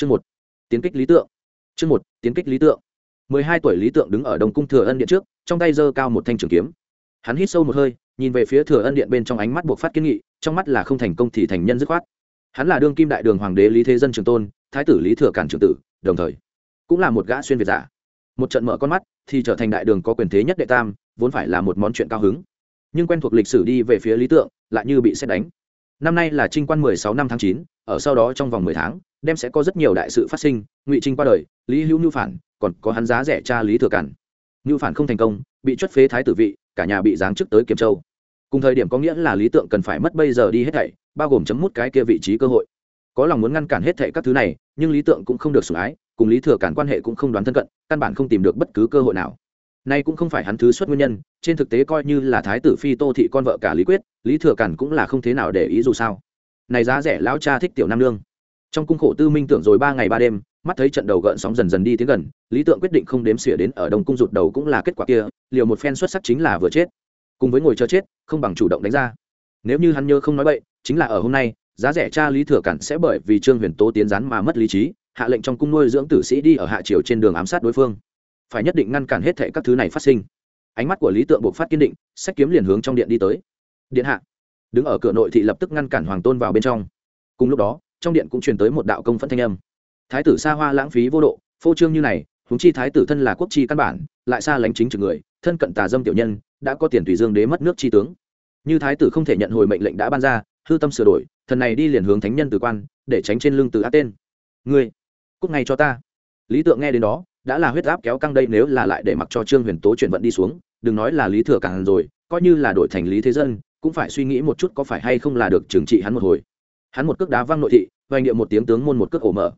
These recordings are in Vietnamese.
chương một, tiến kích lý tượng. Chương một, tiến kích lý tượng. Mười hai tuổi lý tượng đứng ở đồng cung thừa ân điện trước, trong tay giơ cao một thanh trường kiếm. Hắn hít sâu một hơi, nhìn về phía thừa ân điện bên trong ánh mắt buộc phát kiến nghị, trong mắt là không thành công thì thành nhân dứt khoát. Hắn là đương kim đại đường hoàng đế lý thế dân trường tôn, thái tử lý thừa cản trường tử, đồng thời cũng là một gã xuyên việt giả. Một trận mở con mắt thì trở thành đại đường có quyền thế nhất đệ tam, vốn phải là một món chuyện cao hứng. Nhưng quen thuộc lịch sử đi về phía lý tượng, lại như bị xét đánh. Năm nay là trinh quan mười sáu năm tháng chín, ở sau đó trong vòng mười tháng đem sẽ có rất nhiều đại sự phát sinh, ngụy trinh qua đời, lý hữu nhu phản, còn có hắn giá rẻ cha lý thừa cản nhu phản không thành công, bị chuất phế thái tử vị, cả nhà bị giáng chức tới kiềm châu. Cùng thời điểm có nghĩa là lý tượng cần phải mất bây giờ đi hết thảy, bao gồm chấm mút cái kia vị trí cơ hội. Có lòng muốn ngăn cản hết thảy các thứ này, nhưng lý tượng cũng không được sủng ái, cùng lý thừa cản quan hệ cũng không đoán thân cận, căn bản không tìm được bất cứ cơ hội nào. Nay cũng không phải hắn thứ xuất nguyên nhân, trên thực tế coi như là thái tử phi tô thị con vợ cả lý quyết, lý thừa cản cũng là không thế nào để ý dù sao. Này giá rẻ lão cha thích tiểu nam lương trong cung khổ tư minh tưởng rồi ba ngày ba đêm, mắt thấy trận đầu gợn sóng dần dần đi tiến gần, lý tượng quyết định không đếm xỉa đến ở đông cung rụt đầu cũng là kết quả kia, liều một phen xuất sắc chính là vừa chết. Cùng với ngồi chờ chết, không bằng chủ động đánh ra. Nếu như hắn nhớ không nói bậy, chính là ở hôm nay, giá rẻ cha lý thừa cản sẽ bởi vì trương huyền tố tiến rán mà mất lý trí, hạ lệnh trong cung nuôi dưỡng tử sĩ đi ở hạ triều trên đường ám sát đối phương. Phải nhất định ngăn cản hết thệ các thứ này phát sinh. Ánh mắt của lý tượng buộc phát kiên định, sách kiếm liền hướng trong điện đi tới. Điện hạ. Đứng ở cửa nội thị lập tức ngăn cản hoàng tôn vào bên trong. Cùng lúc đó trong điện cũng truyền tới một đạo công phẫn thanh âm. Thái tử xa hoa lãng phí vô độ, phô trương như này, huống chi thái tử thân là quốc chi căn bản, lại xa lánh chính trực người, thân cận tà dâm tiểu nhân, đã có tiền tùy dương đế mất nước chi tướng. Như thái tử không thể nhận hồi mệnh lệnh đã ban ra, hư tâm sửa đổi, thần này đi liền hướng thánh nhân từ quan, để tránh trên lưng từ ác tên. Ngươi cúc ngay cho ta. Lý tượng nghe đến đó, đã là huyết áp kéo căng đây nếu là lại để mặc cho trương huyền tố chuyển vận đi xuống, đừng nói là lý thừa càng rồi, coi như là đổi thành lý thế dân, cũng phải suy nghĩ một chút có phải hay không là được trừng trị hắn một hồi hắn một cước đá văng nội thị, vành điệu một tiếng tướng môn một cước ổ mở.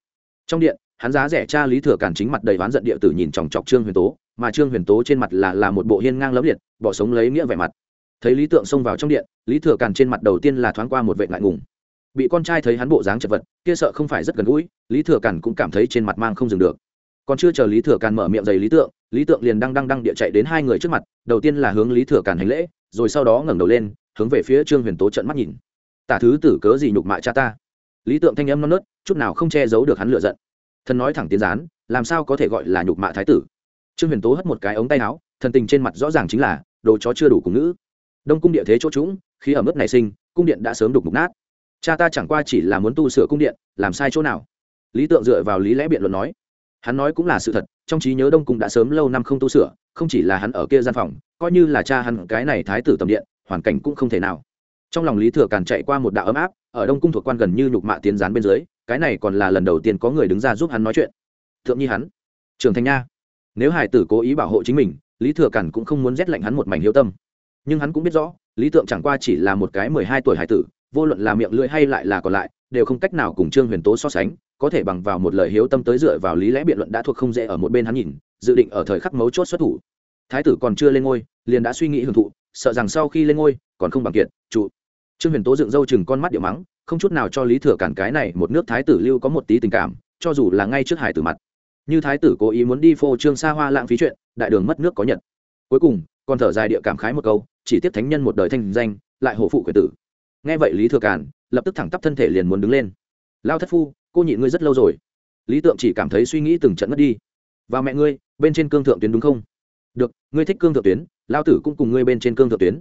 Trong điện, hắn giá rẻ cha lý thừa cản chính mặt đầy oán giận địa tử nhìn chòng chọc trương huyền tố, mà trương huyền tố trên mặt là là một bộ hiên ngang lẫm liệt, bỏ sống lấy nghĩa vẻ mặt. Thấy lý tượng xông vào trong điện, lý thừa cản trên mặt đầu tiên là thoáng qua một vệ ngại ngùng. Bị con trai thấy hắn bộ dáng chật vật, kia sợ không phải rất gần gũi, lý thừa cản cũng cảm thấy trên mặt mang không dừng được. Còn chưa chờ lý thừa càn mở miệng giày lý tượng lý tượng liền đang đang đang địa chạy đến hai người trước mặt, đầu tiên là hướng lý thừa càn hành lễ, rồi sau đó ngẩng đầu lên, hướng về phía trương huyền tố trận mắt nhìn tả thứ tử cớ gì nhục mạ cha ta? Lý tượng thanh âm non nớt, chút nào không che giấu được hắn lựa giận. Thần nói thẳng tiến gián, làm sao có thể gọi là nhục mạ thái tử? Trương huyền tố hất một cái ống tay áo, thần tình trên mặt rõ ràng chính là, đồ chó chưa đủ cùng nữ đông cung địa thế chỗ trũng khi ở mức này sinh, cung điện đã sớm đục mục nát. Cha ta chẳng qua chỉ là muốn tu sửa cung điện, làm sai chỗ nào? Lý tượng dựa vào lý lẽ biện luận nói. Hắn nói cũng là sự thật, trong trí nhớ đông cung đã sớm lâu năm không tu sửa, không chỉ là hắn ở kia gian phòng, coi như là cha hắn cái này thái tử tầm điện, hoàn cảnh cũng không thể nào trong lòng lý thừa càn chạy qua một đạo ấm áp, ở đông cung thuộc quan gần như nhục mạ tiến gián bên dưới, cái này còn là lần đầu tiên có người đứng ra giúp hắn nói chuyện. Thượng nhi hắn trường thành nha. Nếu hải tử cố ý bảo hộ chính mình, lý thừa càn cũng không muốn rét lạnh hắn một mảnh hiếu tâm. Nhưng hắn cũng biết rõ, lý tượng chẳng qua chỉ là một cái mười hai tuổi hải tử, vô luận là miệng lưỡi hay lại là còn lại, đều không cách nào cùng trương huyền tố so sánh, có thể bằng vào một lời hiếu tâm tới dựa vào lý lẽ biện luận đã thuộc không dễ ở một bên hắn nhìn, dự định ở thời khắc mấu chốt xuất thủ. Thái tử còn chưa lên ngôi, liền đã suy nghĩ hưởng thụ, sợ rằng sau khi lên ngôi, còn không bằng kiệt, trụ trương huyền tố dựng râu chừng con mắt điệu mắng, không chút nào cho lý thừa cản cái này một nước thái tử lưu có một tí tình cảm, cho dù là ngay trước hải tử mặt. Như thái tử cố ý muốn đi phô trương xa hoa lãng phí chuyện, đại đường mất nước có nhận cuối cùng, còn thở dài địa cảm khái một câu, chỉ tiếp thánh nhân một đời thanh danh, lại hổ phụ quyền tử. Nghe vậy lý thừa cản, lập tức thẳng tắp thân thể liền muốn đứng lên. Lao thất phu, cô nhịn ngươi rất lâu rồi. Lý tượng chỉ cảm thấy suy nghĩ từng trận mất đi. Và mẹ ngươi, bên trên cương thượng tuyến đúng không? Được, ngươi thích cương thượng tuyến, lao tử cũng cùng ngươi bên trên cương thượng tuyến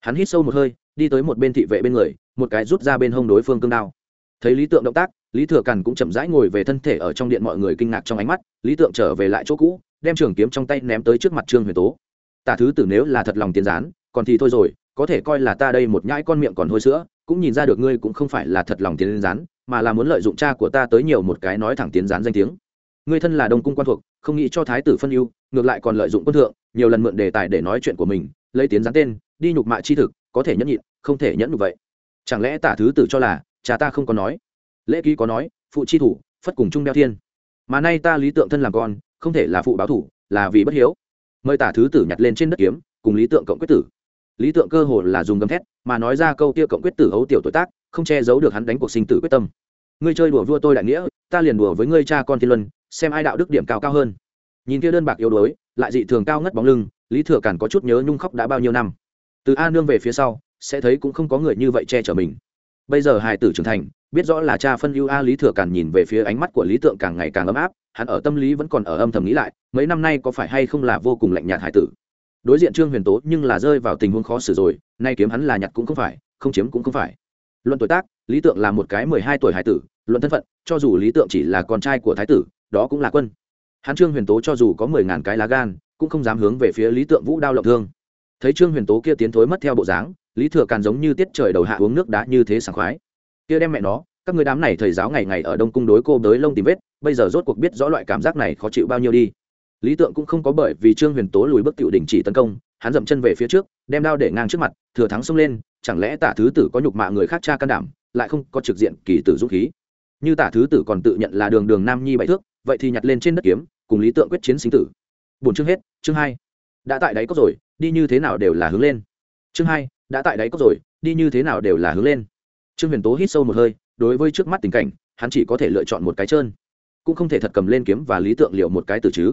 hắn hít sâu một hơi, đi tới một bên thị vệ bên người, một cái rút ra bên hông đối phương cương đao. Thấy lý tượng động tác, lý thừa cằn cũng chậm rãi ngồi về thân thể ở trong điện mọi người kinh ngạc trong ánh mắt, lý tượng trở về lại chỗ cũ, đem trường kiếm trong tay ném tới trước mặt trương huyền tố. Tả thứ tử nếu là thật lòng tiến gián, còn thì thôi rồi, có thể coi là ta đây một nhãi con miệng còn hôi sữa, cũng nhìn ra được ngươi cũng không phải là thật lòng tiến gián, mà là muốn lợi dụng cha của ta tới nhiều một cái nói thẳng tiến gián danh tiếng. Ngươi thân là đông cung quan thuộc, không nghĩ cho thái tử phân ưu, ngược lại còn lợi dụng quân thượng, nhiều lần mượn đề tài để nói chuyện của mình, lấy tiến gián tên đi nhục mạ chi thực, có thể nhẫn nhịn, không thể nhẫn nhục vậy. Chẳng lẽ tả thứ tử cho là, cha ta không có nói? Lễ ký có nói, phụ chi thủ, phất cùng chung đeo thiên. Mà nay ta lý tượng thân làm con, không thể là phụ báo thủ, là vì bất hiếu. Mời tả thứ tử nhặt lên trên đất kiếm, cùng lý tượng cộng quyết tử. Lý tượng cơ hồ là dùng gầm thét, mà nói ra câu kia cộng quyết tử hấu tiểu tuổi tác, không che giấu được hắn đánh cuộc sinh tử quyết tâm. Ngươi chơi đùa vua tôi đại nghĩa, ta liền đùa với ngươi cha con thiên luân, xem ai đạo đức điểm cao cao hơn. Nhìn kia đơn bạc yếu đuối, lại dị thường cao ngất bóng lưng, lý thừa càn có chút nhớ nhung khóc đã bao nhiêu năm từ a nương về phía sau, sẽ thấy cũng không có người như vậy che chở mình. Bây giờ hài tử trưởng thành, biết rõ là cha phân ưu a lý thừa càn nhìn về phía ánh mắt của lý tượng càng ngày càng ấm áp, hắn ở tâm lý vẫn còn ở âm thầm nghĩ lại, mấy năm nay có phải hay không là vô cùng lạnh nhạt hải tử. Đối diện trương huyền tố nhưng là rơi vào tình huống khó xử rồi, nay kiếm hắn là nhặt cũng không phải, không chiếm cũng không phải. Luận tuổi tác, lý tượng là một cái mười hai tuổi hải tử, luận thân phận, cho dù lý tượng chỉ là con trai của thái tử, đó cũng là quân. Hắn trương huyền tố cho dù có mười ngàn cái lá gan, cũng không dám hướng về phía lý tượng vũ đao lộng thương thấy trương huyền tố kia tiến thối mất theo bộ dáng, lý thừa càn giống như tiết trời đầu hạ uống nước đá như thế sảng khoái. Kia đem mẹ nó, các người đám này thầy giáo ngày ngày ở đông cung đối cô đới lông tìm vết, bây giờ rốt cuộc biết rõ loại cảm giác này khó chịu bao nhiêu đi. Lý tượng cũng không có bởi vì trương huyền tố lùi bước tiểu đình chỉ tấn công, hắn dậm chân về phía trước, đem đao để ngang trước mặt, thừa thắng xông lên, chẳng lẽ tả thứ tử có nhục mạ người khác cha can đảm, lại không có trực diện kỳ tử dũng khí? Như tả thứ tử còn tự nhận là đường đường nam nhi bảy thước, vậy thì nhặt lên trên đất kiếm, cùng lý tượng quyết chiến sinh tử. Bổn chương hết, chương hai. Đã tại đáy cốc rồi đi như thế nào đều là hướng lên. Chương hai, đã tại đáy cốc rồi, đi như thế nào đều là hướng lên. Trương huyền tố hít sâu một hơi, đối với trước mắt tình cảnh, hắn chỉ có thể lựa chọn một cái trơn. Cũng không thể thật cầm lên kiếm và lý tượng liệu một cái từ chứ.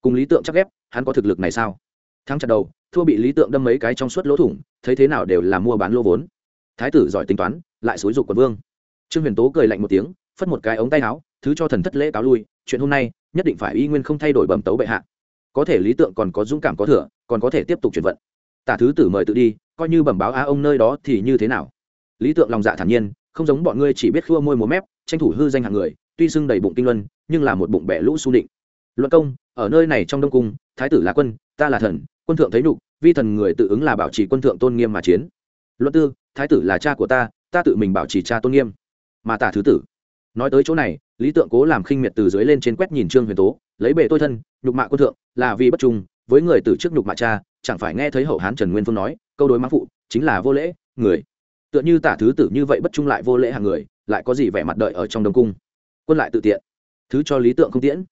Cùng lý tượng chắc ép hắn có thực lực này sao? Thắng chặt đầu, thua bị lý tượng đâm mấy cái trong suốt lỗ thủng, thấy thế nào đều là mua bán lô vốn. Thái tử giỏi tính toán, lại xúi dục quận vương. Trương huyền tố cười lạnh một tiếng, phất một cái ống tay áo, thứ cho thần thất lễ cáo lui, chuyện hôm nay, nhất định phải y nguyên không thay đổi bẩm tấu bệ hạ có thể lý tượng còn có dũng cảm có thừa, còn có thể tiếp tục chuyển vận. Tả thứ tử mời tự đi, coi như bẩm báo á ông nơi đó thì như thế nào? Lý tượng lòng dạ thản nhiên, không giống bọn ngươi chỉ biết khua môi múa mép, tranh thủ hư danh hạng người, tuy xưng đầy bụng kinh luân, nhưng là một bụng bẻ lũ su định luận công, ở nơi này trong đông cung, thái tử là quân, ta là thần, quân thượng thấy nhục vi thần người tự ứng là bảo trì quân thượng tôn nghiêm mà chiến. Luận tư, thái tử là cha của ta ta tự mình bảo trì cha tôn nghiêm. Mà tả thứ tử, nói tới chỗ này, lý tượng cố làm khinh miệt từ dưới lên trên quét nhìn trương huyền tố lấy bề tôi thân, nhục mạ quân thượng, là vì bất trung, với người từ trước nhục mạ cha, chẳng phải nghe thấy hậu hán trần nguyên phương nói, câu đối mã phụ, chính là vô lễ, người. Tựa như tả thứ tử như vậy bất trung lại vô lễ hàng người, lại có gì vẻ mặt đợi ở trong đông cung? Quân lại tự tiện. Thứ cho lý tượng không tiễn.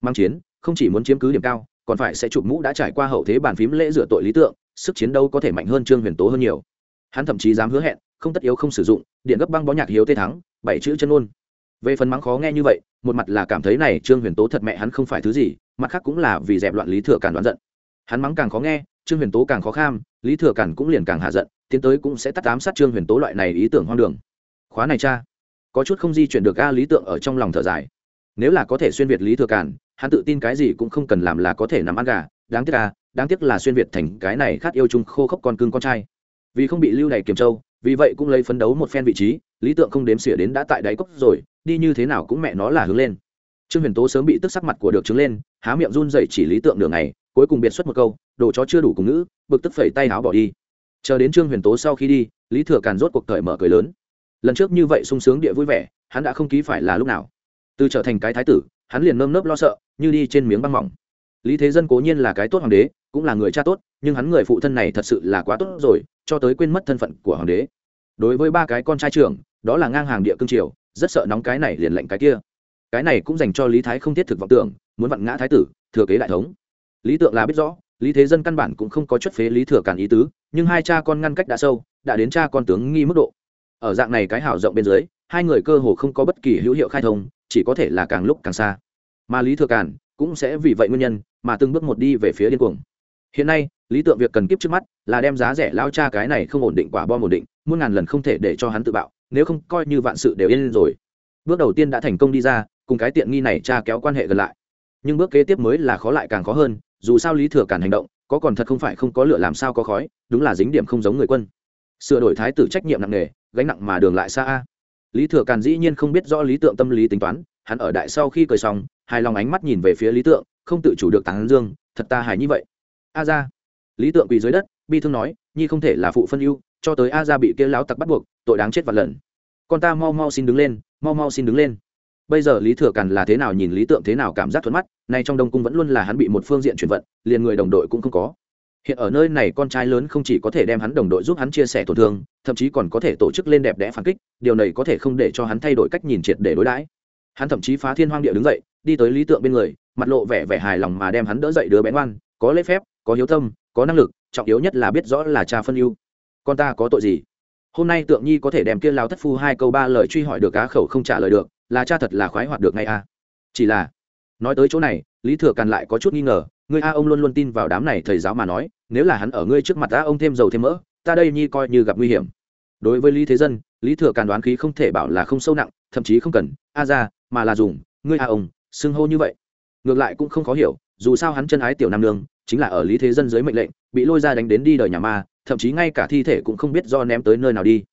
Mang chiến, không chỉ muốn chiếm cứ điểm cao, còn phải sẽ chụp mũ đã trải qua hậu thế bàn phím lễ rửa tội lý tượng, sức chiến đấu có thể mạnh hơn trương huyền tố hơn nhiều. Hắn thậm chí dám hứa hẹn, không tất yếu không sử dụng, điện gấp băng bó nhạc hiếu tê thắng, bảy chữ chân ôn về phần mắng khó nghe như vậy, một mặt là cảm thấy này trương huyền tố thật mẹ hắn không phải thứ gì, mặt khác cũng là vì dẹp loạn lý thừa càn đoán giận. Hắn mắng càng khó nghe, trương huyền tố càng khó kham, lý thừa càn cũng liền càng hạ giận, tiến tới cũng sẽ tắt tám sát trương huyền tố loại này ý tưởng hoang đường. Khóa này cha. Có chút không di chuyển được a, lý tượng ở trong lòng thở dài. Nếu là có thể xuyên việt lý thừa càn hắn tự tin cái gì cũng không cần làm là có thể nằm ăn gà. Đáng tiếc à đáng tiếc là xuyên việt thành cái này khát yêu chung khô khốc con cưng con trai. Vì không bị lưu này kiểm châu, vì vậy cũng lấy phấn đấu một phen vị trí, lý tượng không đếm xỉa đến đã tại đáy cốc rồi đi như thế nào cũng mẹ nó là hướng lên. Trương huyền tố sớm bị tức sắc mặt của được trứng lên há miệng run dậy chỉ lý tượng đường này, cuối cùng biệt xuất một câu đồ chó chưa đủ cùng nữ bực tức phẩy tay áo bỏ đi. Chờ đến trương huyền tố sau khi đi lý thừa càn rốt cuộc cởi mở cười lớn. Lần trước như vậy sung sướng địa vui vẻ hắn đã không ký phải là lúc nào. Từ trở thành cái thái tử hắn liền nơm nớp lo sợ như đi trên miếng băng mỏng. Lý thế dân cố nhiên là cái tốt hoàng đế cũng là người cha tốt nhưng hắn người phụ thân này thật sự là quá tốt rồi cho tới quên mất thân phận của hoàng đế. Đối với ba cái con trai trưởng đó là ngang hàng địa cương triều rất sợ nóng cái này liền lạnh cái kia. Cái này cũng dành cho lý thái không thiết thực vọng tưởng, muốn vặn ngã thái tử, thừa kế đại thống. Lý tượng là biết rõ, lý thế dân căn bản cũng không có chất phế lý thừa Cản ý tứ, nhưng hai cha con ngăn cách đã sâu, đã đến cha con tướng nghi mức độ. Ở dạng này cái hảo rộng bên dưới, hai người cơ hồ không có bất kỳ hữu hiệu khai thông, chỉ có thể là càng lúc càng xa. Mà lý thừa Cản cũng sẽ vì vậy nguyên nhân mà từng bước một đi về phía điên cuồng. Hiện nay, lý tượng việc cần kiếp trước mắt là đem giá rẻ lao cha cái này không ổn định quả bom ổn định, muôn ngàn lần không thể để cho hắn tự bạo nếu không coi như vạn sự đều yên rồi. Bước đầu tiên đã thành công đi ra, cùng cái tiện nghi này cha kéo quan hệ gần lại. Nhưng bước kế tiếp mới là khó lại càng khó hơn, dù sao lý thừa cản hành động, có còn thật không phải không có lửa làm sao có khói, đúng là dính điểm không giống người quân. Sửa đổi thái tử trách nhiệm nặng nề, gánh nặng mà đường lại xa a. Lý thừa càn dĩ nhiên không biết rõ lý tượng tâm lý tính toán, hắn ở đại sau khi cười xong, hài lòng ánh mắt nhìn về phía lý tượng, không tự chủ được tán dương, thật ta hài như vậy. A ra. Lý tượng quỳ dưới đất, bi thương nói, nhi không thể là phụ phân ưu cho tới a ra bị kia láo tặc bắt buộc, tội đáng chết vạn lần. Con ta mau mau xin đứng lên, mau mau xin đứng lên. Bây giờ lý thừa càn là thế nào nhìn lý tượng thế nào cảm giác thuận mắt, nay trong đông cung vẫn luôn là hắn bị một phương diện chuyển vận, liền người đồng đội cũng không có. Hiện ở nơi này con trai lớn không chỉ có thể đem hắn đồng đội giúp hắn chia sẻ tổn thương, thậm chí còn có thể tổ chức lên đẹp đẽ phản kích, điều này có thể không để cho hắn thay đổi cách nhìn triệt để đối đãi. Hắn thậm chí phá thiên hoang địa đứng dậy, đi tới lý tượng bên người, mặt lộ vẻ vẻ hài lòng mà đem hắn đỡ dậy đứa bé ngoan, có lễ phép, có hiếu tâm, có năng lực, trọng yếu nhất là biết rõ là cha phân ưu con ta có tội gì? Hôm nay tượng nhi có thể đem kia lao thất phu hai câu ba lời truy hỏi được cá khẩu không trả lời được, là cha thật là khoái hoạt được ngay a. À. chỉ là, nói tới chỗ này, lý thừa càn lại có chút nghi ngờ, ngươi a ông luôn luôn tin vào đám này thầy giáo mà nói, nếu là hắn ở ngươi trước mặt a ông thêm dầu thêm mỡ, ta đây nhi coi như gặp nguy hiểm. Đối với lý thế dân, lý thừa càn đoán khí không thể bảo là không sâu nặng, thậm chí không cần, a ra, mà là dùng, ngươi a ông, xưng hô như vậy. Ngược lại cũng không khó hiểu, dù sao hắn chân ái tiểu nam nương, chính là ở lý thế dân dưới mệnh lệnh, bị lôi ra đánh đến đi đời nhà ma thậm chí ngay cả thi thể cũng không biết do ném tới nơi nào đi.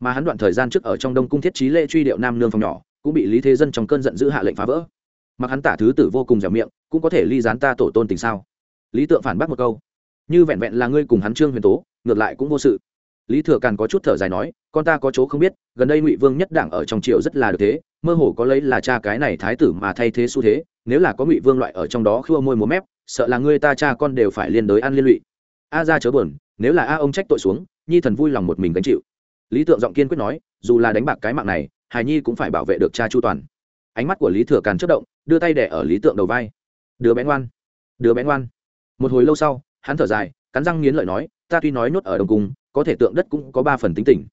Mà hắn đoạn thời gian trước ở trong đông cung thiết trí lễ truy điệu nam nương phòng nhỏ, cũng bị lý thế dân trong cơn giận dữ hạ lệnh phá vỡ. Mặc hắn tả thứ tử vô cùng dẻo miệng, cũng có thể ly gián ta tổ tôn tình sao? Lý tượng phản bác một câu. Như vẹn vẹn là ngươi cùng hắn trương huyền tố, ngược lại cũng vô sự. Lý thừa càn có chút thở dài nói, con ta có chỗ không biết, gần đây ngụy vương nhất đảng ở trong triều rất là được thế, mơ hồ có lấy là cha cái này thái tử mà thay thế xu thế, nếu là có ngụy vương loại ở trong đó khua môi múa mép, sợ là ngươi ta cha con đều phải liên đới ăn liên lụy a ra chớ buồn, nếu là a ông trách tội xuống, nhi thần vui lòng một mình gánh chịu. Lý tượng giọng kiên quyết nói, dù là đánh bạc cái mạng này hài nhi cũng phải bảo vệ được cha chu toàn. Ánh mắt của lý thừa càn chất động, đưa tay đẻ ở lý tượng đầu vai. Đứa bé ngoan, đứa bé ngoan. Một hồi lâu sau, hắn thở dài, cắn răng nghiến lợi nói, ta tuy nói nhốt ở đồng cung, có thể tượng đất cũng có ba phần tính tình.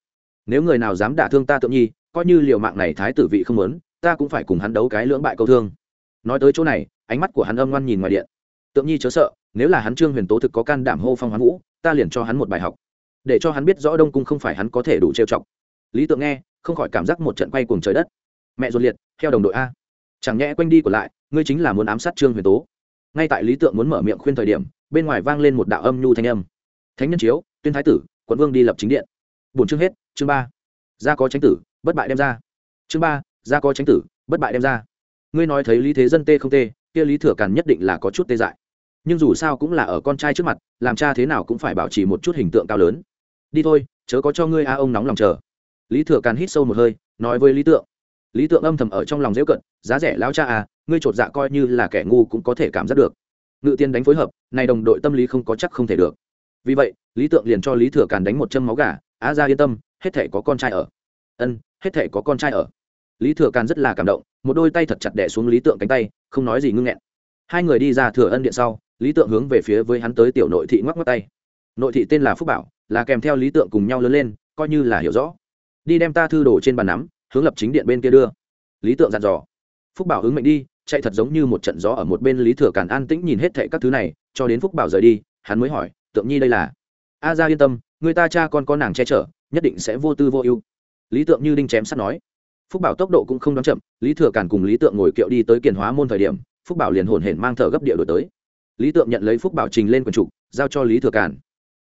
Nếu người nào dám đả thương ta tượng nhi, coi như liều mạng này thái tử vị không muốn, ta cũng phải cùng hắn đấu cái lưỡng bại câu thương. Nói tới chỗ này, ánh mắt của hắn âm ngoan nhìn ngoài điện. Tượng nhi chớ sợ nếu là hắn trương huyền tố thực có can đảm hô phong hoán vũ, ta liền cho hắn một bài học. Để cho hắn biết rõ đông cung không phải hắn có thể đủ trêu chọc. Lý tượng nghe, không khỏi cảm giác một trận quay cuồng trời đất. Mẹ ruột liệt, theo đồng đội a. Chẳng nhẽ quanh đi của lại, ngươi chính là muốn ám sát trương huyền tố. Ngay tại lý tượng muốn mở miệng khuyên thời điểm, bên ngoài vang lên một đạo âm nhu thanh âm. Thánh nhân chiếu, tuyên thái tử, quận vương đi lập chính điện. Bổn chương hết, chương ba. Gia có tránh tử, bất bại đem ra. Chương ba, gia có tránh tử, bất bại đem ra. Ngươi nói thấy lý thế dân tê không tê, kia lý thừa càn nhất định là có chút tê dại nhưng dù sao cũng là ở con trai trước mặt, làm cha thế nào cũng phải bảo trì một chút hình tượng cao lớn. Đi thôi, chớ có cho ngươi a ông nóng lòng chờ. Lý thừa càn hít sâu một hơi, nói với lý tượng. Lý tượng âm thầm ở trong lòng dễu cận, giá rẻ lao cha à ngươi chột dạ coi như là kẻ ngu cũng có thể cảm giác được. Ngự tiên đánh phối hợp này đồng đội tâm lý không có chắc không thể được. Vì vậy, lý tượng liền cho lý thừa càn đánh một châm máu gà, á ra yên tâm, hết thể có con trai ở. Ân, hết thể có con trai ở. Lý thừa càn rất là cảm động, một đôi tay thật chặt đẻ xuống lý tượng cánh tay, không nói gì ngưng nghẹn. Hai người đi ra thừa ân điện sau lý tượng hướng về phía với hắn tới tiểu nội thị ngoắc ngoắc tay. Nội thị tên là phúc bảo, là kèm theo lý tượng cùng nhau lớn lên, coi như là hiểu rõ. Đi đem ta thư đồ trên bàn nắm, hướng lập chính điện bên kia đưa. Lý tượng dặn dò. Phúc bảo ứng mệnh đi, chạy thật giống như một trận gió ở một bên lý thừa càn an tĩnh nhìn hết thệ các thứ này, cho đến phúc bảo rời đi, hắn mới hỏi, tượng nhi đây là? A ra yên tâm, người ta cha con có nàng che chở, nhất định sẽ vô tư vô ưu. Lý tượng như đinh chém sắt nói. Phúc bảo tốc độ cũng không đón chậm, lý thừa càn cùng lý tượng ngồi kiệu đi tới kiền hóa môn thời điểm, phúc bảo liền hồn hển mang thở gấp địa đổi tới lý tượng nhận lấy phúc bảo trình lên quần trục giao cho lý thừa cản,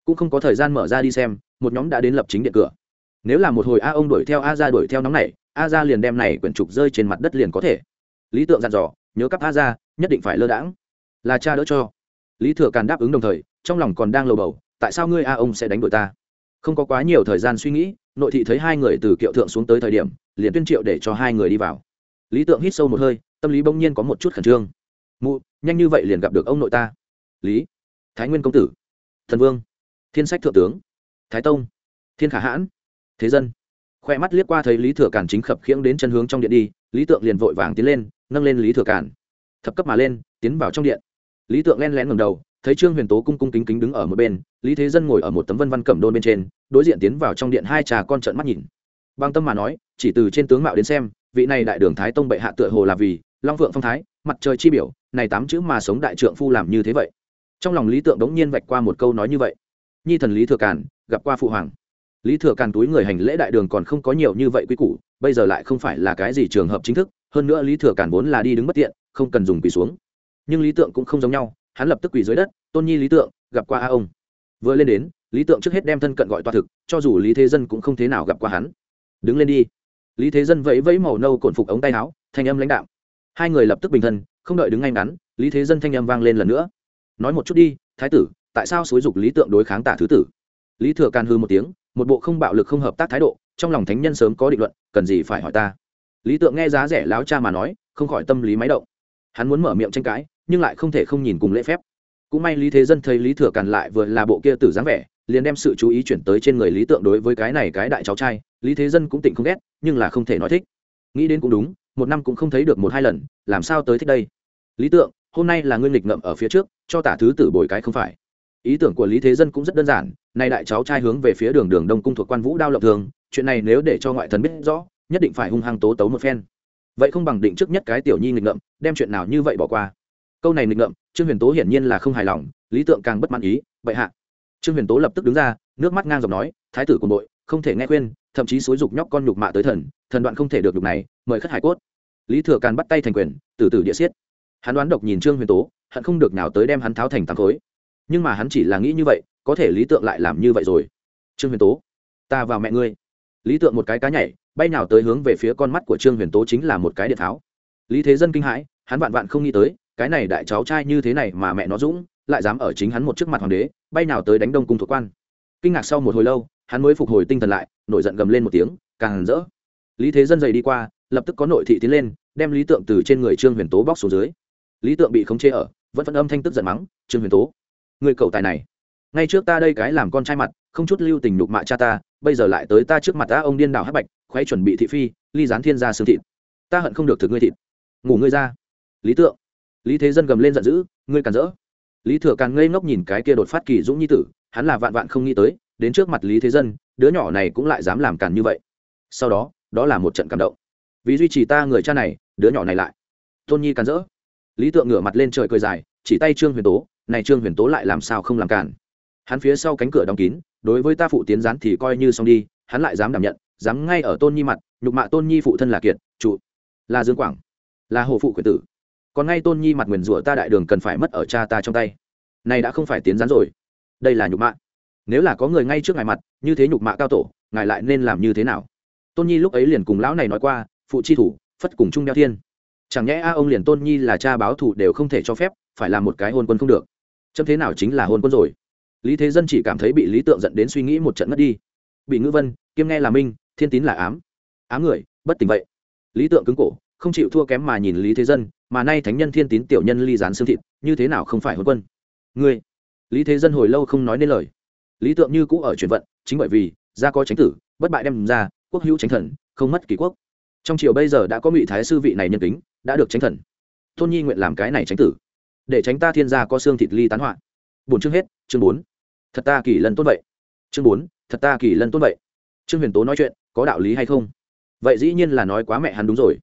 cũng không có thời gian mở ra đi xem một nhóm đã đến lập chính điện cửa. Nếu là một hồi a ông đuổi theo a ra đuổi theo nóng này a ra liền đem này quyển trục rơi trên mặt đất liền có thể. Lý tượng dặn dò nhớ cắp a ra nhất định phải lơ đãng. Là cha đỡ cho. Lý thừa càn đáp ứng đồng thời trong lòng còn đang lầu bầu tại sao ngươi a ông sẽ đánh đuổi ta? Không có quá nhiều thời gian suy nghĩ nội thị thấy hai người từ kiệu thượng xuống tới thời điểm liền tuyên triệu để cho hai người đi vào. Lý tượng hít sâu một hơi tâm lý bỗng nhiên có một chút khẩn trương mụ, nhanh như vậy liền gặp được ông nội ta. Lý. Thái nguyên công tử. Thần vương. Thiên sách thượng tướng. Thái tông. Thiên khả hãn. Thế dân. Khoe mắt liếc qua thấy lý thừa cản chính khập khiễng đến chân hướng trong điện đi, lý tượng liền vội vàng tiến lên, nâng lên lý thừa cản thập cấp mà lên, tiến vào trong điện. Lý tượng len lén ngầm đầu, thấy trương huyền tố cung cung kính kính đứng ở một bên, lý thế dân ngồi ở một tấm vân văn cẩm đôn bên trên, đối diện tiến vào trong điện hai trà con trận mắt nhìn. Bằng tâm mà nói, chỉ từ trên tướng mạo đến xem, vị này đại đường thái tông bệ hạ tựa hồ là vì long vượng phong thái, mặt trời chi biểu, này tám chữ mà sống đại trượng phu làm như thế vậy. Trong lòng lý tượng đống nhiên vạch qua một câu nói như vậy. Nhi thần lý thừa Càn, gặp qua phụ hoàng. Lý thừa càn túi người hành lễ đại đường còn không có nhiều như vậy quy củ, bây giờ lại không phải là cái gì trường hợp chính thức, hơn nữa lý thừa càn vốn là đi đứng bất tiện, không cần dùng quỳ xuống. Nhưng lý tượng cũng không giống nhau, hắn lập tức quỳ dưới đất, tôn nhi lý tượng, gặp qua a ông. Vừa lên đến, lý tượng trước hết đem thân cận gọi toa thực, cho dù lý thế dân cũng không thế nào gặp qua hắn. Đứng lên đi. Lý thế dân vẫy vẫy màu nâu cổn phục ống tay áo, thanh âm lãnh đạo hai người lập tức bình thân, không đợi đứng ngay ngắn, lý thế dân thanh âm vang lên lần nữa. Nói một chút đi, thái tử, tại sao xúi dục lý tượng đối kháng tả thứ tử? Lý thừa càn hư một tiếng, một bộ không bạo lực không hợp tác thái độ, trong lòng thánh nhân sớm có định luận, cần gì phải hỏi ta? Lý tượng nghe giá rẻ láo cha mà nói, không khỏi tâm lý máy động. Hắn muốn mở miệng tranh cãi, nhưng lại không thể không nhìn cùng lễ phép. Cũng may lý thế dân thấy lý thừa càn lại vừa là bộ kia tử dáng vẻ, liền đem sự chú ý chuyển tới trên người lý tượng đối với cái này cái đại cháu trai, lý thế dân cũng tỉnh không ghét, nhưng là không thể nói thích. Nghĩ đến cũng đúng một năm cũng không thấy được một hai lần, làm sao tới thích đây? Lý tượng, hôm nay là ngươi nghịch ngậm ở phía trước, cho tả thứ tử bồi cái không phải. Ý tưởng của lý thế dân cũng rất đơn giản, nay đại cháu trai hướng về phía đường đường đông cung thuộc quan vũ đao lộng thường, chuyện này nếu để cho ngoại thần biết rõ, nhất định phải hung hăng tố tấu một phen. Vậy không bằng định trước nhất cái tiểu nhi nghịch ngợm, đem chuyện nào như vậy bỏ qua. Câu này nghịch ngợm, trương huyền tố hiển nhiên là không hài lòng, lý tượng càng bất mãn ý vậy hạ. Trương huyền tố lập tức đứng ra, nước mắt ngang dọc nói, thái tử cùng đội không thể nghe khuyên, thậm chí xúi dục nhóc con nhục mạ tới thần thần đoạn không thể được nhục này mời khất hải cốt. Lý thừa càn bắt tay thành quyền, từ từ địa xiết. Hắn đoán độc nhìn trương huyền tố hắn không được nào tới đem hắn tháo thành tám khối. Nhưng mà hắn chỉ là nghĩ như vậy, có thể lý tượng lại làm như vậy rồi. Trương huyền tố, ta vào mẹ ngươi. Lý tượng một cái cá nhảy, bay nào tới hướng về phía con mắt của trương huyền tố chính là một cái điện tháo. Lý thế dân kinh hãi, hắn vạn vạn không nghĩ tới, cái này đại cháu trai như thế này mà mẹ nó dũng, lại dám ở chính hắn một trước mặt hoàng đế, bay nào tới đánh đông cung thuộc quan. Kinh ngạc sau một hồi lâu, hắn mới phục hồi tinh thần lại, nổi giận gầm lên một tiếng, càng rỡ. Lý thế dân dày đi qua lập tức có nội thị tiến lên, đem lý tượng từ trên người trương huyền tố bóc xuống dưới. Lý tượng bị khống chế ở, vẫn phân âm thanh tức giận mắng, trương huyền tố, người cậu tài này, ngay trước ta đây cái làm con trai mặt, không chút lưu tình nhục mạ cha ta, bây giờ lại tới ta trước mặt ta ông điên đảo hắc bạch, khoái chuẩn bị thị phi, ly gián thiên gia xương thịt. Ta hận không được thực ngươi thịt. Ngủ ngươi ra. Lý tượng. Lý thế dân gầm lên giận dữ, ngươi càn rỡ. Lý thừa càng ngây ngốc nhìn cái kia đột phát kỳ dũng nhi tử, hắn là vạn vạn không nghĩ tới, đến trước mặt lý thế dân, đứa nhỏ này cũng lại dám làm càn như vậy. Sau đó đó là một trận cảm động vì duy trì ta người cha này, đứa nhỏ này lại. Tôn nhi càn rỡ. Lý tượng ngửa mặt lên trời cười dài, chỉ tay trương huyền tố, này trương huyền tố lại làm sao không làm càn hắn phía sau cánh cửa đóng kín, đối với ta phụ tiến gián thì coi như xong đi, hắn lại dám đảm nhận, dám ngay ở tôn nhi mặt, nhục mạ tôn nhi phụ thân là kiệt, trụ, là dương quảng, là hồ phụ quyền tử. Còn ngay tôn nhi mặt nguyền rủa ta đại đường cần phải mất ở cha ta trong tay. Này đã không phải tiến gián rồi. Đây là nhục mạ. Nếu là có người ngay trước ngài mặt, như thế nhục mạ cao tổ, ngài lại nên làm như thế nào? Tôn nhi lúc ấy liền cùng lão này nói qua phụ chi thủ, phất cùng chung đeo thiên. Chẳng nhẽ a ông liền tôn nhi là cha báo thủ đều không thể cho phép, phải là một cái hôn quân không được. Chấm thế nào chính là hôn quân rồi? Lý thế dân chỉ cảm thấy bị lý tượng dẫn đến suy nghĩ một trận mất đi. Bị ngữ vân, kiêm nghe là minh, thiên tín là ám. Ám người, bất tỉnh vậy. Lý tượng cứng cổ, không chịu thua kém mà nhìn lý thế dân, mà nay thánh nhân thiên tín tiểu nhân ly dán xương thịt, như thế nào không phải hôn quân? Ngươi, lý thế dân hồi lâu không nói nên lời. Lý tượng như cũ ở truyền vận, chính bởi vì, gia có tránh tử, bất bại đem ra, quốc hữu tránh thần, không mất kỳ quốc trong triều bây giờ đã có ngụy thái sư vị này nhân tính đã được tránh thần. Tôn nhi nguyện làm cái này tránh tử, để tránh ta thiên gia có xương thịt ly tán họa. Bốn chương hết, chương bốn. Thật ta kỳ lần tôn vậy. Chương bốn, thật ta kỳ lần tôn vậy. Trương huyền tố nói chuyện, có đạo lý hay không? Vậy dĩ nhiên là nói quá mẹ hắn đúng rồi.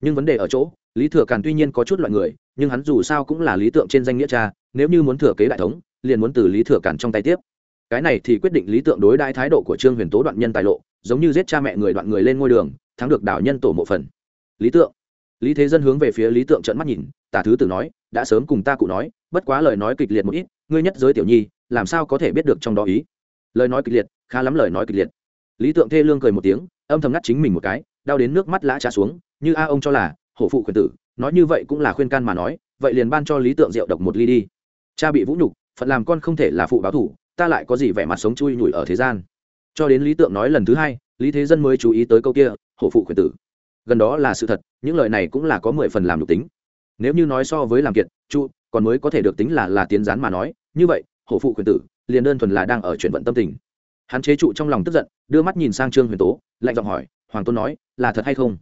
Nhưng vấn đề ở chỗ, lý thừa càn tuy nhiên có chút loại người, nhưng hắn dù sao cũng là lý tượng trên danh nghĩa cha, nếu như muốn thừa kế đại thống, liền muốn từ lý thừa càn trong tay tiếp. Cái này thì quyết định lý tượng đối đãi thái độ của trương huyền tố đoạn nhân tài lộ, giống như giết cha mẹ người đoạn người lên ngôi đường thắng được đảo nhân tổ mộ phần. Lý tượng. Lý thế dân hướng về phía lý tượng trận mắt nhìn, tả thứ tử nói, đã sớm cùng ta cụ nói, bất quá lời nói kịch liệt một ít, ngươi nhất giới tiểu nhi, làm sao có thể biết được trong đó ý? Lời nói kịch liệt, khá lắm lời nói kịch liệt. Lý tượng thê lương cười một tiếng, âm thầm ngắt chính mình một cái, đau đến nước mắt lã trả xuống, như a ông cho là, hổ phụ khuyên tử, nói như vậy cũng là khuyên can mà nói, vậy liền ban cho lý tượng rượu độc một ly đi. Cha bị vũ nhục phận làm con không thể là phụ báo thủ, ta lại có gì vẻ mặt sống chui nhủi ở thế gian. Cho đến lý tượng nói lần thứ hai lý thế dân mới chú ý tới câu kia, hổ phụ khuyển tử. Gần đó là sự thật, những lời này cũng là có mười phần làm nhục tính. Nếu như nói so với làm kiệt, chu, còn mới có thể được tính là là tiến gián mà nói, như vậy, hổ phụ khuyển tử, liền đơn thuần là đang ở chuyển vận tâm tình. Hắn chế trụ trong lòng tức giận, đưa mắt nhìn sang trương huyền tố, lạnh giọng hỏi, hoàng tôn nói, là thật hay không?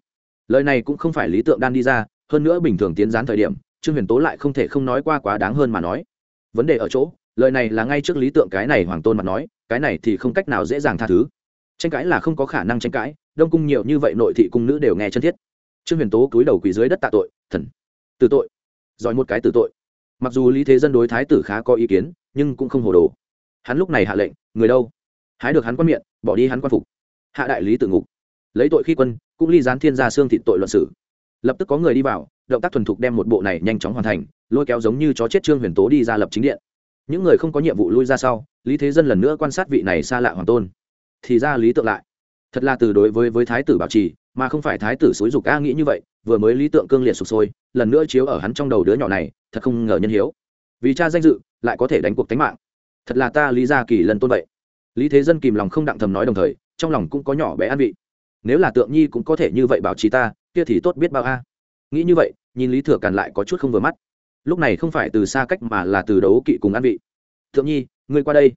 Lời này cũng không phải lý tượng đan đi ra, hơn nữa bình thường tiến gián thời điểm, trương huyền tố lại không thể không nói qua quá đáng hơn mà nói. Vấn đề ở chỗ, lời này là ngay trước lý tượng cái này hoàng tôn mà nói, cái này thì không cách nào dễ dàng tha thứ tranh cãi là không có khả năng tranh cãi, đông cung nhiều như vậy nội thị cung nữ đều nghe chân thiết. Trương huyền tố cúi đầu quỳ dưới đất tạ tội, thần từ tội, giỏi một cái từ tội. Mặc dù lý thế dân đối thái tử khá có ý kiến, nhưng cũng không hồ đồ. Hắn lúc này hạ lệnh, người đâu? Hái được hắn quan miệng, bỏ đi hắn quan phục. Hạ đại lý tự ngục. Lấy tội khi quân, cũng ly gián thiên gia xương thị tội luận sử lập tức có người đi vào, động tác thuần thục đem một bộ này nhanh chóng hoàn thành, lôi kéo giống như chó chết trương huyền tố đi ra lập chính điện. Những người không có nhiệm vụ lui ra sau, lý thế dân lần nữa quan sát vị này xa lạ hoàng tôn thì ra lý tượng lại. Thật là từ đối với với thái tử bảo trì, mà không phải thái tử xúi dục a nghĩ như vậy, vừa mới lý tượng cương liệt sụp sôi, lần nữa chiếu ở hắn trong đầu đứa nhỏ này, thật không ngờ nhân hiếu. Vì cha danh dự, lại có thể đánh cuộc tánh mạng. Thật là ta lý gia kỳ lần tôn vậy. Lý thế dân kìm lòng không đặng thầm nói đồng thời, trong lòng cũng có nhỏ bé an vị. Nếu là tượng nhi cũng có thể như vậy bảo trì ta, kia thì tốt biết bao a. Nghĩ như vậy, nhìn lý thừa càn lại có chút không vừa mắt. Lúc này không phải từ xa cách mà là từ đấu kỵ cùng an vị. Thượng nhi, ngươi qua đây.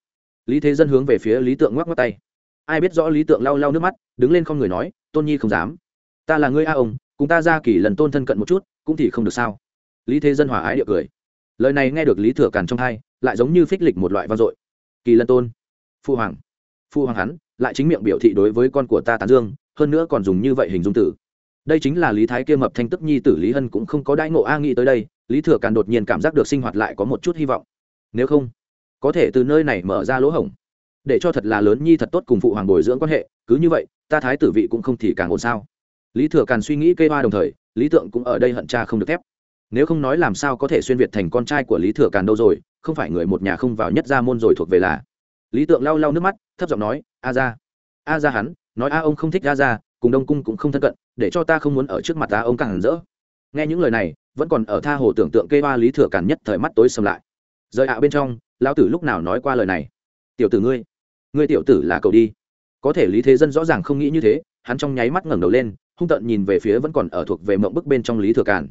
Lý thế dân hướng về phía lý tượng ngoắc ngoắc tay ai biết rõ lý tượng lau lau nước mắt, đứng lên không người nói, tôn nhi không dám. Ta là ngươi a ông, cùng ta ra kỳ lần tôn thân cận một chút, cũng thì không được sao. Lý thế dân hòa ái địa cười. Lời này nghe được lý thừa càn trong hai, lại giống như phích lịch một loại vang dội. Kỳ lân tôn. Phu hoàng. Phu hoàng hắn, lại chính miệng biểu thị đối với con của ta tán dương, hơn nữa còn dùng như vậy hình dung tử. Đây chính là lý thái kia mập thanh tức nhi tử lý hân cũng không có đãi ngộ a nghĩ tới đây, lý thừa càn đột nhiên cảm giác được sinh hoạt lại có một chút hy vọng. Nếu không, có thể từ nơi này mở ra lỗ hổng để cho thật là lớn nhi thật tốt cùng phụ hoàng bồi dưỡng quan hệ, cứ như vậy, ta thái tử vị cũng không thì càng ổn sao? Lý thừa càn suy nghĩ cây hoa đồng thời, lý tượng cũng ở đây hận cha không được thép. Nếu không nói làm sao có thể xuyên việt thành con trai của lý thừa càn đâu rồi, không phải người một nhà không vào nhất gia môn rồi thuộc về là? Lý tượng lau lau nước mắt, thấp giọng nói, a ra a ra hắn, nói a ông không thích a ra cùng đông cung cũng không thân cận, để cho ta không muốn ở trước mặt ta ông càng hẳn rỡ. Nghe những lời này, vẫn còn ở tha hồ tưởng tượng cây ba lý thừa càn nhất thời mắt tối sầm lại. Rời ạ bên trong, lão tử lúc nào nói qua lời này? Tiểu tử ngươi ngươi tiểu tử là cậu đi. Có thể lý thế dân rõ ràng không nghĩ như thế, hắn trong nháy mắt ngẩng đầu lên, hung tợn nhìn về phía vẫn còn ở thuộc về mộng bức bên trong lý thừa càn.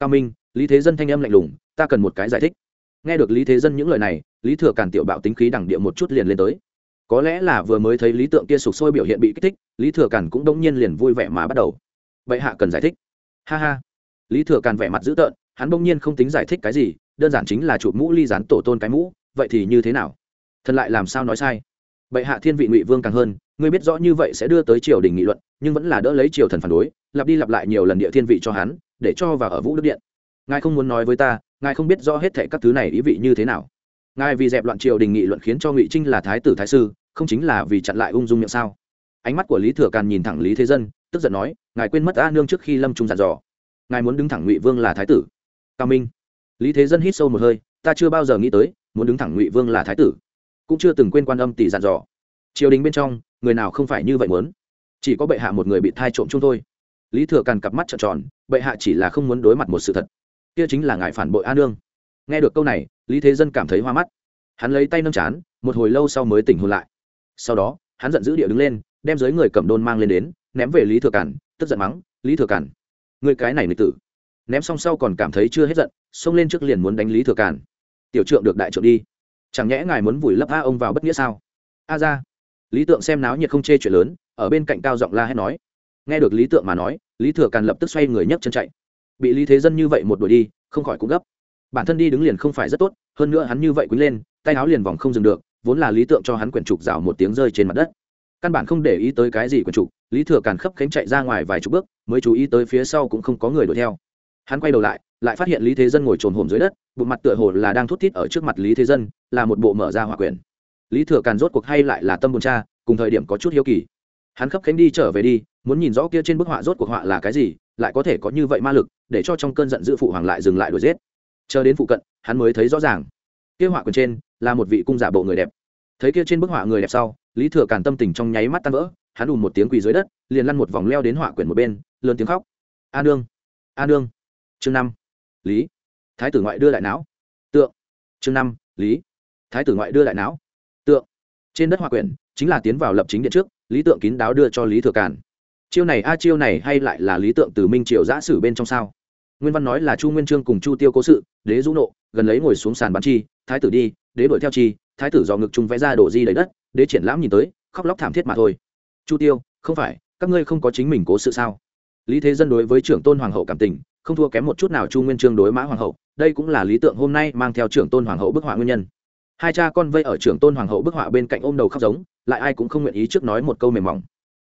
Cao minh, lý thế dân thanh âm lạnh lùng, ta cần một cái giải thích. Nghe được lý thế dân những lời này, lý thừa càn tiểu bạo tính khí đẳng địa một chút liền lên tới. Có lẽ là vừa mới thấy lý tượng kia sụp sôi biểu hiện bị kích thích, lý thừa càn cũng đông nhiên liền vui vẻ mà bắt đầu. Vậy hạ cần giải thích. Ha ha. Lý thừa càn vẻ mặt dữ tợn, hắn bỗng nhiên không tính giải thích cái gì, đơn giản chính là chụp mũ ly dán tổ tôn cái mũ, vậy thì như thế nào? Thần lại làm sao nói sai? Bệ hạ thiên vị ngụy vương càng hơn, ngươi biết rõ như vậy sẽ đưa tới triều đình nghị luận, nhưng vẫn là đỡ lấy triều thần phản đối, lặp đi lặp lại nhiều lần địa thiên vị cho hắn, để cho vào ở vũ đức điện. Ngài không muốn nói với ta, ngài không biết rõ hết thệ các thứ này ý vị như thế nào. Ngài vì dẹp loạn triều đình nghị luận khiến cho ngụy trinh là thái tử thái sư, không chính là vì chặn lại ung dung miệng sao? Ánh mắt của lý thừa càn nhìn thẳng lý thế dân, tức giận nói, ngài quên mất a nương trước khi lâm trung dặn dò. Ngài muốn đứng thẳng ngụy vương là thái tử. Cao minh. Lý thế dân hít sâu một hơi, ta chưa bao giờ nghĩ tới, muốn đứng thẳng ngụy vương là thái tử cũng chưa từng quên quan âm tỷ dặn dò. Triều đình bên trong, người nào không phải như vậy muốn? Chỉ có bệ hạ một người bị thai trộm chung thôi. Lý thừa càn cặp mắt trợn tròn, bệ hạ chỉ là không muốn đối mặt một sự thật. Kia chính là ngài phản bội a nương. Nghe được câu này, lý thế dân cảm thấy hoa mắt. Hắn lấy tay nâng chán, một hồi lâu sau mới tỉnh hôn lại. Sau đó, hắn giận dữ địa đứng lên, đem dưới người cầm đôn mang lên đến, ném về lý thừa cản tức giận mắng, lý thừa cản người cái này nịch tử. Ném xong sau còn cảm thấy chưa hết giận, xông lên trước liền muốn đánh lý thừa cản tiểu trượng được đại trượng đi chẳng nhẽ ngài muốn vùi lấp a ông vào bất nghĩa sao? A ra. Lý tượng xem náo nhiệt không chê chuyện lớn, ở bên cạnh cao giọng la hét nói. Nghe được lý tượng mà nói, lý thừa càn lập tức xoay người nhấc chân chạy. Bị lý thế dân như vậy một đuổi đi, không khỏi cũng gấp. Bản thân đi đứng liền không phải rất tốt, hơn nữa hắn như vậy quýnh lên, tay áo liền vòng không dừng được, vốn là lý tượng cho hắn quyển trục rào một tiếng rơi trên mặt đất. Căn bản không để ý tới cái gì quyển trục, lý thừa càn khấp khánh chạy ra ngoài vài chục bước, mới chú ý tới phía sau cũng không có người đuổi theo. Hắn quay đầu lại lại phát hiện lý thế dân ngồi trồn hồm dưới đất bộ mặt tựa hồ là đang thút thít ở trước mặt lý thế dân, là một bộ mở ra hỏa quyển. Lý thừa càn rốt cuộc hay lại là tâm bồn cha, cùng thời điểm có chút hiếu kỳ. Hắn khấp khánh đi trở về đi, muốn nhìn rõ kia trên bức họa rốt cuộc họa là cái gì, lại có thể có như vậy ma lực, để cho trong cơn giận dữ phụ hoàng lại dừng lại đuổi giết. Chờ đến phụ cận, hắn mới thấy rõ ràng. Kia họa quyền trên, là một vị cung giả bộ người đẹp. Thấy kia trên bức họa người đẹp sau, lý thừa càn tâm tình trong nháy mắt tan vỡ, hắn ùm một tiếng quỳ dưới đất, liền lăn một vòng leo đến họa quyển một bên, lớn tiếng khóc. A nương! A nương! Chương năm lý thái tử ngoại đưa đại não tượng chương năm lý thái tử ngoại đưa đại não tượng trên đất hoa quyển chính là tiến vào lập chính điện trước lý tượng kín đáo đưa cho lý thừa càn chiêu này a chiêu này hay lại là lý tượng từ minh triều giã sử bên trong sao nguyên văn nói là chu nguyên trương cùng chu tiêu cố sự đế dũ nộ gần lấy ngồi xuống sàn bắn chi thái tử đi đế đuổi theo chi thái tử do ngực trung vẽ ra đổ di đầy đất đế triển lãm nhìn tới khóc lóc thảm thiết mà thôi chu tiêu không phải các ngươi không có chính mình cố sự sao lý thế dân đối với trưởng tôn hoàng hậu cảm tình không thua kém một chút nào chu nguyên trương đối mã hoàng hậu, đây cũng là lý tượng hôm nay mang theo trưởng tôn hoàng hậu bức họa nguyên nhân. Hai cha con vây ở trưởng tôn hoàng hậu bức họa bên cạnh ôm đầu khóc giống, lại ai cũng không nguyện ý trước nói một câu mềm mỏng.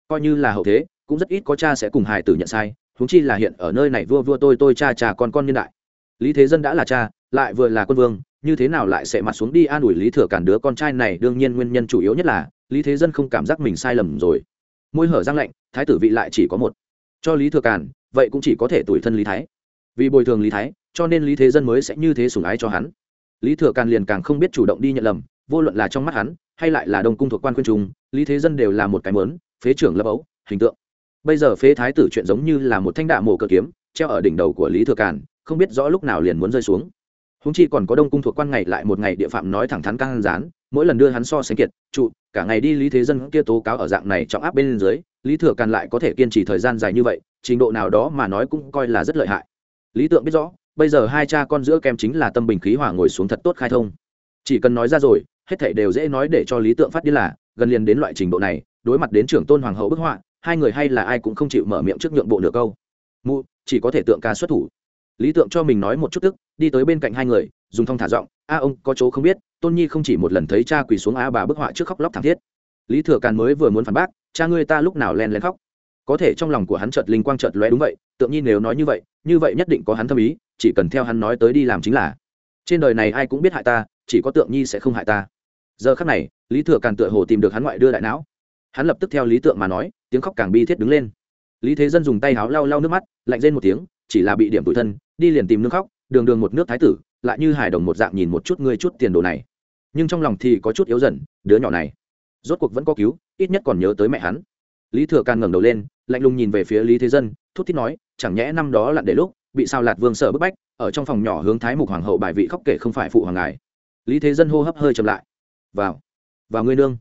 Coi như là hậu thế, cũng rất ít có cha sẽ cùng hài tử nhận sai, huống chi là hiện ở nơi này vua vua tôi tôi cha cha con con nhân đại. Lý thế dân đã là cha, lại vừa là quân vương, như thế nào lại sẽ mặt xuống đi an ủi lý thừa cản đứa con trai này? Đương nhiên nguyên nhân chủ yếu nhất là, lý thế dân không cảm giác mình sai lầm rồi. Môi hở răng lạnh, thái tử vị lại chỉ có một. Cho lý thừa cản vậy cũng chỉ có thể tuổi thân lý thái. Vì bồi thường lý thái, cho nên lý thế dân mới sẽ như thế sủng ái cho hắn. Lý thừa càn liền càng không biết chủ động đi nhận lầm, vô luận là trong mắt hắn, hay lại là đông cung thuộc quan quân trung lý thế dân đều là một cái mớn, phế trưởng lập ấu, hình tượng. Bây giờ phế thái tử chuyện giống như là một thanh đạ mổ cờ kiếm, treo ở đỉnh đầu của lý thừa càn, không biết rõ lúc nào liền muốn rơi xuống. Húng chi còn có đông cung thuộc quan ngày lại một ngày địa phạm nói thẳng thắn căng rán mỗi lần đưa hắn so sánh kiệt, trụ, cả ngày đi lý thế dân kia tố cáo ở dạng này trọng áp bên dưới lý thừa càn lại có thể kiên trì thời gian dài như vậy, trình độ nào đó mà nói cũng coi là rất lợi hại. Lý tượng biết rõ, bây giờ hai cha con giữa kem chính là tâm bình khí hòa ngồi xuống thật tốt khai thông. Chỉ cần nói ra rồi, hết thảy đều dễ nói để cho lý tượng phát điên là, gần liền đến loại trình độ này, đối mặt đến trưởng tôn hoàng hậu bức họa, hai người hay là ai cũng không chịu mở miệng trước nhượng bộ nửa câu. Mụ, chỉ có thể tượng ca xuất thủ. Lý tượng cho mình nói một chút tức, đi tới bên cạnh hai người, dùng thong thả giọng, a ông, có chỗ không biết, tôn nhi không chỉ một lần thấy cha quỳ xuống a bà bức họa trước khóc lóc thảm thiết. Lý thừa càn mới vừa muốn phản bác cha ngươi ta lúc nào len lén khóc. Có thể trong lòng của hắn chợt linh quang chợt lóe đúng vậy tượng nhi nếu nói như vậy như vậy nhất định có hắn thâm ý, chỉ cần theo hắn nói tới đi làm chính là. Trên đời này ai cũng biết hại ta, chỉ có tượng nhi sẽ không hại ta. Giờ khắc này, lý thừa càn tựa hồ tìm được hắn ngoại đưa đại não. Hắn lập tức theo lý tượng mà nói, tiếng khóc càng bi thiết đứng lên. Lý thế dân dùng tay háo lau lau nước mắt, lạnh rên một tiếng, chỉ là bị điểm tủi thân, đi liền tìm nước khóc, đường đường một nước thái tử, lại như hài đồng một dạng nhìn một chút ngươi chút tiền đồ này. Nhưng trong lòng thì có chút yếu dần, đứa nhỏ này, rốt cuộc vẫn có cứu ít nhất còn nhớ tới mẹ hắn. Lý thừa càn ngẩng đầu lên, lạnh lùng nhìn về phía lý thế dân, thút thít nói, chẳng nhẽ năm đó lặn để lúc, bị sao lạt vương sợ bức bách, ở trong phòng nhỏ hướng thái mục hoàng hậu bài vị khóc kể không phải phụ hoàng ngài. Lý thế dân hô hấp hơi chậm lại. Vào vào ngươi nương.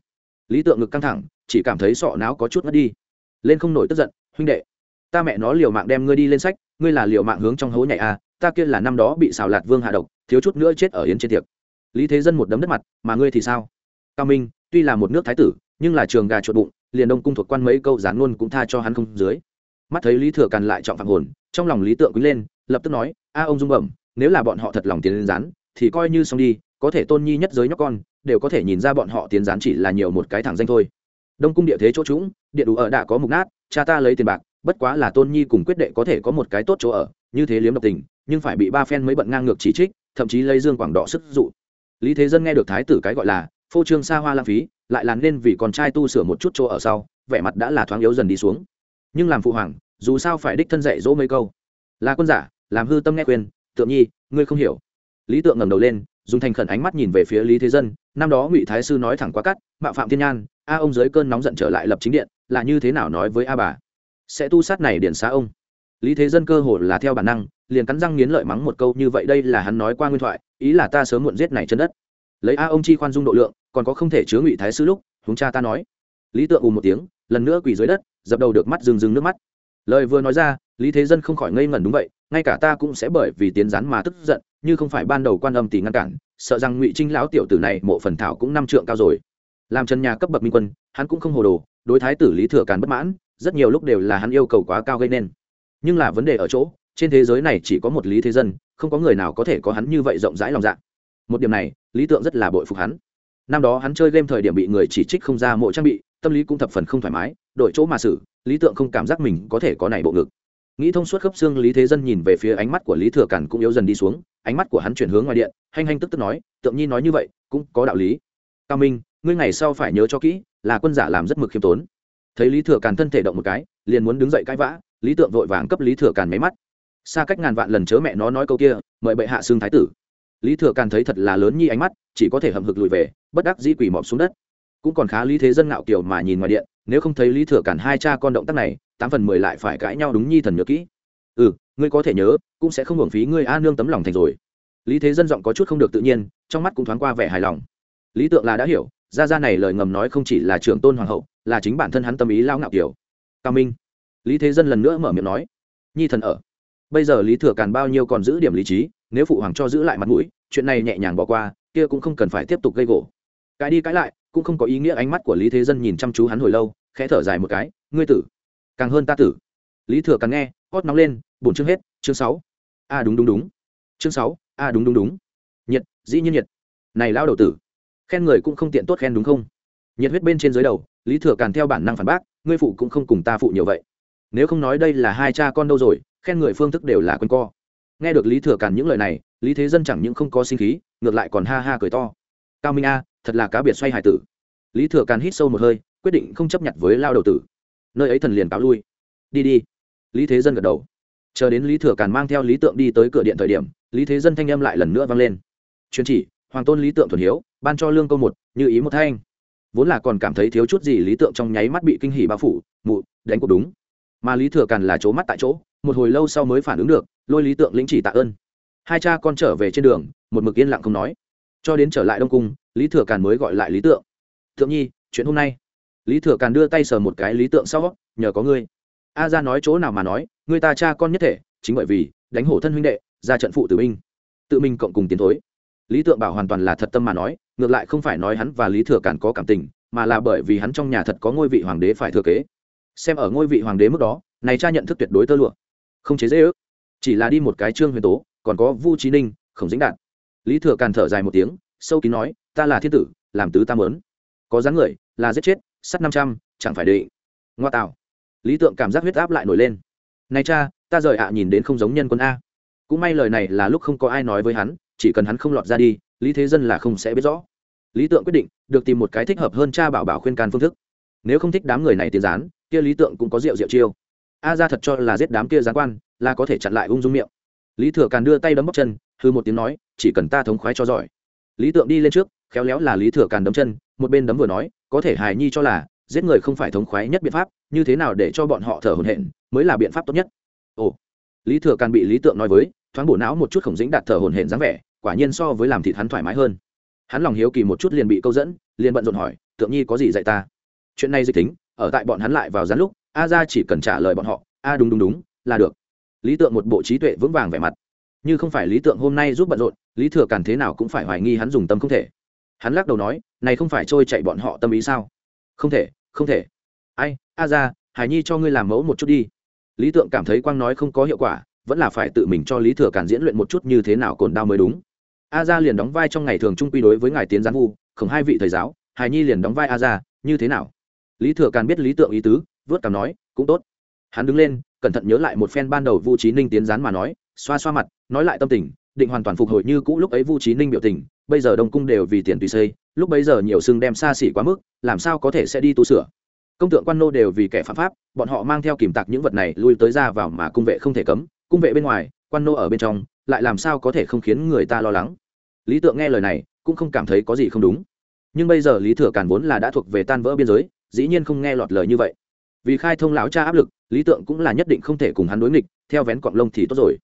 Lý tượng ngực căng thẳng, chỉ cảm thấy sọ não có chút mất đi. Lên không nổi tức giận, huynh đệ, ta mẹ nó liều mạng đem ngươi đi lên sách, ngươi là liều mạng hướng trong hố nhảy à ta kia là năm đó bị xào lạt vương hạ độc, thiếu chút nữa chết ở yến trên tiệc. Lý thế dân một đấm đất mặt, mà ngươi thì sao? Cao minh, tuy là một nước thái tử nhưng là trường gà chuột bụng, liền đông cung thuộc quan mấy câu gián luôn cũng tha cho hắn không dưới. Mắt thấy lý thừa càn lại trọng phạm hồn, trong lòng lý tượng quý lên, lập tức nói, a ông dung bẩm, nếu là bọn họ thật lòng tiến đến rán thì coi như xong đi, có thể tôn nhi nhất giới nhóc con, đều có thể nhìn ra bọn họ tiến rán chỉ là nhiều một cái thẳng danh thôi. Đông cung địa thế chỗ trũng, địa đủ ở đã có mục nát, cha ta lấy tiền bạc, bất quá là tôn nhi cùng quyết đệ có thể có một cái tốt chỗ ở, như thế liếm độc tình, nhưng phải bị ba phen mới bận ngang ngược chỉ trích, thậm chí lấy dương quảng đỏ sức dụ. Lý thế dân nghe được thái tử cái gọi là phô trương xa hoa lãng phí, lại làm nên vì con trai tu sửa một chút chỗ ở sau, vẻ mặt đã là thoáng yếu dần đi xuống. Nhưng làm phụ hoàng, dù sao phải đích thân dạy dỗ mấy câu. Là quân giả, làm hư tâm nghe khuyên. tượng nhi, ngươi không hiểu. Lý tượng ngẩng đầu lên, dùng thành khẩn ánh mắt nhìn về phía lý thế dân, năm đó ngụy thái sư nói thẳng quá cắt, mạo phạm thiên nhan, a ông dưới cơn nóng giận trở lại lập chính điện, là như thế nào nói với a bà? Sẽ tu sát này điển xá ông. Lý thế dân cơ hồ là theo bản năng, liền cắn răng nghiến lợi mắng một câu như vậy, đây là hắn nói qua nguyên thoại, ý là ta sớm muộn giết này chân đất. Lấy a ông chi khoan dung độ lượng còn có không thể chứa ngụy thái sư lúc chúng cha ta nói. Lý tượng ù một tiếng, lần nữa quỳ dưới đất, dập đầu được mắt rừng rừng nước mắt. Lời vừa nói ra, lý thế dân không khỏi ngây ngẩn đúng vậy, ngay cả ta cũng sẽ bởi vì tiến rán mà tức giận, như không phải ban đầu quan âm tỷ ngăn cản, sợ rằng ngụy trinh lão tiểu tử này mộ phần thảo cũng năm trượng cao rồi. Làm chân nhà cấp bậc minh quân, hắn cũng không hồ đồ, đối thái tử lý thừa càn bất mãn, rất nhiều lúc đều là hắn yêu cầu quá cao gây nên. Nhưng là vấn đề ở chỗ, trên thế giới này chỉ có một lý thế dân, không có người nào có thể có hắn như vậy rộng rãi lòng dạ. Một điểm này, lý tượng rất là bội phục hắn năm đó hắn chơi game thời điểm bị người chỉ trích không ra mộ trang bị, tâm lý cũng thập phần không thoải mái, đổi chỗ mà xử, lý tượng không cảm giác mình có thể có này bộ ngực. Nghĩ thông suốt khớp xương lý thế dân nhìn về phía ánh mắt của lý thừa cản cũng yếu dần đi xuống, ánh mắt của hắn chuyển hướng ngoài điện, hanh hanh tức tức nói, tượng nhi nói như vậy, cũng có đạo lý. Cao minh, ngươi ngày sau phải nhớ cho kỹ, là quân giả làm rất mực khiêm tốn. Thấy lý thừa càn thân thể động một cái, liền muốn đứng dậy cãi vã, lý tượng vội vàng cấp lý thừa càn máy mắt. Xa cách ngàn vạn lần chớ mẹ nó nói câu kia, mời bệ hạ xương thái tử. Lý thừa càn thấy thật là lớn nhi ánh mắt, chỉ có thể hậm hực lùi về bất đắc dĩ quỳ mọp xuống đất. Cũng còn khá lý thế dân ngạo kiểu mà nhìn ngoài điện, nếu không thấy lý thừa cản hai cha con động tác này, tám phần mười lại phải cãi nhau đúng nhi thần nhớ kỹ. Ừ ngươi có thể nhớ, cũng sẽ không hưởng phí ngươi a nương tấm lòng thành rồi. Lý thế dân giọng có chút không được tự nhiên, trong mắt cũng thoáng qua vẻ hài lòng. Lý tượng là đã hiểu ra ra này lời ngầm nói không chỉ là trưởng tôn hoàng hậu, là chính bản thân hắn tâm ý lao ngạo kiểu. Cao minh. Lý thế dân lần nữa mở miệng nói. Nhi thần ở. Bây giờ lý thừa càn bao nhiêu còn giữ điểm lý trí, nếu phụ hoàng cho giữ lại mặt mũi, chuyện này nhẹ nhàng bỏ qua, kia cũng không cần phải tiếp tục gây gỗ cái đi cãi lại, cũng không có ý nghĩa ánh mắt của lý thế dân nhìn chăm chú hắn hồi lâu, khẽ thở dài một cái, ngươi tử, càng hơn ta tử. Lý thừa càng nghe, hót nóng lên, bổn chương hết, chương sáu. A, đúng đúng đúng. Chương sáu, a, đúng đúng đúng. Nhiệt, dĩ nhiên nhiệt. Này lao đầu tử, khen người cũng không tiện tốt khen đúng không? Nhiệt huyết bên trên dưới đầu, lý thừa càn theo bản năng phản bác, ngươi phụ cũng không cùng ta phụ nhiều vậy. Nếu không nói đây là hai cha con đâu rồi, khen người phương thức đều là q co. Nghe được lý thừa càn những lời này, lý thế dân chẳng những không có sinh khí, ngược lại còn ha ha cười to. Cao minh a thật là cá biệt xoay hải tử. Lý thừa càn hít sâu một hơi, quyết định không chấp nhận với lao đầu tử. Nơi ấy thần liền cáo lui. Đi đi. Lý thế dân gật đầu. Chờ đến lý thừa càn mang theo lý tượng đi tới cửa điện thời điểm, lý thế dân thanh âm lại lần nữa vang lên. Chuyên chỉ, hoàng tôn lý tượng thuần hiếu, ban cho lương câu một, như ý một thanh. Vốn là còn cảm thấy thiếu chút gì lý tượng trong nháy mắt bị kinh hỉ bao phủ, mụ, đánh cuộc đúng. Mà lý thừa càn là chỗ mắt tại chỗ, một hồi lâu sau mới phản ứng được, lôi lý tượng lĩnh chỉ tạ ơn. Hai cha con trở về trên đường, một mực yên lặng không nói cho đến trở lại đông cung, lý thừa càn mới gọi lại lý tượng. Thượng nhi, chuyện hôm nay. Lý thừa càn đưa tay sờ một cái lý tượng sau, nhờ có ngươi. A ra nói chỗ nào mà nói người ta cha con nhất thể, chính bởi vì đánh hổ thân huynh đệ, ra trận phụ tử binh, tự mình cộng cùng tiến thối. Lý tượng bảo hoàn toàn là thật tâm mà nói, ngược lại không phải nói hắn và lý thừa càn có cảm tình, mà là bởi vì hắn trong nhà thật có ngôi vị hoàng đế phải thừa kế. Xem ở ngôi vị hoàng đế mức đó, này cha nhận thức tuyệt đối tơ lụa. Không chế dễ ước. Chỉ là đi một cái trương huyền tố, còn có vu trí ninh, khổng dính đạt lý thừa càn thở dài một tiếng, sâu kín nói, ta là thiên tử, làm tứ tam lớn có dáng người, là giết chết, sắt năm trăm, chẳng phải định. Ngoa tạo. Lý tượng cảm giác huyết áp lại nổi lên. Này cha, ta rời ạ nhìn đến không giống nhân quân a. Cũng may lời này là lúc không có ai nói với hắn, chỉ cần hắn không lọt ra đi, lý thế dân là không sẽ biết rõ. Lý tượng quyết định, được tìm một cái thích hợp hơn cha bảo bảo khuyên can phương thức. Nếu không thích đám người này tiến gián, kia lý tượng cũng có rượu rượu chiêu. A ra thật cho là giết đám kia gián quan, là có thể chặn lại ung dung miệng. Lý thừa càn đưa tay đấm bóc chân hư một tiếng nói chỉ cần ta thống khoái cho giỏi. Lý tượng đi lên trước, khéo léo là lý thừa càn đấm chân, một bên đấm vừa nói, có thể hài nhi cho là, giết người không phải thống khoái nhất biện pháp, như thế nào để cho bọn họ thở hổn hển, mới là biện pháp tốt nhất. Ồ. Lý thừa càn bị lý tượng nói với, thoáng bổ não một chút khổng dĩnh đạt thở hổn hển dáng vẻ, quả nhiên so với làm thịt hắn thoải mái hơn. Hắn lòng hiếu kỳ một chút liền bị câu dẫn, liền bận rộn hỏi, tượng nhi có gì dạy ta? Chuyện này dịch tính, ở tại bọn hắn lại vào gián lúc, a ra chỉ cần trả lời bọn họ, a, đúng đúng đúng, là được. Lý tượng một bộ trí tuệ vững vàng vẻ mặt như không phải lý tượng hôm nay giúp bận rộn, lý thừa càn thế nào cũng phải hoài nghi hắn dùng tâm không thể. Hắn lắc đầu nói, này không phải trôi chạy bọn họ tâm ý sao? Không thể không thể. Ai, a ra hải nhi cho ngươi làm mẫu một chút đi. Lý tượng cảm thấy quang nói không có hiệu quả, vẫn là phải tự mình cho lý thừa càn diễn luyện một chút như thế nào cồn đao mới đúng. A ra liền đóng vai trong ngày thường trung quy đối với ngài tiến gián vu không hai vị thầy giáo hải nhi liền đóng vai a ra, như thế nào? Lý thừa càn biết lý tượng ý tứ, vớt cảm nói, cũng tốt. Hắn đứng lên, cẩn thận nhớ lại một phen ban đầu vu trí ninh tiến gián mà nói, xoa xoa mặt nói lại tâm tình, định hoàn toàn phục hồi như cũ lúc ấy vu trí ninh biểu tình, bây giờ đông cung đều vì tiền tùy xây, lúc bấy giờ nhiều xưng đem xa xỉ quá mức, làm sao có thể sẽ đi tu sửa? Công tượng quan nô đều vì kẻ phạm pháp, bọn họ mang theo kìm tặc những vật này lui tới ra vào mà cung vệ không thể cấm, cung vệ bên ngoài, quan nô ở bên trong, lại làm sao có thể không khiến người ta lo lắng? Lý tượng nghe lời này, cũng không cảm thấy có gì không đúng. Nhưng bây giờ lý thừa càn vốn là đã thuộc về tan vỡ biên giới, dĩ nhiên không nghe lọt lời như vậy. Vì khai thông lão cha áp lực, lý tượng cũng là nhất định không thể cùng hắn đối nghịch, theo vén cọng lông thì tốt rồi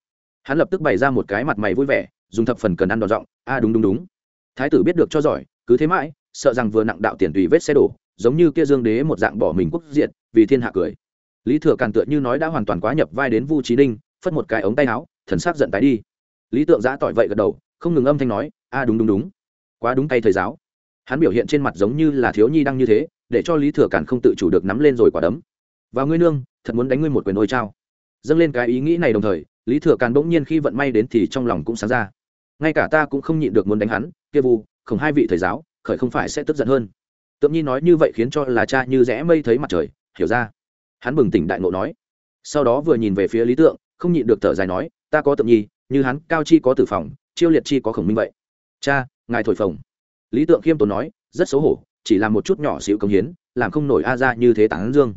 hắn lập tức bày ra một cái mặt mày vui vẻ, dùng thập phần cần ăn đòn giọng, a, đúng đúng đúng. Thái tử biết được cho giỏi, cứ thế mãi, sợ rằng vừa nặng đạo tiền tùy vết xe đổ, giống như kia dương đế một dạng bỏ mình quốc diện, vì thiên hạ cười. Lý thừa càn tựa như nói đã hoàn toàn quá nhập vai đến vu trí ninh, phất một cái ống tay áo, thần sắc giận tái đi. Lý tượng giã tỏi vậy gật đầu, không ngừng âm thanh nói, a, đúng đúng đúng. Quá đúng tay thầy giáo. Hắn biểu hiện trên mặt giống như là thiếu nhi đang như thế, để cho lý thừa càn không tự chủ được nắm lên rồi quả đấm. Và ngươi nương, thật muốn đánh ngươi một quyền ôi trao dâng lên cái ý nghĩ này đồng thời lý thừa càn bỗng nhiên khi vận may đến thì trong lòng cũng sáng ra. Ngay cả ta cũng không nhịn được muốn đánh hắn, kia vu không hai vị thầy giáo, khởi không phải sẽ tức giận hơn. Tượng nhi nói như vậy khiến cho là cha như rẽ mây thấy mặt trời, hiểu ra. Hắn bừng tỉnh đại ngộ nói. Sau đó vừa nhìn về phía lý tượng, không nhịn được thở dài nói, ta có tượng nhi, như hắn, cao chi có tử phòng, chiêu liệt chi có khổng minh vậy. Cha, ngài thổi phồng. Lý tượng khiêm tốn nói, rất xấu hổ, chỉ làm một chút nhỏ xíu công hiến, làm không nổi a ra như thế tán dương.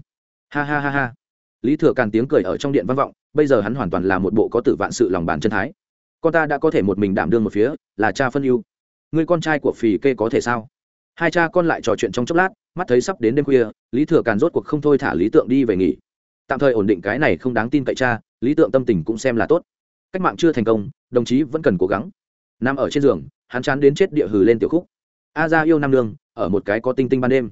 Ha ha ha ha. Lý thừa càn tiếng cười ở trong điện vang vọng bây giờ hắn hoàn toàn là một bộ có tử vạn sự lòng bàn chân thái. Con ta đã có thể một mình đảm đương một phía, là cha phân ưu. Người con trai của phì kê có thể sao? Hai cha con lại trò chuyện trong chốc lát, mắt thấy sắp đến đêm khuya, lý thừa càn rốt cuộc không thôi thả lý tượng đi về nghỉ. Tạm thời ổn định cái này không đáng tin cậy cha, lý tượng tâm tình cũng xem là tốt. Cách mạng chưa thành công, đồng chí vẫn cần cố gắng. Nằm ở trên giường, hắn chán đến chết địa hừ lên tiểu khúc. A ra yêu nam nương, ở một cái có tinh tinh ban đêm.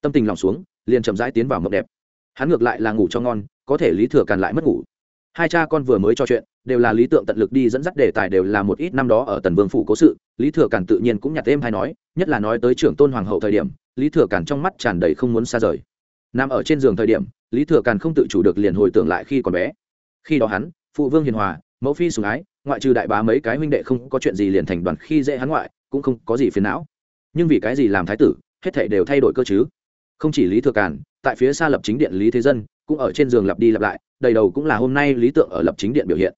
Tâm tình lòng xuống, liền chậm rãi tiến vào mộng đẹp. Hắn ngược lại là ngủ cho ngon, có thể lý thừa càn lại mất ngủ hai cha con vừa mới trò chuyện, đều là lý tượng tận lực đi dẫn dắt đề tài đều là một ít năm đó ở tần vương phủ cố sự. Lý thừa càn tự nhiên cũng nhặt thêm hay nói, nhất là nói tới trưởng tôn hoàng hậu thời điểm, lý thừa càn trong mắt tràn đầy không muốn xa rời. Nằm ở trên giường thời điểm, lý thừa càn không tự chủ được liền hồi tưởng lại khi còn bé. Khi đó hắn, phụ vương hiền hòa, mẫu phi sùng ái, ngoại trừ đại bá mấy cái huynh đệ không có chuyện gì liền thành đoàn khi dễ hắn ngoại, cũng không có gì phiền não. Nhưng vì cái gì làm thái tử, hết thảy đều thay đổi cơ chứ? Không chỉ lý thừa càn tại phía xa lập chính điện lý thế dân, cũng ở trên giường lặp đi lặp lại đầy đầu cũng là hôm nay lý tượng ở lập chính điện biểu hiện.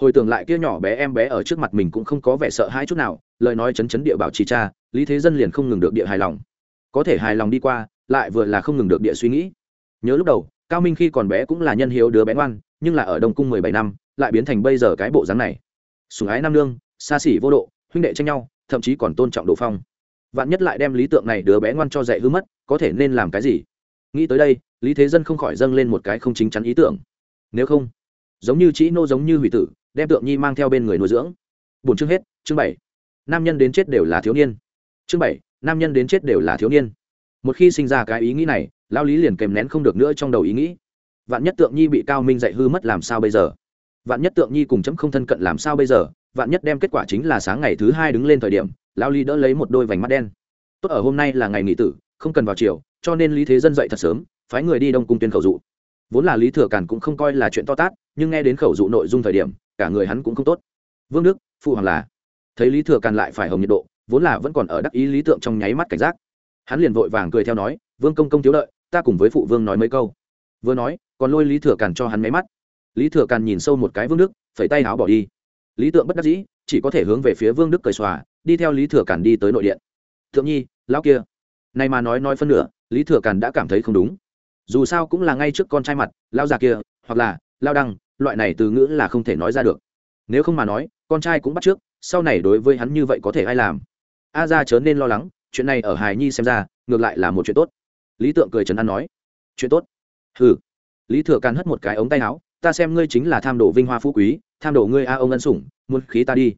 Hồi tưởng lại kia nhỏ bé em bé ở trước mặt mình cũng không có vẻ sợ hãi chút nào, lời nói chấn chấn địa bảo trì cha, lý thế dân liền không ngừng được địa hài lòng. Có thể hài lòng đi qua, lại vừa là không ngừng được địa suy nghĩ. Nhớ lúc đầu, cao minh khi còn bé cũng là nhân hiếu đứa bé ngoan, nhưng là ở đông cung mười bảy năm, lại biến thành bây giờ cái bộ dáng này. Sủng ái nam nương, xa xỉ vô độ, huynh đệ tranh nhau, thậm chí còn tôn trọng độ phong. Vạn nhất lại đem lý tượng này đứa bé ngoan cho dạy hư mất, có thể nên làm cái gì? Nghĩ tới đây, lý thế dân không khỏi dâng lên một cái không chính chắn ý tưởng nếu không, giống như chị nô giống như hủy tử, đem tượng nhi mang theo bên người nuôi dưỡng. Bổn chương hết, chương bảy. Nam nhân đến chết đều là thiếu niên. Chương bảy, nam nhân đến chết đều là thiếu niên. Một khi sinh ra cái ý nghĩ này lao lý liền kèm nén không được nữa trong đầu ý nghĩ. Vạn nhất tượng nhi bị cao minh dạy hư mất làm sao bây giờ? Vạn nhất tượng nhi cùng chấm không thân cận làm sao bây giờ? Vạn nhất đem kết quả chính là sáng ngày thứ hai đứng lên thời điểm lao lý đỡ lấy một đôi vành mắt đen. Tốt ở hôm nay là ngày nghỉ tử, không cần vào chiều cho nên lý thế dân dậy thật sớm, phái người đi đông cung tuyên khẩu dụ vốn là lý thừa càn cũng không coi là chuyện to tát, nhưng nghe đến khẩu dụ nội dung thời điểm, cả người hắn cũng không tốt. Vương đức phụ hoàng là, thấy lý thừa càn lại phải hồng nhiệt độ, vốn là vẫn còn ở đắc ý lý tượng trong nháy mắt cảnh giác. Hắn liền vội vàng cười theo nói, vương công công thiếu lợi ta cùng với phụ vương nói mấy câu. Vừa nói, còn lôi lý thừa càn cho hắn máy mắt. Lý thừa càn nhìn sâu một cái vương đức, phẩy tay áo bỏ đi. Lý tượng bất đắc dĩ, chỉ có thể hướng về phía vương đức cởi xòa, đi theo lý thừa càn đi tới nội điện. Thượng nhi, lão kia. Này mà nói nói phân nửa, lý thừa càn đã cảm thấy không đúng dù sao cũng là ngay trước con trai mặt lao già kia, hoặc là lao đăng, loại này từ ngữ là không thể nói ra được. Nếu không mà nói, con trai cũng bắt trước, sau này đối với hắn như vậy có thể ai làm? A ra chớ nên lo lắng, chuyện này ở hài nhi xem ra, ngược lại là một chuyện tốt. Lý tượng cười trấn an nói, chuyện tốt? Hừ. Lý thừa càn hất một cái ống tay áo, ta xem ngươi chính là tham đồ vinh hoa phú quý, tham đồ ngươi a ông ân sủng, muốn khí ta đi.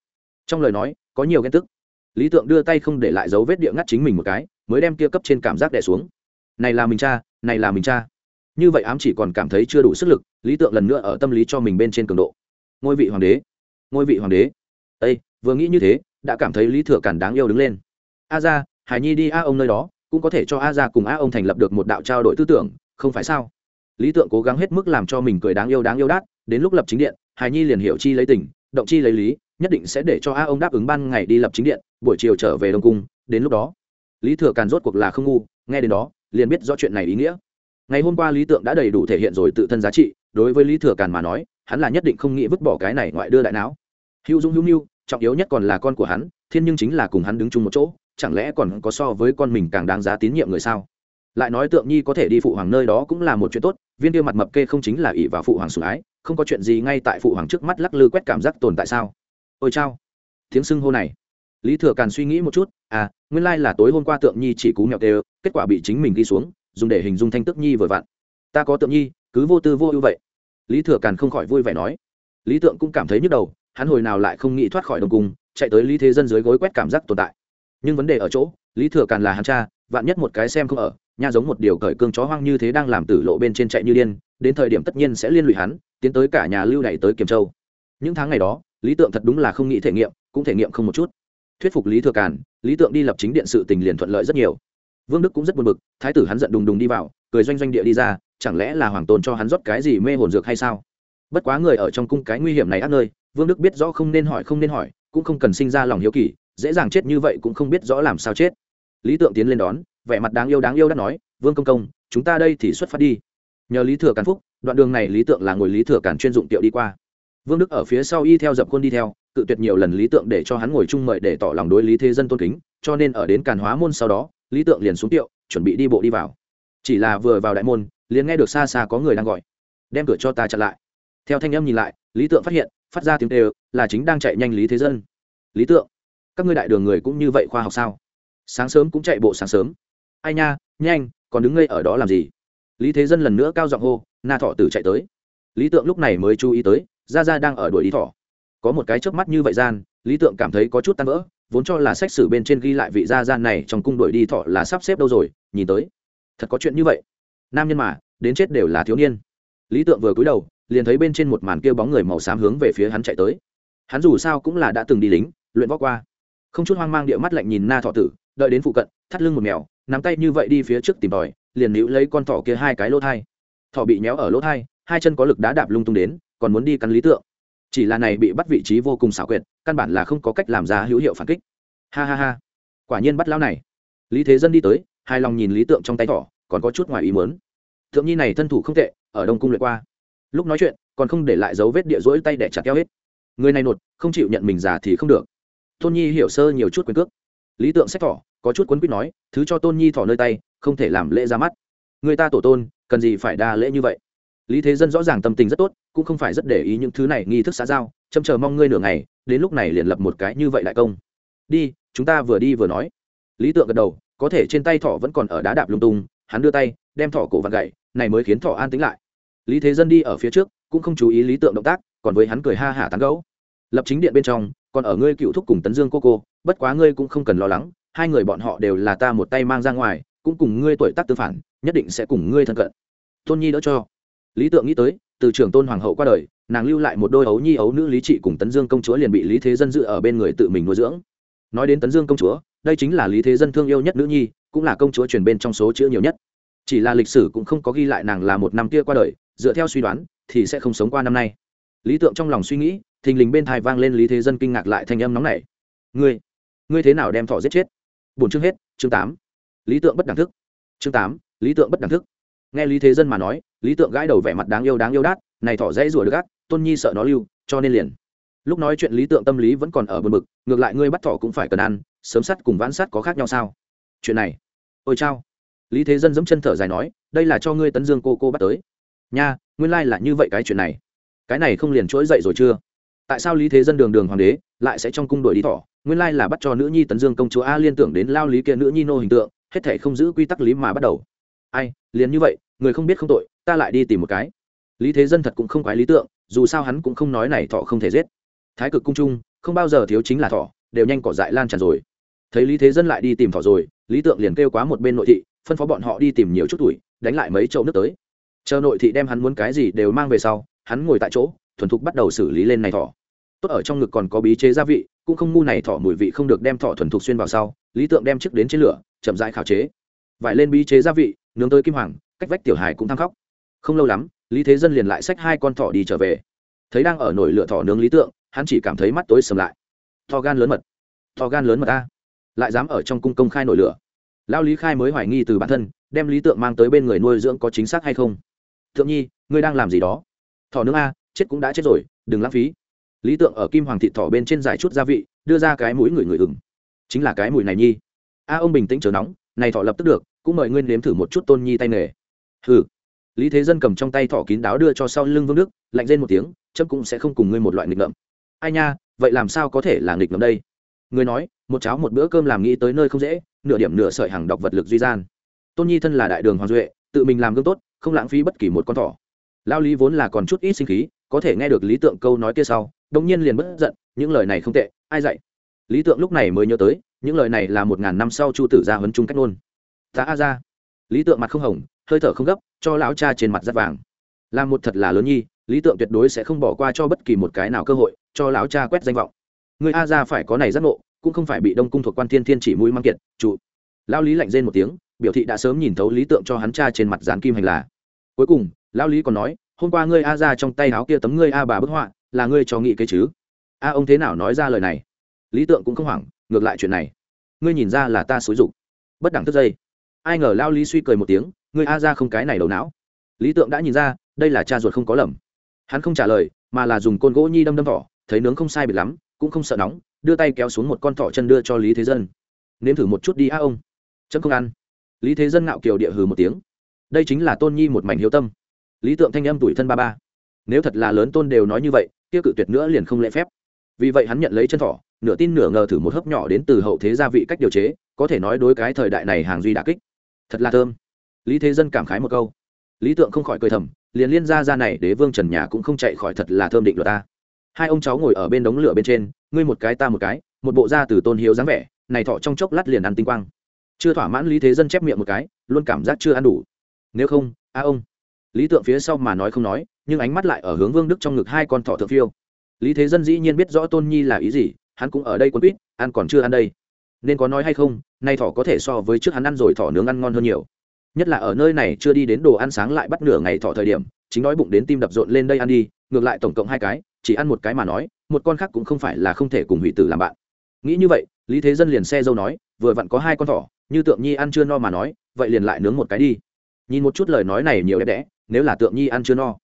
Trong lời nói, có nhiều ghen tức. Lý tượng đưa tay không để lại dấu vết địa ngắt chính mình một cái, mới đem kia cấp trên cảm giác đẻ xuống. Này là mình cha này là mình cha. Như vậy ám chỉ còn cảm thấy chưa đủ sức lực, lý tượng lần nữa ở tâm lý cho mình bên trên cường độ. Ngôi vị hoàng đế, ngôi vị hoàng đế. Ây vừa nghĩ như thế, đã cảm thấy lý thừa cản đáng yêu đứng lên. A ra hải nhi đi a ông nơi đó, cũng có thể cho a ra cùng a ông thành lập được một đạo trao đổi tư tưởng, không phải sao? Lý tượng cố gắng hết mức làm cho mình cười đáng yêu đáng yêu đát, đến lúc lập chính điện hải nhi liền hiểu chi lấy tình, động chi lấy lý, nhất định sẽ để cho a ông đáp ứng ban ngày đi lập chính điện, buổi chiều trở về đông cung, đến lúc đó. Lý thừa càn rốt cuộc là không ngu, nghe đến đó liền biết rõ chuyện này ý nghĩa. Ngày hôm qua lý tượng đã đầy đủ thể hiện rồi tự thân giá trị, đối với lý thừa càn mà nói, hắn là nhất định không nghĩ vứt bỏ cái này ngoại đưa đại não. Hữu dung hữu nhu trọng yếu nhất còn là con của hắn, thiên nhưng chính là cùng hắn đứng chung một chỗ, chẳng lẽ còn có so với con mình càng đáng giá tín nhiệm người sao? Lại nói tượng nhi có thể đi phụ hoàng nơi đó cũng là một chuyện tốt, viên tiêu mặt mập kê không chính là ỷ vào phụ hoàng sủng ái, không có chuyện gì ngay tại phụ hoàng trước mắt lắc lư quét cảm giác tồn tại sao? Ôi chao, tiếng sưng hô này lý thừa càn suy nghĩ một chút à nguyên lai là tối hôm qua tượng nhi chỉ cú mèo tê kết quả bị chính mình ghi xuống, dùng để hình dung thanh tức nhi vừa vặn. Ta có tượng nhi, cứ vô tư vô ưu vậy. Lý thừa càn không khỏi vui vẻ nói. Lý tượng cũng cảm thấy nhức đầu, hắn hồi nào lại không nghĩ thoát khỏi đồng cung, chạy tới lý thế dân dưới gối quét cảm giác tồn tại. Nhưng vấn đề ở chỗ, lý thừa càn là hắn cha, vạn nhất một cái xem không ở nha giống một điều cởi cương chó hoang như thế đang làm tử lộ bên trên chạy như điên, đến thời điểm tất nhiên sẽ liên lụy hắn, tiến tới cả nhà lưu đày tới kiềm châu. Những tháng ngày đó, lý tượng thật đúng là không nghĩ thể nghiệm, cũng thể nghiệm không một chút thuyết phục lý thừa càn, lý tượng đi lập chính điện sự tình liền thuận lợi rất nhiều. Vương đức cũng rất buồn bực, thái tử hắn giận đùng đùng đi vào, cười doanh doanh địa đi ra, chẳng lẽ là hoàng tôn cho hắn rót cái gì mê hồn dược hay sao? Bất quá người ở trong cung cái nguy hiểm này ác nơi, vương đức biết rõ không nên hỏi không nên hỏi, cũng không cần sinh ra lòng hiếu kỳ, dễ dàng chết như vậy cũng không biết rõ làm sao chết. Lý tượng tiến lên đón, vẻ mặt đáng yêu đáng yêu đã nói, vương công công, chúng ta đây thì xuất phát đi. Nhờ lý thừa càn phúc, đoạn đường này lý tượng là ngồi lý thừa càn chuyên dụng tiệu đi qua. Vương đức ở phía sau y theo dập khuôn đi theo tự tuyệt nhiều lần lý tượng để cho hắn ngồi chung mời để tỏ lòng đối lý thế dân tôn kính, cho nên ở đến càn hóa môn sau đó, lý tượng liền xuống tiệu, chuẩn bị đi bộ đi vào. Chỉ là vừa vào đại môn, liền nghe được xa xa có người đang gọi. Đem cửa cho ta chặn lại. Theo thanh âm nhìn lại, lý tượng phát hiện, phát ra tiếng đều là chính đang chạy nhanh lý thế dân. Lý tượng, các ngươi đại đường người cũng như vậy khoa học sao? Sáng sớm cũng chạy bộ sáng sớm. Ai nha, nhanh, còn đứng ngây ở đó làm gì? Lý thế dân lần nữa cao giọng hô, na thọ tử chạy tới. Lý tượng lúc này mới chú ý tới ra ra đang ở đuổi đi thỏ có một cái chớp mắt như vậy gian, lý tượng cảm thấy có chút tan vỡ, vốn cho là sách sử bên trên ghi lại vị gia gian này trong cung đuổi đi thọ là sắp xếp đâu rồi, nhìn tới. Thật có chuyện như vậy. Nam nhân mà, đến chết đều là thiếu niên. Lý tượng vừa cúi đầu, liền thấy bên trên một màn kia bóng người màu xám hướng về phía hắn chạy tới. Hắn dù sao cũng là đã từng đi lính, luyện võ qua. Không chút hoang mang địa mắt lạnh nhìn na thọ tử, đợi đến phụ cận, thắt lưng một mèo, nắm tay như vậy đi phía trước tìm tòi, liền níu lấy con thỏ kia hai cái lỗ thai. Thỏ bị nhéo ở lỗ thai, hai chân có lực đá đạp lung tung đến, còn muốn đi cắn lý tượng chỉ là này bị bắt vị trí vô cùng xảo quyệt, căn bản là không có cách làm ra hữu hiệu phản kích. Ha ha ha. Quả nhiên bắt lão này. Lý thế dân đi tới, hài lòng nhìn lý tượng trong tay thỏ, còn có chút ngoài ý muốn. Thượng nhi này thân thủ không tệ, ở đông cung lượt qua. Lúc nói chuyện, còn không để lại dấu vết địa rỗi tay để chặt keo hết. Người này nột, không chịu nhận mình già thì không được. Tôn nhi hiểu sơ nhiều chút quyền cước. Lý tượng xét thỏ, có chút quấn quýt nói, thứ cho tôn nhi thỏ nơi tay, không thể làm lễ ra mắt. Người ta tổ tôn, cần gì phải đa lễ như vậy? Lý thế dân rõ ràng tâm tình rất tốt, cũng không phải rất để ý những thứ này nghi thức xã giao, châm chờ mong ngươi nửa ngày, đến lúc này liền lập một cái như vậy đại công. Đi, chúng ta vừa đi vừa nói. Lý tượng gật đầu, có thể trên tay thỏ vẫn còn ở đá đạp lung tung, hắn đưa tay, đem thỏ cổ vặn gậy, này mới khiến thỏ an tính lại. Lý thế dân đi ở phía trước, cũng không chú ý lý tượng động tác, còn với hắn cười ha hả tán gấu lập chính điện bên trong, còn ở ngươi cựu thúc cùng tấn dương cô cô, bất quá ngươi cũng không cần lo lắng, hai người bọn họ đều là ta một tay mang ra ngoài, cũng cùng ngươi tuổi tác tư phản, nhất định sẽ cùng ngươi thân cận. Tôn nhi đỡ cho lý tượng nghĩ tới, từ trưởng tôn hoàng hậu qua đời, nàng lưu lại một đôi ấu nhi ấu nữ lý trị cùng tấn dương công chúa liền bị lý thế dân dự ở bên người tự mình nuôi dưỡng. Nói đến tấn dương công chúa, đây chính là lý thế dân thương yêu nhất nữ nhi, cũng là công chúa truyền bên trong số chữ nhiều nhất. Chỉ là lịch sử cũng không có ghi lại nàng là một năm kia qua đời, dựa theo suy đoán, thì sẽ không sống qua năm nay. Lý tượng trong lòng suy nghĩ, thình lình bên thai vang lên lý thế dân kinh ngạc lại thanh âm nóng nảy. Ngươi ngươi thế nào đem thọ giết chết? Bổn chương hết, chương tám. Lý tượng bất đẳng thức. Chương tám, lý tượng bất đẳng thức. Nghe lý thế dân mà nói lý tượng gãi đầu vẻ mặt đáng yêu đáng yêu đát, này thỏ dãy rủa được gắt tôn nhi sợ nó lưu, cho nên liền. Lúc nói chuyện lý tượng tâm lý vẫn còn ở bờ bực, ngược lại ngươi bắt thỏ cũng phải cần ăn, sớm sắt cùng vãn sắt có khác nhau sao? Chuyện này. Ôi chao. Lý thế dân giẫm chân thở dài nói, đây là cho ngươi tấn dương cô cô bắt tới. Nha, nguyên lai là như vậy cái chuyện này. Cái này không liền trỗi dậy rồi chưa? Tại sao lý thế dân đường đường hoàng đế lại sẽ trong cung đuổi đi thỏ? Nguyên lai là bắt cho nữ nhi tấn dương công chúa a liên tưởng đến lao lý kia nữ nhi nô hình tượng, hết thể không giữ quy tắc lý mà bắt đầu. Ai? Liền như vậy, người không biết không tội, ta lại đi tìm một cái. Lý thế dân thật cũng không quái lý tượng dù sao hắn cũng không nói này thọ không thể giết. Thái cực cung trung, không bao giờ thiếu chính là thọ, đều nhanh cỏ dại lan tràn rồi. Thấy lý thế dân lại đi tìm thọ rồi, lý tượng liền kêu quá một bên nội thị, phân phó bọn họ đi tìm nhiều chút tuổi, đánh lại mấy chậu nước tới. Chờ nội thị đem hắn muốn cái gì đều mang về sau, hắn ngồi tại chỗ, thuần thục bắt đầu xử lý lên này thỏ tốt ở trong ngực còn có bí chế gia vị, cũng không ngu này thỏ mùi vị không được đem thỏ thuần thục xuyên vào sau, lý tượng đem chiếc đến trên lửa, chậm rãi khảo chế. Vải lên bí chế gia vị nướng tới kim hoàng, cách vách tiểu hài cũng thăng khóc. Không lâu lắm, lý thế dân liền lại xách hai con thỏ đi trở về. Thấy đang ở nổi lửa thỏ nướng lý tượng, hắn chỉ cảm thấy mắt tối sầm lại. Thò gan lớn mật. Thò gan lớn mật ta lại dám ở trong cung công khai nổi lửa. Lao lý khai mới hoài nghi từ bản thân, đem lý tượng mang tới bên người nuôi dưỡng có chính xác hay không. Thượng nhi, ngươi đang làm gì đó? Thỏ nướng a, chết cũng đã chết rồi, đừng lãng phí. Lý tượng ở kim hoàng thị thỏ bên trên giải chút gia vị, đưa ra cái mũi người người ừng chính là cái mùi này nhi. A, ông bình tĩnh chờ nóng, này thỏ lập tức được cũng mời ngươi nếm thử một chút tôn nhi tay nghề. Hừ. Lý thế dân cầm trong tay thỏ kín đáo đưa cho sau lưng vương đức, lạnh lên một tiếng, chấm cũng sẽ không cùng ngươi một loại nghịch ngợm. Ai nha, vậy làm sao có thể là nghịch ngợm đây? Người nói, một cháo một bữa cơm làm nghĩ tới nơi không dễ, nửa điểm nửa sợi hàng đọc vật lực duy gian. Tôn nhi thân là đại đường hoàng duệ, tự mình làm gương tốt, không lãng phí bất kỳ một con thỏ. Lao lý vốn là còn chút ít sinh khí, có thể nghe được lý tượng câu nói kia sau đông nhiên liền bất giận, những lời này không tệ, ai dạy? Lý tượng lúc này mới nhớ tới, những lời này là một ngàn năm sau chu tử gia huấn trung cách luôn ta a ra lý tượng mặt không hồng, hơi thở không gấp, cho lão cha trên mặt rất vàng. Làm một thật là lớn nhi, lý tượng tuyệt đối sẽ không bỏ qua cho bất kỳ một cái nào cơ hội, cho lão cha quét danh vọng. Người a ra phải có này giác ngộ, cũng không phải bị đông cung thuộc quan thiên thiên chỉ mũi mang kiệt trụ Lão lý lạnh rên một tiếng, biểu thị đã sớm nhìn thấu lý tượng cho hắn cha trên mặt dán kim hành là. Cuối cùng, lão lý còn nói, hôm qua ngươi a ra trong tay áo kia tấm ngươi a bà bức họa, là ngươi cho nghị kế chứ? A ông thế nào nói ra lời này? Lý tượng cũng không hoảng, ngược lại chuyện này. Ngươi nhìn ra là ta xúi dục. Bất đẳng tức dây ai ngờ lao lý suy cười một tiếng người a ra không cái này đầu não. Lý tượng đã nhìn ra, đây là cha ruột không có lầm. Hắn không trả lời, mà là dùng côn gỗ nhi đâm đâm thỏ, thấy nướng không sai biệt lắm, cũng không sợ nóng, đưa tay kéo xuống một con thỏ chân đưa cho lý thế dân. Nếm thử một chút đi a ông. Chấm không ăn. Lý thế dân ngạo kiều địa hừ một tiếng. Đây chính là tôn nhi một mảnh hiếu tâm. Lý tượng thanh âm tuổi thân ba ba. Nếu thật là lớn tôn đều nói như vậy, kia cự tuyệt nữa liền không lễ phép. Vì vậy hắn nhận lấy chân thỏ, nửa tin nửa ngờ thử một hớp nhỏ đến từ hậu thế gia vị cách điều chế, có thể nói đối cái thời đại này hàng duy đà kích thật là thơm. Lý thế dân cảm khái một câu. Lý tượng không khỏi cười thầm, liền liên gia ra này đế vương trần nhà cũng không chạy khỏi thật là thơm định luật ta. Hai ông cháu ngồi ở bên đống lửa bên trên, ngươi một cái ta một cái, một bộ da từ tôn hiếu dáng vẻ, này thọ trong chốc lát liền ăn tinh quang. Chưa thỏa mãn lý thế dân chép miệng một cái, luôn cảm giác chưa ăn đủ. Nếu không, a ông. Lý tượng phía sau mà nói không nói, nhưng ánh mắt lại ở hướng vương đức trong ngực hai con thỏ thượng phiêu. Lý thế dân dĩ nhiên biết rõ tôn nhi là ý gì, hắn cũng ở đây quân quýt, ăn còn chưa ăn đây nên có nói hay không, nay thỏ có thể so với trước hắn ăn rồi thỏ nướng ăn ngon hơn nhiều. Nhất là ở nơi này chưa đi đến đồ ăn sáng lại bắt nửa ngày thỏ thời điểm, chính đói bụng đến tim đập rộn lên đây ăn đi, ngược lại tổng cộng hai cái, chỉ ăn một cái mà nói, một con khác cũng không phải là không thể cùng hủy tử làm bạn. Nghĩ như vậy, lý thế dân liền xe dâu nói, vừa vặn có hai con thỏ, như tượng nhi ăn chưa no mà nói, vậy liền lại nướng một cái đi. Nhìn một chút lời nói này nhiều đẹp đẽ, nếu là tượng nhi ăn chưa no.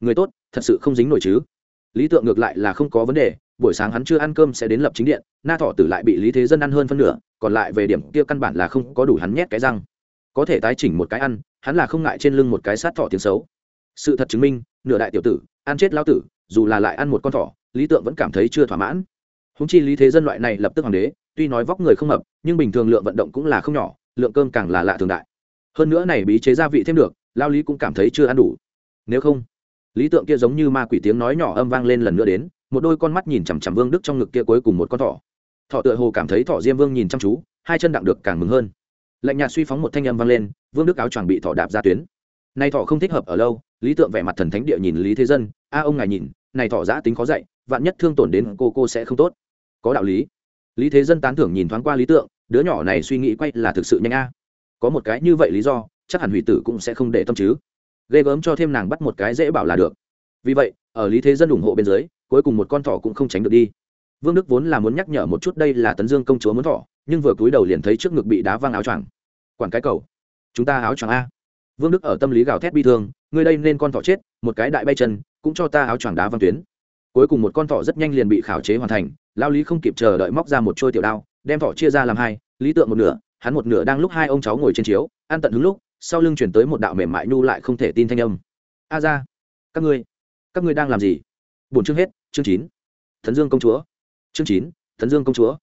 Người tốt, thật sự không dính nổi chứ. Lý tượng ngược lại là không có vấn đề buổi sáng hắn chưa ăn cơm sẽ đến lập chính điện, na thọ tử lại bị lý thế dân ăn hơn phân nửa, còn lại về điểm kia căn bản là không có đủ hắn nhét cái răng. Có thể tái chỉnh một cái ăn, hắn là không ngại trên lưng một cái sát thọ tiếng xấu. Sự thật chứng minh, nửa đại tiểu tử, ăn chết lao tử, dù là lại ăn một con thỏ, lý tượng vẫn cảm thấy chưa thỏa mãn. Húng chi lý thế dân loại này lập tức hoàng đế, tuy nói vóc người không hợp nhưng bình thường lượng vận động cũng là không nhỏ, lượng cơm càng là lạ thường đại. Hơn nữa này bí chế gia vị thêm được lao lý cũng cảm thấy chưa ăn đủ. Nếu không, lý tượng kia giống như ma quỷ tiếng nói nhỏ âm vang lên lần nữa đến một đôi con mắt nhìn chằm chằm vương đức trong ngực kia cuối cùng một con thỏ. Thọ tựa hồ cảm thấy thỏ diêm vương nhìn chăm chú, hai chân đặng được càng mừng hơn. Lạnh nhạt suy phóng một thanh âm vang lên, vương đức áo choàng bị thọ đạp ra tuyến. Nay thọ không thích hợp ở lâu, lý tượng vẻ mặt thần thánh địa nhìn lý thế dân, a, ông ngài nhìn, này thọ giã tính khó dạy, vạn nhất thương tổn đến cô cô sẽ không tốt. Có đạo lý. Lý thế dân tán thưởng nhìn thoáng qua lý tượng, đứa nhỏ này suy nghĩ quay là thực sự nhanh a. Có một cái như vậy lý do, chắc hẳn hủy tử cũng sẽ không để tâm chứ. Ghê gớm cho thêm nàng bắt một cái dễ bảo là được. Vì vậy, ở lý thế dân ủng hộ bên dưới cuối cùng một con thỏ cũng không tránh được đi. Vương đức vốn là muốn nhắc nhở một chút đây là tấn dương công chúa muốn thỏ, nhưng vừa cúi đầu liền thấy trước ngực bị đá văng áo choàng. Quản cái cầu, chúng ta áo choàng a. Vương đức ở tâm lý gào thét bi thương người đây nên con thỏ chết, một cái đại bay chân, cũng cho ta áo choàng đá văng tuyến. Cuối cùng một con thỏ rất nhanh liền bị khảo chế hoàn thành, lao lý không kịp chờ đợi móc ra một trôi tiểu đao, đem thỏ chia ra làm hai, lý tượng một nửa, hắn một nửa đang lúc hai ông cháu ngồi trên chiếu, ăn tận hứng lúc, sau lưng chuyển tới một đạo mềm mại nhu lại không thể tin thanh âm. A ra, các ngươi các ngươi đang làm gì? Bổn chương hết chương chín. Thần dương công chúa. Chương chín thần dương công chúa.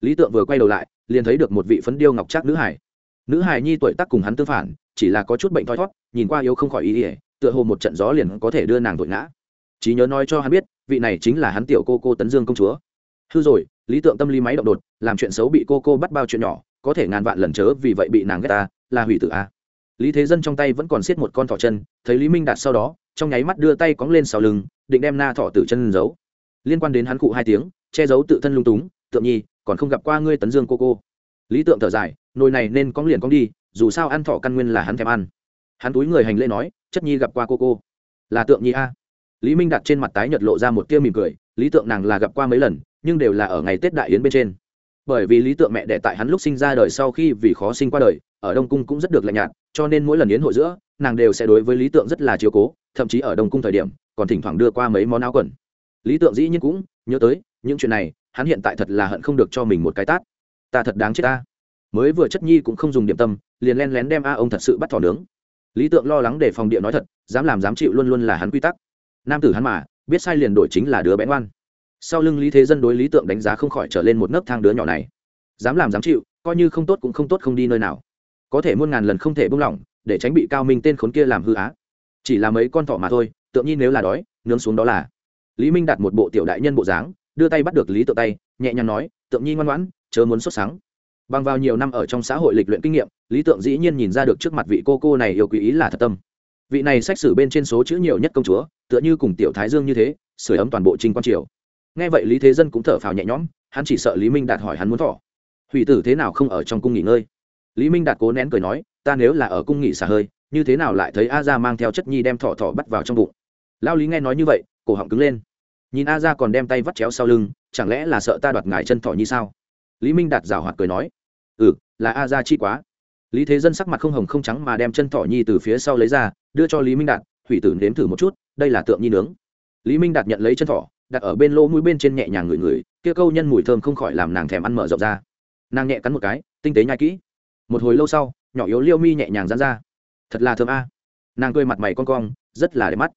Lý tượng vừa quay đầu lại, liền thấy được một vị phấn điêu ngọc trác nữ hải nữ hải nhi tuổi tác cùng hắn tương phản, chỉ là có chút bệnh thoi thót, nhìn qua yếu không khỏi ý ỉa tựa hồ một trận gió liền có thể đưa nàng tội ngã. Trí nhớ nói cho hắn biết, vị này chính là hắn tiểu cô cô tấn dương công chúa. Hư rồi, lý tượng tâm lý máy động đột, làm chuyện xấu bị cô cô bắt bao chuyện nhỏ, có thể ngàn vạn lần chớ vì vậy bị nàng ghét ta, là hủy tử a. Lý thế dân trong tay vẫn còn xiết một con thỏ chân, thấy lý minh đạt sau đó trong nháy mắt đưa tay cóng lên sau lưng, định đem na thọ tử chân giấu. Liên quan đến hắn cụ hai tiếng, che giấu tự thân lung túng, tượng nhi, còn không gặp qua ngươi tấn dương cô cô. Lý tượng thở dài, nồi này nên cóng liền cóng đi, dù sao ăn thọ căn nguyên là hắn thèm ăn. Hắn túi người hành lễ nói, chất nhi gặp qua cô cô. Là tượng nhi a. Lý minh đặt trên mặt tái nhật lộ ra một tia mỉm cười, lý tượng nàng là gặp qua mấy lần, nhưng đều là ở ngày tết đại yến bên trên. Bởi vì lý tượng mẹ đẻ tại hắn lúc sinh ra đời sau khi vì khó sinh qua đời ở đông cung cũng rất được lạnh nhạt, cho nên mỗi lần yến hội giữa, nàng đều sẽ đối với lý tượng rất là chiếu cố, thậm chí ở đông cung thời điểm, còn thỉnh thoảng đưa qua mấy món áo quần. Lý tượng dĩ nhiên cũng nhớ tới, những chuyện này, hắn hiện tại thật là hận không được cho mình một cái tát. Ta thật đáng chết ta. Mới vừa chất nhi cũng không dùng điểm tâm, liền len lén đem a ông thật sự bắt thỏ nướng. Lý tượng lo lắng để phòng địa nói thật, dám làm dám chịu luôn luôn là hắn quy tắc. Nam tử hắn mà, biết sai liền đổi chính là đứa bé oan sau lưng lý thế dân đối lý tượng đánh giá không khỏi trở lên một nấc thang đứa nhỏ này. Dám làm dám chịu, coi như không tốt cũng không tốt không đi nơi nào có thể muôn ngàn lần không thể buông lỏng, để tránh bị cao minh tên khốn kia làm hư á. Chỉ là mấy con thỏ mà thôi tượng nhi nếu là đói, nướng xuống đó là. Lý minh đặt một bộ tiểu đại nhân bộ dáng, đưa tay bắt được lý tượng tay, nhẹ nhàng nói, tượng nhi ngoan ngoãn, chớ muốn xuất sáng bằng vào nhiều năm ở trong xã hội lịch luyện kinh nghiệm, lý tượng dĩ nhiên nhìn ra được trước mặt vị cô cô này yêu quý ý là thật tâm. Vị này sách sử bên trên số chữ nhiều nhất công chúa, tựa như cùng tiểu thái dương như thế sửa ấm toàn bộ trinh quan triều. Nghe vậy lý thế dân cũng thở phào nhẹ nhõm, hắn chỉ sợ lý minh đạt hỏi hắn muốn thỏ. Hủy tử thế nào không ở trong cung nghỉ ngơi? Lý minh đạt cố nén cười nói, ta nếu là ở cung nghỉ xả hơi, như thế nào lại thấy a ra mang theo chất nhi đem thỏ thỏ bắt vào trong bụng? Lao lý nghe nói như vậy, cổ họng cứng lên. Nhìn a ra còn đem tay vắt chéo sau lưng, chẳng lẽ là sợ ta đoạt ngài chân thỏ như sao? Lý minh đạt rào hoạt cười nói ừ là a ra chi quá. Lý thế dân sắc mặt không hồng không trắng mà đem chân thỏ nhi từ phía sau lấy ra, đưa cho lý minh đạt hủy tử nếm thử một chút, đây là tượng nhi nướng. Lý minh đạt nhận lấy chân thỏ, đặt ở bên lỗ mũi bên trên nhẹ nhàng ngửi ngửi, kia câu nhân mùi thơm không khỏi làm nàng thèm ăn mở rộng ra. Nàng nhẹ cắn một cái, tinh tế nhai kỹ một hồi lâu sau, nhỏ yếu liêu mi nhẹ nhàng dán ra. Thật là thơm a. Nàng cười mặt mày con cong, rất là đẹp mắt.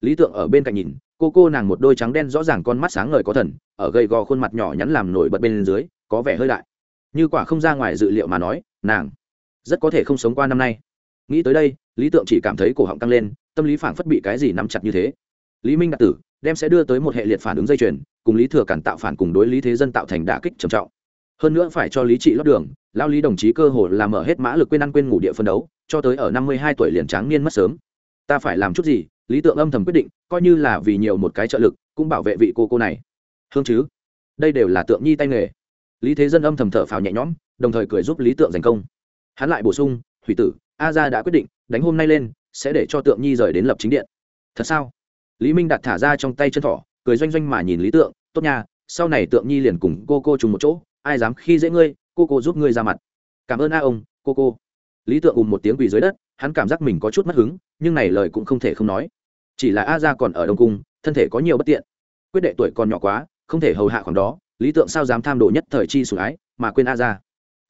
Lý tượng ở bên cạnh nhìn, cô cô nàng một đôi trắng đen rõ ràng con mắt sáng ngời có thần, ở gầy gò khuôn mặt nhỏ nhắn làm nổi bật bên dưới, có vẻ hơi đại. Như quả không ra ngoài dự liệu mà nói, nàng rất có thể không sống qua năm nay. Nghĩ tới đây, lý tượng chỉ cảm thấy cổ họng tăng lên, tâm lý phảng phất bị cái gì nắm chặt như thế. Lý minh đạt tử đem sẽ đưa tới một hệ liệt phản ứng dây chuyền, cùng lý thừa cản tạo phản cùng đối lý thế dân tạo thành đả kích trầm trọng hơn nữa phải cho lý trị lót đường lao lý đồng chí cơ hồ làm mở hết mã lực quên ăn quên ngủ địa phân đấu, cho tới ở năm mươi hai tuổi liền tráng niên mất sớm. Ta phải làm chút gì? Lý tượng âm thầm quyết định, coi như là vì nhiều một cái trợ lực, cũng bảo vệ vị cô cô này. Hương chứ? Đây đều là tượng nhi tay nghề. Lý thế dân âm thầm thở phào nhẹ nhõm, đồng thời cười giúp lý tượng giành công. Hắn lại bổ sung, hủy tử, a gia đã quyết định, đánh hôm nay lên, sẽ để cho tượng nhi rời đến lập chính điện. Thật sao? Lý minh đặt thả ra trong tay chân thỏ, cười doanh doanh mà nhìn lý tượng, tốt nha, sau này tượng nhi liền cùng cô cô trùng một chỗ ai dám khi dễ ngươi, cô cô giúp ngươi ra mặt. Cảm ơn a ông, cô cô. Lý tượng ùm một tiếng quỳ dưới đất, hắn cảm giác mình có chút mất hứng, nhưng này lời cũng không thể không nói. Chỉ là a ra còn ở đông cung, thân thể có nhiều bất tiện. Quyết đệ tuổi còn nhỏ quá, không thể hầu hạ khoảng đó, lý tượng sao dám tham đồ nhất thời chi sủng ái, mà quên a ra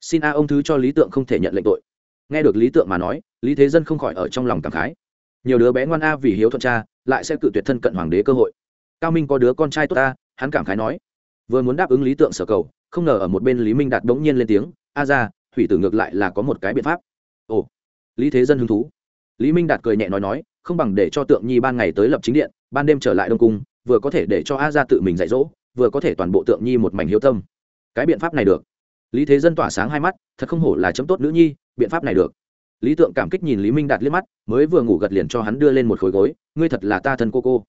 xin a ông thứ cho lý tượng không thể nhận lệnh tội. Nghe được lý tượng mà nói, lý thế dân không khỏi ở trong lòng cảm khái. Nhiều đứa bé ngoan a vì hiếu thuận cha, lại sẽ cự tuyệt thân cận hoàng đế cơ hội. Cao minh có đứa con trai tốt ta hắn cảm khái nói. Vừa muốn đáp ứng lý tượng sở cầu không ngờ ở một bên lý minh đạt bỗng nhiên lên tiếng, a ra thủy tử ngược lại là có một cái biện pháp. Ồ, lý thế dân hứng thú. Lý minh đạt cười nhẹ nói nói, không bằng để cho tượng nhi ban ngày tới lập chính điện, ban đêm trở lại đông cung, vừa có thể để cho a ra tự mình dạy dỗ, vừa có thể toàn bộ tượng nhi một mảnh hiếu tâm. Cái biện pháp này được. Lý thế dân tỏa sáng hai mắt, thật không hổ là chấm tốt nữ nhi, biện pháp này được. Lý tượng cảm kích nhìn lý minh đạt liếc mắt, mới vừa ngủ gật liền cho hắn đưa lên một khối gối, ngươi thật là ta thân cô cô.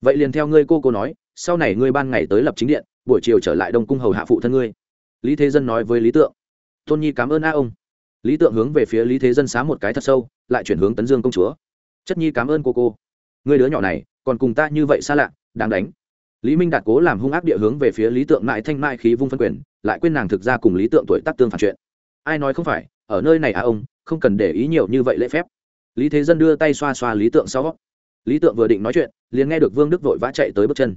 Vậy liền theo ngươi cô cô nói, sau này ngươi ban ngày tới lập chính điện buổi chiều trở lại đông cung hầu hạ phụ thân ngươi. Lý thế dân nói với lý tượng. Tôn nhi cảm ơn a ông. Lý tượng hướng về phía lý thế dân xá một cái thật sâu, lại chuyển hướng tấn dương công chúa. Chất nhi cảm ơn cô cô. Người đứa nhỏ này, còn cùng ta như vậy xa lạ, đáng đánh. Lý minh đạt cố làm hung ác địa hướng về phía lý tượng mãi thanh mãi khí vung phân quyền, lại quên nàng thực ra cùng lý tượng tuổi tác tương phản chuyện. Ai nói không phải, ở nơi này à ông, không cần để ý nhiều như vậy lễ phép. Lý thế dân đưa tay xoa xoa lý tượng sau. Lý tượng vừa định nói chuyện, liền nghe được vương đức vội vã chạy tới bước chân.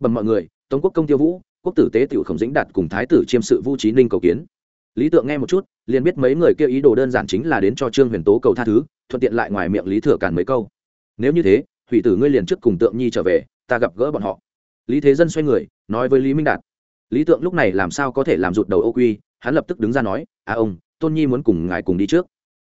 Bầm mọi người tống quốc công tiêu vũ, quốc tử tế tiểu khổng dĩnh đạt cùng thái tử chiêm sự vu trí ninh cầu kiến. Lý tượng nghe một chút, liền biết mấy người kia ý đồ đơn giản chính là đến cho trương huyền tố cầu tha thứ, thuận tiện lại ngoài miệng lý thừa càn mấy câu. Nếu như thế, hủy tử ngươi liền trước cùng tượng nhi trở về, ta gặp gỡ bọn họ. Lý thế dân xoay người, nói với lý minh đạt. Lý tượng lúc này làm sao có thể làm rụt đầu ô quy, hắn lập tức đứng ra nói à ông, tôn nhi muốn cùng ngài cùng đi trước.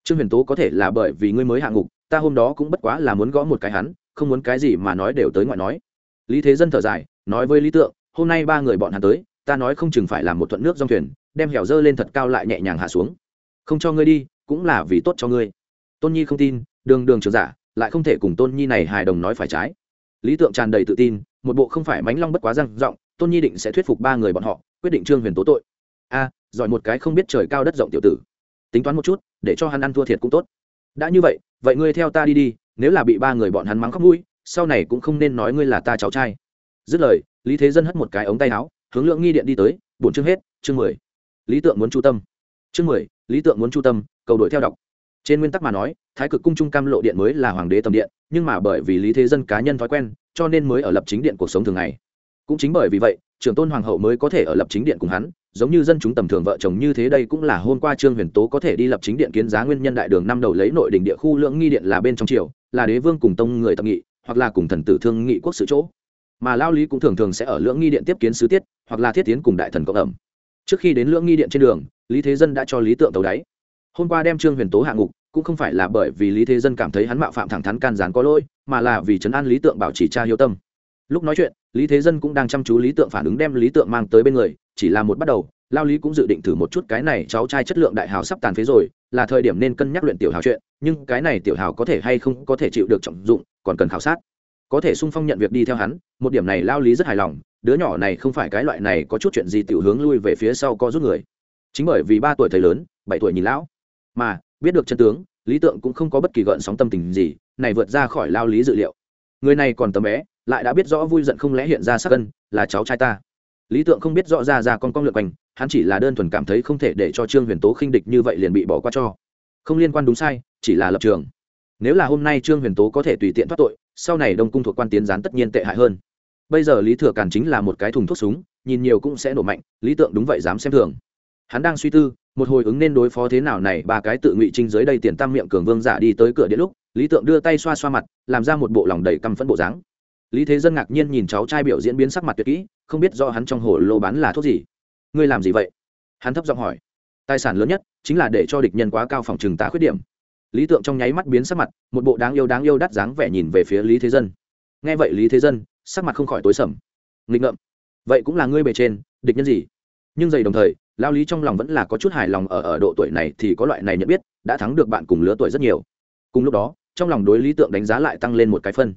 Trương huyền tố có thể là bởi vì ngươi mới hạ ngục, ta hôm đó cũng bất quá là muốn gõ một cái hắn, không muốn cái gì mà nói đều tới ngoại nói. Lý thế dân thở dài nói với lý tượng, hôm nay ba người bọn hắn tới, ta nói không chừng phải làm một thuận nước dòng thuyền, đem hẻo dơ lên thật cao lại nhẹ nhàng hạ xuống. Không cho ngươi đi, cũng là vì tốt cho ngươi. Tôn nhi không tin, đường đường trường giả, lại không thể cùng tôn nhi này hài đồng nói phải trái. Lý tượng tràn đầy tự tin, một bộ không phải mánh long bất quá răng giọng tôn nhi định sẽ thuyết phục ba người bọn họ, quyết định trương huyền tố tội. A, giỏi một cái không biết trời cao đất rộng tiểu tử. Tính toán một chút, để cho hắn ăn thua thiệt cũng tốt. Đã như vậy vậy ngươi theo ta đi đi, nếu là bị ba người bọn hắn mắng khóc mũi, sau này cũng không nên nói ngươi là ta cháu trai dứt lời, lý thế dân hất một cái ống tay áo, hướng lượng nghi điện đi tới, bổn chương hết, chương mười. Lý tượng muốn chu tâm. Chương mười, lý tượng muốn chu tâm, cầu đổi theo đọc. Trên nguyên tắc mà nói, thái cực cung trung cam lộ điện mới là hoàng đế tầm điện, nhưng mà bởi vì lý thế dân cá nhân thói quen, cho nên mới ở lập chính điện cuộc sống thường ngày. Cũng chính bởi vì vậy, trưởng tôn hoàng hậu mới có thể ở lập chính điện cùng hắn, giống như dân chúng tầm thường vợ chồng như thế đây cũng là hôm qua trương huyền tố có thể đi lập chính điện kiến giá nguyên nhân đại đường năm đầu lấy nội đình địa khu lưỡng nghi điện là bên trong triều, là đế vương cùng tông người tập nghị, hoặc là cùng thần tử thương nghị quốc sự chỗ mà lao lý cũng thường thường sẽ ở lưỡng nghi điện tiếp kiến sứ tiết, hoặc là thiết tiến cùng đại thần cộng ẩm. Trước khi đến lưỡng nghi điện trên đường, lý thế dân đã cho lý tượng tàu đáy. Hôm qua đem trương huyền tố hạ ngục, cũng không phải là bởi vì lý thế dân cảm thấy hắn mạo phạm thẳng thắn can gián có lỗi, mà là vì trấn an lý tượng bảo trì cha hiếu tâm. Lúc nói chuyện, lý thế dân cũng đang chăm chú lý tượng phản ứng đem lý tượng mang tới bên người, chỉ là một bắt đầu, lao lý cũng dự định thử một chút cái này cháu trai chất lượng đại hào sắp tàn phế rồi, là thời điểm nên cân nhắc luyện tiểu hào chuyện, nhưng cái này tiểu hào có thể hay không có thể chịu được trọng dụng, còn cần khảo sát có thể sung phong nhận việc đi theo hắn, một điểm này lao lý rất hài lòng, đứa nhỏ này không phải cái loại này có chút chuyện gì tiểu hướng lui về phía sau co rút người. Chính bởi vì ba tuổi thầy lớn, bảy tuổi nhìn lão. Mà, biết được chân tướng, lý tượng cũng không có bất kỳ gợn sóng tâm tình gì, này vượt ra khỏi lao lý dự liệu. Người này còn tấm bé, lại đã biết rõ vui giận không lẽ hiện ra sắc cân là cháu trai ta. Lý tượng không biết rõ ra ra con con lượt quanh, hắn chỉ là đơn thuần cảm thấy không thể để cho trương huyền tố khinh địch như vậy liền bị bỏ qua cho. Không liên quan đúng sai, chỉ là lập trường. Nếu là hôm nay trương huyền tố có thể tùy tiện thoát tội sau này đông cung thuộc quan tiến gián tất nhiên tệ hại hơn. Bây giờ lý thừa càn chính là một cái thùng thuốc súng, nhìn nhiều cũng sẽ nổ mạnh, lý tượng đúng vậy dám xem thường. Hắn đang suy tư, một hồi ứng nên đối phó thế nào này, ba cái tự ngụy trinh dưới đây tiền tam miệng cường vương giả đi tới cửa điện lúc, lý tượng đưa tay xoa xoa mặt, làm ra một bộ lòng đầy căm phẫn bộ dáng. Lý thế dân ngạc nhiên nhìn cháu trai biểu diễn biến sắc mặt tuyệt kỹ, không biết do hắn trong hồ lô bán là thuốc gì. Ngươi làm gì vậy? Hắn thấp giọng hỏi. Tài sản lớn nhất chính là để cho địch nhân quá cao phòng trừng tá khuyết điểm lý tượng trong nháy mắt biến sắc mặt, một bộ đáng yêu đáng yêu đắt dáng vẻ nhìn về phía lý thế dân. Nghe vậy lý thế dân, sắc mặt không khỏi tối sầm. Nghịch ngợm. Vậy cũng là ngươi bề trên, địch nhân gì? Nhưng dày đồng thời lao lý trong lòng vẫn là có chút hài lòng ở ở độ tuổi này thì có loại này nhận biết, đã thắng được bạn cùng lứa tuổi rất nhiều. Cùng lúc đó, trong lòng đối lý tượng đánh giá lại tăng lên một cái phân.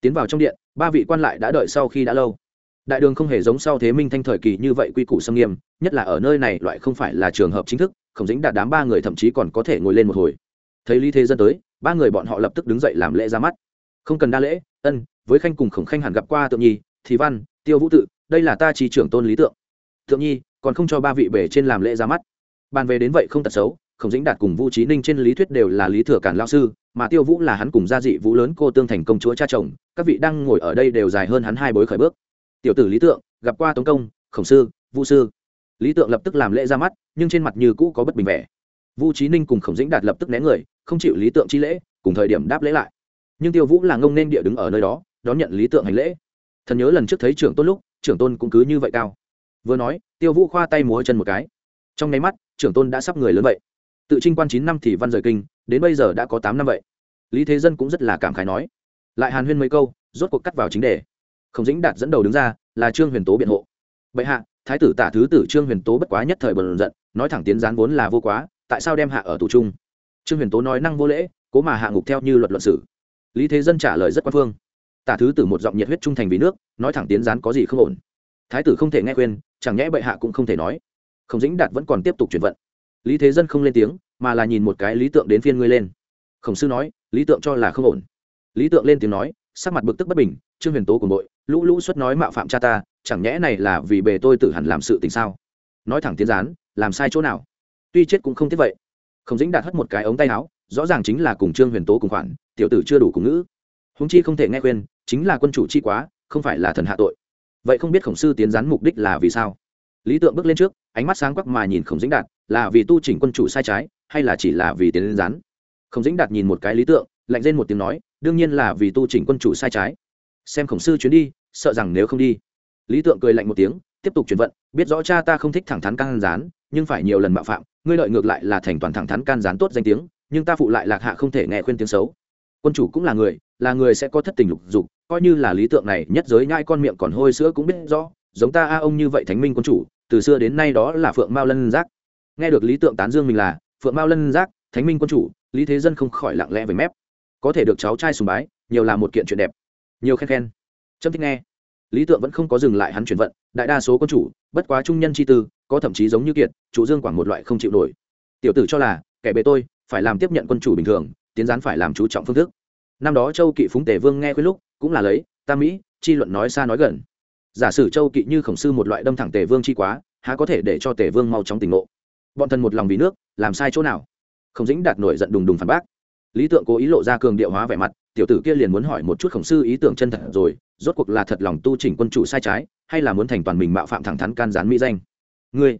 Tiến vào trong điện, ba vị quan lại đã đợi sau khi đã lâu. Đại đường không hề giống sau thế minh thanh thời kỳ như vậy quy củ xâm nghiêm, nhất là ở nơi này loại không phải là trường hợp chính thức, không dính đạt đám ba người thậm chí còn có thể ngồi lên một hồi thấy lý thế dân tới, ba người bọn họ lập tức đứng dậy làm lễ ra mắt. Không cần đa lễ, ân, với khanh cùng khổng khanh hẳn gặp qua tượng nhi, thì văn, tiêu vũ tự, đây là ta chỉ trưởng tôn lý tượng. Tượng nhi, còn không cho ba vị bể trên làm lễ ra mắt. Bàn về đến vậy không tật xấu, khổng dĩnh đạt cùng vũ trí ninh trên lý thuyết đều là lý thừa cản lao sư, mà tiêu vũ là hắn cùng gia dị vũ lớn cô tương thành công chúa cha chồng, các vị đang ngồi ở đây đều dài hơn hắn hai bối khởi bước. Tiểu tử lý tượng, gặp qua tống công, khổng sư vũ sư. Lý tượng lập tức làm lễ ra mắt, nhưng trên mặt như cũ có bất bình vẻ vũ trí ninh cùng khổng dĩnh đạt lập tức né người, không chịu lý tượng chi lễ, cùng thời điểm đáp lễ lại. Nhưng tiêu vũ là ngông nên địa đứng ở nơi đó, đón nhận lý tượng hành lễ. Thần nhớ lần trước thấy trưởng tôn lúc, trưởng tôn cũng cứ như vậy cao. Vừa nói, tiêu vũ khoa tay múa chân một cái. Trong nháy mắt, trưởng tôn đã sắp người lớn vậy. Tự trinh quan chín năm thì văn rời kinh, đến bây giờ đã có tám năm vậy. Lý thế dân cũng rất là cảm khái nói. Lại hàn huyên mấy câu, rốt cuộc cắt vào chính đề. Khổng dĩnh đạt dẫn đầu đứng ra, là trương huyền tố biện hộ. Bệ hạ, thái tử tả thứ tử trương huyền tố bất quá nhất thời bần giận, nói thẳng tiến gián vốn là vô quá tại sao đem hạ ở tù trung? Trương huyền tố nói năng vô lễ, cố mà hạ ngục theo như luật luận sử lý thế dân trả lời rất quan phương. Tả thứ tử một giọng nhiệt huyết trung thành vì nước, nói thẳng tiến gián có gì không ổn. Thái tử không thể nghe khuyên, chẳng nhẽ bệ hạ cũng không thể nói. Khổng dĩnh đạt vẫn còn tiếp tục chuyển vận. Lý thế dân không lên tiếng, mà là nhìn một cái lý tượng đến phiên ngươi lên. Khổng sư nói, lý tượng cho là không ổn. Lý tượng lên tiếng nói, sắc mặt bực tức bất bình, trương huyền tố của bội, lũ lũ xuất nói mạo phạm cha ta, chẳng nhẽ này là vì bề tôi tự hẳn làm sự tình sao? Nói thẳng tiến gián, làm sai chỗ nào? Tuy chết cũng không tiếc vậy. Khổng dĩnh đạt hất một cái ống tay áo, rõ ràng chính là cùng trương huyền tố cùng khoản, tiểu tử chưa đủ cùng ngữ. Húng chi không thể nghe khuyên, chính là quân chủ chi quá, không phải là thần hạ tội. Vậy không biết khổng sư tiến gián mục đích là vì sao? Lý tượng bước lên trước, ánh mắt sáng quắc mà nhìn khổng dĩnh đạt là vì tu chỉnh quân chủ sai trái, hay là chỉ là vì tiến lên rán khổng dĩnh đạt nhìn một cái lý tượng, lạnh lên một tiếng nói, đương nhiên là vì tu chỉnh quân chủ sai trái. Xem khổng sư chuyến đi, sợ rằng nếu không đi. Lý tượng cười lạnh một tiếng, tiếp tục chuyển vận, biết rõ cha ta không thích thẳng thắn căng rán nhưng phải nhiều lần mạo phạm, ngươi lợi ngược lại là thành toàn thẳng thắn can gián tốt danh tiếng, nhưng ta phụ lại lạc hạ không thể nghe khuyên tiếng xấu. Quân chủ cũng là người là người sẽ có thất tình lục dục, coi như là lý tượng này nhất giới nhai con miệng còn hôi sữa cũng biết rõ, giống ta a ông như vậy thánh minh quân chủ, từ xưa đến nay đó là phượng mao lân giác. Nghe được lý tượng tán dương mình là, phượng mao lân giác, thánh minh quân chủ, lý thế dân không khỏi lặng lẽ về mép. Có thể được cháu trai sùng bái, nhiều là một kiện chuyện đẹp, nhiều khen khen. Trâm thích nghe lý tượng vẫn không có dừng lại hắn chuyển vận, đại đa số quân chủ, bất quá trung nhân chi tư, có thậm chí giống như kiệt, chủ dương quảng một loại không chịu nổi. Tiểu tử cho là, kẻ bề tôi, phải làm tiếp nhận quân chủ bình thường, tiến gián phải làm chú trọng phương thức. Năm đó châu kỵ phúng tề vương nghe khuyên lúc, cũng là lấy tam mỹ, chi luận nói xa nói gần. Giả sử châu kỵ như khổng sư một loại đâm thẳng tề vương chi quá, há có thể để cho tề vương mau chóng tỉnh ngộ? Bọn thần một lòng vì nước, làm sai chỗ nào? Khổng dĩnh đạt nổi giận đùng đùng phản bác. Lý tượng cố ý lộ ra cường điệu hóa vẻ mặt, tiểu tử kia liền muốn hỏi một chút khổng sư ý tưởng chân thật rồi rốt cuộc là thật lòng tu chỉnh quân chủ sai trái, hay là muốn thành toàn mình mạo phạm thẳng thắn can gián mỹ danh? Ngươi.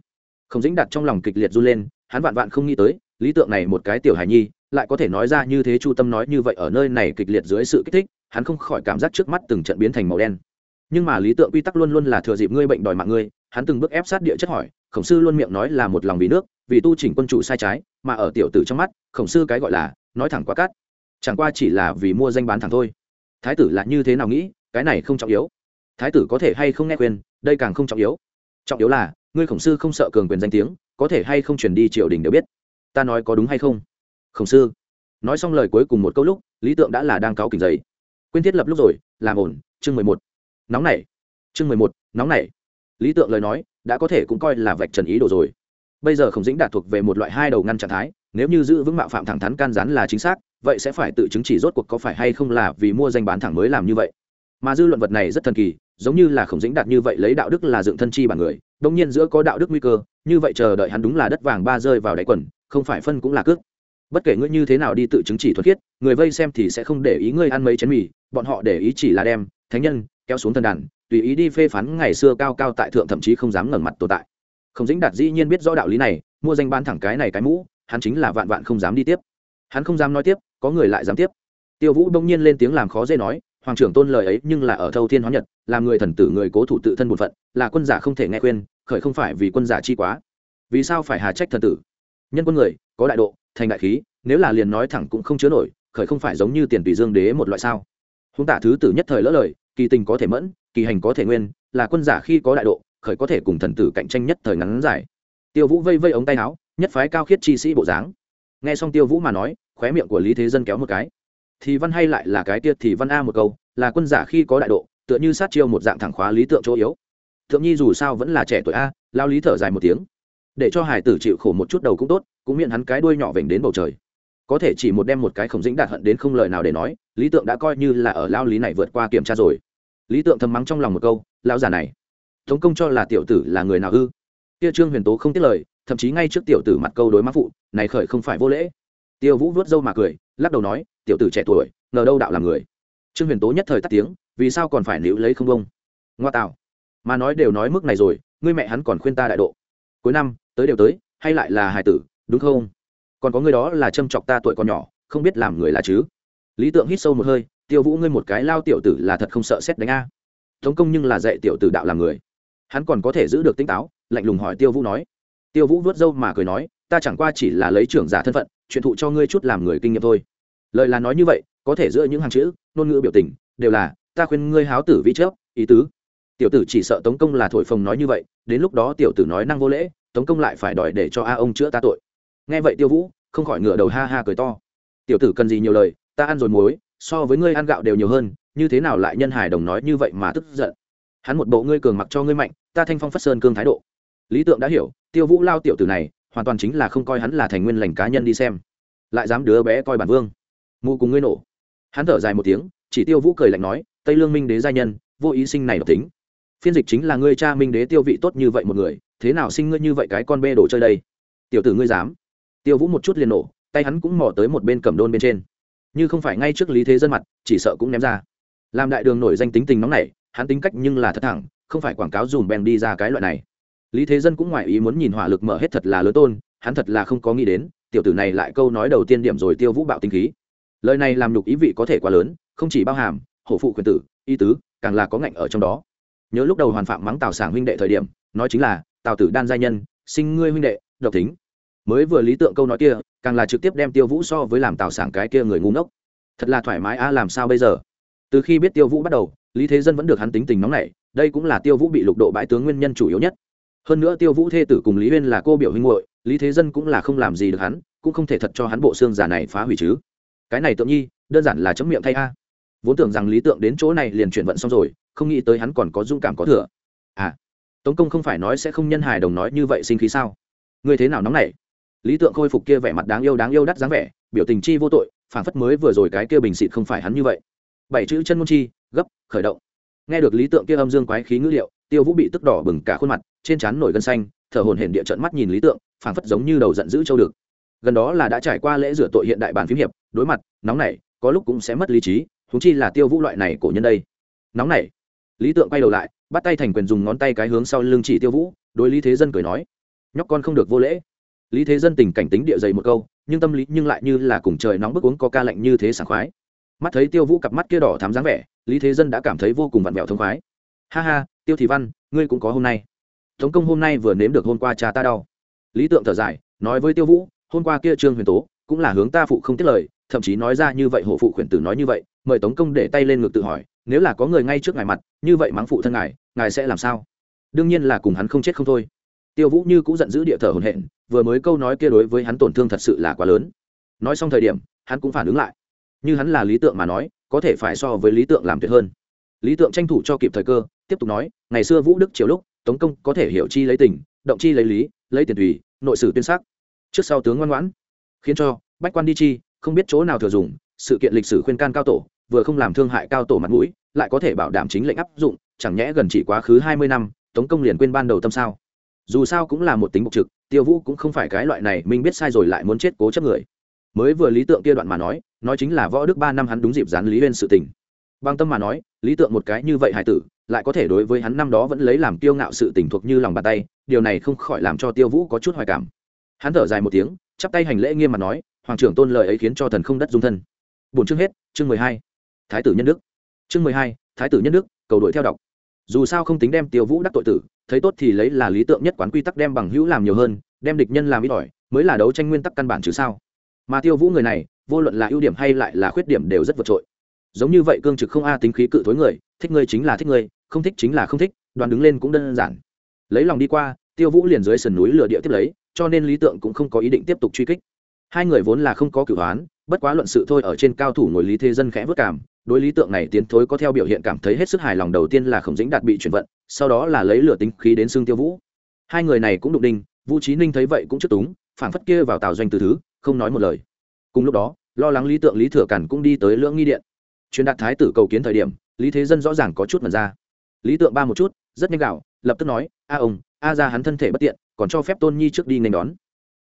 Không dĩnh đặt trong lòng kịch liệt run lên, hắn vạn vạn không nghĩ tới, lý tượng này một cái tiểu hài nhi, lại có thể nói ra như thế chu tâm nói như vậy ở nơi này kịch liệt dưới sự kích thích, hắn không khỏi cảm giác trước mắt từng trận biến thành màu đen. Nhưng mà lý tượng quy tắc luôn luôn là thừa dịp ngươi bệnh đòi mạng ngươi, hắn từng bước ép sát địa chất hỏi, khổng sư luôn miệng nói là một lòng vì nước, vì tu chỉnh quân chủ sai trái, mà ở tiểu tử trong mắt, khổng sư cái gọi là, nói thẳng quá cát. Chẳng qua chỉ là vì mua danh bán thẳng thôi. Thái tử là như thế nào nghĩ cái này không trọng yếu. Thái tử có thể hay không nghe khuyên, đây càng không trọng yếu. Trọng yếu là, ngươi khổng sư không sợ cường quyền danh tiếng, có thể hay không truyền đi triều đình đều biết. Ta nói có đúng hay không? Khổng sư, nói xong lời cuối cùng một câu lúc, lý tượng đã là đang cáo kỉnh giấy quyên thiết lập lúc rồi, làm ổn, chương mười một. Nóng này chương mười một, nóng này lý tượng lời nói, đã có thể cũng coi là vạch trần ý đồ rồi. Bây giờ khổng dĩnh đạt thuộc về một loại hai đầu ngăn trạng thái, nếu như giữ vững mạo phạm thẳng thắn can rán là chính xác, vậy sẽ phải tự chứng chỉ rốt cuộc có phải hay không là vì mua danh bán thẳng mới làm như vậy mà dư luận vật này rất thần kỳ, giống như là khổng dĩnh đạt như vậy lấy đạo đức là dựng thân chi bản người, đông nhiên giữa có đạo đức nguy cơ, như vậy chờ đợi hắn đúng là đất vàng ba rơi vào đáy quần, không phải phân cũng là cước. Bất kể ngươi như thế nào đi tự chứng chỉ thuật khiết, người vây xem thì sẽ không để ý ngươi ăn mấy chén mì, bọn họ để ý chỉ là đem, thánh nhân, kéo xuống thần đàn, tùy ý đi phê phán ngày xưa cao cao tại thượng thậm chí không dám ngẩng mặt tồn tại. Khổng dĩnh đạt dĩ nhiên biết rõ đạo lý này, mua danh ban thẳng cái này cái mũ, hắn chính là vạn vạn không dám đi tiếp. Hắn không dám nói tiếp, có người lại dám tiếp. Tiêu vũ đông nhiên lên tiếng làm khó dễ nói hoàng trưởng tôn lời ấy nhưng là ở thâu thiên hóa nhật làm người thần tử người cố thủ tự thân một phận, là quân giả không thể nghe khuyên, khởi không phải vì quân giả chi quá. Vì sao phải hà trách thần tử? Nhân quân người, có đại độ, thành đại khí, nếu là liền nói thẳng cũng không chứa nổi, khởi không phải giống như tiền tùy dương đế một loại sao? Húng tả thứ tử nhất thời lỡ lời, kỳ tình có thể mẫn, kỳ hành có thể nguyên, là quân giả khi có đại độ, khởi có thể cùng thần tử cạnh tranh nhất thời ngắn dài. Tiêu vũ vây vây ống tay áo, nhất phái cao khiết chi sĩ bộ dáng. Nghe xong tiêu vũ mà nói, khóe miệng của lý thế dân kéo một cái thì văn hay lại là cái tiết thì văn a một câu, là quân giả khi có đại độ, tựa như sát chiêu một dạng thẳng khóa lý tượng chỗ yếu. Thượng nhi dù sao vẫn là trẻ tuổi a, lao lý thở dài một tiếng. Để cho hải tử chịu khổ một chút đầu cũng tốt, cũng miệng hắn cái đuôi nhỏ vểnh đến bầu trời. Có thể chỉ một đem một cái khổng dĩnh đạt hận đến không lời nào để nói, lý tượng đã coi như là ở lao lý này vượt qua kiểm tra rồi. Lý tượng thầm mắng trong lòng một câu lao giả này thống công cho là tiểu tử là người nào ư? Kia trương huyền tố không tiết lời, thậm chí ngay trước tiểu tử mặt câu đối mã phụ, này khởi không phải vô lễ. Tiêu vũ vớt râu mà cười, lắc đầu nói tiểu tử trẻ tuổi, ngờ đâu đạo làm người. Trương huyền tố nhất thời tắt tiếng, vì sao còn phải níu lấy không bông ngoa tạo. Mà nói đều nói mức này rồi, ngươi mẹ hắn còn khuyên ta đại độ. Cuối năm, tới đều tới, hay lại là hài tử, đúng không? Còn có người đó là châm chọc ta tuổi còn nhỏ, không biết làm người là chứ? Lý tượng hít sâu một hơi, tiêu vũ ngươi một cái lao tiểu tử là thật không sợ xét đánh a. Tống công nhưng là dạy tiểu tử đạo làm người. Hắn còn có thể giữ được tinh táo, lạnh lùng hỏi tiêu vũ nói. Tiêu vũ vớt râu mà cười nói, ta chẳng qua chỉ là lấy trưởng giả thân phận, truyền thụ cho ngươi chút làm người kinh nghiệm thôi lời là nói như vậy, có thể giữa những hàng chữ, ngôn ngữ biểu tình, đều là, ta khuyên ngươi háo tử vi chớp ý tứ. Tiểu tử chỉ sợ tống công là thổi phồng nói như vậy, đến lúc đó tiểu tử nói năng vô lễ, tống công lại phải đòi để cho a ông chữa ta tội. Nghe vậy tiêu vũ, không khỏi ngửa đầu ha ha cười to. Tiểu tử cần gì nhiều lời, ta ăn rồi muối, so với ngươi ăn gạo đều nhiều hơn, như thế nào lại nhân hải đồng nói như vậy mà tức giận? Hắn một bộ ngươi cường mặc cho ngươi mạnh, ta thanh phong phất sơn cương thái độ. Lý tượng đã hiểu, tiêu vũ lao tiểu tử này, hoàn toàn chính là không coi hắn là thành nguyên lành cá nhân đi xem. Lại dám đứa bé coi bản vương mù cùng ngươi nổ. Hắn thở dài một tiếng, chỉ tiêu vũ cười lạnh nói, tây lương minh đế gia nhân, vô ý sinh này độc tính. Phiên dịch chính là ngươi cha minh đế tiêu vị tốt như vậy một người, thế nào sinh ngươi như vậy cái con bê đồ chơi đây? Tiểu tử ngươi dám. Tiêu vũ một chút liền nổ, tay hắn cũng mò tới một bên cầm đôn bên trên. Như không phải ngay trước lý thế dân mặt, chỉ sợ cũng ném ra. Làm đại đường nổi danh tính tình nóng này hắn tính cách nhưng là thật thẳng, không phải quảng cáo dùm bèn đi ra cái loại này. Lý thế dân cũng ngoài ý muốn nhìn hỏa lực mở hết thật là lớn tôn, hắn thật là không có nghĩ đến, tiểu tử này lại câu nói đầu tiên điểm rồi tiêu vũ bạo tinh khí lời này làm nhục ý vị có thể quá lớn, không chỉ bao hàm, hổ phụ quyền tử, y tứ, càng là có ngạnh ở trong đó. Nhớ lúc đầu hoàn phạm mắng tào sảng huynh đệ thời điểm, nói chính là, tào tử đan gia nhân, sinh ngươi huynh đệ, độc tính. Mới vừa lý tượng câu nói kia, càng là trực tiếp đem tiêu vũ so với làm tào sảng cái kia người ngu ngốc. Thật là thoải mái a, làm sao bây giờ? Từ khi biết tiêu vũ bắt đầu, lý thế dân vẫn được hắn tính tình nóng nảy, đây cũng là tiêu vũ bị lục độ bãi tướng nguyên nhân chủ yếu nhất. Hơn nữa tiêu vũ thê tử cùng lý huyên là cô biểu huynh hội lý thế dân cũng là không làm gì được hắn, cũng không thể thật cho hắn bộ xương giả này phá hủy chứ cái này tượng nhi, đơn giản là chấm miệng thay a. Vốn tưởng rằng lý tượng đến chỗ này liền chuyển vận xong rồi, không nghĩ tới hắn còn có dung cảm có thừa. À tống công không phải nói sẽ không nhân hài đồng nói như vậy sinh khí sao? Người thế nào nóng này lý tượng khôi phục kia vẻ mặt đáng yêu đáng yêu đắt dáng vẻ, biểu tình chi vô tội phản phất mới vừa rồi cái kia bình xịt không phải hắn như vậy. Bảy chữ chân môn chi, gấp, khởi động. Nghe được lý tượng kia âm dương quái khí ngữ liệu, tiêu vũ bị tức đỏ bừng cả khuôn mặt, trên trán nổi gân xanh, thở hồn hển địa trận mắt nhìn lý tượng phản phất giống như đầu giận dữ châu được gần đó là đã trải qua lễ rửa tội hiện đại bản phím hiệp, đối mặt, nóng này có lúc cũng sẽ mất lý trí thúng chi là tiêu vũ loại này cổ nhân đây. Nóng này lý tượng quay đầu lại, bắt tay thành quyền dùng ngón tay cái hướng sau lưng chỉ tiêu vũ, đối lý thế dân cười nói, nhóc con không được vô lễ. Lý thế dân tình cảnh tính địa dày một câu, nhưng tâm lý nhưng lại như là cùng trời nóng bức uống có ca lạnh như thế sảng khoái. Mắt thấy tiêu vũ cặp mắt kia đỏ thám dáng vẻ, lý thế dân đã cảm thấy vô cùng vặn vẹo thông khoái. Ha ha, tiêu thị văn, ngươi cũng có hôm nay. Tống công hôm nay vừa nếm được hôm qua cha ta đau. Lý tượng thở dài, nói với tiêu vũ hôm qua kia trương huyền tố cũng là hướng ta phụ không tiết lời, thậm chí nói ra như vậy hổ phụ khuyển tử nói như vậy, mời tống công để tay lên ngực tự hỏi, nếu là có người ngay trước ngài mặt, như vậy mắng phụ thân ngài ngài sẽ làm sao? Đương nhiên là cùng hắn không chết không thôi. Tiêu vũ như cũng giận dữ địa thở hồn hện vừa mới câu nói kia đối với hắn tổn thương thật sự là quá lớn. Nói xong thời điểm, hắn cũng phản ứng lại. Như hắn là lý tượng mà nói, có thể phải so với lý tượng làm tuyệt hơn. Lý tượng tranh thủ cho kịp thời cơ, tiếp tục nói, ngày xưa vũ đức triều lúc, tống công có thể hiểu chi lấy tình, động chi lấy lý, lấy tiền tùy, nội sử tuyên sắc trước sau tướng ngoan ngoãn, khiến cho bách quan đi chi không biết chỗ nào thừa dùng, sự kiện lịch sử khuyên can cao tổ, vừa không làm thương hại cao tổ mặt mũi, lại có thể bảo đảm chính lệnh áp dụng, chẳng nhẽ gần chỉ quá khứ hai mươi năm, tống công liền quên ban đầu tâm sao? Dù sao cũng là một tính bộc trực, tiêu vũ cũng không phải cái loại này mình biết sai rồi lại muốn chết cố chấp người. Mới vừa lý tượng kia đoạn mà nói nói chính là võ đức ba năm hắn đúng dịp dán lý huyên sự tình. Bằng tâm mà nói, lý tượng một cái như vậy hải tử, lại có thể đối với hắn năm đó vẫn lấy làm kiêu ngạo sự tình thuộc như lòng bàn tay, điều này không khỏi làm cho tiêu vũ có chút hoài cảm hắn thở dài một tiếng, chắp tay hành lễ nghiêm mà nói, hoàng trưởng tôn lời ấy khiến cho thần không đất dung thân. Bốn chương hết, chương mười hai. Thái tử nhân đức. Chương mười hai, thái tử nhân đức, cầu đội theo đọc. Dù sao không tính đem tiêu vũ đắc tội tử, thấy tốt thì lấy là lý tượng nhất quán quy tắc đem bằng hữu làm nhiều hơn, đem địch nhân làm ít ỏi, mới là đấu tranh nguyên tắc căn bản chứ sao. Mà tiêu vũ người này, vô luận là ưu điểm hay lại là khuyết điểm đều rất vượt trội. Giống như vậy cương trực không a tính khí cự thối người, thích ngươi chính là thích ngươi, không thích chính là không thích, đoàn đứng lên cũng đơn giản. Lấy lòng đi qua, tiêu vũ liền dưới sườn núi lửa địa tiếp lấy cho nên lý tượng cũng không có ý định tiếp tục truy kích. Hai người vốn là không có cửu hoán, bất quá luận sự thôi ở trên cao thủ ngồi lý thế dân khẽ vất cảm, đối lý tượng này tiến thối có theo biểu hiện cảm thấy hết sức hài lòng đầu tiên là khổng dĩnh đạt bị chuyển vận, sau đó là lấy lửa tính khí đến xương tiêu vũ. Hai người này cũng đụng đinh, vũ trí ninh thấy vậy cũng chất túng phản phất kia vào tào doanh từ thứ, không nói một lời. Cùng lúc đó, lo lắng lý tượng lý thừa cản cũng đi tới lưỡng nghi điện. Truyền đạt thái tử cầu kiến thời điểm, lý thế dân rõ ràng có chút mật ra. Lý tượng ba một chút, rất nhanh gạo lập tức nói, a ông a ra hắn thân thể bất tiện, còn cho phép tôn nhi trước đi nên đón.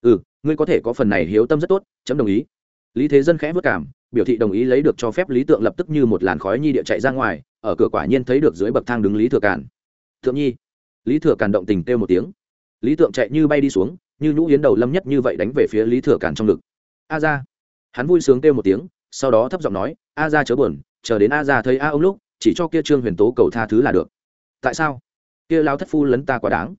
Ừ ngươi có thể có phần này hiếu tâm rất tốt, chấm đồng ý. Lý thế dân khẽ vất cảm, biểu thị đồng ý lấy được cho phép lý tượng lập tức như một làn khói nhi địa chạy ra ngoài, ở cửa quả nhiên thấy được dưới bậc thang đứng lý thừa càn. Thượng nhi, lý thừa càn động tình kêu một tiếng. Lý tượng chạy như bay đi xuống, như nhũ yến đầu lâm nhất như vậy đánh về phía lý thừa càn trong ngực. A ra, hắn vui sướng kêu một tiếng, sau đó thấp giọng nói, a ra chớ buồn, chờ đến a ra thấy a ông lúc, chỉ cho kia trương huyền tố cầu tha thứ là được. Tại sao? Kia lao thất phu lấn ta quá đáng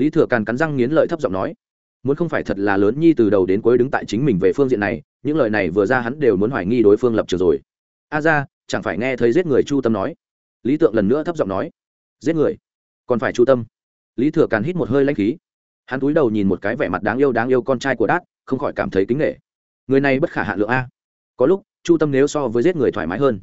lý thừa càn cắn răng nghiến lợi thấp giọng nói, muốn không phải thật là lớn nhi từ đầu đến cuối đứng tại chính mình về phương diện này, những lời này vừa ra hắn đều muốn hoài nghi đối phương lập trường rồi. A ra, chẳng phải nghe thấy giết người chu tâm nói? Lý tượng lần nữa thấp giọng nói, giết người? Còn phải chu tâm? Lý thừa càn hít một hơi lanh khí. Hắn cúi đầu nhìn một cái vẻ mặt đáng yêu đáng yêu con trai của đát, không khỏi cảm thấy kính nghệ người này bất khả hạ lượng a. Có lúc, chu tâm nếu so với giết người thoải mái hơn.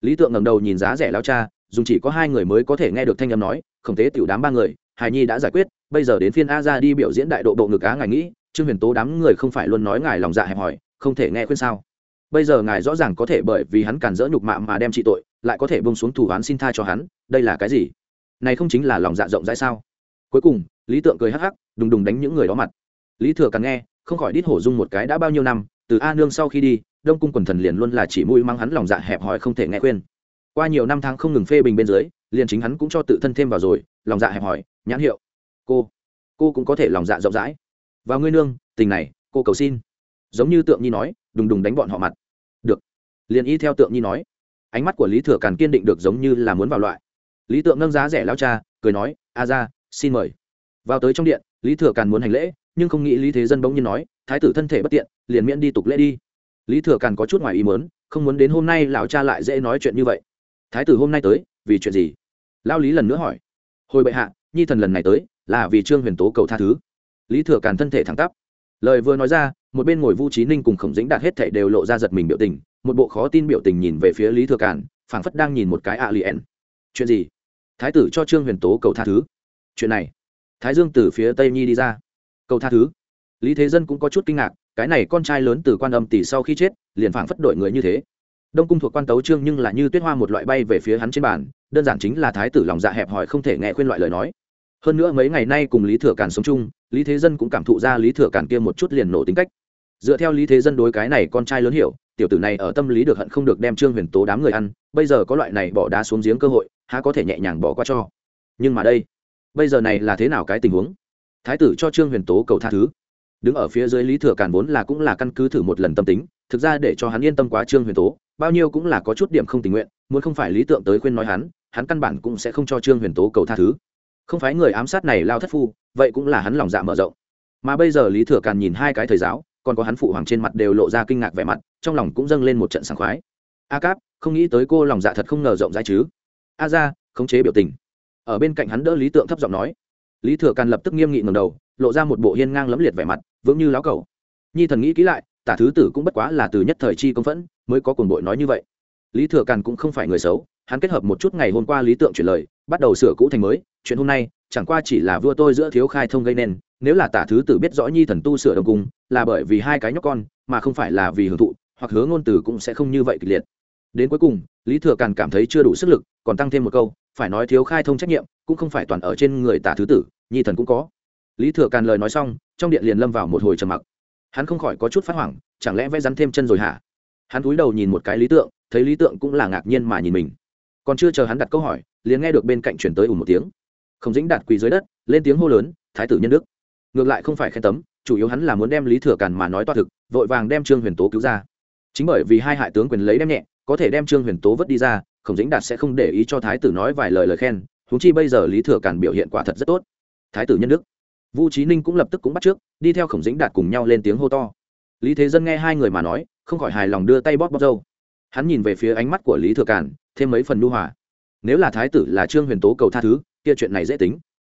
Lý tượng ngẩng đầu nhìn giá rẻ lao cha dùng chỉ có hai người mới có thể nghe được thanh âm nói, khổng tế tiểu đám ba người hài nhi đã giải quyết, bây giờ đến phiên a ra đi biểu diễn đại độ bộ ngực á ngài nghĩ, trương huyền tố đám người không phải luôn nói ngài lòng dạ hẹp hòi, không thể nghe khuyên sao. Bây giờ ngài rõ ràng có thể bởi vì hắn cản dỡ nhục mạ mà đem trị tội, lại có thể bông xuống thủ án xin tha cho hắn, đây là cái gì? Này không chính là lòng dạ rộng rãi sao? Cuối cùng, lý tượng cười hắc hắc, đùng đùng đánh những người đó mặt. Lý thừa càng nghe, không khỏi đít hổ dung một cái đã bao nhiêu năm, từ a nương sau khi đi, đông cung quần thần liền luôn là chỉ mũi mang hắn lòng dạ hẹp hòi không thể nghe khuyên. Qua nhiều năm tháng không ngừng phê bình bên dưới, liền chính hắn cũng cho tự thân thêm vào rồi lòng dạ hẹp hòi, nhãn hiệu. Cô cô cũng có thể lòng dạ rộng rãi. Vào ngươi nương, tình này, cô cầu xin. Giống như tượng nhi nói, đùng đùng đánh bọn họ mặt. Được. Liền y theo tượng nhi nói. Ánh mắt của lý thừa càn kiên định được giống như là muốn vào loại. Lý tượng nâng giá rẻ lao cha, cười nói, a ra, xin mời. Vào tới trong điện, lý thừa càn muốn hành lễ, nhưng không nghĩ lý thế dân bỗng nhiên nói, thái tử thân thể bất tiện, liền miễn đi tục lễ đi. Lý thừa càn có chút ngoài ý mớn không muốn đến hôm nay lão cha lại dễ nói chuyện như vậy. Thái tử hôm nay tới, vì chuyện gì? Lao lý lần nữa hỏi hồi bệ hạ, nhi thần lần này tới, là vì trương huyền tố cầu tha thứ. Lý thừa càn thân thể thẳng tắp. Lời vừa nói ra, một bên ngồi vu trí ninh cùng khổng dĩnh đạt hết thể đều lộ ra giật mình biểu tình, một bộ khó tin biểu tình nhìn về phía lý thừa càn, phảng phất đang nhìn một cái ạ liền chuyện gì? Thái tử cho trương huyền tố cầu tha thứ. Chuyện này. Thái dương từ phía tây nhi đi ra. Cầu tha thứ. Lý thế dân cũng có chút kinh ngạc, cái này con trai lớn từ quan âm tỷ sau khi chết, liền phảng phất đội người như thế. Đông cung thuộc quan tấu trương nhưng là như tuyết hoa một loại bay về phía hắn trên bàn đơn giản chính là thái tử lòng dạ hẹp hòi không thể nghe khuyên loại lời nói. Hơn nữa mấy ngày nay cùng lý thừa càn sống chung, lý thế dân cũng cảm thụ ra lý thừa càn kia một chút liền nổ tính cách. Dựa theo lý thế dân đối cái này con trai lớn hiểu, tiểu tử này ở tâm lý được hận không được đem trương huyền tố đám người ăn, bây giờ có loại này bỏ đá xuống giếng cơ hội, há có thể nhẹ nhàng bỏ qua cho. Nhưng mà đây, bây giờ này là thế nào cái tình huống? Thái tử cho trương huyền tố cầu tha thứ. Đứng ở phía dưới lý thừa càn vốn là cũng là căn cứ thử một lần tâm tính, thực ra để cho hắn yên tâm quá trương huyền tố, bao nhiêu cũng là có chút điểm không tình nguyện, muốn không phải lý tượng tới khuyên nói hắn hắn căn bản cũng sẽ không cho trương huyền tố cầu tha thứ. Không phải người ám sát này lao thất phu, vậy cũng là hắn lòng dạ mở rộng. Mà bây giờ lý thừa càn nhìn hai cái thầy giáo, còn có hắn phụ hoàng trên mặt đều lộ ra kinh ngạc vẻ mặt, trong lòng cũng dâng lên một trận sảng khoái. A cáp, không nghĩ tới cô lòng dạ thật không ngờ rộng rãi chứ? A ra, khống chế biểu tình. Ở bên cạnh hắn đỡ lý tượng thấp giọng nói. Lý thừa càn lập tức nghiêm nghị ngầm đầu, lộ ra một bộ hiên ngang lẫm liệt vẻ mặt, vững như láo cầu nhi thần nghĩ kỹ lại, tả thứ tử cũng bất quá là từ nhất thời chi công phẫn, mới có cuồng bội nói như vậy. Lý thừa càn cũng không phải người xấu hắn kết hợp một chút ngày hôm qua lý tượng chuyển lời, bắt đầu sửa cũ thành mới, chuyện hôm nay, chẳng qua chỉ là vua tôi giữa thiếu khai thông gây nên, nếu là tả thứ tử biết rõ nhi thần tu sửa đồng cung, là bởi vì hai cái nhóc con, mà không phải là vì hưởng thụ, hoặc hứa ngôn từ cũng sẽ không như vậy kịch liệt. Đến cuối cùng, lý thừa càn cảm thấy chưa đủ sức lực, còn tăng thêm một câu, phải nói thiếu khai thông trách nhiệm, cũng không phải toàn ở trên người tả thứ tử nhi thần cũng có. Lý thừa càn lời nói xong, trong điện liền lâm vào một hồi trầm mặc. Hắn không khỏi có chút phát hoảng, chẳng lẽ vẽ rắn thêm chân rồi hả? Hắn cúi đầu nhìn một cái lý tượng, thấy lý tượng cũng là ngạc nhiên mà nhìn mình còn chưa chờ hắn đặt câu hỏi, liền nghe được bên cạnh chuyển tới ủ một tiếng. Không dính đạt quỳ dưới đất, lên tiếng hô lớn, thái tử nhân đức. Ngược lại không phải khen tấm, chủ yếu hắn là muốn đem lý thừa càn mà nói toa thực, vội vàng đem trương huyền tố cứu ra. Chính bởi vì hai hại tướng quyền lấy đem nhẹ, có thể đem trương huyền tố vứt đi ra, khổng dĩnh đạt sẽ không để ý cho thái tử nói vài lời lời khen húng chi bây giờ lý thừa càn biểu hiện quả thật rất tốt. Thái tử nhân đức. Vu trí ninh cũng lập tức cũng bắt trước, đi theo khổng dĩnh đạt cùng nhau lên tiếng hô to. Lý thế dân nghe hai người mà nói, không khỏi hài lòng đưa tay bóp bóp dâu hắn nhìn về phía ánh mắt của lý thừa càn, thêm mấy phần nu hòa. Nếu là thái tử là trương huyền tố cầu tha thứ, kia chuyện này dễ tính.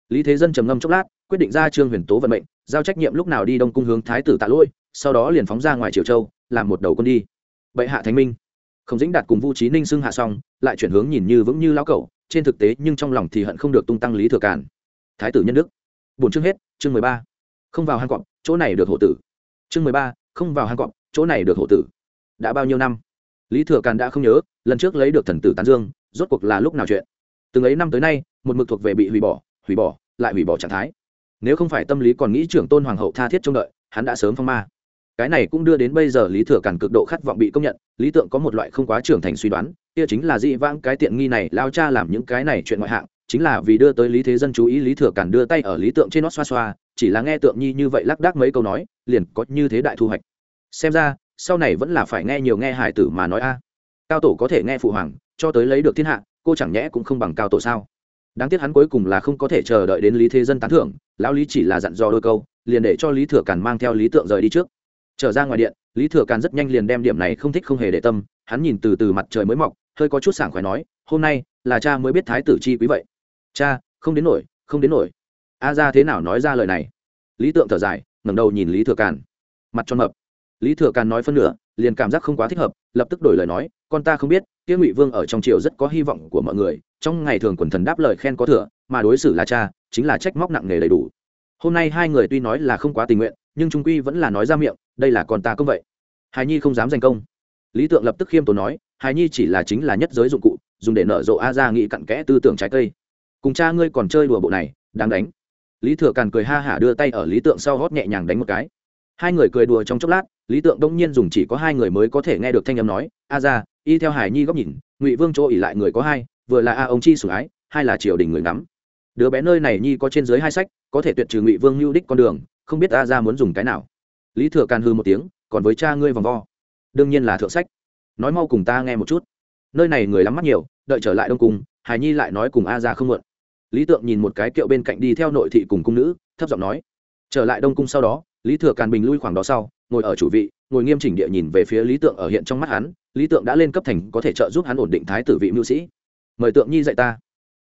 Lý thế dân trầm ngâm chốc lát, quyết định ra trương huyền tố vận mệnh, giao trách nhiệm lúc nào đi đông cung hướng thái tử tạ lỗi, sau đó liền phóng ra ngoài triều châu, làm một đầu quân đi. Bệ hạ thánh minh. Không dĩnh đạt cùng vu trí ninh xưng hạ xong, lại chuyển hướng nhìn như vững như lão cẩu, trên thực tế nhưng trong lòng thì hận không được tung tăng lý thừa càn. Thái tử nhân đức. Buồn chương hết, chương mười ba. Không vào hang cọp, chỗ này được hộ tử. Chương mười ba, không vào hang cọp, chỗ này được hộ tử. Đã bao nhiêu năm? Lý thừa càn đã không nhớ, lần trước lấy được thần tử tán dương, rốt cuộc là lúc nào chuyện? Từng ấy năm tới nay, một mực thuộc về bị hủy bỏ hủy bỏ, lại hủy bỏ trạng thái. Nếu không phải tâm lý còn nghĩ trưởng tôn hoàng hậu tha thiết trông đợi, hắn đã sớm phong ma. Cái này cũng đưa đến bây giờ lý thừa càn cực độ khát vọng bị công nhận, lý tượng có một loại không quá trưởng thành suy đoán, kia chính là dị vãng cái tiện nghi này lao cha làm những cái này chuyện ngoại hạng, chính là vì đưa tới lý thế dân chú ý lý thừa càn đưa tay ở lý tượng trên nó xoa xoa, chỉ là nghe tượng nhi như vậy lác đác mấy câu nói, liền có như thế đại thu hoạch. Xem ra sau này vẫn là phải nghe nhiều nghe hải tử mà nói a. Cao tổ có thể nghe phụ hoàng, cho tới lấy được thiên hạ, cô chẳng nhẽ cũng không bằng cao tổ sao? Đáng tiếc hắn cuối cùng là không có thể chờ đợi đến lý thế dân tán thưởng, lão lý chỉ là dặn dò đôi câu, liền để cho lý thừa càn mang theo lý tượng rời đi trước. Trở ra ngoài điện, lý thừa càn rất nhanh liền đem điểm này không thích không hề để tâm, hắn nhìn từ từ mặt trời mới mọc, hơi có chút sảng khoái nói, hôm nay là cha mới biết thái tử chi quý vậy. Cha, không đến nổi, không đến nổi. A ra thế nào nói ra lời này? Lý tượng thở dài, ngẩng đầu nhìn lý thừa càn. Mặt tròn mập lý thừa càn nói phân nửa, liền cảm giác không quá thích hợp, lập tức đổi lời nói, con ta không biết, kia ngụy vương ở trong triều rất có hy vọng của mọi người, trong ngày thường quần thần đáp lời khen có thừa, mà đối xử là cha, chính là trách móc nặng nề đầy đủ. Hôm nay hai người tuy nói là không quá tình nguyện, nhưng trung quy vẫn là nói ra miệng, đây là con ta công vậy. Hài nhi không dám giành công. Lý tượng lập tức khiêm tốn nói hài nhi chỉ là chính là nhất giới dụng cụ, dùng để nở rộ a ra nghĩ cặn kẽ tư tưởng trái cây. Cùng cha ngươi còn chơi đùa bộ này, đáng đánh. Lý thừa càn cười ha hả đưa tay ở lý tượng sau hót nhẹ nhàng đánh một cái hai người cười đùa trong chốc lát, lý tượng đông nhiên dùng chỉ có hai người mới có thể nghe được thanh âm nói, a ra, y theo hải nhi góc nhìn, ngụy vương chỗ ỉ lại người có hai, vừa là a ông chi sủng ái, hai là triều đình người ngắm. Đứa bé nơi này nhi có trên dưới hai sách, có thể tuyệt trừ ngụy vương lưu đích con đường, không biết a ra muốn dùng cái nào. Lý thừa càn hư một tiếng, còn với cha ngươi vòng vo, đương nhiên là thượng sách. Nói mau cùng ta nghe một chút. Nơi này người lắm mắt nhiều, đợi trở lại đông cung, hải nhi lại nói cùng a ra không muộn. Lý tượng nhìn một cái kiệu bên cạnh đi theo nội thị cùng cung nữ, thấp giọng nói, trở lại đông cung sau đó lý thừa càn bình lui khoảng đó sau, ngồi ở chủ vị, ngồi nghiêm chỉnh địa nhìn về phía lý tượng ở hiện trong mắt hắn, lý tượng đã lên cấp thành có thể trợ giúp hắn ổn định thái tử vị mưu sĩ. Mời tượng nhi dạy ta.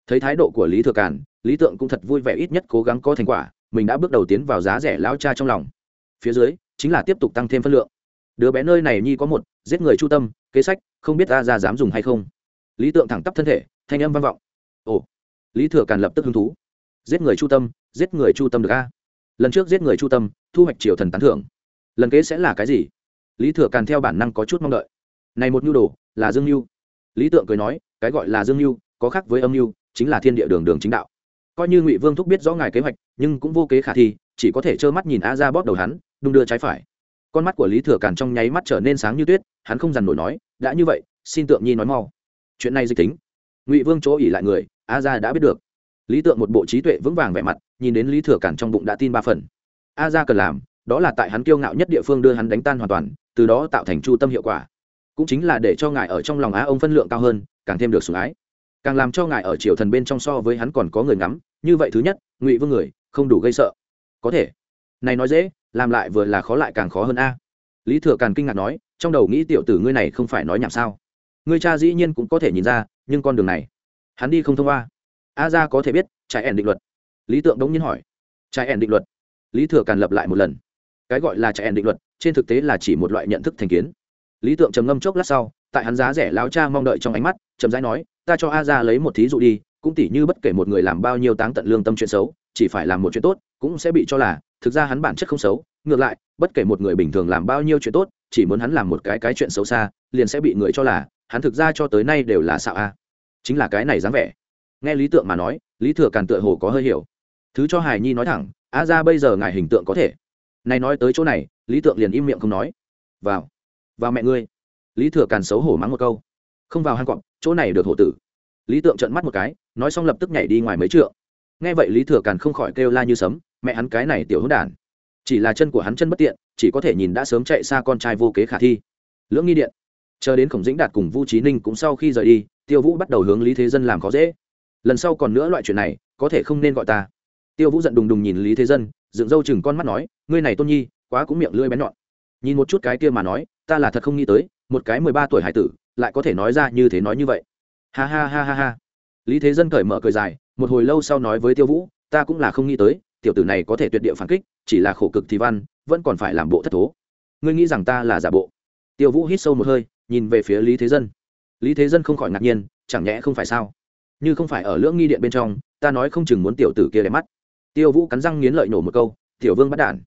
Thấy thái độ của lý thừa càn, lý tượng cũng thật vui vẻ ít nhất cố gắng có thành quả, mình đã bước đầu tiến vào giá rẻ lão cha trong lòng. Phía dưới, chính là tiếp tục tăng thêm phân lượng. Đứa bé nơi này nhi có một, giết người chu tâm, kế sách, không biết ta ra dám dùng hay không. Lý tượng thẳng tắp thân thể, thanh âm vang vọng. Ồ. Lý thừa càn lập tức hứng thú. Giết người chu tâm, giết người chu tâm được a? Lần trước giết người chu tâm, thu hoạch triều thần tán thưởng. Lần kế sẽ là cái gì? Lý thừa càn theo bản năng có chút mong đợi. Này một nhu đồ, là dương nhu. Lý tượng cười nói, cái gọi là dương nhu, có khác với âm nhu, chính là thiên địa đường đường chính đạo. Coi như ngụy vương thúc biết rõ ngài kế hoạch, nhưng cũng vô kế khả thi, chỉ có thể trơ mắt nhìn a ra bóp đầu hắn, đung đưa trái phải. Con mắt của lý thừa càn trong nháy mắt trở nên sáng như tuyết, hắn không dằn nổi nói, đã như vậy, xin tượng nhi nói mau. Chuyện này dịch tính. Ngụy vương chỗ ỉ lại người, a ra đã biết được lý tượng một bộ trí tuệ vững vàng vẻ mặt, nhìn đến lý thừa cản trong bụng đã tin ba phần. A ra cần làm, đó là tại hắn kiêu ngạo nhất địa phương đưa hắn đánh tan hoàn toàn, từ đó tạo thành chu tâm hiệu quả. Cũng chính là để cho ngài ở trong lòng á ông phân lượng cao hơn, càng thêm được sủng ái. Càng làm cho ngài ở triều thần bên trong so với hắn còn có người ngắm, như vậy thứ nhất, ngụy vương người, không đủ gây sợ. Có thể. Này nói dễ, làm lại vừa là khó lại càng khó hơn a. Lý thừa càng kinh ngạc nói, trong đầu nghĩ tiểu tử ngươi này không phải nói nhảm sao. Ngươi cha dĩ nhiên cũng có thể nhìn ra, nhưng con đường này, hắn đi không thông qua a ra có thể biết trái ẻn định luật. Lý tượng đống nhiên hỏi. Trái ẻn định luật. Lý thừa càn lập lại một lần. Cái gọi là trái ẻn định luật, trên thực tế là chỉ một loại nhận thức thành kiến. Lý tượng trầm ngâm chốc lát sau, tại hắn giá rẻ láo cha mong đợi trong ánh mắt trầm rãi nói, ta cho a ra lấy một thí dụ đi, cũng tỉ như bất kể một người làm bao nhiêu táng tận lương tâm chuyện xấu, chỉ phải làm một chuyện tốt, cũng sẽ bị cho là, thực ra hắn bản chất không xấu, ngược lại, bất kể một người bình thường làm bao nhiêu chuyện tốt, chỉ muốn hắn làm một cái cái chuyện xấu xa, liền sẽ bị người cho là, hắn thực ra cho tới nay đều là xạo a. Chính là cái này dáng vẻ nghe lý tượng mà nói, lý thừa càn tựa hồ có hơi hiểu. Thứ cho hải nhi nói thẳng, a ra bây giờ ngài hình tượng có thể. Này nói tới chỗ này, lý tượng liền im miệng không nói. Vào vào mẹ ngươi. Lý thừa càn xấu hổ mắng một câu. Không vào hang cọp, chỗ này được hổ tử. Lý tượng trợn mắt một cái, nói xong lập tức nhảy đi ngoài mấy trượng. Nghe vậy lý thừa càn không khỏi kêu la như sấm, mẹ hắn cái này tiểu hữu đản. Chỉ là chân của hắn chân bất tiện, chỉ có thể nhìn đã sớm chạy xa con trai vô kế khả thi. Lưỡng nghi điện. Chờ đến khổng dĩnh đạt cùng vu trí ninh cũng sau khi rời đi, tiêu vũ bắt đầu hướng lý thế dân làm khó dễ lần sau còn nữa loại chuyện này, có thể không nên gọi ta. Tiêu vũ giận đùng đùng nhìn lý thế dân, dựng râu chừng con mắt nói, ngươi này tôn nhi, quá cũng miệng lưỡi bén nhọn. Nhìn một chút cái kia mà nói, ta là thật không nghĩ tới, một cái mười ba tuổi hải tử, lại có thể nói ra như thế nói như vậy. Ha ha ha ha ha. Lý thế dân cởi mở cười dài, một hồi lâu sau nói với tiêu vũ, ta cũng là không nghĩ tới, tiểu tử này có thể tuyệt địa phản kích, chỉ là khổ cực thì văn, vẫn còn phải làm bộ thất thố. Ngươi nghĩ rằng ta là giả bộ? Tiêu vũ hít sâu một hơi, nhìn về phía lý thế dân. Lý thế dân không khỏi ngạc nhiên, chẳng nhẽ không phải sao? Như không phải ở lưỡng nghi điện bên trong, ta nói không chừng muốn tiểu tử kia đẹp mắt. Tiêu vũ cắn răng nghiến lợi nổ một câu, tiểu vương bắt đản.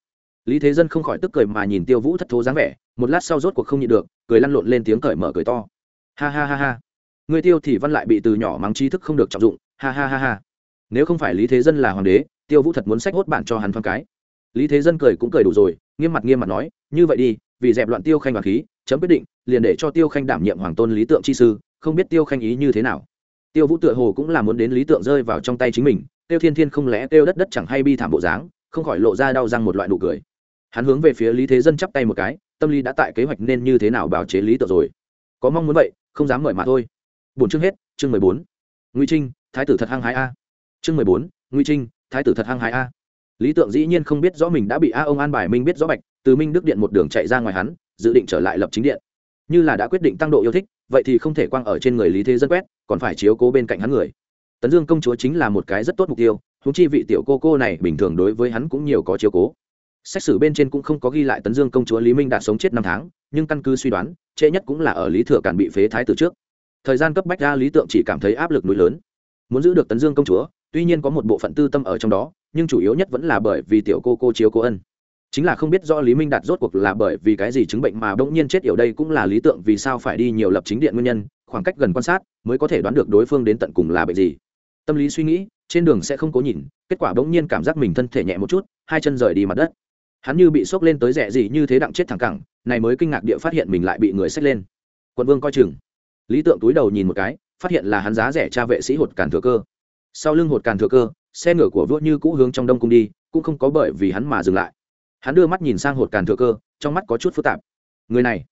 Lý thế dân không khỏi tức cười mà nhìn tiêu vũ thất thố dáng vẻ, một lát sau rốt cuộc không nhịn được, cười lăn lộn lên tiếng cởi mở cười to. Ha ha ha ha, người tiêu thì văn lại bị từ nhỏ mắng trí thức không được trọng dụng, ha ha ha ha. Nếu không phải lý thế dân là hoàng đế, tiêu vũ thật muốn sách hốt bản cho hắn thoáng cái. Lý thế dân cười cũng cười đủ rồi, nghiêm mặt nghiêm mặt nói, như vậy đi, vì dẹp loạn tiêu khanh hoàng khí, chấm quyết định, liền để cho tiêu khanh đảm nhiệm hoàng tôn lý tượng chi sư, không biết tiêu khanh ý như thế nào tiêu vũ tựa hồ cũng là muốn đến lý tượng rơi vào trong tay chính mình, tiêu thiên thiên không lẽ tiêu đất đất chẳng hay bi thảm bộ dáng, không khỏi lộ ra đau răng một loại nụ cười. Hắn hướng về phía lý thế dân chắp tay một cái, tâm lý đã tại kế hoạch nên như thế nào bào chế lý tượng rồi. Có mong muốn vậy, không dám mời mà thôi. Bốn chương hết, chương mười bốn. Nguy trinh, thái tử thật hăng hái a. Chương mười bốn nguy trinh, thái tử thật hăng hái a. Lý tượng dĩ nhiên không biết rõ mình đã bị a ông an bài minh biết rõ bạch, từ minh đức điện một đường chạy ra ngoài hắn, dự định trở lại lập chính điện như là đã quyết định tăng độ yêu thích, vậy thì không thể quang ở trên người lý thế dân quét, còn phải chiếu cố bên cạnh hắn người. Tấn dương công chúa chính là một cái rất tốt mục tiêu húng chi vị tiểu cô cô này bình thường đối với hắn cũng nhiều có chiếu cố. Xét xử bên trên cũng không có ghi lại tấn dương công chúa lý minh đã sống chết năm tháng, nhưng căn cứ suy đoán, trễ nhất cũng là ở lý thừa cản bị phế thái từ trước. Thời gian cấp bách ra lý tượng chỉ cảm thấy áp lực núi lớn. Muốn giữ được tấn dương công chúa, tuy nhiên có một bộ phận tư tâm ở trong đó, nhưng chủ yếu nhất vẫn là bởi vì tiểu cô cô chiếu cố ân chính là không biết do lý minh đạt rốt cuộc là bởi vì cái gì chứng bệnh mà bỗng nhiên chết yểu đây cũng là lý tượng vì sao phải đi nhiều lập chính điện nguyên nhân, khoảng cách gần quan sát mới có thể đoán được đối phương đến tận cùng là bệnh gì. Tâm lý suy nghĩ, trên đường sẽ không cố nhìn, kết quả bỗng nhiên cảm giác mình thân thể nhẹ một chút, hai chân rời đi mặt đất. Hắn như bị sốc lên tới rẻ gì như thế đặng chết thẳng cẳng, này mới kinh ngạc địa phát hiện mình lại bị người xách lên. Quận vương coi chừng. Lý tượng túi đầu nhìn một cái, phát hiện là hắn giá rẻ cha vệ sĩ hột càn thừa cơ. Sau lưng hột càn thừa cơ, xe ngựa của vua như cũ hướng trong đông cung đi, cũng không có bởi vì hắn mà dừng lại hắn đưa mắt nhìn sang hột càn thừa cơ, trong mắt có chút phức tạp. Người này,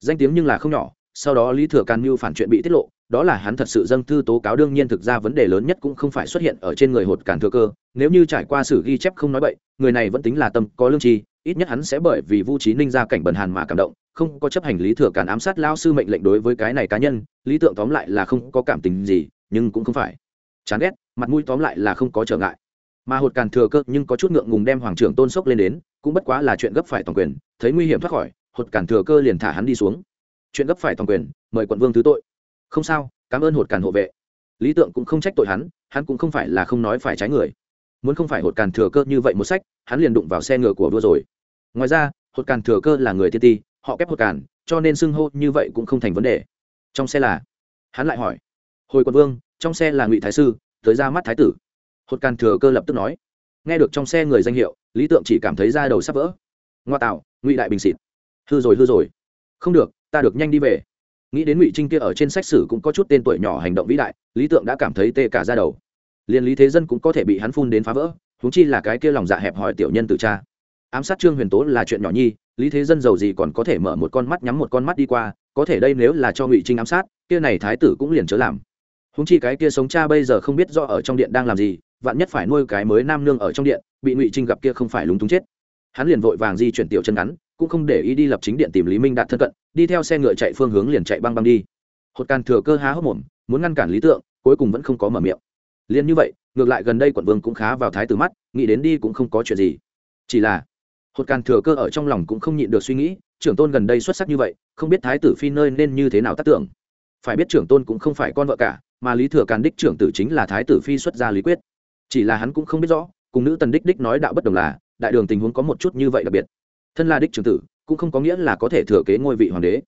danh tiếng nhưng là không nhỏ, sau đó lý thừa càn mưu phản chuyện bị tiết lộ, đó là hắn thật sự dâng thư tố cáo, đương nhiên thực ra vấn đề lớn nhất cũng không phải xuất hiện ở trên người hột càn thừa cơ, nếu như trải qua sử ghi chép không nói bậy, người này vẫn tính là tâm có lương tri, ít nhất hắn sẽ bởi vì vu trí ninh ra cảnh bần hàn mà cảm động, không có chấp hành lý thừa càn ám sát lao sư mệnh lệnh đối với cái này cá nhân, lý tượng tóm lại là không có cảm tình gì, nhưng cũng không phải. Chán ghét, mặt mũi tóm lại là không có trở ngại mà hột càn thừa cơ nhưng có chút ngượng ngùng đem hoàng trưởng tôn sốc lên đến, cũng bất quá là chuyện gấp phải toàn quyền, thấy nguy hiểm thoát khỏi hột càn thừa cơ liền thả hắn đi xuống. Chuyện gấp phải toàn quyền, mời quận vương thứ tội. Không sao, cảm ơn hột càn hộ vệ. Lý tượng cũng không trách tội hắn hắn cũng không phải là không nói phải trái người. Muốn không phải hột càn thừa cơ như vậy một sách, hắn liền đụng vào xe ngựa của đua rồi. Ngoài ra hột càn thừa cơ là người tiên ti, họ kép hột càn, cho nên xưng hô như vậy cũng không thành vấn đề. Trong xe là, hắn lại hỏi, hồi quận vương, trong xe là ngụy thái sư, tới ra mắt thái tử hột càn thừa cơ lập tức nói. Nghe được trong xe người danh hiệu, lý tượng chỉ cảm thấy da đầu sắp vỡ. Ngoa tạo, ngụy đại bình xịt. Hư rồi hư rồi. Không được, ta được nhanh đi về. Nghĩ đến ngụy trinh kia ở trên sách sử cũng có chút tên tuổi nhỏ hành động vĩ đại, lý tượng đã cảm thấy tê cả ra đầu. Liền lý thế dân cũng có thể bị hắn phun đến phá vỡ húng chi là cái kia lòng dạ hẹp hỏi tiểu nhân từ cha. Ám sát trương huyền tố là chuyện nhỏ nhi, lý thế dân giàu gì còn có thể mở một con mắt nhắm một con mắt đi qua, có thể đây nếu là cho ngụy trinh ám sát, kia này thái tử cũng liền chớ làm. Húng chi cái kia sống cha bây giờ không biết do ở trong điện đang làm gì vạn nhất phải nuôi cái mới nam nương ở trong điện, bị ngụy trinh gặp kia không phải lúng túng chết. Hắn liền vội vàng di chuyển tiểu chân ngắn, cũng không để ý đi lập chính điện tìm lý minh đạt thân cận, đi theo xe ngựa chạy phương hướng liền chạy băng băng đi. Hột càn thừa cơ há hốc mồm, muốn ngăn cản lý tượng, cuối cùng vẫn không có mở miệng. Liền như vậy, ngược lại gần đây quận vương cũng khá vào thái tử mắt, nghĩ đến đi cũng không có chuyện gì. Chỉ là, hột càn thừa cơ ở trong lòng cũng không nhịn được suy nghĩ, trưởng tôn gần đây xuất sắc như vậy, không biết thái tử phi nơi nên như thế nào tác tưởng. Phải biết trưởng tôn cũng không phải con vợ cả, mà lý thừa càn đích trưởng tử chính là thái tử phi xuất gia lý quyết chỉ là hắn cũng không biết rõ, cùng nữ tần đích đích nói đạo bất đồng là, đại đường tình huống có một chút như vậy đặc biệt. Thân là đích trưởng tử, cũng không có nghĩa là có thể thừa kế ngôi vị hoàng đế.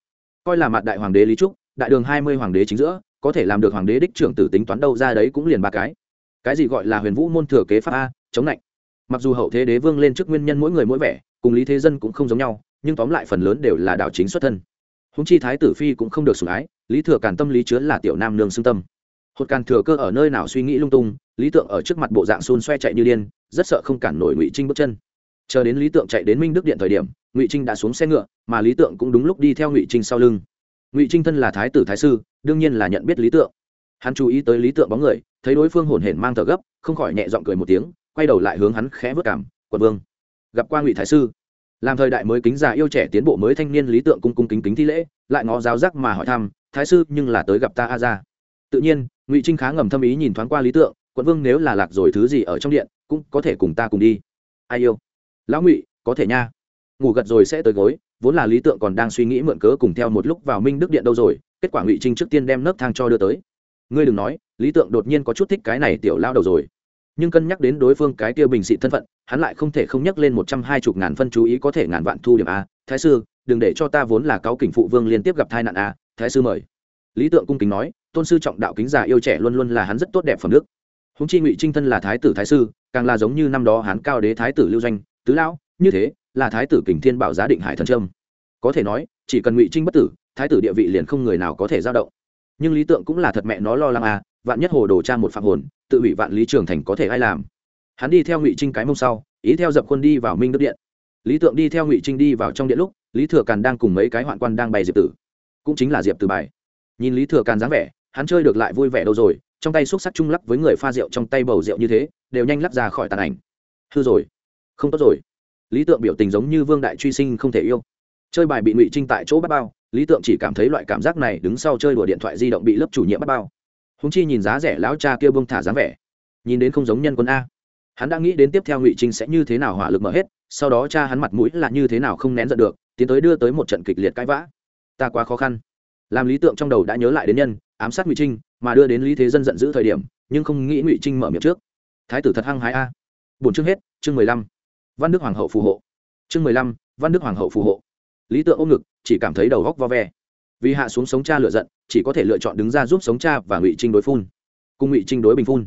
Coi là mặt đại hoàng đế lý trúc, đại đường hai mươi hoàng đế chính giữa, có thể làm được hoàng đế đích trưởng tử tính toán đâu ra đấy cũng liền ba cái. Cái gì gọi là huyền vũ môn thừa kế pháp a, chống lạnh mặc dù hậu thế đế vương lên trước nguyên nhân mỗi người mỗi vẻ, cùng lý thế dân cũng không giống nhau, nhưng tóm lại phần lớn đều là đạo chính xuất thân. Húng chi thái tử phi cũng không được sủng ái, lý thừa cản tâm lý chứa là tiểu nam nương xương tâm hột càn thừa cơ ở nơi nào suy nghĩ lung tung, lý tượng ở trước mặt bộ dạng xôn xoe chạy như điên, rất sợ không cản nổi ngụy trinh bước chân. Chờ đến lý tượng chạy đến minh đức điện thời điểm, ngụy trinh đã xuống xe ngựa, mà lý tượng cũng đúng lúc đi theo ngụy trinh sau lưng. Ngụy trinh thân là thái tử thái sư, đương nhiên là nhận biết lý tượng. Hắn chú ý tới lý tượng bóng người, thấy đối phương hồn hển mang thở gấp, không khỏi nhẹ giọng cười một tiếng, quay đầu lại hướng hắn khẽ vất cảm, quận vương, gặp qua ngụy thái sư. Làm thời đại mới kính già yêu trẻ tiến bộ mới thanh niên, lý tượng cung cung kính kính thi lễ, lại ngó giáo giác mà hỏi thăm, thái sư, nhưng là tới gặp ta a ra tự nhiên ngụy trinh khá ngầm thâm ý nhìn thoáng qua lý tượng, quận vương nếu là lạc rồi thứ gì ở trong điện, cũng có thể cùng ta cùng đi. Ai yêu? Lão ngụy, có thể nha. Ngủ gật rồi sẽ tới gối, vốn là lý tượng còn đang suy nghĩ mượn cớ cùng theo một lúc vào minh đức điện đâu rồi, kết quả ngụy trinh trước tiên đem nấc thang cho đưa tới. Ngươi đừng nói, lý tượng đột nhiên có chút thích cái này tiểu lao đầu rồi. Nhưng cân nhắc đến đối phương cái kia bình dị thân phận, hắn lại không thể không nhắc lên một trăm hai chục ngàn phân chú ý có thể ngàn vạn thu điểm a. Thái sư, đừng để cho ta vốn là cáo kỉnh phụ vương liên tiếp gặp tai nạn a. Thái sư mời. Lý tượng cung kính nói tôn sư trọng đạo kính già yêu trẻ luôn luôn là hắn rất tốt đẹp phẩm đức. Húng chi ngụy trinh thân là thái tử thái sư, càng là giống như năm đó hắn cao đế thái tử lưu doanh, tứ lão, như thế, là thái tử kình thiên bảo giá định hải thần trâm. Có thể nói, chỉ cần ngụy trinh bất tử, thái tử địa vị liền không người nào có thể giao động. Nhưng lý tượng cũng là thật mẹ nó lo lắng à vạn nhất hồ đồ cha một phạm hồn, tự hủy vạn lý trường thành có thể ai làm? Hắn đi theo ngụy trinh cái mông sau, ý theo dập quân đi vào minh đức điện. Lý tượng đi theo ngụy trinh đi vào trong điện lúc, lý thừa càn đang cùng mấy cái hoạn quan đang bày diệp tử. Cũng chính là diệp tử bài. Nhìn lý thừa càn dáng vẻ hắn chơi được lại vui vẻ đâu rồi, trong tay xúc sắc trung lắc với người pha rượu trong tay bầu rượu như thế, đều nhanh lắc ra khỏi tàn ảnh. Hư rồi, không tốt rồi. Lý tượng biểu tình giống như vương đại truy sinh không thể yêu. Chơi bài bị ngụy trinh tại chỗ bắt bao, lý tượng chỉ cảm thấy loại cảm giác này đứng sau chơi đùa điện thoại di động bị lớp chủ nhiệm bắt bao. Húng chi nhìn giá rẻ lão cha kia bông thả dáng vẻ, nhìn đến không giống nhân quân a. Hắn đã nghĩ đến tiếp theo ngụy trinh sẽ như thế nào hỏa lực mở hết, sau đó cha hắn mặt mũi là như thế nào không nén giận được, tiến tới đưa tới một trận kịch liệt cãi vã. Ta quá khó khăn. Làm lý tượng trong đầu đã nhớ lại đến nhân ám sát ngụy trinh mà đưa đến lý thế dân giận dữ thời điểm nhưng không nghĩ ngụy trinh mở miệng trước thái tử thật hăng hái a à. bốn chương hết chương mười lăm văn đức hoàng hậu phù hộ chương mười lăm văn đức hoàng hậu phù hộ lý tượng ôm ngực chỉ cảm thấy đầu góc vo ve vì hạ xuống sống cha lựa giận chỉ có thể lựa chọn đứng ra giúp sống cha và ngụy trinh đối phun cùng ngụy trinh đối bình phun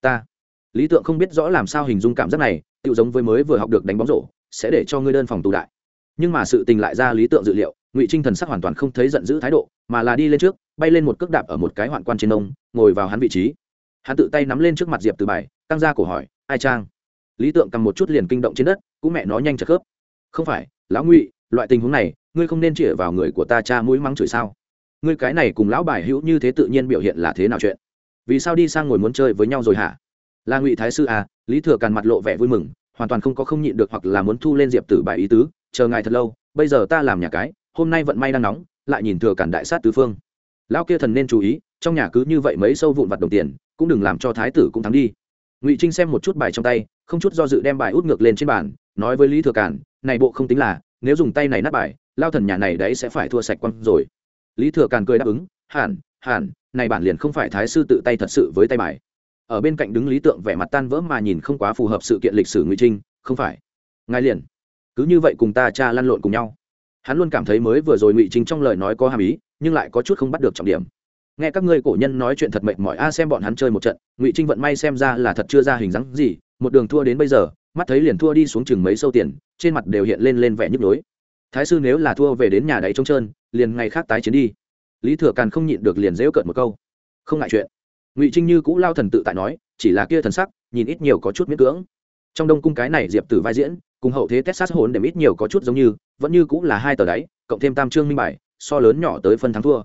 ta lý tượng không biết rõ làm sao hình dung cảm giác này tự giống với mới vừa học được đánh bóng rổ sẽ để cho ngươi đơn phòng tù đại nhưng mà sự tình lại ra lý tượng dự liệu ngụy trinh thần sắc hoàn toàn không thấy giận dữ thái độ mà là đi lên trước bay lên một cước đạp ở một cái hoạn quan trên nông ngồi vào hắn vị trí hắn tự tay nắm lên trước mặt diệp từ bài tăng ra cổ hỏi ai trang lý tượng cầm một chút liền kinh động trên đất cũng mẹ nó nhanh chật khớp không phải lão ngụy loại tình huống này ngươi không nên chĩa vào người của ta cha mũi mắng chửi sao ngươi cái này cùng lão bài hữu như thế tự nhiên biểu hiện là thế nào chuyện vì sao đi sang ngồi muốn chơi với nhau rồi hả là ngụy thái sư à lý thừa càn mặt lộ vẻ vui mừng hoàn toàn không có không nhịn được hoặc là muốn thu lên diệp tử bài ý tứ chờ ngài thật lâu bây giờ ta làm nhà cái hôm nay vận may đang nóng, lại nhìn thừa cản đại sát tứ phương. Lão kia thần nên chú ý, trong nhà cứ như vậy mấy sâu vụn vặt đồng tiền, cũng đừng làm cho thái tử cũng thắng đi. Ngụy trinh xem một chút bài trong tay, không chút do dự đem bài út ngược lên trên bàn, nói với lý thừa cản, này bộ không tính là, nếu dùng tay này nát bài lao thần nhà này đấy sẽ phải thua sạch quăng rồi. Lý thừa càn cười đáp ứng, hẳn hẳn, này bản liền không phải thái sư tự tay thật sự với tay bài. Ở bên cạnh đứng lý tượng vẻ mặt tan vỡ mà nhìn không quá phù hợp sự kiện lịch sử ngụy trinh, không phải, ngài liền, cứ như vậy cùng ta cha lăn lộn cùng nhau hắn luôn cảm thấy mới vừa rồi ngụy trinh trong lời nói có hàm ý, nhưng lại có chút không bắt được trọng điểm. Nghe các ngươi cổ nhân nói chuyện thật mệt mỏi, a, xem bọn hắn chơi một trận. Ngụy trinh vận may xem ra là thật chưa ra hình dáng gì, một đường thua đến bây giờ, mắt thấy liền thua đi xuống chừng mấy sâu tiền, trên mặt đều hiện lên lên vẻ nhức nhối. Thái sư nếu là thua về đến nhà đáy trống trơn, liền ngày khác tái chiến đi. Lý thừa càn không nhịn được liền dễu cợt một câu. Không ngại chuyện. Ngụy trinh như cũ lao thần tự tại nói, chỉ là kia thần sắc, nhìn ít nhiều có chút miễn cưỡng. Trong đông cung cái này diệp tử vai diễn, cùng hậu thế tết sát hồn đệm ít nhiều có chút giống như vẫn như cũng là hai tờ đáy, cộng thêm tam trương minh bài, so lớn nhỏ tới phân thắng thua.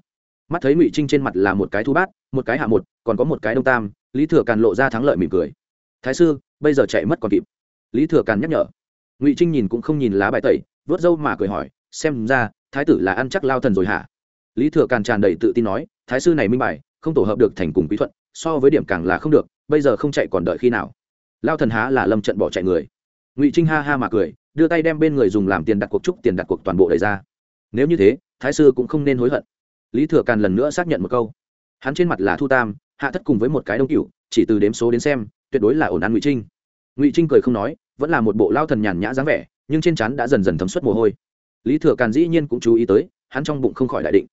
Mắt thấy ngụy trinh trên mặt là một cái thu bát, một cái hạ một, còn có một cái đông tam, lý thừa càn lộ ra thắng lợi mỉm cười. Thái sư, bây giờ chạy mất còn kịp. Lý thừa càn nhắc nhở. Ngụy trinh nhìn cũng không nhìn lá bài tẩy, vớt râu mà cười hỏi, xem ra, thái tử là ăn chắc lao thần rồi hả? Lý thừa càn tràn đầy tự tin nói, thái sư này minh bài, không tổ hợp được thành cùng quý thuận, so với điểm càng là không được, bây giờ không chạy còn đợi khi nào? Lao thần há là lâm trận bỏ chạy người. Ngụy trinh ha ha mà cười đưa tay đem bên người dùng làm tiền đặt cuộc trúc tiền đặt cuộc toàn bộ đ ra. Nếu như thế, thái sư cũng không nên hối hận. Lý thừa càn lần nữa xác nhận một câu. Hắn trên mặt là thu tam, hạ thất cùng với một cái đông cựu chỉ từ đếm số đến xem, tuyệt đối là ổn ăn ngụy trinh. Ngụy trinh cười không nói, vẫn là một bộ lao thần nhàn nhã dáng vẻ, nhưng trên chắn đã dần dần thấm suất mồ hôi. Lý thừa càn dĩ nhiên cũng chú ý tới, hắn trong bụng không khỏi đại định.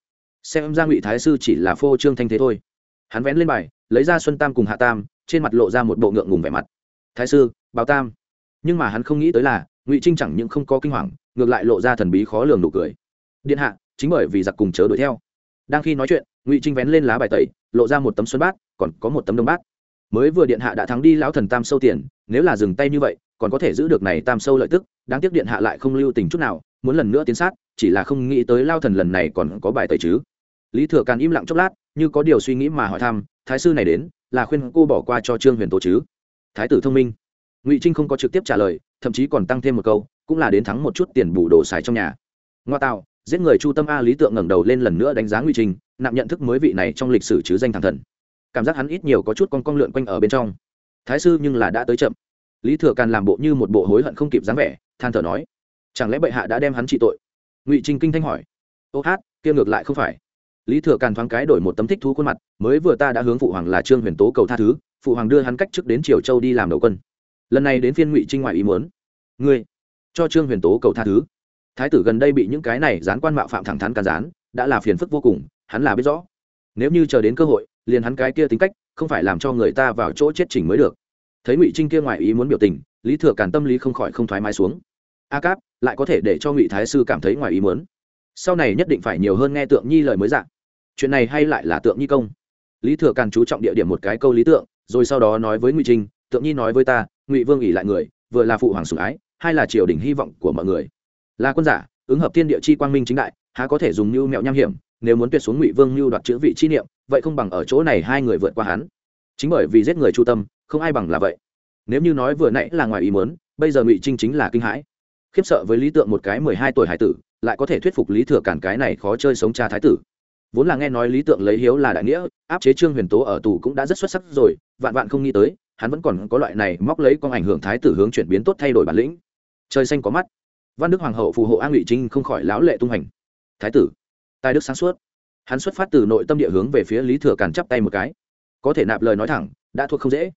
Xem ra ngụy thái sư chỉ là phô trương thanh thế thôi. Hắn vén lên bài, lấy ra xuân tam cùng hạ tam, trên mặt lộ ra một bộ ngượng ngùng vẻ mặt. Thái sư, báo tam. Nhưng mà hắn không nghĩ tới là ngụy trinh chẳng những không có kinh hoàng ngược lại lộ ra thần bí khó lường nụ cười điện hạ chính bởi vì giặc cùng chớ đuổi theo đang khi nói chuyện ngụy trinh vén lên lá bài tẩy lộ ra một tấm xuân bát còn có một tấm đông bát mới vừa điện hạ đã thắng đi lão thần tam sâu tiền nếu là dừng tay như vậy còn có thể giữ được này tam sâu lợi tức đáng tiếc điện hạ lại không lưu tình chút nào muốn lần nữa tiến sát chỉ là không nghĩ tới lao thần lần này còn có bài tẩy chứ lý thừa càn im lặng chốc lát như có điều suy nghĩ mà hỏi thăm thái sư này đến là khuyên cô bỏ qua cho trương huyền tố chứ thái tử thông minh ngụy trinh không có trực tiếp trả lời thậm chí còn tăng thêm một câu, cũng là đến thắng một chút tiền bù đồ xài trong nhà. Ngoa tạo, giết người chu tâm a lý tượng ngẩng đầu lên lần nữa đánh giá ngụy trinh nặng nhận thức mới vị này trong lịch sử chứ danh thẳng thần. Cảm giác hắn ít nhiều có chút con con lượn quanh ở bên trong. Thái sư nhưng là đã tới chậm. Lý thừa càn làm bộ như một bộ hối hận không kịp dáng vẻ, than thở nói, chẳng lẽ bệ hạ đã đem hắn trị tội? Ngụy trinh kinh thanh hỏi, ô hát, kia ngược lại không phải. Lý thừa càn thoáng cái đổi một tấm thích thú khuôn mặt, mới vừa ta đã hướng phụ hoàng là trương huyền tố cầu tha thứ, phụ hoàng đưa hắn cách trước đến triều châu đi làm đầu quân lần này đến phiên ngụy trinh ngoại ý muốn. Ngươi, cho trương huyền tố cầu tha thứ. Thái tử gần đây bị những cái này gián quan mạo phạm thẳng thắn cả gián, đã là phiền phức vô cùng, hắn là biết rõ. Nếu như chờ đến cơ hội, liền hắn cái kia tính cách, không phải làm cho người ta vào chỗ chết chỉnh mới được. Thấy ngụy trinh kia ngoại ý muốn biểu tình, lý thừa càn tâm lý không khỏi không thoải mái xuống. A cáp, lại có thể để cho ngụy thái sư cảm thấy ngoài ý muốn. Sau này nhất định phải nhiều hơn nghe tượng nhi lời mới dạng chuyện này hay lại là tượng nhi công? Lý thừa càn chú trọng địa điểm một cái câu lý tượng, rồi sau đó nói với ngụy trinh, tượng nhi nói với ta ngụy vương ỉ lại người, vừa là phụ hoàng sủng ái, hai là triều đình hy vọng của mọi người. Là quân giả, ứng hợp thiên địa chi quang minh chính đại, há có thể dùng mưu mẹo nham hiểm, nếu muốn tuyệt xuống ngụy vương mưu đoạt chữ vị chi niệm, vậy không bằng ở chỗ này hai người vượt qua hắn. Chính bởi vì giết người chu tâm, không ai bằng là vậy. Nếu như nói vừa nãy là ngoài ý mớn bây giờ ngụy trinh chính là kinh hãi. Khiếp sợ với lý tượng một cái mười hai tuổi hải tử, lại có thể thuyết phục lý thừa cản cái này khó chơi sống cha thái tử. Vốn là nghe nói lý tượng lấy hiếu là đại nghĩa, áp chế trương huyền tố ở tù cũng đã rất xuất sắc rồi, vạn vạn không nghĩ tới hắn vẫn còn có loại này móc lấy con ảnh hưởng thái tử hướng chuyển biến tốt thay đổi bản lĩnh. Trời xanh có mắt. Văn đức hoàng hậu phù hộ an ngụy trinh không khỏi lão lệ tung hành. Thái tử, tài đức sáng suốt. Hắn xuất phát từ nội tâm địa hướng về phía lý thừa càn chắp tay một cái. Có thể nạp lời nói thẳng, đã thuộc không dễ.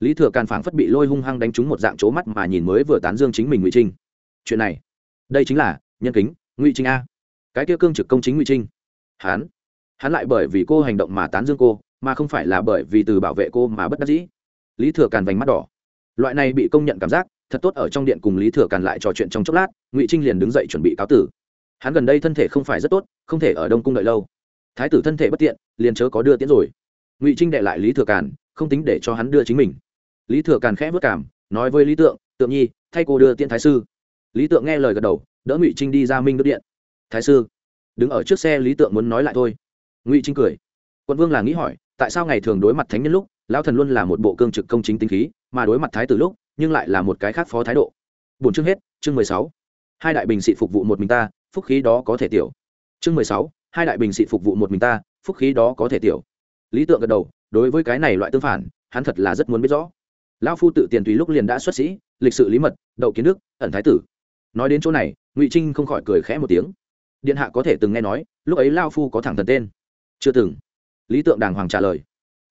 Lý thừa càn phảng phất bị lôi hung hăng đánh trúng một dạng trố mắt mà nhìn mới vừa tán dương chính mình ngụy trinh. Chuyện này, đây chính là nhân kính, ngụy trinh a. Cái kia cương trực công chính ngụy trinh. Hắn hắn lại bởi vì cô hành động mà tán dương cô, mà không phải là bởi vì từ bảo vệ cô mà bất đắc dĩ lý thừa càn vành mắt đỏ. Loại này bị công nhận cảm giác, thật tốt ở trong điện cùng lý thừa càn lại trò chuyện trong chốc lát, ngụy trinh liền đứng dậy chuẩn bị cáo tử. Hắn gần đây thân thể không phải rất tốt, không thể ở đông cung đợi lâu. Thái tử thân thể bất tiện, liền chớ có đưa tiễn rồi. Ngụy trinh đệ lại lý thừa càn, không tính để cho hắn đưa chính mình. Lý thừa càn khẽ vất cảm, nói với lý tượng tượng nhi, thay cô đưa tiễn thái sư. Lý tượng nghe lời gật đầu, đỡ ngụy trinh đi ra minh đức điện. Thái sư. Đứng ở trước xe, lý tượng muốn nói lại thôi. Ngụy trinh cười. Quận vương là nghĩ hỏi, tại sao ngày thường đối mặt thánh nhân lúc lão thần luôn là một bộ cương trực công chính tinh khí, mà đối mặt thái tử lúc, nhưng lại là một cái khác phó thái độ. Bốn chương hết, chương mười sáu. Hai đại bình sĩ phục vụ một mình ta, phúc khí đó có thể tiểu. Chương mười sáu, hai đại bình sĩ phục vụ một mình ta, phúc khí đó có thể tiểu. Lý tượng gật đầu, đối với cái này loại tương phản, hắn thật là rất muốn biết rõ. Lão phu tự tiền tùy lúc liền đã xuất sĩ, lịch sự lý mật, đậu kiến đức, ẩn thái tử. Nói đến chỗ này, ngụy trinh không khỏi cười khẽ một tiếng. Điện hạ có thể từng nghe nói, lúc ấy lao phu có thẳng thần tên. Chưa từng. Lý tượng đàng hoàng trả lời.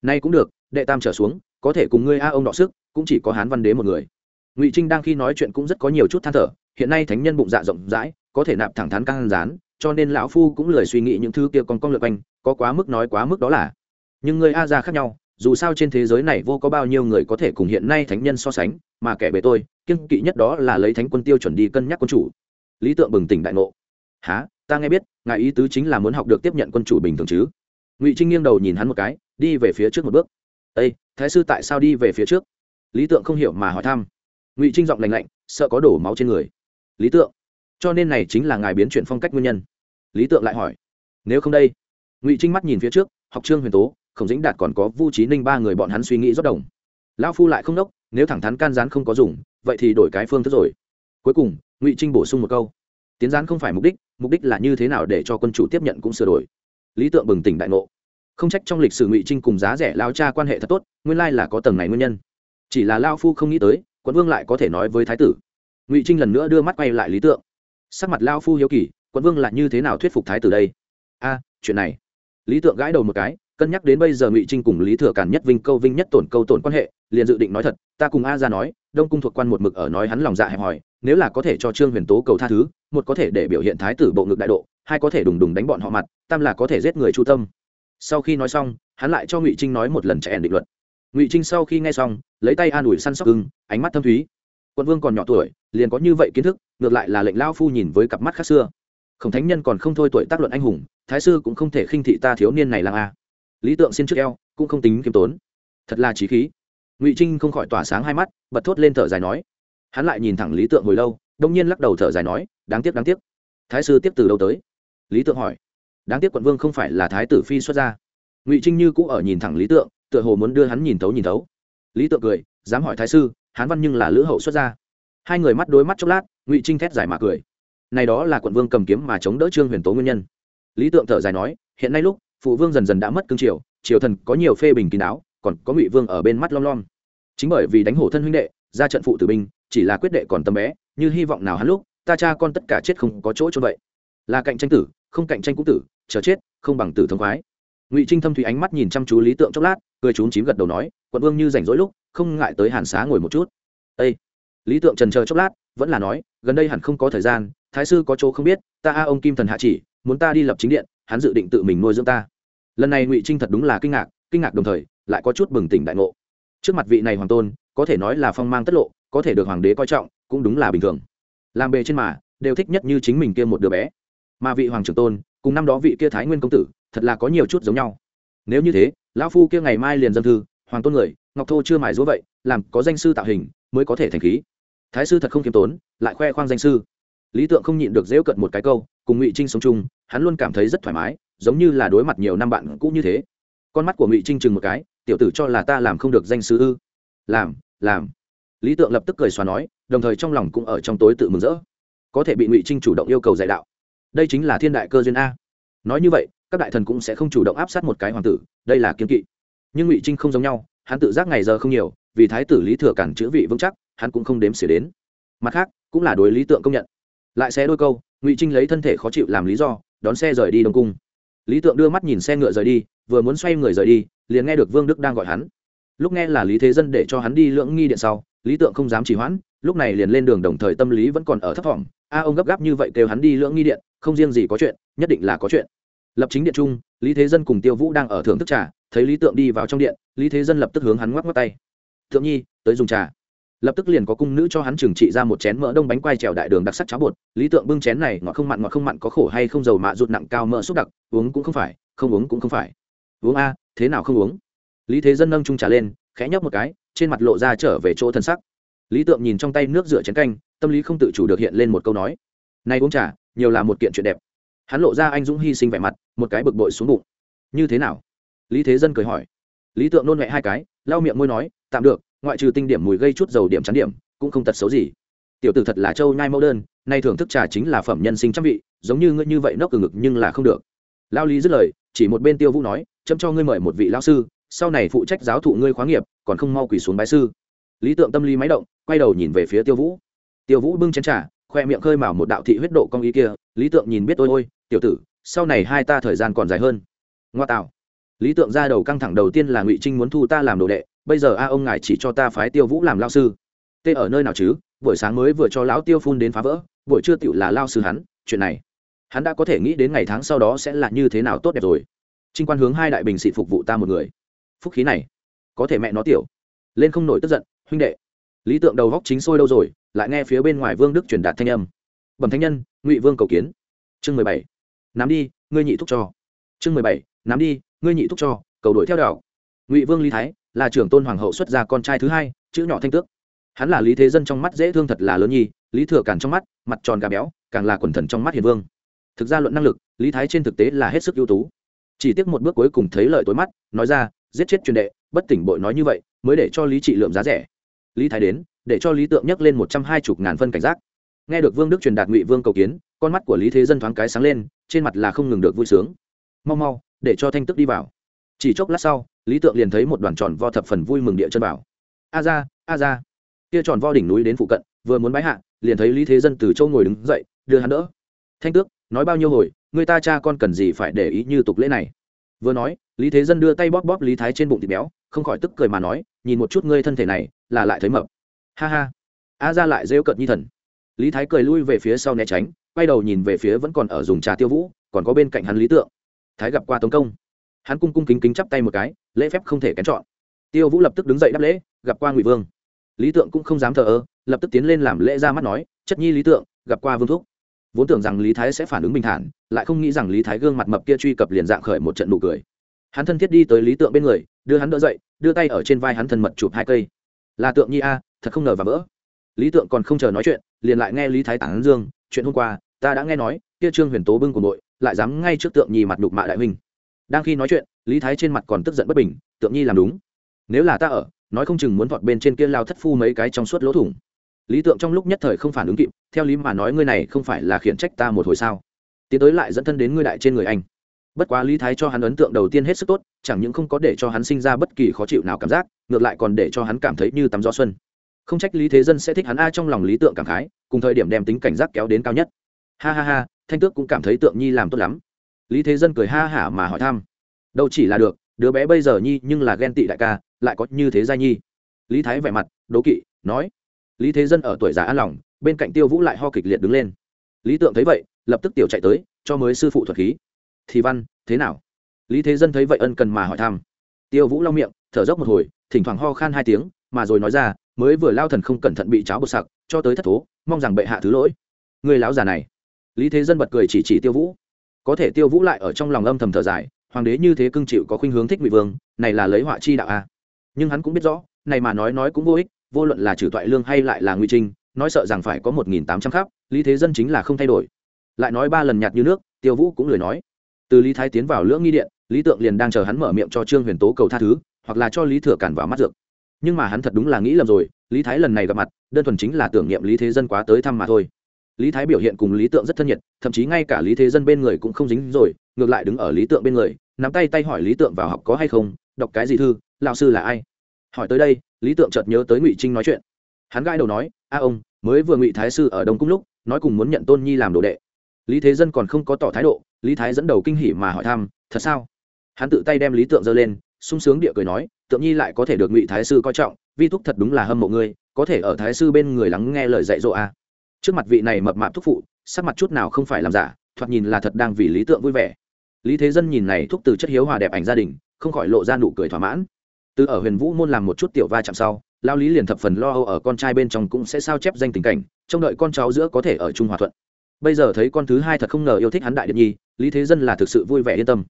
Nay cũng được đệ tam trở xuống, có thể cùng ngươi a ông đọ sức, cũng chỉ có hán văn đế một người. Ngụy trinh đang khi nói chuyện cũng rất có nhiều chút than thở, hiện nay thánh nhân bụng dạ rộng rãi, có thể nạp thẳng thắn căng rán cho nên lão phu cũng lười suy nghĩ những thứ kia còn con lượt quanh, có quá mức nói quá mức đó là. Nhưng người a ra khác nhau, dù sao trên thế giới này vô có bao nhiêu người có thể cùng hiện nay thánh nhân so sánh, mà kẻ bề tôi, kiêng kỵ nhất đó là lấy thánh quân tiêu chuẩn đi cân nhắc quân chủ. Lý tượng bừng tỉnh đại ngộ. Há ta nghe biết, ngài ý tứ chính là muốn học được tiếp nhận quân chủ bình thường chứ? Ngụy trinh nghiêng đầu nhìn hắn một cái, đi về phía trước một bước ây thái sư tại sao đi về phía trước? Lý tượng không hiểu mà hỏi thăm. Ngụy trinh giọng lành lạnh, sợ có đổ máu trên người. Lý tượng, cho nên này chính là ngài biến chuyển phong cách nguyên nhân. Lý tượng lại hỏi. Nếu không đây, ngụy trinh mắt nhìn phía trước, học trương huyền tố, khổng dĩnh đạt còn có vu trí ninh ba người bọn hắn suy nghĩ rót đồng. Lão phu lại không đốc, nếu thẳng thắn can gián không có dùng, vậy thì đổi cái phương thức rồi. Cuối cùng, ngụy trinh bổ sung một câu. Tiến gián không phải mục đích mục đích là như thế nào để cho quân chủ tiếp nhận cũng sửa đổi. Lý tượng bừng tỉnh đại ngộ không trách trong lịch sử ngụy trinh cùng giá rẻ lao cha quan hệ thật tốt, nguyên lai là có tầng này nguyên nhân. Chỉ là lao phu không nghĩ tới, quận vương lại có thể nói với thái tử. Ngụy trinh lần nữa đưa mắt quay lại lý tượng. Sắc mặt lao phu hiếu kỳ, quận vương là như thế nào thuyết phục thái tử đây? A, chuyện này. Lý tượng gãi đầu một cái, cân nhắc đến bây giờ ngụy trinh cùng lý thừa càn nhất vinh câu vinh nhất tổn câu tổn quan hệ, liền dự định nói thật, ta cùng a ra nói, đông cung thuộc quan một mực ở nói hắn lòng dạ hẹp hòi, nếu là có thể cho trương huyền tố cầu tha thứ, một có thể để biểu hiện thái tử bộ ngực đại độ, hai có thể đùng đùng đánh bọn họ mặt, tam là có thể giết người chu tâm sau khi nói xong, hắn lại cho ngụy trinh nói một lần trẻ định luật. Ngụy trinh sau khi nghe xong, lấy tay an ủi săn sóc ưng, ánh mắt thâm thúy. Quận vương còn nhỏ tuổi, liền có như vậy kiến thức, ngược lại là lệnh lao phu nhìn với cặp mắt khác xưa. Khổng thánh nhân còn không thôi tuổi tác luận anh hùng, thái sư cũng không thể khinh thị ta thiếu niên này là a. Lý tượng xin trước eo, cũng không tính kiêm tốn. Thật là trí khí. Ngụy trinh không khỏi tỏa sáng hai mắt, bật thốt lên thở dài nói. Hắn lại nhìn thẳng lý tượng hồi lâu, đông nhiên lắc đầu thở dài nói, đáng tiếc đáng tiếc. Thái sư tiếp từ đâu tới? Lý tượng hỏi đáng tiếc quận vương không phải là thái tử phi xuất ra, ngụy trinh như cũ ở nhìn thẳng lý tượng tựa hồ muốn đưa hắn nhìn thấu nhìn thấu. Lý tượng cười dám hỏi thái sư hán văn nhưng là lữ hậu xuất ra. hai người mắt đối mắt chốc lát ngụy trinh thét giải mà cười. Này đó là quận vương cầm kiếm mà chống đỡ trương huyền tố nguyên nhân. Lý tượng thở dài nói hiện nay lúc phụ vương dần dần đã mất cương triều triều thần có nhiều phê bình kín đáo còn có ngụy vương ở bên mắt lom lom. Chính bởi vì đánh hổ thân huynh đệ ra trận phụ tử binh chỉ là quyết đệ còn tâm bé như hy vọng nào hắn lúc ta cha con tất cả chết không có chỗ cho vậy. Là cạnh tranh tử không cạnh tranh cũng tử chờ chết, không bằng tử thông khoái. Ngụy trinh thâm thủy ánh mắt nhìn chăm chú lý tượng chốc lát, cười trúng chím gật đầu nói, quận vương như rảnh rỗi lúc, không ngại tới hàn xá ngồi một chút. Ây lý tượng trần chờ chốc lát, vẫn là nói, gần đây hẳn không có thời gian, thái sư có chỗ không biết, ta a ông kim thần hạ chỉ, muốn ta đi lập chính điện, hắn dự định tự mình nuôi dưỡng ta. Lần này ngụy trinh thật đúng là kinh ngạc kinh ngạc đồng thời, lại có chút bừng tỉnh đại ngộ. Trước mặt vị này hoàng tôn, có thể nói là phong mang tất lộ, có thể được hoàng đế coi trọng, cũng đúng là bình thường. Làm bề trên mà, đều thích nhất như chính mình kia một đứa bé. Mà vị hoàng trưởng tôn cùng năm đó vị kia thái nguyên công tử, thật là có nhiều chút giống nhau. Nếu như thế, lão phu kia ngày mai liền dâng thư, hoàng tôn người, ngọc thô chưa mài dúa vậy, làm có danh sư tạo hình, mới có thể thành khí. Thái sư thật không khiêm tốn, lại khoe khoang danh sư. Lý tượng không nhịn được dễu cận một cái câu, cùng ngụy trinh sống chung, hắn luôn cảm thấy rất thoải mái, giống như là đối mặt nhiều năm bạn cũ như thế. Con mắt của ngụy trinh chừng một cái, tiểu tử cho là ta làm không được danh sư ư. Làm làm. Lý tượng lập tức cười xóa nói, đồng thời trong lòng cũng ở trong tối tự mừng rỡ. Có thể bị ngụy trinh chủ động yêu cầu dạy đạo đây chính là thiên đại cơ duyên a. Nói như vậy, các đại thần cũng sẽ không chủ động áp sát một cái hoàng tử, đây là kiên kỵ. Nhưng ngụy trinh không giống nhau, hắn tự giác ngày giờ không nhiều, vì thái tử lý thừa cản chữ vị vững chắc, hắn cũng không đếm xỉa đến. Mặt khác, cũng là đối lý tượng công nhận. Lại xe đôi câu, ngụy trinh lấy thân thể khó chịu làm lý do, đón xe rời đi đông cung. Lý tượng đưa mắt nhìn xe ngựa rời đi, vừa muốn xoay người rời đi, liền nghe được vương đức đang gọi hắn. Lúc nghe là lý thế dân để cho hắn đi lưỡng nghi điện sau, lý tượng không dám trì hoãn, lúc này liền lên đường đồng thời tâm lý vẫn còn ở thấp thỏm a ông gấp gáp như vậy kêu hắn đi lưỡng nghi điện, không riêng gì có chuyện, nhất định là có chuyện. Lập chính điện trung, lý thế dân cùng tiêu vũ đang ở thưởng thức trà, thấy lý tượng đi vào trong điện, lý thế dân lập tức hướng hắn ngoắc ngoắc tay. Thượng nhi, tới dùng trà. Lập tức liền có cung nữ cho hắn trừng trị ra một chén mỡ đông bánh quai trèo đại đường đặc sắc cháo bột. Lý tượng bưng chén này, ngọt không mặn, ngọt không mặn, có khổ hay không dầu mạ rụt nặng cao mỡ xúc đặc, uống cũng không phải, không uống cũng không phải. Uống a, thế nào không uống? Lý thế dân nâng trung trà lên, khẽ nhấp một cái, trên mặt lộ ra trở về chỗ thân sắc lý tượng nhìn trong tay nước rửa chén canh, tâm lý không tự chủ được hiện lên một câu nói. Nay uống trà, nhiều là một kiện chuyện đẹp. Hắn lộ ra anh dũng hy sinh vẻ mặt, một cái bực bội xuống bụng. Như thế nào? Lý thế dân cười hỏi. Lý tượng nôn mẹ hai cái, lau miệng môi nói, tạm được, ngoại trừ tinh điểm mùi gây chút dầu điểm chán điểm, cũng không tật xấu gì. Tiểu tử thật là châu nhai mẫu đơn, nay thưởng thức trà chính là phẩm nhân sinh trăm vị, giống như ngươi như vậy nốc từ ngực nhưng là không được. Lao lý dứt lời, chỉ một bên tiêu vũ nói, chấm cho ngươi mời một vị lao sư, sau này phụ trách giáo thụ ngươi khóa nghiệp, còn không mau quỳ xuống bái sư lý tượng tâm lý máy động, quay đầu nhìn về phía tiêu vũ. Tiêu vũ bưng chén trà, khoe miệng khơi mào một đạo thị huyết độ công ý kia. Lý tượng nhìn biết, ôi ôi, tiểu tử, sau này hai ta thời gian còn dài hơn. Ngoa tạo. Lý tượng ra đầu căng thẳng đầu tiên là ngụy trinh muốn thu ta làm đồ đệ, bây giờ a, ông ngài chỉ cho ta phái tiêu vũ làm lao sư. Tê ở nơi nào chứ? Buổi sáng mới vừa cho lão tiêu phun đến phá vỡ, buổi trưa tựu là lao sư hắn, chuyện này, hắn đã có thể nghĩ đến ngày tháng sau đó sẽ là như thế nào tốt đẹp rồi. Trinh quan hướng hai đại bình xị phục vụ ta một người. Phúc khí này, có thể mẹ nó tiểu. Lên không nổi tức giận huynh đệ. Lý tượng đầu góc chính sôi đâu rồi, lại nghe phía bên ngoài vương đức truyền đạt thanh âm. Bẩm thanh nhân, ngụy vương cầu kiến. Chương mười bảy. Nắm đi, ngươi nhị thúc cho. Chương mười bảy. Nắm đi, ngươi nhị thúc cho, cầu đuổi theo đảo ngụy vương lý thái, là trưởng tôn hoàng hậu xuất gia con trai thứ hai, chữ nhỏ thanh tước. Hắn là lý thế dân trong mắt dễ thương thật là lớn nhi, lý thừa càn trong mắt, mặt tròn gà béo, càng là quần thần trong mắt hiền vương. Thực ra luận năng lực, lý thái trên thực tế là hết sức ưu tú. Chỉ tiếc một bước cuối cùng thấy lợi tối mắt, nói ra, giết chết truyền đệ, bất tỉnh bội nói như vậy, mới để cho lý trị lượm giá rẻ lý thái đến, để cho lý tượng nhấc lên một trăm hai mươi ngàn phân cảnh giác. Nghe được vương đức truyền đạt ngụy vương cầu kiến, con mắt của lý thế dân thoáng cái sáng lên, trên mặt là không ngừng được vui sướng. Mau mau, để cho thanh tức đi vào. Chỉ chốc lát sau, lý tượng liền thấy một đoàn tròn vo thập phần vui mừng địa chân bảo a ra a ra. Kia tròn vo đỉnh núi đến phụ cận, vừa muốn bái hạ, liền thấy lý thế dân từ châu ngồi đứng dậy, đưa hắn đỡ. Thanh tước, nói bao nhiêu hồi, người ta cha con cần gì phải để ý như tục lễ này? Vừa nói, lý thế dân đưa tay bóp bóp lý thái trên bụng thịt béo, không khỏi tức cười mà nói nhìn một chút ngươi thân thể này, là lại thấy mập. Ha ha. A ra lại rêu cợt như thần. Lý thái cười lui về phía sau né tránh, quay đầu nhìn về phía vẫn còn ở dùng trà tiêu vũ, còn có bên cạnh hắn lý tượng. Thái gặp qua tống công. Hắn cung cung kính kính chắp tay một cái, lễ phép không thể kén chọn. Tiêu vũ lập tức đứng dậy đáp lễ, gặp qua ngụy vương. Lý tượng cũng không dám thờ ơ, lập tức tiến lên làm lễ ra mắt nói, chất nhi lý tượng, gặp qua vương thúc. Vốn tưởng rằng lý thái sẽ phản ứng bình thản, lại không nghĩ rằng lý thái gương mặt mập kia truy cập liền dạng khởi một trận nụ cười. Hắn thân thiết đi tới lý tượng bên người, đưa hắn đỡ dậy đưa tay ở trên vai hắn thân mật chụp hai cây. Là tượng nhi a, thật không ngờ và vỡ. Lý tượng còn không chờ nói chuyện, liền lại nghe lý thái tản dương, chuyện hôm qua, ta đã nghe nói, kia trương huyền tố bưng của nội, lại dám ngay trước tượng nhi mặt đục mạ đại huynh. Đang khi nói chuyện, lý thái trên mặt còn tức giận bất bình, tượng nhi làm đúng. Nếu là ta ở, nói không chừng muốn vọt bên trên kia lao thất phu mấy cái trong suốt lỗ thủng. Lý tượng trong lúc nhất thời không phản ứng kịp, theo lý mà nói ngươi này không phải là khiển trách ta một hồi sao? Tiến tới lại dẫn thân đến ngươi đại trên người anh bất quá lý thái cho hắn ấn tượng đầu tiên hết sức tốt, chẳng những không có để cho hắn sinh ra bất kỳ khó chịu nào cảm giác, ngược lại còn để cho hắn cảm thấy như tắm gió xuân. Không trách lý thế dân sẽ thích hắn a trong lòng lý tượng cảm khái, cùng thời điểm đem tính cảnh giác kéo đến cao nhất. Ha ha ha, thanh tước cũng cảm thấy tượng nhi làm tốt lắm. Lý thế dân cười ha hả mà hỏi thăm. Đâu chỉ là được, đứa bé bây giờ nhi nhưng là ghen tị đại ca, lại có như thế gia nhi. Lý thái vẻ mặt, đố kỵ, nói. Lý thế dân ở tuổi già an lòng, bên cạnh tiêu vũ lại ho kịch liệt đứng lên. Lý tượng thấy vậy, lập tức tiểu chạy tới, cho mới sư phụ thuật khí thì văn, thế nào? Lý thế dân thấy vậy ân cần mà hỏi thăm. Tiêu vũ lau miệng, thở dốc một hồi, thỉnh thoảng ho khan hai tiếng, mà rồi nói ra, mới vừa lao thần không cẩn thận bị cháo bột sặc, cho tới thất thố, mong rằng bệ hạ thứ lỗi. Người lão già này. Lý thế dân bật cười chỉ chỉ tiêu vũ. Có thể tiêu vũ lại ở trong lòng âm thầm thở dài, hoàng đế như thế cưng chịu có khuynh hướng thích ngụy vương, này là lấy họa chi đạo a nhưng hắn cũng biết rõ, này mà nói nói cũng vô ích, vô luận là trừ toại lương hay lại là ngụy trinh, nói sợ rằng phải có một nghìn tám trăm khắp, lý thế dân chính là không thay đổi. Lại nói ba lần nhạt như nước, tiêu vũ cũng lười nói từ lý thái tiến vào lưỡng nghi điện, lý tượng liền đang chờ hắn mở miệng cho trương huyền tố cầu tha thứ, hoặc là cho lý thừa cản vào mắt dược. Nhưng mà hắn thật đúng là nghĩ lầm rồi, lý thái lần này gặp mặt, đơn thuần chính là tưởng niệm lý thế dân quá tới thăm mà thôi. Lý thái biểu hiện cùng lý tượng rất thân nhiệt, thậm chí ngay cả lý thế dân bên người cũng không dính rồi, ngược lại đứng ở lý tượng bên người, nắm tay tay hỏi lý tượng vào học có hay không, đọc cái gì thư, lão sư là ai. Hỏi tới đây, lý tượng chợt nhớ tới ngụy trinh nói chuyện. Hắn gãi đầu nói, a ông, mới vừa ngụy thái sư ở đông cung lúc, nói cùng muốn nhận tôn nhi làm đồ đệ. Lý thế dân còn không có tỏ thái độ lý thái dẫn đầu kinh hỉ mà hỏi thăm, thật sao? Hắn tự tay đem lý tượng giơ lên, sung sướng địa cười nói, tượng nhi lại có thể được ngụy thái sư coi trọng, vi thúc thật đúng là hâm mộ ngươi, có thể ở thái sư bên người lắng nghe lời dạy dỗ a trước mặt vị này mập mạp thúc phụ, sắc mặt chút nào không phải làm giả, thoạt nhìn là thật đang vì lý tượng vui vẻ. Lý thế dân nhìn này thúc từ chất hiếu hòa đẹp ảnh gia đình, không khỏi lộ ra nụ cười thỏa mãn. Từ ở huyền vũ môn làm một chút tiểu va chạm sau lao lý liền thập phần lo âu ở con trai bên trong cũng sẽ sao chép danh tình cảnh, trông đợi con cháu giữa có thể ở chung hòa thuận. Bây giờ thấy con thứ hai thật không ngờ yêu thích hắn đại điện nhi lý thế dân là thực sự vui vẻ yên tâm.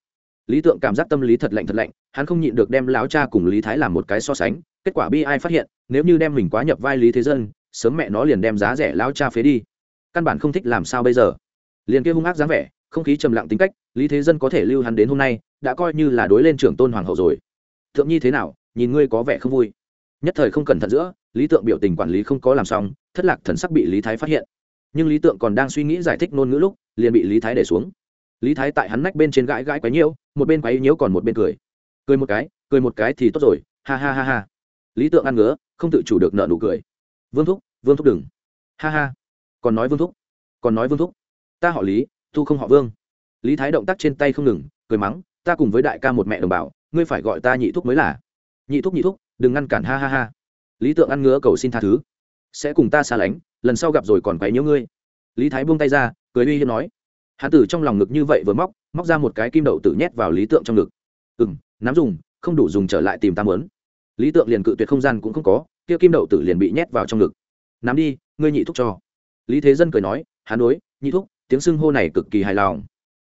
Lý tượng cảm giác tâm lý thật lạnh thật lạnh, hắn không nhịn được đem láo cha cùng lý thái làm một cái so sánh, kết quả bi ai phát hiện, nếu như đem mình quá nhập vai lý thế dân, sớm mẹ nó liền đem giá rẻ láo cha phế đi. Căn bản không thích làm sao bây giờ. Liền kia hung ác dáng vẻ, không khí trầm lặng tính cách, lý thế dân có thể lưu hắn đến hôm nay, đã coi như là đối lên trưởng tôn hoàng hậu rồi. Thượng nhi thế nào, nhìn ngươi có vẻ không vui. Nhất thời không cẩn thận giữa, lý tượng biểu tình quản lý không có làm xong, thất lạc thần sắc bị lý thái phát hiện. Nhưng lý tượng còn đang suy nghĩ giải thích ngôn ngữ lúc, liền bị lý thái để xuống lý thái tại hắn nách bên trên gãi gãi quái nhiễu, một bên quái nhiễu còn một bên cười. Cười một cái, cười một cái thì tốt rồi, ha ha ha ha. Lý tượng ăn ngứa, không tự chủ được nợ nụ cười. Vương thúc vương thúc đừng. Ha ha. Còn nói vương thúc, còn nói vương thúc. Ta họ lý, thu không họ vương. Lý thái động tác trên tay không ngừng, cười mắng, ta cùng với đại ca một mẹ đồng bào, ngươi phải gọi ta nhị thúc mới là. Nhị thúc nhị thúc, đừng ngăn cản, ha ha ha. Lý tượng ăn ngứa cầu xin tha thứ. Sẽ cùng ta xa lánh, lần sau gặp rồi còn quấy nhiễu ngươi. Lý thái buông tay ra, cười uy hiếp nói hán tử trong lòng ngực như vậy vừa móc móc ra một cái kim đậu tử nhét vào lý tượng trong ngực. Ừ m nắm dùng, không đủ dùng trở lại tìm tam lớn lý tượng liền cự tuyệt không gian cũng không có, kia kim đậu tử liền bị nhét vào trong ngực. Nắm đi, ngươi nhị thúc cho. Lý thế dân cười nói hán đối, nhị thúc, tiếng xưng hô này cực kỳ hài lòng.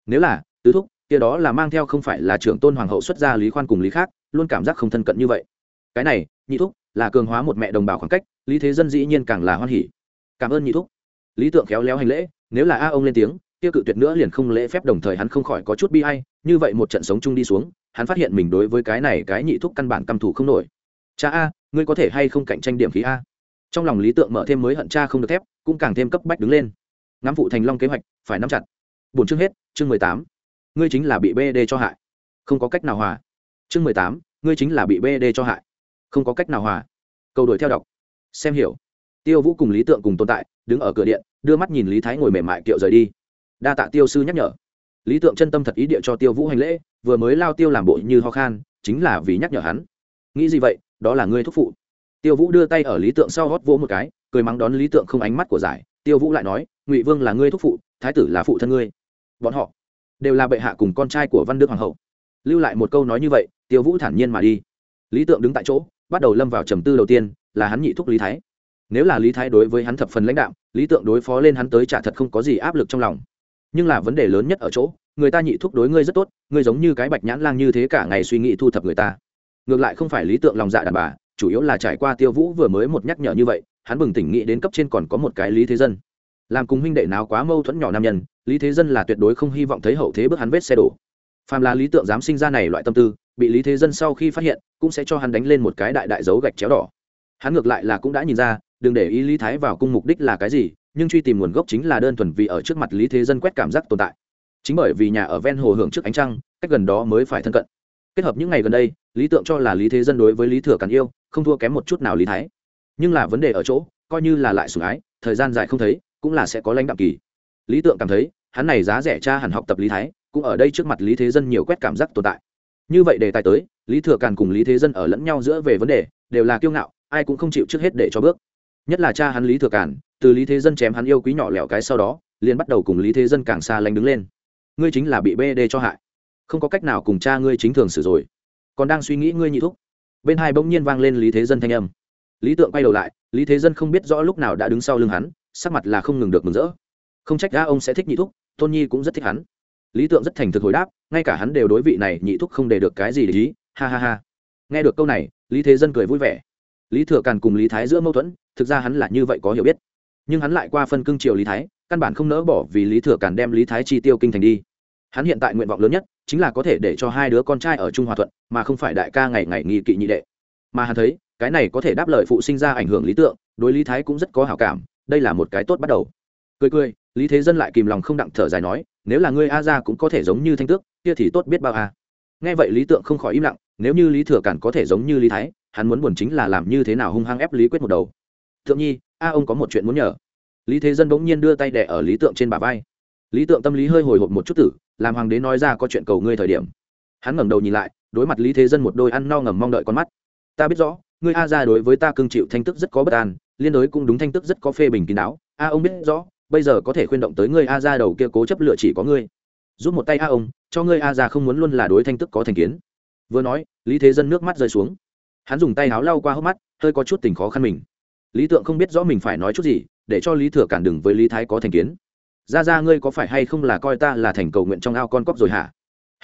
Nếu là, tứ thúc, kia đó là mang theo không phải là trưởng tôn hoàng hậu xuất gia lý khoan cùng lý khác, luôn cảm giác không thân cận như vậy. Cái này, nhị thúc, là cường hóa một mẹ đồng bào khoảng cách. Lý thế dân dĩ nhiên càng là hoan hỉ. Cảm ơn nhị thúc. Lý tượng khéo léo hành lễ, nếu là a ông lên tiếng kia cự tuyệt nữa liền không lễ phép đồng thời hắn không khỏi có chút bi hay như vậy một trận sống chung đi xuống, hắn phát hiện mình đối với cái này cái nhị thúc căn bản căm thù không nổi. Cha a, ngươi có thể hay không cạnh tranh điểm khí a? Trong lòng lý tượng mở thêm mới hận cha không được thép, cũng càng thêm cấp bách đứng lên. Ngắm phụ thành long kế hoạch, phải nắm chặt. Bổn chương hết, chương mười tám. Ngươi chính là bị bd cho hại. Không có cách nào hòa. Chương mười tám, ngươi chính là bị bd cho hại. Không có cách nào hòa. Câu đổi theo đọc. Xem hiểu. Tiêu vũ cùng lý tượng cùng tồn tại, đứng ở cửa điện, đưa mắt nhìn lý thái ngồi mềm mại kiệu rời đi đa tạ tiêu sư nhắc nhở. Lý tượng chân tâm thật ý địa cho tiêu vũ hành lễ, vừa mới lao tiêu làm bộ như ho khan, chính là vì nhắc nhở hắn. Nghĩ gì vậy, đó là ngươi thúc phụ. Tiêu vũ đưa tay ở lý tượng sau hót vỗ một cái, cười mắng đón lý tượng không ánh mắt của giải. Tiêu vũ lại nói, ngụy vương là ngươi thúc phụ, thái tử là phụ thân ngươi. Bọn họ đều là bệ hạ cùng con trai của văn đức hoàng hậu. Lưu lại một câu nói như vậy, tiêu vũ thản nhiên mà đi. Lý tượng đứng tại chỗ, bắt đầu lâm vào trầm tư đầu tiên, là hắn nhị thúc lý thái. Nếu là lý thái đối với hắn thập phần lãnh đạo lý tượng đối phó lên hắn tới trả thật không có gì áp lực trong lòng nhưng là vấn đề lớn nhất ở chỗ, người ta nhị thúc đối ngươi rất tốt, ngươi giống như cái bạch nhãn lang như thế cả ngày suy nghĩ thu thập người ta. Ngược lại không phải lý tượng lòng dạ đàn bà, chủ yếu là trải qua tiêu vũ vừa mới một nhắc nhở như vậy, hắn bừng tỉnh nghĩ đến cấp trên còn có một cái lý thế dân. Làm cùng huynh đệ nào quá mâu thuẫn nhỏ nam nhân, lý thế dân là tuyệt đối không hy vọng thấy hậu thế bước hắn vết xe đổ. Phàm là lý tượng dám sinh ra này loại tâm tư, bị lý thế dân sau khi phát hiện, cũng sẽ cho hắn đánh lên một cái đại đại dấu gạch chéo đỏ. Hắn ngược lại là cũng đã nhìn ra, đừng để ý lý thái vào cung mục đích là cái gì nhưng truy tìm nguồn gốc chính là đơn thuần vì ở trước mặt lý thế dân quét cảm giác tồn tại. Chính bởi vì nhà ở ven hồ hưởng trước ánh trăng, cách gần đó mới phải thân cận. Kết hợp những ngày gần đây, lý tượng cho là lý thế dân đối với lý thừa càn yêu, không thua kém một chút nào lý thái. Nhưng là vấn đề ở chỗ, coi như là lại sủng ái, thời gian dài không thấy, cũng là sẽ có lãnh đạm kỳ. Lý tượng cảm thấy, hắn này giá rẻ cha hẳn học tập lý thái, cũng ở đây trước mặt lý thế dân nhiều quét cảm giác tồn tại. Như vậy đề tài tới, lý thừa càn cùng lý thế dân ở lẫn nhau giữa về vấn đề, đều là kiêu ngạo, ai cũng không chịu trước hết để cho bước. Nhất là cha hắn lý thừa càn từ lý thế dân chém hắn yêu quý nhỏ lẻo cái sau đó, liền bắt đầu cùng lý thế dân càng xa lánh đứng lên. Ngươi chính là bị bd cho hại. Không có cách nào cùng cha ngươi chính thường xử rồi. Còn đang suy nghĩ ngươi nhị thúc. Bên hai bỗng nhiên vang lên lý thế dân thanh âm. Lý tượng quay đầu lại, lý thế dân không biết rõ lúc nào đã đứng sau lưng hắn, sắc mặt là không ngừng được mừng rỡ. Không trách ga ông sẽ thích nhị thúc, tôn nhi cũng rất thích hắn. Lý tượng rất thành thực hồi đáp, ngay cả hắn đều đối vị này nhị thúc không để được cái gì để ý. Ha ha ha. Nghe được câu này, lý thế dân cười vui vẻ. Lý thừa càn cùng lý thái giữa mâu thuẫn, thực ra hắn là như vậy có hiểu biết nhưng hắn lại qua phân cương triều lý thái, căn bản không nỡ bỏ vì lý thừa càn đem lý thái chi tiêu kinh thành đi. Hắn hiện tại nguyện vọng lớn nhất chính là có thể để cho hai đứa con trai ở trung hòa thuận, mà không phải đại ca ngày ngày nghị kỵ nhị đệ. Mà hắn thấy, cái này có thể đáp lời phụ sinh ra ảnh hưởng lý tượng, đối lý thái cũng rất có hảo cảm, đây là một cái tốt bắt đầu. Cười cười, lý thế dân lại kìm lòng không đặng thở dài nói, nếu là ngươi a ra cũng có thể giống như thanh tước, kia thì tốt biết bao a. Nghe vậy lý tượng không khỏi im lặng, nếu như lý thừa cản có thể giống như lý thái, hắn muốn buồn chính là làm như thế nào hung hăng ép lý quyết một đầu thượng nhi, a ông có một chuyện muốn nhờ. Lý thế dân bỗng nhiên đưa tay đẻ ở lý tượng trên bà vai. Lý tượng tâm lý hơi hồi hộp một chút tử, làm hoàng đế nói ra có chuyện cầu ngươi thời điểm. Hắn ngẩng đầu nhìn lại, đối mặt lý thế dân một đôi ăn no ngầm mong đợi con mắt. Ta biết rõ, ngươi a ra đối với ta cương chịu thanh tức rất có bất an, liên đối cũng đúng thanh tức rất có phê bình kín đáo. A ông biết rõ, bây giờ có thể khuyên động tới ngươi a ra đầu kia cố chấp lựa chỉ có ngươi. Giúp một tay a ông, cho ngươi a ra không muốn luôn là đối thanh tức có thành kiến. Vừa nói, lý thế dân nước mắt rơi xuống. Hắn dùng tay áo lau qua hốc mắt, hơi có chút tình khó khăn mình lý tượng không biết rõ mình phải nói chút gì, để cho lý thừa cản đừng với lý thái có thành kiến. Ra ra ngươi có phải hay không là coi ta là thành cầu nguyện trong ao con cóc rồi hả?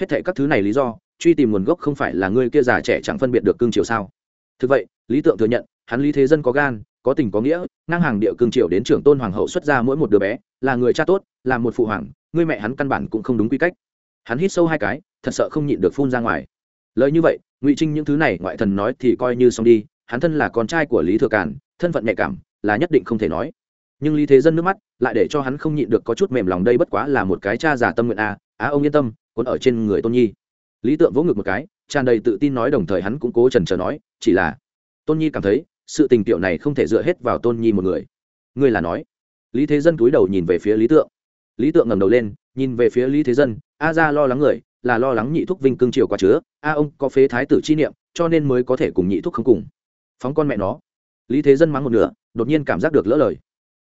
Hết thệ các thứ này lý do, truy tìm nguồn gốc không phải là ngươi kia già trẻ chẳng phân biệt được cương triều sao? Thực vậy, lý tượng thừa nhận, hắn lý thế dân có gan, có tình có nghĩa, ngang hàng địa cương triều đến trưởng tôn hoàng hậu xuất ra mỗi một đứa bé, là người cha tốt, là một phụ hoàng, ngươi mẹ hắn căn bản cũng không đúng quy cách. Hắn hít sâu hai cái, thật sợ không nhịn được phun ra ngoài. Lời như vậy, ngụy trinh những thứ này ngoại thần nói thì coi như xong đi, hắn thân là con trai của lý thừa cản thân phận nhạy cảm là nhất định không thể nói. Nhưng lý thế dân nước mắt lại để cho hắn không nhịn được có chút mềm lòng đây bất quá là một cái cha giả tâm nguyện a, á ông yên tâm còn ở trên người tôn nhi. Lý tượng vỗ ngực một cái, tràn đầy tự tin nói đồng thời hắn cũng cố trần trờ nói, chỉ là tôn nhi cảm thấy sự tình tiểu này không thể dựa hết vào tôn nhi một người. Ngươi là nói. Lý thế dân cúi đầu nhìn về phía lý tượng. Lý tượng ngẩng đầu lên, nhìn về phía lý thế dân, a ra lo lắng người, là lo lắng nhị thúc vinh cương triều quá chứa, a ông có phế thái tử chi niệm, cho nên mới có thể cùng nhị thúc không cùng. Phóng con mẹ nó lý thế dân mắng một nửa, đột nhiên cảm giác được lỡ lời.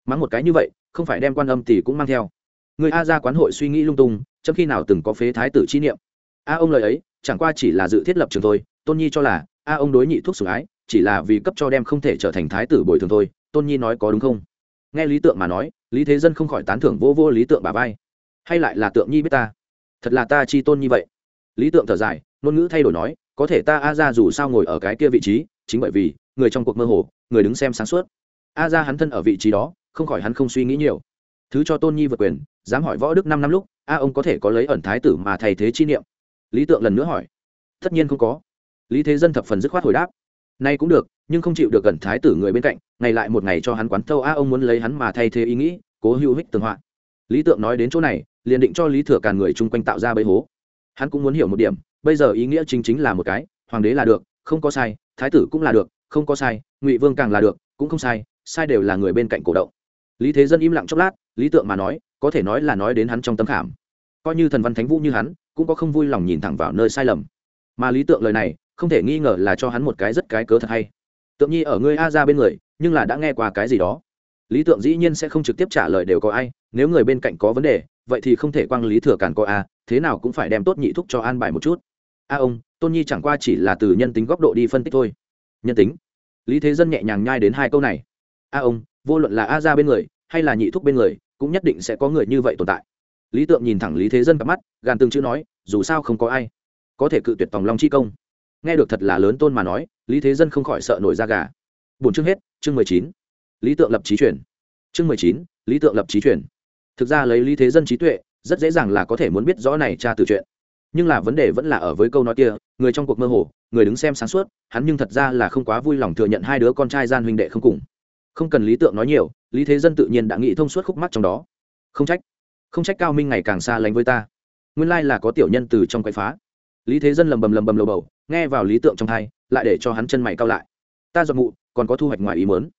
Mắng một cái như vậy, không phải đem quan âm thì cũng mang theo. Người a ra quán hội suy nghĩ lung tung trong khi nào từng có phế thái tử chi niệm? A ông lời ấy, chẳng qua chỉ là dự thiết lập trường thôi, tôn nhi cho là, a ông đối nhị thuốc sủng ái, chỉ là vì cấp cho đem không thể trở thành thái tử bồi thường thôi, tôn nhi nói có đúng không? Nghe lý tượng mà nói, lý thế dân không khỏi tán thưởng vô vô lý tượng bà vai. Hay lại là tượng nhi biết ta? Thật là ta chi tôn như vậy? Lý tượng thở dài, ngôn ngữ thay đổi nói, có thể ta a ra dù sao ngồi ở cái kia vị trí, chính bởi vì người trong cuộc mơ hồ, người đứng xem sáng suốt. A ra hắn thân ở vị trí đó, không khỏi hắn không suy nghĩ nhiều. Thứ cho tôn nhi vượt quyền, dám hỏi võ đức năm năm lúc, a ông có thể có lấy ẩn thái tử mà thay thế chi niệm? Lý tượng lần nữa hỏi. Tất nhiên không có. Lý thế dân thập phần dứt khoát hồi đáp. Nay cũng được, nhưng không chịu được gần thái tử người bên cạnh, ngày lại một ngày cho hắn quán thâu a ông muốn lấy hắn mà thay thế ý nghĩ, cố hữu hích tường họa. Lý tượng nói đến chỗ này, liền định cho lý thừa càn người chung quanh tạo ra bẫy hố. Hắn cũng muốn hiểu một điểm, bây giờ ý nghĩa chính chính là một cái, hoàng đế là được, không có sai, thái tử cũng là được không có sai, ngụy vương càng là được, cũng không sai sai đều là người bên cạnh cổ động. Lý thế dân im lặng chốc lát, lý tượng mà nói, có thể nói là nói đến hắn trong tâm khảm. Coi như thần văn thánh vũ như hắn, cũng có không vui lòng nhìn thẳng vào nơi sai lầm. Mà lý tượng lời này, không thể nghi ngờ là cho hắn một cái rất cái cớ thật hay. Tượng nhi ở ngươi a ra bên người, nhưng là đã nghe qua cái gì đó. Lý tượng dĩ nhiên sẽ không trực tiếp trả lời đều có ai, nếu người bên cạnh có vấn đề, vậy thì không thể quang lý thừa càn có a, thế nào cũng phải đem tốt nhị thúc cho an bài một chút. A ông, tôn nhi chẳng qua chỉ là từ nhân tính góc độ đi phân tích thôi nhân tính. Lý thế dân nhẹ nhàng nhai đến hai câu này. A ông, vô luận là a ra bên người, hay là nhị thúc bên người, cũng nhất định sẽ có người như vậy tồn tại. Lý tượng nhìn thẳng lý thế dân cặp mắt, gàn từng chữ nói, dù sao không có ai có thể cự tuyệt tòng long chi công. Nghe được thật là lớn tôn mà nói, lý thế dân không khỏi sợ nổi da gà. Bốn chương hết, chương mười chín. Lý tượng lập trí chuyển chương mười chín, lý tượng lập trí chuyển thực ra lấy lý thế dân trí tuệ, rất dễ dàng là có thể muốn biết rõ này tra từ chuyện nhưng là vấn đề vẫn là ở với câu nói kia, người trong cuộc mơ hồ, người đứng xem sáng suốt, hắn nhưng thật ra là không quá vui lòng thừa nhận hai đứa con trai gian huynh đệ không cùng. Không cần lý tượng nói nhiều, lý thế dân tự nhiên đã nghĩ thông suốt khúc mắt trong đó. Không trách không trách cao minh ngày càng xa lánh với ta. Nguyên lai là có tiểu nhân từ trong quậy phá. Lý thế dân lầm bầm lầm bầm lầu bầu, nghe vào lý tượng trong thai lại để cho hắn chân mày cao lại. Ta dọn mụ, còn có thu hoạch ngoài ý mớn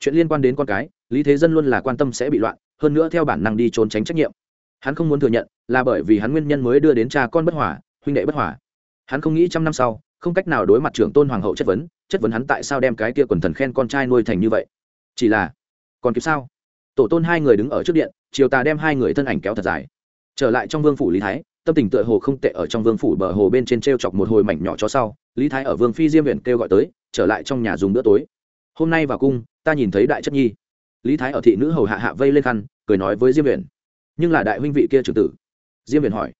chuyện liên quan đến con cái, lý thế dân luôn là quan tâm sẽ bị loạn, hơn nữa theo bản năng đi trốn tránh trách nhiệm hắn không muốn thừa nhận, là bởi vì hắn nguyên nhân mới đưa đến cha con bất hòa, huynh đệ bất hòa. Hắn không nghĩ trăm năm sau, không cách nào đối mặt trưởng tôn hoàng hậu chất vấn chất vấn hắn tại sao đem cái kia quần thần khen con trai nuôi thành như vậy. Chỉ là, còn kịp sao? Tổ tôn hai người đứng ở trước điện, chiều tà đem hai người thân ảnh kéo thật dài. Trở lại trong vương phủ lý thái, tâm tình tựa hồ không tệ ở trong vương phủ bờ hồ bên trên t r e o chọc một hồi mảnh nhỏ cho sau, lý thái ở vương phi diêm huyện kêu gọi tới, trở lại trong nhà dùng bữa tối. Hôm nay vào cung, ta nhìn thấy đại chất nhi. Lý thái ở thị nữ hầu hạ hạ vây lên khăn, cười nói với diêm huyện nhưng là đại huynh vị kia trưởng tử. Diêm viện hỏi.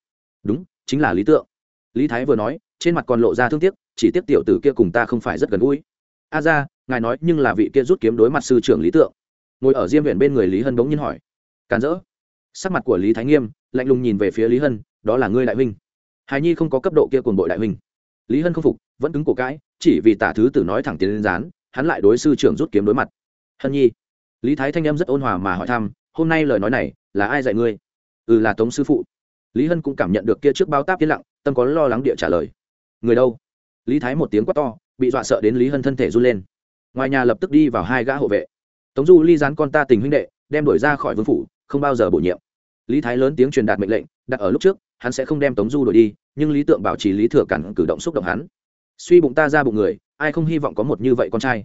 Đúng, chính là lý tượng. Lý thái vừa nói, trên mặt còn lộ ra thương tiếc, chỉ tiếc tiểu tử kia cùng ta không phải rất gần gũi. A ra, ngài nói nhưng là vị kia rút kiếm đối mặt sư trưởng lý tượng. Ngồi ở diêm viện bên người lý hân bỗng nhiên hỏi. Càn rỡ. Sắc mặt của lý thái nghiêm, lạnh lùng nhìn về phía lý hân, đó là ngươi đại huynh. Hài nhi không có cấp độ kia cùng bội đại huynh. Lý hân không phục, vẫn cứng cổ cãi, chỉ vì tả thứ tử nói thẳng tiến lên rán hắn lại đối sư trưởng rút kiếm đối mặt. Hân nhi. Lý thái thanh em rất ôn hòa mà hỏi thăm hôm nay lời nói này là ai dạy ngươi? Ừ là tống sư phụ. Lý hân cũng cảm nhận được kia trước bao táp yên lặng, tâm có lo lắng địa trả lời. Người đâu? Lý thái một tiếng quát to, bị dọa sợ đến lý hân thân thể run lên. Ngoài nhà lập tức đi vào hai gã hộ vệ. Tống du ly dán con ta tình huynh đệ, đem đổi ra khỏi vương phủ, không bao giờ bổ nhiệm. Lý thái lớn tiếng truyền đạt mệnh lệnh, đặt ở lúc trước, hắn sẽ không đem tống du đổi đi, nhưng lý tượng bảo trì lý thừa cản cử động xúc động hắn. Suy bụng ta ra bụng người, ai không hy vọng có một như vậy con trai?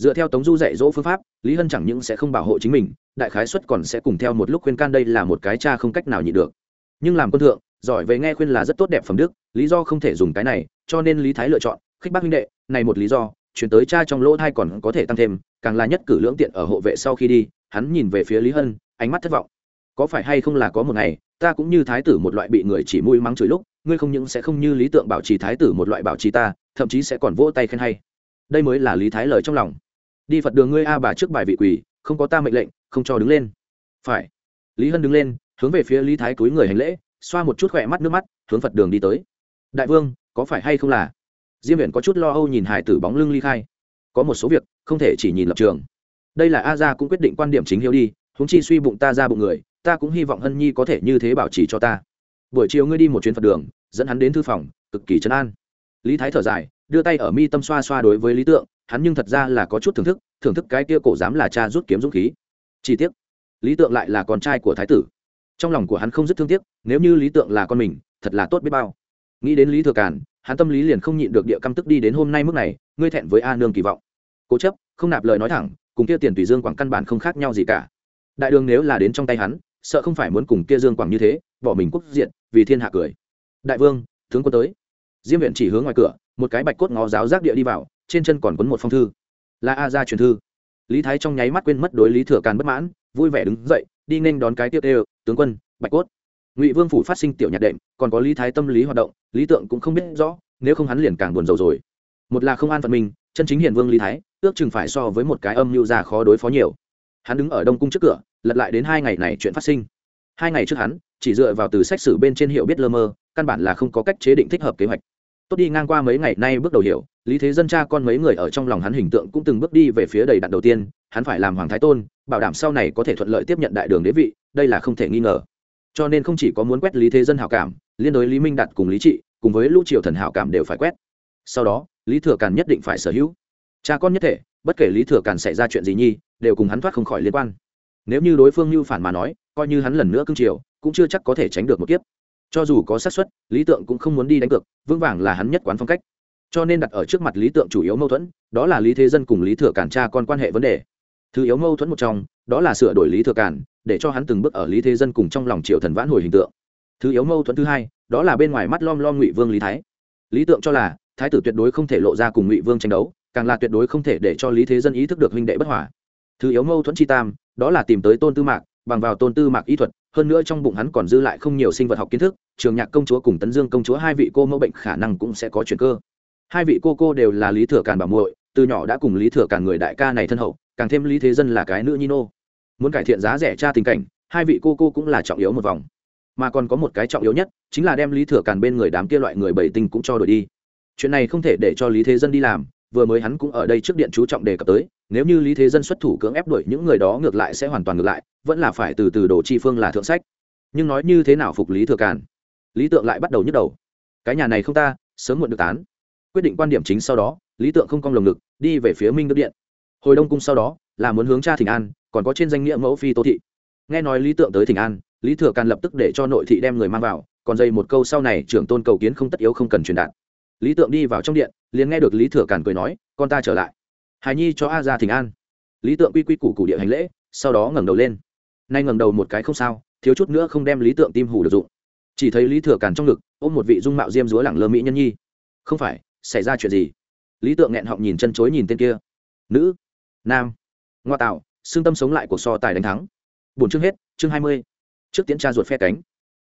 Dựa theo tống du dạy dỗ phương pháp, lý hân chẳng những sẽ không bảo hộ chính mình, đại khái xuất còn sẽ cùng theo một lúc khuyên can đây là một cái cha không cách nào nhịn được. Nhưng làm quân thượng, giỏi về nghe khuyên là rất tốt đẹp phẩm đức, lý do không thể dùng cái này, cho nên lý thái lựa chọn, khích bác huynh đệ, này một lý do, chuyển tới cha trong lỗ thai còn có thể tăng thêm, càng là nhất cử lưỡng tiện ở hộ vệ sau khi đi, hắn nhìn về phía lý hân, ánh mắt thất vọng. Có phải hay không là có một ngày, ta cũng như thái tử một loại bị người chỉ mũi mắng chửi lúc, ngươi không những sẽ không như lý tượng bảo trì thái tử một loại bảo trì ta, thậm chí sẽ còn vỗ tay khen hay. Đây mới là lý thái lời trong lòng đi phật đường ngươi a bà trước bài vị quỳ, không có ta mệnh lệnh, không cho đứng lên. Phải. Lý hân đứng lên, hướng về phía lý thái túi người hành lễ, xoa một chút khỏe mắt, nước mắt, hướng phật đường đi tới. Đại vương, có phải hay không là? Diêm viện có chút lo âu nhìn hải tử bóng lưng ly khai. Có một số việc, không thể chỉ nhìn lập trường. Đây là a gia cũng quyết định quan điểm chính hiếu đi húng chi suy bụng ta ra bụng người, ta cũng hy vọng hân nhi có thể như thế bảo trì cho ta. Buổi chiều ngươi đi một chuyến phật đường, dẫn hắn đến thư phòng, cực kỳ trấn an. Lý thái thở dài, đưa tay ở mi tâm xoa xoa đối với lý tượng hắn nhưng thật ra là có chút thưởng thức thưởng thức cái kia cổ dám là cha rút kiếm dũng khí. Chi tiết lý tượng lại là con trai của thái tử. Trong lòng của hắn không rất thương tiếc, nếu như lý tượng là con mình, thật là tốt biết bao. Nghĩ đến lý thừa càn, hắn tâm lý liền không nhịn được địa căm tức đi đến hôm nay mức này, ngươi thẹn với a nương kỳ vọng. Cố chấp, không nạp lời nói thẳng, cùng kia tiền tùy dương quảng căn bản không khác nhau gì cả. Đại đường nếu là đến trong tay hắn, sợ không phải muốn cùng kia dương quảng như thế, bỏ mình quốc diện vì thiên hạ cười. Đại vương, tướng quân tới. Diêm viện chỉ hướng ngoài cửa, một cái bạch cốt ngó giáo giác địa đi vào trên chân còn quấn một phong thư. Là a ra truyền thư. Lý thái trong nháy mắt quên mất đối lý thừa càn bất mãn, vui vẻ đứng dậy, đi nên đón cái tiếp đều, tướng quân, bạch cốt. Ngụy vương phủ phát sinh tiểu nhạc đệm, còn có lý thái tâm lý hoạt động, lý tượng cũng không biết rõ, nếu không hắn liền càng buồn rầu rồi. Một là không an phận mình, chân chính hiền vương lý thái, ước chừng phải so với một cái âm mưu già khó đối phó nhiều. Hắn đứng ở đông cung trước cửa, lật lại đến hai ngày này chuyện phát sinh. Hai ngày trước hắn, chỉ dựa vào từ sách sử bên trên hiệu biết lơ mơ, căn bản là không có cách chế định thích hợp kế hoạch tốt đi ngang qua mấy ngày nay bước đầu hiểu, lý thế dân cha con mấy người ở trong lòng hắn hình tượng cũng từng bước đi về phía đầy đặn đầu tiên, hắn phải làm hoàng thái tôn, bảo đảm sau này có thể thuận lợi tiếp nhận đại đường đế vị, đây là không thể nghi ngờ. Cho nên không chỉ có muốn quét lý thế dân hảo cảm, liên đối lý minh đạt cùng lý trị, cùng với lũ triều thần hảo cảm đều phải quét. Sau đó, lý thừa càn nhất định phải sở hữu. Cha con nhất thể, bất kể lý thừa càn xảy ra chuyện gì nhi, đều cùng hắn thoát không khỏi liên quan. Nếu như đối phương như phản mà nói, coi như hắn lần nữa cưng triều, cũng chưa chắc có thể tránh được một kiếp cho dù có xác suất, lý tượng cũng không muốn đi đánh cược, vững vàng là hắn nhất quán phong cách. Cho nên đặt ở trước mặt lý tượng chủ yếu mâu thuẫn, đó là lý thế dân cùng lý thừa cản cha con quan hệ vấn đề. Thứ yếu mâu thuẫn một trong, đó là sửa đổi lý thừa cản, để cho hắn từng bước ở lý thế dân cùng trong lòng triều thần vãn hồi hình tượng. Thứ yếu mâu thuẫn thứ hai, đó là bên ngoài mắt lom lom ngụy vương lý thái. Lý tượng cho là, thái tử tuyệt đối không thể lộ ra cùng ngụy vương tranh đấu, càng là tuyệt đối không thể để cho lý thế dân ý thức được huynh đệ bất hòa. Thứ yếu mâu thuẫn chi tam, đó là tìm tới tôn tư mạc, bằng vào tôn tư mạc ý thuật hơn nữa trong bụng hắn còn dư lại không nhiều sinh vật học kiến thức, trường nhạc công chúa cùng tấn dương công chúa hai vị cô mẫu bệnh khả năng cũng sẽ có chuyện cơ. Hai vị cô cô đều là lý thừa càn bảo muội, từ nhỏ đã cùng lý thừa càn người đại ca này thân hậu, càng thêm lý thế dân là cái nữ nhi nô. Muốn cải thiện giá rẻ cha tình cảnh, hai vị cô cô cũng là trọng yếu một vòng. Mà còn có một cái trọng yếu nhất, chính là đem lý thừa càn bên người đám kia loại người bảy tinh cũng cho đổi đi. Chuyện này không thể để cho lý thế dân đi làm, vừa mới hắn cũng ở đây trước điện chú trọng đề cập tới, nếu như lý thế dân xuất thủ cưỡng ép đuổi những người đó ngược lại sẽ hoàn toàn ngược lại vẫn là phải từ từ đồ chi phương là thượng sách. Nhưng nói như thế nào phục lý thừa càn? Lý tượng lại bắt đầu nhức đầu. Cái nhà này không ta, sớm muộn được tán. Quyết định quan điểm chính sau đó, lý tượng không cong lồng ngực, đi về phía minh đức điện. Hồi đông cung sau đó, là muốn hướng cha thỉnh an, còn có trên danh nghĩa mẫu phi tô thị. Nghe nói lý tượng tới thỉnh an, lý thừa càn lập tức để cho nội thị đem người mang vào, còn dây một câu sau này, trưởng tôn cầu kiến không tất yếu không cần truyền đạt. Lý tượng đi vào trong điện, liền nghe được lý thừa càn cười nói, con ta trở lại. Hài nhi cho a ra thỉnh an. Lý tượng quy quy củ củ địa hành lễ, sau đó ngẩng đầu lên nay ngẩng đầu một cái không sao, thiếu chút nữa không đem lý tượng tim hủ được dụng. Chỉ thấy lý thừa càn trong ngực, ôm một vị dung mạo diêm dúa lẳng lơ mỹ nhân nhi. Không phải, xảy ra chuyện gì? Lý tượng nghẹn họng nhìn chân chối nhìn tên kia. Nữ, nam, ngoa tạo, xương tâm sống lại cuộc so tài đánh thắng. Buồn chương hết, chương hai mươi. Trước tiến tra ruột phe cánh.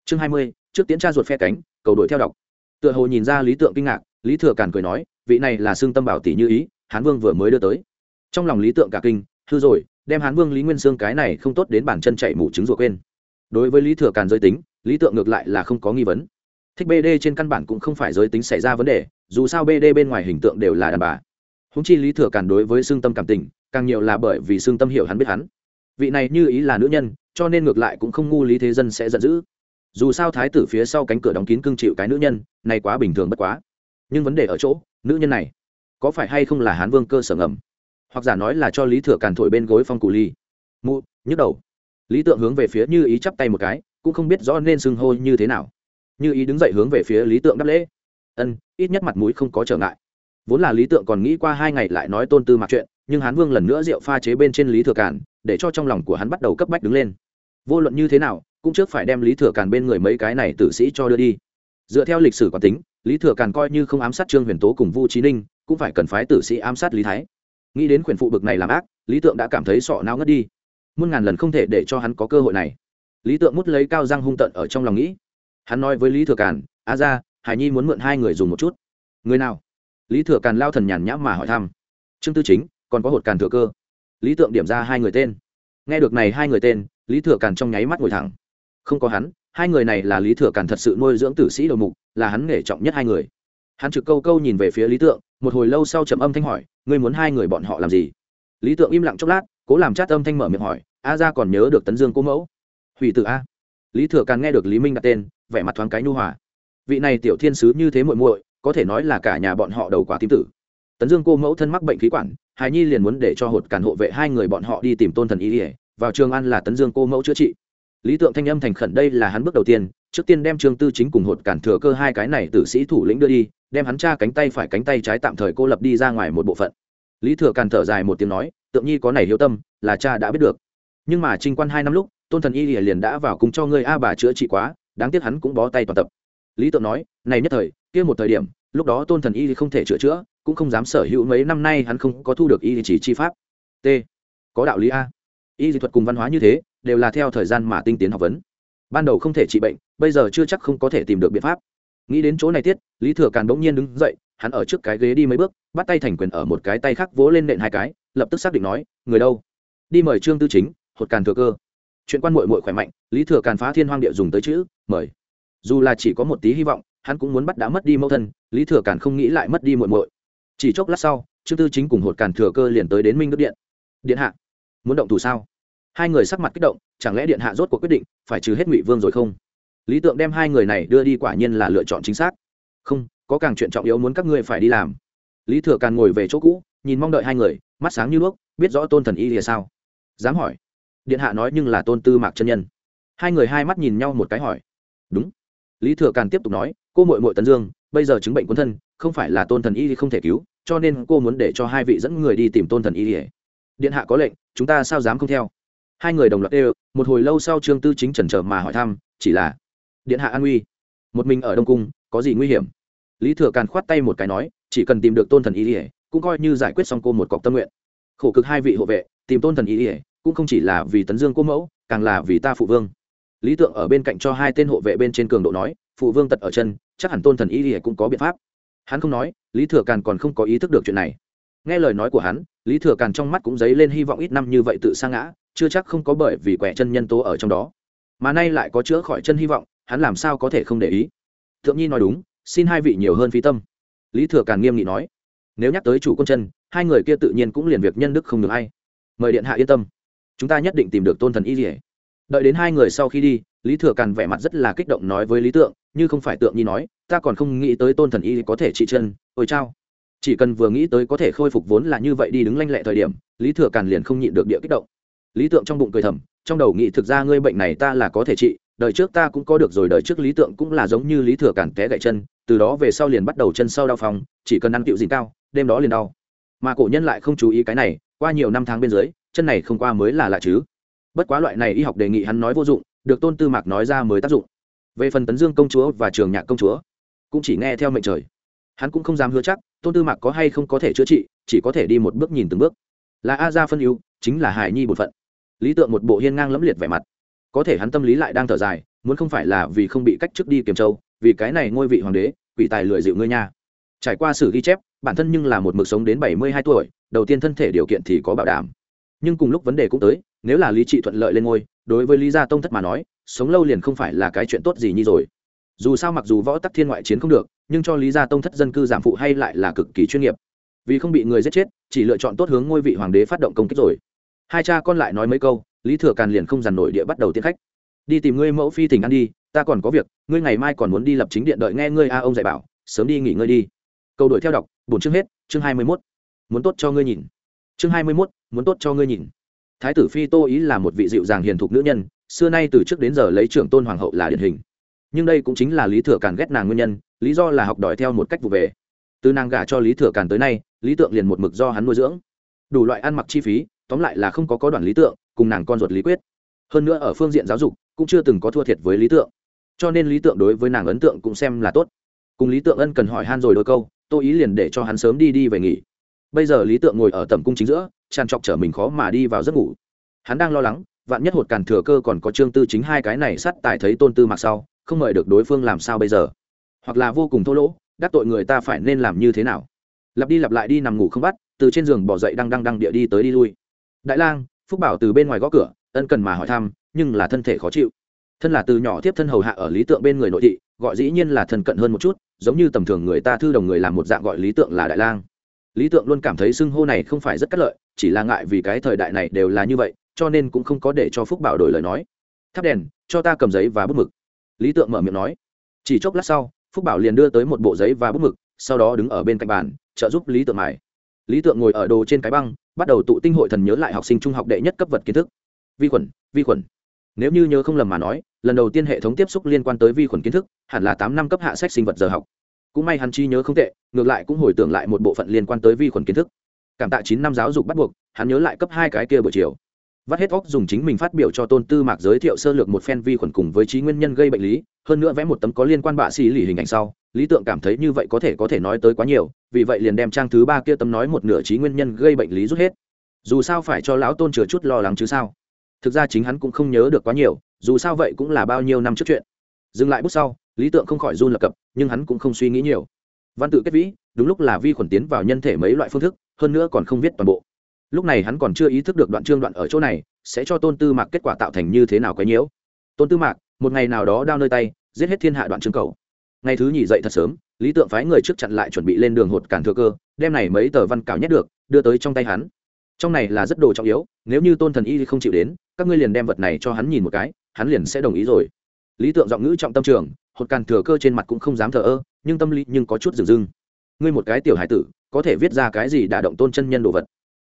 Chương hai mươi, trước tiến tra ruột phe cánh, cầu đội theo đọc. Tựa hồ nhìn ra lý tượng kinh ngạc, lý thừa càn cười nói, vị này là xương tâm bảo tỷ như ý, hán vương vừa mới đưa tới. Trong lòng lý tượng cả kinh, hư rồi đem hán vương lý nguyên sương cái này không tốt đến bản chân chạy mủ trứng ruột quên. Đối với lý thừa càn giới tính, lý tượng ngược lại là không có nghi vấn. Thích bd trên căn bản cũng không phải giới tính xảy ra vấn đề, dù sao bd bên ngoài hình tượng đều là đàn bà. Húng chi lý thừa càn đối với xương tâm cảm tình, càng nhiều là bởi vì xương tâm hiểu hắn biết hắn. Vị này như ý là nữ nhân, cho nên ngược lại cũng không ngu lý thế dân sẽ giận dữ. Dù sao thái tử phía sau cánh cửa đóng kín cưng chịu cái nữ nhân, này quá bình thường bất quá. Nhưng vấn đề ở chỗ, nữ nhân này, có phải hay không là hán vương cơ sở ngầm? Hoặc giả nói là cho lý thừa càn thổi bên gối phong cụ ly. Mụ, nhức đầu. Lý tượng hướng về phía như ý chắp tay một cái, cũng không biết rõ nên xưng hô như thế nào. Như ý đứng dậy hướng về phía lý tượng đáp lễ. Ân, ít nhất mặt mũi không có trở ngại. Vốn là lý tượng còn nghĩ qua hai ngày lại nói tôn tư mặc chuyện, nhưng hán vương lần nữa rượu pha chế bên trên lý thừa càn, để cho trong lòng của hắn bắt đầu cấp bách đứng lên. Vô luận như thế nào, cũng trước phải đem lý thừa càn bên người mấy cái này tử sĩ cho đưa đi. Dựa theo lịch sử quán tính, lý thừa càn coi như không ám sát trương huyền tố cùng vu trí ninh, cũng phải cần phái tử sĩ ám sát lý thái nghĩ đến quyền phụ bực này làm ác, lý tượng đã cảm thấy sọ não ngất đi. Muôn ngàn lần không thể để cho hắn có cơ hội này. Lý tượng mút lấy cao răng hung tận ở trong lòng nghĩ. Hắn nói với lý thừa càn, a ra, hải nhi muốn mượn hai người dùng một chút. Người nào? Lý thừa càn lao thần nhàn nhãm mà hỏi thăm. Trương tư chính, còn có hột càn thừa cơ. Lý tượng điểm ra hai người tên. Nghe được này hai người tên, lý thừa càn trong nháy mắt ngồi thẳng. Không có hắn, hai người này là lý thừa càn thật sự nuôi dưỡng tử sĩ đầu mục, là hắn nghề trọng nhất hai người. Hắn trực câu câu nhìn về phía lý tượng một hồi lâu sau trầm âm thanh hỏi, ngươi muốn hai người bọn họ làm gì? Lý tượng im lặng chốc lát, cố làm chát âm thanh mở miệng hỏi, a ra còn nhớ được tấn dương cô mẫu? Hủy tử a. Lý thừa càng nghe được lý minh đặt tên, vẻ mặt thoáng cái nhu hòa. Vị này tiểu thiên sứ như thế muội muội, có thể nói là cả nhà bọn họ đầu quả tim tử. Tấn dương cô mẫu thân mắc bệnh khí quản hài nhi liền muốn để cho hột Cản hộ vệ hai người bọn họ đi tìm tôn thần y ỉa vào trường ăn là tấn dương cô mẫu chữa trị. Lý tượng thanh âm thành khẩn, đây là hắn bước đầu tiên, trước tiên đem trương tư chính cùng hột cản thừa cơ hai cái này tử sĩ thủ lĩnh đưa đi đem hắn cha cánh tay phải cánh tay trái tạm thời cô lập đi ra ngoài một bộ phận. Lý thừa càn thở dài một tiếng nói, tượng nhi có này hiếu tâm, là cha đã biết được. Nhưng mà trinh quan hai năm lúc, tôn thần y liền đã vào cùng cho ngươi a bà chữa trị quá, đáng tiếc hắn cũng bó tay toàn tập. Lý tượng nói, này nhất thời, kia một thời điểm, lúc đó tôn thần y không thể chữa chữa, cũng không dám sở hữu mấy năm nay hắn không có thu được y chỉ chi pháp. T. Có đạo lý a. Y dị thuật cùng văn hóa như thế, đều là theo thời gian mà tinh tiến học vấn. Ban đầu không thể trị bệnh, bây giờ chưa chắc không có thể tìm được biện pháp nghĩ đến chỗ này tiết, lý thừa càn bỗng nhiên đứng dậy, hắn ở trước cái ghế đi mấy bước, bắt tay thành quyền ở một cái tay khác vỗ lên nện hai cái, lập tức xác định nói, người đâu? Đi mời trương tư chính, hột càn thừa cơ. Chuyện quan mội mội khỏe mạnh, lý thừa càn phá thiên hoang địa dùng tới chữ, mời. Dù là chỉ có một tí hy vọng, hắn cũng muốn bắt đã mất đi mẫu thân, lý thừa càn không nghĩ lại mất đi mội mội chỉ chốc lát sau, trương tư chính cùng hột càn thừa cơ liền tới đến minh đức điện. Điện hạ, muốn động thủ sao? Hai người sắc mặt kích động, chẳng lẽ điện hạ rốt cuộc quyết định phải trừ hết ngụy vương rồi không? Lý tượng đem hai người này đưa đi quả nhiên là lựa chọn chính xác. Không, có càng chuyện trọng yếu muốn các ngươi phải đi làm. Lý thừa càng ngồi về chỗ cũ, nhìn mong đợi hai người, mắt sáng như đuốc, biết rõ tôn thần y thì sao? Dám hỏi. Điện hạ nói nhưng là tôn tư mạc chân nhân. Hai người hai mắt nhìn nhau một cái hỏi. Đúng. Lý thừa càng tiếp tục nói, cô mội mội tấn dương, bây giờ chứng bệnh quân thân, không phải là tôn thần y thì không thể cứu, cho nên cô muốn để cho hai vị dẫn người đi tìm tôn thần y thì. Điện hạ có lệnh, chúng ta sao dám không theo? Hai người đồng loạt đều một hồi lâu sau trương tư chính chần chờ mà hỏi thăm, chỉ là điện hạ an nguy. Một mình ở đông cung, có gì nguy hiểm? Lý thừa càn khoát tay một cái nói, chỉ cần tìm được tôn thần ý ỉa cũng coi như giải quyết xong cô một cọc tâm nguyện. Khổ cực hai vị hộ vệ, tìm tôn thần ý ỉa cũng không chỉ là vì tấn dương cô mẫu, càng là vì ta phụ vương. Lý tượng ở bên cạnh cho hai tên hộ vệ bên trên cường độ nói, phụ vương tật ở chân, chắc hẳn tôn thần ý ỉa cũng có biện pháp. Hắn không nói, lý thừa càn còn không có ý thức được chuyện này. Nghe lời nói của hắn, lý thừa càn trong mắt cũng dấy lên hy vọng ít năm như vậy tự sa ngã, chưa chắc không có bởi vì quẻ chân nhân tố ở trong đó. Mà nay lại có chữa khỏi chân hy vọng hắn làm sao có thể không để ý? Thượng nhi nói đúng, xin hai vị nhiều hơn phí tâm. Lý thừa càn nghiêm nghị nói, nếu nhắc tới chủ quân chân, hai người kia tự nhiên cũng liền việc nhân đức không được hay mời điện hạ yên tâm. Chúng ta nhất định tìm được tôn thần y dỉa đợi đến hai người sau khi đi, lý thừa càn vẻ mặt rất là kích động nói với lý tượng, như không phải tượng nhi nói, ta còn không nghĩ tới tôn thần y có thể trị chân, ôi chao. Chỉ cần vừa nghĩ tới có thể khôi phục vốn là như vậy đi đứng lanh lẹ thời điểm, lý thừa càn liền không nhịn được địa kích động. Lý tượng trong bụng cười thầm, trong đầu nghĩ thực ra ngươi bệnh này ta là có thể trị đời trước ta cũng có được rồi, đời trước lý tượng cũng là giống như lý thừa cản té gậy chân, từ đó về sau liền bắt đầu chân sau đau phòng, chỉ cần ăn tiệu gì cao, đêm đó liền đau. Mà cổ nhân lại không chú ý cái này, qua nhiều năm tháng bên dưới, chân này không qua mới là lạ chứ. Bất quá loại này y học đề nghị hắn nói vô dụng, được tôn tư mạc nói ra mới tác dụng. Về phần tấn dương công chúa và trường nhạc công chúa, cũng chỉ nghe theo mệnh trời. Hắn cũng không dám hứa chắc, tôn tư mạc có hay không có thể chữa trị, chỉ có thể đi một bước nhìn từng bước. Là a gia phân ưu, chính là hải nhi bột phận. Lý tượng một bộ hiên ngang lẫm liệt vẻ mặt có thể hắn tâm lý lại đang thở dài, muốn không phải là vì không bị cách trước đi kiềm châu, vì cái này ngôi vị hoàng đế, quỷ tài lười dịu ngươi nha. Trải qua sử ghi chép, bản thân nhưng là một mực sống đến bảy mươi hai tuổi, đầu tiên thân thể điều kiện thì có bảo đảm. Nhưng cùng lúc vấn đề cũng tới, nếu là lý trị thuận lợi lên ngôi, đối với lý gia tông thất mà nói, sống lâu liền không phải là cái chuyện tốt gì như rồi. Dù sao mặc dù võ tắc thiên ngoại chiến không được, nhưng cho lý gia tông thất dân cư giảm phụ hay lại là cực kỳ chuyên nghiệp. Vì không bị người giết chết, chỉ lựa chọn tốt hướng ngôi vị hoàng đế phát động công kích rồi. Hai cha con lại nói mấy câu lý thừa càn liền không dằn nổi địa bắt đầu tiến khách. Đi tìm ngươi mẫu phi thỉnh ăn đi, ta còn có việc, ngươi ngày mai còn muốn đi lập chính điện đợi nghe ngươi a ông dạy bảo, sớm đi nghỉ ngơi đi. Câu đổi theo đọc, bổn chương hết, chương hai mươi mốt. Muốn tốt cho ngươi nhìn. Chương hai mươi mốt, muốn tốt cho ngươi nhìn. Thái tử phi tô ý là một vị dịu dàng hiền thục nữ nhân, xưa nay từ trước đến giờ lấy trưởng tôn hoàng hậu là điển hình. Nhưng đây cũng chính là lý thừa càn ghét nàng nguyên nhân, lý do là học đòi theo một cách vụ về. Từ nàng gả cho lý thừa càn tới nay, lý tượng liền một mực do hắn nuôi dưỡng. Đủ loại ăn mặc chi phí tóm lại là không có có đoàn lý tượng, cùng nàng con ruột lý quyết. Hơn nữa ở phương diện giáo dục, cũng chưa từng có thua thiệt với lý tượng. Cho nên lý tượng đối với nàng ấn tượng cũng xem là tốt. Cùng lý tượng ân cần hỏi han rồi đôi câu, tôi ý liền để cho hắn sớm đi đi về nghỉ. Bây giờ lý tượng ngồi ở tầm cung chính giữa, tràn trọc chở mình khó mà đi vào giấc ngủ. Hắn đang lo lắng, vạn nhất hột càn thừa cơ còn có trương tư chính hai cái này sắt tài thấy tôn tư mặc sau, không mời được đối phương làm sao bây giờ? Hoặc là vô cùng thô lỗ, đắc tội người ta phải nên làm như thế nào? Lặp đi lặp lại đi nằm ngủ không bắt, từ trên giường bỏ dậy đang đang đang địa đi tới đi lui đại lang, phúc bảo từ bên ngoài gõ cửa, ân cần mà hỏi thăm, nhưng là thân thể khó chịu. Thân là từ nhỏ tiếp thân hầu hạ ở lý tượng bên người nội thị, gọi dĩ nhiên là thân cận hơn một chút, giống như tầm thường người ta thư đồng người làm một dạng gọi lý tượng là đại lang. Lý tượng luôn cảm thấy xưng hô này không phải rất cắt lợi, chỉ là ngại vì cái thời đại này đều là như vậy, cho nên cũng không có để cho phúc bảo đổi lời nói. Thắp đèn, cho ta cầm giấy và bút mực. Lý tượng mở miệng nói. Chỉ chốc lát sau, phúc bảo liền đưa tới một bộ giấy và bút mực, sau đó đứng ở bên cạnh bàn, trợ giúp lý tượng mài. Lý tượng ngồi ở đồ trên cái băng bắt đầu tụ tinh hội thần nhớ lại học sinh trung học đệ nhất cấp vật kiến thức. Vi khuẩn vi khuẩn. Nếu như nhớ không lầm mà nói, lần đầu tiên hệ thống tiếp xúc liên quan tới vi khuẩn kiến thức, hẳn là tám năm cấp hạ sách sinh vật giờ học. Cũng may hắn chi nhớ không tệ, ngược lại cũng hồi tưởng lại một bộ phận liên quan tới vi khuẩn kiến thức. Cảm tạ chín năm giáo dục bắt buộc, hắn nhớ lại cấp hai cái kia buổi chiều. Vắt hết óc dùng chính mình phát biểu cho tôn tư mạc giới thiệu sơ lược một phen vi khuẩn cùng với trí nguyên nhân gây bệnh lý, hơn nữa vẽ một tấm có liên quan bạ xì lì hình ảnh sau lý tượng cảm thấy như vậy có thể có thể nói tới quá nhiều, vì vậy liền đem trang thứ ba kia tâm nói một nửa trí nguyên nhân gây bệnh lý rút hết. Dù sao phải cho lão tôn chừa chút lo lắng chứ sao? Thực ra chính hắn cũng không nhớ được quá nhiều, dù sao vậy cũng là bao nhiêu năm trước chuyện. Dừng lại bút sau, lý tượng không khỏi run lập cập, nhưng hắn cũng không suy nghĩ nhiều. Văn tự kết vĩ, đúng lúc là vi khuẩn tiến vào nhân thể mấy loại phương thức, hơn nữa còn không viết toàn bộ. Lúc này hắn còn chưa ý thức được đoạn chương đoạn ở chỗ này, sẽ cho tôn tư mạc kết quả tạo thành như thế nào quấy nhiễu. Tôn tư mạc, một ngày nào đó đao nơi tay, giết hết thiên hạ đoạn chương cầu ngày thứ nhì dậy thật sớm, lý tượng phái người trước chặn lại chuẩn bị lên đường hột cản thừa cơ, đem này mấy tờ văn cào nhét được, đưa tới trong tay hắn. Trong này là rất đồ trọng yếu, nếu như tôn thần y không chịu đến, các ngươi liền đem vật này cho hắn nhìn một cái, hắn liền sẽ đồng ý rồi. Lý tượng giọng ngữ trọng tâm trường, hột càn thừa cơ trên mặt cũng không dám thờ ơ, nhưng tâm lý nhưng có chút dừng dưng. Ngươi một cái tiểu hải tử, có thể viết ra cái gì đả động tôn chân nhân đồ vật?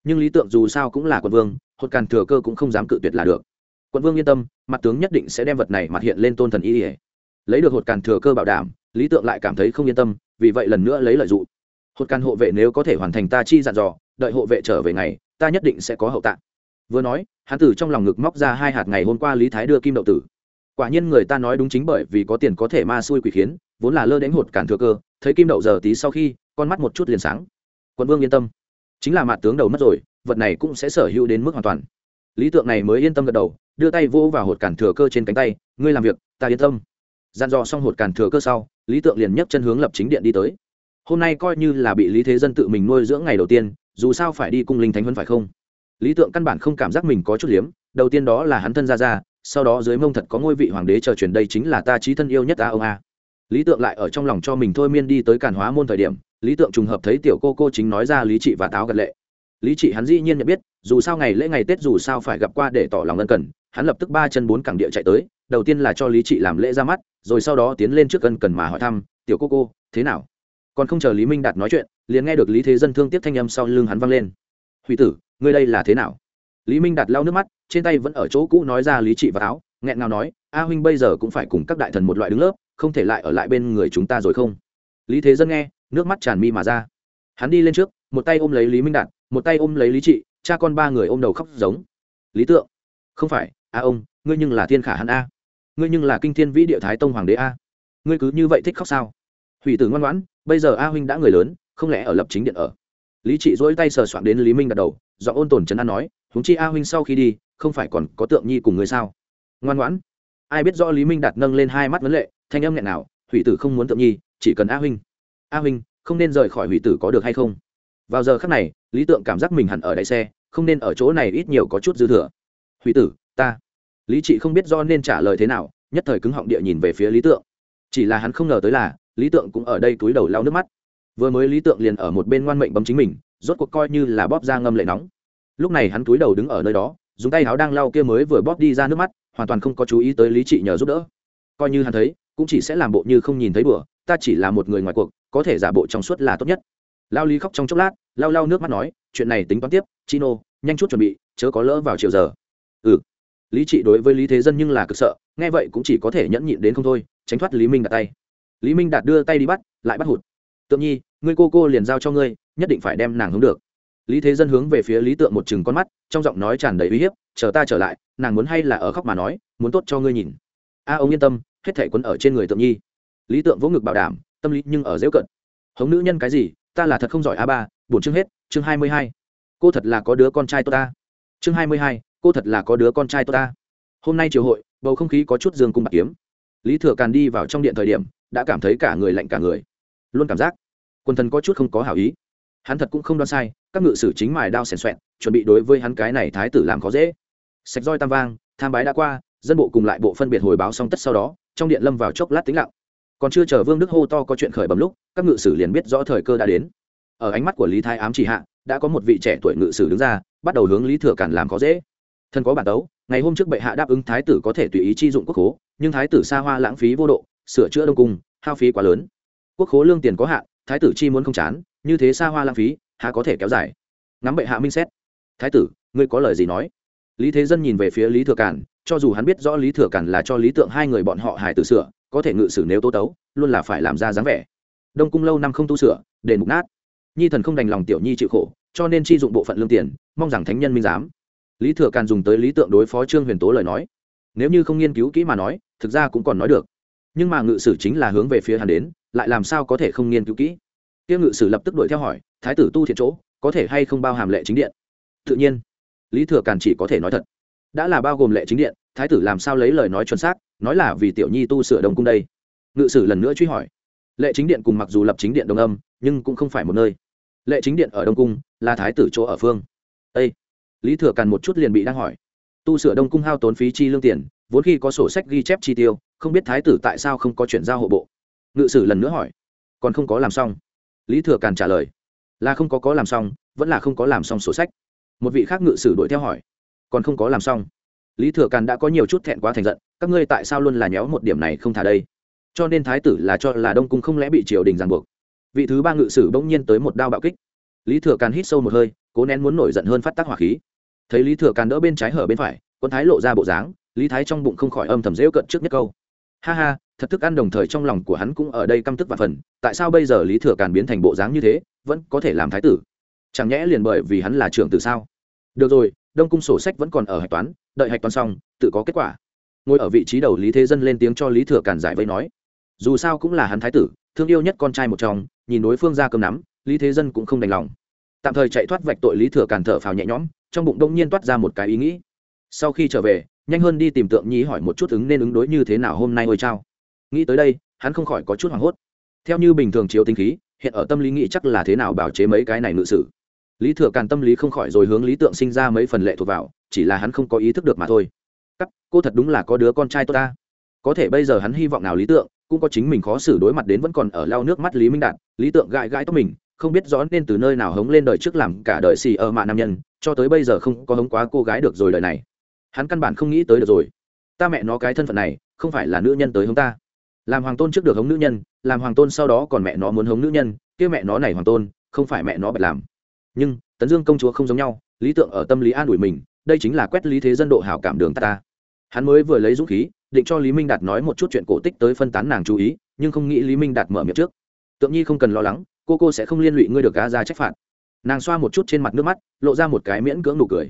Nhưng lý tượng dù sao cũng là quận vương, hột càn thừa cơ cũng không dám cự tuyệt là được. Quận vương yên tâm, mặt tướng nhất định sẽ đem vật này mặt hiện lên tôn thần y, lấy được hột càn thừa cơ bảo đảm lý tượng lại cảm thấy không yên tâm, vì vậy lần nữa lấy lợi dụng. Hột can hộ vệ nếu có thể hoàn thành ta chi dặn dò, đợi hộ vệ trở về ngày, ta nhất định sẽ có hậu tạng. Vừa nói, hắn từ trong lòng ngực móc ra hai hạt ngày hôm qua lý thái đưa kim đậu tử. Quả nhiên người ta nói đúng chính bởi vì có tiền có thể ma xui quỷ khiến, vốn là lơ đánh hột cản thừa cơ, thấy kim đậu giờ tí sau khi, con mắt một chút liền sáng. Quân vương yên tâm. Chính là mặt tướng đầu mất rồi, vật này cũng sẽ sở hữu đến mức hoàn toàn. Lý tượng này mới yên tâm gật đầu, đưa tay vỗ vào hột cản thừa cơ trên cánh tay, ngươi làm việc, ta yên tâm gian dò xong hột cản thừa cơ sau, lý tượng liền nhấc chân hướng lập chính điện đi tới. Hôm nay coi như là bị lý thế dân tự mình nuôi dưỡng ngày đầu tiên, dù sao phải đi cung linh thánh huấn phải không? Lý tượng căn bản không cảm giác mình có chút liếm, đầu tiên đó là hắn thân ra ra sau đó dưới mông thật có ngôi vị hoàng đế chờ truyền đây chính là ta trí thân yêu nhất ta ông a. Lý tượng lại ở trong lòng cho mình thôi miên đi tới cản hóa môn thời điểm, lý tượng trùng hợp thấy tiểu cô cô chính nói ra lý trị và táo gật lệ. Lý trị hắn dĩ nhiên nhận biết, dù sao ngày lễ ngày tết dù sao phải gặp qua để tỏ lòng ân cần hắn lập tức ba chân bốn cẳng địa chạy tới, đầu tiên là cho lý trị làm lễ ra mắt, rồi sau đó tiến lên trước gần cần mà hỏi thăm, tiểu cô cô, thế nào? Còn không chờ lý minh đạt nói chuyện, liền nghe được lý thế dân thương tiếc thanh âm sau lưng hắn vang lên. Hủy tử, ngươi đây là thế nào? Lý minh đạt lau nước mắt, trên tay vẫn ở chỗ cũ nói ra lý trị và áo, nghẹn ngào nói, a huynh bây giờ cũng phải cùng các đại thần một loại đứng lớp, không thể lại ở lại bên người chúng ta rồi không? Lý thế dân nghe, nước mắt tràn mi mà ra. Hắn đi lên trước, một tay ôm lấy lý minh đạt, một tay ôm lấy lý trị, cha con ba người ôm đầu khóc giống. Lý tượng, không phải a ông, ngươi nhưng là thiên khả hắn a. Ngươi nhưng là kinh thiên vĩ địa thái tông hoàng đế a. Ngươi cứ như vậy thích khóc sao? Hủy tử ngoan ngoãn, bây giờ a huynh đã người lớn, không lẽ ở lập chính điện ở? Lý trị dỗi tay sờ soạn đến lý minh đặt đầu do ôn tồn trấn an nói, huống chi a huynh sau khi đi, không phải còn có tượng nhi cùng người sao? Ngoan ngoãn. Ai biết rõ lý minh đặt nâng lên hai mắt vấn lệ, thanh âm nghẹn nào, hủy tử không muốn tượng nhi, chỉ cần a huynh. A huynh, không nên rời khỏi hủy tử có được hay không? Vào giờ khắc này, lý tượng cảm giác mình hẳn ở đáy xe, không nên ở chỗ này ít nhiều có chút dư thừa. Hủy tử, ta lý trị không biết do nên trả lời thế nào, nhất thời cứng họng địa nhìn về phía lý tượng. Chỉ là hắn không ngờ tới là, lý tượng cũng ở đây túi đầu lau nước mắt. Vừa mới lý tượng liền ở một bên ngoan mệnh bấm chính mình, rốt cuộc coi như là bóp ra ngâm lệ nóng. Lúc này hắn túi đầu đứng ở nơi đó, dùng tay áo đang lau kia mới vừa bóp đi ra nước mắt, hoàn toàn không có chú ý tới lý trị nhờ giúp đỡ. Coi như hắn thấy, cũng chỉ sẽ làm bộ như không nhìn thấy bừa, ta chỉ là một người ngoài cuộc, có thể giả bộ trong suốt là tốt nhất. Lao lý khóc trong chốc lát, lau lau nước mắt nói, chuyện này tính toán tiếp, chino, nhanh chút chuẩn bị, chớ có lỡ vào chiều giờ. Ừ lý trị đối với lý thế dân nhưng là cực sợ, nghe vậy cũng chỉ có thể nhẫn nhịn đến không thôi, tránh thoát lý minh đặt tay. Lý minh đạt đưa tay đi bắt, lại bắt hụt. Tượng nhi, ngươi cô cô liền giao cho ngươi, nhất định phải đem nàng hướng được. Lý thế dân hướng về phía lý tượng một chừng con mắt, trong giọng nói tràn đầy uy hiếp, chờ ta trở lại, nàng muốn hay là ở khóc mà nói, muốn tốt cho ngươi nhìn. A, ông yên tâm, hết thể quấn ở trên người tượng nhi. Lý tượng vỗ ngực bảo đảm, tâm lý nhưng ở dễu cận. Hống nữ nhân cái gì, ta là thật không giỏi a ba bổn chương hết, chương hai mươi hai. Cô thật là có đứa con trai tốt ta. Chương hai mươi hai cô thật là có đứa con trai tốt ta. Hôm nay triều hội, bầu không khí có chút dương cung bạc kiếm. Lý thừa càn đi vào trong điện thời điểm, đã cảm thấy cả người lạnh cả người. Luôn cảm giác, quần thần có chút không có hảo ý. Hắn thật cũng không đoán sai, các ngự sử chính mài đao xèn xoẹn chuẩn bị đối với hắn cái này thái tử làm khó dễ. Sạch roi tam vang, tham bái đã qua, dân bộ cùng lại bộ phân biệt hồi báo xong tất sau đó, trong điện lâm vào chốc lát tĩnh lặng. Còn chưa chờ vương đức hô to có chuyện khởi bầm lúc, các ngự sử liền biết rõ thời cơ đã đến. Ở ánh mắt của lý thái ám chỉ hạ, đã có một vị trẻ tuổi ngự sử đứng ra, bắt đầu hướng lý thừa cản làm khó dễ thần có bản tấu, ngày hôm trước bệ hạ đáp ứng thái tử có thể tùy ý chi dụng quốc khố, nhưng thái tử xa hoa lãng phí vô độ, sửa chữa đông cung, hao phí quá lớn. Quốc khố lương tiền có hạn, thái tử chi muốn không chán, như thế xa hoa lãng phí hạ có thể kéo dài? Ngắm bệ hạ minh xét. Thái tử, ngươi có lời gì nói? Lý thế dân nhìn về phía lý thừa cản cho dù hắn biết rõ lý thừa cản là cho lý tượng hai người bọn họ hài tử sửa, có thể ngự sử nếu tố tấu, luôn là phải làm ra dáng vẻ. Đông cung lâu năm không tu sửa, đền mục nát. Nhi thần không đành lòng tiểu nhi chịu khổ, cho nên chi dụng bộ phận lương tiền, mong rằng thánh nhân minh giám lý thừa càn dùng tới lý tượng đối phó trương huyền tố lời nói. Nếu như không nghiên cứu kỹ mà nói, thực ra cũng còn nói được. Nhưng mà ngự sử chính là hướng về phía hắn đến, lại làm sao có thể không nghiên cứu kỹ? Tiêu ngự sử lập tức đuổi theo hỏi, thái tử tu thiện chỗ, có thể hay không bao hàm lệ chính điện? Tự nhiên, lý thừa càn chỉ có thể nói thật. Đã là bao gồm lệ chính điện, thái tử làm sao lấy lời nói chuẩn xác, nói là vì tiểu nhi tu sửa đồng cung đây. Ngự sử lần nữa truy hỏi, lệ chính điện cùng mặc dù lập chính điện đồng âm, nhưng cũng không phải một nơi. Lệ chính điện ở đông cung, là thái tử chỗ ở phương. Ây lý thừa càn một chút liền bị đang hỏi. Tu sửa đông cung hao tốn phí chi lương tiền, vốn khi có sổ sách ghi chép chi tiêu, không biết thái tử tại sao không có chuyển giao hộ bộ. Ngự sử lần nữa hỏi. Còn không có làm xong. Lý thừa càn trả lời. Là không có có làm xong, vẫn là không có làm xong sổ sách. Một vị khác ngự sử đuổi theo hỏi. Còn không có làm xong. Lý thừa càn đã có nhiều chút thẹn quá thành giận, các ngươi tại sao luôn là nhéo một điểm này không thả đây? Cho nên thái tử là cho là đông cung không lẽ bị triều đình ràng buộc. Vị thứ ba ngự sử bỗng nhiên tới một đao bạo kích. Lý thừa càn hít sâu một hơi, cố nén muốn nổi giận hơn phát tác hỏa khí thấy lý thừa càn đỡ bên trái hở bên phải, quân thái lộ ra bộ dáng, lý thái trong bụng không khỏi âm thầm rễu cận trước nhất câu. Ha ha, thật thức ăn đồng thời trong lòng của hắn cũng ở đây căm tức và phần, tại sao bây giờ lý thừa càn biến thành bộ dáng như thế, vẫn có thể làm thái tử? Chẳng nhẽ liền bởi vì hắn là trưởng tử sao? Được rồi, đông cung sổ sách vẫn còn ở hạch toán, đợi hạch toán xong, tự có kết quả. Ngồi ở vị trí đầu lý thế dân lên tiếng cho lý thừa càn giải vây nói. Dù sao cũng là hắn thái tử, thương yêu nhất con trai một trong, nhìn đối phương ra cơm nắm, lý thế dân cũng không đành lòng. Tạm thời chạy thoát vạch tội lý thừa càn thở phào nhẹ nhõm trong bụng đông nhiên toát ra một cái ý nghĩ. Sau khi trở về, nhanh hơn đi tìm tượng nhi hỏi một chút ứng nên ứng đối như thế nào hôm nay ôi trao nghĩ tới đây, hắn không khỏi có chút hoảng hốt. Theo như bình thường chiếu tinh khí, hiện ở tâm lý nghĩ chắc là thế nào bảo chế mấy cái này ngự sử. Lý thừa càn tâm lý không khỏi rồi hướng lý tượng sinh ra mấy phần lệ thuộc vào, chỉ là hắn không có ý thức được mà thôi. Cắt, cô thật đúng là có đứa con trai tốt ta. Có thể bây giờ hắn hy vọng nào lý tượng, cũng có chính mình khó xử đối mặt đến vẫn còn ở lao nước mắt lý minh đạt. Lý tượng gãi gãi tóc mình không biết rõ nên từ nơi nào hống lên đời trước làm cả đời xì ở mạ nam nhân cho tới bây giờ không có hống quá cô gái được rồi đời này. Hắn căn bản không nghĩ tới được rồi. Ta mẹ nó cái thân phận này không phải là nữ nhân tới hống ta. Làm hoàng tôn trước được hống nữ nhân làm hoàng tôn sau đó còn mẹ nó muốn hống nữ nhân kia mẹ nó này hoàng tôn không phải mẹ nó bật làm. Nhưng tấn dương công chúa không giống nhau lý tượng ở tâm lý an ủi mình đây chính là quét lý thế dân độ hảo cảm đường ta, ta. Hắn mới vừa lấy dũng khí định cho lý minh đạt nói một chút chuyện cổ tích tới phân tán nàng chú ý nhưng không nghĩ lý minh đạt mở miệng trước. Tượng nhi không cần lo lắng cô cô sẽ không liên lụy ngươi được cá ra trách phạt. Nàng xoa một chút trên mặt nước mắt, lộ ra một cái miễn cưỡng nụ cười.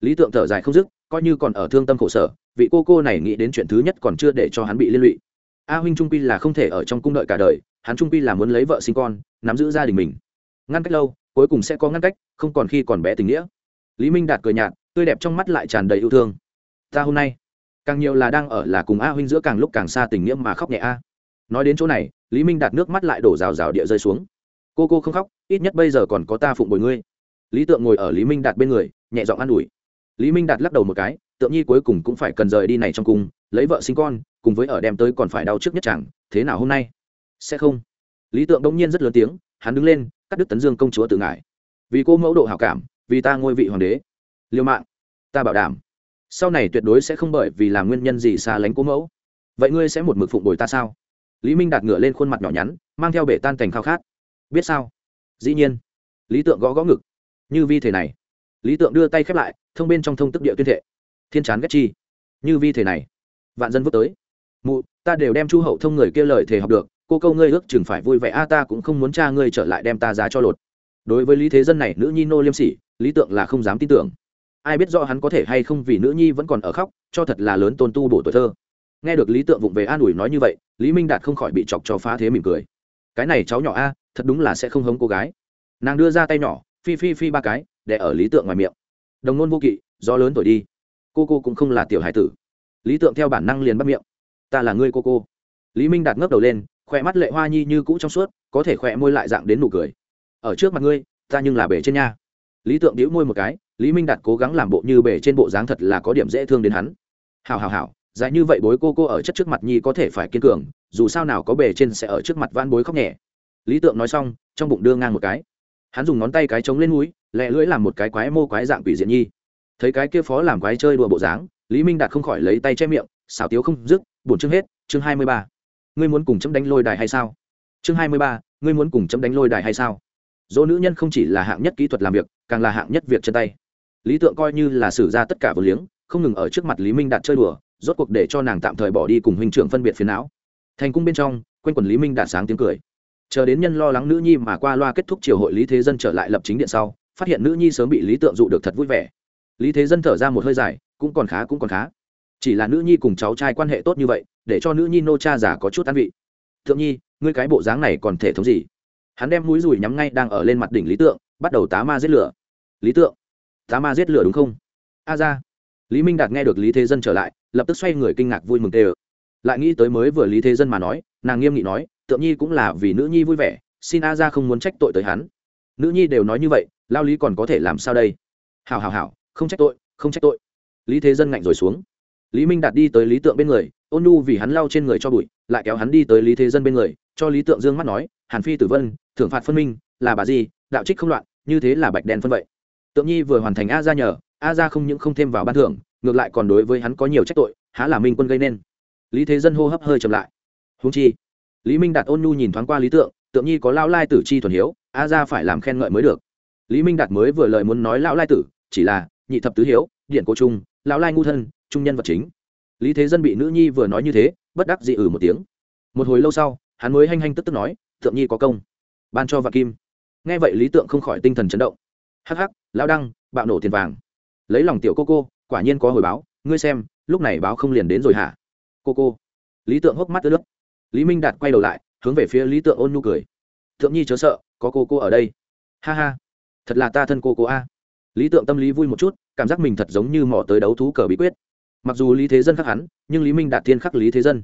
Lý tượng thở dài không dứt, coi như còn ở thương tâm khổ sở, vị cô cô này nghĩ đến chuyện thứ nhất còn chưa để cho hắn bị liên lụy. A huynh trung pi là không thể ở trong cung đợi cả đời, hắn trung pi là muốn lấy vợ sinh con, nắm giữ gia đình mình. Ngăn cách lâu, cuối cùng sẽ có ngăn cách, không còn khi còn bé tình nghĩa. Lý minh đạt cười nhạt, tươi đẹp trong mắt lại tràn đầy yêu thương. Ta hôm nay, càng nhiều là đang ở là cùng a huynh giữa càng lúc càng xa tình nghĩa mà khóc nhẹ a. Nói đến chỗ này, lý minh đạt nước mắt lại đổ rào rào địa rơi xuống cô cô không khóc, ít nhất bây giờ còn có ta phụng bồi ngươi. Lý tượng ngồi ở lý minh đạt bên người, nhẹ giọng an ủi. Lý minh đạt lắc đầu một cái, tượng nhi cuối cùng cũng phải cần rời đi này trong cung, lấy vợ sinh con, cùng với ở đem tới còn phải đau trước nhất chẳng, thế nào hôm nay? Sẽ không. Lý tượng đông nhiên rất lớn tiếng, hắn đứng lên, cắt đứt tấn dương công chúa tự ngại vì cô mẫu độ hảo cảm, vì ta ngôi vị hoàng đế. Liêu mạng, ta bảo đảm. Sau này tuyệt đối sẽ không bởi vì làm nguyên nhân gì xa lánh cô mẫu. Vậy ngươi sẽ một mực phụng bồi ta sao? Lý minh đạt ngựa lên khuôn mặt nhỏ nhắn, mang theo bể tan cảnh khao khát biết sao? Dĩ nhiên. Lý tượng gõ gõ ngực. Như vi thể này. Lý tượng đưa tay khép lại, thông bên trong thông tức địa tuyên thệ. Thiên chán ghét chi. Như vi thể này. Vạn dân vứt tới. Mụ, ta đều đem chu hậu thông người kia lời thể học được, cô câu ngươi ước chừng phải vui vẻ, a, ta cũng không muốn cha ngươi trở lại đem ta giá cho lột. Đối với lý thế dân này, nữ nhi nô liêm sỉ, lý tượng là không dám tin tưởng. Ai biết rõ hắn có thể hay không vì nữ nhi vẫn còn ở khóc, cho thật là lớn tôn tu bổ tuổi thơ. Nghe được lý tượng vụng về an ủi nói như vậy, lý minh đạt không khỏi bị chọc cho phá thế mỉm cười. Cái này cháu nhỏ a thật đúng là sẽ không hống cô gái. Nàng đưa ra tay nhỏ, phi phi phi ba cái, để ở lý tượng ngoài miệng. Đồng nôn vô kỵ do lớn tuổi đi. Cô cô cũng không là tiểu hải tử. Lý tượng theo bản năng liền bắt miệng. Ta là ngươi cô cô. Lý minh đạt ngấp đầu lên, khỏe mắt lệ hoa nhi như cũ trong suốt, có thể khỏe môi lại dạng đến nụ cười. Ở trước mặt ngươi, ta nhưng là bể trên nha. Lý tượng đĩu môi một cái, lý minh đạt cố gắng làm bộ như bể trên bộ dáng thật là có điểm dễ thương đến hắn. Hào hào hào dài như vậy bối cô cô ở chất trước mặt nhi có thể phải kiên cường, dù sao nào có bể trên sẽ ở trước mặt van bối khóc nhẹ lý tượng nói xong, trong bụng đưa ngang một cái. Hắn dùng ngón tay cái trống lên núi, lẹ lưỡi làm một cái quái mô quái dạng quỷ diện nhi. Thấy cái kia phó làm quái chơi đùa bộ dáng, lý minh đạt không khỏi lấy tay che miệng, xảo tiếu không dứt, bổn chương hết, chương hai mươi ba. Ngươi muốn cùng chấm đánh lôi đài hay sao? Chương hai mươi ba, ngươi muốn cùng chấm đánh lôi đài hay sao? Dỗ nữ nhân không chỉ là hạng nhất kỹ thuật làm việc, càng là hạng nhất việc chân tay. Lý tượng coi như là xử ra tất cả vừa liếng, không ngừng ở trước mặt lý minh đạt chơi đùa, rốt cuộc để cho nàng tạm thời bỏ đi cùng huynh trưởng phân biệt phiền não. Thành cung bên trong, quanh quần lý minh đạt sáng tiếng cười chờ đến nhân lo lắng nữ nhi mà qua loa kết thúc triều hội lý thế dân trở lại lập chính điện sau, phát hiện nữ nhi sớm bị lý tượng dụ được thật vui vẻ. Lý thế dân thở ra một hơi dài, cũng còn khá, cũng còn khá. Chỉ là nữ nhi cùng cháu trai quan hệ tốt như vậy, để cho nữ nhi nô cha già có chút an vị. Thượng nhi, ngươi cái bộ dáng này còn thể thống gì? Hắn đem mũi rùi nhắm ngay đang ở lên mặt đỉnh lý tượng, bắt đầu tá ma giết lửa. Lý tượng, tá ma giết lửa đúng không? A ra. Lý minh đạt nghe được lý thế dân trở lại, lập tức xoay người kinh ngạc vui mừng tê ờ lại nghĩ tới mới vừa lý thế dân mà nói, nàng nghiêm nghị nói tượng nhi cũng là vì nữ nhi vui vẻ, xin a ra không muốn trách tội tới hắn. Nữ nhi đều nói như vậy, lao lý còn có thể làm sao đây? Hào hào hào không trách tội, không trách tội. Lý thế dân ngạnh rồi xuống. Lý minh đạt đi tới lý tượng bên người, ôn nhu vì hắn lau trên người cho bụi, lại kéo hắn đi tới lý thế dân bên người, cho lý tượng dương mắt nói, hàn phi tử vân, thưởng phạt phân minh, là bà gì, đạo trích không loạn, như thế là bạch đèn phân vậy. Tượng nhi vừa hoàn thành a ra nhờ, a ra không những không thêm vào ban thưởng, ngược lại còn đối với hắn có nhiều trách tội, há là minh quân gây nên. Lý thế dân hô hấp hơi chậm lại. Húng chi lý minh đạt ôn nhu nhìn thoáng qua lý tượng tượng nhi có lao lai tử chi thuần hiếu, a ra phải làm khen ngợi mới được. Lý minh đạt mới vừa lời muốn nói lão lai tử, chỉ là, nhị thập tứ hiếu, điện cô trung, lão lai ngu thân, trung nhân vật chính. Lý thế dân bị nữ nhi vừa nói như thế, bất đắc dị ử ừ một tiếng. Một hồi lâu sau, hắn mới hanh hanh tức tức nói, tượng nhi có công. Ban cho vạn kim. Nghe vậy lý tượng không khỏi tinh thần chấn động. Hắc hắc, lão đăng, bạo nổ tiền vàng. Lấy lòng tiểu cô cô, quả nhiên có hồi báo, ngươi xem, lúc này báo không liền đến rồi hả? Cô cô. Lý tượng hốc mắt ướt nước lý minh đạt quay đầu lại, hướng về phía lý tượng ôn nhu cười. Thượng nhi chớ sợ, có cô cô ở đây. Ha ha, thật là ta thân cô cô a. Lý tượng tâm lý vui một chút, cảm giác mình thật giống như mò tới đấu thú cờ bí quyết. Mặc dù lý thế dân khắc hắn, nhưng lý minh đạt thiên khắc lý thế dân.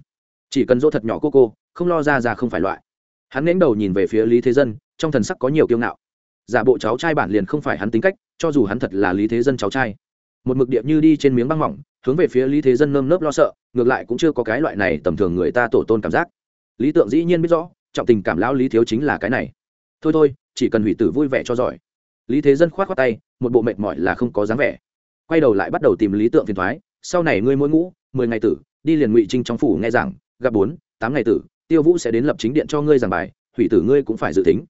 Chỉ cần dỗ thật nhỏ cô cô, không lo ra ra không phải loại. Hắn nghẽn đầu nhìn về phía lý thế dân, trong thần sắc có nhiều kiêu ngạo. Giả bộ cháu trai bản liền không phải hắn tính cách, cho dù hắn thật là lý thế dân cháu trai. Một mực điệp như đi trên miếng băng mỏng, hướng về phía lý thế dân nơm nớp lo sợ, ngược lại cũng chưa có cái loại này tầm thường người ta tổ tôn cảm giác lý tượng dĩ nhiên biết rõ trọng tình cảm lão lý thiếu chính là cái này. Thôi thôi chỉ cần hủy tử vui vẻ cho giỏi. Lý thế dân k h o á t khoác tay một bộ mệt mỏi là không có dáng vẻ. Quay đầu lại bắt đầu tìm lý tượng phiền thoái sau này ngươi mỗi ngũ mười ngày tử đi liền ngụy trinh trong phủ nghe giảng, gặp bốn tám ngày tử tiêu vũ sẽ đến lập chính điện cho ngươi giảng bài hủy tử ngươi cũng phải dự tính.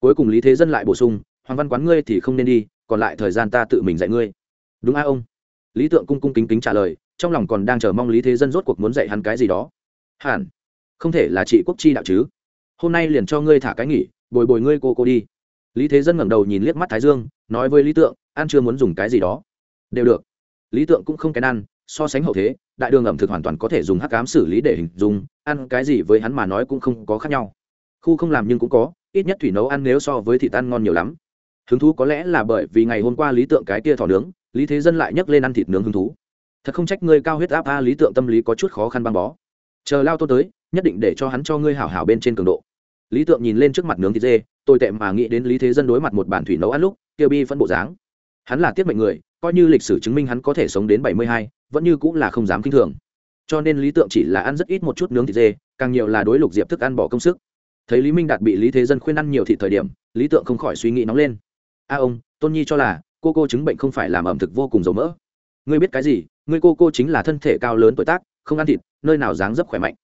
Cuối cùng lý thế dân lại bổ sung hoàng văn quán ngươi thì không nên đi còn lại thời gian ta tự mình dạy ngươi. Đúng a ông. Lý tượng cung cung kính kính trả lời trong lòng còn đang chờ mong lý thế dân rốt cuộc muốn dạy hắn cái gì đó. Hẳn không thể là chị quốc chi đạo chứ. Hôm nay liền cho ngươi thả cái nghỉ, bồi bồi ngươi cô cô đi. Lý thế dân ngẩng đầu nhìn liếc mắt thái dương, nói với lý tượng, ăn chưa muốn dùng cái gì đó. Đều được. Lý tượng cũng không kén ăn, so sánh hậu thế, đại đường ẩm thực hoàn toàn có thể dùng hắc cám xử lý để hình dung, ăn cái gì với hắn mà nói cũng không có khác nhau. Khu không làm nhưng cũng có, ít nhất thủy nấu ăn nếu so với thịt ăn ngon nhiều lắm. Hứng thú có lẽ là bởi vì ngày hôm qua lý tượng cái kia thỏ nướng, lý thế dân lại nhấc lên ăn thịt nướng hứng thú. Thật không trách ngươi cao huyết áp, a, lý tượng tâm lý có chút khó khăn băng bó chờ lao tôn tới, nhất định để cho hắn cho ngươi hảo hảo bên trên cường độ. Lý tượng nhìn lên trước mặt nướng thịt dê tôi tệ mà nghĩ đến lý thế dân đối mặt một bản thủy nấu ăn lúc tiêu bi phân bộ dáng. Hắn là tiết mệnh người, coi như lịch sử chứng minh hắn có thể sống đến bảy mươi hai, vẫn như cũng là không dám k i n h thường. Cho nên lý tượng chỉ là ăn rất ít một chút nướng thịt dê, càng nhiều là đối lục diệp thức ăn bỏ công sức. Thấy lý minh đạt bị lý thế dân khuyên ăn nhiều thịt thời điểm, lý tượng không khỏi suy nghĩ nóng lên. A ông, tôn nhi cho là, cô cô chứng bệnh không phải làm ẩm thực vô cùng dầu mỡ. Ngươi biết cái gì, ngươi cô cô chính là thân thể cao lớn tuổi tác không ăn thịt, nơi nào dáng dấp khỏe mạnh.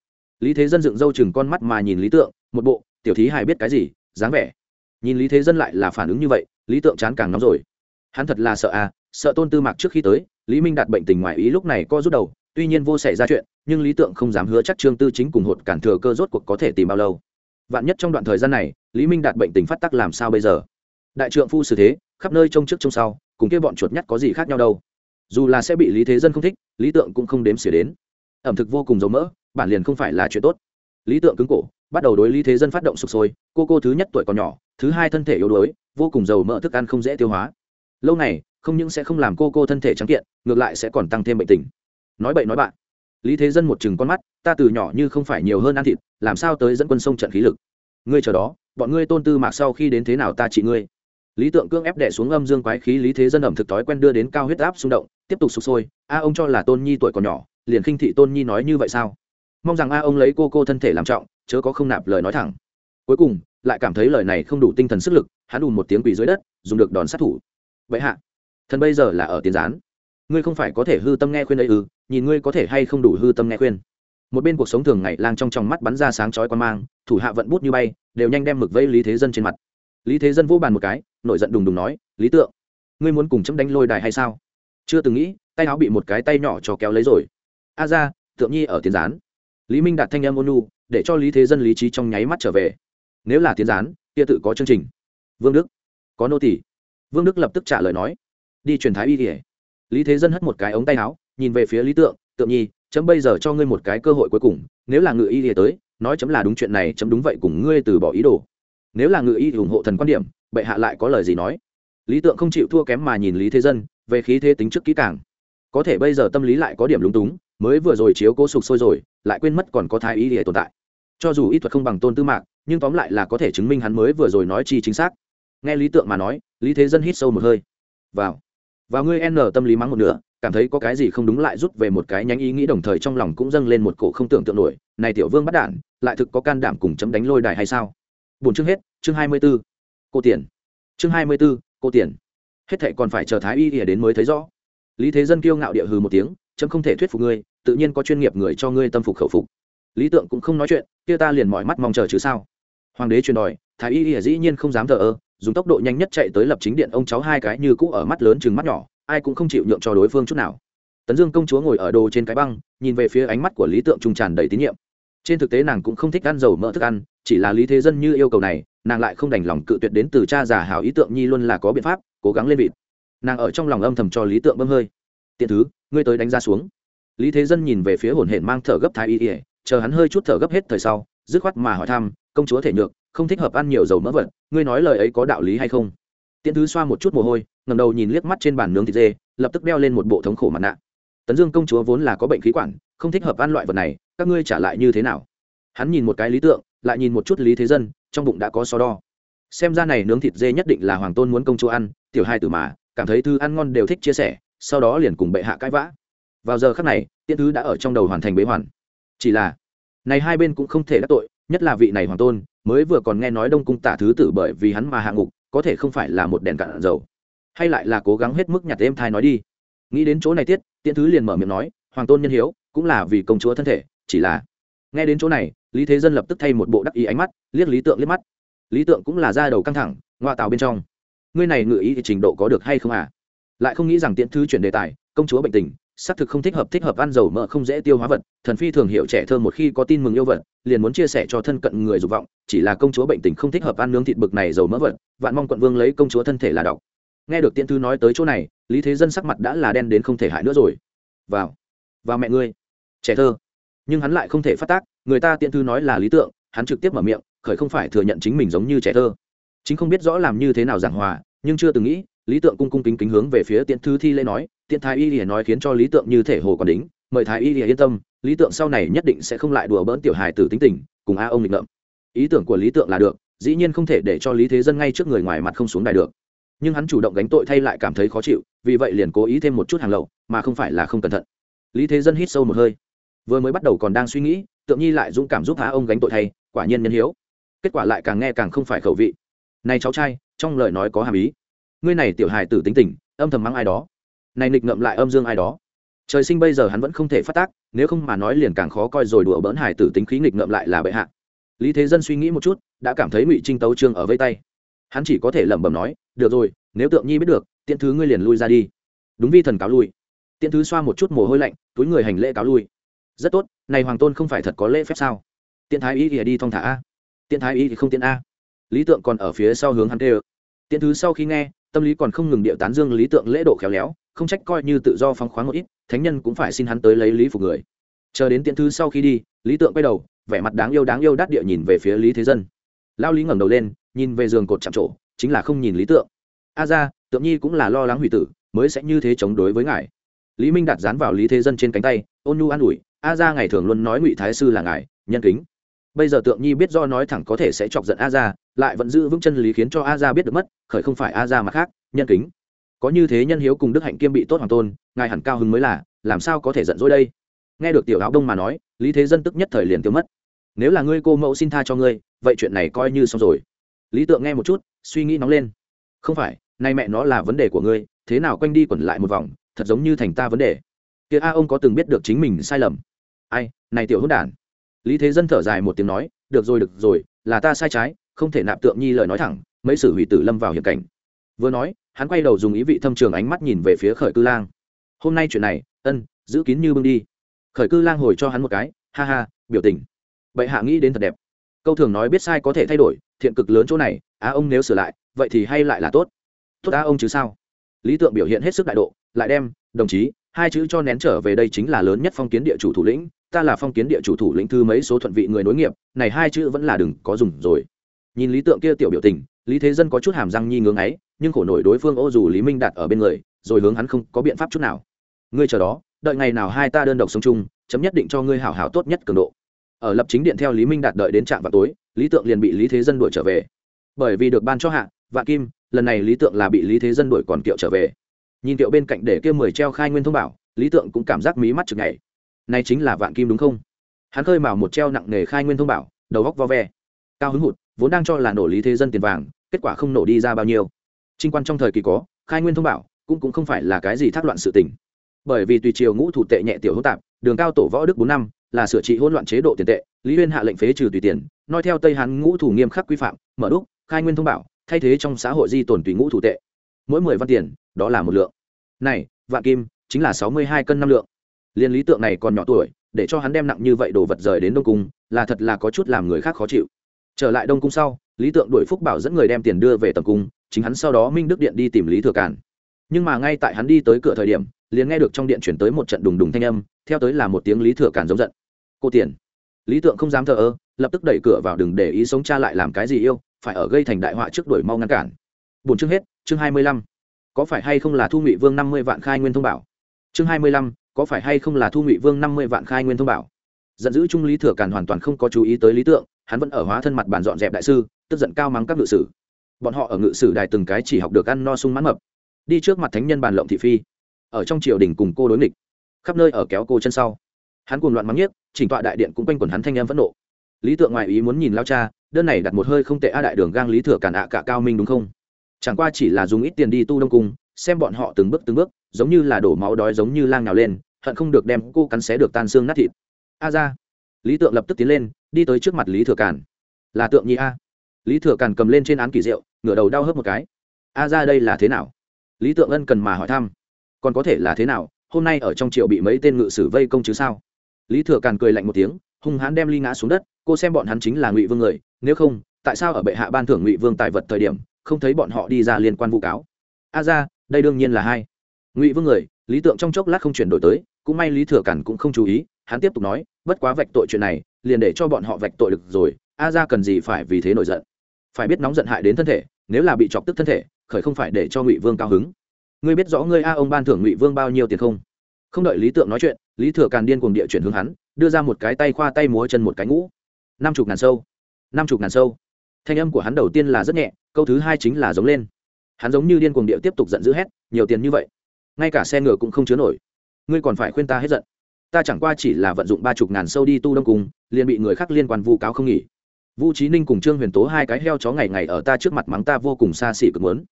Lý thế dân dựng râu chừng con mắt mà nhìn lý tượng, một bộ, tiểu thí hài biết cái gì, dáng vẻ. Nhìn lý thế dân lại là phản ứng như vậy, lý tượng chán càng nóng rồi. Hắn thật là sợ à sợ tôn tư mạc trước khi tới, lý minh đạt bệnh tình ngoài ý lúc này co rút đầu, tuy nhiên vô xảy ra chuyện, nhưng lý tượng không dám hứa chắc trương tư chính cùng hột cản thừa cơ rốt cuộc có thể tìm bao lâu. Vạn nhất trong đoạn thời gian này, lý minh đạt bệnh tình phát tắc làm sao bây giờ? Đại trượng phu xử thế, khắp nơi trông trước trông sau, cùng kia bọn chuột nhắt có gì khác nhau đâu. Dù là sẽ bị lý thế dân không thích, lý tượng cũng không đếm xỉa đến ẩm thực vô cùng dầu mỡ, bản liền không phải là chuyện tốt. Lý tượng cứng cổ, bắt đầu đối lý thế dân phát động sụp sôi, cô cô thứ nhất tuổi còn nhỏ, thứ hai thân thể yếu đuối, vô cùng dầu mỡ thức ăn không dễ tiêu hóa. Lâu này không những sẽ không làm cô cô thân thể trắng kiện, ngược lại sẽ còn tăng thêm bệnh tình. Nói bậy nói bạn. Lý thế dân một chừng con mắt, ta từ nhỏ như không phải nhiều hơn ăn thịt, làm sao tới dẫn quân sông trận khí lực? Ngươi chờ đó, bọn ngươi tôn tư mạc sau khi đến thế nào ta trị ngươi. Lý tượng cương ép đẻ xuống âm dương quái khí, lý thế dân ẩm thực thói quen đưa đến cao huyết áp xung động, tiếp tục sụp sôi, a, ông cho là tôn nhi tuổi còn nhỏ liền khinh thị tôn nhi nói như vậy sao? Mong rằng a ông lấy cô cô thân thể làm trọng, chớ có không nạp lời nói thẳng. Cuối cùng, lại cảm thấy lời này không đủ tinh thần sức lực, hắn đùn một tiếng quỳ dưới đất, dùng được đòn sát thủ. Vậy hạ, thần bây giờ là ở tiền gián. Ngươi không phải có thể hư tâm nghe khuyên ấy ư? Nhìn ngươi có thể hay không đủ hư tâm nghe khuyên. Một bên cuộc sống thường ngày lang trong trong mắt bắn ra sáng chói quan mang, thủ hạ vận bút như bay, đều nhanh đem mực vây lý thế dân trên mặt. Lý thế dân vỗ bàn một cái, nổi giận đùng đùng nói, lý tượng, ngươi muốn cùng chấm đánh lôi đài hay sao? Chưa từng nghĩ, tay áo bị một cái tay nhỏ cho kéo lấy rồi a ra tượng nhi ở tiến gián. Lý minh đạt thanh em ônu nu để cho lý thế dân lý trí trong nháy mắt trở về. Nếu là tiến gián, kia tự có chương trình. Vương đức. Có nô tỷ vương đức lập tức trả lời nói. Đi truyền thái y kỉa lý thế dân hất một cái ống tay áo, nhìn về phía lý tượng tượng nhi, chấm bây giờ cho ngươi một cái cơ hội cuối cùng, nếu là ngự y kỉa tới, nói chấm là đúng chuyện này, chấm đúng vậy cùng ngươi từ bỏ ý đồ. Nếu là ngự y ủng hộ thần quan điểm, bệ hạ lại có lời gì nói? Lý tượng không chịu thua kém mà nhìn lý thế dân, về khí thế tính trước kỹ càng. Có thể bây giờ tâm lý lại có điểm lúng túng mới vừa rồi chiếu cố sục sôi rồi, lại quên mất còn có thái y để tồn tại. Cho dù y thuật không bằng tôn tư mạc, nhưng tóm lại là có thể chứng minh hắn mới vừa rồi nói chi chính xác. Nghe lý tượng mà nói, lý thế dân hít sâu một hơi. Vào. Vào ngươi n tâm lý mắng một nửa, cảm thấy có cái gì không đúng lại rút về một cái nhánh ý nghĩ đồng thời trong lòng cũng dâng lên một cổ không tưởng tượng nổi, này tiểu vương bắt đản, lại thực có can đảm cùng chấm đánh lôi đài hay sao? Bốn chương hết, chương hai mươi b ố cô tiền. Chương hai mươi b ố cô tiền. Hết thệ còn phải chờ thái y ỉa đến mới thấy rõ. Lý thế dân kiêu ngạo địa hừ một tiếng, chấm không thể thuyết phục ngươi tự nhiên có chuyên nghiệp người cho ngươi tâm phục khẩu phục. Lý tượng cũng không nói chuyện, kia ta liền mọi mắt mong chờ chứ sao? Hoàng đế truyền đòi, thái y y dĩ nhiên không dám thờ ơ, dùng tốc độ nhanh nhất chạy tới lập chính điện ông cháu hai cái như cũ ở mắt lớn chừng mắt nhỏ, ai cũng không chịu nhượng cho đối phương chút nào. Tấn dương công chúa ngồi ở đồ trên cái băng, nhìn về phía ánh mắt của lý tượng trung tràn đầy tín nhiệm. Trên thực tế nàng cũng không thích ăn dầu mỡ thức ăn, chỉ là lý thế dân như yêu cầu này, nàng lại không đành lòng cự tuyệt đến từ cha già hảo ý tượng nhi luôn là có biện pháp, cố gắng lên vịt. Nàng ở trong lòng âm thầm cho lý tượng bơm hơi. Tiện thứ, ngươi tới đánh ra xuống lý thế dân nhìn về phía hồn hển mang thở gấp thái y ỉa chờ hắn hơi chút thở gấp hết thời sau, dứt khoát mà hỏi thăm, công chúa thể nhược, không thích hợp ăn nhiều dầu mỡ vật, ngươi nói lời ấy có đạo lý hay không? Tiễn thứ xoa một chút mồ hôi ngầm đầu nhìn liếc mắt trên bàn nướng thịt dê, lập tức đeo lên một bộ thống khổ mặt nạ. Tấn dương công chúa vốn là có bệnh khí quản, không thích hợp ăn loại vật này, các ngươi trả lại như thế nào? Hắn nhìn một cái lý tượng, lại nhìn một chút lý thế dân, trong bụng đã có so đo. Xem ra này nướng thịt dê nhất định là hoàng tôn muốn công chúa ăn, tiểu hai tử mà, cảm thấy thư ăn ngon đều thích chia sẻ, sau đó liền cùng bệ hạ cãi vã vào giờ khắc này, tiễn thứ đã ở trong đầu hoàn thành bế hoàn. Chỉ là, này hai bên cũng không thể đắc tội, nhất là vị này hoàng tôn, mới vừa còn nghe nói đông cung tả thứ tử bởi vì hắn mà hạ ngục, có thể không phải là một đèn cạn dầu. Hay lại là cố gắng hết mức nhặt êm thai nói đi. Nghĩ đến chỗ này tiết, tiễn thứ liền mở miệng nói, hoàng tôn nhân hiếu, cũng là vì công chúa thân thể, chỉ là nghe đến chỗ này, lý thế dân lập tức thay một bộ đắc ý ánh mắt, liếc lý tượng liếc mắt. Lý tượng cũng là ra đầu căng thẳng, ngoa tạo bên trong. Ngươi này ngự ý thì trình độ có được hay không à? Lại không nghĩ rằng tiễn thứ chuyển đề tài, công chúa bệnh tình xác thực không thích hợp thích hợp ăn dầu mỡ không dễ tiêu hóa vật. Thần phi thường hiểu trẻ thơ một khi có tin mừng yêu vật, liền muốn chia sẻ cho thân cận người dục vọng. Chỉ là công chúa bệnh tình không thích hợp ăn nướng thịt bực này dầu mỡ vật, vạn mong quận vương lấy công chúa thân thể là đọc. Nghe được tiễn thư nói tới chỗ này, lý thế dân sắc mặt đã là đen đến không thể hại nữa rồi. Vào vào mẹ ngươi. Trẻ thơ. Nhưng hắn lại không thể phát tác, người ta tiễn thư nói là lý tượng, hắn trực tiếp mở miệng, khởi không phải thừa nhận chính mình giống như trẻ thơ. Chính không biết rõ làm như thế nào giảng hòa, nhưng chưa từng nghĩ lý tượng cung cung kính kính hướng về phía tiễn thư thi lễ nói, tiễn thái y lìa nói khiến cho lý tượng như thể hồ còn đính, mời thái y lìa yên tâm, lý tượng sau này nhất định sẽ không lại đùa bỡn tiểu hài tử tính tình, cùng a ông nghịch ngợm. Ý tưởng của lý tượng là được, dĩ nhiên không thể để cho lý thế dân ngay trước người ngoài mặt không xuống đài được. Nhưng hắn chủ động gánh tội thay lại cảm thấy khó chịu, vì vậy liền cố ý thêm một chút hàng lậu, mà không phải là không cẩn thận. Lý thế dân hít sâu một hơi. Vừa mới bắt đầu còn đang suy nghĩ, tượng nhi lại dũng cảm giúp há ông gánh tội thay, quả nhiên nhân hiếu. Kết quả lại càng nghe càng không phải khẩu vị. Này cháu trai, trong lời nói có hàm ý ngươi này tiểu hài tử tính tình, âm thầm mắng ai đó. Này nghịch ngậm lại âm dương ai đó. Trời sinh bây giờ hắn vẫn không thể phát tác, nếu không mà nói liền càng khó coi rồi đùa bỡn hài tử tính khí nghịch ngậm lại là bệ hạ. Lý thế dân suy nghĩ một chút, đã cảm thấy ngụy trinh tấu trương ở vây tay. Hắn chỉ có thể lẩm bẩm nói, được rồi, nếu tượng nhi biết được tiện thứ ngươi liền lui ra đi. Đúng vi thần cáo lui. Tiện thứ xoa một chút mồ hôi lạnh, túi người hành lễ cáo lui. Rất tốt, này hoàng tôn không phải thật có lễ phép sao? Tiện thái y thì đi thong thả a. Tiện thái y thì không tiện a. Lý tượng còn ở phía sau hướng hắn tê ơ tiện thứ sau khi nghe tâm lý còn không ngừng điệu tán dương lý tượng lễ độ khéo léo, không trách coi như tự do phóng khoáng một ít, thánh nhân cũng phải xin hắn tới lấy lý phục người. Chờ đến tiện thứ sau khi đi, lý tượng quay đầu, vẻ mặt đáng yêu đáng yêu đắt địa nhìn về phía lý thế dân. Lao lý ngẩng đầu lên, nhìn về giường cột chạm trổ, chính là không nhìn lý tượng. A ra, tượng nhi cũng là lo lắng hủy tử, mới sẽ như thế chống đối với ngài. Lý minh đặt dán vào lý thế dân trên cánh tay, ôn nhu an ủi, a ra, ngày thường luôn nói ngụy thái sư là ngài, nhân kính bây giờ tượng nhi biết do nói thẳng có thể sẽ chọc giận a ra lại vẫn giữ vững chân lý khiến cho a ra biết được mất, khởi không phải a ra mà khác, nhân kính. Có như thế nhân hiếu cùng đức hạnh kiêm bị tốt hoàng tôn, ngài hẳn cao hứng mới là, làm sao có thể giận dỗi đây? Nghe được tiểu áo đông mà nói, lý thế dân tức nhất thời liền tiêu mất. Nếu là ngươi cô mẫu xin tha cho ngươi, vậy chuyện này coi như xong rồi. Lý tượng nghe một chút, suy nghĩ nóng lên. Không phải, nay mẹ nó là vấn đề của ngươi, thế nào quanh đi quẩn lại một vòng, thật giống như thành ta vấn đề. Kia a ông có từng biết được chính mình sai lầm. Ai, này tiểu hữu đản lý thế dân thở dài một tiếng nói, được rồi được rồi, là ta sai trái, không thể nạp tượng nhi lời nói thẳng, mấy sử hủy tử lâm vào hiểm cảnh. Vừa nói, hắn quay đầu dùng ý vị thâm trường ánh mắt nhìn về phía khởi cư lang. Hôm nay chuyện này, ân, giữ kín như bưng đi. Khởi cư lang hồi cho hắn một cái, ha ha, biểu tình. Bệ hạ nghĩ đến thật đẹp. Câu thường nói biết sai có thể thay đổi, thiện cực lớn chỗ này, á ông nếu sửa lại, vậy thì hay lại là tốt. Tốt á ông chứ sao? Lý tượng biểu hiện hết sức đại độ, lại đem, đồng chí, hai chữ cho nén trở về đây chính là lớn nhất phong kiến địa chủ thủ lĩnh ta là phong kiến địa chủ thủ lĩnh thư mấy số thuận vị người nối nghiệp, này hai chữ vẫn là đừng có dùng rồi. Nhìn lý tượng kia tiểu biểu tình, lý thế dân có chút hàm răng nhi ngưỡng ấy nhưng khổ nổi đối phương ô dù lý minh đặt ở bên người, rồi hướng hắn không có biện pháp chút nào. Ngươi chờ đó, đợi ngày nào hai ta đơn độc sống chung, chấm nhất định cho ngươi hảo hảo tốt nhất cường độ. Ở lập chính điện theo lý minh đạt đợi đến trạm vào tối, lý tượng liền bị lý thế dân đuổi trở về. Bởi vì được ban cho hạ, vạn kim, lần này lý tượng là bị lý thế dân đuổi còn kiệu trở về. Nhìn kiệu bên cạnh để kia mười treo khai nguyên thông bảo, lý tượng cũng cảm giác mí mắt chực ngày này chính là vạn kim đúng không? Hắn khơi mào một treo nặng nghề khai nguyên thông bảo, đầu góc vo ve. Cao hứng hụt, vốn đang cho là nổ lý thế dân tiền vàng, kết quả không nổ đi ra bao nhiêu. Trinh quan trong thời kỳ có, khai nguyên thông bảo, cũng cũng không phải là cái gì thác loạn sự tình. Bởi vì tùy triều ngũ thủ tệ nhẹ tiểu hỗn tạp, đường cao tổ võ đức bốn năm, là sửa trị hỗn loạn chế độ tiền tệ, lý huyên hạ lệnh phế trừ tùy tiền nói theo tây hán ngũ thủ nghiêm khắc quy phạm, mở đúc, khai nguyên thông bảo, thay thế trong xã hội di tồn tùy ngũ thủ tệ. Mỗi mười văn tiền, đó là một lượng. Này, vạn kim, chính là sáu mươi hai cân năm lượng liên lý tượng này còn nhỏ tuổi, để cho hắn đem nặng như vậy đồ vật rời đến đông cung, là thật là có chút làm người khác khó chịu. Trở lại đông cung sau, lý tượng đuổi phúc bảo dẫn người đem tiền đưa về tầm cung, chính hắn sau đó minh đức điện đi tìm lý thừa cản nhưng mà ngay tại hắn đi tới cửa thời điểm, liền nghe được trong điện chuyển tới một trận đùng đùng thanh âm, theo tới là một tiếng lý thừa cản giống giận. Cô tiền. Lý tượng không dám thờ ơ, lập tức đẩy cửa vào, đừng để ý sống cha lại làm cái gì yêu, phải ở gây thành đại họa trước đuổi mau ngăn cản. Bốn chương hết, chương hai mươi lăm. Có phải hay không là thu ngụy vương năm mươi vạn khai nguyên thông bảo? Chương hai mươi lăm có phải hay không là thu ngụy vương năm mươi vạn khai nguyên thông bảo? Giận dữ trung lý thừa càn hoàn toàn không có chú ý tới lý tượng, hắn vẫn ở hóa thân mặt bàn dọn dẹp đại sư, tức giận cao mắng các ngự sử. Bọn họ ở ngự sử đài từng cái chỉ học được ăn no sung mãn mập. Đi trước mặt thánh nhân bàn lộng thị phi. Ở trong triều đình cùng cô đối nghịch. Khắp nơi ở kéo cô chân sau. Hắn cuồng loạn mắng nhiếc, chỉnh tọa đại điện cũng quanh quẩn hắn thanh em phẫn nộ. Lý tượng ngoài ý muốn nhìn lao cha, đơn này đặt một hơi không tệ a đại đường gang lý thừa cản ạ cả cao minh đúng không? Chẳng qua chỉ là dùng ít tiền đi tu đông cung xem bọn họ từng bước từng bước, giống như là đổ máu đói giống như lang nào lên, hận không được đem cô cắn xé được tan xương nát thịt. A ra. Lý tượng lập tức tiến lên, đi tới trước mặt lý thừa cản là tượng nhi a. Lý thừa cản cầm lên trên án kỳ rượu ngửa đầu đau hớp một cái. A ra đây là thế nào? Lý tượng ân cần mà hỏi thăm. Còn có thể là thế nào? Hôm nay ở trong triệu bị mấy tên ngự sử vây công chứ sao? Lý thừa càn cười lạnh một tiếng, hung hãn đem ly ngã xuống đất, cô xem bọn hắn chính là ngụy vương người, nếu không, tại sao ở bệ hạ ban thưởng ngụy vương tài vật thời điểm, không thấy bọn họ đi ra liên quan vụ cáo? A ra đây đương nhiên là hai. Ngụy vương người, lý tượng trong chốc lát không chuyển đổi tới, cũng may lý thừa cản cũng không chú ý, hắn tiếp tục nói, bất quá vạch tội chuyện này, liền để cho bọn họ vạch tội được rồi, a ra cần gì phải vì thế nổi giận. Phải biết nóng giận hại đến thân thể, nếu là bị chọc tức thân thể, khởi không phải để cho ngụy vương cao hứng. Ngươi biết rõ ngươi a ông ban thưởng ngụy vương bao nhiêu tiền không? Không đợi lý tượng nói chuyện, lý thừa càn điên cuồng địa chuyển hướng hắn, đưa ra một cái tay khoa tay múa chân một cái ngũ. Năm chục ngàn sâu. Năm chục ngàn sâu. Thanh âm của hắn đầu tiên là rất nhẹ, câu thứ hai chính là giống lên hắn giống như điên cuồng điệu tiếp tục giận dữ hét, nhiều tiền như vậy, ngay cả xe ngựa cũng không chứa nổi. Ngươi còn phải khuyên ta hết giận. Ta chẳng qua chỉ là vận dụng ba chục ngàn sâu đi tu đông cùng, liền bị người khác liên quan vu cáo không nghỉ. Vũ trí ninh cùng trương huyền tố hai cái heo chó ngày ngày ở ta trước mặt mắng ta vô cùng xa xỉ cực muốn.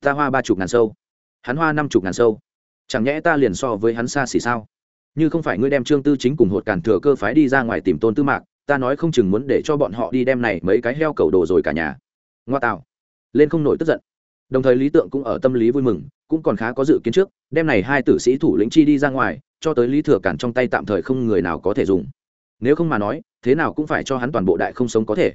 Ta hoa ba chục ngàn sâu. Hắn hoa năm chục ngàn sâu. Chẳng nhẽ ta liền so với hắn xa xỉ sao? Như không phải ngươi đem trương tư chính cùng hột cản thừa cơ phái đi ra ngoài tìm tôn tư mạc, ta nói không chừng muốn để cho bọn họ đi đem này mấy cái heo cầu đồ rồi cả nhà. Ngoa tạo. Lên không nổi tức giận đồng thời lý tượng cũng ở tâm lý vui mừng, cũng còn khá có dự kiến trước, đem này hai tử sĩ thủ lĩnh chi đi ra ngoài, cho tới lý thừa cản trong tay tạm thời không người nào có thể dùng. Nếu không mà nói, thế nào cũng phải cho hắn toàn bộ đại không sống có thể.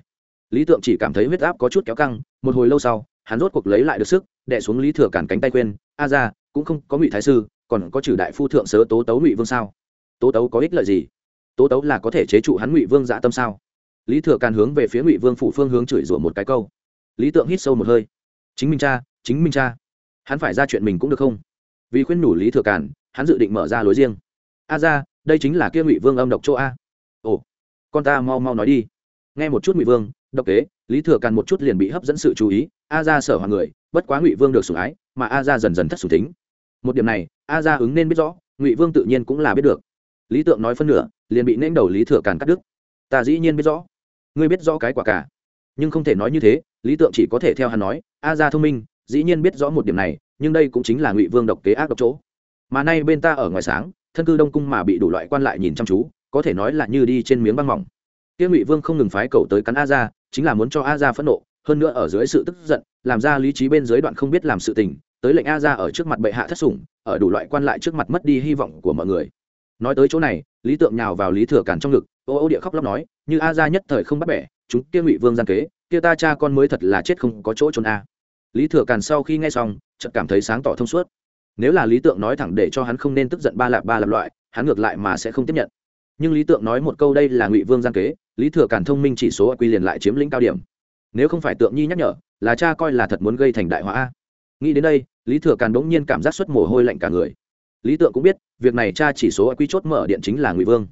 Lý tượng chỉ cảm thấy huyết áp có chút kéo căng, một hồi lâu sau, hắn rốt cuộc lấy lại được sức đẻ xuống lý thừa cản cánh tay quên a ra cũng không có ngụy thái sư, còn có trừ đại phu thượng sớ tố tấu ngụy vương sao? Tố tấu có ích lợi gì? Tố tấu là có thể chế trụ hắn ngụy vương dạ tâm sao? Lý thừa càn hướng về phía ngụy vương phủ phương hướng chửi rủa một cái câu. Lý tượng hít sâu một hơi chính minh cha, chính minh cha. Hắn phải ra chuyện mình cũng được không? Vì khuyên nhủ lý thừa càn, hắn dự định mở ra lối riêng. A ra, đây chính là kia ngụy vương âm độc chỗ a. Ồ, con ta mau mau nói đi. Nghe một chút ngụy vương, độc kế, lý thừa càn một chút liền bị hấp dẫn sự chú ý. A ra sở hoàng người, bất quá ngụy vương được sủng ái, mà a ra dần dần thất sủng tính. Một điểm này, a ra ứng nên biết rõ, ngụy vương tự nhiên cũng là biết được. Lý tượng nói phân nửa, liền bị ném đầu lý thừa càn cắt đứt. Ta dĩ nhiên biết rõ. Ngươi biết rõ cái quả cả. Nhưng không thể nói như thế lý tượng chỉ có thể theo hắn nói, a ra thông minh, dĩ nhiên biết rõ một điểm này, nhưng đây cũng chính là ngụy vương độc kế ác độc chỗ. Mà nay bên ta ở ngoài sáng, thân cư đông cung mà bị đủ loại quan lại nhìn chăm chú, có thể nói là như đi trên miếng băng mỏng. Kia ngụy vương không ngừng phái cầu tới cắn a ra chính là muốn cho a ra phẫn nộ, hơn nữa ở dưới sự tức giận, làm ra lý trí bên dưới đoạn không biết làm sự tình, tới lệnh a ra ở trước mặt bệ hạ thất sủng, ở đủ loại quan lại trước mặt mất đi hy vọng của mọi người. Nói tới chỗ này, lý tượng nhào vào lý thừa càn trong ngực, ô ô địa khóc lóc nói, như a ra nhất thời không bắt bẻ, chúng kia ngụy vương gian kế kia ta cha con mới thật là chết không có chỗ trốn a. Lý thừa càn sau khi nghe xong, chợt cảm thấy sáng tỏ thông suốt. Nếu là lý tượng nói thẳng để cho hắn không nên tức giận ba lạp ba lạp loại, hắn ngược lại mà sẽ không tiếp nhận. Nhưng lý tượng nói một câu đây là ngụy vương gian kế, lý thừa càn thông minh chỉ số quy liền lại chiếm lĩnh cao điểm. Nếu không phải tượng nhi nhắc nhở, là cha coi là thật muốn gây thành đại họa nghĩ đến đây, lý thừa càn bỗng nhiên cảm giác xuất mồ hôi lạnh cả người. Lý tượng cũng biết, việc này cha chỉ số quy chốt mở điện chính là ngụy vương.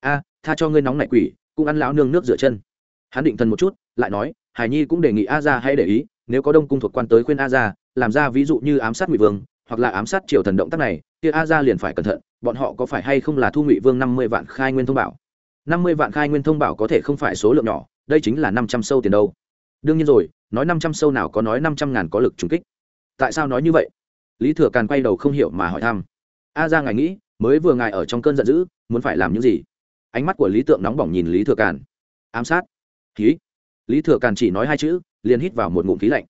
A, tha cho ngươi nóng nảy quỷ, cũng ăn lão nương nước rửa chân hắn định thần một chút, lại nói, hải nhi cũng đề nghị a ra hãy để ý, nếu có đông cung thuộc quan tới khuyên a ra làm ra ví dụ như ám sát ngụy vương, hoặc là ám sát triều thần động tác này, kia a ra liền phải cẩn thận, bọn họ có phải hay không là thu ngụy vương năm mươi vạn khai nguyên thông bảo? năm mươi vạn khai nguyên thông bảo có thể không phải số lượng nhỏ, đây chính là năm trăm sâu tiền đâu. Đương nhiên rồi, nói năm trăm sâu nào có nói năm trăm ngàn có lực trùng kích. Tại sao nói như vậy? Lý thừa càn quay đầu không hiểu mà hỏi thăm. A ra ngài nghĩ, mới vừa ngài ở trong cơn giận dữ, muốn phải làm những gì? Ánh mắt của lý tượng nóng bỏng nhìn lý thừa càn. Ám sát? Khí. Lý thừa càn chỉ nói hai chữ, liền hít vào một ngụm khí lạnh.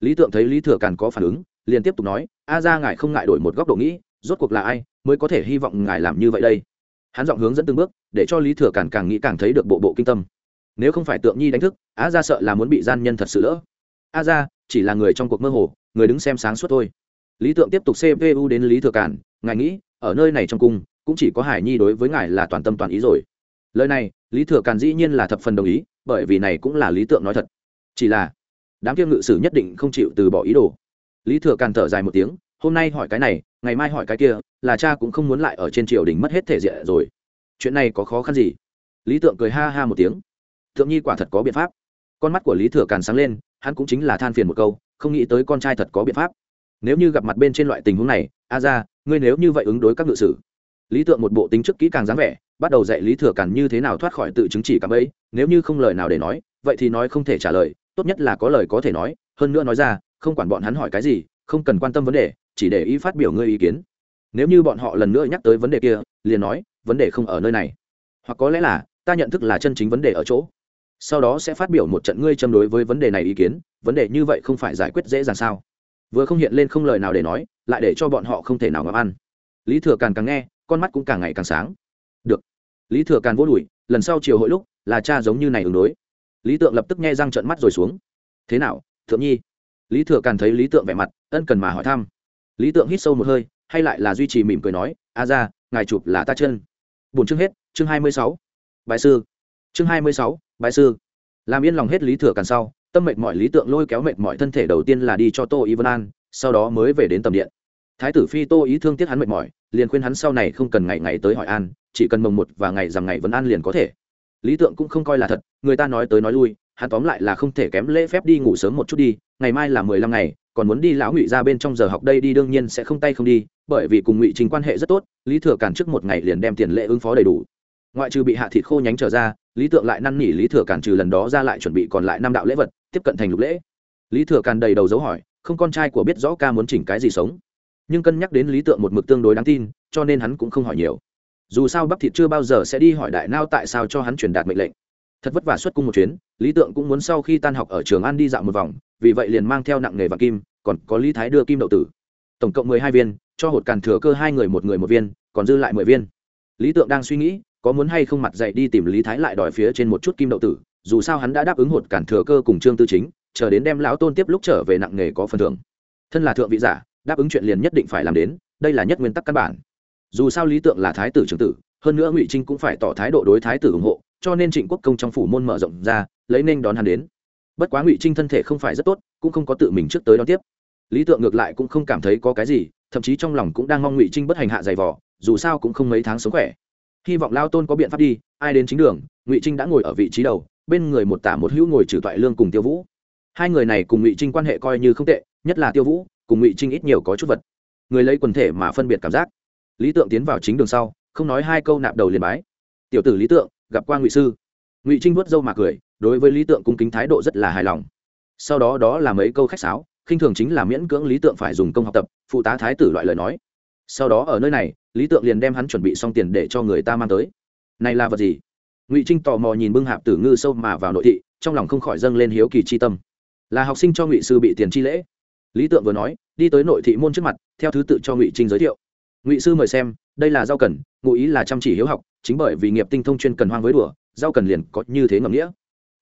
Lý tượng thấy lý thừa càn có phản ứng, liền tiếp tục nói, a ra ngài không ngại đổi một góc độ nghĩ, rốt cuộc là ai mới có thể hy vọng ngài làm như vậy đây? Hắn giọng hướng dẫn từng bước, để cho lý thừa càn càng nghĩ càng thấy được bộ bộ kinh tâm. Nếu không phải tượng nhi đánh thức, a ra sợ là muốn bị gian nhân thật sự lỡ. A ra, chỉ là người trong cuộc mơ hồ, người đứng xem sáng suốt thôi. Lý tượng tiếp tục cpu đến lý thừa càn, ngài nghĩ, ở nơi này trong cung, cũng chỉ có hải nhi đối với ngài là toàn tâm toàn ý rồi. Lời này, lý thừa càn dĩ nhiên là thập phần đồng ý bởi vì này cũng là lý tượng nói thật. Chỉ là, đám kiêm ngự sử nhất định không chịu từ bỏ ý đồ. Lý thừa càn thở dài một tiếng, hôm nay hỏi cái này, ngày mai hỏi cái kia, là cha cũng không muốn lại ở trên triều đình mất hết thể diện rồi. Chuyện này có khó khăn gì? Lý tượng cười ha ha một tiếng. Thượng nhi quả thật có biện pháp. Con mắt của lý thừa càn sáng lên, hắn cũng chính là than phiền một câu, không nghĩ tới con trai thật có biện pháp. Nếu như gặp mặt bên trên loại tình huống này, a ra, ngươi nếu như vậy ứng đối các ngự sử. Lý tượng một bộ tính chức kỹ càng dáng vẻ bắt đầu dạy lý thừa càn như thế nào thoát khỏi tự chứng chỉ cảm ấy, nếu như không lời nào để nói, vậy thì nói không thể trả lời, tốt nhất là có lời có thể nói, hơn nữa nói ra, không quản bọn hắn hỏi cái gì, không cần quan tâm vấn đề, chỉ để ý phát biểu ngươi ý kiến. Nếu như bọn họ lần nữa nhắc tới vấn đề kia, liền nói, vấn đề không ở nơi này. Hoặc có lẽ là, ta nhận thức là chân chính vấn đề ở chỗ. Sau đó sẽ phát biểu một trận ngươi châm đối với vấn đề này ý kiến, vấn đề như vậy không phải giải quyết dễ dàng sao? Vừa không hiện lên không lời nào để nói, lại để cho bọn họ không thể nào ngậm ăn. Lý thừa càng càng nghe, con mắt cũng càng ngày càng sáng lý thừa càn vô đùi lần sau chiều hội lúc là cha giống như này ứng đối. Lý tượng lập tức nghe răng trận mắt rồi xuống. Thế nào, thượng nhi? Lý thừa càn thấy lý tượng vẻ mặt, ân cần mà hỏi thăm. Lý tượng hít sâu một hơi, hay lại là duy trì mỉm cười nói, a ra, ngài chụp là ta chân. Bốn chương hết, chương hai mươi sáu. Bài sư. Chương hai mươi sáu bài sư. Làm yên lòng hết lý thừa càn sau, tâm mệnh mọi lý tượng lôi kéo mệnh mọi thân thể đầu tiên là đi cho tô ý vân an, sau đó mới về đến tầm điện. Thái tử phi tô ý thương tiếc hắn mệt mỏi liền khuyên hắn sau này không cần ngày ngày tới hỏi an, chỉ cần mồng một và ngày rằng ngày vẫn an liền có thể. Lý tượng cũng không coi là thật, người ta nói tới nói lui, hắn tóm lại là không thể kém lễ phép đi ngủ sớm một chút đi, ngày mai là mười lăm ngày, còn muốn đi lão ngụy ra bên trong giờ học đây đi đương nhiên sẽ không tay không đi, bởi vì cùng ngụy trình quan hệ rất tốt, lý thừa cản trước một ngày liền đem tiền lệ ứng phó đầy đủ. Ngoại trừ bị hạ thịt khô nhánh trở ra, lý tượng lại năn nỉ lý thừa cản trừ lần đó ra lại chuẩn bị còn lại năm đạo lễ vật, tiếp cận thành lục lễ. Lý thừa cản đầy đầu dấu hỏi, không con trai của biết rõ ca muốn chỉnh cái gì sống nhưng cân nhắc đến lý tượng một mực tương đối đáng tin, cho nên hắn cũng không hỏi nhiều. Dù sao bắp thịt chưa bao giờ sẽ đi hỏi đại nao tại sao cho hắn truyền đạt mệnh lệnh. Thật vất vả xuất cung một chuyến, lý tượng cũng muốn sau khi tan học ở trường ăn đi dạo một vòng, vì vậy liền mang theo nặng nghề và kim, còn có lý thái đưa kim đậu tử. Tổng cộng mười hai viên, cho hột càn thừa cơ hai người một người một viên, còn dư lại mười viên. Lý tượng đang suy nghĩ, có muốn hay không mặt dậy đi tìm lý thái lại đòi phía trên một chút kim đậu tử, dù sao hắn đã đáp ứng hột càn thừa cơ cùng trương tư chính, chờ đến đem lão tôn tiếp lúc trở về nặng nghề có phần thưởng. Thân là thượng vị giả đáp ứng chuyện liền nhất định phải làm đến, đây là nhất nguyên tắc căn bản. Dù sao lý tượng là thái tử trưởng tử, hơn nữa ngụy trinh cũng phải tỏ thái độ đối thái tử ủng hộ, cho nên trịnh quốc công trong phủ môn mở rộng ra, lấy nên đón hắn đến. Bất quá ngụy trinh thân thể không phải rất tốt, cũng không có tự mình trước tới đón tiếp. Lý tượng ngược lại cũng không cảm thấy có cái gì, thậm chí trong lòng cũng đang mong ngụy trinh bất hành hạ dày vỏ dù sao cũng không mấy tháng sống khỏe. Hy vọng lao tôn có biện pháp đi, ai đến chính đường, ngụy trinh đã ngồi ở vị trí đầu, bên người một tả một hữu ngồi trừ toại lương cùng tiêu vũ. Hai người này cùng ngụy trinh quan hệ coi như không tệ, nhất là tiêu vũ cùng ngụy trinh ít nhiều có chút vật người lấy quần thể mà phân biệt cảm giác lý tượng tiến vào chính đường sau không nói hai câu nạp đầu liền bái tiểu tử lý tượng gặp qua ngụy sư ngụy trinh vuốt râu mà cười đối với lý tượng cung kính thái độ rất là hài lòng sau đó đó là mấy câu khách sáo khinh thường chính là miễn cưỡng lý tượng phải dùng công học tập phụ tá thái tử loại lời nói sau đó ở nơi này lý tượng liền đem hắn chuẩn bị xong tiền để cho người ta mang tới này là vật gì ngụy trinh tò mò nhìn bưng hạp tử ngư sâu mà vào nội thị trong lòng không khỏi dâng lên hiếu kỳ chi tâm là học sinh cho ngụy sư bị tiền chi lễ lý tượng vừa nói, đi tới nội thị môn trước mặt, theo thứ tự cho ngụy trinh giới thiệu. Ngụy sư mời xem, đây là rau cần, ngụ ý là chăm chỉ hiếu học, chính bởi vì nghiệp tinh thông chuyên cần hoang với đùa, rau cần liền có như thế ngầm nghĩa.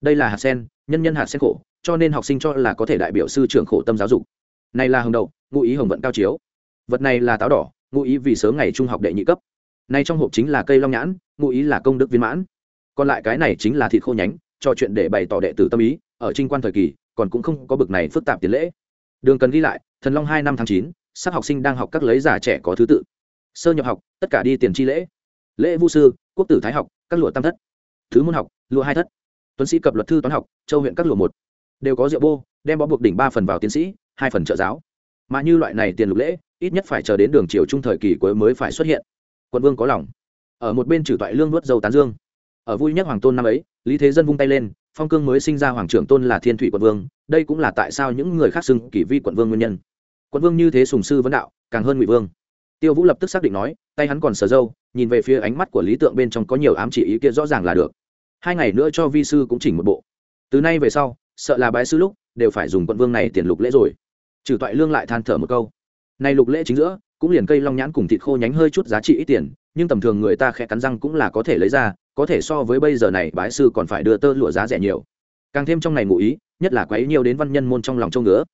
Đây là hạt sen, nhân nhân hạt sen khổ, cho nên học sinh cho là có thể đại biểu sư trưởng khổ tâm giáo dục. Này là hồng đậu, ngụ ý hồng vận cao chiếu. Vật này là táo đỏ, ngụ ý vì sớm ngày trung học đệ nhị cấp. Nay trong hộp chính là cây long nhãn, ngụ ý là công đức viên mãn. Còn lại cái này chính là thịt khô nhánh, cho chuyện để bày tỏ đệ tử tâm ý, ở trinh quan thời kỳ, còn cũng không có bực này phức tạp tiền lễ đường cần ghi lại, thần long hai năm tháng chín, sắp học sinh đang học các lấy giả trẻ có thứ tự. Sơ nhập học, tất cả đi tiền chi lễ. Lễ vu sư, quốc tử thái học, các lụa tam thất. Thứ môn học, lụa hai thất. Tuấn sĩ cập luật thư toán học, châu huyện các lụa một. Đều có rượu bô, đem bó buộc đỉnh ba phần vào tiến sĩ, hai phần trợ giáo. Mà như loại này tiền lục lễ, ít nhất phải chờ đến đường triều trung thời kỳ cuối mới phải xuất hiện. Quận vương có lòng. Ở một bên trừ toại lương nuốt dầu tán dương. Ở vui nhất hoàng tôn năm ấy, lý thế dân vung tay lên phong cương mới sinh ra hoàng trưởng tôn là thiên thủy quận vương, đây cũng là tại sao những người khác xưng kỷ vi quận vương nguyên nhân. Quận vương như thế sùng sư vấn đạo, càng hơn ngụy vương. Tiêu vũ lập tức xác định nói, tay hắn còn sờ dâu nhìn về phía ánh mắt của lý tượng bên trong có nhiều ám chỉ ý kia rõ ràng là được. Hai ngày nữa cho vi sư cũng chỉnh một bộ. Từ nay về sau, sợ là bái sư lúc, đều phải dùng quận vương này tiền lục lễ rồi. Trừ toại lương lại than thở một câu. Này lục lễ chính giữa, cũng liền cây long nhãn cùng thịt khô nhánh hơi chút giá trị ít tiền, nhưng tầm thường người ta khẽ cắn răng cũng là có thể lấy ra có thể so với bây giờ này bái sư còn phải đưa tơ lụa giá rẻ nhiều. Càng thêm trong này ngụ ý, nhất là quấy nhiều đến văn nhân môn trong lòng châu ngứa.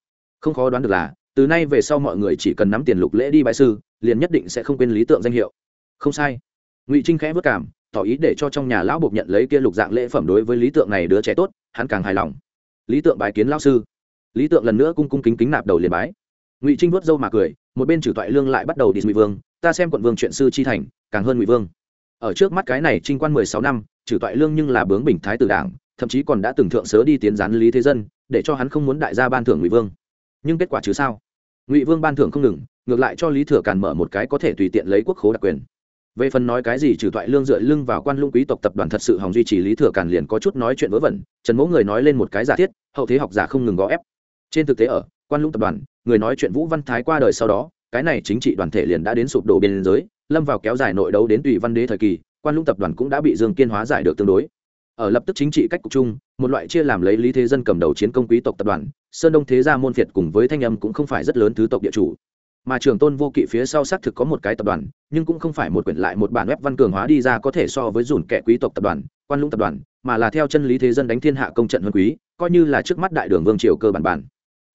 Không khó đoán được là, từ nay về sau mọi người chỉ cần nắm tiền lục lễ đi bái sư, liền nhất định sẽ không quên lý tượng danh hiệu. Không sai. Ngụy trinh khẽ vất cảm, tỏ ý để cho trong nhà lão bộc nhận lấy kia lục dạng lễ phẩm đối với lý tượng này đứa trẻ tốt, hắn càng hài lòng. Lý tượng bái kiến lão sư. Lý tượng lần nữa cung cung kính kính nạp đầu liền bái. Ngụy trinh vuốt râu mà cười, một bên trừ toại lương lại bắt đầu đi ngụy vương, ta xem quận vương chuyện sư chi thành, càng hơn ngụy vương ở trước mắt cái này trinh quan mười sáu năm, trừ toại lương nhưng là bướng bình thái tử đảng, thậm chí còn đã từng thượng sớ đi tiến gián lý thế dân, để cho hắn không muốn đại gia ban thưởng ngụy vương. Nhưng kết quả chứ sao? Ngụy vương ban thưởng không ngừng, ngược lại cho lý thừa càn mở một cái có thể tùy tiện lấy quốc khố đặc quyền. Về phần nói cái gì trừ toại lương dựa lưng vào quan lũng quý tộc tập đoàn thật sự hòng duy trì lý thừa càn liền có chút nói chuyện vớ vẩn, trần mẫu người nói lên một cái giả thiết, hậu thế học giả không ngừng gõ ép. Trên thực tế ở, quan lũng tập đoàn, người nói chuyện vũ văn thái qua đời sau đó, cái này chính trị đoàn thể liền đã đến sụp đổ biên giới lâm vào kéo dài nội đấu đến tùy văn đế thời kỳ, quan lũng tập đoàn cũng đã bị dương kiên hóa giải được tương đối. Ở lập tức chính trị cách cục chung, một loại chia làm lấy lý thế dân cầm đầu chiến công quý tộc tập đoàn, sơn đông thế gia môn việt cùng với thanh âm cũng không phải rất lớn thứ tộc địa chủ. Mà trường tôn vô kỵ phía sau xác thực có một cái tập đoàn, nhưng cũng không phải một quyển lại một bản web văn cường hóa đi ra có thể so với dùn kẻ quý tộc tập đoàn, quan lũng tập đoàn, mà là theo chân lý thế dân đánh thiên hạ công trận huân quý, coi như là trước mắt đại đường vương triều cơ bản bản.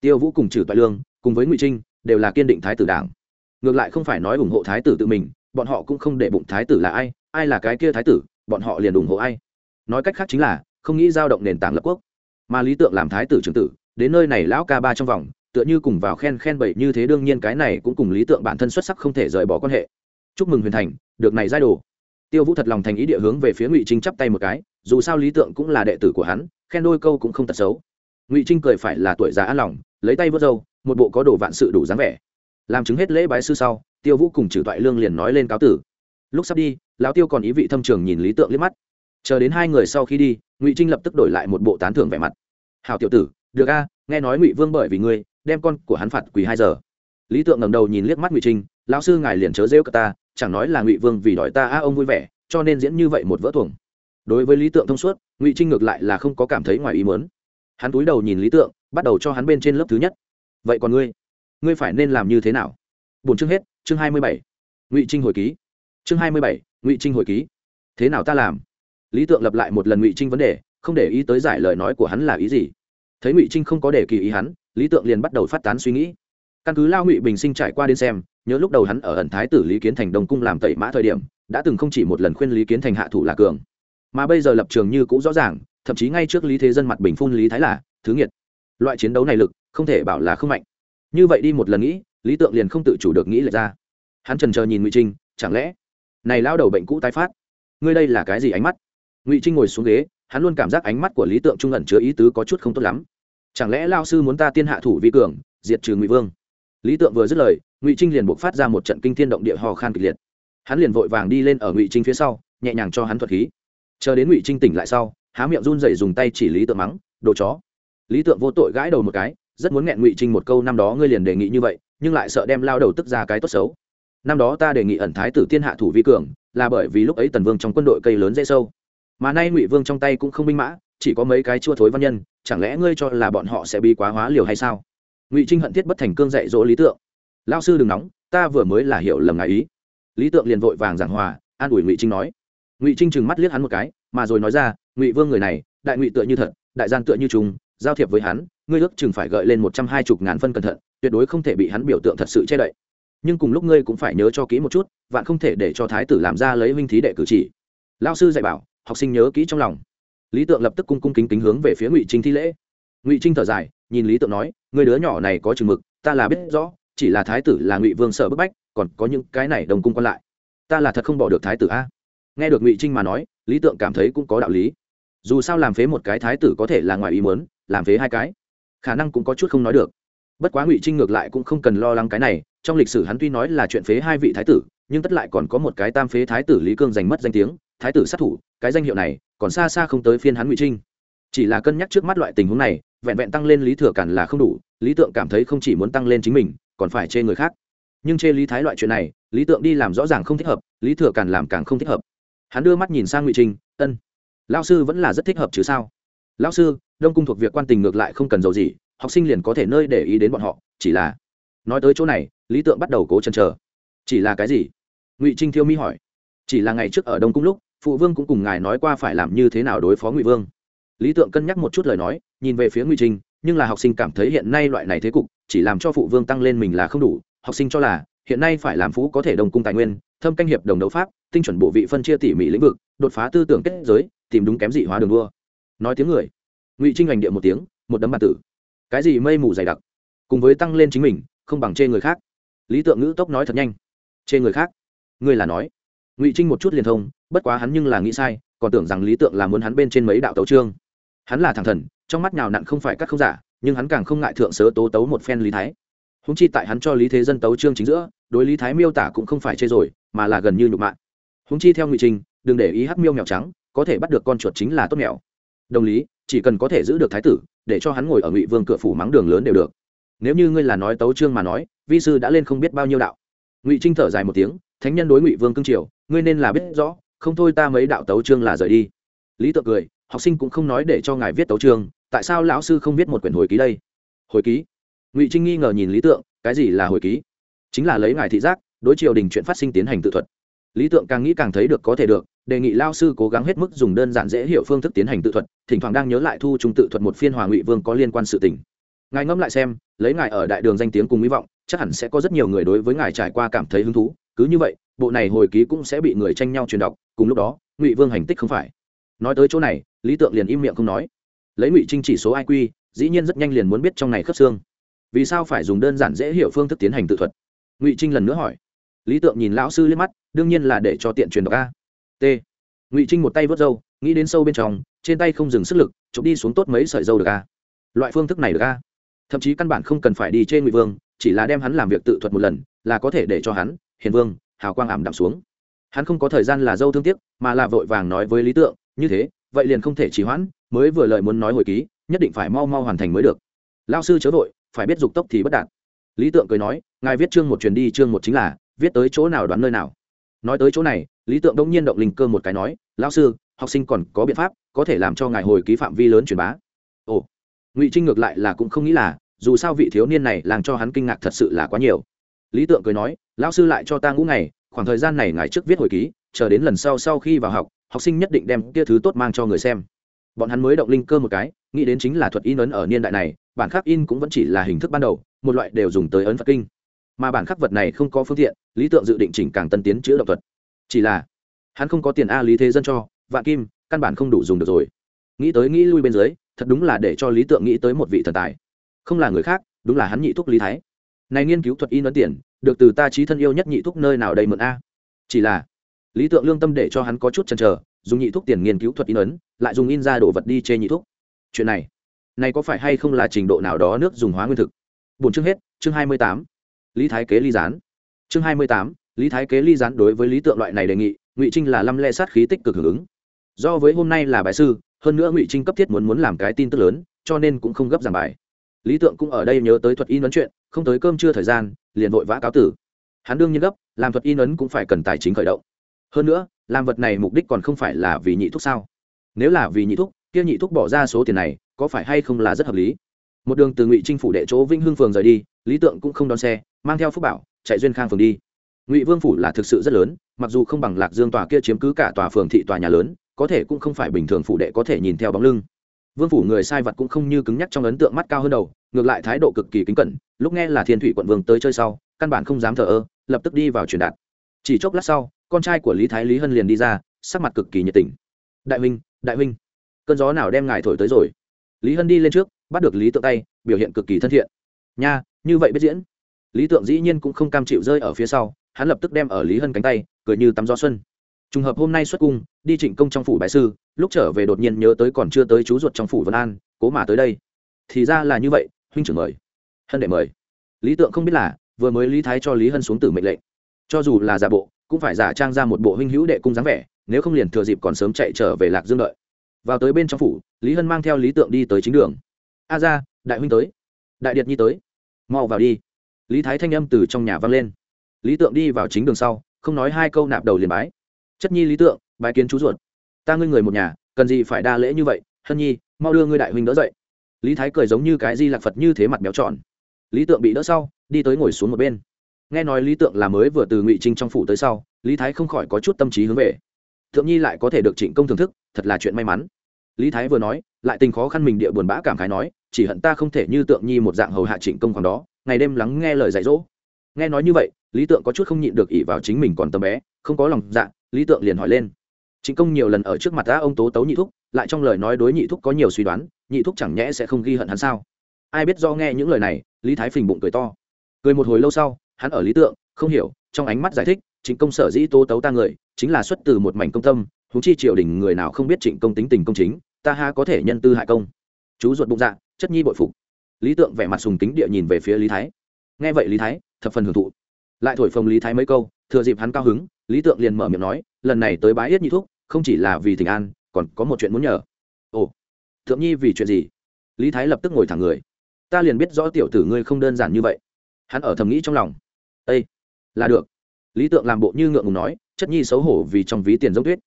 Tiêu vũ cùng trừ toại lương, cùng với ngụy trinh, đều là kiên định thái tử đảng. Ngược lại không phải nói ủng hộ thái tử tự mình bọn họ cũng không để bụng thái tử là ai ai là cái kia thái tử, bọn họ liền ủng hộ ai. Nói cách khác chính là, không nghĩ giao động nền tảng lập quốc. Mà lý tượng làm thái tử trưởng tử, đến nơi này lão ca ba trong vòng, tựa như cùng vào khen khen bậy như thế đương nhiên cái này cũng cùng lý tượng bản thân xuất sắc không thể rời bỏ quan hệ. Chúc mừng huyền thành, được này giai đồ. Tiêu vũ thật lòng thành ý địa hướng về phía ngụy trinh chắp tay một cái, dù sao lý tượng cũng là đệ tử của hắn, khen đôi câu cũng không tật xấu. Ngụy trinh cười phải là tuổi già an lòng, lấy tay vớt râu, một bộ có đồ vạn sự đủ dáng vẻ. Làm chứng hết lễ bái sư sau tiêu vũ cùng trừ toại lương liền nói lên cáo tử. Lúc sắp đi, lão tiêu còn ý vị thâm trường nhìn lý tượng liếc mắt. Chờ đến hai người sau khi đi, ngụy trinh lập tức đổi lại một bộ tán thưởng vẻ mặt. Hào tiểu tử, được a, nghe nói ngụy vương bởi vì ngươi, đem con của hắn phạt quỳ hai giờ. Lý tượng ngầm đầu nhìn liếc mắt ngụy trinh, lão sư ngài liền chớ rêu cả ta, chẳng nói là ngụy vương vì đòi ta a, ông vui vẻ, cho nên diễn như vậy một vỡ tuồng. Đối với lý tượng thông suốt, ngụy trinh ngược lại là không có cảm thấy ngoài ý mớn hắn túi đầu nhìn lý tượng, bắt đầu cho hắn bên trên lớp thứ nhất. Vậy còn ngươi? Ngươi phải nên làm như thế nào? Bổn chương hết chương hai mươi bảy. Ngụy trinh hồi ký. Chương hai mươi bảy, ngụy trinh hồi ký. Thế nào ta làm? Lý tượng lập lại một lần ngụy trinh vấn đề, không để ý tới giải lời nói của hắn là ý gì. Thấy ngụy trinh không có để kỳ ý hắn, lý tượng liền bắt đầu phát tán suy nghĩ. Căn cứ lao ngụy bình sinh trải qua đến xem, nhớ lúc đầu hắn ở ẩn thái tử lý kiến thành đông cung làm tẩy mã thời điểm, đã từng không chỉ một lần khuyên lý kiến thành hạ thủ là cường. Mà bây giờ lập trường như cũ rõ ràng, thậm chí ngay trước lý thế dân mặt bình phun lý thái là thứ nghiệt. Loại chiến đấu này lực, không thể bảo là không mạnh. Như vậy đi một lần nghĩ lý tượng liền không tự chủ được nghĩ lại ra. Hắn trần chờ nhìn ngụy trinh, chẳng lẽ, này lao đầu bệnh cũ tái phát? Ngươi đây là cái gì ánh mắt? Ngụy trinh ngồi xuống ghế, hắn luôn cảm giác ánh mắt của lý tượng trung ẩn chứa ý tứ có chút không tốt lắm. Chẳng lẽ lao sư muốn ta tiên hạ thủ vi cường, diệt trừ ngụy vương? Lý tượng vừa dứt lời, ngụy trinh liền buộc phát ra một trận kinh thiên động địa hò khan kịch liệt. Hắn liền vội vàng đi lên ở ngụy trinh phía sau, nhẹ nhàng cho hắn thuật khí. Chờ đến ngụy trinh tỉnh lại sau, há miệng run dậy dùng tay chỉ lý tượng mắng, đồ chó. Lý tượng vô tội gãi đầu một cái, rất muốn nghẹn ngụy trinh một câu năm đó ngươi liền đề nghị như vậy nhưng lại sợ đem lao đầu tức ra cái tốt xấu. Năm đó ta đề nghị ẩn thái tử tiên hạ thủ vi cường, là bởi vì lúc ấy tần vương trong quân đội cây lớn dễ sâu. Mà nay ngụy vương trong tay cũng không binh mã, chỉ có mấy cái chua thối văn nhân, chẳng lẽ ngươi cho là bọn họ sẽ bị quá hóa liều hay sao? Ngụy trinh hận thiết bất thành cương dạy dỗ lý tượng. Lao sư đừng nóng, ta vừa mới là hiểu lầm ngài ý. Lý tượng liền vội vàng giảng hòa, an ủi ngụy trinh nói. Ngụy trinh chừng mắt liếc hắn một cái, mà rồi nói ra, ngụy vương người này, đại ngụy tựa như thật, đại gian tựa như trùng giao thiệp với hắn, ngươi ước chừng phải gợi lên một trăm hai mươi ngàn phân cẩn thận, tuyệt đối không thể bị hắn biểu tượng thật sự che đậy. Nhưng cùng lúc ngươi cũng phải nhớ cho kỹ một chút, vạn không thể để cho thái tử làm ra lấy huynh thí đệ cử chỉ. Lao sư dạy bảo, học sinh nhớ kỹ trong lòng. Lý tượng lập tức cung cung kính kính hướng về phía ngụy trinh thi lễ. Ngụy trinh thở dài, nhìn lý tượng nói người đứa nhỏ này có chừng mực, ta là biết rõ, chỉ là thái tử là ngụy vương sợ bức bách, còn có những cái này đồng cung còn lại. Ta là thật không bỏ được thái tử a. Nghe được ngụy trinh mà nói, lý tượng cảm thấy cũng có đạo lý. Dù sao làm phế một cái thái tử có thể là ngoài ý muốn làm phế hai cái. Khả năng cũng có chút không nói được. Bất quá ngụy trinh ngược lại cũng không cần lo lắng cái này, trong lịch sử hắn tuy nói là chuyện phế hai vị thái tử, nhưng tất lại còn có một cái tam phế thái tử lý cương giành mất danh tiếng, thái tử sát thủ, cái danh hiệu này còn xa xa không tới phiên hắn ngụy trinh. Chỉ là cân nhắc trước mắt loại tình huống này, vẹn vẹn tăng lên lý thừa cản là không đủ, lý tượng cảm thấy không chỉ muốn tăng lên chính mình, còn phải chê người khác. Nhưng chê lý thái loại chuyện này, lý tượng đi làm rõ ràng không thích hợp, lý thừa cản làm càng không thích hợp. Hắn đưa mắt nhìn sang ngụy trinh, ân lao sư vẫn là rất thích hợp chứ sao? Lao sư đông cung thuộc việc quan tình ngược lại không cần dầu gì, học sinh liền có thể nơi để ý đến bọn họ, chỉ là, nói tới chỗ này, lý tượng bắt đầu cố chân chờ. Chỉ là cái gì? Ngụy trinh thiêu mi hỏi. Chỉ là ngày trước ở đông cung lúc, phụ vương cũng cùng ngài nói qua phải làm như thế nào đối phó ngụy vương. Lý tượng cân nhắc một chút lời nói, nhìn về phía ngụy trinh, nhưng là học sinh cảm thấy hiện nay loại này thế cục, chỉ làm cho phụ vương tăng lên mình là không đủ. Học sinh cho là, hiện nay phải làm phú có thể đồng cung tài nguyên, thâm canh hiệp đồng đấu pháp, tinh chuẩn bộ vị phân chia tỉ mỉ lĩnh vực, đột phá tư tưởng kết giới, tìm đúng kém dị hóa đường đua. Nói tiếng người ngụy trinh hành điện một tiếng một đấm bàn tử cái gì mây mù dày đặc cùng với tăng lên chính mình không bằng chê người khác lý tượng ngữ tốc nói thật nhanh chê người khác ngươi là nói ngụy trinh một chút liền thông bất quá hắn nhưng là nghĩ sai còn tưởng rằng lý tượng là muốn hắn bên trên mấy đạo tấu trương hắn là thằng thần trong mắt nào nặn không phải cắt không giả nhưng hắn càng không ngại thượng sớ tố tấu một phen lý thái húng chi tại hắn cho lý thế dân tấu trương chính giữa đối lý thái miêu tả cũng không phải chê rồi mà là gần như nhục mạ húng chi theo ngụy trinh đừng để ý hắc miêu mèo trắng có thể bắt được con chuột chính là tốt mèo đồng lý, chỉ cần có thể giữ được thái tử, để cho hắn ngồi ở ngụy vương cửa phủ mắng đường lớn đều được. Nếu như ngươi là nói tấu trương mà nói, vi sư đã lên không biết bao nhiêu đạo. Ngụy trinh thở dài một tiếng, thánh nhân đối ngụy vương cương triều ngươi nên là biết rõ, không thôi ta mấy đạo tấu trương là rời đi. Lý tự cười, học sinh cũng không nói để cho ngài viết tấu trương tại sao lão sư không viết một quyển hồi ký đây? Hồi ký? Ngụy trinh nghi ngờ nhìn lý tượng, cái gì là hồi ký? Chính là lấy ngài thị giác, đối triều đình chuyện phát sinh tiến hành tự thuật. Lý tượng càng nghĩ càng thấy được có thể được đề nghị lao sư cố gắng hết mức dùng đơn giản dễ hiểu phương thức tiến hành tự thuật, thỉnh thoảng đang nhớ lại thu trung tự thuật một phiên hòa ngụy vương có liên quan sự tình. Ngài ngẫm lại xem, lấy ngài ở đại đường danh tiếng cùng hy vọng, chắc hẳn sẽ có rất nhiều người đối với ngài trải qua cảm thấy hứng thú. Cứ như vậy, bộ này hồi ký cũng sẽ bị người tranh nhau truyền đọc, cùng lúc đó, ngụy vương hành tích không phải. Nói tới chỗ này, lý tượng liền im miệng không nói. Lấy ngụy trinh chỉ số iq dĩ nhiên rất nhanh liền muốn biết trong này khớp xương. Vì sao phải dùng đơn giản dễ hiểu phương thức tiến hành tự thuật? Ngụy trinh lần nữa hỏi. Lý tượng nhìn lão sư liếc mắt, đương nhiên là để cho tiện truyền đọc a t. Ngụy trinh một tay vớt râu, nghĩ đến sâu bên trong, trên tay không dừng sức lực, chụp đi xuống tốt mấy sợi dâu được a loại phương thức này được a thậm chí căn bản không cần phải đi trên ngụy vương, chỉ là đem hắn làm việc tự thuật một lần, là có thể để cho hắn, hiền vương, hào quang ảm đạm xuống. Hắn không có thời gian là dâu thương tiếc, mà là vội vàng nói với lý tượng, như thế, vậy liền không thể trì hoãn, mới vừa lời muốn nói hồi ký, nhất định phải mau mau hoàn thành mới được. Lao sư chớ vội, phải biết dục tốc thì bất đạt. Lý tượng cười nói, ngài viết chương một truyền đi, chương một chính là, viết tới chỗ nào đoán nơi nào? Nói tới chỗ này, lý tượng đông nhiên động linh cơ một cái nói, lão sư, học sinh còn có biện pháp, có thể làm cho ngài hồi ký phạm vi lớn truyền bá. Ồ, ngụy trinh ngược lại là cũng không nghĩ là, dù sao vị thiếu niên này làm cho hắn kinh ngạc thật sự là quá nhiều. Lý tượng cười nói, lão sư lại cho ta ngũ ngày, khoảng thời gian này ngài trước viết hồi ký, chờ đến lần sau sau khi vào học học sinh nhất định đem kia thứ tốt mang cho người xem. Bọn hắn mới động linh cơ một cái, nghĩ đến chính là thuật in ấn ở niên đại này, bản khắc in cũng vẫn chỉ là hình thức ban đầu, một loại đều dùng tới ấn phật kinh mà bản khắc vật này không có phương tiện, lý tượng dự định chỉnh càng tân tiến chữ động thuật. Chỉ là, hắn không có tiền a lý thế dân cho, vạn kim, căn bản không đủ dùng được rồi. Nghĩ tới nghĩ lui bên dưới, thật đúng là để cho lý tượng nghĩ tới một vị thần tài. Không là người khác, đúng là hắn nhị thúc lý thái. Này nghiên cứu thuật in ấn tiền, được từ ta trí thân yêu nhất nhị thúc nơi nào đây mượn a? Chỉ là, lý tượng lương tâm để cho hắn có chút chần chờ, dùng nhị thúc tiền nghiên cứu thuật in ấn lại dùng in ra đồ vật đi chê nhị thúc. chuyện này này có phải hay không là trình độ nào đó nước dùng hóa nguyên thực? Bốn chương hết, chương hai mươi tám lý thái kế ly gián. Chương hai mươi tám, lý thái kế ly gián đối với lý tượng loại này đề nghị, ngụy trinh là lăm le sát khí tích cực hưởng ứng. Do với hôm nay là bài sư, hơn nữa ngụy trinh cấp thiết muốn muốn làm cái tin tức lớn, cho nên cũng không gấp giảng bài. Lý tượng cũng ở đây nhớ tới thuật in ấn chuyện, không tới cơm trưa thời gian, liền vội vã cáo tử. Hắn đương nhiên gấp, làm thuật in ấn cũng phải cần tài chính khởi động. Hơn nữa, làm vật này mục đích còn không phải là vì nhị thuốc sao? Nếu là vì nhị thuốc kia nhị thuốc bỏ ra số tiền này, có phải hay không là rất hợp lý? Một đường từ ngụy trinh phủ đệ chỗ vĩnh hưng phường rời đi lý tượng cũng không đón xe mang theo phúc bảo chạy duyên khang phường đi ngụy vương phủ là thực sự rất lớn mặc dù không bằng lạc dương tòa kia chiếm cứ cả tòa phường thị tòa nhà lớn có thể cũng không phải bình thường phủ đệ có thể nhìn theo bóng lưng vương phủ người sai vật cũng không như cứng nhắc trong ấn tượng mắt cao hơn đầu ngược lại thái độ cực kỳ kính cẩn lúc nghe là thiên thủy quận vương tới chơi sau căn bản không dám thờ ơ lập tức đi vào truyền đạt chỉ chốc lát sau con trai của lý thái lý hân liền đi ra sắc mặt cực kỳ nhiệt tình đại huynh đại huynh, cơn gió nào đem ngài thổi tới rồi? Lý hân đi lên trước bắt được lý tượng tay, biểu hiện cực kỳ thân thiện. Nha, như vậy biết diễn. Lý tượng dĩ nhiên cũng không cam chịu rơi ở phía sau, hắn lập tức đem ở lý hân cánh tay, cười như tắm gió xuân. Trùng hợp hôm nay xuất cung, đi trịnh công trong phủ bái sư, lúc trở về đột nhiên nhớ tới còn chưa tới chú ruột trong phủ vân an, cố mà tới đây. Thì ra là như vậy, huynh trưởng mời. Hân đệ mời. Lý tượng không biết là, vừa mới lý thái cho lý hân xuống tử mệnh lệnh. Cho dù là giả bộ, cũng phải giả trang ra một bộ huynh hữu đệ cung dáng vẻ, nếu không liền thừa dịp còn sớm chạy trở về lạc dương đợi. Vào tới bên trong phủ, lý hân mang theo lý tượng đi tới chính đường a ra, đại huynh tới. Đại điệt nhi tới. Mau vào đi. Lý thái thanh âm từ trong nhà vang lên. Lý tượng đi vào chính đường sau, không nói hai câu nạp đầu liền bái. Chất nhi lý tượng, bái kiến chú ruột. Ta ngươi người một nhà, cần gì phải đa lễ như vậy? Hân nhi, mau đưa ngươi đại huynh đỡ dậy. Lý thái cười giống như cái di lạc phật như thế mặt béo tròn. Lý tượng bị đỡ sau, đi tới ngồi xuống một bên. Nghe nói lý tượng là mới vừa từ ngụy trinh trong phủ tới sau, lý thái không khỏi có chút tâm trí hướng về. Thượng nhi lại có thể được trịnh công thưởng thức, thật là chuyện may mắn lý thái vừa nói, lại tình khó khăn mình địa buồn bã cảm khái nói, chỉ hận ta không thể như tượng nhi một dạng hầu hạ trịnh công khoảng đó, ngày đêm lắng nghe lời dạy dỗ. Nghe nói như vậy, lý tượng có chút không nhịn được ỉ vào chính mình còn tầm bé, không có lòng dạ lý tượng liền hỏi lên. Trịnh công nhiều lần ở trước mặt đã ông tố tấu nhị thúc, lại trong lời nói đối nhị thúc có nhiều suy đoán, nhị thúc chẳng nhẽ sẽ không ghi hận hắn sao? Ai biết do nghe những lời này, lý thái phình bụng cười to. Cười một hồi lâu sau, hắn ở lý tượng, không hiểu, trong ánh mắt giải thích, trịnh công sở dĩ tố tấu ta người, chính là xuất từ một mảnh công tâm húng chi triều đình người nào không biết trịnh công tính tình công chính ta ha có thể nhân tư hại công. Chú ruột bụng dạ chất nhi bội phục. Lý tượng vẻ mặt sùng kính địa nhìn về phía lý thái. Nghe vậy lý thái, thập phần hưởng thụ. Lại thổi phồng lý thái mấy câu, thừa dịp hắn cao hứng, lý tượng liền mở miệng nói, lần này tới bái yết nhị thúc, không chỉ là vì tình an, còn có một chuyện muốn nhờ. Ồ, thượng nhi vì chuyện gì? Lý thái lập tức ngồi thẳng người. Ta liền biết rõ tiểu tử ngươi không đơn giản như vậy. Hắn ở thầm nghĩ trong lòng. Ây là được. Lý tượng làm bộ như ngượng ngùng nói, chất nhi xấu hổ vì trong ví tiền giống tuyết.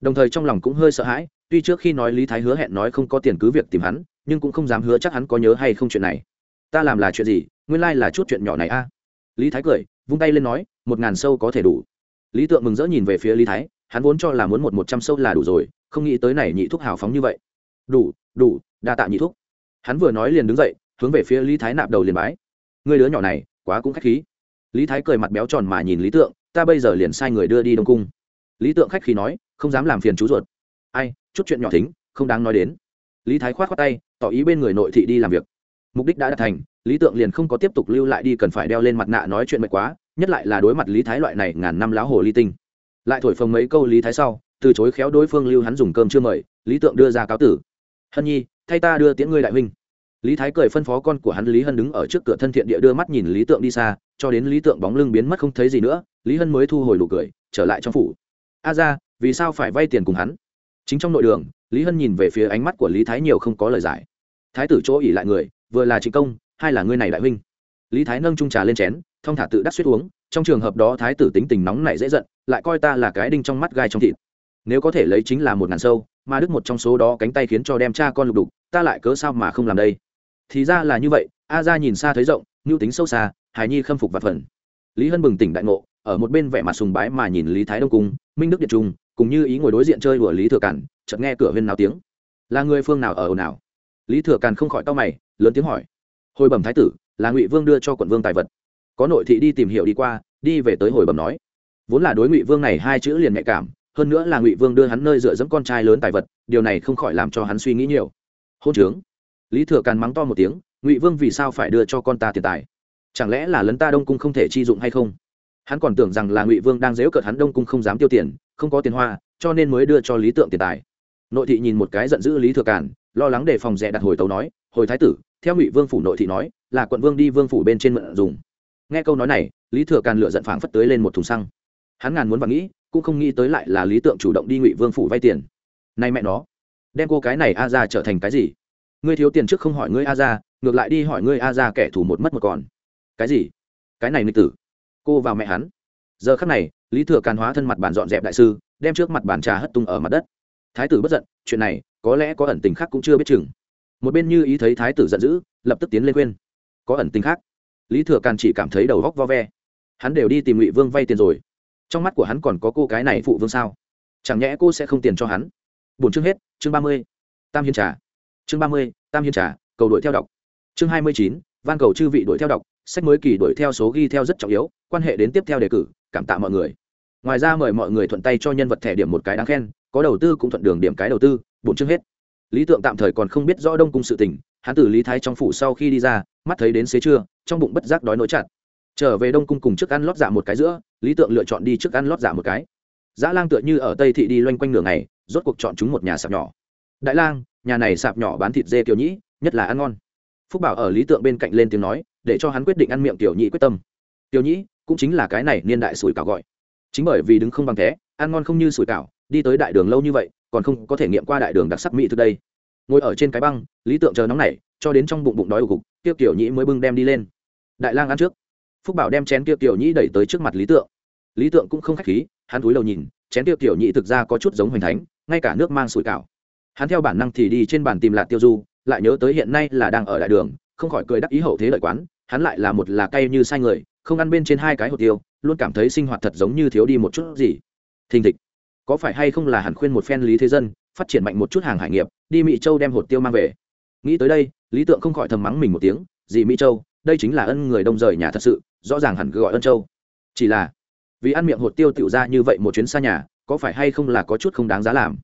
Đồng thời trong lòng cũng hơi sợ hãi tuy trước khi nói lý thái hứa hẹn nói không có tiền cứ việc tìm hắn, nhưng cũng không dám hứa chắc hắn có nhớ hay không chuyện này. Ta làm là chuyện gì? Nguyên lai là chút chuyện nhỏ này a. Lý thái cười, vung tay lên nói, một ngàn sâu có thể đủ. Lý tượng mừng rỡ nhìn về phía lý thái, hắn vốn cho là muốn một một trăm sâu là đủ rồi, không nghĩ tới này nhị thúc hào phóng như vậy. Đủ đủ, đa tạ nhị thúc. Hắn vừa nói liền đứng dậy, hướng về phía lý thái nạp đầu liền bái. Người đứa nhỏ này, quá cũng khách khí. Lý thái cười mặt béo tròn mà nhìn lý tượng, ta bây giờ liền sai người đưa đi đông cung. Lý tượng khách khí nói, không dám làm phiền chú ruột ai, chút chuyện nhỏ thính, không đáng nói đến. Lý thái khoát khoát tay, tỏ ý bên người nội thị đi làm việc. Mục đích đã đạt thành, lý tượng liền không có tiếp tục lưu lại đi cần phải đeo lên mặt nạ nói chuyện mệt quá, nhất lại là đối mặt lý thái loại này ngàn năm láo hồ ly tinh. Lại thổi phồng mấy câu lý thái sau, từ chối khéo đối phương lưu hắn dùng cơm chưa mời, lý tượng đưa ra cáo tử. Hân nhi, thay ta đưa tiễn ngươi đại huynh. Lý thái cười phân phó con của hắn lý hân đứng ở trước cửa thân thiện địa đưa mắt nhìn lý tượng đi xa, cho đến lý tượng bóng lưng biến mất không thấy gì nữa, lý hân mới thu hồi nụ cười, trở lại trong phủ. A ra, vì sao phải vay tiền cùng hắn? Chính trong nội đường, lý hân nhìn về phía ánh mắt của lý thái nhiều không có lời giải. Thái tử chỗ ỉ lại người, vừa là trịnh công, hai là ngươi này đại huynh. Lý thái nâng trung trà lên chén, thong thả tự đắc suýt uống, trong trường hợp đó thái tử tính tình nóng này dễ giận, lại coi ta là cái đinh trong mắt gai trong thịt. Nếu có thể lấy chính là một ngàn sâu, mà đứt một trong số đó cánh tay khiến cho đem cha con lục đục, ta lại cớ sao mà không làm đây? Thì ra là như vậy, a ra nhìn xa thấy rộng nhu tính sâu xa, hài nhi khâm phục và phần. Lý hân bừng tỉnh đại ngộ ở một bên vẻ mặt sùng bái mà nhìn lý thái đông cung minh đức điện trung, cùng như ý ngồi đối diện chơi đùa lý thừa cản chợt nghe cửa huyên nào tiếng. Là người phương nào ở ồn nào lý thừa càn không khỏi to mày, lớn tiếng hỏi. Hồi bẩm thái tử, là ngụy vương đưa cho quận vương tài vật. Có nội thị đi tìm hiểu đi qua, đi về tới hồi bẩm nói. Vốn là đối ngụy vương này hai chữ liền nhạy cảm, hơn nữa là ngụy vương đưa hắn nơi dựa dẫm con trai lớn tài vật, điều này không khỏi làm cho hắn suy nghĩ nhiều. Hôn trướng. Lý thừa càn mắng to một tiếng, ngụy vương vì sao phải đưa cho con ta tiền tài? Chẳng lẽ là lấn ta đông cung không thể chi dụng hay không? Hắn còn tưởng rằng là ngụy vương đang dếu cợt hắn đông cung không dám tiêu tiền không có tiền hoa cho nên mới đưa cho lý tượng tiền tài. Nội thị nhìn một cái giận dữ lý thừa Cản, lo lắng đề phòng rẻ đặt hồi tấu nói hồi thái tử theo ngụy vương phủ nội thị nói là quận vương đi vương phủ bên trên mượn dùng. Nghe câu nói này lý thừa càn lựa giận phảng phất tới lên một thùng xăng. Hắn ngàn muốn và nghĩ cũng không nghĩ tới lại là lý tượng chủ động đi ngụy vương phủ vay tiền. Nay mẹ nó đem cô cái này a ra trở thành cái gì? Ngươi thiếu tiền trước không hỏi ngươi a ra ngược lại đi hỏi ngươi a ra kẻ thù một mất một còn. Cái gì? Cái này nghịch tử? Cô vào mẹ hắn. Giờ khắc này, lý thừa càn hóa thân mặt bàn dọn dẹp đại sư, đem trước mặt bàn trà hất tung ở mặt đất. Thái tử bất giận, chuyện này, có lẽ có ẩn tình khác cũng chưa biết chừng. Một bên như ý thấy thái tử giận dữ, lập tức tiến lên khuyên. Có ẩn tình khác. Lý thừa càn chỉ cảm thấy đầu góc vo ve. Hắn đều đi tìm ngụy vương vay tiền rồi. Trong mắt của hắn còn có cô cái này phụ vương sao? Chẳng nhẽ cô sẽ không tiền cho hắn? Bốn chương hết, chương ba mươi. Tam hiên trà. Chương ba mươi, tam hiên trà, cầu đuổi theo đọc. Chương hai mươi chín, van cầu chư vị đuổi theo đọc sách mới kỳ đuổi theo số ghi theo rất trọng yếu, quan hệ đến tiếp theo đề cử, cảm tạ mọi người. Ngoài ra mời mọi người thuận tay cho nhân vật thẻ điểm một cái đáng khen, có đầu tư cũng thuận đường điểm cái đầu tư, bổn chương hết. Lý tượng tạm thời còn không biết rõ đông cung sự tình, hắn từ lý thái trong phủ sau khi đi ra, mắt thấy đến xế trưa, trong bụng bất giác đói nỗi chặt. Trở về đông cung cùng trước ăn lót dạ một cái giữa, lý tượng lựa chọn đi trước ăn lót dạ một cái. Dã lang tựa như ở tây thị đi loanh quanh nửa ngày, rốt cuộc chọn chúng một nhà sạp nhỏ. Đại lang, nhà này sạp nhỏ bán thịt dê kiểu nhĩ, nhất là ăn ngon. Phúc bảo ở lý tượng bên cạnh lên tiếng nói để cho hắn quyết định ăn miệng tiểu nhĩ quyết tâm. Tiểu nhĩ cũng chính là cái này niên đại sủi cảo gọi. Chính bởi vì đứng không bằng thế, ăn ngon không như sủi cảo, đi tới đại đường lâu như vậy, còn không có thể nghiệm qua đại đường đặc sắc mỹ từ đây. Ngồi ở trên cái băng, lý tượng chờ nóng này cho đến trong bụng bụng đói ù cục tiêu Tiểu nhĩ mới bưng đem đi lên. Đại lang ăn trước. Phúc bảo đem chén tiêu Tiểu nhĩ đẩy tới trước mặt lý tượng. Lý tượng cũng không khách khí, hắn túi đầu nhìn, chén tiêu Tiểu nhĩ thực ra có chút giống hoành thánh, ngay cả nước mang sủi cảo. Hắn theo bản năng thì đi trên bàn tìm lạc tiêu du, lại nhớ tới hiện nay là đang ở đại đường, không khỏi cười đắc ý hậu thế lợi quán hắn lại là một là cay như sai người, không ăn bên trên hai cái hột tiêu, luôn cảm thấy sinh hoạt thật giống như thiếu đi một chút gì. Thình thịch. Có phải hay không là hẳn khuyên một phen lý thế dân, phát triển mạnh một chút hàng hải nghiệp, đi mỹ châu đem hột tiêu mang về. Nghĩ tới đây, lý tượng không khỏi thầm mắng mình một tiếng, gì mỹ châu, đây chính là ân người đông rời nhà thật sự, rõ ràng hẳn cứ gọi ân châu. Chỉ là, vì ăn miệng hột tiêu tựu ra như vậy một chuyến xa nhà, có phải hay không là có chút không đáng giá làm?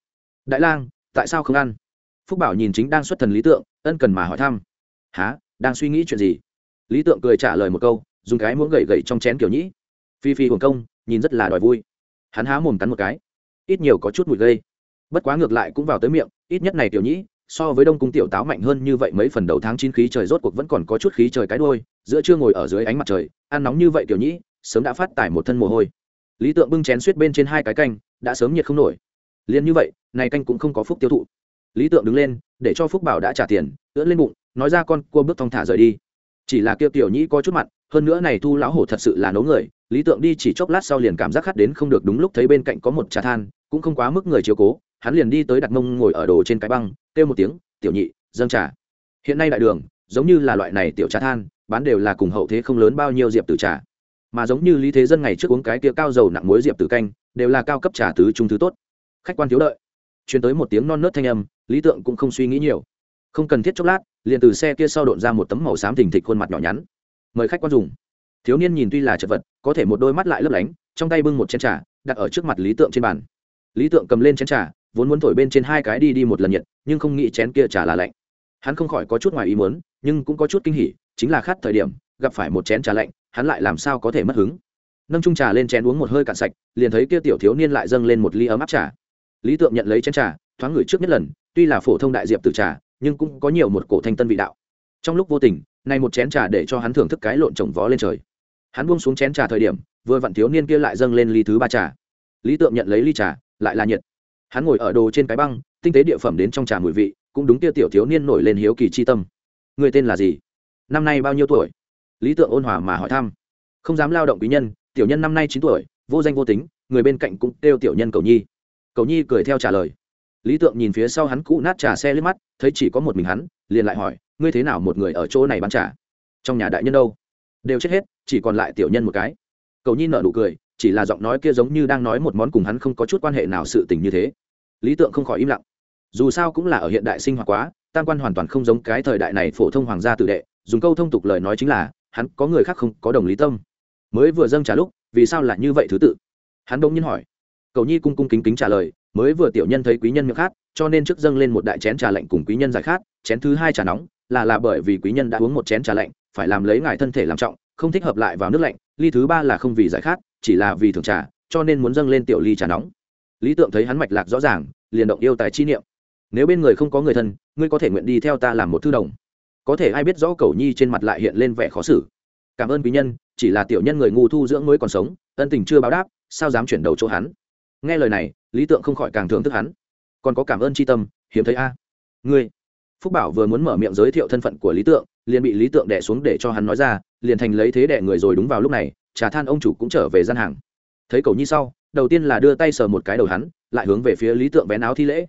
Đại lang, tại sao không ăn? Phúc bảo nhìn chính đang xuất thần lý tượng, ân cần mà hỏi thăm. Há đang suy nghĩ chuyện gì? Lý tượng cười trả lời một câu, dùng cái muỗng gậy gậy trong chén kiểu nhĩ. Phi phi hồn công, nhìn rất là đòi vui. Hắn há mồm cắn một cái. Ít nhiều có chút mùi gây bất quá ngược lại cũng vào tới miệng, ít nhất này tiểu nhĩ, so với đông cung tiểu táo mạnh hơn như vậy mấy phần đầu tháng chín khí trời rốt cuộc vẫn còn có chút khí trời cái đôi giữa trưa ngồi ở dưới ánh mặt trời, ăn nóng như vậy tiểu nhĩ, sớm đã phát tải một thân mồ hôi. Lý tượng bưng chén suýt bên trên hai cái canh, đã sớm nhiệt không nổi. Liền như vậy, này canh cũng không có phúc tiêu thụ. Lý tượng đứng lên, để cho phúc bảo đã trả tiền, ưỡn lên bụng, nói ra con cua bước thong thả rời đi chỉ là kia tiểu nhĩ có chút mặn hơn nữa này thu lão hổ thật sự là nấu người, lý tượng đi chỉ chốc lát sau liền cảm giác khát đến không được đúng lúc thấy bên cạnh có một trà than, cũng không quá mức người chiếu cố, hắn liền đi tới đặt mông ngồi ở đồ trên cái băng, kêu một tiếng, tiểu nhị, dâng trà. Hiện nay đại đường, giống như là loại này tiểu trà than, bán đều là cùng hậu thế không lớn bao nhiêu diệp tử trà. Mà giống như lý thế dân ngày trước uống cái kia cao dầu nặng muối diệp tử canh, đều là cao cấp trà tứ trung thứ tốt. Khách quan thiếu đợi. Truyền tới một tiếng non nớt thanh âm, lý tượng cũng không suy nghĩ nhiều. Không cần thiết chốc lát liền từ xe kia sau độn ra một tấm màu xám thình thịch khuôn mặt nhỏ nhắn. Mời khách quan dùng. Thiếu niên nhìn tuy là chật vật, có thể một đôi mắt lại lấp lánh, trong tay bưng một chén trà, đặt ở trước mặt lý tượng trên bàn. Lý tượng cầm lên chén trà, vốn muốn thổi bên trên hai cái đi đi một lần nhiệt, nhưng không nghĩ chén kia trà là lạnh. Hắn không khỏi có chút ngoài ý muốn, nhưng cũng có chút kinh hỉ, chính là khát thời điểm, gặp phải một chén trà lạnh, hắn lại làm sao có thể mất hứng? Nâng trung trà lên chén uống một hơi cạn sạch, liền thấy kia tiểu thiếu niên lại dâng lên một ly ấm áp trà. Lý tượng nhận lấy chén trà, thoáng ngửi trước nhất lần, tuy là phổ thông đại diệp từ trà nhưng cũng có nhiều một cổ thanh tân vị đạo. Trong lúc vô tình, này một chén trà để cho hắn thưởng thức cái lộn trồng vó lên trời. Hắn buông xuống chén trà thời điểm, vừa vặn thiếu niên kia lại dâng lên ly thứ ba trà. Lý tượng nhận lấy ly trà, lại là nhiệt. Hắn ngồi ở đồ trên cái băng, tinh tế địa phẩm đến trong trà mùi vị, cũng đúng kia tiểu thiếu niên nổi lên hiếu kỳ chi tâm. Người tên là gì? Năm nay bao nhiêu tuổi? Lý tượng ôn hòa mà hỏi thăm. Không dám lao động quý nhân, tiểu nhân năm nay chín tuổi, vô danh vô tính, người bên cạnh cũng kêu tiểu nhân cầu nhi. Cầu nhi cười theo trả lời lý tượng nhìn phía sau hắn cũ nát trà xe lên mắt, thấy chỉ có một mình hắn, liền lại hỏi, ngươi thế nào một người ở chỗ này bán trà? Trong nhà đại nhân đâu? Đều chết hết, chỉ còn lại tiểu nhân một cái. Cầu nhi nợ nụ cười, chỉ là giọng nói kia giống như đang nói một món cùng hắn không có chút quan hệ nào sự tình như thế. Lý tượng không khỏi im lặng. Dù sao cũng là ở hiện đại sinh hoạt quá, tam quan hoàn toàn không giống cái thời đại này phổ thông hoàng gia tử đệ, dùng câu thông tục lời nói chính là, hắn có người khác không có đồng lý tâm. Mới vừa dâng trả lúc, vì sao lại như vậy thứ tự? Hắn đông nhiên hỏi. Cầu nhi cung cung kính kính trả lời mới vừa tiểu nhân thấy quý nhân miệng khát, cho nên trước dâng lên một đại chén trà lạnh cùng quý nhân giải khát, chén thứ hai trà nóng, là là bởi vì quý nhân đã uống một chén trà lạnh, phải làm lấy ngài thân thể làm trọng, không thích hợp lại vào nước lạnh, ly thứ ba là không vì giải khát, chỉ là vì thường trà, cho nên muốn dâng lên tiểu ly trà nóng. Lý tượng thấy hắn mạch lạc rõ ràng, liền động yêu tài chi niệm. Nếu bên người không có người thân, ngươi có thể nguyện đi theo ta làm một thư đồng. Có thể ai biết rõ cầu nhi trên mặt lại hiện lên vẻ khó xử. Cảm ơn quý nhân, chỉ là tiểu nhân người ngu thu dưỡng mới còn sống, ân tình chưa báo đáp, sao dám chuyển đầu chỗ hắn? Nghe lời này lý tượng không khỏi càng thưởng thức hắn. Còn có cảm ơn tri tâm, hiếm thấy a. Ngươi, phúc bảo vừa muốn mở miệng giới thiệu thân phận của lý tượng, liền bị lý tượng đẻ xuống để cho hắn nói ra, liền thành lấy thế đẻ người rồi đúng vào lúc này, trà than ông chủ cũng trở về gian hàng. Thấy cầu nhi sau, đầu tiên là đưa tay sờ một cái đầu hắn, lại hướng về phía lý tượng vén áo thi lễ.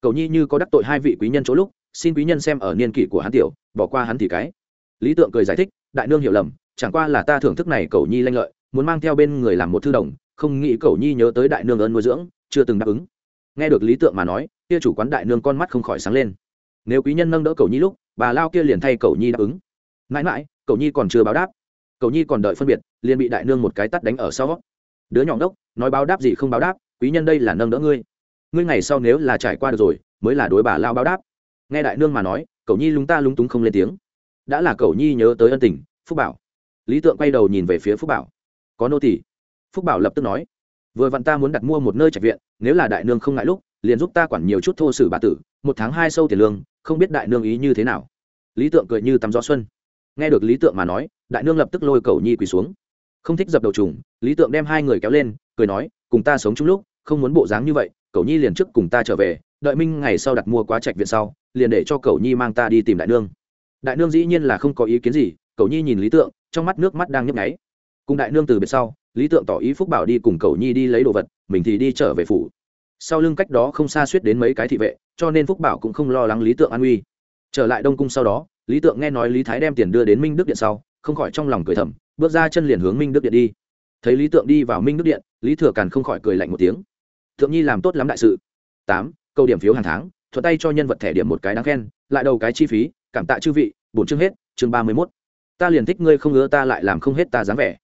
Cầu nhi như có đắc tội hai vị quý nhân chỗ lúc, xin quý nhân xem ở niên kỷ của hắn tiểu, bỏ qua hắn thì cái. Lý tượng cười giải thích, đại nương hiểu lầm, chẳng qua là ta thưởng thức này cầu nhi lanh lợi, muốn mang theo bên người làm một thư đồng, không nghĩ cầu nhi nhớ tới đại nương ơn nuôi dưỡng chưa từng đáp ứng. Nghe được lý tượng mà nói, kia chủ quán đại nương con mắt không khỏi sáng lên. Nếu quý nhân nâng đỡ cầu nhi lúc, bà lao kia liền thay cầu nhi đáp ứng. Mãi mãi cầu nhi còn chưa báo đáp. Cầu nhi còn đợi phân biệt, liền bị đại nương một cái tắt đánh ở sau. Đứa nhỏ đốc nói báo đáp gì không báo đáp, quý nhân đây là nâng đỡ ngươi. Ngươi ngày sau nếu là trải qua được rồi, mới là đối bà lao báo đáp. Nghe đại nương mà nói cầu nhi lúng ta lúng túng không lên tiếng. Đã là cầu nhi nhớ tới ân tình, phúc bảo. Lý tượng quay đầu nhìn về phía phúc bảo. Có nô tỷ phúc bảo lập tức nói vừa vặn ta muốn đặt mua một nơi trạch viện, nếu là đại nương không ngại lúc, liền giúp ta quản nhiều chút thô sử bà tử, một tháng hai sâu tiền lương, không biết đại nương ý như thế nào. Lý tượng cười như tắm gió xuân. Nghe được lý tượng mà nói, đại nương lập tức lôi cầu nhi quỳ xuống. Không thích dập đầu trùng, lý tượng đem hai người kéo lên, cười nói, cùng ta sống chung lúc, không muốn bộ dáng như vậy, cầu nhi liền trước cùng ta trở về, đợi minh ngày sau đặt mua quá trạch viện sau, liền để cho cầu nhi mang ta đi tìm đại nương. Đại nương dĩ nhiên là không có ý kiến gì, cầu nhi nhìn lý tượng, trong mắt nước mắt đang nhấp nháy. Cùng đại nương từ biệt sau lý tượng tỏ ý phúc bảo đi cùng cầu nhi đi lấy đồ vật, mình thì đi trở về phủ. Sau lưng cách đó không xa suýt đến mấy cái thị vệ, cho nên phúc bảo cũng không lo lắng lý tượng an uy. Trở lại đông cung sau đó, lý tượng nghe nói lý thái đem tiền đưa đến minh đức điện sau, không khỏi trong lòng cười thầm, bước ra chân liền hướng minh đức điện đi. Thấy lý tượng đi vào minh đức điện, lý thừa càn không khỏi cười lạnh một tiếng. Thượng nhi làm tốt lắm đại sự. Tám, câu điểm phiếu hàng tháng, thuận tay cho nhân vật thẻ điểm một cái đáng khen, lại đầu cái chi phí, cảm tạ chư vị, bổn chương hết, chương ba mươi mốt. Ta liền thích ngươi không ngứa ta lại làm không hết ta dáng vẻ.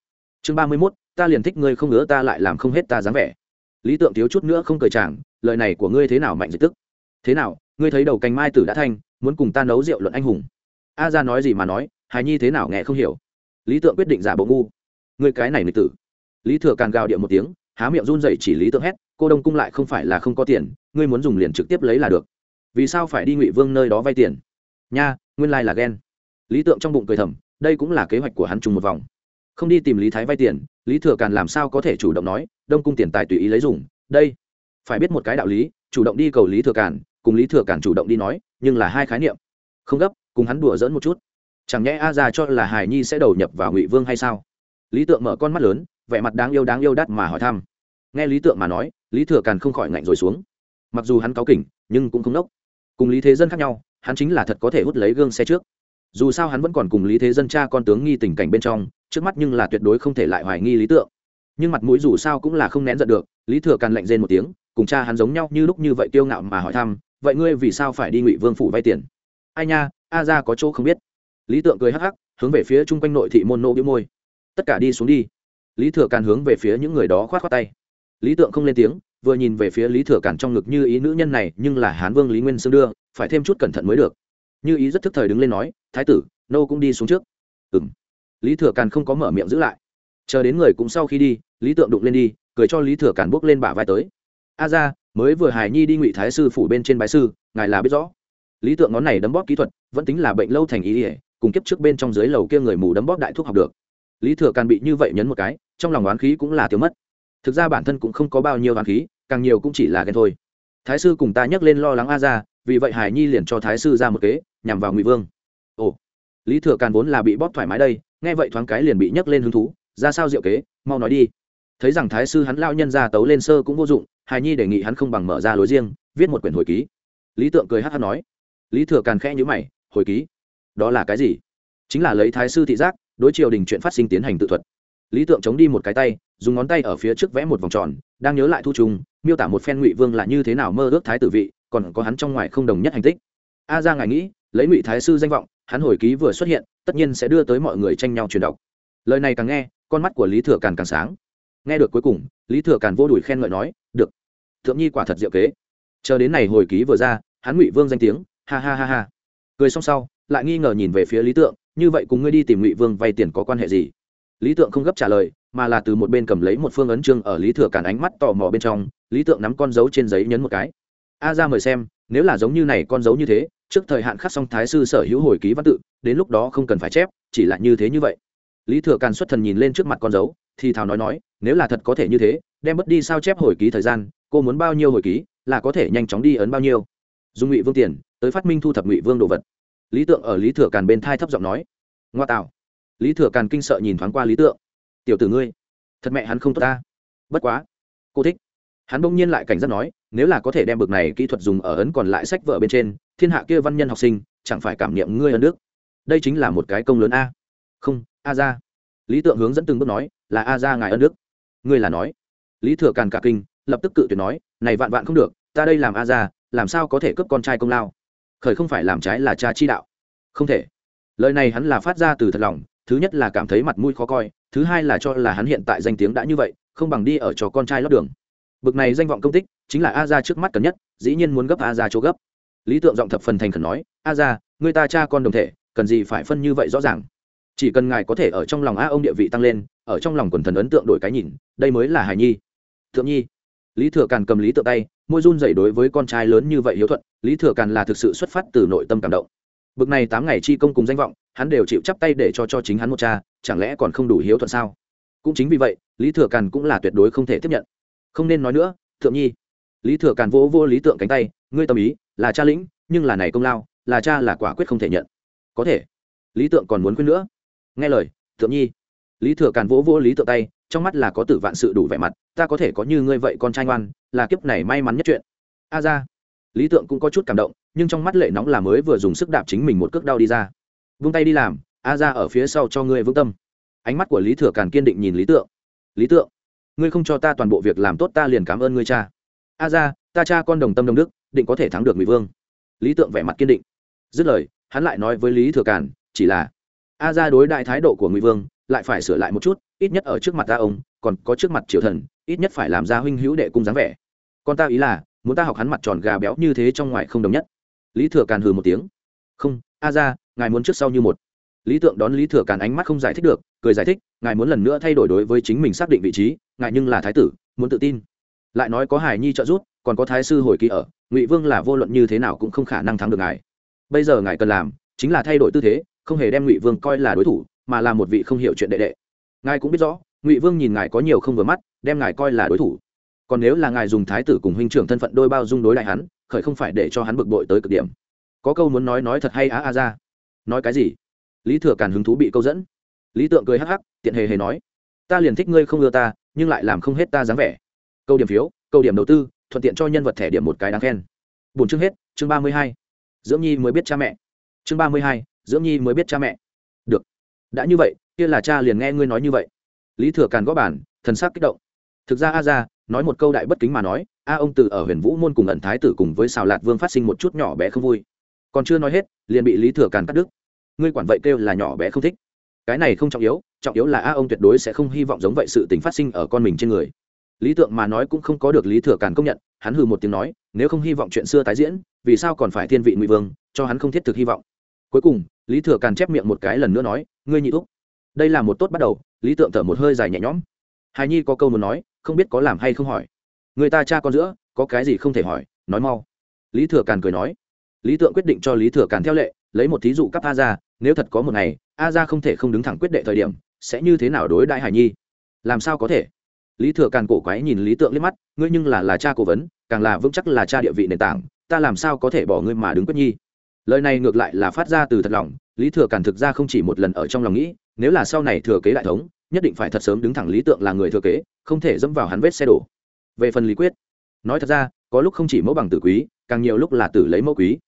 Chương ba mươi mốt ta liền thích ngươi không ngứa ta lại làm không hết ta dáng vẻ. Lý tượng thiếu chút nữa không cười chàng, lời này của ngươi thế nào mạnh dịch tức? Thế nào, ngươi thấy đầu cành mai tử đã thanh, muốn cùng ta nấu rượu luận anh hùng? A ra nói gì mà nói, hài nhi thế nào nghe không hiểu. Lý tượng quyết định giả bộ ngu. Ngươi cái này nghịch tử. Lý thừa càn gào điện một tiếng, há miệng run rẩy chỉ lý tượng hét, cô đông cung lại không phải là không có tiền, ngươi muốn dùng liền trực tiếp lấy là được. Vì sao phải đi ngụy vương nơi đó vay tiền? Nha, nguyên lai là ghen. Lý tượng trong bụng cười thầm, đây cũng là kế hoạch của hắn trùng một vòng không đi tìm lý thái vay tiền, lý thừa càn làm sao có thể chủ động nói, đông cung tiền tài tùy ý lấy dùng, đây. Phải biết một cái đạo lý, chủ động đi cầu lý thừa càn, cùng lý thừa càn chủ động đi nói, nhưng là hai khái niệm. Không gấp, cùng hắn đùa dỡn một chút. Chẳng nhẽ a già cho là hài nhi sẽ đầu nhập vào ngụy vương hay sao? Lý tượng mở con mắt lớn, vẻ mặt đáng yêu đáng yêu đắt mà hỏi thăm. Nghe lý tượng mà nói, lý thừa càn không khỏi ngạnh rồi xuống. Mặc dù hắn cáu kỉnh, nhưng cũng không nốc. Cùng lý thế dân khác nhau, hắn chính là thật có thể hút lấy gương xe trước dù sao hắn vẫn còn cùng lý thế dân cha con tướng nghi tình cảnh bên trong, trước mắt nhưng là tuyệt đối không thể lại hoài nghi lý tượng. Nhưng mặt mũi dù sao cũng là không nén giận được, lý thừa càn lạnh rên một tiếng, cùng cha hắn giống nhau như lúc như vậy tiêu ngạo mà hỏi thăm, vậy ngươi vì sao phải đi ngụy vương phủ vay tiền? Ai nha, a ra có chỗ không biết. Lý tượng cười hắc hắc, hướng về phía chung quanh nội thị môn nô bĩu môi. Tất cả đi xuống đi. Lý thừa càn hướng về phía những người đó khoát khoát tay. Lý tượng không lên tiếng, vừa nhìn về phía lý thừa càn trong ngực như ý nữ nhân này, nhưng là hán vương lý nguyên sương đưa, phải thêm chút cẩn thận mới được như ý rất thức thời đứng lên nói, thái tử, nô cũng đi xuống trước. Ừ m lý thừa càn không có mở miệng giữ lại. Chờ đến người cũng sau khi đi, lý tượng đụng lên đi, cười cho lý thừa càn bước lên bả vai tới. A ra mới vừa hài nhi đi ngụy thái sư phủ bên trên bái sư, ngài là biết rõ. Lý tượng ngón này đấm bóp kỹ thuật, vẫn tính là bệnh lâu thành ý ỉa cùng kiếp trước bên trong dưới lầu kia người mù đấm bóp đại thuốc học được. Lý thừa càn bị như vậy nhấn một cái, trong lòng oán khí cũng là thiếu mất. Thực ra bản thân cũng không có bao nhiêu oán khí, càng nhiều cũng chỉ là ghen thôi. Thái sư cùng ta nhắc lên lo lắng a ra vì vậy hải nhi liền cho thái sư ra một kế, nhằm vào ngụy vương. Ồ, lý thừa càn vốn là bị bóp thoải mái đây, nghe vậy thoáng cái liền bị nhấc lên hứng thú, ra sao diệu kế, mau nói đi. Thấy rằng thái sư hắn lao nhân ra tấu lên sơ cũng vô dụng, hải nhi đề nghị hắn không bằng mở ra lối riêng, viết một quyển hồi ký. Lý tượng cười hát hát nói. Lý thừa càn khẽ nhữ mày, hồi ký? Đó là cái gì? Chính là lấy thái sư thị giác, đối triều đình chuyện phát sinh tiến hành tự thuật. Lý tượng chống đi một cái tay, dùng ngón tay ở phía trước vẽ một vòng tròn, đang nhớ lại thu trùng, miêu tả một phen ngụy vương là như thế nào mơ ước thái tử vị còn có hắn trong ngoài không đồng nhất hành tích. A ra ngài nghĩ, lấy ngụy thái sư danh vọng, hắn hồi ký vừa xuất hiện, tất nhiên sẽ đưa tới mọi người tranh nhau truyền đọc. Lời này càng nghe, con mắt của lý thừa càn càng sáng. Nghe được cuối cùng, lý thừa càn vô đùi khen ngợi nói, được, thượng nhi quả thật diệu kế. Chờ đến này hồi ký vừa ra, hắn ngụy vương danh tiếng, ha ha ha ha. Cười xong sau, lại nghi ngờ nhìn về phía lý tượng, như vậy cùng ngươi đi tìm ngụy vương vay tiền có quan hệ gì? Lý tượng không gấp trả lời, mà là từ một bên cầm lấy một phương ấn trương ở lý thừa càn ánh mắt tò mò bên trong, lý tượng nắm con dấu trên giấy nhấn một cái a ra mời xem, nếu là giống như này con dấu như thế, trước thời hạn khắc xong thái sư sở hữu hồi ký văn tự, đến lúc đó không cần phải chép, chỉ là như thế như vậy. Lý thừa càn xuất thần nhìn lên trước mặt con dấu, thì thào nói nói, nếu là thật có thể như thế, đem mất đi sao chép hồi ký thời gian, cô muốn bao nhiêu hồi ký, là có thể nhanh chóng đi ấn bao nhiêu. Dùng ngụy vương tiền, tới phát minh thu thập ngụy vương đồ vật. Lý tượng ở lý thừa càn bên thai thấp giọng nói, ngoa tạo. Lý thừa càn kinh sợ nhìn thoáng qua lý tượng, tiểu tử ngươi, thật mẹ hắn không tốt ta. Bất quá, cô thích. Hắn bỗng nhiên lại cảnh giác nói nếu là có thể đem bực này kỹ thuật dùng ở ấn còn lại sách vở bên trên, thiên hạ kia văn nhân học sinh, chẳng phải cảm nghiệm ngươi ở nước đây chính là một cái công lớn a. Không, a ra lý tượng hướng dẫn từng bước nói, là a ra ngài ân đức. Ngươi là nói. Lý thừa càn cả kinh, lập tức cự tuyệt nói, này vạn vạn không được, ta đây làm a ra làm sao có thể cướp con trai công lao? Khởi không phải làm trái là cha chi đạo. Không thể. Lời này hắn là phát ra từ thật lòng, thứ nhất là cảm thấy mặt mũi khó coi, thứ hai là cho là hắn hiện tại danh tiếng đã như vậy, không bằng đi ở cho con trai lót đường. Bực này danh vọng công tích chính là a ra trước mắt cần nhất, dĩ nhiên muốn gấp a ra chỗ gấp. Lý tượng giọng thập phần thành khẩn nói, a ra người ta cha con đồng thể, cần gì phải phân như vậy rõ ràng? Chỉ cần ngài có thể ở trong lòng a ông địa vị tăng lên, ở trong lòng quần thần ấn tượng đổi cái nhìn, đây mới là hài nhi. Thượng nhi, lý thừa càn cầm lý tượng tay, môi run dậy đối với con trai lớn như vậy hiếu thuận, lý thừa càn là thực sự xuất phát từ nội tâm cảm động. Bực này tám ngày chi công cùng danh vọng, hắn đều chịu chắp tay để cho cho chính hắn một cha, chẳng lẽ còn không đủ hiếu thuận sao? Cũng chính vì vậy, lý thừa càn cũng là tuyệt đối không thể tiếp nhận. Không nên nói nữa, thượng nhi lý thừa càn vỗ vô lý tượng cánh tay, ngươi tâm ý là cha lĩnh, nhưng là này công lao, là cha là quả quyết không thể nhận. Có thể. Lý tượng còn muốn khuyên nữa. Nghe lời thượng nhi. Lý thừa càn vỗ vỗ lý tượng tay, trong mắt là có tử vạn sự đủ vẻ mặt, ta có thể có như ngươi vậy con trai ngoan, là kiếp này may mắn nhất chuyện. A ra. Lý tượng cũng có chút cảm động, nhưng trong mắt lệ nóng là mới vừa dùng sức đạp chính mình một cước đau đi ra. Vung tay đi làm, a ra ở phía sau cho ngươi vững tâm. Ánh mắt của lý thừa càn kiên định nhìn lý tượng. Lý tượng, ngươi không cho ta toàn bộ việc làm tốt, ta liền cảm ơn ngươi cha a ra, ta cha con đồng tâm đồng đức, định có thể thắng được ngụy vương. Lý tượng vẻ mặt kiên định. Dứt lời, hắn lại nói với lý thừa càn, chỉ là, a ra đối đại thái độ của ngụy vương, lại phải sửa lại một chút, ít nhất ở trước mặt ta ông, còn có trước mặt triều thần, ít nhất phải làm ra huynh hữu đệ cung dáng vẻ. Con ta ý là, muốn ta học hắn mặt tròn gà béo như thế trong ngoài không đồng nhất. Lý thừa càn hừ một tiếng. Không, a ra, ngài muốn trước sau như một. Lý tượng đón lý thừa càn ánh mắt không giải thích được, cười giải thích, ngài muốn lần nữa thay đổi đối với chính mình xác định vị trí, ngài nhưng là thái tử, muốn tự tin lại nói có hải nhi trợ giúp, còn có thái sư hồi kỳ ở, ngụy vương là vô luận như thế nào cũng không khả năng thắng được ngài. Bây giờ ngài cần làm chính là thay đổi tư thế, không hề đem ngụy vương coi là đối thủ, mà là một vị không hiểu chuyện đệ đệ. Ngài cũng biết rõ, ngụy vương nhìn ngài có nhiều không vừa mắt, đem ngài coi là đối thủ. Còn nếu là ngài dùng thái tử cùng huynh trưởng thân phận đôi bao dung đối lại hắn, khởi không phải để cho hắn bực bội tới cực điểm. Có câu muốn nói nói thật hay á a ra. Nói cái gì? Lý thừa càn hứng thú bị câu dẫn. Lý tượng cười hắc hắc, tiện hề hề nói, ta liền thích ngươi không ưa ta, nhưng lại làm không hết ta dáng vẻ câu điểm phiếu, câu điểm đầu tư, thuận tiện cho nhân vật thẻ điểm một cái đáng khen. Bốn chương hết, chương ba mươi hai. Dưỡng nhi mới biết cha mẹ. Chương ba mươi hai, dưỡng nhi mới biết cha mẹ. Được. Đã như vậy, kia là cha liền nghe ngươi nói như vậy. Lý thừa càn gõ bản thần sắc kích động. Thực ra a ra nói một câu đại bất kính mà nói, a ông từ ở huyền vũ môn cùng ẩn thái tử cùng với xào lạt vương phát sinh một chút nhỏ bé không vui. Còn chưa nói hết, liền bị lý thừa càn cắt đứt. Ngươi quản vậy kêu là nhỏ bé không thích. Cái này không trọng yếu trọng yếu là a ông tuyệt đối sẽ không hy vọng giống vậy sự tình phát sinh ở con mình trên người lý tượng mà nói cũng không có được lý thừa càn công nhận, hắn hừ một tiếng nói, nếu không hy vọng chuyện xưa tái diễn, vì sao còn phải thiên vị ngụy vương, cho hắn không thiết thực hy vọng? Cuối cùng, lý thừa càn chép miệng một cái lần nữa nói, ngươi nhị thúc, đây là một tốt bắt đầu, lý tượng thở một hơi dài nhẹ nhõm. Hài nhi có câu muốn nói, không biết có làm hay không hỏi. Người ta cha con giữa, có cái gì không thể hỏi, nói mau. Lý thừa càn cười nói, lý tượng quyết định cho lý thừa càn theo lệ, lấy một thí dụ cấp a ra nếu thật có một ngày, a ra không thể không đứng thẳng quyết đệ thời điểm, sẽ như thế nào đối đại hải nhi? Làm sao có thể? Lý thừa càn cổ quái nhìn lý tượng liếc mắt, ngươi nhưng là là cha cố vấn, càng là vững chắc là cha địa vị nền tảng, ta làm sao có thể bỏ ngươi mà đứng quyết nhi? Lời này ngược lại là phát ra từ thật lòng, lý thừa càn thực ra không chỉ một lần ở trong lòng nghĩ, nếu là sau này thừa kế đại thống, nhất định phải thật sớm đứng thẳng lý tượng là người thừa kế, không thể dẫm vào hắn vết xe đổ. Về phần lý quyết, nói thật ra, có lúc không chỉ mẫu bằng tử quý, càng nhiều lúc là tử lấy mẫu quý.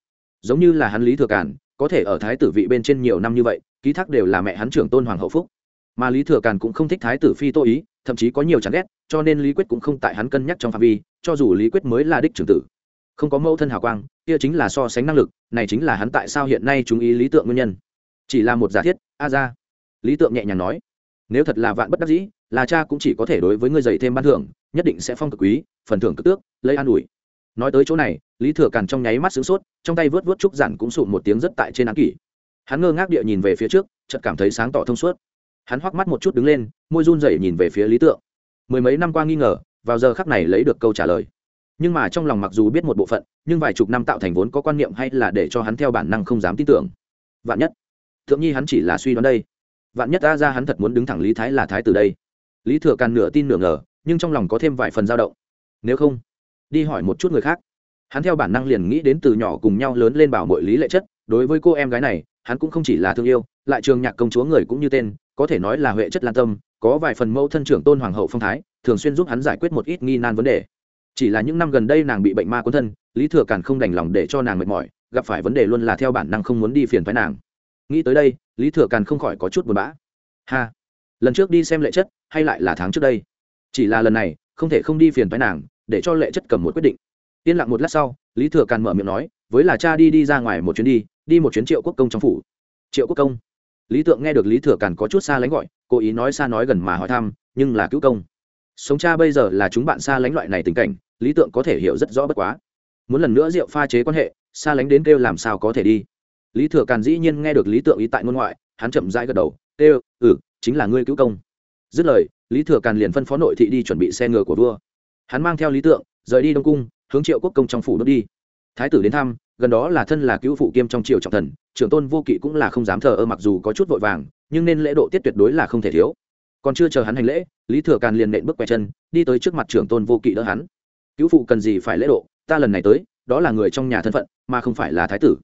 Giống như là hắn lý thừa càn, có thể ở thái tử vị bên trên nhiều năm như vậy, ký thác đều là mẹ hắn trưởng tôn hoàng hậu phúc mà lý thừa càn cũng không thích thái tử phi tô ý, thậm chí có nhiều chán ghét, cho nên lý quyết cũng không tại hắn cân nhắc trong phạm vi, cho dù lý quyết mới là đích trưởng tử. Không có mẫu thân hào quang, kia chính là so sánh năng lực, này chính là hắn tại sao hiện nay chúng ý lý tượng nguyên nhân. Chỉ là một giả thiết, a ra. Lý tượng nhẹ nhàng nói, nếu thật là vạn bất đắc dĩ, là cha cũng chỉ có thể đối với ngươi dày thêm ban thưởng, nhất định sẽ phong cực quý, phần thưởng cực tước, lấy an ủi. Nói tới chỗ này, lý thừa càn trong nháy mắt sửng sốt, trong tay vớt vớt trúc giản cũng sụn một tiếng rất tại trên án kỷ. Hắn ngơ ngác địa nhìn về phía trước, chợt cảm thấy sáng tỏ thông suốt hắn hoắc mắt một chút đứng lên, môi run rẩy nhìn về phía lý tượng. Mười mấy năm qua nghi ngờ, vào giờ khắc này lấy được câu trả lời. Nhưng mà trong lòng mặc dù biết một bộ phận, nhưng vài chục năm tạo thành vốn có quan niệm hay là để cho hắn theo bản năng không dám tin tưởng. Vạn nhất, thượng nhi hắn chỉ là suy đoán đây. Vạn nhất ta ra hắn thật muốn đứng thẳng lý thái là thái từ đây. Lý thừa càn nửa tin nửa ngờ, nhưng trong lòng có thêm vài phần dao động. Nếu không, đi hỏi một chút người khác. Hắn theo bản năng liền nghĩ đến từ nhỏ cùng nhau lớn lên bảo mọi lý lệ chất. Đối với cô em gái này, hắn cũng không chỉ là thương yêu, lại trường nhạc công chúa người cũng như tên có thể nói là huệ chất lan tâm, có vài phần mẫu thân trưởng tôn hoàng hậu phong thái, thường xuyên giúp hắn giải quyết một ít nghi nan vấn đề. Chỉ là những năm gần đây nàng bị bệnh ma cuốn thân, lý thừa càn không đành lòng để cho nàng mệt mỏi, gặp phải vấn đề luôn là theo bản năng không muốn đi phiền phái nàng. Nghĩ tới đây, lý thừa càn không khỏi có chút buồn bã. Ha, lần trước đi xem lệ chất, hay lại là tháng trước đây? Chỉ là lần này, không thể không đi phiền phái nàng, để cho lệ chất cầm một quyết định. Yên lặng một lát sau, lý thừa càn mở miệng nói, với là cha đi đi ra ngoài một chuyến đi đi một chuyến triệu quốc công trong phủ. Triệu quốc công lý tượng nghe được lý thừa càn có chút xa lánh gọi, cố ý nói xa nói gần mà hỏi thăm, nhưng là cứu công. Sống cha bây giờ là chúng bạn xa lánh loại này tình cảnh, lý tượng có thể hiểu rất rõ bất quá. Muốn lần nữa rượu pha chế quan hệ, xa lánh đến kêu làm sao có thể đi. Lý thừa càn dĩ nhiên nghe được lý tượng ý tại ngôn ngoại, hắn chậm rãi gật đầu, kêu ừ chính là ngươi cứu công. Dứt lời, lý thừa càn liền phân phó nội thị đi chuẩn bị xe ngựa của vua. Hắn mang theo lý tượng, rời đi đông cung, hướng triệu quốc công trong phủ đốt đi. Thái tử đến thăm gần đó là thân là cứu phụ kiêm trong triều trọng thần, trưởng tôn vô kỵ cũng là không dám thờ ơ mặc dù có chút vội vàng, nhưng nên lễ độ tiết tuyệt đối là không thể thiếu. Còn chưa chờ hắn hành lễ, lý thừa càn liền nện bước quay chân, đi tới trước mặt trưởng tôn vô kỵ đỡ hắn. Cứu phụ cần gì phải lễ độ? Ta lần này tới, đó là người trong nhà thân phận, mà không phải là thái tử.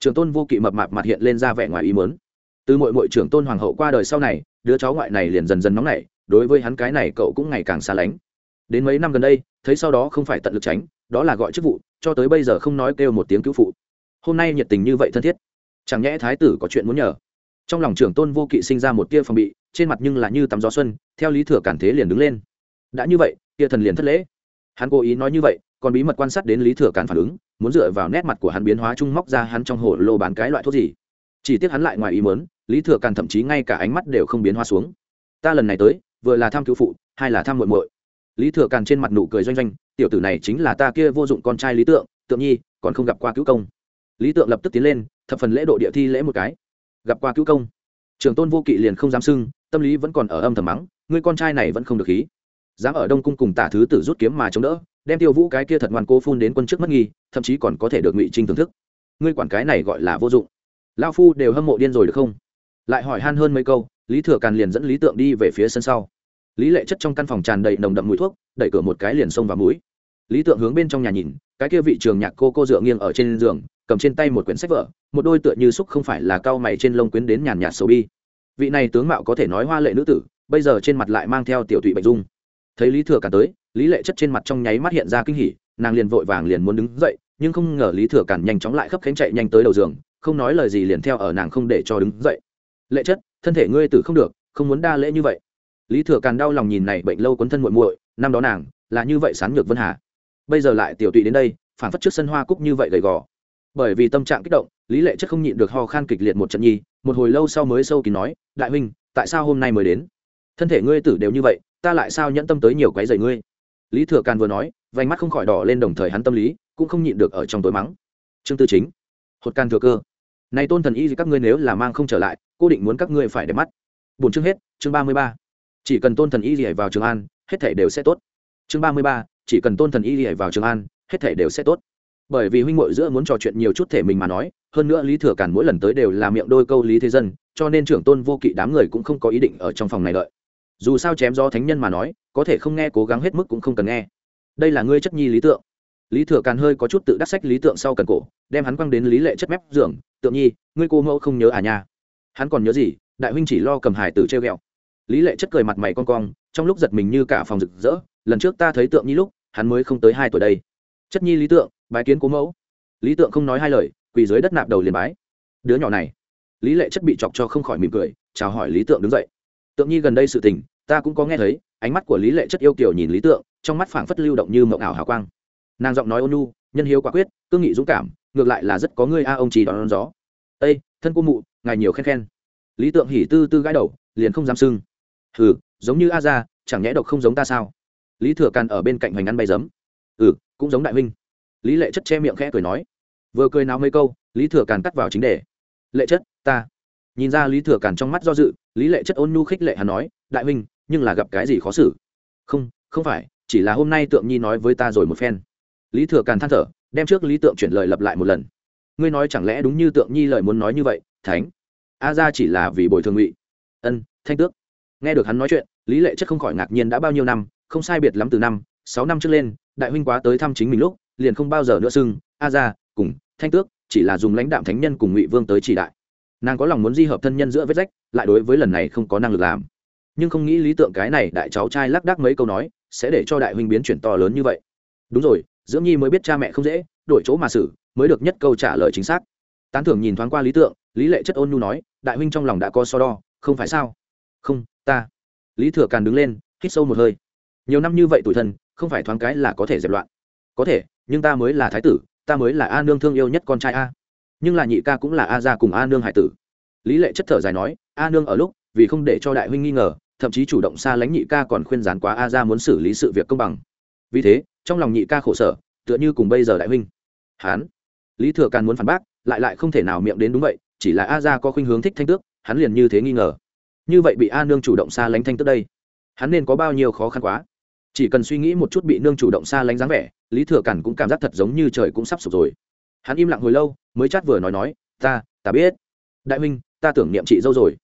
Trưởng tôn vô kỵ mập mạp mặt hiện lên ra vẻ ngoài ý mớn từ mội mội trưởng tôn hoàng hậu qua đời sau này, đứa cháu ngoại này liền dần dần nóng nảy, đối với hắn cái này cậu cũng ngày càng xa lánh. Đến mấy năm gần đây, thấy sau đó không phải tận lực tránh đó là gọi chức vụ, cho tới bây giờ không nói kêu một tiếng cứu phụ. Hôm nay nhiệt tình như vậy thân thiết, chẳng nhẽ thái tử có chuyện muốn nhờ? Trong lòng trưởng tôn vô kỵ sinh ra một tia phòng bị, trên mặt nhưng là như tắm gió xuân, theo lý thừa cản thế liền đứng lên. Đã như vậy, tia thần liền thất lễ. Hắn cố ý nói như vậy, còn bí mật quan sát đến lý thừa cản phản ứng, muốn dựa vào nét mặt của hắn biến hóa chung móc ra hắn trong hồ lô bán cái loại thuốc gì. Chỉ tiếc hắn lại ngoài ý mớn lý thừa cản thậm chí ngay cả ánh mắt đều không biến hóa xuống. Ta lần này tới, vừa là tham cứu phụ, hai là tham muội muội. Lý thừa cản trên mặt nụ cười doanh doanh tiểu tử này chính là ta kia vô dụng con trai lý tượng tượng nhi, còn không gặp qua cứu công. Lý tượng lập tức tiến lên, thập phần lễ độ địa thi lễ một cái. Gặp qua cứu công. Trường tôn vô kỵ liền không dám sưng tâm lý vẫn còn ở âm thầm mắng ngươi con trai này vẫn không được khí. Dám ở đông cung cùng tả thứ tử rút kiếm mà chống đỡ, đem tiêu vũ cái kia thật ngoan cố phun đến quân trước mất nghi, thậm chí còn có thể được ngụy trinh thưởng thức. Ngươi quản cái này gọi là vô dụng. Lao phu đều hâm mộ điên rồi được không? Lại hỏi han hơn mấy câu, lý thừa càn liền dẫn lý tượng đi về phía sân sau lý lệ chất trong căn phòng tràn đầy nồng đậm mùi thuốc, đẩy cửa một cái liền xông vào mũi. Lý tượng hướng bên trong nhà nhìn, cái kia vị trường nhạc cô cô dựa nghiêng ở trên giường, cầm trên tay một quyển sách vở, một đôi tựa như xúc không phải là cao mày trên lông quyến đến nhàn nhạt sầu bi. Vị này tướng mạo có thể nói hoa lệ nữ tử, bây giờ trên mặt lại mang theo tiểu thụy bệnh dung. Thấy lý thừa càn tới, lý lệ chất trên mặt trong nháy mắt hiện ra kinh hỉ, nàng liền vội vàng liền muốn đứng dậy, nhưng không ngờ lý thừa càn nhanh chóng lại khấp khánh chạy nhanh tới đầu giường, không nói lời gì liền theo ở nàng không để cho đứng dậy. Lệ chất, thân thể ngươi tử không được, không muốn đa lễ như vậy lý thừa càn đau lòng nhìn này bệnh lâu quấn thân muội muội, năm đó nàng là như vậy sán nhược vân hà. Bây giờ lại tiểu tụy đến đây phản phất trước sân hoa cúc như vậy gầy gò. Bởi vì tâm trạng kích động, lý lệ chất không nhịn được ho khan kịch liệt một trận nhi, một hồi lâu sau mới sâu kín nói, đại huynh, tại sao hôm nay mới đến? Thân thể ngươi tử đều như vậy, ta lại sao nhẫn tâm tới nhiều quái dày ngươi? Lý thừa càn vừa nói, vành mắt không khỏi đỏ lên đồng thời hắn tâm lý cũng không nhịn được ở trong tối mắng. Chương tư chính, hột can thừa cơ. Này tôn thần y các ngươi nếu là mang không trở lại, cô định muốn các ngươi phải đẹp mắt. Bốn chương hết, chương ba mươi ba chỉ cần tôn thần y lìa vào trường an, hết thể đều sẽ tốt. Chương ba mươi ba, chỉ cần tôn thần y lìa vào trường an, hết thể đều sẽ tốt. Bởi vì huynh muội giữa muốn trò chuyện nhiều chút thể mình mà nói, hơn nữa lý thừa cản mỗi lần tới đều là miệng đôi câu lý thế dân, cho nên trưởng tôn vô kỵ đám người cũng không có ý định ở trong phòng này đợi. Dù sao chém do thánh nhân mà nói, có thể không nghe cố gắng hết mức cũng không cần nghe. Đây là ngươi chất nhi lý tượng. Lý thừa càn hơi có chút tự đắc sách lý tượng sau cần cổ, đem hắn quăng đến lý lệ chất mép giường, tượng nhi, ngươi cô mẫu không nhớ à nha? Hắn còn nhớ gì? Đại huynh chỉ lo cầm hải tử treo ghẹo lý lệ chất cười mặt mày con cong trong lúc giật mình như cả phòng rực rỡ lần trước ta thấy tượng nhi lúc hắn mới không tới hai tuổi đây. Chất nhi lý tượng bái kiến cố mẫu. Lý tượng không nói hai lời quỳ dưới đất nạp đầu liền bái. Đứa nhỏ này. Lý lệ chất bị chọc cho không khỏi mỉm cười chào hỏi lý tượng đứng dậy. Tượng nhi gần đây sự tình ta cũng có nghe thấy ánh mắt của lý lệ chất yêu kiểu nhìn lý tượng trong mắt phảng phất lưu động như mộng ảo hào quang. Nàng giọng nói ôn nhu nhân hiếu quả quyết cương nghị dũng cảm ngược lại là rất có người a ông chỉ đón, đón gió. Ây thân cô mụ ngài nhiều khen khen. Lý tượng hỉ tư tư gãi đầu liền không dám sưng Ừ, giống như a ra chẳng nhẽ độc không giống ta sao? Lý thừa càn ở bên cạnh hoành ăn bay giấm. Ừ cũng giống đại huynh. Lý lệ chất che miệng khẽ cười nói. Vừa cười nào mấy câu lý thừa càn cắt vào chính đề. Lệ chất ta. Nhìn ra lý thừa càn trong mắt do dự lý lệ chất ôn nhu khích lệ hắn nói đại huynh nhưng là gặp cái gì khó xử? Không không phải chỉ là hôm nay tượng nhi nói với ta rồi một phen. Lý thừa càn than thở đem trước lý tượng chuyển lời lặp lại một lần. Ngươi nói chẳng lẽ đúng như tượng nhi lời muốn nói như vậy thánh? A ra chỉ là vì bồi thường ngụy. Ân thanh tước nghe được hắn nói chuyện, lý lệ chất không khỏi ngạc nhiên đã bao nhiêu năm, không sai biệt lắm từ năm, sáu năm trước lên, đại huynh quá tới thăm chính mình lúc, liền không bao giờ nữa xưng, a ra cùng thanh tước, chỉ là dùng lãnh đạm thánh nhân cùng ngụy vương tới chỉ đại. Nàng có lòng muốn di hợp thân nhân giữa vết rách, lại đối với lần này không có năng lực làm. Nhưng không nghĩ lý tượng cái này đại cháu trai lác đác mấy câu nói, sẽ để cho đại huynh biến chuyển to lớn như vậy. Đúng rồi, dưỡng nhi mới biết cha mẹ không dễ, đổi chỗ mà xử, mới được nhất câu trả lời chính xác. Tán thưởng nhìn thoáng qua lý tượng, lý lệ chất ôn nhu nói, đại huynh trong lòng đã có so đo, không phải sao? Không ta. Lý thừa càn đứng lên, hít sâu một hơi. Nhiều năm như vậy tuổi thân, không phải thoáng cái là có thể dẹp loạn. Có thể, nhưng ta mới là thái tử, ta mới là a nương thương yêu nhất con trai a. Nhưng là nhị ca cũng là a gia cùng a nương hải tử. Lý lệ chất thở dài nói, a nương ở lúc, vì không để cho đại huynh nghi ngờ, thậm chí chủ động xa lánh nhị ca còn khuyên gián quá a gia muốn xử lý sự việc công bằng. Vì thế, trong lòng nhị ca khổ sở, tựa như cùng bây giờ đại huynh. Hán. Lý thừa càn muốn phản bác, lại lại không thể nào miệng đến đúng vậy, chỉ là a gia có khuynh hướng thích thanh tước, hắn liền như thế nghi ngờ như vậy bị a nương chủ động xa lánh thanh tức đây, hắn nên có bao nhiêu khó khăn quá. Chỉ cần suy nghĩ một chút bị nương chủ động xa lánh dáng vẻ, lý thừa cản cũng cảm giác thật giống như trời cũng sắp sụp rồi. Hắn im lặng hồi lâu, mới chát vừa nói nói, ta ta biết. Đại huynh, ta tưởng niệm chị dâu rồi.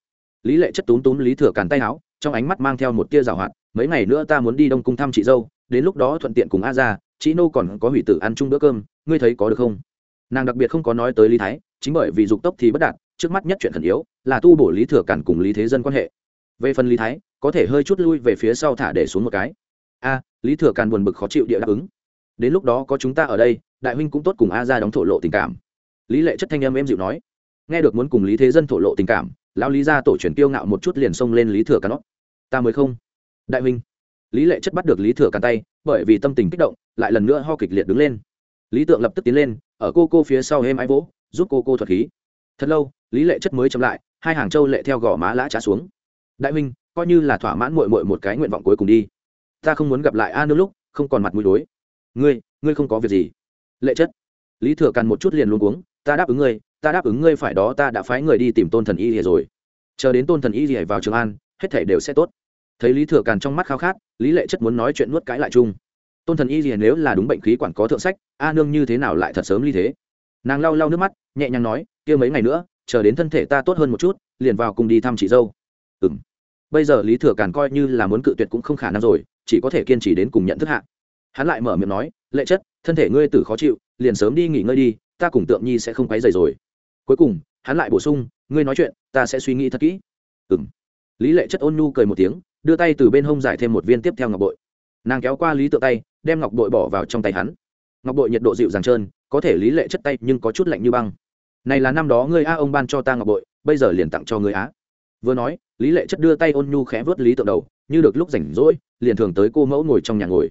Lý lệ chất túm túm lý thừa cản tay áo, trong ánh mắt mang theo một tia rào hoạt, mấy ngày nữa ta muốn đi đông cung thăm chị dâu, đến lúc đó thuận tiện cùng a ra chị nô còn có hủy tử ăn chung bữa cơm, ngươi thấy có được không? Nàng đặc biệt không có nói tới lý thái, chính bởi vì dục tốc thì bất đạt, trước mắt nhất chuyện thần yếu là tu bổ lý thừa cản cùng lý thế dân quan hệ. Về phần lý thái, có thể hơi chút lui về phía sau thả để xuống một cái. A, lý thừa càn buồn bực khó chịu địa đáp ứng. Đến lúc đó có chúng ta ở đây, đại huynh cũng tốt cùng a ra đóng thổ lộ tình cảm. Lý lệ chất thanh âm em dịu nói. Nghe được muốn cùng lý thế dân thổ lộ tình cảm, lão lý ra tổ truyền tiêu ngạo một chút liền xông lên lý thừa càn ta mới không. Đại huynh. Lý lệ chất bắt được lý thừa càn tay, bởi vì tâm tình kích động, lại lần nữa ho kịch liệt đứng lên. Lý tượng lập tức tiến lên, ở cô cô phía sau êm ái vỗ, giúp cô cô thuật khí. Thật lâu, lý lệ chất mới chậm lại hai hàng châu lệ theo gò má lã trả xuống. Đại huynh, coi như là thỏa mãn mội mội một cái nguyện vọng cuối cùng đi. Ta không muốn gặp lại a nương lúc, không còn mặt mũi đối. Ngươi ngươi không có việc gì. Lệ chất. Lý thừa càn một chút liền luôn cuống, ta đáp ứng ngươi, ta đáp ứng ngươi phải đó, ta đã phái người đi tìm tôn thần y rìa rồi. Chờ đến tôn thần y rìa vào trường an, hết thể đều sẽ tốt. Thấy lý thừa càn trong mắt khao khát, lý lệ chất muốn nói chuyện nuốt cãi lại chung. Tôn thần y rìa nếu là đúng bệnh khí quản có thượng sách, a nương như thế nào lại thật sớm ly thế? Nàng lau lau nước mắt, nhẹ nhàng nói, kia mấy ngày nữa chờ đến thân thể ta tốt hơn một chút, liền vào cùng đi thăm chị dâu. Ừ m bây giờ lý thừa càn coi như là muốn cự tuyệt cũng không khả năng rồi, chỉ có thể kiên trì đến cùng nhận thức hạ. Hắn lại mở miệng nói, lệ chất, thân thể ngươi tử khó chịu, liền sớm đi nghỉ ngơi đi, ta cùng tượng nhi sẽ không quấy dày rồi. Cuối cùng, hắn lại bổ sung, ngươi nói chuyện, ta sẽ suy nghĩ thật kỹ. Ừ m lý lệ chất ôn nhu cười một tiếng, đưa tay từ bên hông giải thêm một viên tiếp theo ngọc bội. Nàng kéo qua lý tượng tay, đem ngọc bội bỏ vào trong tay hắn. Ngọc bội nhiệt độ dịu dàng trơn, có thể lý lệ chất tay nhưng có chút lạnh như băng này là năm đó ngươi a ông ban cho ta ngọc bội, bây giờ liền tặng cho ngươi á. Vừa nói, lý lệ chất đưa tay ôn nhu khẽ vớt lý tượng đầu, như được lúc rảnh rỗi, liền thường tới cô mẫu ngồi trong nhà ngồi.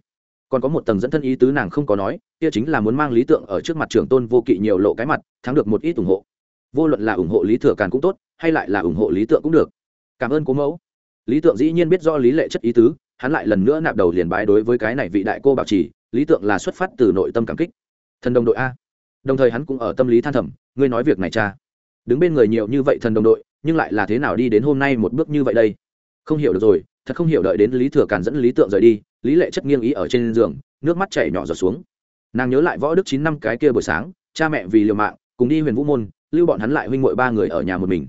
Còn có một tầng dẫn thân ý tứ nàng không có nói, kia chính là muốn mang lý tượng ở trước mặt trưởng tôn vô kỵ nhiều lộ cái mặt, thắng được một ít ủng hộ. Vô luận là ủng hộ lý thừa càn cũng tốt, hay lại là ủng hộ lý tượng cũng được. Cảm ơn cố mẫu. Lý tượng dĩ nhiên biết do lý lệ chất ý tứ, hắn lại lần nữa nạp đầu liền bái đối với cái này vị đại cô bảo trì, lý tượng là xuất phát từ nội tâm cảm kích. Thần đồng đội a đồng thời hắn cũng ở tâm lý than thầm ngươi nói việc này cha. Đứng bên người nhiều như vậy thần đồng đội nhưng lại là thế nào đi đến hôm nay một bước như vậy đây? Không hiểu được rồi thật không hiểu đợi đến lý thừa càn dẫn lý tượng rời đi lý lệ chất nghiêng ý ở trên giường nước mắt chảy nhỏ giọt xuống. Nàng nhớ lại võ đức chín năm cái kia buổi sáng cha mẹ vì liều mạng cùng đi huyền vũ môn lưu bọn hắn lại huynh mội ba người ở nhà một mình.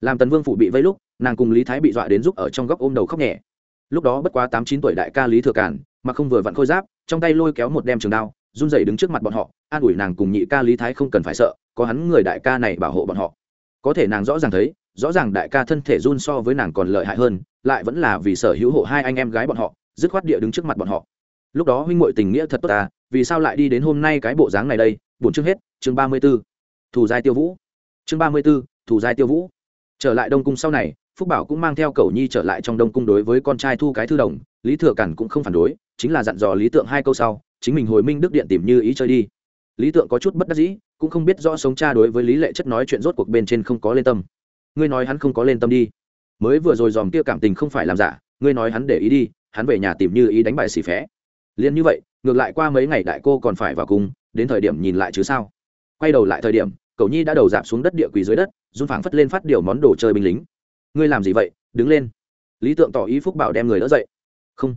Làm tần vương phụ bị vây lúc nàng cùng lý thái bị dọa đến giúp ở trong góc ôm đầu khóc nhẹ. Lúc đó bất quá tám chín tuổi đại ca lý thừa Càn, mà không vừa vặn khôi giáp trong tay lôi kéo một đem trường đao run rẩy đứng trước mặt bọn họ an ủi nàng cùng nhị ca lý thái không cần phải sợ có hắn người đại ca này bảo hộ bọn họ. Có thể nàng rõ ràng thấy rõ ràng đại ca thân thể run so với nàng còn lợi hại hơn lại vẫn là vì sở hữu hộ hai anh em gái bọn họ dứt khoát địa đứng trước mặt bọn họ. Lúc đó huynh ngội tình nghĩa thật tốt ta vì sao lại đi đến hôm nay cái bộ dáng này đây? Buồn chương hết chương ba mươi 34. thủ giai tiêu vũ. Chương ba mươi 34, thủ giai tiêu vũ. Trở lại đông cung sau này phúc bảo cũng mang theo cầu nhi trở lại trong đông cung đối với con trai thu cái thư đồng. Lý thừa cản cũng không phản đối chính là dặn dò lý tượng hai câu sau chính mình hồi minh đức điện tìm như ý chơi đi lý tượng có chút bất đắc dĩ, cũng không biết rõ sống cha đối với lý lệ chất nói chuyện rốt cuộc bên trên không có lên tâm. Ngươi nói hắn không có lên tâm đi. Mới vừa rồi dòm kia cảm tình không phải làm giả, ngươi nói hắn để ý đi, hắn về nhà tìm như ý đánh bài xì phé. Liền như vậy, ngược lại qua mấy ngày đại cô còn phải vào cung đến thời điểm nhìn lại chứ sao. Quay đầu lại thời điểm cầu nhi đã đầu dạp xuống đất địa quỳ dưới đất, run phảng phất lên phát điều món đồ chơi binh lính. Ngươi làm gì vậy? Đứng lên. Lý tượng tỏ ý phúc bảo đem người đỡ dậy. Không.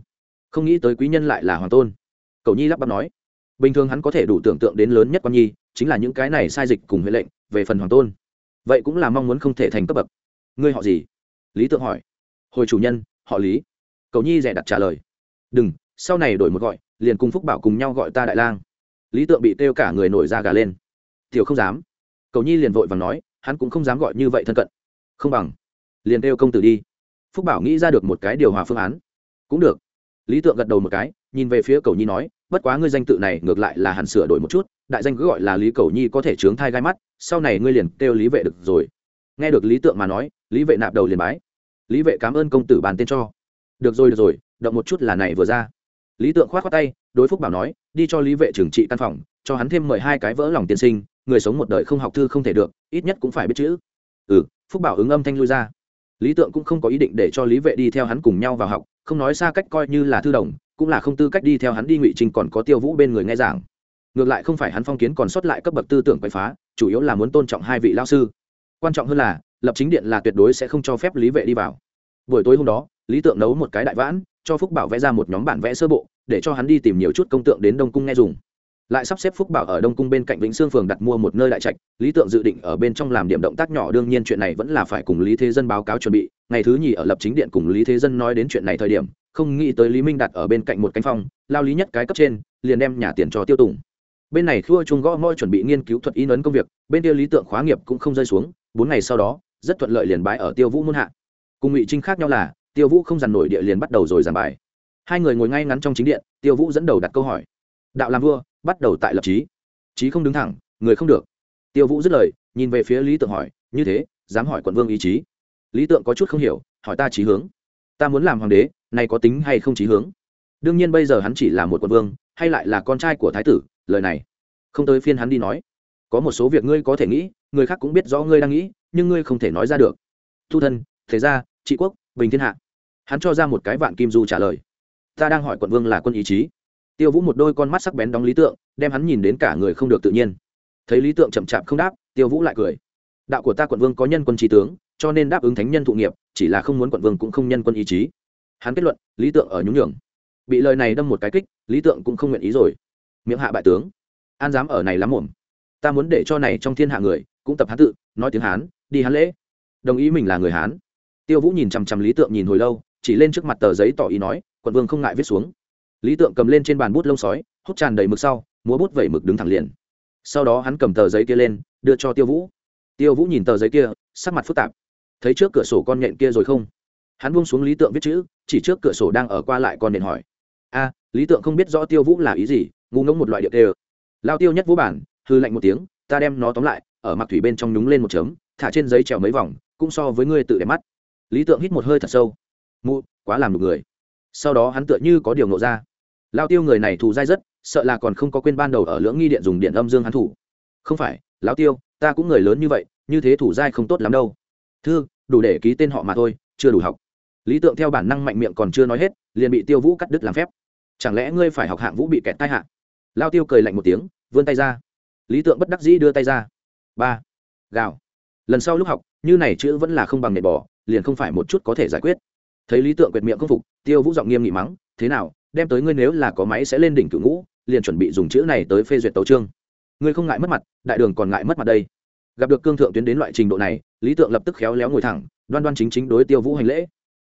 Không nghĩ tới quý nhân lại là hoàng tôn. Cầu nhi lắp bắp nói bình thường hắn có thể đủ tưởng tượng đến lớn nhất quan nhi, chính là những cái này sai dịch cùng huệ lệnh về phần hoàng tôn. Vậy cũng là mong muốn không thể thành cấp bậc. Ngươi họ gì? Lý tượng hỏi. Hồi chủ nhân, họ lý. Cầu nhi rẻ đặt trả lời. Đừng, sau này đổi một gọi, liền cùng phúc bảo cùng nhau gọi ta đại lang. Lý tượng bị kêu cả người nổi da gà lên. Tiểu không dám. Cầu nhi liền vội và nói, hắn cũng không dám gọi như vậy thân cận. Không bằng. Liền kêu công tử đi. Phúc bảo nghĩ ra được một cái điều hòa phương án. Cũng được. Lý tượng gật đầu một cái, nhìn về phía cầu nhi nói bất quá ngươi danh tự này ngược lại là hẳn sửa đổi một chút, đại danh cứ gọi là lý cầu nhi có thể chướng thai gai mắt, sau này ngươi liền kêu lý vệ được rồi. Nghe được lý tượng mà nói, lý vệ nạp đầu liền bái. Lý vệ cảm ơn công tử bàn tên cho. Được rồi được rồi, động một chút là này vừa ra. Lý tượng khoát khoát tay, đối phúc bảo nói, đi cho lý vệ trưởng trị căn phòng, cho hắn thêm mười hai cái vỡ lòng tiên sinh, người sống một đời không học thư không thể được, ít nhất cũng phải biết chữ. Ừ phúc bảo ứng âm thanh lui ra. Lý tượng cũng không có ý định để cho lý vệ đi theo hắn cùng nhau vào học, không nói xa cách coi như là thư đồng cũng là không tư cách đi theo hắn đi ngụy trình còn có tiêu vũ bên người nghe giảng ngược lại không phải hắn phong kiến còn sót lại cấp bậc tư tưởng quậy phá chủ yếu là muốn tôn trọng hai vị lao sư quan trọng hơn là lập chính điện là tuyệt đối sẽ không cho phép lý vệ đi vào buổi tối hôm đó lý tượng nấu một cái đại vãn cho phúc bảo vẽ ra một nhóm bản vẽ sơ bộ để cho hắn đi tìm nhiều chút công tượng đến đông cung nghe dùng lại sắp xếp phúc bảo ở đông cung bên cạnh vĩnh sương phường đặt mua một nơi đại trạch lý tượng dự định ở bên trong làm điểm động tác nhỏ đương nhiên chuyện này vẫn là phải cùng lý thế dân báo cáo chuẩn bị ngày thứ nhì ở lập chính điện cùng lý thế dân nói đến chuyện này thời điểm không nghĩ tới lý minh đặt ở bên cạnh một cánh phòng lao lý nhất cái cấp trên, liền đem nhà tiền cho tiêu tùng. Bên này khua chung gõ môi chuẩn bị nghiên cứu thuật in ấn công việc, bên kia lý tượng khóa nghiệp cũng không rơi xuống, bốn ngày sau đó, rất thuận lợi liền bãi ở tiêu vũ muôn hạ. Cùng ngụy trinh khác nhau là, tiêu vũ không dằn nổi địa liền bắt đầu rồi giảng bài. Hai người ngồi ngay ngắn trong chính điện, tiêu vũ dẫn đầu đặt câu hỏi. Đạo làm vua, bắt đầu tại lập trí. Trí không đứng thẳng, người không được. Tiêu vũ dứt lời, nhìn về phía lý tượng hỏi, như thế, dám hỏi quận vương ý chí? Lý tượng có chút không hiểu, hỏi ta trí hướng ta muốn làm hoàng đế này có tính hay không chí hướng? Đương nhiên bây giờ hắn chỉ là một quận vương, hay lại là con trai của thái tử, lời này, không tới phiên hắn đi nói. Có một số việc ngươi có thể nghĩ, người khác cũng biết rõ ngươi đang nghĩ, nhưng ngươi không thể nói ra được. Thu thân, thế gia, trị quốc, bình thiên hạ. Hắn cho ra một cái vạn kim du trả lời. Ta đang hỏi quận vương là quân ý chí. Tiêu vũ một đôi con mắt sắc bén đóng lý tượng, đem hắn nhìn đến cả người không được tự nhiên. Thấy lý tượng chậm chạp không đáp, tiêu vũ lại cười. Đạo của ta quận vương có nhân quân trí tướng, cho nên đáp ứng thánh nhân thụ nghiệp chỉ là không muốn quận vương cũng không nhân quân ý chí. Hắn kết luận, lý tượng ở nhún nhường. Bị lời này đâm một cái kích, lý tượng cũng không nguyện ý rồi. Miệng hạ bại tướng. An dám ở này lắm mồm ta muốn để cho này trong thiên hạ người, cũng tập hán tự, nói tiếng hán, đi hán lễ. Đồng ý mình là người hán. Tiêu vũ nhìn chằm chằm lý tượng nhìn hồi lâu, chỉ lên trước mặt tờ giấy tỏ ý nói, quận vương không ngại viết xuống. Lý tượng cầm lên trên bàn bút lông sói, hút tràn đầy mực sau, múa bút vẩy mực đứng thẳng liền. Sau đó hắn cầm tờ giấy kia lên, đưa cho tiêu vũ. Tiêu vũ nhìn tờ giấy kia, sắc mặt phức tạp thấy trước cửa sổ con nhện kia rồi không? Hắn buông xuống lý tượng viết chữ, chỉ trước cửa sổ đang ở qua lại con nhện hỏi. A, lý tượng không biết rõ tiêu vũ là ý gì, ngu ngốc một loại địa tê lao tiêu nhất vũ bản, hư lạnh một tiếng, ta đem nó tóm lại, ở mặt thủy bên trong nhúng lên một chấm, thả trên giấy trèo mấy vòng, cũng so với ngươi tự đẹp mắt. Lý tượng hít một hơi thật sâu. Mụ, quá làm được người. Sau đó hắn tựa như có điều nộ ra. Lao tiêu người này thù dai rất, sợ là còn không có quên ban đầu ở lưỡng nghi điện dùng điện âm dương hắn thủ. Không phải, lao tiêu, ta cũng người lớn như vậy, như thế thủ dai không tốt lắm đâu thư, đủ để ký tên họ mà thôi, chưa đủ học. Lý tượng theo bản năng mạnh miệng còn chưa nói hết, liền bị tiêu vũ cắt đứt làm phép. Chẳng lẽ ngươi phải học hạng vũ bị kẹt tai hạ? Lao tiêu cười lạnh một tiếng, vươn tay ra. Lý tượng bất đắc dĩ đưa tay ra. Ba. Gạo lần sau lúc học, như này chữ vẫn là không bằng nệ bỏ liền không phải một chút có thể giải quyết. Thấy lý tượng quệt miệng không phục, tiêu vũ giọng nghiêm nghị mắng, thế nào, đem tới ngươi nếu là có máy sẽ lên đỉnh cửu ngũ, liền chuẩn bị dùng chữ này tới phê duyệt tấu trương ngươi không ngại mất mặt, đại đường còn ngại mất mặt đây gặp được cương thượng tuyến đến loại trình độ này, lý tượng lập tức khéo léo ngồi thẳng, đoan đoan chính chính đối tiêu vũ hành lễ.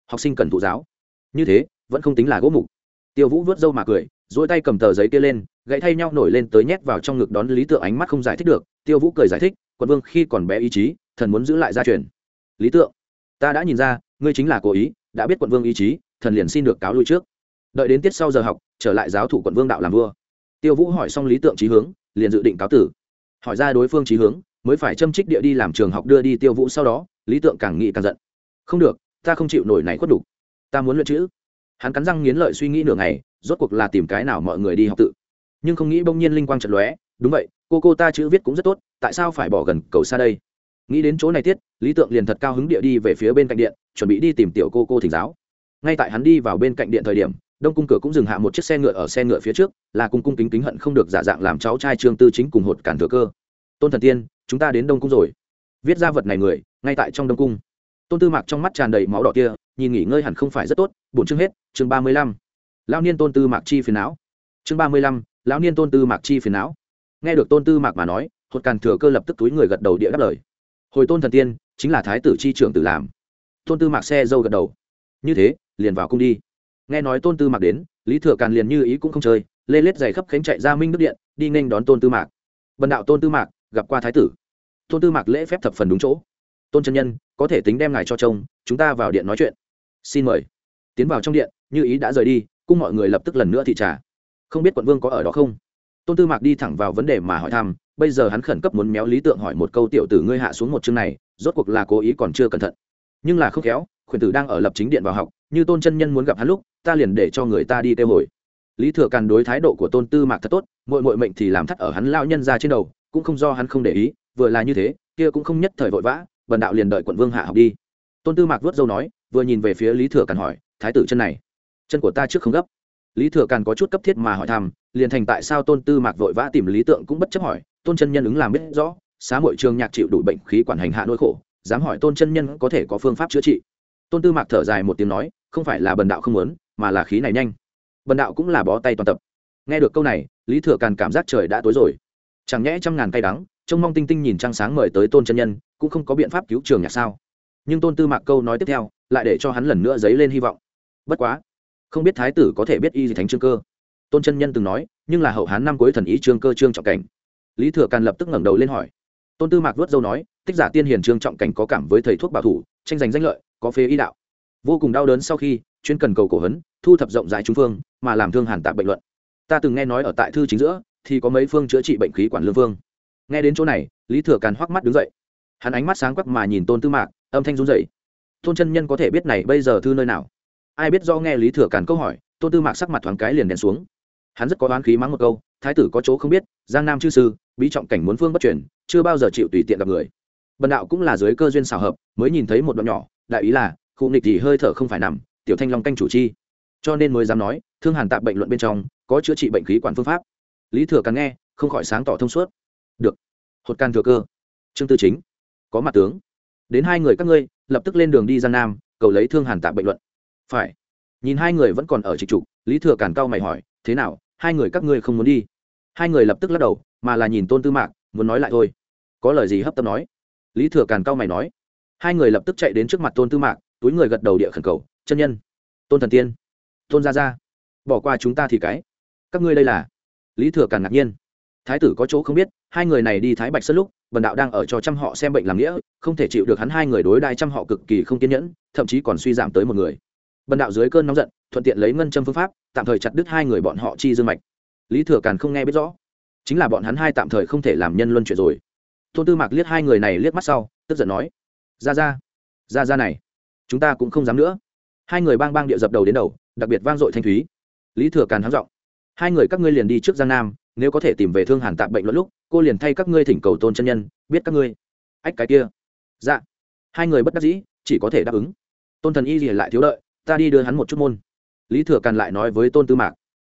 Học sinh cần thụ giáo. Như thế, vẫn không tính là gỗ mục. Tiêu vũ vớt râu mà cười dỗi tay cầm tờ giấy kia lên, gãy thay nhau nổi lên tới nhét vào trong ngực đón lý tượng ánh mắt không giải thích được. Tiêu vũ cười giải thích, quận vương khi còn bé ý chí, thần muốn giữ lại gia truyền. Lý tượng, ta đã nhìn ra, ngươi chính là cố ý, đã biết quận vương ý chí, thần liền xin được cáo lui trước. Đợi đến tiết sau giờ học, trở lại giáo thủ quận vương đạo làm vua. Tiêu vũ hỏi xong lý tượng trí hướng, liền dự định cáo tử. Hỏi ra đối phương trí hướng mới phải châm trích địa đi làm trường học đưa đi tiêu vũ sau đó, lý tượng càng nghĩ càng giận. Không được, ta không chịu nổi này khuất đủ. Ta muốn luyện chữ. Hắn cắn răng nghiến lợi suy nghĩ nửa ngày, rốt cuộc là tìm cái nào mọi người đi học tự. Nhưng không nghĩ bỗng nhiên linh quang trận lóe. Đúng vậy, cô cô ta chữ viết cũng rất tốt, tại sao phải bỏ gần cầu xa đây? Nghĩ đến chỗ này tiết, lý tượng liền thật cao hứng địa đi về phía bên cạnh điện, chuẩn bị đi tìm tiểu cô cô thỉnh giáo. Ngay tại hắn đi vào bên cạnh điện thời điểm, đông cung cửa cũng dừng hạ một chiếc xe ngựa ở xe ngựa phía trước, là cung cung kính kính hận không được giả dạng làm cháu trai trương tư chính cùng hột cản thừa cơ. Tôn thần tiên chúng ta đến đông cung rồi. Viết ra vật này người, ngay tại trong đông cung. Tôn tư mạc trong mắt tràn đầy máu đỏ kia, nhìn nghỉ ngơi hẳn không phải rất tốt, bổn chương hết, chương ba mươi lăm. Lao niên tôn tư mạc chi phiền não. Chương ba mươi lăm, lão niên tôn tư mạc chi phiền não. Nghe được tôn tư mạc mà nói, hột càn thừa cơ lập tức túi người gật đầu địa đáp lời. Hồi tôn thần tiên, chính là thái tử chi trưởng tử làm. Tôn tư mạc xe dâu gật đầu. Như thế, liền vào cung đi. Nghe nói tôn tư mạc đến, lý thừa càn liền như ý cũng không chơi, lê lết giày khắp khánh chạy ra minh đức điện, đi nên đón tôn tư mạc. Bần đạo tôn tư mạc gặp qua thái tử. Tôn tư mạc lễ phép thập phần đúng chỗ. Tôn chân nhân, có thể tính đem ngài cho trông, chúng ta vào điện nói chuyện. Xin mời. Tiến vào trong điện, như ý đã rời đi, cung mọi người lập tức lần nữa thị trả không biết quận vương có ở đó không? Tôn tư mạc đi thẳng vào vấn đề mà hỏi thăm, bây giờ hắn khẩn cấp muốn méo lý tượng hỏi một câu tiểu tử ngươi hạ xuống một chương này, rốt cuộc là cố ý còn chưa cẩn thận. Nhưng là không khéo, khuyển tử đang ở lập chính điện vào học, như tôn chân nhân muốn gặp hắn lúc, ta liền để cho người ta đi kêu hồi. Lý thừa càn đối thái độ của tôn tư mạc thật tốt mội mội mệnh thì làm thắt ở hắn lao nhân ra trên đầu cũng không do hắn không để ý, vừa là như thế, kia cũng không nhất thời vội vã, bần đạo liền đợi quận vương hạ học đi. Tôn tư mạc vớt dâu nói, vừa nhìn về phía lý thừa càn hỏi, thái tử chân này, chân của ta trước không gấp? Lý thừa càn có chút cấp thiết mà hỏi thăm, liền thành tại sao tôn tư mạc vội vã tìm lý tượng cũng bất chấp hỏi, tôn chân nhân ứng làm biết rõ, xá hội trường nhạc chịu đủ bệnh khí quản hành hạ nỗi khổ, dám hỏi tôn chân nhân có thể có phương pháp chữa trị? Tôn tư mạc thở dài một tiếng nói, không phải là bần đạo không muốn, mà là khí này nhanh. Bần đạo cũng là bó tay toàn tập. Nghe được câu này, lý thừa càn cảm giác trời đã tối rồi chẳng nhẽ trăm ngàn cay đắng, trông mong tinh tinh nhìn trăng sáng mời tới tôn chân nhân, cũng không có biện pháp cứu trường nhạc sao? Nhưng tôn tư mạc câu nói tiếp theo, lại để cho hắn lần nữa dấy lên hy vọng. Bất quá, không biết thái tử có thể biết y gì thánh trương cơ? Tôn chân nhân từng nói, nhưng là hậu hán năm cuối thần ý trương cơ trương trọng cảnh. Lý thừa càn lập tức ngẩng đầu lên hỏi. Tôn tư mạc vớt dâu nói, tích giả tiên hiền trương trọng cảnh có cảm với thầy thuốc bảo thủ, tranh giành danh lợi, có phế y đạo. Vô cùng đau đớn sau khi, chuyên cần cầu cổ hấn thu thập rộng rãi trung phương, mà làm thương hàn tạc bệnh luận. Ta từng nghe nói ở tại thư chính giữa thì có mấy phương chữa trị bệnh khí quản lương vương. Nghe đến chỗ này, lý thừa càn hoắc mắt đứng dậy. Hắn ánh mắt sáng quắc mà nhìn tôn tư mạc, âm thanh run dậy tôn chân nhân có thể biết này bây giờ thư nơi nào? Ai biết do nghe lý thừa càn câu hỏi, tôn tư mạc sắc mặt thoáng cái liền đèn xuống. Hắn rất có đoán khí mắng một câu, thái tử có chỗ không biết, giang nam chư sư, bí trọng cảnh muốn phương bất chuyển chưa bao giờ chịu tùy tiện gặp người. Bần đạo cũng là dưới cơ duyên xào hợp, mới nhìn thấy một đoạn nhỏ, đại ý là khu nghịch thì hơi thở không phải nằm, tiểu thanh long canh chủ chi. Cho nên mới dám nói, thương hàn tạp bệnh luận bên trong, có chữa trị bệnh khí quản phương pháp lý thừa càn nghe, không khỏi sáng tỏ thông suốt. Được. Hột can thừa cơ. Trương tư chính. Có mặt tướng. Đến hai người các ngươi, lập tức lên đường đi giang nam, cầu lấy thương hàn tạp bệnh luận. Phải. Nhìn hai người vẫn còn ở trịch trục lý thừa càn cao mày hỏi, thế nào, hai người các ngươi không muốn đi? Hai người lập tức lắc đầu, mà là nhìn tôn tư mạc, muốn nói lại thôi. Có lời gì hấp tấp nói? Lý thừa càn cao mày nói. Hai người lập tức chạy đến trước mặt tôn tư mạc, túi người gật đầu địa khẩn cầu, chân nhân, tôn thần tiên, tôn gia gia, bỏ qua chúng ta thì cái. Các ngươi đây là lý thừa càn ngạc nhiên. Thái tử có chỗ không biết, hai người này đi thái bạch sân lúc vần đạo đang ở cho trăm họ xem bệnh làm nghĩa, không thể chịu được hắn hai người đối đai trăm họ cực kỳ không kiên nhẫn, thậm chí còn suy giảm tới một người. Vần đạo dưới cơn nóng giận, thuận tiện lấy ngân châm phương pháp, tạm thời chặt đứt hai người bọn họ chi dương mạch. Lý thừa càn không nghe biết rõ. Chính là bọn hắn hai tạm thời không thể làm nhân luân chuyện rồi. Tôn tư mạc liếc hai người này liếc mắt sau, tức giận nói, ra ra ra ra này, chúng ta cũng không dám nữa. Hai người bang bang địa dập đầu đến đầu, đặc biệt vang dội thanh thúy. Lý thừa càn hám giọng hai người các ngươi liền đi trước giang nam, nếu có thể tìm về thương hàn tạm bệnh luận lúc, cô liền thay các ngươi thỉnh cầu tôn chân nhân, biết các ngươi. Ách, cái kia. Dạ. Hai người bất đắc dĩ, chỉ có thể đáp ứng. Tôn thần y gì lại thiếu đợi, ta đi đưa hắn một chút môn. Lý thừa càn lại nói với tôn tư mạc.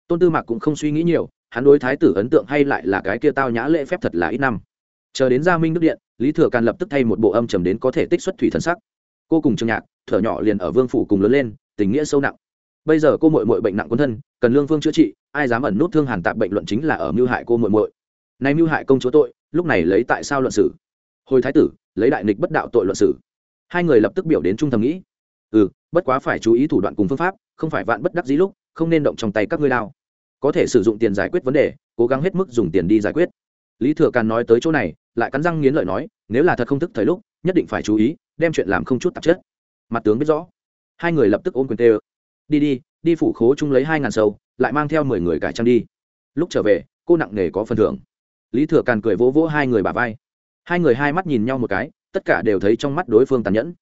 Tôn tư mạc cũng không suy nghĩ nhiều, hắn đối thái tử ấn tượng hay lại là cái kia tao nhã lễ phép thật là ít năm. Chờ đến gia minh đức điện, lý thừa càn lập tức thay một bộ âm trầm đến có thể tích xuất thủy thần sắc. Cô cùng trường nhạc, thở nhỏ liền ở vương phủ cùng lớn lên, tình nghĩa sâu nặng. Bây giờ cô mội mội bệnh nặng quân thân, cần lương vương chữa trị ai dám ẩn nút thương hàn tạp bệnh luận chính là ở mưu hại cô muội muội. Nay mưu hại công chúa tội, lúc này lấy tại sao luận xử hồi thái tử, lấy đại nghịch bất đạo tội luận xử hai người lập tức biểu đến trung thầm nghĩ. Ừ bất quá phải chú ý thủ đoạn cùng phương pháp, không phải vạn bất đắc dĩ lúc, không nên động trong tay các ngươi lao có thể sử dụng tiền giải quyết vấn đề, cố gắng hết mức dùng tiền đi giải quyết. Lý thừa càn nói tới chỗ này, lại cắn răng nghiến lợi nói, nếu là thật không thức thời lúc, nhất định phải chú ý, đem chuyện làm không chút tạp chất. Mặt tướng biết rõ. Hai người lập tức ôm quyền tê ơ đi đi đi phủ khố chung lấy hai ngàn sâu, lại mang theo mười người cải trang đi. Lúc trở về, cô nặng nề có phần thưởng. Lý thừa càn cười vỗ vỗ hai người bà vai. Hai người hai mắt nhìn nhau một cái, tất cả đều thấy trong mắt đối phương tàn nhẫn.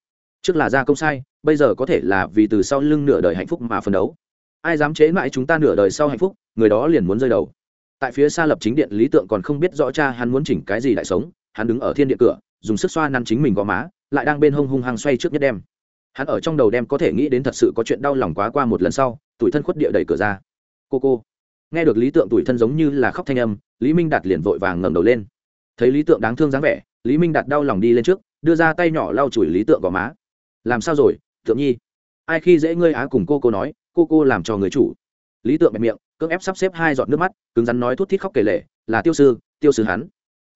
Trước là ra công sai, bây giờ có thể là vì từ sau lưng nửa đời hạnh phúc mà phấn đấu. Ai dám chế mãi chúng ta nửa đời sau hạnh phúc, người đó liền muốn rơi đầu. Tại phía xa lập chính điện, lý tượng còn không biết rõ cha hắn muốn chỉnh cái gì đại sống, hắn đứng ở thiên điện cửa, dùng sức xoa năn chính mình gò má, lại đang bên hông hung hăng xoay trước nhất đem hắn ở trong đầu đem có thể nghĩ đến thật sự có chuyện đau lòng quá qua một lần sau tuổi thân khuất địa đẩy cửa ra. Cô cô, nghe được lý tượng tuổi thân giống như là khóc thanh âm, lý minh đạt liền vội vàng ngẩng đầu lên. Thấy lý tượng đáng thương dáng vẻ, lý minh đạt đau lòng đi lên trước, đưa ra tay nhỏ lau chùi lý tượng gò má. Làm sao rồi, tượng nhi? Ai khi dễ ngươi á cùng cô cô nói, cô cô làm cho người chủ. Lý tượng bẹp miệng, cưỡng ép sắp xếp hai giọt nước mắt, cứng rắn nói thút thít khóc kể lệ là tiêu sư tiêu sư hắn.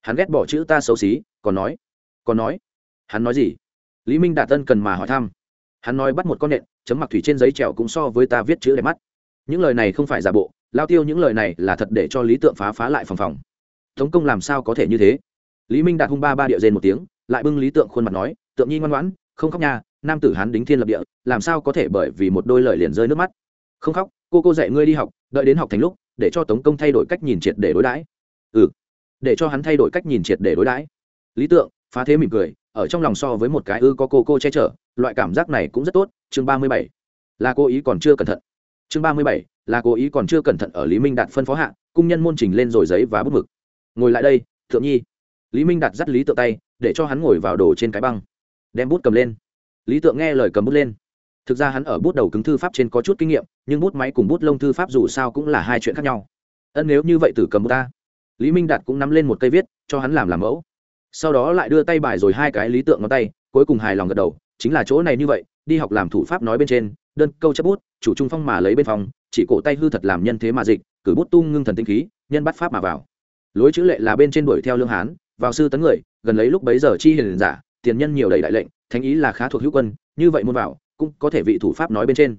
Hắn ghét bỏ chữ ta xấu xí, còn nói còn nói, hắn nói gì? Lý minh đạt tân cần mà hỏi thăm hắn nói bắt một con nện, chấm mặc thủy trên giấy trèo cũng so với ta viết chữ đẹp mắt. Những lời này không phải giả bộ, lao tiêu những lời này là thật để cho lý tượng phá phá lại phòng phòng. Tống công làm sao có thể như thế? Lý minh đạt hung ba ba điệu rên một tiếng, lại bưng lý tượng khuôn mặt nói, tượng nhi ngoan ngoãn, không khóc nha, nam tử hắn đính thiên lập địa, làm sao có thể bởi vì một đôi lời liền rơi nước mắt? Không khóc, cô cô dạy ngươi đi học, đợi đến học thành lúc, để cho tống công thay đổi cách nhìn triệt để đối đãi. Ừ để cho hắn thay đổi cách nhìn triệt để đối đãi. Lý tượng phá thế mỉm cười ở trong lòng so với một cái ư có cô cô che chở, loại cảm giác này cũng rất tốt, chương ba mươi bảy. Là cô ý còn chưa cẩn thận. Chương ba mươi bảy, là cô ý còn chưa cẩn thận ở lý minh đạt phân phó hạ, cung nhân môn trình lên rồi giấy và bút mực. Ngồi lại đây, thượng nhi. Lý minh đạt dắt lý tượng tay, để cho hắn ngồi vào đồ trên cái băng. Đem bút cầm lên. Lý tượng nghe lời cầm bút lên. Thực ra hắn ở bút đầu cứng thư pháp trên có chút kinh nghiệm, nhưng bút máy cùng bút lông thư pháp dù sao cũng là hai chuyện khác nhau. Ân, nếu như vậy tử cầm bút ta. Lý minh đạt cũng nắm lên một cây viết, cho hắn làm làm mẫu sau đó lại đưa tay bài rồi hai cái lý tượng ngón tay, cuối cùng hài lòng gật đầu, chính là chỗ này như vậy, đi học làm thủ pháp nói bên trên, đơn câu chấp bút, chủ trung phong mà lấy bên phòng, chỉ cổ tay hư thật làm nhân thế mà dịch, cử bút tung ngưng thần tinh khí, nhân bắt pháp mà vào. Lối chữ lệ là bên trên đuổi theo lương hán, vào sư tấn người, gần lấy lúc bấy giờ chi hiền giả, tiền nhân nhiều đầy đại lệnh, thánh ý là khá thuộc hữu quân, như vậy môn vào, cũng có thể vị thủ pháp nói bên trên.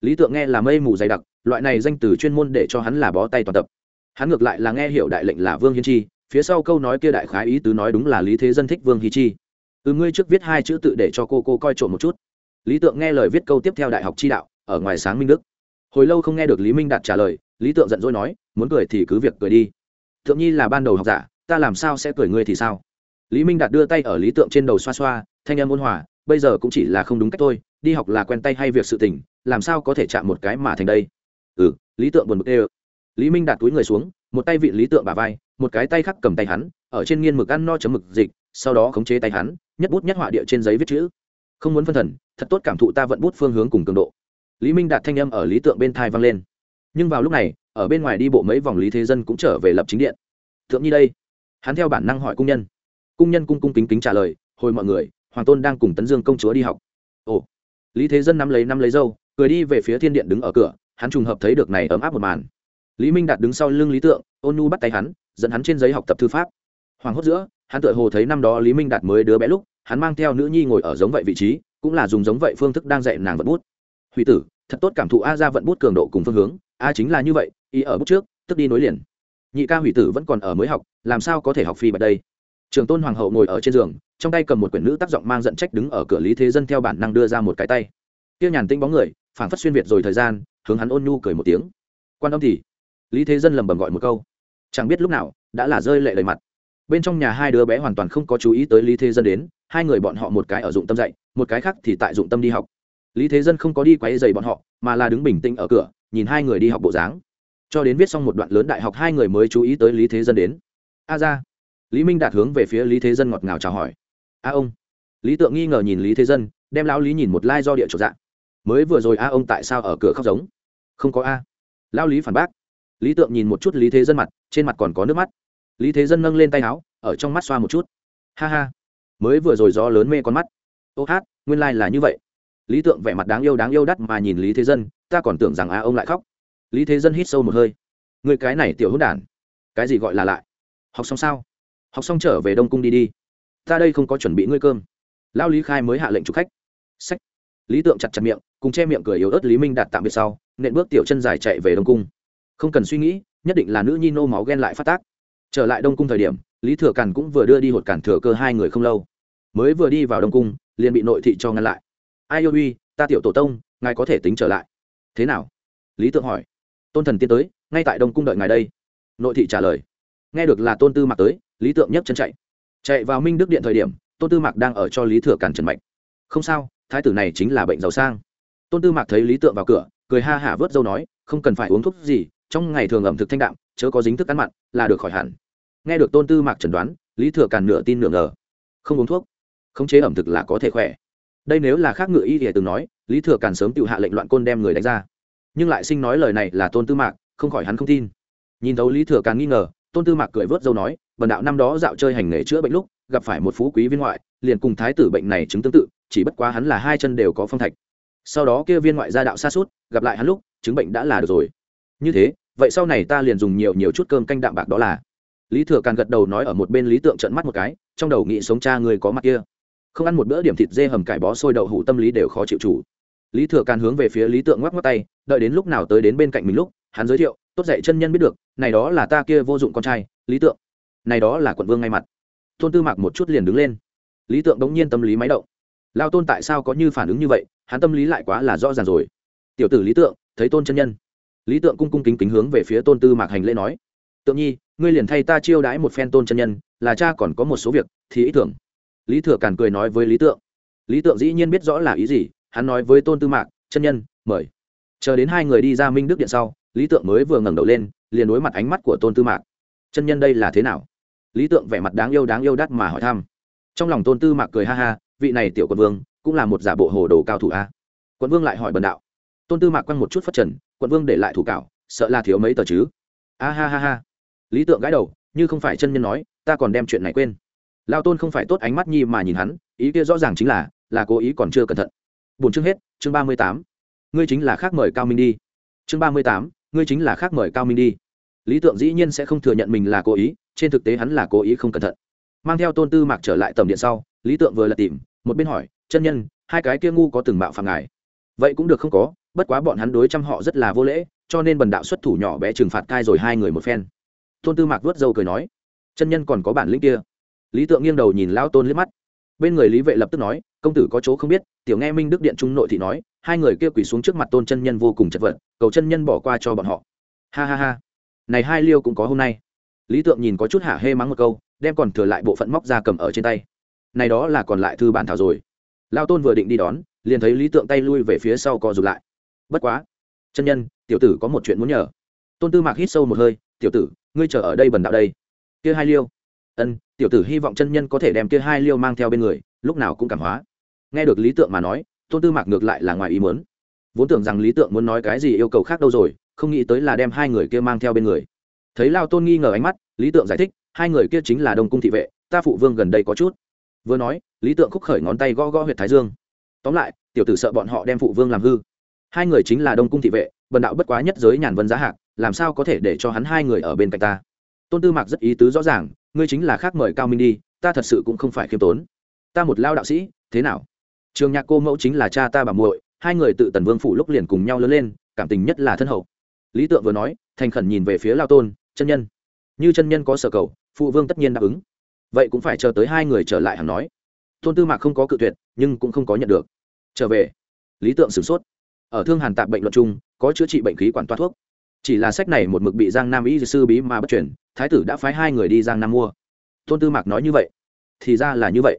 Lý tượng nghe là mây mù dày đặc, loại này danh từ chuyên môn để cho hắn là bó tay toàn tập. Hắn ngược lại là nghe hiểu đại lệnh là vương hiên chi phía sau câu nói kia đại khái ý tứ nói đúng là lý thế dân thích vương hi chi. Từ ngươi trước viết hai chữ tự để cho cô cô coi trộm một chút. Lý tượng nghe lời viết câu tiếp theo đại học chi đạo, ở ngoài sáng minh đức. Hồi lâu không nghe được lý minh đạt trả lời, lý tượng giận dỗi nói, muốn cười thì cứ việc cười đi. Thượng nhi là ban đầu học giả, ta làm sao sẽ cười ngươi thì sao? Lý minh đạt đưa tay ở lý tượng trên đầu xoa xoa, thanh âm ôn hòa, bây giờ cũng chỉ là không đúng cách thôi, đi học là quen tay hay việc sự tình, làm sao có thể chạm một cái mà thành đây? Ừ lý tượng buồn bực ê lý minh đạt túi người xuống, một tay vị lý tượng bà vai một cái tay khác cầm tay hắn, ở trên nghiên mực ăn no chấm mực dịch, sau đó khống chế tay hắn, nhất bút nhất họa địa trên giấy viết chữ. Không muốn phân thần, thật tốt cảm thụ ta vận bút phương hướng cùng cường độ. Lý minh đạt thanh âm ở lý tượng bên thai vang lên. Nhưng vào lúc này, ở bên ngoài đi bộ mấy vòng lý thế dân cũng trở về lập chính điện. Thượng nhi đây. Hắn theo bản năng hỏi cung nhân. Cung nhân cung cung kính kính trả lời, hồi mọi người, hoàng tôn đang cùng tấn dương công chúa đi học. Ồ. Lý thế dân nắm lấy nắm lấy dâu, cười đi về phía thiên điện đứng ở cửa, hắn trùng hợp thấy được này ấm áp một màn lý minh đạt đứng sau lưng lý tượng, ôn nu bắt tay hắn, dẫn hắn trên giấy học tập thư pháp. Hoàng hốt giữa, hắn tựa hồ thấy năm đó lý minh đạt mới đứa bé lúc, hắn mang theo nữ nhi ngồi ở giống vậy vị trí, cũng là dùng giống vậy phương thức đang dạy nàng vận bút. Hủy tử, thật tốt cảm thụ a ra vận bút cường độ cùng phương hướng, a chính là như vậy ý ở bút trước, tức đi nối liền. Nhị ca hủy tử vẫn còn ở mới học, làm sao có thể học phi bạch đây? Trường tôn hoàng hậu ngồi ở trên giường, trong tay cầm một quyển nữ tác giọng mang giận trách đứng ở cửa lý thế dân theo bản năng đưa ra một cái tay. Tiêu nhàn tinh bóng người, phảng phất xuyên việt rồi thời gian, hướng hắn ôn nhu cười một tiếng. Quan âm thì lý thế dân lầm bầm gọi một câu. Chẳng biết lúc nào, đã là rơi lệ lời mặt. Bên trong nhà hai đứa bé hoàn toàn không có chú ý tới lý thế dân đến, hai người bọn họ một cái ở dụng tâm dạy, một cái khác thì tại dụng tâm đi học. Lý thế dân không có đi quấy dày bọn họ, mà là đứng bình tĩnh ở cửa, nhìn hai người đi học bộ dáng. Cho đến viết xong một đoạn lớn đại học, hai người mới chú ý tới lý thế dân đến. A ra. Lý minh đạt hướng về phía lý thế dân ngọt ngào chào hỏi. A ông. Lý tượng nghi ngờ nhìn lý thế dân, đem lão lý nhìn một lai、like、do địa trục dạng mới vừa rồi a ông tại sao ở cửa khóc giống? Không có a. Lão lý phản bác lý tượng nhìn một chút lý thế dân mặt, trên mặt còn có nước mắt. Lý thế dân nâng lên tay áo, ở trong mắt xoa một chút. Ha ha, mới vừa rồi gió lớn mê con mắt. Ô hát, nguyên lai、like、là như vậy. Lý tượng vẻ mặt đáng yêu đáng yêu đắt mà nhìn lý thế dân, ta còn tưởng rằng a ông lại khóc. Lý thế dân hít sâu một hơi. Người cái này tiểu hữu đản, cái gì gọi là lại? Học xong sao? Học xong trở về đông cung đi đi. Ta đây không có chuẩn bị ngươi cơm. Lao lý khai mới hạ lệnh chụp khách. Sách. Lý tượng chặt chặt miệng, cùng che miệng cười yếu ớt lý minh đạt tạm biệt sau, nện bước tiểu chân dài chạy về đông cung không cần suy nghĩ, nhất định là nữ nhi nô máu ghen lại phát tác. Trở lại đông cung thời điểm, lý thừa càn cũng vừa đưa đi hột cản thừa cơ hai người không lâu. Mới vừa đi vào đông cung, liền bị nội thị cho ngăn lại. Ai yêu uy ta tiểu tổ tông, ngài có thể tính trở lại. Thế nào? Lý tượng hỏi. Tôn thần tiến tới, ngay tại đông cung đợi ngài đây. Nội thị trả lời. Nghe được là tôn tư mạc tới, lý tượng nhấc chân chạy. Chạy vào minh đức điện thời điểm, tôn tư mạc đang ở cho lý thừa càn trần mạnh không sao, thái tử này chính là bệnh giàu sang. Tôn tư mạc thấy lý tượng vào cửa, cười ha hả vớt dâu nói, không cần phải uống thuốc gì trong ngày thường ẩm thực thanh đạm, chớ có dính thức ăn mặn, là được khỏi hẳn. Nghe được tôn tư mạc chẩn đoán, lý thừa càn nửa tin nửa ngờ. Không uống thuốc, khống chế ẩm thực là có thể khỏe. Đây nếu là khác ngựa y thì từng nói, lý thừa càn sớm tự hạ lệnh loạn côn đem người đánh ra. Nhưng lại sinh nói lời này là tôn tư mạc, không khỏi hắn không tin. Nhìn thấu lý thừa càn nghi ngờ, tôn tư mạc cười vớt dâu nói, bần đạo năm đó dạo chơi hành nghề chữa bệnh lúc, gặp phải một phú quý viên ngoại, liền cùng thái tử bệnh này chứng tương tự, chỉ bất quá hắn là hai chân đều có phong thạch. Sau đó kia viên ngoại gia đạo xa suốt, gặp lại hắn lúc, chứng bệnh đã là được rồi. Như thế vậy sau này ta liền dùng nhiều nhiều chút cơm canh đạm bạc đó là. Lý thừa càn gật đầu nói ở một bên lý tượng trận mắt một cái, trong đầu nghĩ sống cha người có mặt kia. Không ăn một bữa điểm thịt dê hầm cải bó sôi đậu hủ tâm lý đều khó chịu chủ. Lý thừa càn hướng về phía lý tượng ngoắc ngoắc tay, đợi đến lúc nào tới đến bên cạnh mình lúc, hắn giới thiệu, tốt dạy chân nhân biết được, này đó là ta kia vô dụng con trai, lý tượng. Này đó là quận vương ngay mặt. Tôn tư mạc một chút liền đứng lên. Lý tượng đống nhiên tâm lý máy động. Lao tôn tại sao có như phản ứng như vậy? Hắn tâm lý lại quá là rõ ràng rồi. Tiểu tử lý tượng, thấy tôn chân nhân lý tượng cung cung kính kính hướng về phía tôn tư mạc hành lễ nói, tượng nhi, ngươi liền thay ta chiêu đãi một phen tôn chân nhân, là cha còn có một số việc, thì ý tưởng. Lý thừa càn cười nói với lý tượng lý tượng dĩ nhiên biết rõ là ý gì, hắn nói với tôn tư mạc, chân nhân, mời. Chờ đến hai người đi ra minh đức điện sau, lý tượng mới vừa ngẩng đầu lên, liền đối mặt ánh mắt của tôn tư mạc. Chân nhân đây là thế nào? Lý tượng vẻ mặt đáng yêu đáng yêu đắt mà hỏi thăm. Trong lòng tôn tư mạc cười ha ha, vị này tiểu quận vương, cũng là một giả bộ hồ đồ cao thủ a. Quận vương lại hỏi bần đạo tôn tư mạc quăng một chút phất trần, quận vương để lại thủ cảo, sợ là thiếu mấy tờ chứ. A ha ha ha. Lý tượng gãi đầu, như không phải chân nhân nói, ta còn đem chuyện này quên. Lao tôn không phải tốt ánh mắt nhi mà nhìn hắn, ý kia rõ ràng chính là là cố ý còn chưa cẩn thận. Bốn chương hết, chương ba mươi tám. Ngươi chính là khác mời cao minh đi. Chương ba mươi tám, ngươi chính là khác mời cao minh đi. Lý tượng dĩ nhiên sẽ không thừa nhận mình là cố ý, trên thực tế hắn là cố ý không cẩn thận. Mang theo tôn tư mạc trở lại tầm điện sau, lý tượng vừa là tìm, một bên hỏi, chân nhân, hai cái kia ngu có từng mạo phạm ngài? Vậy cũng được không có, bất quá bọn hắn đối chăm họ rất là vô lễ, cho nên bần đạo xuất thủ nhỏ bé trừng phạt cai rồi hai người một phen. Tôn tư mạc vớt dâu cười nói, chân nhân còn có bản lĩnh kia. Lý tượng nghiêng đầu nhìn lão tôn liếc mắt. Bên người lý vệ lập tức nói, công tử có chỗ không biết, tiểu nghe minh đức điện trung nội thị nói, hai người kia quỳ xuống trước mặt tôn chân nhân vô cùng chật vật, cầu chân nhân bỏ qua cho bọn họ. Ha ha ha. Này hai liêu cũng có hôm nay. Lý tượng nhìn có chút hả hê mắng một câu, đem còn thừa lại bộ phận móc ra cầm ở trên tay. Này đó là còn lại thư bản thảo rồi. Lao tôn vừa định đi đón liền thấy lý tượng tay lui về phía sau co rụt lại bất quá chân nhân tiểu tử có một chuyện muốn nhờ tôn tư mạc hít sâu một hơi tiểu tử ngươi chờ ở đây bần đạo đây kia hai liêu ân tiểu tử hy vọng chân nhân có thể đem kia hai liêu mang theo bên người lúc nào cũng cảm hóa nghe được lý tượng mà nói tôn tư mạc ngược lại là ngoài ý muốn vốn tưởng rằng lý tượng muốn nói cái gì yêu cầu khác đâu rồi không nghĩ tới là đem hai người kia mang theo bên người thấy lao tôn nghi ngờ ánh mắt lý tượng giải thích hai người kia chính là đông cung thị vệ ta phụ vương gần đây có chút vừa nói lý tượng khúc khởi ngón tay gõ gõ huyệt thái dương tóm lại, tiểu tử sợ bọn họ đem phụ vương làm hư. Hai người chính là đông cung thị vệ bần đạo bất quá nhất giới nhàn vân giá hạc, làm sao có thể để cho hắn hai người ở bên cạnh ta? Tôn tư mạc rất ý tứ rõ ràng, ngươi chính là khác mời cao minh đi, ta thật sự cũng không phải khiêm tốn. Ta một lao đạo sĩ, thế nào? Trường nhạc cô mẫu chính là cha ta bà muội, hai người tự tần vương phủ lúc liền cùng nhau lớn lên, cảm tình nhất là thân hậu. Lý tượng vừa nói, thành khẩn nhìn về phía lao tôn, chân nhân. Như chân nhân có sở cầu, phụ vương tất nhiên đáp ứng. Vậy cũng phải chờ tới hai người trở lại hẳn nói tôn tư mạc không có cự tuyệt, nhưng cũng không có nhận được. Trở về, lý tượng sửng sốt. Ở thương hàn tạp bệnh luật chung có chữa trị bệnh khí quản toa thuốc. Chỉ là sách này một mực bị giang nam y sư bí mà bất chuyển thái tử đã phái hai người đi giang nam mua. Tôn tư mạc nói như vậy, thì ra là như vậy.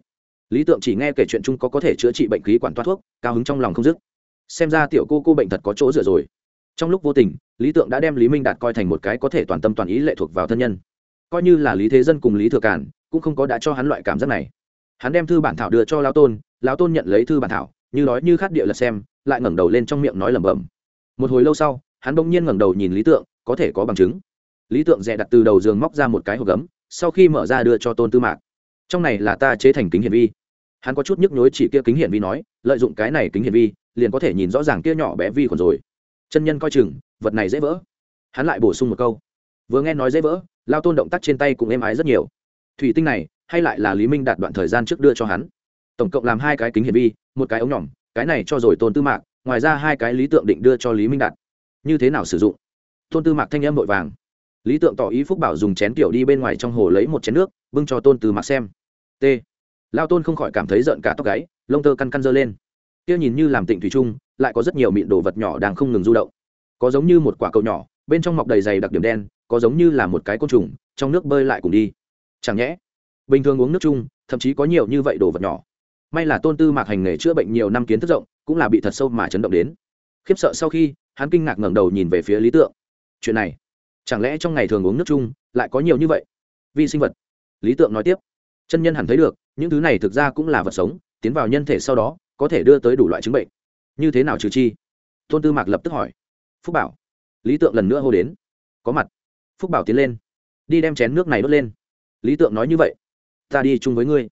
Lý tượng chỉ nghe kể chuyện chung có có thể chữa trị bệnh khí quản toa thuốc, cao hứng trong lòng không dứt. Xem ra tiểu cô cô bệnh thật có chỗ dựa rồi. Trong lúc vô tình, lý tượng đã đem lý minh đạt coi thành một cái có thể toàn tâm toàn ý lệ thuộc vào thân nhân. Coi như là lý thế dân cùng lý thừa cản cũng không có đã cho hắn loại cảm giác này hắn đem thư bản thảo đưa cho lão tôn lão tôn nhận lấy thư bản thảo, như nói như khát địa lật xem, lại ngẩng đầu lên trong miệng nói lẩm bẩm. Một hồi lâu sau, hắn bỗng nhiên ngẩng đầu nhìn lý tượng, có thể có bằng chứng. Lý tượng dè đặt từ đầu giường móc ra một cái hộp gấm, sau khi mở ra đưa cho tôn tư mạc. Trong này là ta chế thành kính hiển vi. Hắn có chút nhức nhối chỉ kia kính hiển vi nói, lợi dụng cái này kính hiển vi, liền có thể nhìn rõ ràng kia nhỏ bé vi còn rồi. Chân nhân coi chừng, vật này dễ vỡ. Hắn lại bổ sung một câu. Vừa nghe nói dễ vỡ lao tôn động tác trên tay cũng êm ái rất nhiều. Thủy tinh này hay lại là lý minh đạt đoạn thời gian trước đưa cho hắn. Tổng cộng làm hai cái kính hiển vi, một cái ống nhỏm, cái này cho rồi tôn tư mạc, ngoài ra hai cái lý tượng định đưa cho lý minh đạt. Như thế nào sử dụng? Tôn tư mạc thanh âm vội vàng. Lý tượng tỏ ý phúc bảo dùng chén tiểu đi bên ngoài trong hồ lấy một chén nước, bưng cho tôn tư mạc xem. T. Lao tôn không khỏi cảm thấy giận cả tóc gáy, lông tơ căn căn dơ lên. Kia nhìn như làm tịnh thủy chung, lại có rất nhiều mịn đồ vật nhỏ đang không ngừng du động. Có giống như một quả cầu nhỏ, bên trong mọc đầy dày đặc điểm đen, có giống như là một cái côn trùng, trong nước bơi lại cùng đi. Chẳng nhẽ bình thường uống nước chung, thậm chí có nhiều như vậy đồ vật nhỏ. May là tôn tư mạc hành nghề chữa bệnh nhiều năm kiến thức rộng, cũng là bị thật sâu mà chấn động đến. Khiếp sợ sau khi, hắn kinh ngạc ngẩng đầu nhìn về phía lý tượng. Chuyện này, chẳng lẽ trong ngày thường uống nước chung lại có nhiều như vậy? Vi sinh vật. Lý tượng nói tiếp. Chân nhân hẳn thấy được, những thứ này thực ra cũng là vật sống, tiến vào nhân thể sau đó, có thể đưa tới đủ loại chứng bệnh. Như thế nào trừ chi? Tôn tư mạc lập tức hỏi. Phúc bảo. Lý tượng lần nữa hô đến. Có mặt. Phúc bảo tiến lên. Đi đem chén nước này đốt lên. Lý tượng nói như vậy ta đi chung với ngươi.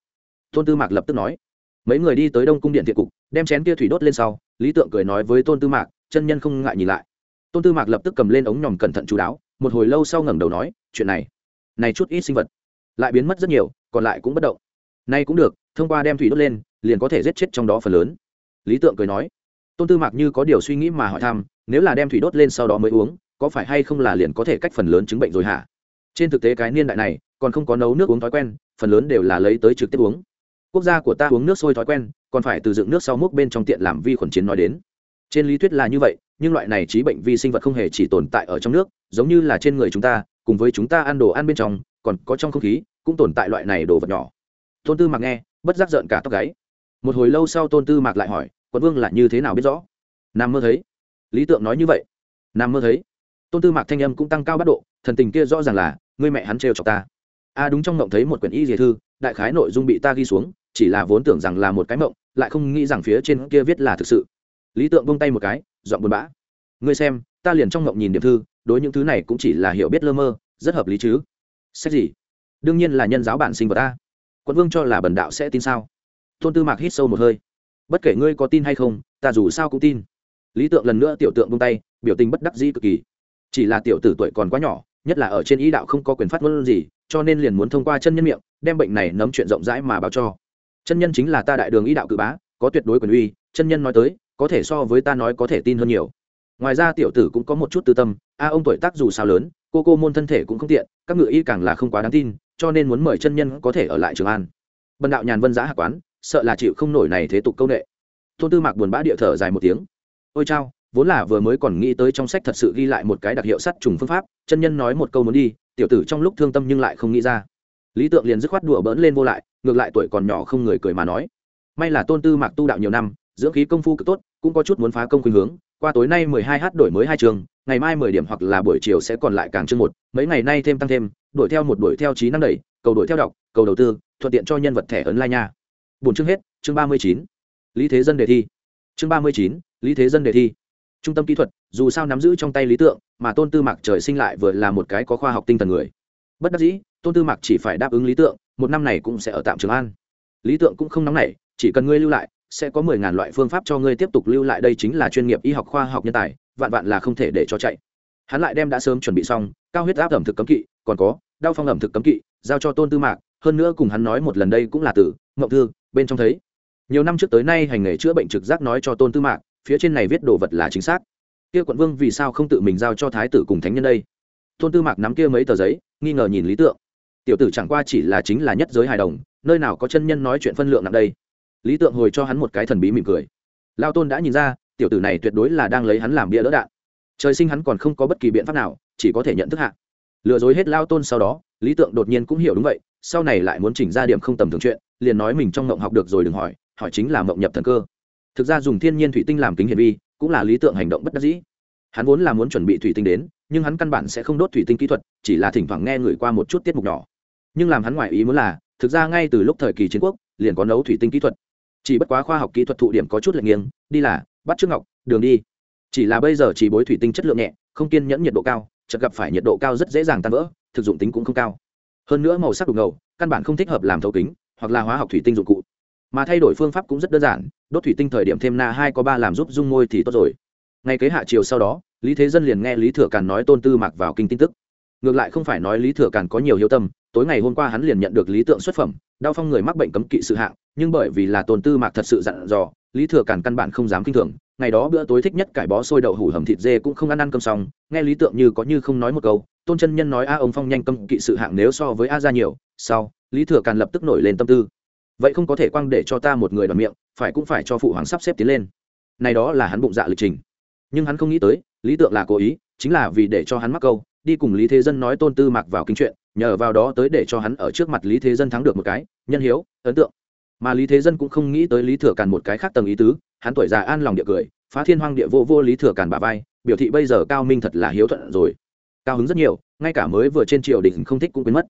Tôn tư mạc lập tức nói. Mấy người đi tới đông cung điện thiện cục, đem chén kia thủy đốt lên sau, lý tượng cười nói với tôn tư mạc, chân nhân không ngại nhìn lại. Tôn tư mạc lập tức cầm lên ống nhòm cẩn thận chú đáo, một hồi lâu sau ngẩng đầu nói, chuyện này này chút ít sinh vật, lại biến mất rất nhiều, còn lại cũng bất động. Nay cũng được, thông qua đem thủy đốt lên, liền có thể giết chết trong đó phần lớn. Lý tượng cười nói. Tôn tư mạc như có điều suy nghĩ mà hỏi thăm, nếu là đem thủy đốt lên sau đó mới uống, có phải hay không là liền có thể cách phần lớn chứng bệnh rồi hả? Trên thực tế cái niên đại này còn không có nấu nước uống thói quen, phần lớn đều là lấy tới trực tiếp uống. Quốc gia của ta uống nước sôi thói quen, còn phải từ dựng nước sau múc bên trong tiện làm vi khuẩn chiến nói đến. Trên lý thuyết là như vậy, nhưng loại này trí bệnh vi sinh vật không hề chỉ tồn tại ở trong nước, giống như là trên người chúng ta, cùng với chúng ta ăn đồ ăn bên trong, còn có trong không khí, cũng tồn tại loại này đồ vật nhỏ. Tôn tư mạc nghe, bất giác giận cả tóc gáy. Một hồi lâu sau tôn tư mạc lại hỏi, quận vương là như thế nào biết rõ? Nam mơ thấy. Lý tượng nói như vậy. Nam mơ thấy. Tôn tư mạc thanh âm cũng tăng cao bắt độ, thần tình kia rõ ràng là người mẹ hắn trêu chọc ta a đúng trong mộng thấy một quyển y dìa thư, đại khái nội dung bị ta ghi xuống, chỉ là vốn tưởng rằng là một cái mộng, lại không nghĩ rằng phía trên kia viết là thực sự. Lý tượng bông tay một cái dọn buồn bã. Ngươi xem, ta liền trong mộng nhìn điểm thư, đối những thứ này cũng chỉ là hiểu biết lơ mơ, rất hợp lý chứ? Sách gì? Đương nhiên là nhân giáo bản sinh vật ta quận vương cho là bần đạo sẽ tin sao? Tôn tư mạc hít sâu một hơi. Bất kể ngươi có tin hay không, ta dù sao cũng tin. Lý tượng lần nữa tiểu tượng bông tay, biểu tình bất đắc dĩ cực kỳ. Chỉ là tiểu tử tuổi còn quá nhỏ, nhất là ở trên ý đạo không có quyền phát ngôn gì cho nên liền muốn thông qua chân nhân miệng, đem bệnh này nấm chuyện rộng rãi mà báo cho. Chân nhân chính là ta đại đường ý đạo cự bá, có tuyệt đối quyền uy, chân nhân nói tới, có thể so với ta nói có thể tin hơn nhiều. Ngoài ra tiểu tử cũng có một chút tư tâm, a ông tuổi tác dù sao lớn, cô cô môn thân thể cũng không tiện, các ngự y càng là không quá đáng tin, cho nên muốn mời chân nhân có thể ở lại trường an. Bần đạo nhàn vân giã hạ quán, sợ là chịu không nổi này thế tục công nghệ tôn tư mạc buồn bã địa thở dài một tiếng. Ôi chao, vốn là vừa mới còn nghĩ tới trong sách thật sự ghi lại một cái đặc hiệu sắt trùng phương pháp, chân nhân nói một câu muốn đi tiểu tử trong lúc thương tâm nhưng lại không nghĩ ra. Lý tượng liền dứt khoát đùa bỡn lên vô lại, ngược lại tuổi còn nhỏ không người cười mà nói. May là tôn tư mạc tu đạo nhiều năm, dưỡng khí công phu cực tốt, cũng có chút muốn phá công khuynh hướng, qua tối nay mười hai h đổi mới hai trường, ngày mai mười điểm hoặc là buổi chiều sẽ còn lại càng chương một, mấy ngày nay thêm tăng thêm đổi theo một đuổi theo trí năng đẩy, cầu đuổi theo đọc, cầu đầu tư, thuận tiện cho nhân vật thẻ ấn lai nha. Bốn chương hết, chương ba mươi chín. Lý thế dân đề thi. Chương ba mươi chín, lý thế dân đề thi trung tâm kỹ thuật, dù sao nắm giữ trong tay lý tượng, mà tôn tư mạc trời sinh lại vừa là một cái có khoa học tinh thần người. Bất đắc dĩ, tôn tư mạc chỉ phải đáp ứng lý tượng, một năm này cũng sẽ ở tạm trường an. Lý tượng cũng không nóng nảy, chỉ cần ngươi lưu lại, sẽ có mười ngàn loại phương pháp cho ngươi tiếp tục lưu lại đây chính là chuyên nghiệp y học khoa học nhân tài, vạn vạn là không thể để cho chạy. Hắn lại đem đã sớm chuẩn bị xong, cao huyết áp ẩm thực cấm kỵ, còn có, đau phong ẩm thực cấm kỵ, giao cho tôn tư mạc, hơn nữa cùng hắn nói một lần đây cũng là từ ngậu thư, bên trong thấy. Nhiều năm trước tới nay hành nghề chữa bệnh trực giác nói cho tôn tư mạc phía trên này viết đồ vật là chính xác. Kia quận vương vì sao không tự mình giao cho thái tử cùng thánh nhân đây? Tôn tư mạc nắm kia mấy tờ giấy, nghi ngờ nhìn lý tượng. Tiểu tử chẳng qua chỉ là chính là nhất giới hài đồng, nơi nào có chân nhân nói chuyện phân lượng nặng đây? Lý tượng hồi cho hắn một cái thần bí mỉm cười. Lao tôn đã nhìn ra, tiểu tử này tuyệt đối là đang lấy hắn làm bia đỡ đạn. Trời sinh hắn còn không có bất kỳ biện pháp nào, chỉ có thể nhận thức hạ. Lừa dối hết lao tôn sau đó, lý tượng đột nhiên cũng hiểu đúng vậy, sau này lại muốn chỉnh ra điểm không tầm thường chuyện, liền nói mình trong mộng học được rồi đừng hỏi hỏi chính là mộng nhập thần cơ thực ra dùng thiên nhiên thủy tinh làm kính hiển vi, cũng là lý tưởng hành động bất đắc dĩ. Hắn vốn là muốn chuẩn bị thủy tinh đến, nhưng hắn căn bản sẽ không đốt thủy tinh kỹ thuật, chỉ là thỉnh thoảng nghe người qua một chút tiết mục nhỏ. Nhưng làm hắn ngoại ý muốn là, thực ra ngay từ lúc thời kỳ chiến quốc, liền có nấu thủy tinh kỹ thuật. Chỉ bất quá khoa học kỹ thuật thụ điểm có chút lệch nghiêng, đi là, bắt trước ngọc, đường đi. Chỉ là bây giờ chỉ bối thủy tinh chất lượng nhẹ, không kiên nhẫn nhiệt độ cao, chợt gặp phải nhiệt độ cao rất dễ dàng tan vỡ, thực dụng tính cũng không cao. Hơn nữa màu sắc đục ngầu, căn bản không thích hợp làm thấu kính, hoặc là hóa học thủy tinh dụng cụ mà thay đổi phương pháp cũng rất đơn giản, đốt thủy tinh thời điểm thêm na hai có ba làm giúp dung môi thì tốt rồi. Ngay kế hạ chiều sau đó, lý thế dân liền nghe lý thừa càn nói tôn tư mạc vào kinh tin tức. Ngược lại không phải nói lý thừa càn có nhiều hiếu tâm, tối ngày hôm qua hắn liền nhận được lý tượng xuất phẩm đau phong người mắc bệnh cấm kỵ sự hạng, nhưng bởi vì là tôn tư mạc thật sự dặn dò, lý thừa càn căn bản không dám kinh thường. Ngày đó bữa tối thích nhất cải bó sôi đậu hủ hầm thịt dê cũng không ăn ăn cơm xong, nghe lý tượng như có như không nói một câu, tôn chân nhân nói a ông phong nhanh cấm kỵ sự hạng nếu so với a ra nhiều. Sau, lý thừa càn lập tức nổi lên tâm tư vậy không có thể quăng để cho ta một người đoàn miệng, phải cũng phải cho phụ hoàng sắp xếp tiến lên. Này đó là hắn bụng dạ lịch trình. Nhưng hắn không nghĩ tới, lý tượng là cố ý, chính là vì để cho hắn mắc câu, đi cùng lý thế dân nói tôn tư mặc vào kinh chuyện, nhờ vào đó tới để cho hắn ở trước mặt lý thế dân thắng được một cái, nhân hiếu, ấn tượng. Mà lý thế dân cũng không nghĩ tới lý thừa càn một cái khác tầng ý tứ, hắn tuổi già an lòng địa cười, phá thiên hoang địa vô vô lý thừa càn bà vai, biểu thị bây giờ cao minh thật là hiếu thuận rồi. Cao hứng rất nhiều, ngay cả mới vừa trên triều đình không thích cũng quên mất.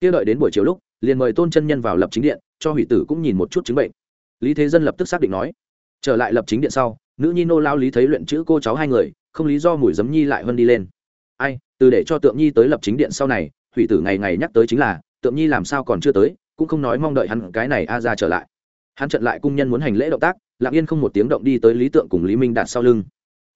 Kia đợi đến buổi chiều lúc liền mời tôn chân nhân vào lập chính điện, cho hủy tử cũng nhìn một chút chứng bệnh. Lý thế dân lập tức xác định nói, trở lại lập chính điện sau, nữ nhi nô lao lý thấy luyện chữ cô cháu hai người, không lý do mùi giấm nhi lại hơn đi lên. Ai, từ để cho tượng nhi tới lập chính điện sau này, hủy tử ngày ngày nhắc tới chính là, tượng nhi làm sao còn chưa tới, cũng không nói mong đợi hắn cái này a ra trở lại. Hắn trận lại cung nhân muốn hành lễ động tác, lặng yên không một tiếng động đi tới lý tượng cùng lý minh đạt sau lưng.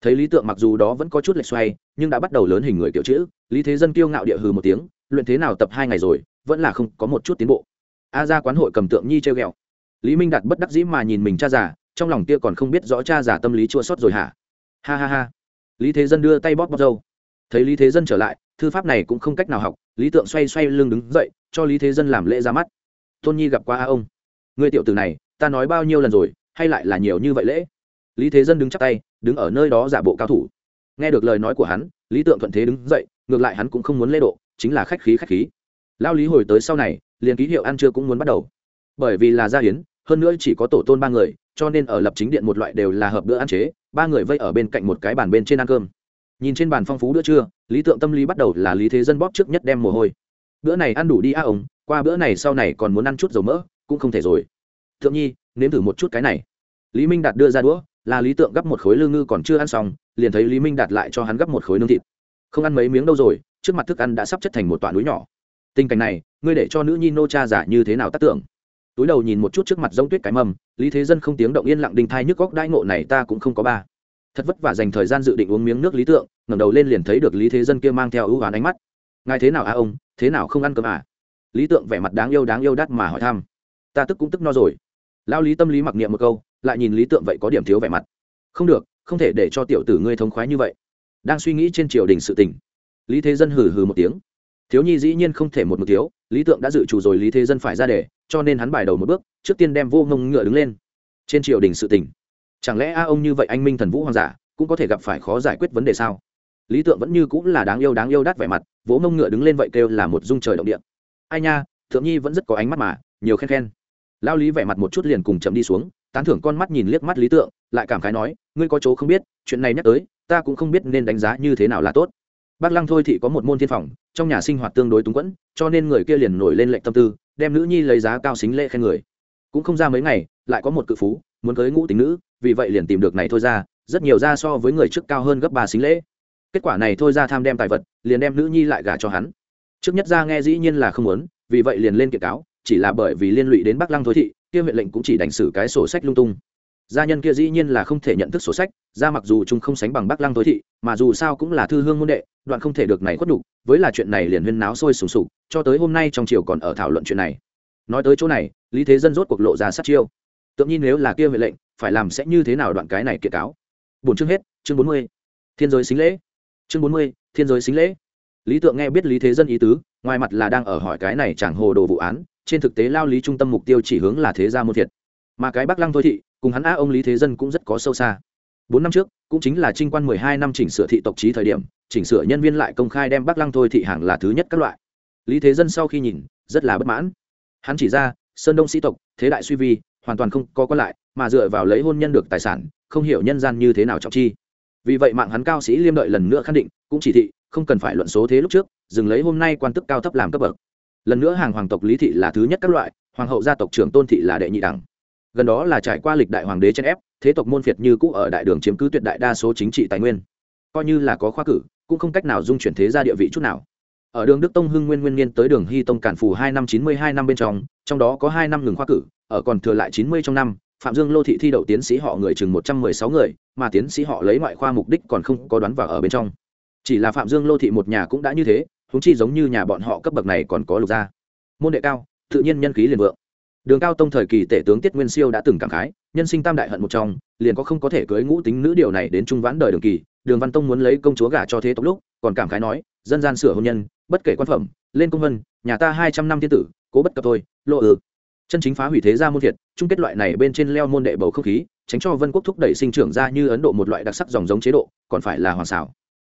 Thấy lý tượng mặc dù đó vẫn có chút lệch xoay, nhưng đã bắt đầu lớn hình người kiểu chữ, lý thế dân kiêu ngạo địa hừ một tiếng, luyện thế nào tập hai ngày rồi vẫn là không có một chút tiến bộ. A ra quán hội cầm tượng nhi treo ghẹo lý minh đạt bất đắc dĩ mà nhìn mình cha già, trong lòng kia còn không biết rõ cha già tâm lý chua sót rồi hả? Ha ha ha. Lý thế dân đưa tay bóp bóp dâu thấy lý thế dân trở lại, thư pháp này cũng không cách nào học, lý tượng xoay xoay lưng đứng dậy, cho lý thế dân làm lễ ra mắt. Tôn nhi gặp qua a ông. Người tiểu tử này, ta nói bao nhiêu lần rồi, hay lại là nhiều như vậy lễ? Lý thế dân đứng chắc tay, đứng ở nơi đó giả bộ cao thủ. Nghe được lời nói của hắn, lý tượng thuận thế đứng dậy, ngược lại hắn cũng không muốn lễ độ, chính là khách khí khách khí lao lý hồi tới sau này, liền ký hiệu ăn trưa cũng muốn bắt đầu. Bởi vì là gia hiến, hơn nữa chỉ có tổ tôn ba người, cho nên ở lập chính điện một loại đều là hợp bữa ăn chế, ba người vây ở bên cạnh một cái bàn bên trên ăn cơm. Nhìn trên bàn phong phú bữa trưa, lý tượng tâm lý bắt đầu là lý thế dân bóp trước nhất đem mồ hôi. Bữa này ăn đủ đi a ống qua bữa này sau này còn muốn ăn chút dầu mỡ, cũng không thể rồi. Thượng nhi, nếm thử một chút cái này. Lý minh đạt đưa ra đũa, là lý tượng gấp một khối lương ngư còn chưa ăn xong, liền thấy lý minh đạt lại cho hắn gấp một khối nương thịt. Không ăn mấy miếng đâu rồi, trước mặt thức ăn đã sắp chất thành một tòa núi nhỏ tình cảnh này, ngươi để cho nữ nhi nô cha giả như thế nào tác tưởng? Túi đầu nhìn một chút trước mặt giống tuyết cái mầm, lý thế dân không tiếng động yên lặng đình thai nhức góc đãi ngộ này ta cũng không có ba. Thật vất vả dành thời gian dự định uống miếng nước lý tượng, ngẩng đầu lên liền thấy được lý thế dân kia mang theo ưu hoán ánh mắt. Ngài thế nào à ông, thế nào không ăn cơm à? Lý tượng vẻ mặt đáng yêu đáng yêu đắt mà hỏi thăm. Ta tức cũng tức no rồi. Lao lý tâm lý mặc niệm một câu, lại nhìn lý tượng vậy có điểm thiếu vẻ mặt. Không được, không thể để cho tiểu tử ngươi thống khoái như vậy. Đang suy nghĩ trên triều đình sự tình, lý thế dân hừ hừ một tiếng thiếu nhi dĩ nhiên không thể một mực thiếu, lý tượng đã dự chủ rồi lý thế dân phải ra để cho nên hắn bài đầu một bước, trước tiên đem vô ngông ngựa đứng lên. Trên triều đình sự tình. Chẳng lẽ a ông như vậy anh minh thần vũ hoàng giả, cũng có thể gặp phải khó giải quyết vấn đề sao? Lý tượng vẫn như cũng là đáng yêu đáng yêu đắt vẻ mặt, vỗ mông ngựa đứng lên vậy kêu là một dung trời động địa. Ai nha, thượng nhi vẫn rất có ánh mắt mà, nhiều khen khen. Lao lý vẻ mặt một chút liền cùng chậm đi xuống, tán thưởng con mắt nhìn liếc mắt lý tượng, lại cảm khái nói, ngươi có chỗ không biết, chuyện này nhắc tới, ta cũng không biết nên đánh giá như thế nào là tốt bác lăng thôi thì có một môn thiên phòng, trong nhà sinh hoạt tương đối túng quẫn, cho nên người kia liền nổi lên lệnh tâm tư, đem nữ nhi lấy giá cao xính lễ khen người. Cũng không ra mấy ngày, lại có một cự phú, muốn cưới ngũ tính nữ, vì vậy liền tìm được này thôi ra, rất nhiều ra so với người trước cao hơn gấp ba xính lễ. Kết quả này thôi ra tham đem tài vật, liền đem nữ nhi lại gả cho hắn. Trước nhất ra nghe dĩ nhiên là không muốn, vì vậy liền lên kiện cáo, chỉ là bởi vì liên lụy đến bắc lăng thôi thị, kia huyện lệnh cũng chỉ đành xử cái sổ sách lung tung gia nhân kia dĩ nhiên là không thể nhận thức sổ sách ra mặc dù chúng không sánh bằng bắc lăng tối thị, mà dù sao cũng là thư hương môn đệ, đoạn không thể được này khuất đục với là chuyện này liền huyên náo sôi sùng sục, cho tới hôm nay trong triều còn ở thảo luận chuyện này. Nói tới chỗ này, lý thế dân rốt cuộc lộ ra sát chiêu. Tượng nhiên nếu là kia huệ lệnh, phải làm sẽ như thế nào đoạn cái này kiệt cáo. Bốn chương hết, chương bốn mươi. Thiên giới xính lễ. Chương bốn mươi, thiên giới xính lễ. Lý tượng nghe biết lý thế dân ý tứ, ngoài mặt là đang ở hỏi cái này chẳng hồ đồ vụ án, trên thực tế lao lý trung tâm mục tiêu chỉ hướng là thế gia môn thiệt mà cái bắc lăng thôi thị, cùng hắn a ông lý thế dân cũng rất có sâu xa. Bốn năm trước, cũng chính là trinh quan mười hai năm chỉnh sửa thị tộc trí thời điểm, chỉnh sửa nhân viên lại công khai đem bắc lăng thôi thị hàng là thứ nhất các loại. Lý thế dân sau khi nhìn, rất là bất mãn. Hắn chỉ ra, sơn đông sĩ tộc, thế đại suy vi, hoàn toàn không có quan lại, mà dựa vào lấy hôn nhân được tài sản, không hiểu nhân gian như thế nào trọng chi. Vì vậy mạng hắn cao sĩ liêm đợi lần nữa khẳng định, cũng chỉ thị, không cần phải luận số thế lúc trước, dừng lấy hôm nay quan tức cao thấp làm cấp bậc. Lần nữa hàng hoàng tộc lý thị là thứ nhất các loại, hoàng hậu gia tộc trưởng tôn thị là đệ nhị đẳng gần đó là trải qua lịch đại hoàng đế chen ép, thế tộc môn phiệt như cũ ở đại đường chiếm cứ tuyệt đại đa số chính trị tài nguyên. Coi như là có khoa cử, cũng không cách nào dung chuyển thế ra địa vị chút nào. Ở đường đức tông hưng nguyên nguyên niên tới đường hy tông cản phù hai năm chín mươi hai năm bên trong trong đó có hai năm ngừng khoa cử, ở còn thừa lại chín mươi trong năm, phạm dương lô thị thi đậu tiến sĩ họ người chừng một trăm mười sáu người, mà tiến sĩ họ lấy ngoại khoa mục đích còn không có đoán vào ở bên trong. Chỉ là phạm dương lô thị một nhà cũng đã như thế húng chi giống như nhà bọn họ cấp bậc này còn có lục gia. Môn đệ cao, tự nhiên nhân khí liền vượng đường cao tông thời kỳ tể tướng tiết nguyên siêu đã từng cảm khái, nhân sinh tam đại hận một trong, liền có không có thể cưới ngũ tính nữ điều này đến trung vãn đời đường kỳ, đường văn tông muốn lấy công chúa gả cho thế tộc lúc, còn cảm khái nói, dân gian sửa hôn nhân, bất kể quan phẩm, lên công vân, nhà ta hai trăm năm thiên tử, cố bất cập thôi, lộ ư. Chân chính phá hủy thế gia môn thiệt, chung kết loại này bên trên leo môn đệ bầu không khí, tránh cho vân quốc thúc đẩy sinh trưởng ra như ấn độ một loại đặc sắc dòng giống chế độ, còn phải là hoàng xảo.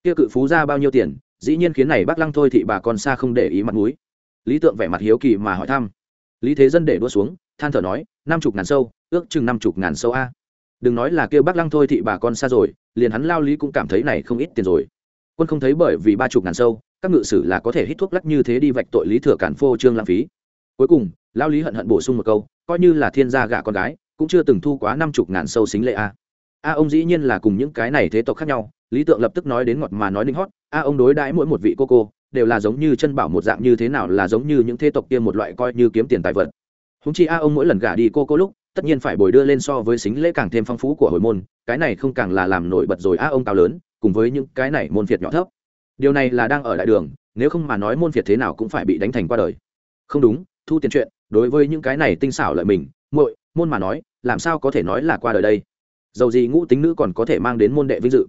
Kia cự phú ra bao nhiêu tiền, dĩ nhiên khiến này bác lăng thôi thị bà con xa không để ý mặt mũi. Lý tượng vẻ mặt hiếu kỳ mà hỏi thăm lý thế dân để đua xuống, than thở nói, năm chục ngàn sâu, ước chừng năm chục ngàn sâu a. Đừng nói là kêu bác lăng thôi thị bà con xa rồi, liền hắn lao lý cũng cảm thấy này không ít tiền rồi. Quân không thấy bởi vì ba chục ngàn sâu, các ngự sử là có thể hít thuốc lắc như thế đi vạch tội lý thừa cản phô trương lãng phí. Cuối cùng, lao lý hận hận bổ sung một câu, coi như là thiên gia gả con gái, cũng chưa từng thu quá năm chục ngàn sâu xính lệ a. A ông dĩ nhiên là cùng những cái này thế tộc khác nhau, lý tượng lập tức nói đến ngọt mà nói linh hót, a ông đối đãi mỗi một vị cô cô đều là giống như chân bảo một dạng như thế nào là giống như những thế tộc kia một loại coi như kiếm tiền tài vật. Húng chi a ông mỗi lần gả đi cô cô lúc, tất nhiên phải bồi đưa lên so với xính lễ càng thêm phong phú của hồi môn, cái này không càng là làm nổi bật rồi a ông cao lớn, cùng với những cái này môn phiệt nhỏ thấp. Điều này là đang ở đại đường, nếu không mà nói môn phiệt thế nào cũng phải bị đánh thành qua đời. Không đúng, thu tiền chuyện, đối với những cái này tinh xảo lợi mình, muội, môn mà nói, làm sao có thể nói là qua đời đây? Dầu gì ngũ tính nữ còn có thể mang đến môn đệ vinh dự.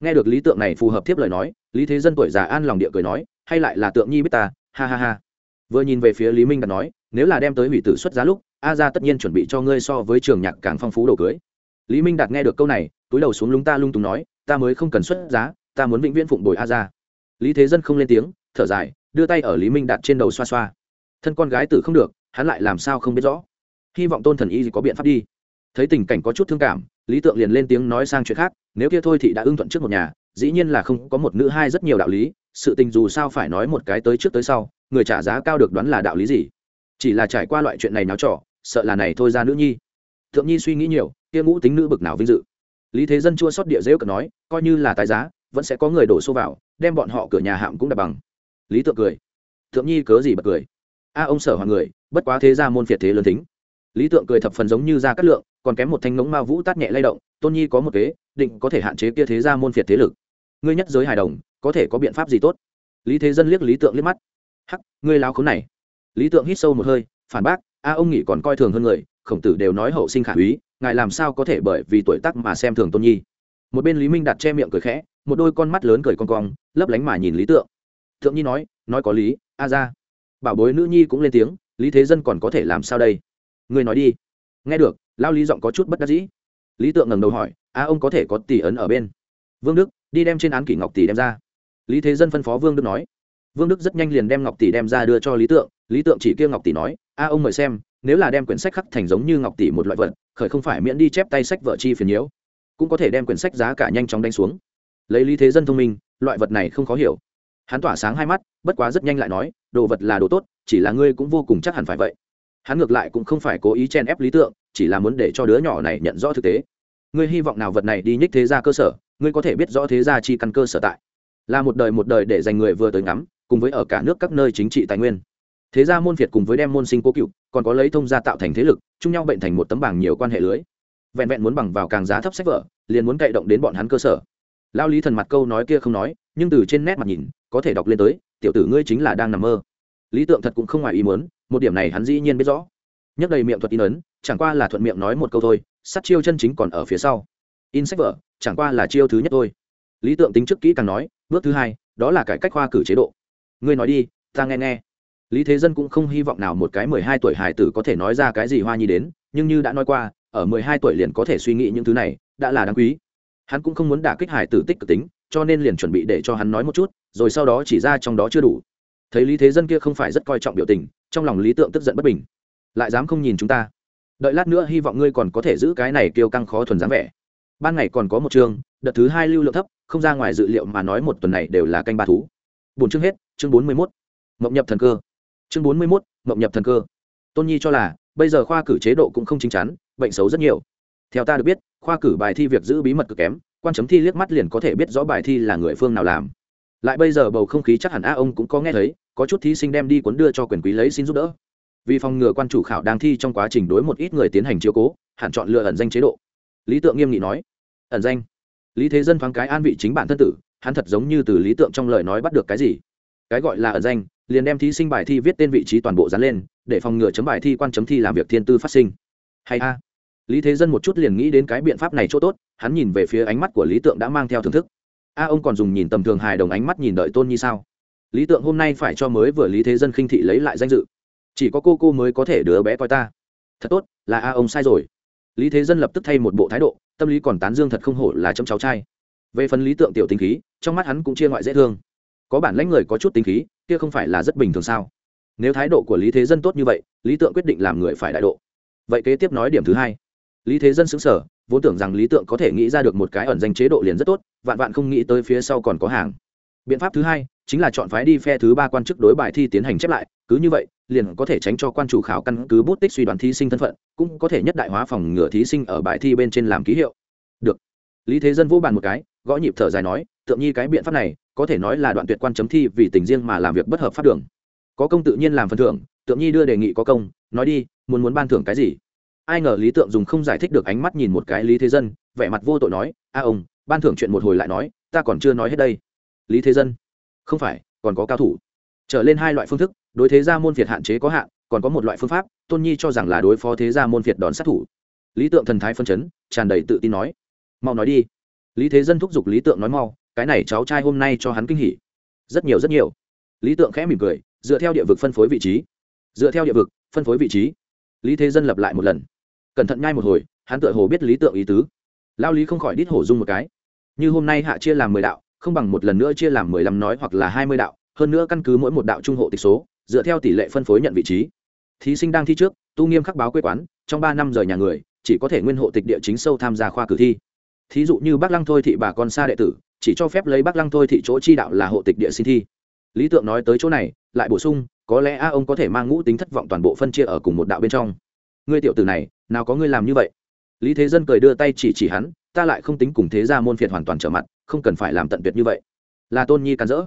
Nghe được lý tượng này phù hợp tiếp lời nói, lý thế dân tuổi già an lòng địa cười nói hay lại là tượng nhi biết ta, ha ha ha. Vừa nhìn về phía lý minh đạt nói, nếu là đem tới hủy tử xuất giá lúc, a ra tất nhiên chuẩn bị cho ngươi so với trường nhạc càng phong phú đồ cưới. Lý minh đạt nghe được câu này, túi đầu xuống lúng ta lung túng nói, ta mới không cần xuất giá, ta muốn vĩnh viễn phụng bồi a ra lý thế dân không lên tiếng, thở dài, đưa tay ở lý minh đạt trên đầu xoa xoa. Thân con gái tử không được, hắn lại làm sao không biết rõ. Hy vọng tôn thần y có biện pháp đi. Thấy tình cảnh có chút thương cảm, lý tượng liền lên tiếng nói sang chuyện khác, nếu kia thôi thì đã ưng thuận trước một nhà dĩ nhiên là không có một nữ hai rất nhiều đạo lý, sự tình dù sao phải nói một cái tới trước tới sau, người trả giá cao được đoán là đạo lý gì. Chỉ là trải qua loại chuyện này náo trỏ sợ là này thôi ra nữ nhi. Thượng nhi suy nghĩ nhiều, kia ngũ tính nữ bực nào vinh dự. Lý thế dân chua sót địa dễu cờ nói, coi như là tài giá, vẫn sẽ có người đổ xô vào, đem bọn họ cửa nhà hạm cũng đập bằng. Lý tượng cười. Thượng nhi cớ gì bật cười? A, ông sở hoàng người, bất quá thế ra môn phiệt thế lớn tính. Lý tượng cười thập phần giống như ra cát lượng, còn kém một thanh ngống ma vũ tát nhẹ lay động, tôn nhi có một kế, định có thể hạn chế kia thế ra môn phiệt thế lực ngươi nhất giới hài đồng, có thể có biện pháp gì tốt? Lý thế dân liếc lý tượng liếc mắt. Hắc, ngươi lao khốn này. Lý tượng hít sâu một hơi, phản bác, a, ông nghĩ còn coi thường hơn người, khổng tử đều nói hậu sinh khả úy, ngài làm sao có thể bởi vì tuổi tác mà xem thường tôn nhi? Một bên lý minh đặt che miệng cười khẽ, một đôi con mắt lớn cười con cong, lấp lánh mà nhìn lý tượng. Thượng nhi nói nói có lý, a ra. Bảo bối nữ nhi cũng lên tiếng, lý thế dân còn có thể làm sao đây? Ngươi nói đi. Nghe được lao lý giọng có chút bất đắc dĩ. Lý tượng ngẩng đầu hỏi, a, ông có thể có tỷ ấn ở bên? Vương đức đi đem trên án kỷ ngọc tỷ đem ra. Lý thế dân phân phó vương đức nói. Vương đức rất nhanh liền đem ngọc tỷ đem ra đưa cho lý tượng. Lý tượng chỉ kia ngọc tỷ nói, a, ông mời xem, nếu là đem quyển sách khắc thành giống như ngọc tỷ một loại vật, khởi không phải miễn đi chép tay sách vợ chi phiền nhiễu, cũng có thể đem quyển sách giá cả nhanh chóng đánh xuống. Lấy lý thế dân thông minh, loại vật này không khó hiểu. Hắn tỏa sáng hai mắt, bất quá rất nhanh lại nói, đồ vật là đồ tốt, chỉ là ngươi cũng vô cùng chắc hẳn phải vậy. Hắn ngược lại cũng không phải cố ý chen ép lý tượng, chỉ là muốn để cho đứa nhỏ này nhận rõ thực tế. Ngươi hy vọng nào vật này đi nhích thế ra cơ sở ngươi có thể biết rõ thế gia chi căn cơ sở tại. Là một đời một đời để dành người vừa tới ngắm, cùng với ở cả nước các nơi chính trị tài nguyên. Thế gia môn việt cùng với đem môn sinh cố cựu, còn có lấy thông gia tạo thành thế lực, chung nhau bệnh thành một tấm bảng nhiều quan hệ lưới. Vẹn vẹn muốn bằng vào càng giá thấp sách vở, liền muốn cậy động đến bọn hắn cơ sở. Lao lý thần mặt câu nói kia không nói, nhưng từ trên nét mặt nhìn, có thể đọc lên tới, tiểu tử ngươi chính là đang nằm mơ. Lý tượng thật cũng không ngoài ý muốn, một điểm này hắn dĩ nhiên biết rõ. Nhắc đầy miệng thuật in ấn, chẳng qua là thuận miệng nói một câu thôi, sát chiêu chân chính còn ở phía sau in sách vở, chẳng qua là chiêu thứ nhất thôi. Lý tượng tính trước kỹ càng nói, bước thứ hai, đó là cải cách khoa cử chế độ. Ngươi nói đi, ta nghe nghe. Lý thế dân cũng không hy vọng nào một cái mười hai tuổi hải tử có thể nói ra cái gì hoa nhi đến, nhưng như đã nói qua, ở mười hai tuổi liền có thể suy nghĩ những thứ này, đã là đáng quý. Hắn cũng không muốn đả kích hải tử tích cực tính, cho nên liền chuẩn bị để cho hắn nói một chút, rồi sau đó chỉ ra trong đó chưa đủ. Thấy lý thế dân kia không phải rất coi trọng biểu tình, trong lòng lý tượng tức giận bất bình. Lại dám không nhìn chúng ta. Đợi lát nữa hy vọng ngươi còn có thể giữ cái này kêu căng khó thuần dáng vẻ ban ngày còn có một chương, đợt thứ hai lưu lượng thấp, không ra ngoài dự liệu mà nói một tuần này đều là canh ba thú. Bốn chương hết, chương bốn mươi mốt, mộng nhập thần cơ. Chương bốn mươi mốt, mộng nhập thần cơ. Tôn nhi cho là, bây giờ khoa cử chế độ cũng không chính chắn, bệnh xấu rất nhiều. Theo ta được biết, khoa cử bài thi việc giữ bí mật cực kém, quan chấm thi liếc mắt liền có thể biết rõ bài thi là người phương nào làm. Lại bây giờ bầu không khí chắc hẳn a ông cũng có nghe thấy, có chút thí sinh đem đi cuốn đưa cho quyền quý lấy xin giúp đỡ. Vì phòng ngừa quan chủ khảo đang thi trong quá trình đối một ít người tiến hành chiếu cố, hẳn chọn lựa ẩn danh chế độ lý tượng nghiêm nghị nói, ẩn danh. Lý thế dân thoáng cái an vị chính bản thân tử, hắn thật giống như từ lý tượng trong lời nói bắt được cái gì. Cái gọi là ẩn danh, liền đem thí sinh bài thi viết tên vị trí toàn bộ dán lên, để phòng ngừa chấm bài thi quan chấm thi làm việc thiên tư phát sinh. Hay a. Lý thế dân một chút liền nghĩ đến cái biện pháp này chỗ tốt, hắn nhìn về phía ánh mắt của lý tượng đã mang theo thưởng thức. A, ông còn dùng nhìn tầm thường hài đồng ánh mắt nhìn đợi tôn như sao? Lý tượng hôm nay phải cho mới vừa lý thế dân khinh thị lấy lại danh dự. Chỉ có cô cô mới có thể đứa bé coi ta. Thật tốt, là a, ông sai rồi lý thế dân lập tức thay một bộ thái độ, tâm lý còn tán dương thật không hổ là chấm cháu trai. Về phần lý tượng tiểu tính khí, trong mắt hắn cũng chia ngoại dễ thương. Có bản lãnh người có chút tính khí, kia không phải là rất bình thường sao? Nếu thái độ của lý thế dân tốt như vậy, lý tượng quyết định làm người phải đại độ. Vậy kế tiếp nói điểm thứ hai. Lý thế dân xứng sở vốn tưởng rằng lý tượng có thể nghĩ ra được một cái ẩn danh chế độ liền rất tốt, vạn vạn không nghĩ tới phía sau còn có hàng. Biện pháp thứ hai chính là chọn phái đi phe thứ ba quan chức đối bài thi tiến hành chép lại, cứ như vậy, liền có thể tránh cho quan chủ khảo căn cứ bút tích suy đoán thí sinh thân phận, cũng có thể nhất đại hóa phòng ngừa thí sinh ở bài thi bên trên làm ký hiệu. Được. Lý thế dân vô bàn một cái, gõ nhịp thở dài nói, tượng nhi cái biện pháp này, có thể nói là đoạn tuyệt quan chấm thi vì tình riêng mà làm việc bất hợp pháp đường. Có công tự nhiên làm phần thưởng, tượng nhi đưa đề nghị có công, nói đi, muốn muốn ban thưởng cái gì? Ai ngờ lý tượng dùng không giải thích được ánh mắt nhìn một cái lý thế dân, vẻ mặt vô tội nói, a ông, ban thưởng chuyện một hồi lại nói, ta còn chưa nói hết đây. Lý thế dân không phải, còn có cao thủ. Trở lên hai loại phương thức, đối thế gia môn phiệt hạn chế có hạn, còn có một loại phương pháp, tôn nhi cho rằng là đối phó thế gia môn phiệt đón sát thủ. Lý tượng thần thái phân chấn, tràn đầy tự tin nói, mau nói đi. Lý thế dân thúc giục lý tượng nói mau, cái này cháu trai hôm nay cho hắn kinh hỉ. Rất nhiều rất nhiều. Lý tượng khẽ mỉm cười, dựa theo địa vực phân phối vị trí. Dựa theo địa vực, phân phối vị trí. Lý thế dân lập lại một lần. Cẩn thận ngay một hồi, hắn tựa hồ biết lý tượng ý tứ. Lao lý không khỏi đít hổ dung một cái. Như hôm nay hạ chia làm mười đạo không bằng một lần nữa chia làm mười lăm nói hoặc là hai mươi đạo, hơn nữa căn cứ mỗi một đạo trung hộ tịch số, dựa theo tỷ lệ phân phối nhận vị trí. Thí sinh đang thi trước, tu nghiêm khắc báo quê quán, trong ba năm rời nhà người, chỉ có thể nguyên hộ tịch địa chính sâu tham gia khoa cử thi. Thí dụ như bác lăng thôi thị bà con xa đệ tử, chỉ cho phép lấy bác lăng thôi thị chỗ chi đạo là hộ tịch địa sinh thi. Lý tượng nói tới chỗ này, lại bổ sung, có lẽ a ông có thể mang ngũ tính thất vọng toàn bộ phân chia ở cùng một đạo bên trong. Ngươi tiểu tử này, nào có ngươi làm như vậy? Lý thế dân cười đưa tay chỉ chỉ hắn, ta lại không tính cùng thế gia môn phiệt hoàn toàn trở mặt không cần phải làm tận tuyệt như vậy. Là tôn nhi cắn rỡ.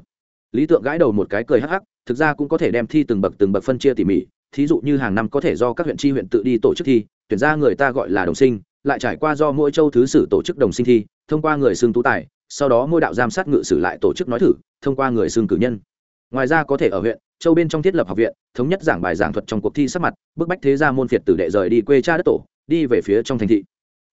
Lý tượng gãi đầu một cái cười hắc hắc, thực ra cũng có thể đem thi từng bậc từng bậc phân chia tỉ mỉ, thí dụ như hàng năm có thể do các huyện tri huyện tự đi tổ chức thi, tuyển ra người ta gọi là đồng sinh, lại trải qua do mỗi châu thứ sử tổ chức đồng sinh thi, thông qua người xưng tú tài, sau đó mỗi đạo giám sát ngự sử lại tổ chức nói thử, thông qua người xưng cử nhân. Ngoài ra có thể ở huyện, châu bên trong thiết lập học viện, thống nhất giảng bài giảng thuật trong cuộc thi sắp mặt, bức bách thế gia môn phiệt tử đệ rời đi quê cha đất tổ, đi về phía trong thành thị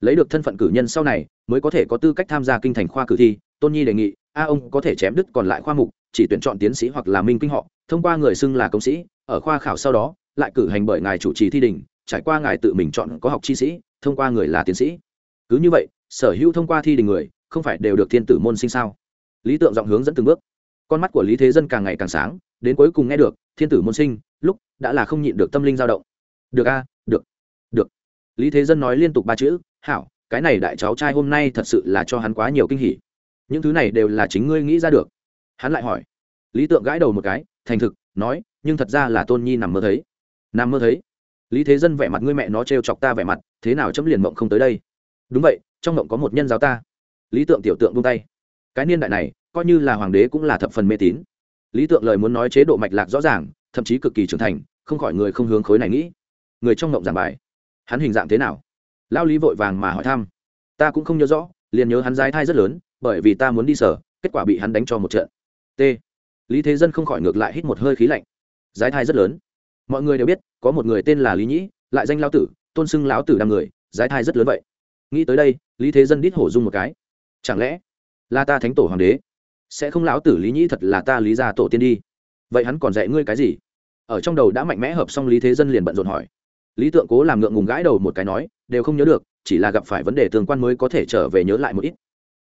lấy được thân phận cử nhân sau này, mới có thể có tư cách tham gia kinh thành khoa cử thi, tôn nhi đề nghị, a ông có thể chém đứt còn lại khoa mục, chỉ tuyển chọn tiến sĩ hoặc là minh kinh họ, thông qua người xưng là công sĩ, ở khoa khảo sau đó, lại cử hành bởi ngài chủ trì thi đình, trải qua ngài tự mình chọn có học chi sĩ, thông qua người là tiến sĩ. Cứ như vậy, sở hữu thông qua thi đình người, không phải đều được thiên tử môn sinh sao? Lý tượng giọng hướng dẫn từng bước. Con mắt của lý thế dân càng ngày càng sáng, đến cuối cùng nghe được, thiên tử môn sinh, lúc đã là không nhịn được tâm linh dao động. Được a lý thế dân nói liên tục ba chữ, hảo, cái này đại cháu trai hôm nay thật sự là cho hắn quá nhiều kinh hỉ. Những thứ này đều là chính ngươi nghĩ ra được. Hắn lại hỏi. Lý tượng gãi đầu một cái, thành thực, nói, nhưng thật ra là tôn nhi nằm mơ thấy. Nằm mơ thấy? Lý thế dân vẻ mặt, ngươi mẹ nó t chọc ta vẻ mặt, thế nào chấm liền mộng không tới đây? Đúng vậy, trong mộng có một nhân giáo ta. Lý tượng tiểu tượng buông tay. Cái niên đại này, coi như là hoàng đế cũng là thập phần mê tín. Lý tượng lời muốn nói chế độ mạch lạc rõ ràng, thậm chí cực kỳ trưởng thành, không khỏi người không hướng khối này nghĩ. Người trong mộng giảng bài hắn hình dạng thế nào? Lao lý vội vàng mà hỏi thăm. Ta cũng không nhớ rõ, liền nhớ hắn dái thai rất lớn, bởi vì ta muốn đi sở, kết quả bị hắn đánh cho một trận. T. Lý thế dân không khỏi ngược lại hít một hơi khí lạnh. Dái thai rất lớn. Mọi người đều biết, có một người tên là lý nhĩ, lại danh lao tử, tôn xưng lão tử đ người dái thai rất lớn vậy. Nghĩ tới đây, lý thế dân đít hổ dung một cái. Chẳng lẽ là ta thánh tổ hoàng đế? Sẽ không lão tử lý nhĩ thật là ta lý ra tổ tiên đi? Vậy hắn còn dạy ngươi cái gì? Ở trong đầu đã mạnh mẽ hợp xong, lý thế dân liền bận rộn hỏi lý tượng cố làm ngượng ngùng gãi đầu một cái nói, đều không nhớ được, chỉ là gặp phải vấn đề tương quan mới có thể trở về nhớ lại một ít.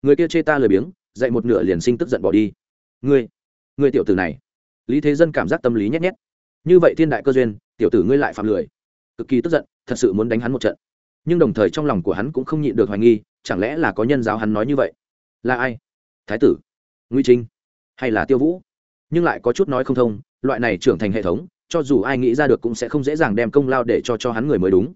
Người kia chê ta lười biếng, dạy một nửa liền sinh tức giận bỏ đi. Ngươi ngươi tiểu tử này. Lý thế dân cảm giác tâm lý nhét nhét. Như vậy thiên đại cơ duyên, tiểu tử ngươi lại phạm lười. Cực kỳ tức giận, thật sự muốn đánh hắn một trận. Nhưng đồng thời trong lòng của hắn cũng không nhịn được hoài nghi, chẳng lẽ là có nhân giáo hắn nói như vậy? Là ai? Thái tử, nguy trinh, hay là tiêu vũ? Nhưng lại có chút nói không thông, loại này trưởng thành hệ thống cho dù ai nghĩ ra được cũng sẽ không dễ dàng đem công lao để cho cho hắn người mới đúng.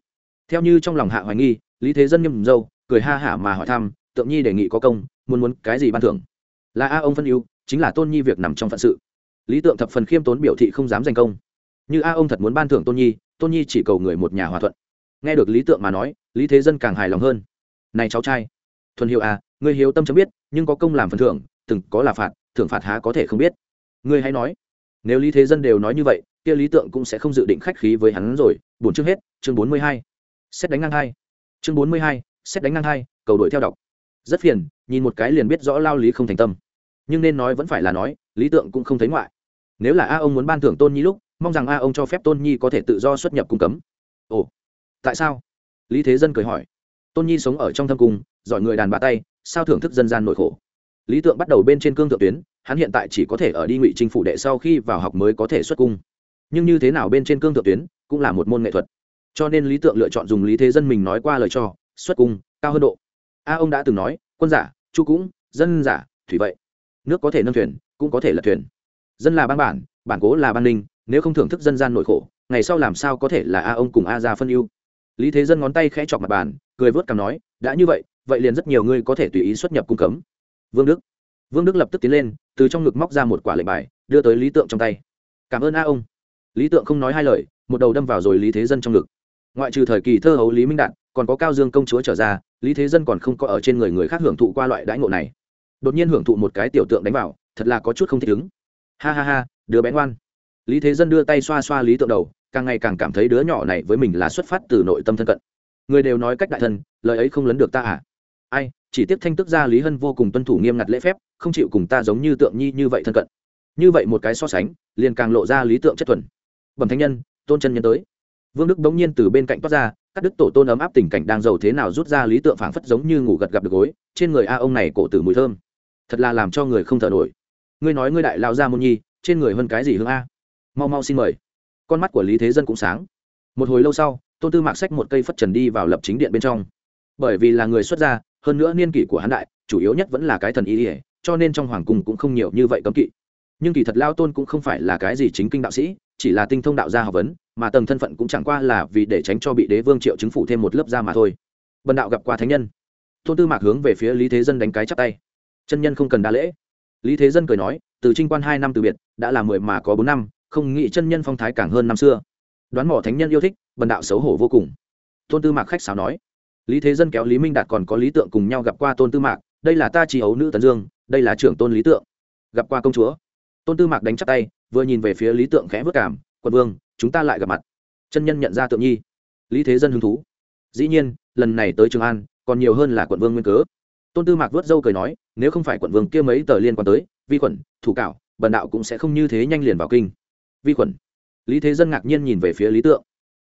Theo như trong lòng hạ hoài nghi, lý thế dân nhâm dâu, cười ha hả mà hỏi thăm, tượng nhi đề nghị có công, muốn muốn cái gì ban thưởng? Là a ông phân ưu, chính là tôn nhi việc nằm trong phận sự. Lý tượng thập phần khiêm tốn biểu thị không dám giành công. Như a ông thật muốn ban thưởng tôn nhi tôn nhi chỉ cầu người một nhà hòa thuận. Nghe được lý tượng mà nói, lý thế dân càng hài lòng hơn. Này cháu trai, thuần hiệu à người hiếu tâm chấm biết, nhưng có công làm phần thưởng, từng có là phạt, thưởng phạt há có thể không biết. Ngươi hãy nói. Nếu lý thế dân đều nói như vậy kia lý tượng cũng sẽ không dự định khách khí với hắn rồi. Bốn chương hết, chương bốn mươi hai. Xét đánh ngang hai. Chương bốn mươi hai, xét đánh ngang hai, cầu đội theo đọc. Rất phiền, nhìn một cái liền biết rõ lao lý không thành tâm. Nhưng nên nói vẫn phải là nói, lý tượng cũng không thấy ngoại. Nếu là a ông muốn ban thưởng tôn nhi lúc, mong rằng a ông cho phép tôn nhi có thể tự do xuất nhập cung cấm. Ồ, tại sao? Lý thế dân cười hỏi. Tôn nhi sống ở trong thâm cung, giỏi người đàn bà tay, sao thưởng thức dân gian nội khổ? Lý tượng bắt đầu bên trên cương thượng tuyến, hắn hiện tại chỉ có thể ở đi ngụy trinh phủ đệ sau khi vào học mới có thể xuất cung nhưng như thế nào bên trên cương thượng tuyến cũng là một môn nghệ thuật. Cho nên lý tượng lựa chọn dùng lý thế dân mình nói qua lời cho, xuất cung, cao hơn độ. A ông đã từng nói, quân giả, chu cũng, dân giả, thủy vậy. Nước có thể nâng thuyền, cũng có thể lật thuyền. Dân là ban bản bản cố là ban ninh, nếu không thưởng thức dân gian nội khổ, ngày sau làm sao có thể là a ông cùng a ra phân ưu? Lý thế dân ngón tay khẽ chọc mặt bàn, cười vớt cằm nói, đã như vậy vậy liền rất nhiều người có thể tùy ý xuất nhập cung cấm. Vương đức. Vương đức lập tức tiến lên, từ trong ngực móc ra một quả lệnh bài, đưa tới lý tượng trong tay. Cảm ơn a ông lý tượng không nói hai lời, một đầu đâm vào rồi lý thế dân trong ngực. Ngoại trừ thời kỳ thơ hấu lý minh đạt, còn có cao dương công chúa trở ra, lý thế dân còn không có ở trên người người khác hưởng thụ qua loại đãi ngộ này. Đột nhiên hưởng thụ một cái tiểu tượng đánh vào, thật là có chút không thích ứng. Ha ha ha, đứa bé ngoan. Lý thế dân đưa tay xoa xoa lý tượng đầu, càng ngày càng cảm thấy đứa nhỏ này với mình là xuất phát từ nội tâm thân cận. Người đều nói cách đại thân lời ấy không lấn được ta à? Ai, chỉ tiếp thanh tức ra lý hân vô cùng tuân thủ nghiêm ngặt lễ phép, không chịu cùng ta giống như tượng nhi như vậy thân cận. Như vậy một cái so sánh, liền càng lộ ra lý tượng chất thuần bẩm thánh nhân, tôn chân nhân tới. Vương đức bỗng nhiên từ bên cạnh toát ra các đức tổ tôn ấm áp tình cảnh đang giàu thế nào rút ra lý tượng phảng phất giống như ngủ gật gặp được gối, trên người a ông này cổ tử mùi thơm. Thật là làm cho người không thở nổi. Ngươi nói ngươi đại lao ra môn nhi, trên người hơn cái gì hương a? Mau mau xin mời. Con mắt của lý thế dân cũng sáng. Một hồi lâu sau, tôn tư mạc sách một cây phất trần đi vào lập chính điện bên trong. Bởi vì là người xuất gia, hơn nữa niên kỷ của hắn đại, chủ yếu nhất vẫn là cái thần y ỉa cho nên trong hoàng cung cũng không nhiều như vậy cấm kỵ. Nhưng kỳ thật lao tôn cũng không phải là cái gì chính kinh đạo sĩ chỉ là tinh thông đạo gia học vấn, mà tầng thân phận cũng chẳng qua là vì để tránh cho bị đế vương triệu chứng phủ thêm một lớp da mà thôi. Bần đạo gặp qua thánh nhân. Tôn tư mạc hướng về phía lý thế dân đánh cái chắp tay. Chân nhân không cần đa lễ. Lý thế dân cười nói, từ trinh quan hai năm từ biệt, đã là mười mà có bốn năm, không nghĩ chân nhân phong thái càng hơn năm xưa. Đoán mỏ thánh nhân yêu thích, bần đạo xấu hổ vô cùng. Tôn tư mạc khách sáo nói, lý thế dân kéo lý minh đạt còn có lý tượng cùng nhau gặp qua tôn tư mạc, đây là ta chỉ ấu nữ tấn dương, đây là trưởng tôn lý tượng. Gặp qua công chúa. Tôn tư mạc đánh chắp tay vừa nhìn về phía lý tượng khẽ vất cảm quân vương, chúng ta lại gặp mặt. Chân nhân nhận ra tượng nhi. Lý thế dân hứng thú. Dĩ nhiên, lần này tới trường an, còn nhiều hơn là quận vương nguyên cớ. Tôn tư mạc vớt dâu cười nói, nếu không phải quận vương kia mấy tờ liên quan tới, vi khuẩn, thủ cảo bần đạo cũng sẽ không như thế nhanh liền vào kinh. Vi khuẩn? Lý thế dân ngạc nhiên nhìn về phía lý tượng.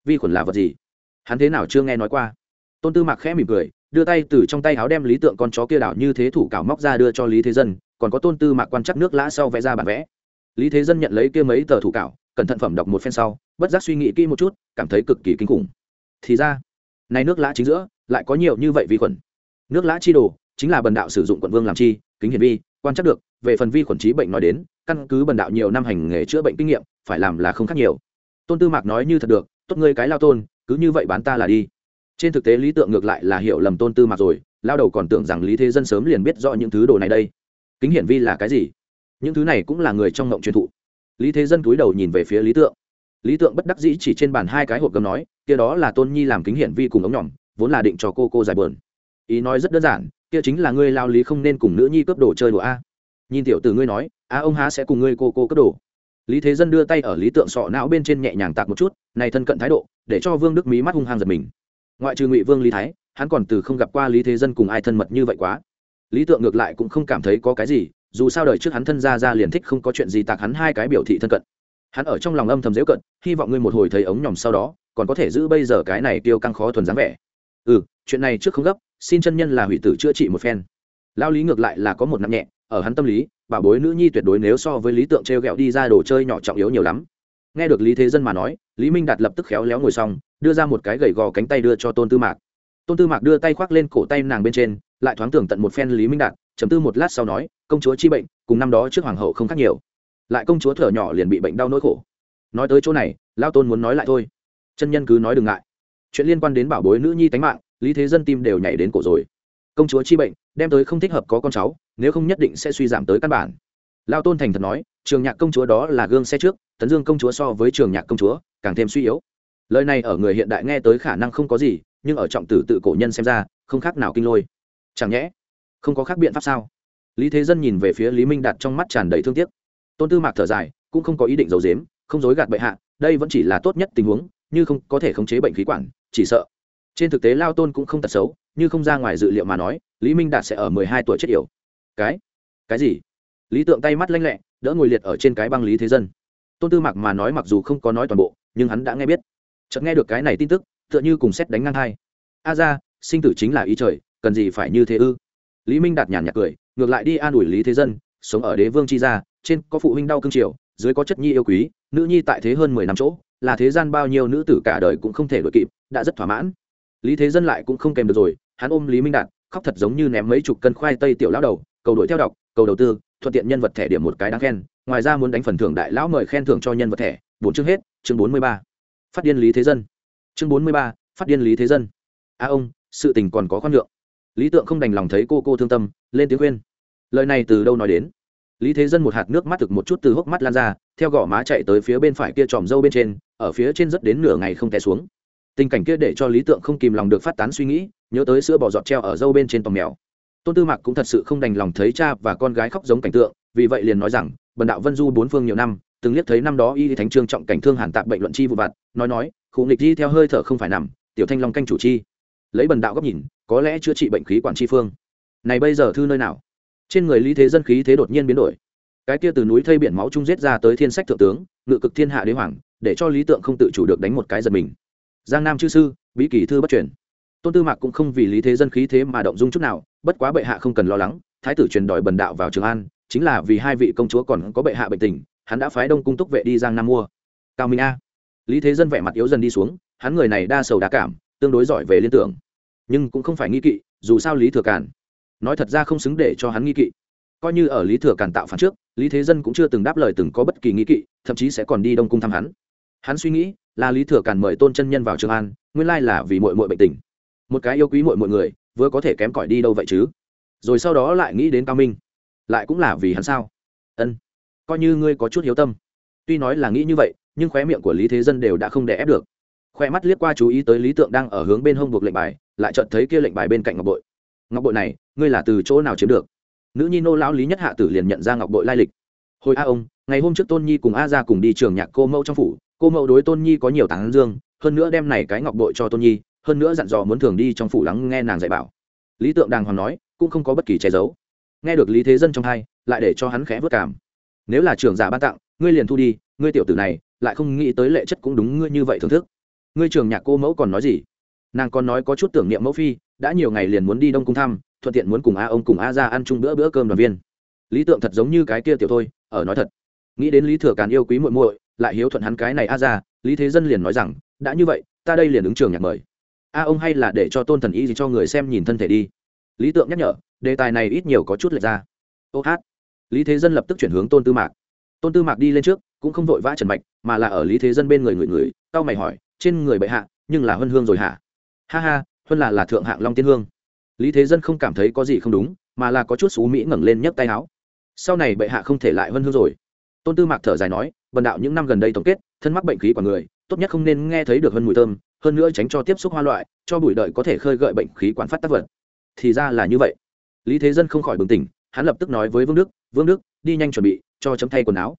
Vi khuẩn là vật gì? Hắn thế nào chưa nghe nói qua. Tôn tư mạc khẽ mỉm cười, đưa tay từ trong tay áo đem lý tượng con chó kia đảo như thế thủ cảo móc ra đưa cho lý thế dân, còn có tôn tư mạc quan chắc nước lã sau vẽ ra bản vẽ lý thế dân nhận lấy kia mấy tờ thủ cảo cẩn thận phẩm đọc một phen sau, bất giác suy nghĩ kỹ một chút, cảm thấy cực kỳ kinh khủng. Thì ra này nước lã chính giữa, lại có nhiều như vậy vi khuẩn. Nước lã chi đồ, chính là bần đạo sử dụng quận vương làm chi, kính hiển vi, quan chắc được, về phần vi khuẩn trí bệnh nói đến, căn cứ bần đạo nhiều năm hành nghề chữa bệnh kinh nghiệm, phải làm là không khác nhiều. Tôn tư mạc nói như thật được, tốt ngươi cái lao tôn, cứ như vậy bán ta là đi. Trên thực tế lý tượng ngược lại là hiểu lầm tôn tư mạc rồi, lao đầu còn tưởng rằng lý thế dân sớm liền biết rõ những thứ đồ này đây. Kính hiển vi là cái gì? Những thứ này cũng là người trong ngộng truyền thụ. Lý thế dân cúi đầu nhìn về phía lý tượng. Lý tượng bất đắc dĩ chỉ trên bàn hai cái hộp gấm nói, kia đó là tôn nhi làm kính hiển vi cùng ống nhỏm vốn là định cho cô cô giải bờn ý nói rất đơn giản, kia chính là ngươi lao lý không nên cùng nữ nhi cướp đồ chơi đùa a. Nhìn tiểu từ ngươi nói, a ông há sẽ cùng ngươi cô cô cướp đồ? Lý thế dân đưa tay ở lý tượng sọ não bên trên nhẹ nhàng tạc một chút, này thân cận thái độ, để cho vương đức mí mắt hung hăng giật mình. Ngoại trừ ngụy vương lý thái, hắn còn từ không gặp qua lý thế dân cùng ai thân mật như vậy quá. Lý tượng ngược lại cũng không cảm thấy có cái gì dù sao đời trước hắn thân ra ra liền thích không có chuyện gì tạc hắn hai cái biểu thị thân cận. Hắn ở trong lòng âm thầm dễu cận hy vọng ngươi một hồi thấy ống nhòm sau đó, còn có thể giữ bây giờ cái này tiêu căng khó thuần dáng vẻ. Ừ chuyện này trước không gấp, xin chân nhân là hủy tử chữa trị một phen. Lao lý ngược lại là có một nặng nhẹ, ở hắn tâm lý bảo bối nữ nhi tuyệt đối nếu so với lý tượng t r e o g ẹ o đi ra đồ chơi nhỏ trọng yếu nhiều lắm. Nghe được lý thế dân mà nói, lý minh đạt lập tức khéo léo ngồi xong, đưa ra một cái gầy gò cánh tay đưa cho tôn tư mạc. Tôn tư mạc đưa tay khoác lên cổ tay nàng bên trên, lại thoáng tưởng tận một phen lý minh đạt chấm tư một lát sau nói, công chúa chi bệnh, cùng năm đó trước hoàng hậu không khác nhiều. Lại công chúa thở nhỏ liền bị bệnh đau nỗi khổ. Nói tới chỗ này, lao tôn muốn nói lại thôi. Chân nhân cứ nói đừng ngại. Chuyện liên quan đến bảo bối nữ nhi tánh mạng, lý thế dân tim đều nhảy đến cổ rồi. Công chúa chi bệnh, đem tới không thích hợp có con cháu, nếu không nhất định sẽ suy giảm tới căn bản. Lao tôn thành thật nói, trường nhạc công chúa đó là gương xe trước, tấn dương công chúa so với trường nhạc công chúa, càng thêm suy yếu. Lời này ở người hiện đại nghe tới khả năng không có gì, nhưng ở trọng tử tự cổ nhân xem ra, không khác nào kinh lôi. Chẳng nhẽ không có khác biện pháp sao? Lý thế dân nhìn về phía lý minh đạt trong mắt tràn đầy thương tiếc. Tôn tư mạc thở dài, cũng không có ý định giấu dếm không dối gạt bệ hạ, đây vẫn chỉ là tốt nhất tình huống, như không có thể khống chế bệnh khí quản, chỉ sợ. Trên thực tế lao tôn cũng không tật xấu, như không ra ngoài dự liệu mà nói, lý minh đạt sẽ ở mười hai tuổi chết yểu. Cái? Cái gì? Lý tượng tay mắt lanh lẹ, đỡ ngồi liệt ở trên cái băng lý thế dân. Tôn tư mạc mà nói mặc dù không có nói toàn bộ, nhưng hắn đã nghe biết. Chợt nghe được cái này tin tức, tựa như cùng xét đánh ngang hai. A ra, sinh tử chính là ý trời, cần gì phải như thế ư? Lý minh đạt nhàn nhạt cười, ngược lại đi an ủi lý thế dân, sống ở đế vương chi gia, trên có phụ huynh đau cương triều dưới có chất nhi yêu quý, nữ nhi tại thế hơn mười năm chỗ, là thế gian bao nhiêu nữ tử cả đời cũng không thể đội kịp, đã rất thỏa mãn. Lý thế dân lại cũng không kèm được rồi, hắn ôm lý minh đạt, khóc thật giống như ném mấy chục cân khoai tây tiểu lão đầu, cầu đổi theo đọc, cầu đầu tư, thuận tiện nhân vật thẻ điểm một cái đáng khen, ngoài ra muốn đánh phần thưởng đại lão mời khen thưởng cho nhân vật thẻ, bốn chương hết, chương bốn mươi ba. Phát điên lý thế dân. Chương bốn mươi ba, phát điên lý thế dân. A ông, sự tình còn có khoan lượng lý tượng không đành lòng thấy cô cô thương tâm, lên tiếng khuyên. Lời này từ đâu nói đến? Lý thế dân một hạt nước mắt thực một chút từ hốc mắt lan ra, theo gò má chạy tới phía bên phải kia tròm dâu bên trên, ở phía trên rất đến nửa ngày không té xuống. Tình cảnh kia để cho lý tượng không kìm lòng được phát tán suy nghĩ, nhớ tới sữa bò giọt treo ở dâu bên trên tòng mèo. Tôn tư mạc cũng thật sự không đành lòng thấy cha và con gái khóc giống cảnh tượng, vì vậy liền nói rằng, bần đạo vân du bốn phương nhiều năm, từng liếc thấy năm đó y thánh trương trọng cảnh thương hàn tạp bệnh luận chi vụ vặt, nói nói khụ nghịch đi theo hơi thở không phải nằm, tiểu thanh long canh chủ chi. Lấy bần đạo góc nhìn có lẽ chữa trị bệnh khí quản chi phương. Này bây giờ thư nơi nào? Trên người lý thế dân khí thế đột nhiên biến đổi. Cái kia từ núi thây biển máu trung giết ra tới thiên sách thượng tướng, ngự cực thiên hạ đế hoàng, để cho lý tượng không tự chủ được đánh một cái giật mình. Giang nam chư sư, bí kỳ thư bất truyền. Tôn tư mạc cũng không vì lý thế dân khí thế mà động dung chút nào, bất quá bệ hạ không cần lo lắng, thái tử truyền đòi bần đạo vào trường an, chính là vì hai vị công chúa còn có bệ hạ bệnh tình, hắn đã phái đông cung túc vệ đi giang nam mua. Cao minh a. Lý thế dân vẻ mặt yếu dần đi xuống, hắn người này đa sầu đa cảm, tương đối giỏi về liên tưởng nhưng cũng không phải nghi kỵ, dù sao lý thừa càn nói thật ra không xứng để cho hắn nghi kỵ. Coi như ở lý thừa càn tạo phản trước, lý thế dân cũng chưa từng đáp lời từng có bất kỳ nghi kỵ, thậm chí sẽ còn đi đông cung thăm hắn. Hắn suy nghĩ là lý thừa càn mời tôn chân nhân vào trường an, nguyên lai là vì mội mội bệnh tình. Một cái yêu quý mội mọi người, vừa có thể kém cỏi đi đâu vậy chứ? Rồi sau đó lại nghĩ đến cao minh, lại cũng là vì hắn sao? Ân, coi như ngươi có chút hiếu tâm. Tuy nói là nghĩ như vậy, nhưng khóe miệng của lý thế dân đều đã không đè ép được khoe mắt liếc qua chú ý tới lý tượng đang ở hướng bên hông buộc lệnh bài, lại chợt thấy kia lệnh bài bên cạnh ngọc bội. Ngọc bội này, ngươi là từ chỗ nào chiếm được? Nữ nhi nô lão lý nhất hạ tử liền nhận ra ngọc bội lai lịch. Hồi a ông, ngày hôm trước tôn nhi cùng a ra cùng đi trường nhạc cô mẫu trong phủ, cô mẫu đối tôn nhi có nhiều tán dương, hơn nữa đem này cái ngọc bội cho tôn nhi, hơn nữa dặn dò muốn thường đi trong phủ lắng nghe nàng dạy bảo. Lý tượng đàng hoàng nói, cũng không có bất kỳ che giấu. Nghe được lý thế dân trong hai, lại để cho hắn khẽ vất cảm. Nếu là trưởng giả ban tặng, ngươi liền thu đi, ngươi tiểu tử này, lại không nghĩ tới lệ chất cũng đúng ngươi như vậy thưởng thức ngươi trường nhạc cô mẫu còn nói gì? Nàng còn nói có chút tưởng niệm mẫu phi, đã nhiều ngày liền muốn đi đông cung thăm, thuận tiện muốn cùng a ông cùng a ra ăn chung bữa bữa cơm đoàn viên. Lý tượng thật giống như cái kia tiểu thôi, ở nói thật. Nghĩ đến lý thừa càn yêu quý muội muội, lại hiếu thuận hắn cái này a ra lý thế dân liền nói rằng, đã như vậy, ta đây liền ứng trường nhạc mời. A ông hay là để cho tôn thần y gì cho người xem nhìn thân thể đi. Lý tượng nhắc nhở, đề tài này ít nhiều có chút lệch ra. Ô hát. Lý thế dân lập tức chuyển hướng tôn tư mạc. Tôn tư mạc đi lên trước, cũng không vội vã trần mạch, mà là ở lý thế dân bên người người người tao mày hỏi trên người bệ hạ, nhưng là huân hương rồi hả? Ha ha, huân là là thượng hạng long tiên hương. Lý thế dân không cảm thấy có gì không đúng, mà là có chút xú mỹ ngẩng lên nhấc tay áo. Sau này bệ hạ không thể lại huân hương rồi. Tôn tư mạc thở dài nói vần đạo những năm gần đây tổng kết, thân mắc bệnh khí quả người, tốt nhất không nên nghe thấy được hơn mùi thơm, hơn nữa tránh cho tiếp xúc hoa loại, cho bụi đợi có thể khơi gợi bệnh khí quản phát tác vật. Thì ra là như vậy. Lý thế dân không khỏi bừng tỉnh, hắn lập tức nói với vương đức vương đức, đi nhanh chuẩn bị, cho chấm thay quần áo.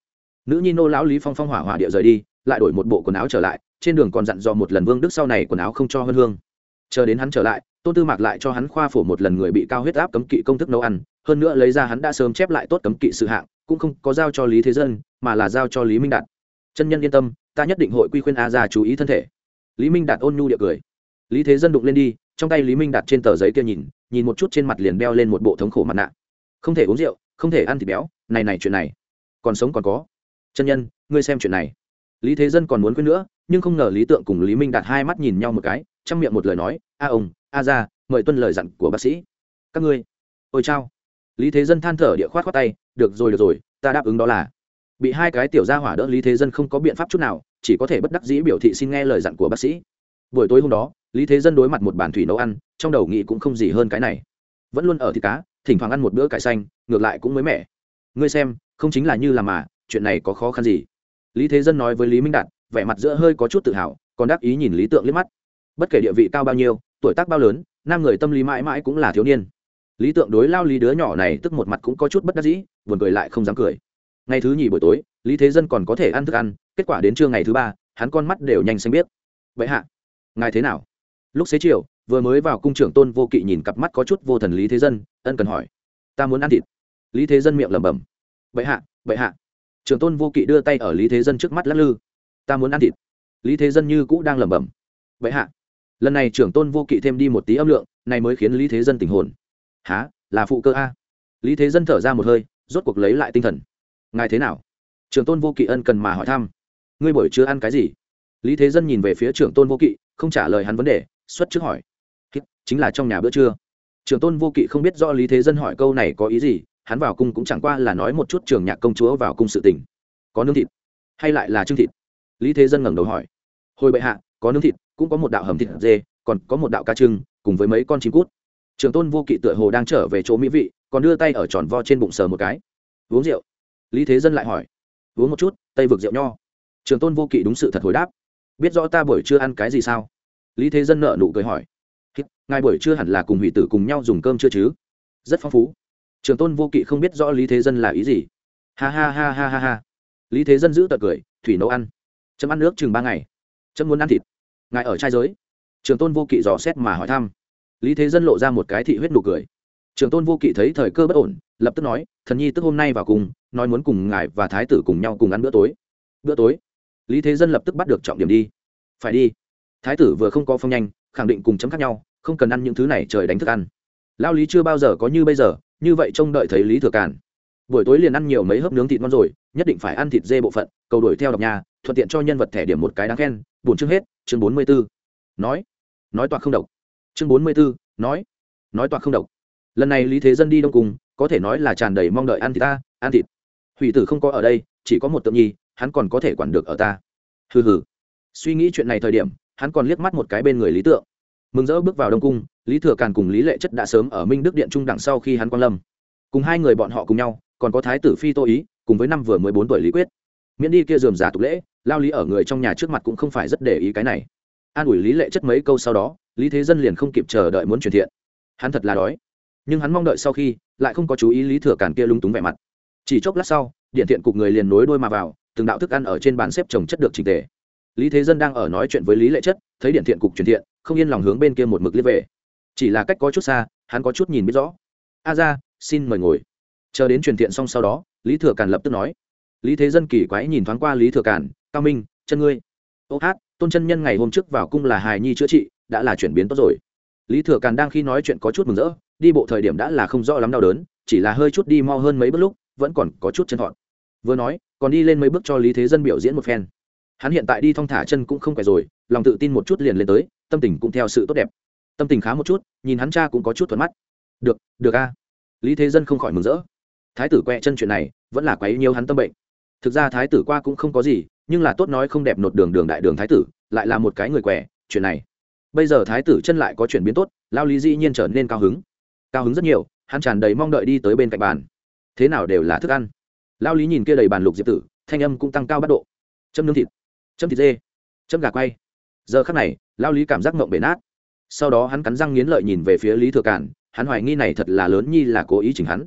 Nữ nhi nô lão lý phong phong hỏa hỏa địa rời đi, lại đổi một bộ quần áo trở lại trên đường còn dặn dò một lần vương đức sau này quần áo không cho hơn hương. Chờ đến hắn trở lại, tôn tư mạc lại cho hắn khoa phổ một lần người bị cao huyết áp cấm kỵ công thức nấu ăn, hơn nữa lấy ra hắn đã sớm chép lại tốt cấm kỵ sự hạng, cũng không có giao cho lý thế dân, mà là giao cho lý minh đạt. Chân nhân yên tâm, ta nhất định hội quy khuyên a ra chú ý thân thể. Lý minh đạt ôn nhu địa cười. Lý thế dân đụng lên đi, trong tay lý minh đạt trên tờ giấy kia nhìn nhìn một chút trên mặt liền đeo lên một bộ thống khổ mặt nạ. Không thể uống rượu, không thể ăn thịt béo, này này chuyện này. Còn sống còn có. Chân nhân, ngươi xem chuyện này lý thế dân còn muốn quên nữa, nhưng không ngờ lý tượng cùng lý minh đạt hai mắt nhìn nhau một cái, chăm miệng một lời nói, a ông, a ra mời tuân lời dặn của bác sĩ. Các ngươi? Ôi chao. Lý thế dân than thở địa khoát khoát tay, được rồi được rồi, ta đáp ứng đó là. Bị hai cái tiểu gia hỏa đỡ, lý thế dân không có biện pháp chút nào, chỉ có thể bất đắc dĩ biểu thị xin nghe lời dặn của bác sĩ. Buổi tối hôm đó, lý thế dân đối mặt một bàn thủy nấu ăn, trong đầu nghĩ cũng không gì hơn cái này. Vẫn luôn ở thịt cá, thỉnh thoảng ăn một bữa cải xanh, ngược lại cũng mới mẻ. Ngươi xem, không chính là như là mà, chuyện này có khó khăn gì? Lý thế dân nói với lý minh đạt, vẻ mặt giữa hơi có chút tự hào, còn đắc ý nhìn lý tượng liếc mắt. Bất kể địa vị cao bao nhiêu, tuổi tác bao lớn, nam người tâm lý mãi mãi cũng là thiếu niên. Lý tượng đối lao lý đứa nhỏ này tức một mặt cũng có chút bất đắc dĩ, buồn cười lại không dám cười. Ngày thứ nhì buổi tối, lý thế dân còn có thể ăn thức ăn, kết quả đến trưa ngày thứ ba, hắn con mắt đều nhanh xanh biết vậy hạ, ngài thế nào? Lúc xế chiều, vừa mới vào cung trưởng tôn vô kỵ nhìn cặp mắt có chút vô thần lý thế dân, ân cần hỏi. Ta muốn ăn thịt. Lý thế dân miệng lẩm bẩm. Vậy hạ vậy hạ trưởng tôn vô kỵ đưa tay ở lý thế dân trước mắt lắc lư. Ta muốn ăn thịt. Lý thế dân như cũ đang lẩm bẩm. Vậy hạ. Lần này trưởng tôn vô kỵ thêm đi một tí âm lượng, này mới khiến lý thế dân tình hồn. Há là phụ cơ a? Lý thế dân thở ra một hơi, rốt cuộc lấy lại tinh thần. Ngài thế nào? Trưởng tôn vô kỵ ân cần mà hỏi thăm. Ngươi buổi chưa ăn cái gì? Lý thế dân nhìn về phía trưởng tôn vô kỵ, không trả lời hắn vấn đề, xuất trước hỏi. Chính là trong nhà bữa trưa. Trưởng tôn vô kỵ không biết do lý thế dân hỏi câu này có ý gì hắn vào cung cũng chẳng qua là nói một chút trường nhạc công chúa vào cung sự tình. Có nướng thịt, hay lại là trưng thịt? Lý thế dân ngẩng đầu hỏi. Hồi bệ hạ, có nướng thịt, cũng có một đạo hầm thịt dê, còn có một đạo ca trưng, cùng với mấy con chim cút. Trường tôn vô kỵ tựa hồ đang trở về chỗ mỹ vị, còn đưa tay ở tròn vo trên bụng sờ một cái. Uống rượu. Lý thế dân lại hỏi. Uống một chút tây vực rượu nho. Trường tôn vô kỵ đúng sự thật hồi đáp. Biết rõ ta buổi chưa ăn cái gì sao? Lý thế dân nợ nụ cười hỏi. Ngài buổi trưa hẳn là cùng hủy tử cùng nhau dùng cơm chưa chứ? Rất phong phú trường tôn vô kỵ không biết rõ lý thế dân là ý gì. Ha ha ha ha ha ha. Lý thế dân giữ tật cười, thủy nấu ăn. Chấm ăn nước chừng ba ngày. Chấm muốn ăn thịt. Ngài ở trai giới. Trường tôn vô kỵ dò xét mà hỏi thăm. Lý thế dân lộ ra một cái thị huyết nụ cười. Trường tôn vô kỵ thấy thời cơ bất ổn, lập tức nói, thần nhi tức hôm nay vào cùng, nói muốn cùng ngài và thái tử cùng nhau cùng ăn bữa tối. Bữa tối? Lý thế dân lập tức bắt được trọng điểm đi. Phải đi. Thái tử vừa không có phong nhanh, khẳng định cùng chấm khác nhau, không cần ăn những thứ này trời đánh thức ăn. Lao lý chưa bao giờ có như bây giờ như vậy trông đợi thấy lý thừa cản buổi tối liền ăn nhiều mấy hớp nướng thịt ngon rồi nhất định phải ăn thịt dê bộ phận cầu đuổi theo đọc nhà thuận tiện cho nhân vật thẻ điểm một cái đáng khen. Bổn chương hết chương bốn mươi 44. nói nói toạc không độc. Chương bốn mươi 44, nói nói toạc không độc. Lần này lý thế dân đi đông cùng có thể nói là tràn đầy mong đợi ăn thịt ta ăn thịt. Hủy tử không có ở đây chỉ có một tượng nhi hắn còn có thể quản được ở ta. Hừ hừ. Suy nghĩ chuyện này thời điểm hắn còn liếc mắt một cái bên người lý tượng. Mừng rỡ bước vào đông cung lý thừa càn cùng lý lệ chất đã sớm ở minh đức điện trung đẳng sau khi hắn quan lâm. Cùng hai người bọn họ cùng nhau, còn có thái tử phi tô ý, cùng với năm vừa mới bốn tuổi lý quyết. Miễn đi kia dườm giả tục lễ, lao lý ở người trong nhà trước mặt cũng không phải rất để ý cái này. An ủi lý lệ chất mấy câu sau đó, lý thế dân liền không kịp chờ đợi muốn truyền thiện. Hắn thật là đói. Nhưng hắn mong đợi sau khi, lại không có chú ý lý thừa càn kia lung túng vẻ mặt. Chỉ chốc lát sau, điện thiện cục người liền nối đôi mà vào, từng đạo thức ăn ở trên bàn xếp trồng chất được trình tề. Lý thế dân đang ở nói chuyện với lý lệ chất, thấy điện thiện cục truyền thiện, không yên lòng hướng bên kia một mực liếc về chỉ là cách có chút xa, hắn có chút nhìn biết rõ. A ra, xin mời ngồi. Chờ đến truyền thiện xong sau đó, lý thừa càn lập tức nói. Lý thế dân kỳ quái nhìn thoáng qua lý thừa càn, cao minh, chân ngươi. Ô hát, tôn chân nhân ngày hôm trước vào cung là hài nhi chữa trị, đã là chuyển biến tốt rồi. Lý thừa càn đang khi nói chuyện có chút mừng rỡ, đi bộ thời điểm đã là không rõ lắm đau đớn, chỉ là hơi chút đi mo hơn mấy bước lúc, vẫn còn có chút chân thọn vừa nói, còn đi lên mấy bước cho lý thế dân biểu diễn một phen. Hắn hiện tại đi thong thả chân cũng không khỏe rồi, lòng tự tin một chút liền lên tới, tâm tình cũng theo sự tốt đẹp tâm tình khá một chút, nhìn hắn cha cũng có chút thuận mắt. Được được a. Lý thế dân không khỏi mừng rỡ. Thái tử quẹ chân chuyện này, vẫn là quấy nhiều hắn tâm bệnh. Thực ra thái tử qua cũng không có gì, nhưng là tốt nói không đẹp nột đường đường đại đường thái tử, lại là một cái người quẻ chuyện này. Bây giờ thái tử chân lại có chuyển biến tốt, lao lý dĩ nhiên trở nên cao hứng. Cao hứng rất nhiều, hắn tràn đầy mong đợi đi tới bên cạnh bàn. Thế nào đều là thức ăn. Lao lý nhìn kia đầy bàn lục diệp tử, thanh âm cũng tăng cao bắt độ. Châm nướng thịt. Châm thịt dê. Châm gà quay. Giờ khắc này, lao lý cảm giác mộng bể nát sau đó hắn cắn răng nghiến lợi nhìn về phía lý thừa cản hắn hoài nghi này thật là lớn nhi là cố ý chỉnh hắn.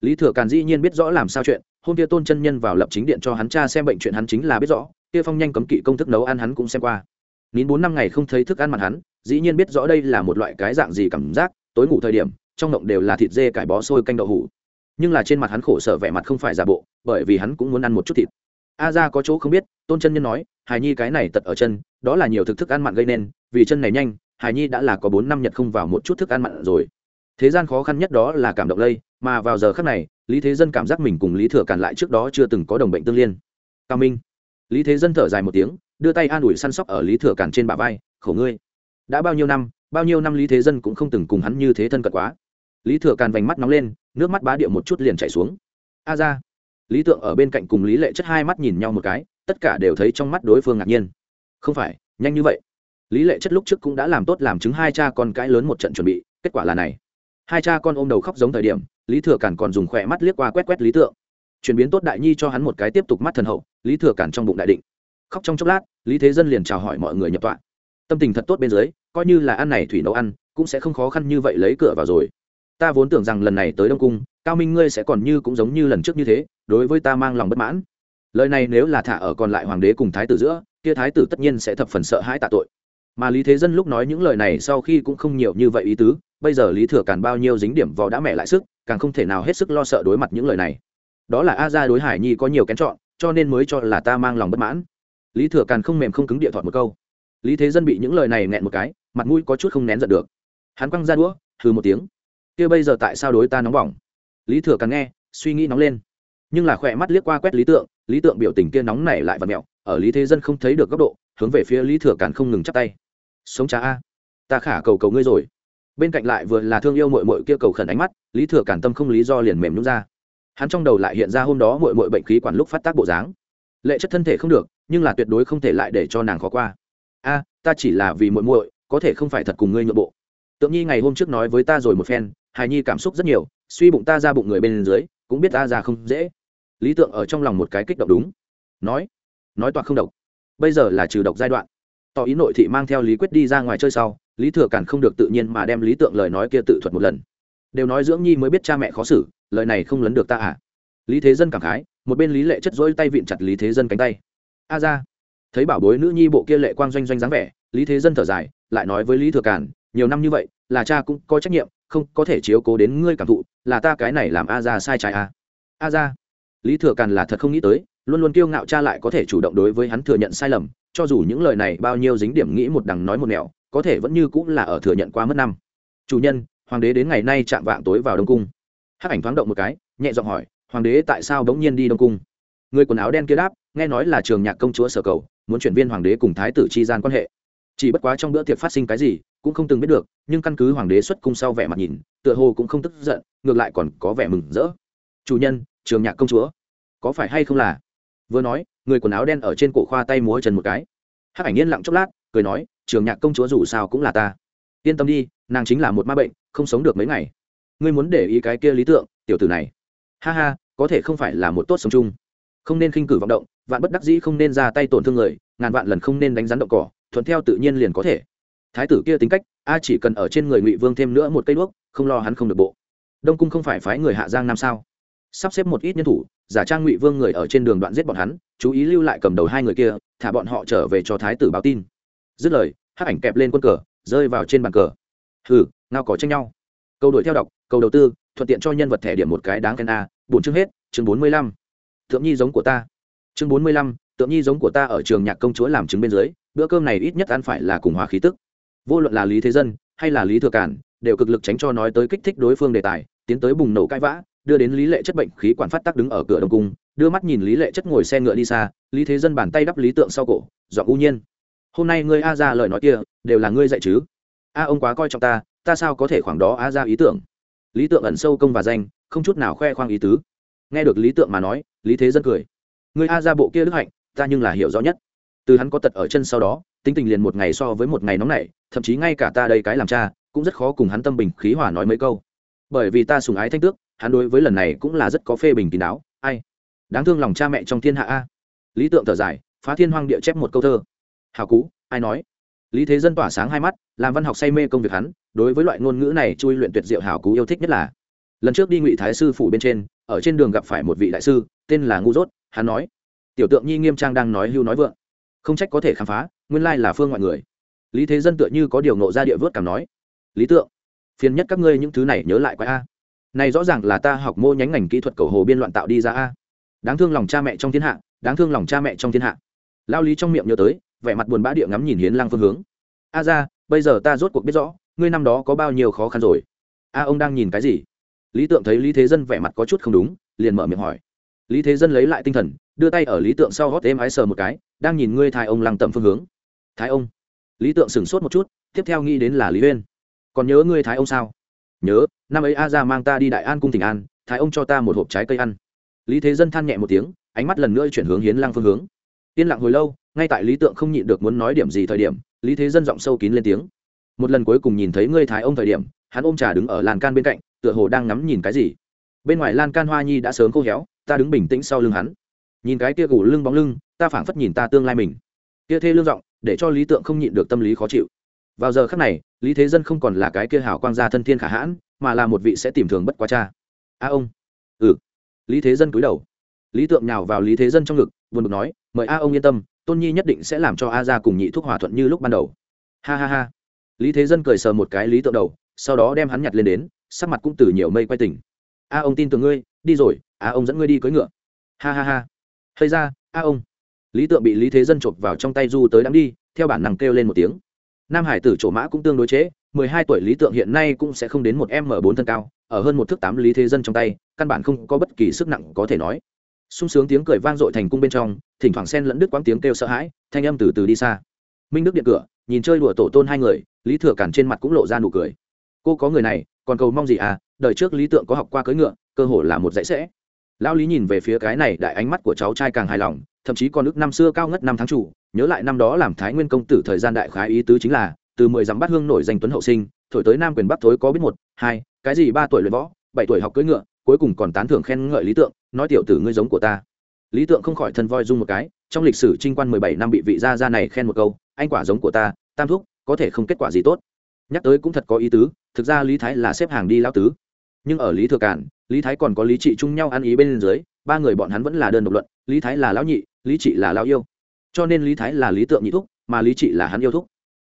Lý thừa càn dĩ nhiên biết rõ làm sao chuyện, hôm kia tôn chân nhân vào lập chính điện cho hắn cha xem bệnh chuyện hắn chính là biết rõ, kia phong nhanh cấm kỵ công thức nấu ăn hắn cũng xem qua. Nín bốn năm ngày không thấy thức ăn mặn hắn, dĩ nhiên biết rõ đây là một loại cái dạng gì cảm giác, tối ngủ thời điểm, trong động đều là thịt dê cải bó sôi canh đậu hủ. Nhưng là trên mặt hắn khổ sở vẻ mặt không phải giả bộ, bởi vì hắn cũng muốn ăn một chút thịt. A ra có chỗ không biết, tôn chân nhân nói, hài nhi cái này tật ở chân, đó là nhiều thực thức ăn mặn gây nên, vì chân này nhanh hài nhi đã là có bốn năm nhật không vào một chút thức ăn mặn rồi. Thế gian khó khăn nhất đó là cảm động lây, mà vào giờ khắc này, lý thế dân cảm giác mình cùng lý thừa càn lại trước đó chưa từng có đồng bệnh tương liên. Cao minh. Lý thế dân thở dài một tiếng, đưa tay an ủi săn sóc ở lý thừa càn trên bả vai, khổ ngươi, đã bao nhiêu năm, bao nhiêu năm lý thế dân cũng không từng cùng hắn như thế thân cận quá. Lý thừa càn vành mắt nóng lên, nước mắt bá điệu một chút liền chảy xuống. A ra. Lý tượng ở bên cạnh cùng lý lệ chất hai mắt nhìn nhau một cái, tất cả đều thấy trong mắt đối phương ngạc nhiên. Không phải, nhanh như vậy lý lệ chất lúc trước cũng đã làm tốt làm chứng hai cha con cái lớn một trận chuẩn bị, kết quả là này. Hai cha con ôm đầu khóc giống thời điểm, lý thừa cản còn dùng khỏe mắt liếc qua quét quét lý tượng. Chuyển biến tốt đại nhi cho hắn một cái tiếp tục mắt thần hậu, lý thừa cản trong bụng đại định. Khóc trong chốc lát, lý thế dân liền chào hỏi mọi người nhập tọa. Tâm tình thật tốt bên dưới, coi như là ăn này thủy nấu ăn, cũng sẽ không khó khăn như vậy lấy cửa vào rồi. Ta vốn tưởng rằng lần này tới đông cung, cao minh ngươi sẽ còn như cũng giống như lần trước như thế, đối với ta mang lòng bất mãn. Lời này nếu là thả ở còn lại hoàng đế cùng thái tử giữa, kia thái tử tất nhiên sẽ thập phần sợ hãi tạ tội mà lý thế dân lúc nói những lời này sau khi cũng không nhiều như vậy ý tứ, bây giờ lý thừa càn bao nhiêu dính điểm vò đã mẹ lại sức, càng không thể nào hết sức lo sợ đối mặt những lời này. Đó là a gia đối hải nhi có nhiều kén chọn, cho nên mới cho là ta mang lòng bất mãn. Lý thừa càn không mềm không cứng địa thoại một câu. Lý thế dân bị những lời này nghẹn một cái, mặt mũi có chút không nén giận được. Hắn quăng ra đũa, hừ một tiếng. Kia bây giờ tại sao đối ta nóng bỏng? Lý thừa càn nghe, suy nghĩ nóng lên. Nhưng là khỏe mắt liếc qua quét lý tượng lý tượng biểu tình kia nóng này lại và mẹo, ở lý thế dân không thấy được góc độ, hướng về phía lý thừa càn không ngừng chắp tay sống cha a. Ta khả cầu cầu ngươi rồi. Bên cạnh lại vừa là thương yêu mội mội kia cầu khẩn ánh mắt, lý thừa cản tâm không lý do liền mềm nhún ra. Hắn trong đầu lại hiện ra hôm đó mội mội bệnh khí quản lúc phát tác bộ dáng. Lệ chất thân thể không được, nhưng là tuyệt đối không thể lại để cho nàng khó qua. A, ta chỉ là vì mội mội có thể không phải thật cùng ngươi nhượng bộ. Tượng nhi ngày hôm trước nói với ta rồi một phen, hài nhi cảm xúc rất nhiều, suy bụng ta ra bụng người bên dưới, cũng biết ta ra không dễ. Lý tượng ở trong lòng một cái kích động đúng. Nói nói toạc không độc. Bây giờ là trừ độc giai đoạn tỏ ý nội thị mang theo lý quyết đi ra ngoài chơi sau, lý thừa càn không được tự nhiên mà đem lý tượng lời nói kia tự thuật một lần. Đều nói dưỡng nhi mới biết cha mẹ khó xử, lời này không lấn được ta à? Lý thế dân cảm khái, một bên lý lệ chất dỗi tay vịn chặt lý thế dân cánh tay. A ra. Thấy bảo bối nữ nhi bộ kia lệ quang doanh doanh dáng vẻ, lý thế dân thở dài, lại nói với lý thừa càn, nhiều năm như vậy, là cha cũng có trách nhiệm, không có thể chiếu cố đến ngươi cảm thụ, là ta cái này làm a ra sai trái a a ra. Lý thừa càn là thật không nghĩ tới, luôn luôn kiêu ngạo cha lại có thể chủ động đối với hắn thừa nhận sai lầm cho dù những lời này bao nhiêu dính điểm nghĩ một đằng nói một nẻo, có thể vẫn như cũng là ở thừa nhận qua mất năm. Chủ nhân, hoàng đế đến ngày nay chạm vạng tối vào đông cung. Hắc ảnh thoáng động một cái, nhẹ giọng hỏi, hoàng đế tại sao bỗng nhiên đi đông cung? Người quần áo đen kia đáp, nghe nói là trường nhạc công chúa sở cầu, muốn chuyển viên hoàng đế cùng thái tử chi gian quan hệ. Chỉ bất quá trong bữa tiệc phát sinh cái gì, cũng không từng biết được, nhưng căn cứ hoàng đế xuất cung sau vẻ mặt nhìn, tựa hồ cũng không tức giận, ngược lại còn có vẻ mừng rỡ. Chủ nhân, trường nhạc công chúa, có phải hay không là? Vừa nói người quần áo đen ở trên cổ khoa tay múa chân một cái. Hắc ảnh yên lặng chốc lát, cười nói, trường nhạc công chúa dù sao cũng là ta. Yên tâm đi, nàng chính là một ma bệnh, không sống được mấy ngày. Ngươi muốn để ý cái kia lý tượng, tiểu tử này. Ha ha, có thể không phải là một tốt sống chung. Không nên khinh cử vọng động, vạn bất đắc dĩ không nên ra tay tổn thương người, ngàn vạn lần không nên đánh rắn động cỏ, thuận theo tự nhiên liền có thể. Thái tử kia tính cách, a chỉ cần ở trên người ngụy vương thêm nữa một cây đuốc, không lo hắn không được bộ. Đông cung không phải phái người hạ giang nam sao? Sắp xếp một ít nhân thủ, giả trang ngụy vương người ở trên đường đoạn giết bọn hắn chú ý lưu lại cầm đầu hai người kia, thả bọn họ trở về cho thái tử báo tin. Dứt lời, hắc ảnh kẹp lên quân cờ, rơi vào trên bàn cờ. Hừ, ngao có tranh nhau. Câu đổi theo đọc, câu đầu tư, thuận tiện cho nhân vật thẻ điểm một cái đáng khen a bốn chương hết, chương bốn mươi lăm. Thượng nhi giống của ta. Chương bốn mươi lăm tượng nhi giống của ta ở trường nhạc công chúa làm chứng bên dưới, bữa cơm này ít nhất ăn phải là cùng hòa khí tức. Vô luận là lý thế dân, hay là lý thừa cản, đều cực lực tránh cho nói tới kích thích đối phương đề tài, tiến tới bùng nổ cãi vã đưa đến lý lệ chất bệnh khí quản phát tác đứng ở cửa đông cung, đưa mắt nhìn lý lệ chất ngồi xe ngựa đi xa, lý thế dân bàn tay đắp lý tượng sau cổ dọn u nhiên. Hôm nay ngươi a ra lời nói kia, đều là ngươi dạy chứ? A ông quá coi trọng ta ta sao có thể khoảng đó a ra ý tưởng? Lý tượng ẩn sâu công và danh, không chút nào khoe khoang ý tứ. Nghe được lý tượng mà nói, lý thế dân cười. Ngươi a ra bộ kia đức hạnh, ta nhưng là hiểu rõ nhất. Từ hắn có tật ở chân sau đó, tính tình liền một ngày so với một ngày nóng nảy, thậm chí ngay cả ta đây cái làm cha, cũng rất khó cùng hắn tâm bình khí hòa nói mấy câu. Bởi vì ta sùng ái thanh tước hắn đối với lần này cũng là rất có phê bình kín đáo. Ai? Đáng thương lòng cha mẹ trong thiên hạ a. Lý tượng thở dài, phá thiên hoang địa chép một câu thơ. Hào cú, ai nói? Lý thế dân tỏa sáng hai mắt, làm văn học say mê công việc hắn, đối với loại ngôn ngữ này chui luyện tuyệt diệu hào cú yêu thích nhất là. Lần trước đi ngụy thái sư phủ bên trên, ở trên đường gặp phải một vị đại sư, tên là ngu dốt, hắn nói. Tiểu tượng nhi nghiêm trang đang nói hưu nói vượng. Không trách có thể khám phá, nguyên lai là phương ngoại người. Lý thế dân tựa như có điều nộ ra địa vớt cảm nói. Lý tượng, phiền nhất các ngươi những thứ này nhớ lại quái a này rõ ràng là ta học mô nhánh ngành kỹ thuật cầu hồ biên loạn tạo đi ra a. Đáng thương lòng cha mẹ trong thiên hạ, đáng thương lòng cha mẹ trong thiên hạ. Lao lý trong miệng nhớ tới, vẻ mặt buồn bã địa ngắm nhìn hiến lăng phương hướng. A ra, bây giờ ta rốt cuộc biết rõ, ngươi năm đó có bao nhiêu khó khăn rồi. A, ông đang nhìn cái gì? Lý tượng thấy lý thế dân vẻ mặt có chút không đúng, liền mở miệng hỏi. Lý thế dân lấy lại tinh thần, đưa tay ở lý tượng sau gót êm ái sờ một cái, đang nhìn ngươi thái ông lăng tầm phương hướng. Thái ông. Lý tượng sửng sốt một chút, tiếp theo nghĩ đến là lý Uyên. còn nhớ ngươi thái ông sao? Nhớ, năm ấy a ra mang ta đi đại an cung tỉnh an, thái ông cho ta một hộp trái cây ăn. Lý thế dân than nhẹ một tiếng, ánh mắt lần nữa chuyển hướng hiến lăng phương hướng. Yên lặng hồi lâu, ngay tại lý tượng không nhịn được muốn nói điểm gì thời điểm, lý thế dân giọng sâu kín lên tiếng. Một lần cuối cùng nhìn thấy ngươi thái ông thời điểm, hắn ôm trà đứng ở làn can bên cạnh, tựa hồ đang ngắm nhìn cái gì. Bên ngoài lan can hoa nhi đã sớm khô héo, ta đứng bình tĩnh sau lưng hắn. Nhìn cái kia gù lưng bóng lưng, ta phảng phất nhìn ta tương lai mình. Kia thê lương giọng, để cho lý tượng không nhịn được tâm lý khó chịu vào giờ khắc này, lý thế dân không còn là cái kia hảo quang gia thân thiên khả hãn, mà là một vị sẽ tìm thường bất quá cha. A ông. Ừ. Lý thế dân cúi đầu. Lý tượng nhào vào lý thế dân trong ngực, buồn bực nói, mời a ông yên tâm, tôn nhi nhất định sẽ làm cho a ra cùng nhị thuốc hòa thuận như lúc ban đầu. Ha ha ha. Lý thế dân cười sờ một cái lý tượng đầu, sau đó đem hắn nhặt lên đến, sắc mặt cũng từ nhiều mây quay tỉnh. A ông tin tưởng ngươi, đi rồi, a ông dẫn ngươi đi cưỡi ngựa. Ha ha ha. Hay ra, a ông. Lý tượng bị lý thế dân chộp vào trong tay du tới đắm đi, theo bản năng kêu lên một tiếng nam hải tử chỗ mã cũng tương đối chế, mười hai tuổi lý tượng hiện nay cũng sẽ không đến một m bốn thân cao, ở hơn một thước tám lý thế dân trong tay, căn bản không có bất kỳ sức nặng có thể nói. Sung sướng tiếng cười vang dội thành cung bên trong, thỉnh thoảng xen lẫn đứt quãng tiếng kêu sợ hãi, thanh âm từ từ đi xa. Minh đức điện cửa, nhìn chơi đùa tổ tôn hai người, lý thừa cản trên mặt cũng lộ ra nụ cười. Cô có người này, còn cầu mong gì à đời trước lý tượng có học qua cưỡi ngựa, cơ hội là một dãy sẽ. Lão lý nhìn về phía cái này, đại ánh mắt của cháu trai càng hài lòng, thậm chí còn ước năm xưa cao ngất năm tháng chủ nhớ lại năm đó làm thái nguyên công tử thời gian đại khái ý tứ chính là, từ mười dặm bát hương nổi danh tuấn hậu sinh, thổi tới nam quyền bắc thối có biết một, hai, cái gì ba tuổi luyện võ, bảy tuổi học cưỡi ngựa, cuối cùng còn tán thưởng khen ngợi lý tượng, nói tiểu tử ngươi giống của ta. Lý tượng không khỏi thân voi dung một cái, trong lịch sử trinh quan mười bảy năm bị vị gia gia này khen một câu, anh quả giống của ta, tam thúc, có thể không kết quả gì tốt. Nhắc tới cũng thật có ý tứ, thực ra lý thái là xếp hàng đi lao tứ. Nhưng ở lý thừa cản, lý thái còn có lý trị chung nhau ăn ý bên dưới, ba người bọn hắn vẫn là đơn độc luận, lý thái là lão nhị, lý trị là lão yêu cho nên lý thái là lý tượng nhị thúc, mà lý trị là hắn yêu thúc.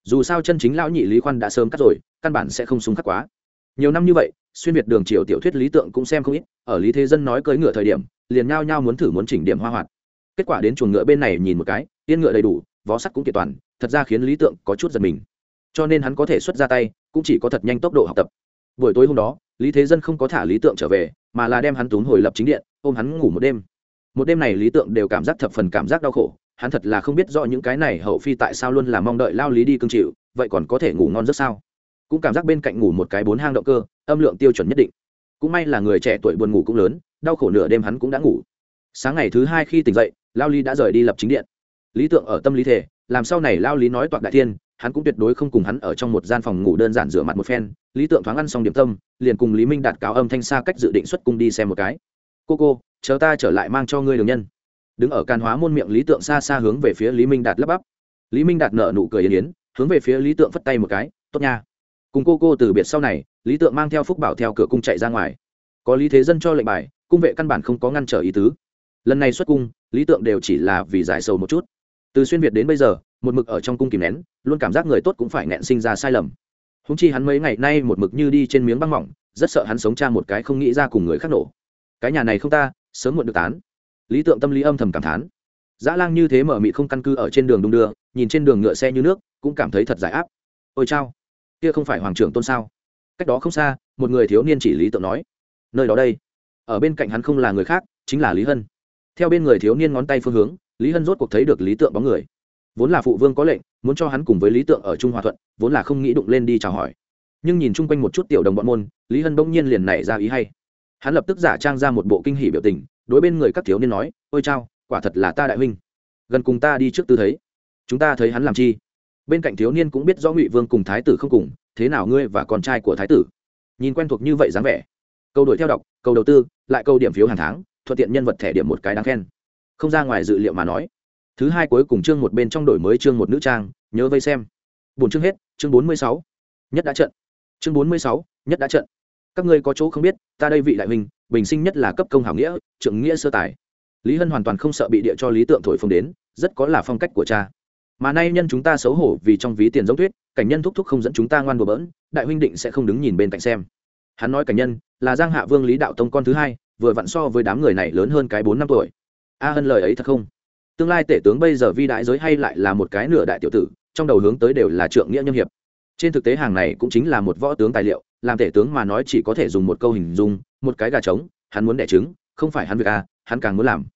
Dù sao chân chính lão nhị lý khoan đã sớm cắt rồi, căn bản sẽ không súng khắc quá. Nhiều năm như vậy, xuyên việt đường triều tiểu thuyết lý tượng cũng xem không ít, ở lý thế dân nói cưỡi ngựa thời điểm, liền nhao nhao muốn thử muốn chỉnh điểm hoa hoạt. Kết quả đến chuồng ngựa bên này nhìn một cái, yên ngựa đầy đủ, vó sắt cũng kiện toàn, thật ra khiến lý tượng có chút giật mình. Cho nên hắn có thể xuất ra tay, cũng chỉ có thật nhanh tốc độ học tập. Buổi tối hôm đó, lý thế dân không có thả lý tượng trở về, mà là đem hắn tốn hồi lập chính điện, ôm hắn ngủ một đêm. Một đêm này lý tượng đều cảm giác thập phần cảm giác đau khổ hắn thật là không biết rõ những cái này hậu phi tại sao luôn là mong đợi lao lý đi cương chịu, vậy còn có thể ngủ ngon rất sao? Cũng cảm giác bên cạnh ngủ một cái bốn hang động cơ, âm lượng tiêu chuẩn nhất định. Cũng may là người trẻ tuổi buồn ngủ cũng lớn, đau khổ nửa đêm hắn cũng đã ngủ. Sáng ngày thứ hai khi tỉnh dậy, lao lý đã rời đi lập chính điện. Lý tượng ở tâm lý thể làm sau này lao lý nói toạc đại thiên, hắn cũng tuyệt đối không cùng hắn ở trong một gian phòng ngủ đơn giản rửa mặt một phen. Lý tượng thoáng ăn xong điểm tâm, liền cùng lý minh đạt cáo âm thanh xa cách dự định xuất cung đi xem một cái. Cô cô, chờ ta trở lại mang cho ngươi đường nhân đứng ở can hóa môn miệng lý tượng xa xa hướng về phía lý minh đạt lấp bắp. Lý minh đạt nợ nụ cười yên yến, hướng về phía lý tượng phất tay một cái, tốt nha. Cùng cô cô từ biệt sau này, lý tượng mang theo phúc bảo theo cửa cung chạy ra ngoài. Có lý thế dân cho lệnh bài, cung vệ căn bản không có ngăn trở ý tứ. Lần này xuất cung, lý tượng đều chỉ là vì giải sầu một chút. Từ xuyên việt đến bây giờ, một mực ở trong cung kìm nén, luôn cảm giác người tốt cũng phải nẹn sinh ra sai lầm. Húng chi hắn mấy ngày nay một mực như đi trên miếng băng mỏng, rất sợ hắn sống cha một cái không nghĩ ra cùng người khác nổ. Cái nhà này không ta, sớm muộn được tán lý tượng tâm lý âm thầm cảm thán. Dã lang như thế mở mị không căn cứ ở trên đường đung đưa, nhìn trên đường ngựa xe như nước, cũng cảm thấy thật giải áp. Ôi chao, kia không phải hoàng trưởng tôn sao? Cách đó không xa, một người thiếu niên chỉ lý tượng nói, nơi đó đây, ở bên cạnh hắn không là người khác, chính là lý hân. Theo bên người thiếu niên ngón tay phương hướng, lý hân rốt cuộc thấy được lý tượng bóng người. Vốn là phụ vương có lệnh, muốn cho hắn cùng với lý tượng ở trung hòa thuận, vốn là không nghĩ đụng lên đi chào hỏi. Nhưng nhìn chung quanh một chút tiểu đồng bọn môn, lý hân bỗng nhiên liền nảy ra ý hay. Hắn lập tức giả trang ra một bộ kinh hỉ biểu tình đối bên người các thiếu niên nói, ôi chao, quả thật là ta đại huynh. Gần cùng ta đi trước tư thấy. Chúng ta thấy hắn làm chi? Bên cạnh thiếu niên cũng biết rõ ngụy vương cùng thái tử không cùng, thế nào ngươi và con trai của thái tử? Nhìn quen thuộc như vậy dáng vẻ, câu đổi theo đọc, câu đầu tư, lại câu điểm phiếu hàng tháng, thuận tiện nhân vật thẻ điểm một cái đáng khen. Không ra ngoài dự liệu mà nói. Thứ hai cuối cùng chương một bên trong đổi mới chương một nữ trang, nhớ vây xem. Bốn chương hết, chương bốn mươi sáu, nhất đã trận. Chương bốn mươi sáu, nhất đã trận. Các ngươi có chỗ không biết, ta đây vị đại huynh bình sinh nhất là cấp công hảo nghĩa, trưởng nghĩa sơ tài. Lý hân hoàn toàn không sợ bị địa cho lý tượng thổi phồng đến, rất có là phong cách của cha. Mà nay nhân chúng ta xấu hổ vì trong ví tiền giống tuyết, cảnh nhân thúc thúc không dẫn chúng ta ngoan đùa bỡn, đại huynh định sẽ không đứng nhìn bên cạnh xem. Hắn nói cảnh nhân, là giang hạ vương lý đạo tông con thứ hai, vừa vặn so với đám người này lớn hơn cái bốn năm tuổi. A hân lời ấy thật không? Tương lai tể tướng bây giờ vi đại giới hay lại là một cái nửa đại tiểu tử, trong đầu hướng tới đều là trượng nghĩa nhâm hiệp. Trên thực tế hàng này cũng chính là một võ tướng tài liệu, làm tể tướng mà nói chỉ có thể dùng một câu hình dung một cái gà trống, hắn muốn đẻ trứng, không phải hắn việc à hắn càng muốn làm.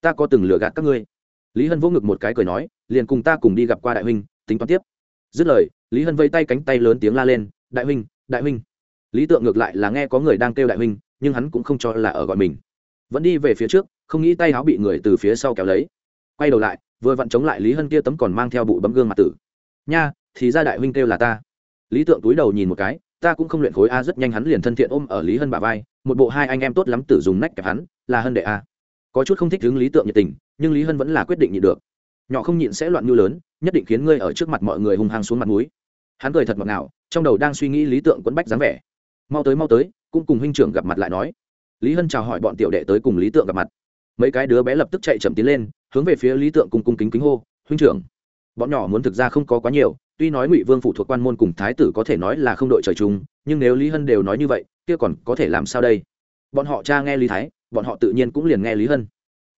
Ta có từng lừa gạt các ngươi. Lý hân vỗ ngực một cái cười nói, liền cùng ta cùng đi gặp qua đại huynh, tính toán tiếp. Dứt lời, lý hân vây tay cánh tay lớn tiếng la lên, đại huynh đại huynh. Lý tượng ngược lại là nghe có người đang kêu đại huynh, nhưng hắn cũng không cho là ở gọi mình. Vẫn đi về phía trước, không nghĩ tay áo bị người từ phía sau kéo lấy. Quay đầu lại, vừa vặn chống lại lý hân kia tấm còn mang theo bụi bấm gương mặt tử. Nha, thì ra đại huynh kêu là ta. Lý tượng túi đầu nhìn một cái, ta cũng không luyện khối a, rất nhanh hắn liền thân thiện ôm ở lý hân bà vai một bộ hai anh em tốt lắm tử dùng nách kẹp hắn, là hân đệ a. Có chút không thích hướng lý tượng nhiệt tình, nhưng lý hân vẫn là quyết định nhịn được. Nhỏ không nhịn sẽ loạn như lớn, nhất định khiến ngươi ở trước mặt mọi người hung hăng xuống mặt núi hắn cười thật ngọt ngào, trong đầu đang suy nghĩ lý tượng quấn bách dáng vẻ. Mau tới mau tới, cũng cùng huynh trưởng gặp mặt lại nói. Lý hân chào hỏi bọn tiểu đệ tới cùng lý tượng gặp mặt. Mấy cái đứa bé lập tức chạy chậm tiến lên, hướng về phía lý tượng cùng cung kính kính hô, huynh trưởng, bọn nhỏ muốn thực ra không có quá nhiều tuy nói ngụy vương phụ thuộc quan môn cùng thái tử có thể nói là không đội trời chung, nhưng nếu lý hân đều nói như vậy, kia còn có thể làm sao đây? Bọn họ cha nghe lý thái, bọn họ tự nhiên cũng liền nghe lý hân.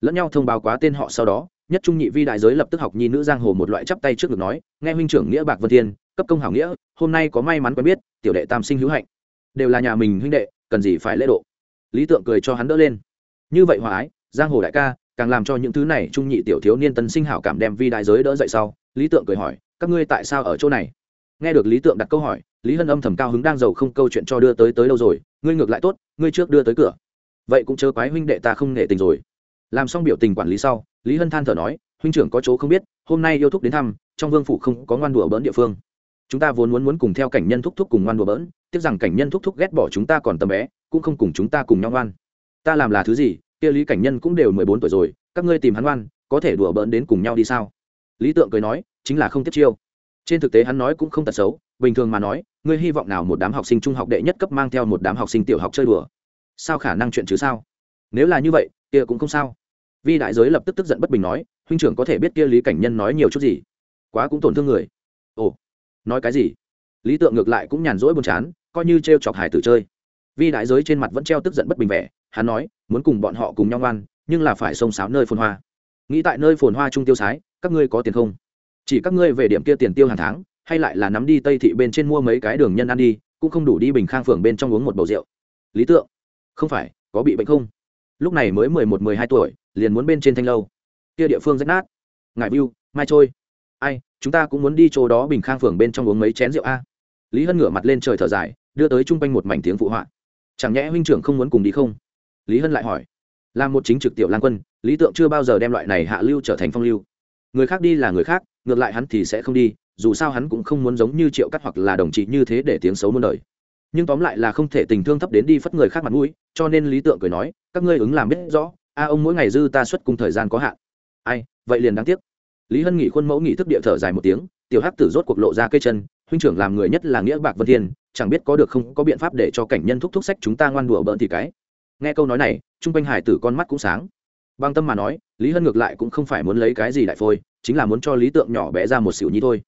Lẫn nhau thông báo quá tên họ sau đó, nhất trung nhị vi đại giới lập tức học nhi nữ giang hồ một loại chắp tay trước được nói, nghe huynh trưởng nghĩa bạc vân thiên, cấp công hảo nghĩa, hôm nay có may mắn quen biết, tiểu đệ tam sinh hữu hạnh. Đều là nhà mình huynh đệ, cần gì phải lễ độ. Lý tượng cười cho hắn đỡ lên. Như vậy hòa ái, giang hồ đại ca, càng làm cho những thứ này trung nhị tiểu thiếu niên tân sinh hảo cảm đem vi đại giới đỡ dậy sau, lý tượng cười hỏi các ngươi tại sao ở chỗ này? Nghe được lý tượng đặt câu hỏi, lý hân âm thầm cao hứng đang giàu không câu chuyện cho đưa tới tới đâu rồi, ngươi ngược lại tốt, ngươi trước đưa tới cửa. Vậy cũng chớ quái huynh đệ ta không nghệ tình rồi. Làm xong biểu tình quản lý sau, lý hân than thở nói, huynh trưởng có chỗ không biết, hôm nay yêu thúc đến thăm, trong vương phủ không có ngoan đùa bỡn địa phương. Chúng ta vốn muốn muốn cùng theo cảnh nhân thúc thúc cùng ngoan đùa bỡn, tiếc rằng cảnh nhân thúc thúc ghét bỏ chúng ta còn tầm bé, cũng không cùng chúng ta cùng nhau ngoan. Ta làm là thứ gì, kia lý cảnh nhân cũng đều mười bốn tuổi rồi, các ngươi tìm hắn ngoan, có thể đùa bỡn đến cùng nhau đi sao? Lý tượng cười nói chính là không tiếp chiêu. Trên thực tế hắn nói cũng không tật xấu, bình thường mà nói, ngươi hy vọng nào một đám học sinh trung học đệ nhất cấp mang theo một đám học sinh tiểu học chơi đùa? Sao khả năng chuyện chứ sao? Nếu là như vậy, kia cũng không sao. Vi đại giới lập tức tức giận bất bình nói, huynh trưởng có thể biết kia lý cảnh nhân nói nhiều chút gì? Quá cũng tổn thương người. Ồ, nói cái gì? Lý tượng ngược lại cũng nhàn rỗi buồn chán, coi như t r e o chọc hải tử chơi. Vi đại giới trên mặt vẫn treo tức giận bất bình vẻ, hắn nói, muốn cùng bọn họ cùng nhau ngoan, nhưng là phải xông xáo nơi phồn hoa. Nghĩ tại nơi phồn hoa trung tiêu sái, các ngươi có tiền không? Chỉ các ngươi về điểm kia tiền tiêu hàng tháng, hay lại là nắm đi tây thị bên trên mua mấy cái đường nhân ăn đi, cũng không đủ đi bình khang phường bên trong uống một bầu rượu. Lý tượng, không phải, có bị bệnh không? Lúc này mới mười một, mười hai tuổi, liền muốn bên trên thanh lâu. Kia địa phương rách nát. Ngại view mai trôi. Ai, chúng ta cũng muốn đi chỗ đó bình khang phường bên trong uống mấy chén rượu a. Lý hân ngửa mặt lên trời thở dài, đưa tới chung quanh một mảnh tiếng phụ họa. Chẳng nhẽ huynh trưởng không muốn cùng đi không? Lý hân lại hỏi. Là một chính trực tiểu lan quân, lý tượng chưa bao giờ đem loại này hạ lưu trở thành phong lưu. Người khác đi là người khác ngược lại hắn thì sẽ không đi, dù sao hắn cũng không muốn giống như triệu cắt hoặc là đồng chí như thế để tiếng xấu muôn đời. Nhưng tóm lại là không thể tình thương thấp đến đi phất người khác mặt mũi, cho nên lý tượng cười nói, các ngươi ứng làm biết rõ, a, ông mỗi ngày dư ta xuất cùng thời gian có hạn. Ai, vậy liền đáng tiếc. Lý hân nghị khuôn mẫu nghị thức địa thở dài một tiếng, tiểu hắc tử rốt cuộc lộ ra cây chân, huynh trưởng làm người nhất là nghĩa bạc vân thiên, chẳng biết có được không, có biện pháp để cho cảnh nhân thúc thúc sách chúng ta ngoan đùa bỡn thì cái. Nghe câu nói này trung quanh hải tử con mắt cũng sáng băng tâm mà nói, lý hân ngược lại cũng không phải muốn lấy cái gì đại phôi, chính là muốn cho lý tượng nhỏ bé ra một xỉu nhi thôi.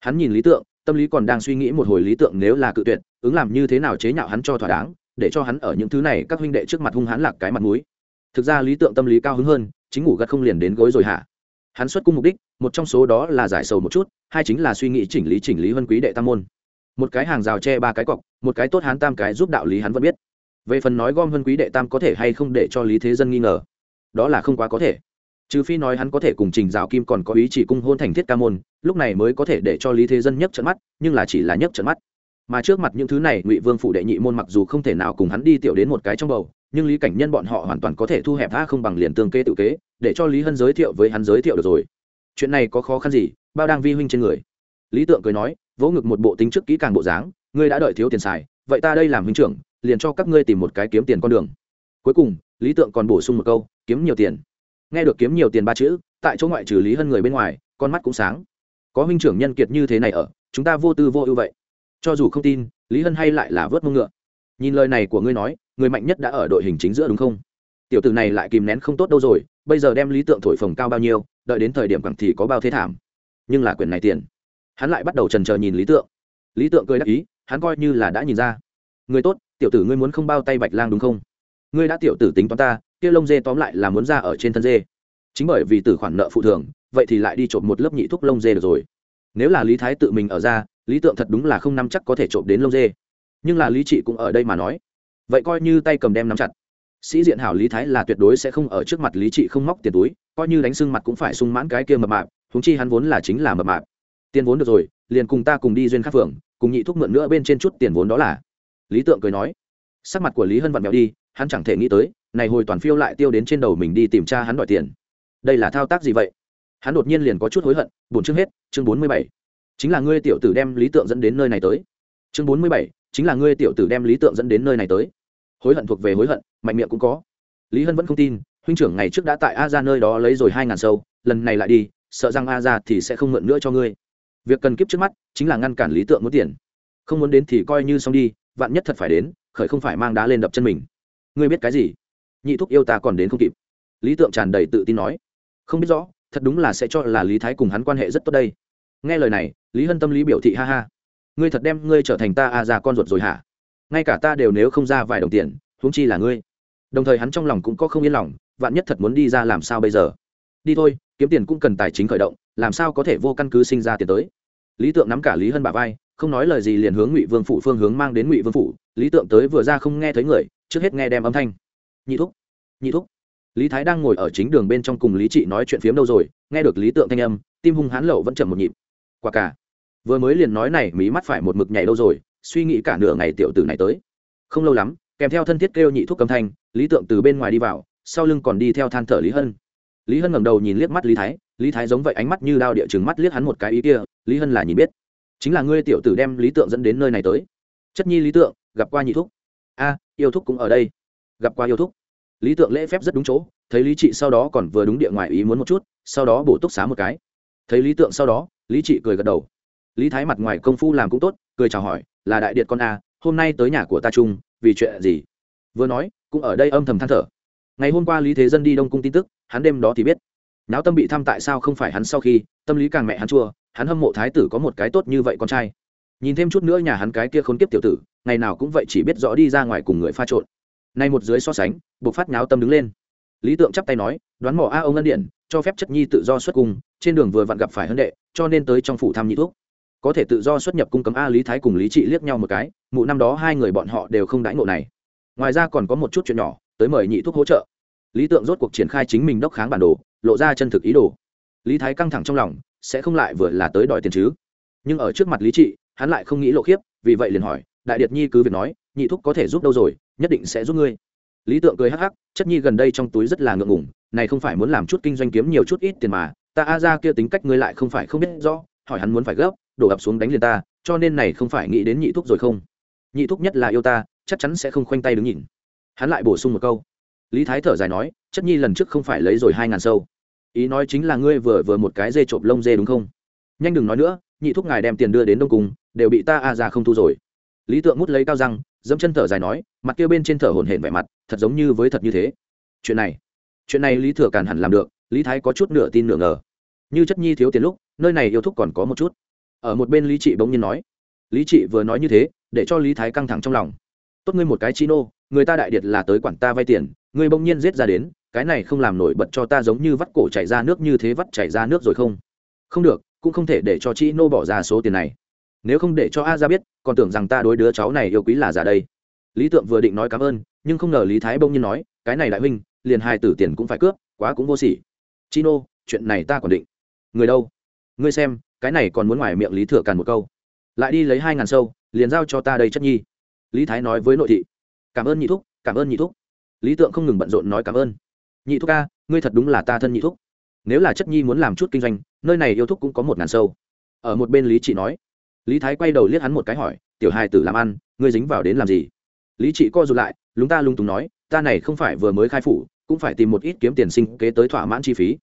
Hắn nhìn lý tượng, tâm lý còn đang suy nghĩ một hồi lý tượng nếu là cự tuyệt, ứng làm như thế nào chế nhạo hắn cho thỏa đáng, để cho hắn ở những thứ này các huynh đệ trước mặt hung hãn lạc cái mặt mũi. Thực ra lý tượng tâm lý cao hứng hơn, chính ngủ gật không liền đến gối rồi hả? Hắn xuất cung mục đích, một trong số đó là giải sầu một chút, hai chính là suy nghĩ chỉnh lý chỉnh lý vân quý đệ tam môn. Một cái hàng rào tre ba cái cọc, một cái tốt hắn tam cái giúp đạo lý hắn vẫn biết. Về phần nói gom vân quý đệ tam có thể hay không để cho lý thế dân nghi ngờ đó là không quá có thể. Trừ phi nói hắn có thể cùng trình rào kim còn có ý chỉ cung hôn thành thiết ca môn, lúc này mới có thể để cho lý thế dân nhấc trận mắt, nhưng là chỉ là nhấc trận mắt. Mà trước mặt những thứ này, ngụy vương phụ đệ nhị môn mặc dù không thể nào cùng hắn đi tiểu đến một cái trong bầu, nhưng lý cảnh nhân bọn họ hoàn toàn có thể thu hẹp tha không bằng liền tương kê tự kế, để cho lý hân giới thiệu với hắn giới thiệu được rồi. Chuyện này có khó khăn gì? Bao đang vi huynh trên người. Lý tượng cười nói, vỗ ngực một bộ tính trước kỹ càng bộ dáng, ngươi đã đợi thiếu tiền xài, vậy ta đây làm huynh trưởng, liền cho các ngươi tìm một cái kiếm tiền con đường. Cuối cùng lý tượng còn bổ sung một câu, kiếm nhiều tiền. Nghe được kiếm nhiều tiền ba chữ, tại chỗ ngoại trừ lý hơn người bên ngoài, con mắt cũng sáng. Có huynh trưởng nhân kiệt như thế này ở, chúng ta vô tư vô ưu vậy. Cho dù không tin, lý hân hay lại là vớt mông ngựa. Nhìn lời này của ngươi nói, người mạnh nhất đã ở đội hình chính giữa đúng không? Tiểu tử này lại kìm nén không tốt đâu rồi, bây giờ đem lý tượng thổi phồng cao bao nhiêu, đợi đến thời điểm cẳng thì có bao thế thảm. Nhưng là quyền này tiền. Hắn lại bắt đầu trần chờ nhìn lý tượng. Lý tượng cười đắc ý, hắn coi như là đã nhìn ra. Người tốt, tiểu tử ngươi muốn không bao tay bạch lang đúng không? Ngươi đã tiểu tử tính toán ta, kia lông dê tóm lại là muốn ra ở trên thân dê. Chính bởi vì từ khoản nợ phụ thường, vậy thì lại đi trộm một lớp nhị thuốc lông dê được rồi. Nếu là lý thái tự mình ở ra, lý tượng thật đúng là không nắm chắc có thể trộm đến lông dê. Nhưng là lý trị cũng ở đây mà nói. Vậy coi như tay cầm đem nắm chặt. Sĩ diện hảo lý thái là tuyệt đối sẽ không ở trước mặt lý trị không móc tiền túi, coi như đánh sưng mặt cũng phải sung mãn cái kia mập mạp húng chi hắn vốn là chính là mập mạp. Tiền vốn được rồi, liền cùng ta cùng đi duyên khắc phường, cùng nhị thuốc mượn nữa bên trên chút tiền vốn đó là. Lý tượng cười nói. Sắc mặt của lý hân vặn mèo đi hắn chẳng thể nghĩ tới, này hồi toàn phiêu lại tiêu đến trên đầu mình đi tìm cha hắn đòi tiền. Đây là thao tác gì vậy? Hắn đột nhiên liền có chút hối hận bổn chương hết, chương bốn mươi bảy. Chính là ngươi tiểu tử đem lý tượng dẫn đến nơi này tới. Chương bốn mươi bảy, chính là ngươi tiểu tử đem lý tượng dẫn đến nơi này tới. Hối hận thuộc về hối hận, mạnh miệng cũng có. Lý hân vẫn không tin, huynh trưởng ngày trước đã tại a ra nơi đó lấy rồi hai ngàn sâu, lần này lại đi, sợ rằng a ra thì sẽ không mượn nữa cho ngươi. Việc cần kiếp trước mắt, chính là ngăn cản lý tượng muốn tiền. Không muốn đến thì coi như xong đi, vạn nhất thật phải đến, khởi không phải mang đá lên đập chân mình ngươi biết cái gì? Nhị thúc yêu ta còn đến không kịp. Lý tượng tràn đầy tự tin nói. Không biết rõ, thật đúng là sẽ cho là lý thái cùng hắn quan hệ rất tốt đây. Nghe lời này, lý hân tâm lý biểu thị ha ha. Ngươi thật đem ngươi trở thành ta à già con ruột rồi hả? Ngay cả ta đều nếu không ra vài đồng tiền, huống chi là ngươi. Đồng thời hắn trong lòng cũng có không yên lòng, vạn nhất thật muốn đi ra làm sao bây giờ? Đi thôi, kiếm tiền cũng cần tài chính khởi động, làm sao có thể vô căn cứ sinh ra tiền tới? Lý tượng nắm cả lý hân bà vai, không nói lời gì liền hướng ngụy vương phủ phương hướng mang đến ngụy vương phủ. Lý tượng tới vừa ra không nghe thấy người trước hết nghe đem âm thanh. Nhị thúc nhị thúc. Lý thái đang ngồi ở chính đường bên trong cùng lý trị nói chuyện phiếm đâu rồi, nghe được lý tượng thanh âm, tim hung hán lậu vẫn chậm một nhịp. Quả cả, vừa mới liền nói này, mí mắt phải một mực nhảy đâu rồi, suy nghĩ cả nửa ngày tiểu tử này tới. Không lâu lắm, kèm theo thân thiết kêu nhị thúc cầm thanh, lý tượng từ bên ngoài đi vào, sau lưng còn đi theo than thở lý hân. Lý hân ngẩng đầu nhìn liếc mắt lý thái lý thái giống vậy ánh mắt như đao địa chừng mắt liếc hắn một cái ý kia, lý hân là nhìn biết. Chính là ngươi tiểu tử đem lý tượng dẫn đến nơi này tới. Chất nhi lý tượng, gặp qua nhị thúc a, yêu thúc cũng ở đây. Gặp qua yêu thúc. Lý tượng lễ phép rất đúng chỗ, thấy lý trị sau đó còn vừa đúng địa ngoài ý muốn một chút, sau đó bổ túc xá một cái. Thấy lý tượng sau đó, lý trị cười gật đầu. Lý thái mặt ngoài công phu làm cũng tốt, cười chào hỏi, là đại điện con a, hôm nay tới nhà của ta chung, vì chuyện gì? Vừa nói, cũng ở đây âm thầm than thở. Ngày hôm qua lý thế dân đi đông cung tin tức, hắn đêm đó thì biết. Náo tâm bị thăm tại sao không phải hắn sau khi, tâm lý càng mẹ hắn chua, hắn hâm mộ thái tử có một cái tốt như vậy con trai nhìn thêm chút nữa nhà hắn cái kia khốn kiếp tiểu tử, ngày nào cũng vậy chỉ biết rõ đi ra ngoài cùng người pha trộn. Nay một dưới so sánh buộc phát nháo tâm đứng lên. Lý tượng chắp tay nói, đoán mỏ a ông ân điện cho phép chất nhi tự do xuất cung, trên đường vừa vặn gặp phải hân đệ, cho nên tới trong phủ thăm nhị thuốc. Có thể tự do xuất nhập cung cấm a lý thái cùng lý trị liếc nhau một cái, mụ năm đó hai người bọn họ đều không đãi ngộ này. Ngoài ra còn có một chút chuyện nhỏ, tới mời nhị thuốc hỗ trợ. Lý tượng rốt cuộc triển khai chính mình đốc kháng bản đồ, lộ ra chân thực ý đồ. Lý thái căng thẳng trong lòng, sẽ không lại vừa là tới đòi tiền chứ. Nhưng ở trước mặt lý trị hắn lại không nghĩ lộ khiếp, vì vậy liền hỏi, đại điệt nhi cứ việc nói, nhị thúc có thể giúp đâu rồi, nhất định sẽ giúp ngươi. Lý tượng cười hắc hắc, chất nhi gần đây trong túi rất là ngượng ngùng, này không phải muốn làm chút kinh doanh kiếm nhiều chút ít tiền mà, ta a ra kia tính cách ngươi lại không phải không biết rõ, hỏi hắn muốn phải gấp, đổ ập xuống đánh liền ta, cho nên này không phải nghĩ đến nhị thúc rồi không? Nhị thúc nhất là yêu ta, chắc chắn sẽ không khoanh tay đứng nhìn. Hắn lại bổ sung một câu. Lý thái thở dài nói, chất nhi lần trước không phải lấy rồi hai ngàn sâu. Ý nói chính là ngươi vừa vừa một cái dê trộm lông dê đúng không? Nhanh đừng nói nữa, nhị thúc ngài đem tiền đưa đến đông cung đều bị ta a ra không thu rồi. Lý tượng mút lấy cao răng, dẫm chân thở dài nói, mặt kia bên trên thở hổn hển vẻ mặt, thật giống như với thật như thế. Chuyện này chuyện này lý thừa càn hẳn làm được, lý thái có chút nửa tin nửa ngờ. Như chất nhi thiếu tiền lúc, nơi này yêu thúc còn có một chút. Ở một bên lý trị bỗng nhiên nói, lý trị vừa nói như thế, để cho lý thái căng thẳng trong lòng. Tốt ngươi một cái chi nô, người ta đại điệt là tới quản ta vay tiền, ngươi bỗng nhiên giết ra đến, cái này không làm nổi bật cho ta giống như vắt cổ chảy ra nước như thế vắt chảy ra nước rồi không? Không được, cũng không thể để cho chi nô bỏ ra số tiền này nếu không để cho a ra biết, còn tưởng rằng ta đối đứa cháu này yêu quý là giả đây. Lý tượng vừa định nói cảm ơn, nhưng không ngờ lý thái bỗng nhiên nói, cái này đại huynh, liền hai tử tiền cũng phải cướp, quá cũng vô sỉ. Chi nô chuyện này ta còn định. Người đâu? Ngươi xem, cái này còn muốn ngoài miệng lý thừa càn một câu. Lại đi lấy hai ngàn sâu, liền giao cho ta đây chất nhi. Lý thái nói với nội thị. Cảm ơn nhị thúc, cảm ơn nhị thúc. Lý tượng không ngừng bận rộn nói cảm ơn. Nhị thúc ca ngươi thật đúng là ta thân nhị thúc. Nếu là chất nhi muốn làm chút kinh doanh, nơi này yêu thúc cũng có một ngàn sâu. Ở một bên lý chị nói lý thái quay đầu liếc hắn một cái hỏi, tiểu hai tử làm ăn, ngươi dính vào đến làm gì? Lý trị co rụt lại, lúng ta lung túng nói, ta này không phải vừa mới khai phủ, cũng phải tìm một ít kiếm tiền sinh kế tới thỏa mãn chi phí.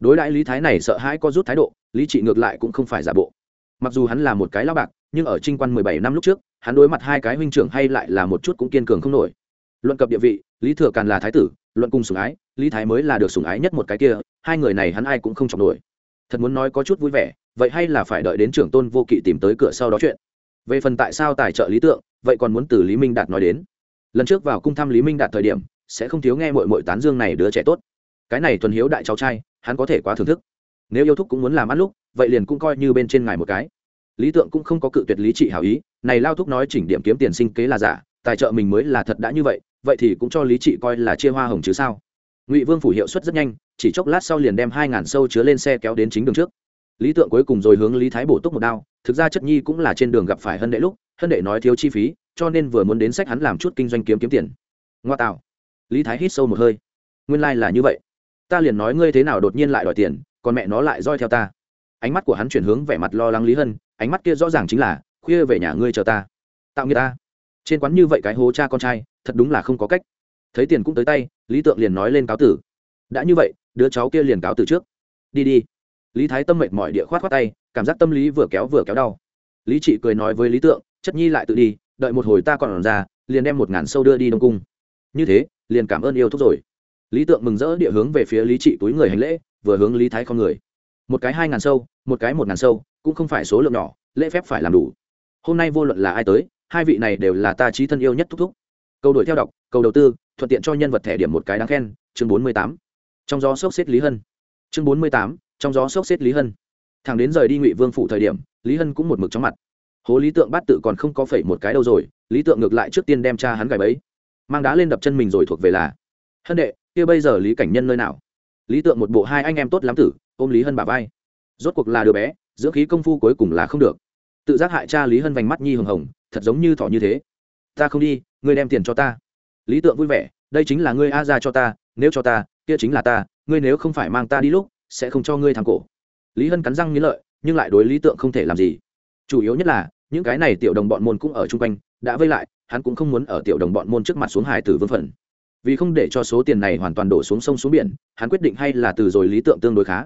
Đối đãi lý thái này sợ hãi có rút thái độ, lý trị ngược lại cũng không phải giả bộ. Mặc dù hắn là một cái lao bạc, nhưng ở trinh quan mười bảy năm lúc trước, hắn đối mặt hai cái huynh trưởng hay lại là một chút cũng kiên cường không nổi. Luận cập địa vị, lý thừa càn là thái tử, luận cùng sủng ái, lý thái mới là được sủng ái nhất một cái kia, hai người này hắn ai cũng không chọc nổi thật muốn nói có chút vui vẻ, vậy hay là phải đợi đến trưởng tôn vô kỵ tìm tới cửa sau đó chuyện. Về phần tại sao tài trợ lý tượng, vậy còn muốn từ lý minh đạt nói đến. Lần trước vào cung thăm lý minh đạt thời điểm, sẽ không thiếu nghe mội mội tán dương này đứa trẻ tốt. Cái này tuần hiếu đại cháu trai, hắn có thể quá thưởng thức. Nếu yêu thúc cũng muốn làm ăn lúc, vậy liền cũng coi như bên trên ngài một cái. Lý tượng cũng không có cự tuyệt lý trị hảo ý, này lao thúc nói chỉnh điểm kiếm tiền sinh kế là giả, tài trợ mình mới là thật đã như vậy vậy thì cũng cho lý trị coi là chia hoa hồng chứ sao. Ngụy vương phủ hiệu suất rất nhanh chỉ chốc lát sau liền đem hai ngàn sâu chứa lên xe kéo đến chính đường trước. Lý tượng cuối cùng rồi hướng lý thái bổ túc một đao, thực ra chất nhi cũng là trên đường gặp phải hân đệ lúc, hân đệ nói thiếu chi phí, cho nên vừa muốn đến sách hắn làm chút kinh doanh kiếm kiếm tiền. Ngoa tạo. Lý thái hít sâu một hơi. Nguyên lai、like、là như vậy. Ta liền nói ngươi thế nào đột nhiên lại đòi tiền, còn mẹ nó lại roi theo ta. Ánh mắt của hắn chuyển hướng vẻ mặt lo lắng lý hân, ánh mắt kia rõ ràng chính là, khuya về nhà ngươi chờ ta. Tạo người ta. Trên quán như vậy cái hố cha con trai, thật đúng là không có cách. Thấy tiền cũng tới tay, lý tượng liền nói lên cáo tử đã như vậy, đứa cháu kia liền cáo từ trước. Đi đi. Lý thái tâm mệt mỏi địa khoát khoát tay, cảm giác tâm lý vừa kéo vừa kéo đau. Lý trị cười nói với lý tượng, chất nhi lại tự đi, đợi một hồi ta còn ra, liền đem một ngàn sâu đưa đi đông cung. Như thế, liền cảm ơn yêu thúc rồi. Lý tượng mừng rỡ địa hướng về phía lý trị túi người hành lễ, vừa hướng lý thái con người. Một cái hai ngàn sâu, một cái một ngàn sâu, cũng không phải số lượng nhỏ, lễ phép phải làm đủ. Hôm nay vô luận là ai tới, hai vị này đều là ta trí thân yêu nhất thúc thúc. Câu đổi theo đọc, câu đầu tư, thuận tiện cho nhân vật thẻ điểm một cái đáng khen, chương bốn mươi tám trong gió sốc xếp lý hân. Chương bốn mươi tám, trong gió sốc xếp lý hân. Thằng đến rời đi ngụy vương phủ thời điểm, lý hân cũng một mực trong mặt. Hố lý tượng bát tự còn không có phẩy một cái đâu rồi, lý tượng ngược lại trước tiên đem cha hắn gài bẫy. Mang đá lên đập chân mình rồi thuộc về là, hân đệ, kia bây giờ lý cảnh nhân nơi nào? Lý tượng một bộ, hai anh em tốt lắm tử, ôm lý hân bà vai. Rốt cuộc là đứa bé, dưỡng khí công phu cuối cùng là không được. Tự giác hại cha lý hân vành mắt nhi hồng hồng, thật giống như thỏ như thế. Ta không đi, ngươi đem tiền cho ta. Lý tượng vui vẻ, đây chính là ngươi a ra cho ta, nếu cho ta kia chính là ta, ngươi nếu không phải mang ta đi lúc, sẽ không cho ngươi thắng cổ. Lý hân cắn răng nghĩ lợi, nhưng lại đối lý tượng không thể làm gì. Chủ yếu nhất là, những cái này tiểu đồng bọn môn cũng ở chung quanh, đã vây lại, hắn cũng không muốn ở tiểu đồng bọn môn trước mặt xuống hải tử vương phần vì không để cho số tiền này hoàn toàn đổ xuống sông xuống biển, hắn quyết định hay là từ rồi lý tượng tương đối khá.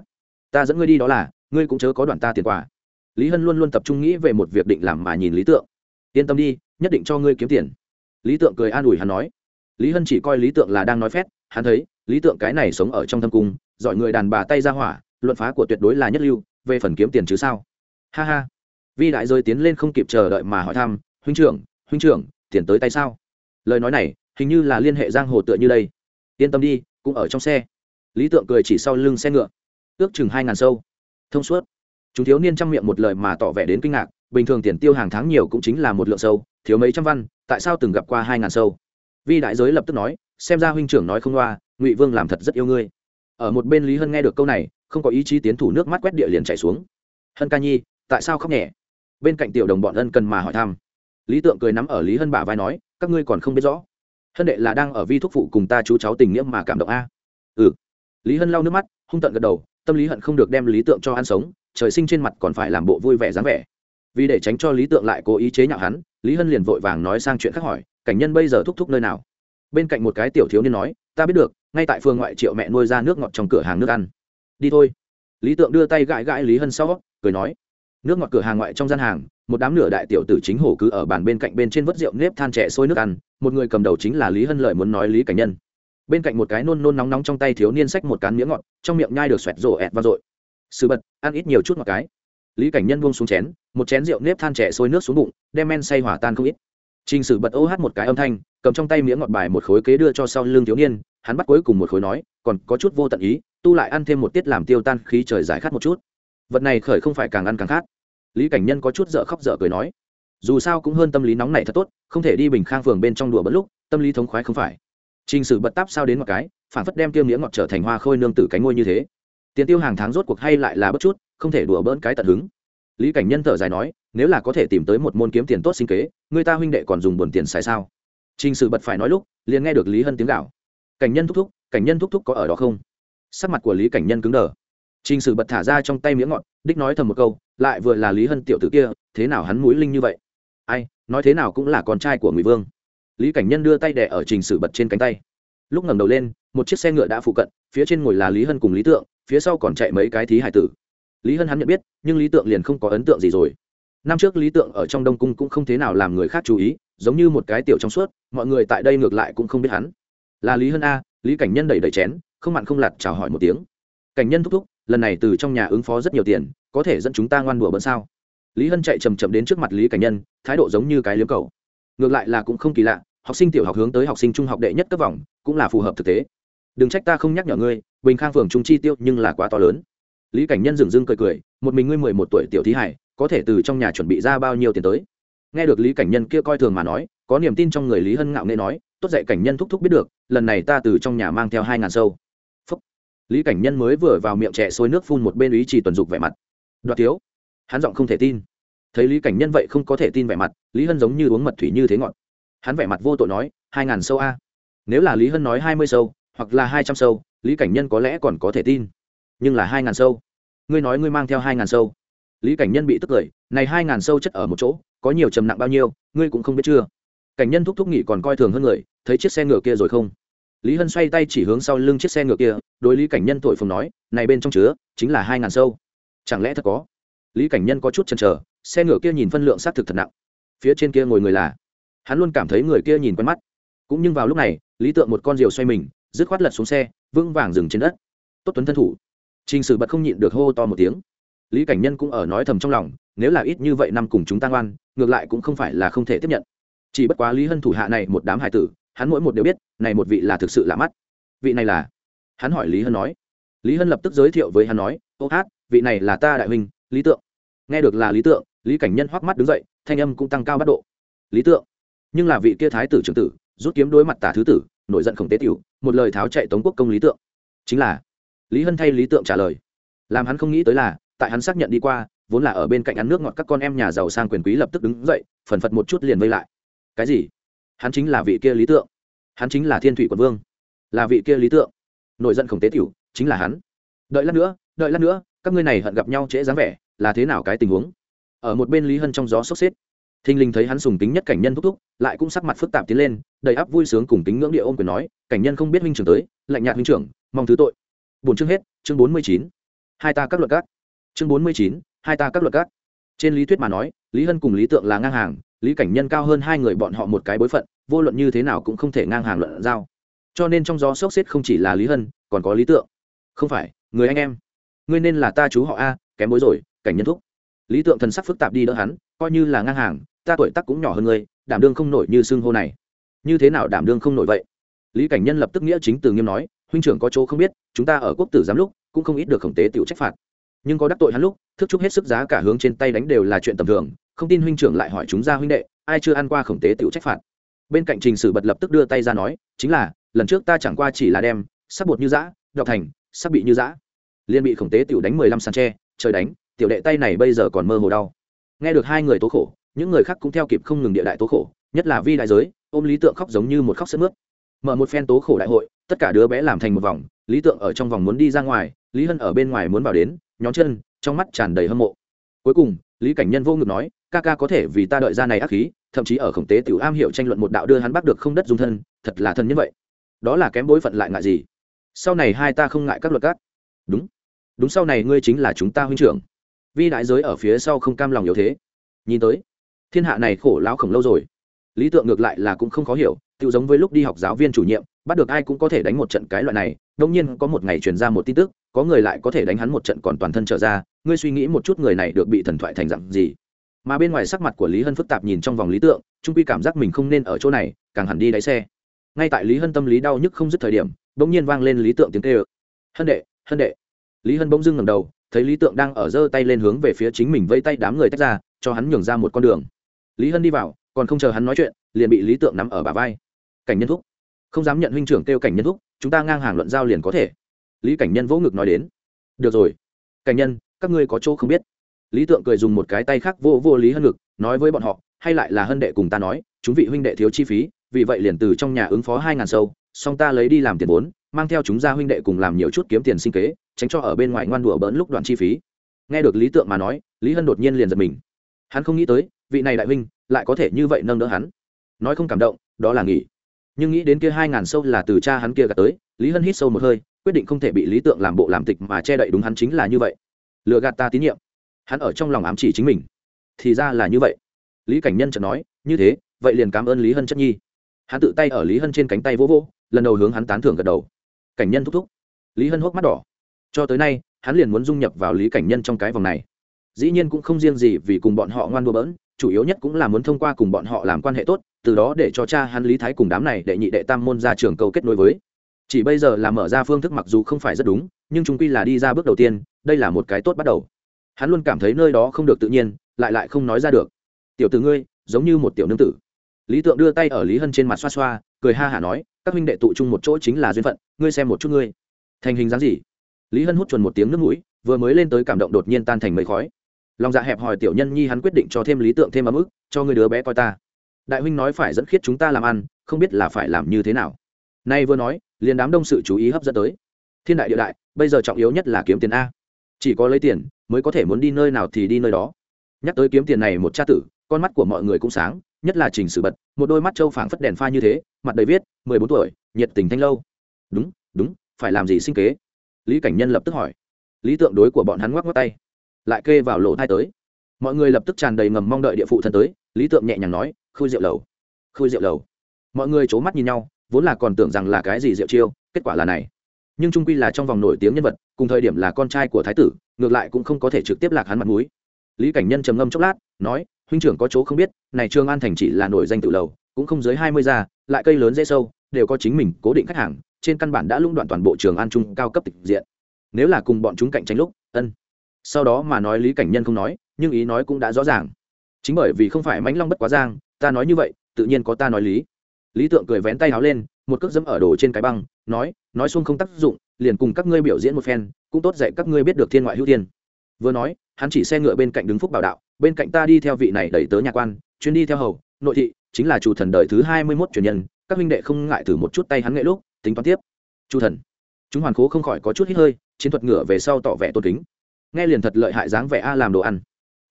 Ta dẫn ngươi đi đó là, ngươi cũng chớ có đoạn ta tiền quà. Lý hân luôn luôn tập trung nghĩ về một việc định làm mà nhìn lý tượng. Yên tâm đi, nhất định cho ngươi kiếm tiền. Lý tượng cười an ủi hắn nói. Lý hân chỉ coi lý tượng là đang nói phét, hắn thấy lý tượng cái này sống ở trong thâm cung, giỏi người đàn bà tay ra hỏa, luận phá của tuyệt đối là nhất lưu, về phần kiếm tiền chứ sao? Ha ha. Vi đại rơi tiến lên không kịp chờ đợi mà hỏi thăm, huynh trưởng huynh trưởng, tiền tới tay sao? Lời nói này, hình như là liên hệ giang hồ tựa như đây. Yên tâm đi, cũng ở trong xe. Lý tượng cười chỉ sau lưng xe ngựa. Ước chừng hai ngàn sâu. Thông suốt. Chúng thiếu niên trong miệng một lời mà tỏ vẻ đến kinh ngạc, bình thường tiền tiêu hàng tháng nhiều cũng chính là một lượng sâu, thiếu mấy trăm văn, tại sao từng gặp qua hai ngàn sâu? Vi đại giới lập tức nói, xem ra huynh trưởng nói không loa ngụy vương làm thật rất yêu ngươi ở một bên lý hân nghe được câu này không có ý chí tiến thủ nước mắt quét địa liền chạy xuống hân ca nhi tại sao khóc nhẹ bên cạnh tiểu đồng bọn ân cần mà hỏi thăm lý tượng cười nắm ở lý hân bả vai nói các ngươi còn không biết rõ hân đệ là đang ở vi thúc phụ cùng ta chú cháu tình nghĩa mà cảm động a à? ừ lý hân lau nước mắt hung tận gật đầu tâm lý hận không được đem lý tượng cho ăn sống trời sinh trên mặt còn phải làm bộ vui vẻ dáng vẻ vì để tránh cho lý tượng lại cố ý chế nhạo hắn lý hân liền vội vàng nói sang chuyện khác hỏi cảnh nhân bây giờ thúc thúc nơi nào bên cạnh một cái tiểu thiếu niên nói ta biết được, ngay tại phương ngoại triệu mẹ nuôi ra nước ngọt trong cửa hàng nước ăn. Đi thôi. Lý tượng đưa tay gãi gãi lý hân sau, cười nói. Nước ngọt cửa hàng ngoại trong gian hàng, một đám nửa đại tiểu tử chính hổ cứ ở bàn bên cạnh bên trên vớt rượu nếp than trẻ sôi nước ăn, một người cầm đầu chính là lý hân lợi muốn nói lý cảnh nhân. Bên cạnh một cái nôn nôn nóng nóng trong tay thiếu niên xách một cán miếng ngọt, trong miệng nhai được xoẹt rổ ẹt vang dội. Sự bật, ăn ít nhiều chút một cái. Lý cảnh nhân buông xuống chén, một chén rượu nếp than trẻ sôi nước xuống bụng, đem men say hỏa tan không ít. Trình Sử bật ô hát một cái âm thanh, cầm trong tay miếng ngọt bài một khối kế đưa cho sau lưng thiếu niên, hắn bắt cuối cùng một khối nói, còn có chút vô tận ý, tu lại ăn thêm một tiết làm tiêu tan khí trời giải khát một chút. Vật này khởi không phải càng ăn càng khát. Lý Cảnh Nhân có chút dở khóc dở cười nói, dù sao cũng hơn tâm lý nóng này thật tốt, không thể đi bình khang phường bên trong đùa bất lúc, tâm lý thống khoái không phải. Trình Sử bật táp sao đến một cái, phản phất đem tiêu miếng ngọt trở thành hoa khôi nương tử cánh ngôi như thế. Tiền tiêu hàng tháng rốt cuộc hay lại là bất chút, không thể đùa bỡn cái tận hứng lý cảnh nhân thở dài nói nếu là có thể tìm tới một môn kiếm tiền tốt sinh kế người ta huynh đệ còn dùng buồn tiền xài sao Trình Sử bật phải nói lúc, liền nghe được Lý Hân tiếng gào. Cảnh nhân thúc thúc, cảnh nhân thúc thúc có ở đó không? Sắc mặt của Lý Cảnh nhân cứng đờ. Trình Sử bật thả ra trong tay miếng ngọt, đích nói thầm một câu, lại vừa là Lý Hân tiểu tử kia, thế nào hắn mũi linh như vậy? Ai, nói thế nào cũng là con trai của Ngụy Vương. Lý Cảnh nhân đưa tay đẻ ở Trình Sử bật trên cánh tay. Lúc ngẩng đầu lên, một chiếc xe ngựa đã phụ cận, phía trên ngồi là Lý Hân cùng Lý Tượng, phía sau còn chạy mấy cái thí hải tử. Lý Hân hắn nhận biết, nhưng Lý Tượng liền không có ấn tượng gì rồi năm trước lý tượng ở trong đông cung cũng không thế nào làm người khác chú ý, giống như một cái tiểu trong suốt, mọi người tại đây ngược lại cũng không biết hắn. Là lý hân a, lý cảnh nhân đẩy đẩy chén, không mặn không lặt chào hỏi một tiếng. Cảnh nhân thúc thúc, lần này từ trong nhà ứng phó rất nhiều tiền, có thể dẫn chúng ta ngoan đùa bận sao? Lý hân chạy chầm chậm đến trước mặt lý cảnh nhân, thái độ giống như cái liếm cầu. Ngược lại là cũng không kỳ lạ, học sinh tiểu học hướng tới học sinh trung học đệ nhất cấp vòng, cũng là phù hợp thực tế. Đừng trách ta không nhắc nhở ngươi, bình khang phường trung chi tiêu nhưng là quá to lớn. Lý cảnh nhân dừng dưng cười cười, một mình ngươi mười một tuổi tiểu thí hải có thể từ trong nhà chuẩn bị ra bao nhiêu tiền tới. Nghe được lý cảnh nhân kia coi thường mà nói, có niềm tin trong người lý hân ngạo nghệ nói, tốt dạy cảnh nhân thúc thúc biết được, lần này ta từ trong nhà mang theo hai ngàn sâu. Phúc. lý cảnh nhân mới vừa vào miệng trẻ sôi nước phun một bên ý chỉ tuần dục vẻ mặt. Đoạt thiếu. Hắn giọng không thể tin. Thấy lý cảnh nhân vậy không có thể tin vẻ mặt, lý hân giống như uống mật thủy như thế ngọt. Hắn vẻ mặt vô tội nói, hai ngàn sâu a. Nếu là lý hân nói hai mươi sâu, hoặc là hai trăm sâu, lý cảnh nhân có lẽ còn có thể tin. Nhưng là hai ngàn sâu. Ngươi nói ngươi mang theo hai ngàn sâu lý cảnh nhân bị tức cười, này hai ngàn sâu chất ở một chỗ, có nhiều trầm nặng bao nhiêu, ngươi cũng không biết chưa? Cảnh nhân thúc thúc nghỉ còn coi thường hơn người, thấy chiếc xe ngựa kia rồi không? Lý hân xoay tay chỉ hướng sau lưng chiếc xe ngựa kia, đối lý cảnh nhân thổi phùng nói, này bên trong chứa, chính là hai ngàn sâu. Chẳng lẽ thật có? Lý cảnh nhân có chút chần chờ, xe ngựa kia nhìn phân lượng xác thực thật nặng. Phía trên kia ngồi người là? Hắn luôn cảm thấy người kia nhìn quen mắt. Cũng nhưng vào lúc này, lý tượng một con diều xoay mình, dứt khoát lật xuống xe, vững vàng dừng trên đất. Tốt tuấn thân thủ. Trình sử bật không nhịn được hô to một tiếng lý cảnh nhân cũng ở nói thầm trong lòng, nếu là ít như vậy năm cùng chúng ta ngoan, ngược lại cũng không phải là không thể tiếp nhận. Chỉ bất quá lý hân thủ hạ này một đám hải tử, hắn mỗi một đều biết, này một vị là thực sự lạ mắt. Vị này là? Hắn hỏi lý hân nói. Lý hân lập tức giới thiệu với hắn nói, ô hát, vị này là ta đại huynh, lý tượng. Nghe được là lý tượng, lý cảnh nhân hoắc mắt đứng dậy, thanh âm cũng tăng cao bắt độ. Lý tượng. Nhưng là vị kia thái tử trưởng tử, rút kiếm đối mặt tả thứ tử, nổi giận khổng tế tiểu, một lời tháo chạy tống quốc công lý tượng. Chính là, lý hân thay lý tượng trả lời. Làm hắn không nghĩ tới là tại hắn xác nhận đi qua, vốn là ở bên cạnh ăn nước ngọt các con em nhà giàu sang quyền quý lập tức đứng dậy, phần phật một chút liền vây lại. Cái gì? Hắn chính là vị kia lý tượng. Hắn chính là thiên thủy quận vương. Là vị kia lý tượng. Nội dân khổng tế tiểu, chính là hắn. Đợi lát nữa, đợi lát nữa, các ngươi này hận gặp nhau trễ dáng vẻ, là thế nào cái tình huống? Ở một bên lý hân trong gió sốc xếp thinh linh thấy hắn sùng tính nhất cảnh nhân thúc thúc, lại cũng sắc mặt phức tạp tiến lên, đầy áp vui sướng cùng tính ngưỡng địa ôm quyền nói, cảnh nhân không biết huynh trưởng tới, lạnh nhạt huynh trưởng, mong thứ tội. Bốn chương hết, chương bốn mươi chín. Hai ta các luật các chương bốn mươi chín, hai ta các luật các. Trên lý thuyết mà nói, lý hân cùng lý tượng là ngang hàng, lý cảnh nhân cao hơn hai người bọn họ một cái bối phận, vô luận như thế nào cũng không thể ngang hàng luận giao. Cho nên trong gió sốc xếp không chỉ là lý hân, còn có lý tượng. Không phải, người anh em. Ngươi nên là ta chú họ a, kém bối rồi, cảnh nhân thúc. Lý tượng thần sắc phức tạp đi đỡ hắn, coi như là ngang hàng, ta tuổi tắc cũng nhỏ hơn ngươi, đảm đương không nổi như xưng hô này. Như thế nào đảm đương không nổi vậy? Lý cảnh nhân lập tức nghĩa chính từ nghiêm nói, huynh trưởng có chỗ không biết, chúng ta ở quốc tử giám lúc, cũng không ít được khổng tế tiểu trách phạt nhưng có đắc tội hắn lúc thức chúc hết sức giá cả hướng trên tay đánh đều là chuyện tầm thường, không tin huynh trưởng lại hỏi chúng ra huynh đệ, ai chưa ăn qua khổng tế tiểu trách phạt. Bên cạnh trình sử bật lập tức đưa tay ra nói, chính là, lần trước ta chẳng qua chỉ là đem sắc bột như dã, đọc thành sắc bị như dã. Liên bị khổng tế tiểu đánh mười lăm sàn tre, trời đánh, tiểu đệ tay này bây giờ còn mơ hồ đau. Nghe được hai người tố khổ, những người khác cũng theo kịp không ngừng địa đại tố khổ, nhất là vi đại giới, ôm lý tượng khóc giống như một khóc sướt mướt. Mở một phen tố khổ đại hội, tất cả đứa bé làm thành một vòng, lý tượng ở trong vòng muốn đi ra ngoài, lý hân ở bên ngoài muốn vào đến nhóm chân, trong mắt tràn đầy hâm mộ. Cuối cùng, lý cảnh nhân vô ngực nói, ca ca có thể vì ta đợi ra này ác khí, thậm chí ở khổng tế tiểu am hiểu tranh luận một đạo đưa hắn bắt được không đất dung thân, thật là thân như vậy. Đó là kém bối phận lại ngại gì? Sau này hai ta không ngại các luật cát đúng. Đúng sau này ngươi chính là chúng ta huynh trưởng. Vi đại giới ở phía sau không cam lòng yếu thế. Nhìn tới, thiên hạ này khổ lão khổng lâu rồi. Lý tượng ngược lại là cũng không khó hiểu tự giống với lúc đi học giáo viên chủ nhiệm, bắt được ai cũng có thể đánh một trận cái loại này đông nhiên có một ngày truyền ra một tin tức có người lại có thể đánh hắn một trận còn toàn thân trở ra, ngươi suy nghĩ một chút người này được bị thần thoại thành dặn gì. Mà bên ngoài sắc mặt của lý hân phức tạp nhìn trong vòng lý tượng, trung quy cảm giác mình không nên ở chỗ này, càng hẳn đi đáy xe. Ngay tại lý hân tâm lý đau nhức không dứt thời điểm, bỗng nhiên vang lên lý tượng tiếng kêu. Hân đệ hân đệ. Lý hân bỗng dưng ngầm đầu, thấy lý tượng đang ở giơ tay lên hướng về phía chính mình vây tay đám người tách ra, cho hắn nhường ra một con đường. Lý hân đi vào, còn không chờ hắn nói chuyện, liền bị lý tượng nắm ở bà vai. Cảnh nhân thúc. Không dám nhận huynh trưởng kêu cảnh nhân thúc, chúng ta ngang hàng luận giao liền có thể lý cảnh nhân vỗ ngực nói đến. Được rồi. Cảnh nhân, các ngươi có chỗ không biết. Lý tượng cười dùng một cái tay khác vô vô lý hân ngực, nói với bọn họ, hay lại là hân đệ cùng ta nói, chúng vị huynh đệ thiếu chi phí, vì vậy liền từ trong nhà ứng phó hai ngàn sâu song ta lấy đi làm tiền vốn, mang theo chúng ra huynh đệ cùng làm nhiều chút kiếm tiền sinh kế, tránh cho ở bên ngoài ngoan đùa bỡn lúc đoạn chi phí. Nghe được lý tượng mà nói, lý hân đột nhiên liền giật mình. Hắn không nghĩ tới, vị này đại huynh lại có thể như vậy nâng đỡ hắn. Nói không cảm động, đó là nghỉ. Nhưng nghĩ đến kia hai ngàn sâu là từ cha hắn kia gạt tới, lý hân hít sâu một hơi quyết định không thể bị lý tượng làm bộ làm tịch mà che đậy đúng hắn chính là như vậy. Lừa gạt ta tín nhiệm. Hắn ở trong lòng ám chỉ chính mình. Thì ra là như vậy. Lý cảnh nhân chợt nói, như thế, vậy liền cảm ơn lý hân chất nhi. Hắn tự tay ở lý hân trên cánh tay vỗ vỗ, lần đầu hướng hắn tán thưởng gật đầu. Cảnh nhân thúc thúc. Lý hân hốc mắt đỏ. Cho tới nay, hắn liền muốn dung nhập vào lý cảnh nhân trong cái vòng này. Dĩ nhiên cũng không riêng gì vì cùng bọn họ ngoan đua bỡn, chủ yếu nhất cũng là muốn thông qua cùng bọn họ làm quan hệ tốt, từ đó để cho cha hắn lý thái cùng đám này đệ nhị đệ tam môn ra trường cầu kết nối với chỉ bây giờ là mở ra phương thức mặc dù không phải rất đúng, nhưng chúng quy là đi ra bước đầu tiên, đây là một cái tốt bắt đầu. Hắn luôn cảm thấy nơi đó không được tự nhiên, lại lại không nói ra được. Tiểu từ ngươi, giống như một tiểu nương tử. Lý tượng đưa tay ở lý hân trên mặt xoa xoa, cười ha hả nói, các huynh đệ tụ chung một chỗ chính là duyên phận, ngươi xem một chút ngươi. Thành hình dáng gì? Lý hân hút chuẩn một tiếng nước mũi, vừa mới lên tới cảm động đột nhiên tan thành mấy khói. Lòng dạ hẹp hòi tiểu nhân nhi hắn quyết định cho thêm lý tượng thêm ấm ức, cho người đứa bé coi ta. Đại huynh nói phải dẫn khiết chúng ta làm ăn, không biết là phải làm như thế nào. Nay vừa nói liền đám đông sự chú ý hấp dẫn tới. Thiên đại địa đại, bây giờ trọng yếu nhất là kiếm tiền a. Chỉ có lấy tiền mới có thể muốn đi nơi nào thì đi nơi đó. Nhắc tới kiếm tiền này một cha tử, con mắt của mọi người cũng sáng, nhất là trình sử bật, một đôi mắt trâu phảng phất đèn pha như thế, mặt đầy viết, mười bốn tuổi, nhiệt tình thanh lâu. Đúng đúng, phải làm gì sinh kế? Lý cảnh nhân lập tức hỏi. Lý tượng đối của bọn hắn ngoắc ngoắc tay, lại kê vào lỗ thai tới. Mọi người lập tức tràn đầy ngầm mong đợi địa phụ thân tới, lý tượng nhẹ nhàng nói khui rượu lầu khui rượu lầu. Mọi người c h ố mắt nhìn nhau vốn là còn tưởng rằng là cái gì diệu chiêu, kết quả là này. Nhưng trung quy là trong vòng nổi tiếng nhân vật, cùng thời điểm là con trai của thái tử, ngược lại cũng không có thể trực tiếp lạc hắn mặt mũi. lý cảnh nhân trầm ngâm chốc lát, nói, huynh trưởng có chỗ không biết, này trương an thành chỉ là nổi danh tự lầu, cũng không dưới hai mươi gia, lại cây lớn dễ sâu, đều có chính mình cố định khách hàng, trên căn bản đã lũng đoạn toàn bộ trường an trung cao cấp tịch diện. Nếu là cùng bọn chúng cạnh tranh lúc, ân. Sau đó mà nói lý cảnh nhân không nói, nhưng ý nói cũng đã rõ ràng. Chính bởi vì không phải mãnh long bất quá giang, ta nói như vậy, tự nhiên có ta nói lý lý tượng cười vén tay áo lên, một cước dẫm ở đồ trên cái băng, nói nói xuông không tác dụng, liền cùng các ngươi biểu diễn một phen, cũng tốt dạy các ngươi biết được thiên ngoại hữu tiên vừa nói, hắn chỉ xe ngựa bên cạnh đứng phúc bảo đạo, bên cạnh ta đi theo vị này đẩy tớ nhà quan, chuyên đi theo hầu, nội thị, chính là chủ thần đời thứ hai mươi mốt truyền nhân, các huynh đệ không ngại thử một chút tay hắn nghệ lúc, tính toán tiếp. Chu thần. Chúng hoàn cố không khỏi có chút hít hơi, chiến thuật ngựa về sau tỏ vẻ tôn kính. Nghe liền thật lợi hại dáng vẻ a làm đồ ăn.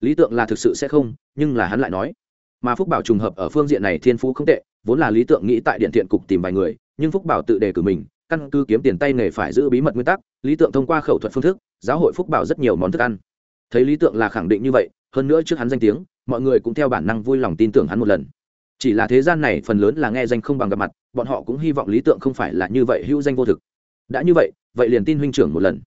Lý tượng là thực sự sẽ không, nhưng là hắn lại nói mà phúc bảo trùng hợp ở phương diện này thiên phú không tệ, vốn là lý tượng nghĩ tại điện thiện cục tìm vài người, nhưng phúc bảo tự đề cử mình, căn cứ kiếm tiền tay nghề phải giữ bí mật nguyên tắc, lý tượng thông qua khẩu thuật phương thức, giáo hội phúc bảo rất nhiều món thức ăn. Thấy lý tượng là khẳng định như vậy, hơn nữa trước hắn danh tiếng, mọi người cũng theo bản năng vui lòng tin tưởng hắn một lần. Chỉ là thế gian này phần lớn là nghe danh không bằng gặp mặt, bọn họ cũng hy vọng lý tượng không phải là như vậy hữu danh vô thực. Đã như vậy vậy liền tin huynh trưởng một lần.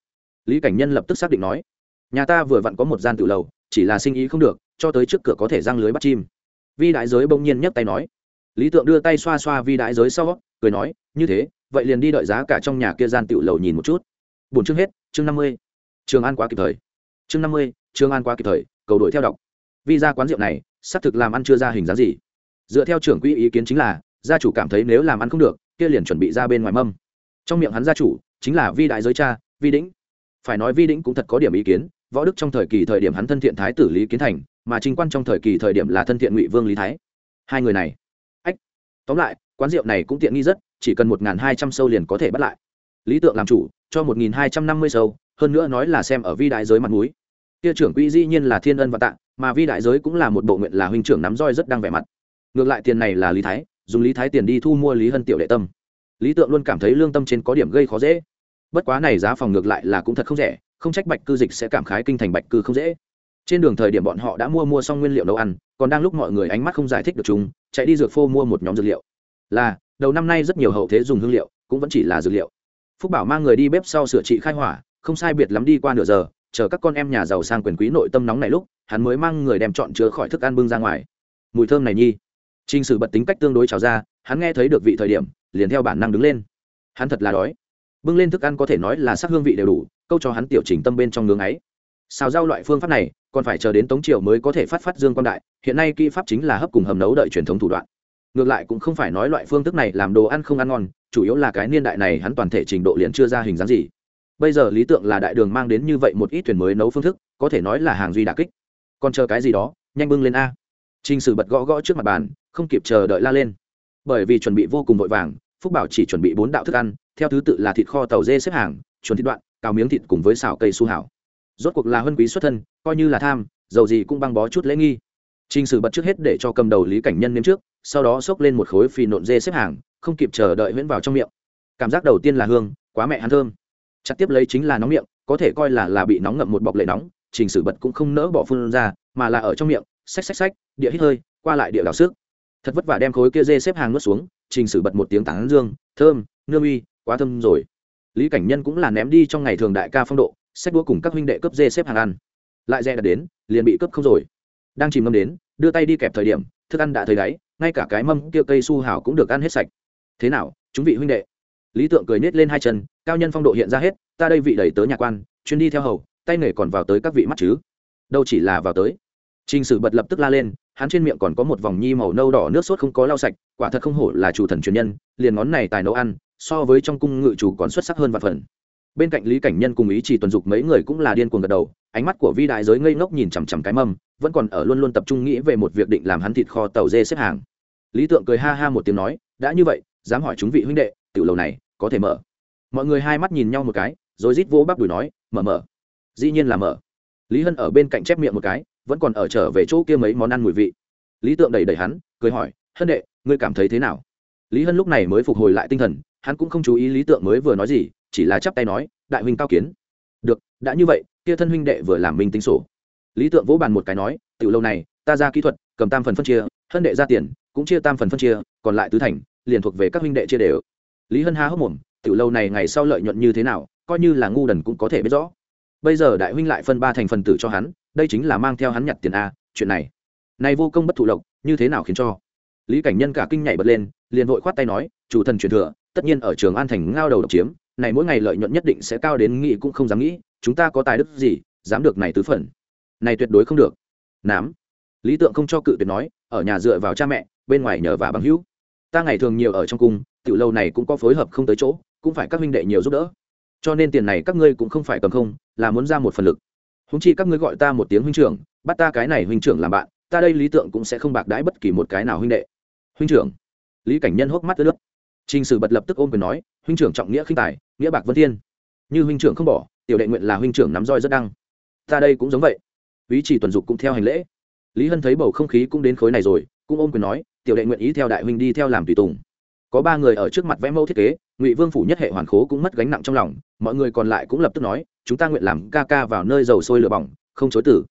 Lý cảnh nhân lập tức xác định nói, nhà ta vừa vặn có một gian tự lầu, chỉ là sinh ý không được, cho tới trước cửa có thể răng lưới bắt chim vi đại giới bỗng nhiên nhấc tay nói. Lý tượng đưa tay xoa xoa vi đại giới sau, cười nói, như thế, vậy liền đi đợi giá cả trong nhà kia gian tự lầu nhìn một chút. Bốn chương hết, chương năm mươi. Trường an quá kịp thời. Chương năm mươi, trường an quá kịp thời, cầu đuổi theo đọc. Vì ra quán rượu này, xác thực làm ăn chưa ra hình dáng gì. Dựa theo trưởng quỹ ý kiến chính là, gia chủ cảm thấy nếu làm ăn không được, kia liền chuẩn bị ra bên ngoài mâm. Trong miệng hắn gia chủ, chính là vi đại giới cha, vi đĩnh. Phải nói vi đĩnh cũng thật có điểm ý kiến, võ đức trong thời kỳ thời điểm hắn thân thiện thái tử lý kiến thành mà chính quan trong thời kỳ thời điểm là thân thiện ngụy vương lý thái. Hai người này. Ách, tóm lại, quán rượu này cũng tiện nghi rất, chỉ cần một hai trăm sâu liền có thể bắt lại. Lý tượng làm chủ, cho một hai trăm năm mươi sâu, hơn nữa nói là xem ở vi đại giới mặt núi kia trưởng quỹ dĩ nhiên là thiên ân và tạng mà vi đại giới cũng là một bộ nguyện là huynh trưởng nắm roi rất đang vẻ mặt. Ngược lại tiền này là lý thái, dùng lý thái tiền đi thu mua lý hân tiểu đệ tâm. Lý tượng luôn cảm thấy lương tâm trên có điểm gây khó dễ. Bất quá này giá phòng ngược lại là cũng thật không rẻ, không trách bạch cư dịch sẽ cảm khái kinh thành bạch cư không dễ trên đường thời điểm bọn họ đã mua mua xong nguyên liệu nấu ăn, còn đang lúc mọi người ánh mắt không giải thích được chúng, chạy đi dược phô mua một nhóm dược liệu. Là, đầu năm nay rất nhiều hậu thế dùng hương liệu, cũng vẫn chỉ là dược liệu. Phúc bảo mang người đi bếp sau sửa trị khai hỏa, không sai biệt lắm đi qua nửa giờ, chờ các con em nhà giàu sang quyền quý nội tâm nóng này lúc, hắn mới mang người đem chọn chứa khỏi thức ăn bưng ra ngoài. Mùi thơm này nhi. T r ì n h sử bật tính cách tương đối trào ra, hắn nghe thấy được vị thời điểm, liền theo bản năng đứng lên. Hắn thật là đói. Bưng lên thức ăn có thể nói là sắc hương vị đều đủ, câu cho hắn tiểu chỉnh tâm bên trong nướng ấy. Xào rau loại phương pháp này còn phải chờ đến tống triều mới có thể phát phát dương quan đại, hiện nay kỹ pháp chính là hấp cùng hầm nấu đợi truyền thống thủ đoạn. Ngược lại cũng không phải nói loại phương thức này làm đồ ăn không ăn ngon, chủ yếu là cái niên đại này hắn toàn thể trình độ liền chưa ra hình dáng gì. Bây giờ lý tượng là đại đường mang đến như vậy một ít thuyền mới nấu phương thức, có thể nói là hàng duy đà kích. Còn chờ cái gì đó, nhanh bưng lên a. T r ì n h sử bật gõ gõ trước mặt bàn, không kịp chờ đợi la lên. Bởi vì chuẩn bị vô cùng vội vàng, phúc bảo chỉ chuẩn bị bốn đạo thức ăn, theo thứ tự là thịt kho tàu dê xếp hàng chuẩn thịt đoạn, cào miếng thịt cùng với xào cây su hảo. Rốt cuộc là huân quý xuất thân coi như là tham, dầu gì cũng băng bó chút lễ nghi. T r ì n h sử bật trước hết để cho cầm đầu lý cảnh nhân nếm trước, sau đó xốc lên một khối phì nộn dê xếp hàng, không kịp chờ đợi viễn vào trong miệng. Cảm giác đầu tiên là hương, quá mẹ hắn thơm. Chặt tiếp lấy chính là nóng miệng, có thể coi là là bị nóng ngậm một bọc lệ nóng, trình sử bật cũng không nỡ bỏ phun ra, mà là ở trong miệng, xách xách xách, địa hít hơi, qua lại địa đào sức thật vất vả đem khối kia dê xếp hàng nuốt xuống, trình sử bật một tiếng tán dương, thơm, nương uy, quá thơm rồi. Lý cảnh nhân cũng là ném đi trong ngày thường đại ca phong độ, xách đua cùng các huynh đệ cấp dê xếp hàng ăn lại dè đặt đến liền bị cướp không rồi. Đang chìm ngâm đến đưa tay đi kẹp thời điểm thức ăn đã thấy đáy ngay cả cái mâm kia cây su hảo cũng được ăn hết sạch. Thế nào chúng vị huynh đệ? Lý tượng cười nết lên hai chân cao nhân phong độ hiện ra hết ta đây vị đầy tớ nhà quan chuyên đi theo hầu tay nghề còn vào tới các vị mắt chứ. Đâu chỉ là vào tới. Trình Sử bật lập tức la lên, hắn trên miệng còn có một vòng nhi màu nâu đỏ nước sốt không có lau sạch, quả thật không hổ là chủ thần truyền nhân, liền ngón này tài nấu ăn, so với trong cung ngự chủ còn xuất sắc hơn vạn phần. Bên cạnh Lý Cảnh Nhân cùng ý chỉ tuần dục mấy người cũng là điên cuồng gật đầu, ánh mắt của vi đại giới ngây ngốc nhìn chằm chằm cái mâm, vẫn còn ở luôn luôn tập trung nghĩ về một việc định làm hắn thịt kho tàu dê xếp hàng. Lý Tượng cười ha ha một tiếng nói, đã như vậy, dám hỏi chúng vị huynh đệ, tiểu lầu này có thể mở? Mọi người hai mắt nhìn nhau một cái rồi rít vỗ bắp đùi nói mở mở. Dĩ nhiên là mở. Lý hân ở bên cạnh chép miệng một cái vẫn còn ở trở về chỗ kia mấy món ăn mùi vị. Lý tượng đẩy đẩy hắn cười hỏi hân đệ ngươi cảm thấy thế nào? Lý hân lúc này mới phục hồi lại tinh thần hắn cũng không chú ý lý tượng mới vừa nói gì chỉ là chắp tay nói, đại huynh cao kiến. Được, đã như vậy, kia thân huynh đệ vừa làm minh tính sổ. Lý tượng vỗ bàn một cái nói, tiểu lâu này, ta ra kỹ thuật, cầm tam phần phân chia, hân đệ ra tiền, cũng chia tam phần phân chia, còn lại tứ thành, liền thuộc về các huynh đệ chia đều. Lý hân há hốc mồm, tiểu lâu này ngày sau lợi nhuận như thế nào, coi như là ngu đần cũng có thể biết rõ. Bây giờ đại huynh lại phân ba thành phần tử cho hắn, đây chính là mang theo hắn nhặt tiền a, chuyện này này vô công bất thụ lộc, như thế nào khiến cho? Lý cảnh nhân cả kinh nhảy bật lên, liền vội khoát tay nói, chủ thần truyền thừa, tất nhiên ở trường an thành ngao đầu độc chiếm này mỗi ngày lợi nhuận nhất định sẽ cao đến nghĩ cũng không dám nghĩ, chúng ta có tài đức gì, dám được này tứ phần? Này tuyệt đối không được. Nám. Lý tượng không cho cự tuyệt nói, ở nhà dựa vào cha mẹ, bên ngoài nhờ và bằng hữu. Ta ngày thường nhiều ở trong cung, tiểu lâu này cũng có phối hợp không tới chỗ, cũng phải các huynh đệ nhiều giúp đỡ. Cho nên tiền này các ngươi cũng không phải cầm không, là muốn ra một phần lực. Húng chi các ngươi gọi ta một tiếng huynh trưởng, bắt ta cái này huynh trưởng làm bạn, ta đây lý tượng cũng sẽ không bạc đãi bất kỳ một cái nào huynh đệ. Huynh trưởng. Lý cảnh nhân hốc mắt ướt nước trình sử bật lập tức ôm quyền nói, huynh trưởng trọng nghĩa khinh tài, nghĩa bạc vân thiên. Như huynh trưởng không bỏ, tiểu đệ nguyện là huynh trưởng nắm roi rất đăng. Ta đây cũng giống vậy. Ý chỉ tuần dục cũng theo hành lễ. Lý hân thấy bầu không khí cũng đến khối này rồi, cũng ôm quyền nói, tiểu đệ nguyện ý theo đại huynh đi theo làm tùy tùng. Có ba người ở trước mặt vẽ mẫu thiết kế, ngụy vương phủ nhất hệ hoàn khố cũng mất gánh nặng trong lòng, mọi người còn lại cũng lập tức nói, chúng ta nguyện làm ca ca vào nơi dầu sôi lửa bỏng, không chối từ.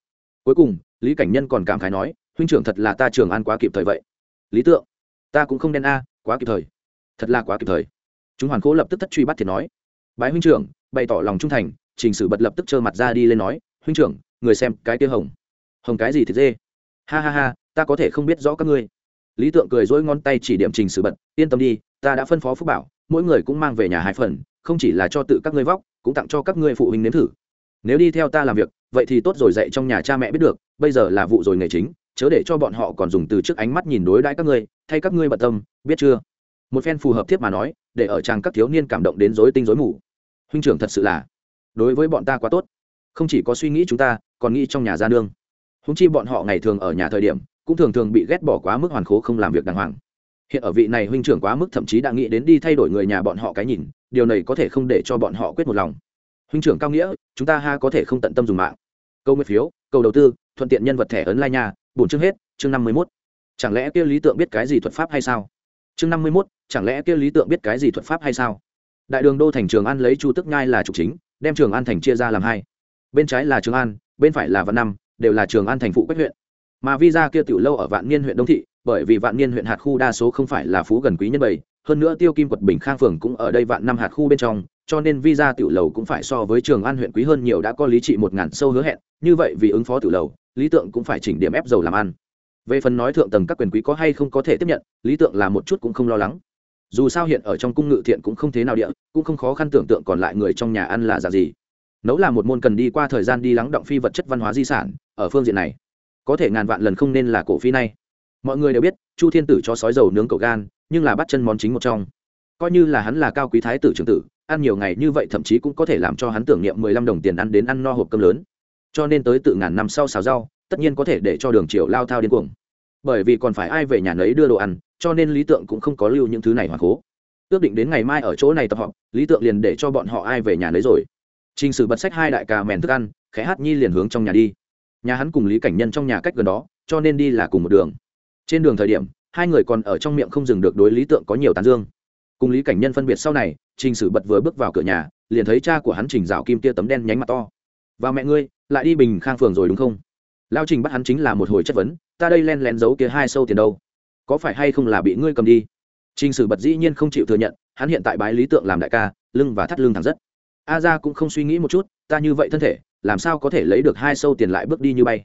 cuối cùng, lý cảnh nhân còn cảm khái nói, huynh trưởng thật là ta trường an quá kịp thời vậy. Lý tượng, ta cũng không đen a, quá kịp thời thật là quá kịp thời. Chúng hoàn cố lập tức thất truy bắt thiệt nói. Bái huynh trưởng, bày tỏ lòng trung thành, trình sử bật lập tức trơ mặt ra đi lên nói, huynh trưởng, người xem cái kia hồng. Hồng cái gì thì dê? Ha ha ha, ta có thể không biết rõ các ngươi. Lý tượng cười dỗi ngón tay chỉ điểm trình sử bật, yên tâm đi, ta đã phân phó phúc bảo, mỗi người cũng mang về nhà hai phần, không chỉ là cho tự các ngươi vóc, cũng tặng cho các ngươi phụ huynh nếm thử. Nếu đi theo ta làm việc, vậy thì tốt rồi dạy trong nhà cha mẹ biết được, bây giờ là vụ rồi nghề chính, chớ để cho bọn họ còn dùng từ trước ánh mắt nhìn đối đãi các ngươi, thay các ngươi bận tâm, biết chưa? Một phen phù hợp thiết mà nói, để ở trang các thiếu niên cảm động đến rối tinh rối mù. Huynh trưởng thật sự là, đối với bọn ta quá tốt. Không chỉ có suy nghĩ chúng ta, còn nghĩ trong nhà gia nương. Húng chi bọn họ ngày thường ở nhà thời điểm, cũng thường thường bị ghét bỏ quá mức hoàn khố không làm việc đàng hoàng. Hiện ở vị này huynh trưởng quá mức thậm chí đã nghĩ đến đi thay đổi người nhà bọn họ cái nhìn, điều này có thể không để cho bọn họ quyết một lòng. Huynh trưởng cao nghĩa, chúng ta ha có thể không tận tâm dùng mạng. Câu nguyện phiếu, câu đầu tư, thuận tiện nhân vật thẻ ấn lai nhà bổn chương hết, chương năm mươi mốt. Chẳng lẽ kia lý tượng biết cái gì thuật pháp hay sao? Chương năm mươi mốt, chẳng lẽ kia lý tượng biết cái gì thuật pháp hay sao? Đại đường đô thành trường an lấy chu tức nhai là trục chính, đem trường an thành chia ra làm hai. Bên trái là trường an, bên phải là vạn năm, đều là trường an thành phụ quách huyện. Mà visa kia tiểu lâu ở vạn niên huyện đông thị, bởi vì vạn niên huyện hạt khu đa số không phải là phú gần quý nhân bảy hơn nữa tiêu kim quật bình khang phường cũng ở đây vạn năm hạt khu bên trong, cho nên visa tiểu lầu cũng phải so với trường an huyện quý hơn nhiều đã có lý trị một ngàn sâu hứa hẹn, như vậy vì ứng phó tiểu lầu, lý tượng cũng phải chỉnh điểm ép dầu làm ăn về phần nói thượng tầng các quyền quý có hay không có thể tiếp nhận, lý tượng là một chút cũng không lo lắng. Dù sao hiện ở trong cung ngự thiện cũng không thế nào địa, cũng không khó khăn tưởng tượng còn lại người trong nhà ăn là giả gì. Nấu là một môn cần đi qua thời gian đi lắng động phi vật chất văn hóa di sản, ở phương diện này, có thể ngàn vạn lần không nên là cổ phi này mọi người đều biết, chu thiên tử cho sói dầu nướng cầu gan, nhưng là bắt chân món chính một trong. Coi như là hắn là cao quý thái tử trưởng tử, ăn nhiều ngày như vậy thậm chí cũng có thể làm cho hắn tưởng niệm mười lăm đồng tiền ăn đến ăn no hộp cơm lớn. Cho nên tới tự ngàn năm sau xào rau tất nhiên có thể để cho đường triều lao thao điên cuồng. Bởi vì còn phải ai về nhà nấy đưa đồ ăn, cho nên lý tượng cũng không có lưu những thứ này hoàn cố. Ước định đến ngày mai ở chỗ này tập họp, lý tượng liền để cho bọn họ ai về nhà nấy rồi. T r ì n h sử bật sách hai đại cà mèn thức ăn, khẽ hát nhi liền hướng trong nhà đi. Nhà hắn cùng lý cảnh nhân trong nhà cách gần đó, cho nên đi là cùng một đường. Trên đường thời điểm, hai người còn ở trong miệng không dừng được đối lý tượng có nhiều tán dương. Cùng lý cảnh nhân phân biệt sau này, trình sử bật vừa bước vào cửa nhà, liền thấy cha của hắn trình rào kim tia tấm đen nhánh mặt to. Và mẹ ngươi, lại đi bình khang phường rồi đúng không? Lao trình bắt hắn chính là một hồi chất vấn, ta đây len lén giấu kia hai sâu tiền đâu? Có phải hay không là bị ngươi cầm đi? Trình sử bật dĩ nhiên không chịu thừa nhận, hắn hiện tại bái lý tượng làm đại ca, lưng và thắt lưng thẳng rất. A ra cũng không suy nghĩ một chút, ta như vậy thân thể, làm sao có thể lấy được hai sâu tiền lại bước đi như bay?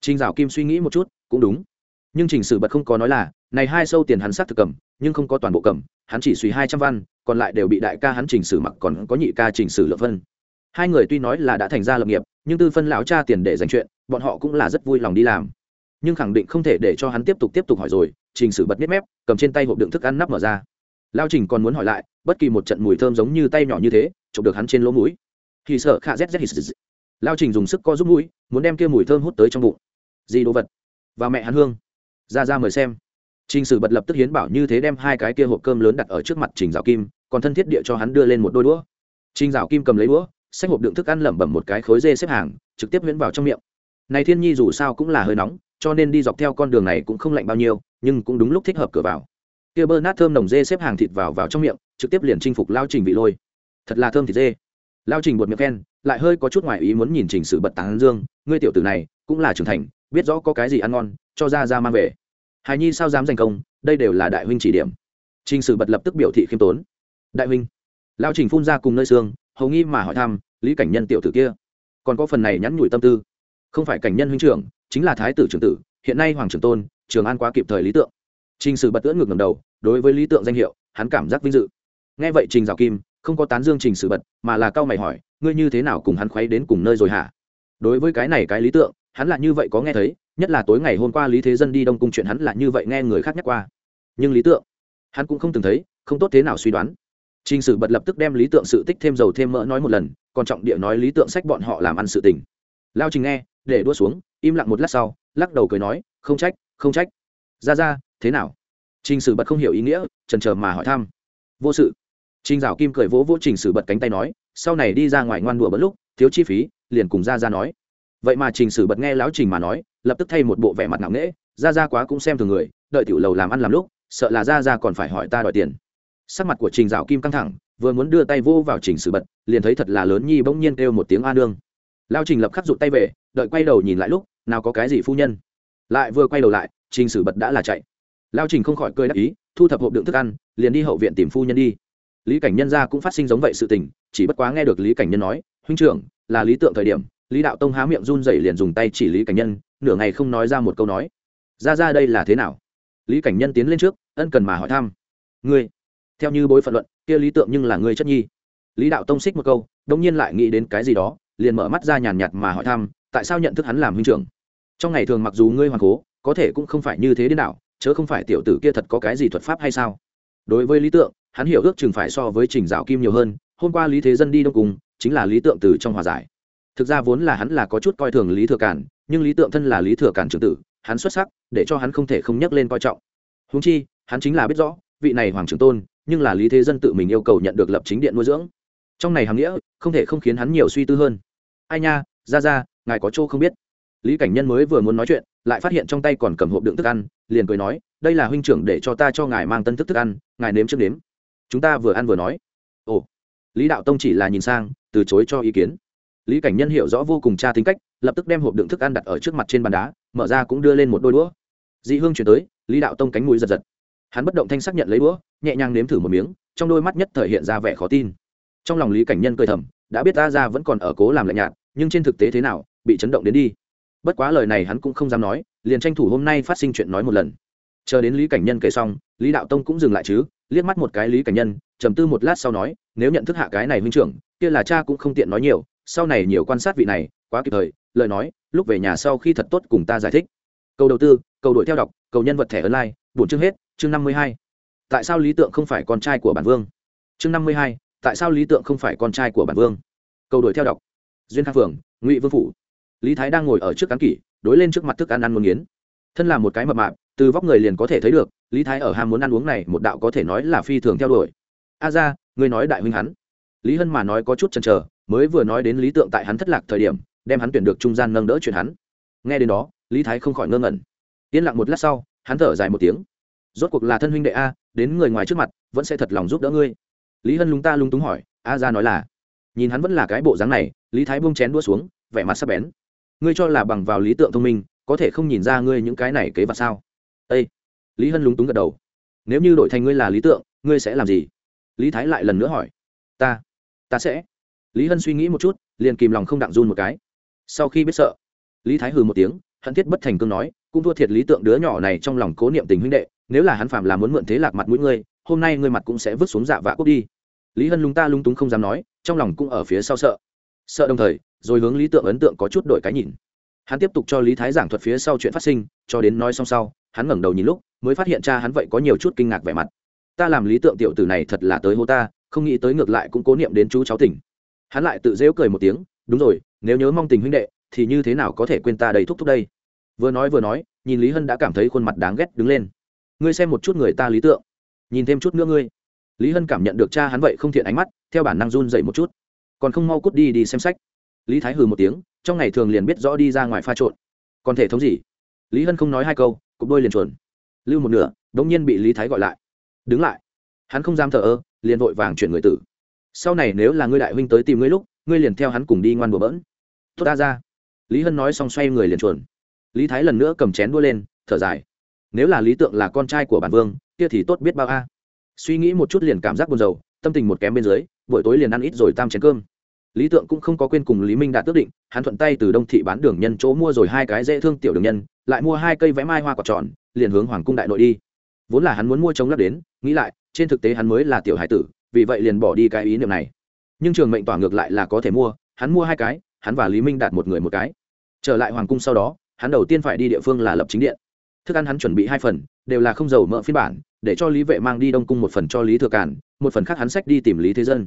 Trình dạo kim suy nghĩ một chút, cũng đúng. Nhưng trình sử bật không có nói là, này hai sâu tiền hắn xác thực cầm, nhưng không có toàn bộ cầm, hắn chỉ suy hai trăm văn, còn lại đều bị đại ca hắn trình sử mặc, còn có nhị ca trình sử lập vân. Hai người tuy nói là đã thành ra lập nghiệp nhưng tư phân lão cha tiền để dành chuyện, bọn họ cũng là rất vui lòng đi làm. Nhưng khẳng định không thể để cho hắn tiếp tục tiếp tục hỏi rồi, trình sử bật nếp mép, cầm trên tay hộp đựng thức ăn nắp mở ra. Lao trình còn muốn hỏi lại, bất kỳ một trận mùi thơm giống như tay nhỏ như thế, chụp được hắn trên lỗ mũi. Thì sợ khạ z z lao trình dùng sức co giúp mũi, muốn đem kia mùi thơm hút tới trong bụng. Gì đồ vật? Và mẹ hắn hương. Ra ra mời xem. Trình sử bật lập tức hiến bảo như thế đem hai cái kia hộp cơm lớn đặt ở trước mặt trình dạo kim, còn thân thiết địa cho hắn đưa lên một đôi đũa. Trình dạo kim cầm lấy đũa xách hộp đựng thức ăn lẩm bẩm một cái khối dê xếp hàng, trực tiếp huyễn vào trong miệng. Này thiên nhi dù sao cũng là hơi nóng, cho nên đi dọc theo con đường này cũng không lạnh bao nhiêu, nhưng cũng đúng lúc thích hợp cửa vào. Kia bơ nát thơm nồng dê xếp hàng thịt vào vào trong miệng, trực tiếp liền chinh phục lao trình vị lôi. Thật là thơm thịt dê. Lao trình bột miệng khen, lại hơi có chút ngoài ý muốn nhìn trình sự bật tán dương, ngươi tiểu tử này, cũng là trưởng thành, biết rõ có cái gì ăn ngon, cho ra ra mang về. Hài nhi sao dám giành công, đây đều là đại huynh chỉ điểm. Trình sử bật lập tức biểu thị khiêm tốn. Đại huynh. Lao trình phun ra cùng nơi xương hầu nghi mà hỏi thăm, lý cảnh nhân tiểu tử kia, còn có phần này nhắn nhủi tâm tư. Không phải cảnh nhân huynh trưởng, chính là thái tử trưởng tử, hiện nay hoàng trưởng tôn, trường an quá kịp thời lý tượng. Trình sử bật tưỡng ngược ngầm đầu, đối với lý tượng danh hiệu, hắn cảm giác vinh dự. Nghe vậy trình dạo kim, không có tán dương trình sử bật, mà là cao mày hỏi, ngươi như thế nào cùng hắn khuấy đến cùng nơi rồi hả? Đối với cái này cái lý tượng, hắn là như vậy có nghe thấy, nhất là tối ngày hôm qua lý thế dân đi đông cung chuyện hắn là như vậy nghe người khác nhắc qua. Nhưng lý tượng, hắn cũng không từng thấy, không tốt thế nào suy đoán. Trình Sử bật lập tức đem lý tượng sự tích thêm dầu thêm mỡ nói một lần, còn trọng địa nói lý tượng sách bọn họ làm ăn sự tình. Lao Trình nghe, để đua xuống, im lặng một lát sau, lắc đầu cười nói, không trách, không trách. Ra ra, thế nào? Trình Sử bật không hiểu ý nghĩa, chần chờ mà hỏi thăm. Vô sự. Trình Dạo Kim cười vỗ vỗ Trình Sử bật cánh tay nói, sau này đi ra ngoài ngoan đùa bớt lúc, thiếu chi phí, liền cùng ra ra nói. Vậy mà Trình Sử bật nghe lão Trình mà nói, lập tức thay một bộ vẻ mặt ngạo nghễ, ra ra quá cũng xem thường người đợi tiểu lầu làm ăn làm lúc sợ là ra ra còn phải hỏi ta đòi tiền sắc mặt của trình dạo kim căng thẳng, vừa muốn đưa tay vô vào trình sử bật, liền thấy thật là lớn nhi bỗng nhiên kêu một tiếng a nương. Lao trình lập khắc rụt tay về, đợi quay đầu nhìn lại lúc, nào có cái gì phu nhân. Lại vừa quay đầu lại, trình sử bật đã là chạy. Lao trình không khỏi cười đắc ý, thu thập hộp đựng thức ăn, liền đi hậu viện tìm phu nhân đi. Lý cảnh nhân ra cũng phát sinh giống vậy sự tình, chỉ bất quá nghe được lý cảnh nhân nói, huynh trưởng, là lý tượng thời điểm, lý đạo tông há miệng run rẩy liền dùng tay chỉ lý cảnh nhân, nửa ngày không nói ra một câu nói. Ra ra đây là thế nào? Lý cảnh nhân tiến lên trước, ân cần mà hỏi thăm. Ngươi theo như bối phận luận, kia lý tượng nhưng là người chất nhi. Lý đạo tông xích một câu đông nhiên lại nghĩ đến cái gì đó, liền mở mắt ra nhàn nhạt mà hỏi thăm, tại sao nhận thức hắn làm huynh trưởng? Trong ngày thường mặc dù ngươi hoàng cố, có thể cũng không phải như thế đến nào, chớ không phải tiểu tử kia thật có cái gì thuật pháp hay sao? Đối với lý tượng, hắn hiểu ước chừng phải so với trình dạo kim nhiều hơn, hôm qua lý thế dân đi đông cùng chính là lý tượng từ trong hòa giải. Thực ra vốn là hắn là có chút coi thường lý thừa cản nhưng lý tượng thân là lý thừa cản trưởng tử, hắn xuất sắc, để cho hắn không thể không nhắc lên coi trọng. Húng chi, hắn chính là biết rõ, vị này hoàng trưởng tôn nhưng là lý thế dân tự mình yêu cầu nhận được lập chính điện nuôi dưỡng. Trong này hàm nghĩa, không thể không khiến hắn nhiều suy tư hơn. Ai nha, ra ra, ngài có chỗ không biết. Lý cảnh nhân mới vừa muốn nói chuyện, lại phát hiện trong tay còn cầm hộp đựng thức ăn, liền cười nói, đây là huynh trưởng để cho ta cho ngài mang tân thức thức ăn, ngài nếm trước nếm. Chúng ta vừa ăn vừa nói. Ồ. Lý đạo tông chỉ là nhìn sang, từ chối cho ý kiến. Lý cảnh nhân hiểu rõ vô cùng cha tính cách, lập tức đem hộp đựng thức ăn đặt ở trước mặt trên bàn đá, mở ra cũng đưa lên một đôi đũa. Dị hương chuyển tới, lý đạo tông cánh mũi giật giật hắn bất động thanh xác nhận lấy đũa, nhẹ nhàng nếm thử một miếng, trong đôi mắt nhất thể hiện ra vẻ khó tin. Trong lòng lý cảnh nhân cười thầm, đã biết ta ra vẫn còn ở cố làm lạnh nhạt, nhưng trên thực tế thế nào, bị chấn động đến đi. Bất quá lời này hắn cũng không dám nói, liền tranh thủ hôm nay phát sinh chuyện nói một lần. Chờ đến lý cảnh nhân kể xong, lý đạo tông cũng dừng lại chứ, liếc mắt một cái lý cảnh nhân, trầm tư một lát sau nói, nếu nhận thức hạ cái này huynh trưởng, kia là cha cũng không tiện nói nhiều, sau này nhiều quan sát vị này, quá kịp thời, lời nói, lúc về nhà sau khi thật tốt cùng ta giải thích. Câu đầu tư, câu đổi theo đọc, câu nhân vật thẻ online lai bổn chương hết chương năm mươi hai. Tại sao lý tượng không phải con trai của bản vương? Chương năm mươi hai. Tại sao lý tượng không phải con trai của bản vương? Câu đổi theo đọc. Duyên khang phường ngụy vương phủ. Lý thái đang ngồi ở trước cán kỷ, đối lên trước mặt thức ăn ăn muốn nghiến. Thân là một cái mập mạp, từ vóc người liền có thể thấy được, lý thái ở ham muốn ăn uống này một đạo có thể nói là phi thường theo đuổi. A ra, ngươi nói đại huynh hắn. Lý hân mà nói có chút chần chờ, mới vừa nói đến lý tượng tại hắn thất lạc thời điểm, đem hắn tuyển được trung gian nâng đỡ chuyện hắn. Nghe đến đó, lý thái không khỏi ngơ ngẩn. Yên lặng một lát sau, hắn thở dài một tiếng rốt cuộc là thân huynh đệ a, đến người ngoài trước mặt, vẫn sẽ thật lòng giúp đỡ ngươi. Lý hân lúng ta lúng túng hỏi, a ra nói là? Nhìn hắn vẫn là cái bộ dáng này, lý thái buông chén đua xuống, vẻ mặt sắp bén. Ngươi cho là bằng vào lý tượng thông minh, có thể không nhìn ra ngươi những cái này kế vật sao? Â lý hân lúng túng gật đầu. Nếu như đổi thành ngươi là lý tượng, ngươi sẽ làm gì? Lý thái lại lần nữa hỏi. Ta ta sẽ. Lý hân suy nghĩ một chút, liền kìm lòng không đặng run một cái. Sau khi biết sợ, lý thái hừ một tiếng, hận thiết bất thành cương nói, cũng thua thiệt lý tượng đứa nhỏ này trong lòng cố niệm tình huynh đệ nếu là hắn phạm là muốn mượn thế lạc mặt mũi ngươi, hôm nay ngươi mặt cũng sẽ vứt xuống dạ vạ cúc đi. Lý hân lúng ta lung túng không dám nói, trong lòng cũng ở phía sau sợ. Sợ đồng thời, rồi hướng lý tượng ấn tượng có chút đổi cái nhìn. Hắn tiếp tục cho lý thái giảng thuật phía sau chuyện phát sinh, cho đến nói xong sau, hắn ngẩng đầu nhìn lúc, mới phát hiện cha hắn vậy có nhiều chút kinh ngạc vẻ mặt. Ta làm lý tượng tiểu tử này thật là tới hô ta, không nghĩ tới ngược lại cũng cố niệm đến chú cháu tỉnh. Hắn lại tự dễu cười một tiếng, đúng rồi, nếu nhớ mong tình huynh đệ, thì như thế nào có thể quên ta đầy thúc thúc đây? Vừa nói vừa nói, nhìn lý hân đã cảm thấy khuôn mặt đáng ghét đứng lên ngươi xem một chút người ta lý tượng, nhìn thêm chút nữa ngươi. Lý hân cảm nhận được cha hắn vậy không thiện ánh mắt, theo bản năng run dậy một chút. Còn không mau cút đi đi xem sách. Lý thái hừ một tiếng, trong ngày thường liền biết rõ đi ra ngoài pha trộn. Còn thể thống gì? Lý hân không nói hai câu, cục đôi liền chuồn. Lưu một nửa đ ỗ n g nhiên bị lý thái gọi lại. Đứng lại. Hắn không dám thờ ơ, liền vội vàng chuyển người tử. Sau này nếu là ngươi đại huynh tới tìm ngươi lúc, ngươi liền theo hắn cùng đi ngoan bừa bỡn. Tốt ta ra. Lý hân nói xong xoay người liền chuồn. Lý thái lần nữa cầm chén đua lên, thở dài nếu là lý tượng là con trai của bản vương, kia thì tốt biết bao a. Suy nghĩ một chút liền cảm giác buồn rầu, tâm tình một kém bên dưới, buổi tối liền ăn ít rồi tam chén cơm. Lý tượng cũng không có quên cùng lý minh đạt tước định, hắn thuận tay từ đông thị bán đường nhân chỗ mua rồi hai cái dễ thương tiểu đường nhân, lại mua hai cây vẽ mai hoa quả tròn, liền hướng hoàng cung đại nội đi. Vốn là hắn muốn mua chống lắp đến, nghĩ lại, trên thực tế hắn mới là tiểu hải tử, vì vậy liền bỏ đi cái ý niệm này. Nhưng trường mệnh tỏa ngược lại là có thể mua, hắn mua hai cái, hắn và lý minh đạt một người một cái. Trở lại hoàng cung sau đó, hắn đầu tiên phải đi địa phương là lập chính điện thức ăn hắn chuẩn bị hai phần, đều là không dầu mỡ phiên bản, để cho lý vệ mang đi đông cung một phần cho lý thừa cản một phần khác hắn sách đi tìm lý thế dân.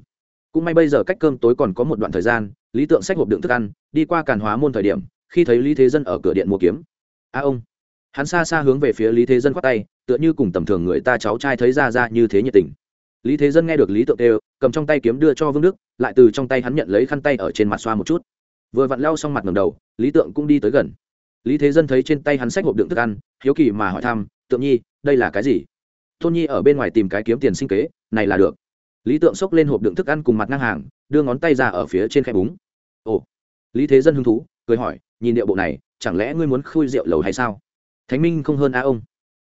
Cũng may bây giờ cách cơm tối còn có một đoạn thời gian, lý tượng sách hộp đựng thức ăn, đi qua càn hóa môn thời điểm, khi thấy lý thế dân ở cửa điện mua kiếm. A ông. Hắn xa xa hướng về phía lý thế dân khoát tay, tựa như cùng tầm thường người ta cháu trai thấy ra ra như thế nhiệt tình. Lý thế dân nghe được lý tượng đều cầm trong tay kiếm đưa cho vương đức, lại từ trong tay hắn nhận lấy khăn tay ở trên mặt xoa một chút. Vừa vặn lau xong mặt ngầm đầu, lý tượng cũng đi tới gần lý thế dân thấy trên tay hắn sách hộp đựng thức ăn, hiếu kỳ mà hỏi thăm, tượng nhi, đây là cái gì? Tôn nhi ở bên ngoài tìm cái kiếm tiền sinh kế, này là được. Lý tượng xốc lên hộp đựng thức ăn cùng mặt ngang hàng, đưa ngón tay ra ở phía trên khe búng. Ồ. Lý thế dân hứng thú, cười hỏi, nhìn điệu bộ này, chẳng lẽ ngươi muốn khui rượu lầu hay sao? Thánh minh không hơn a ông.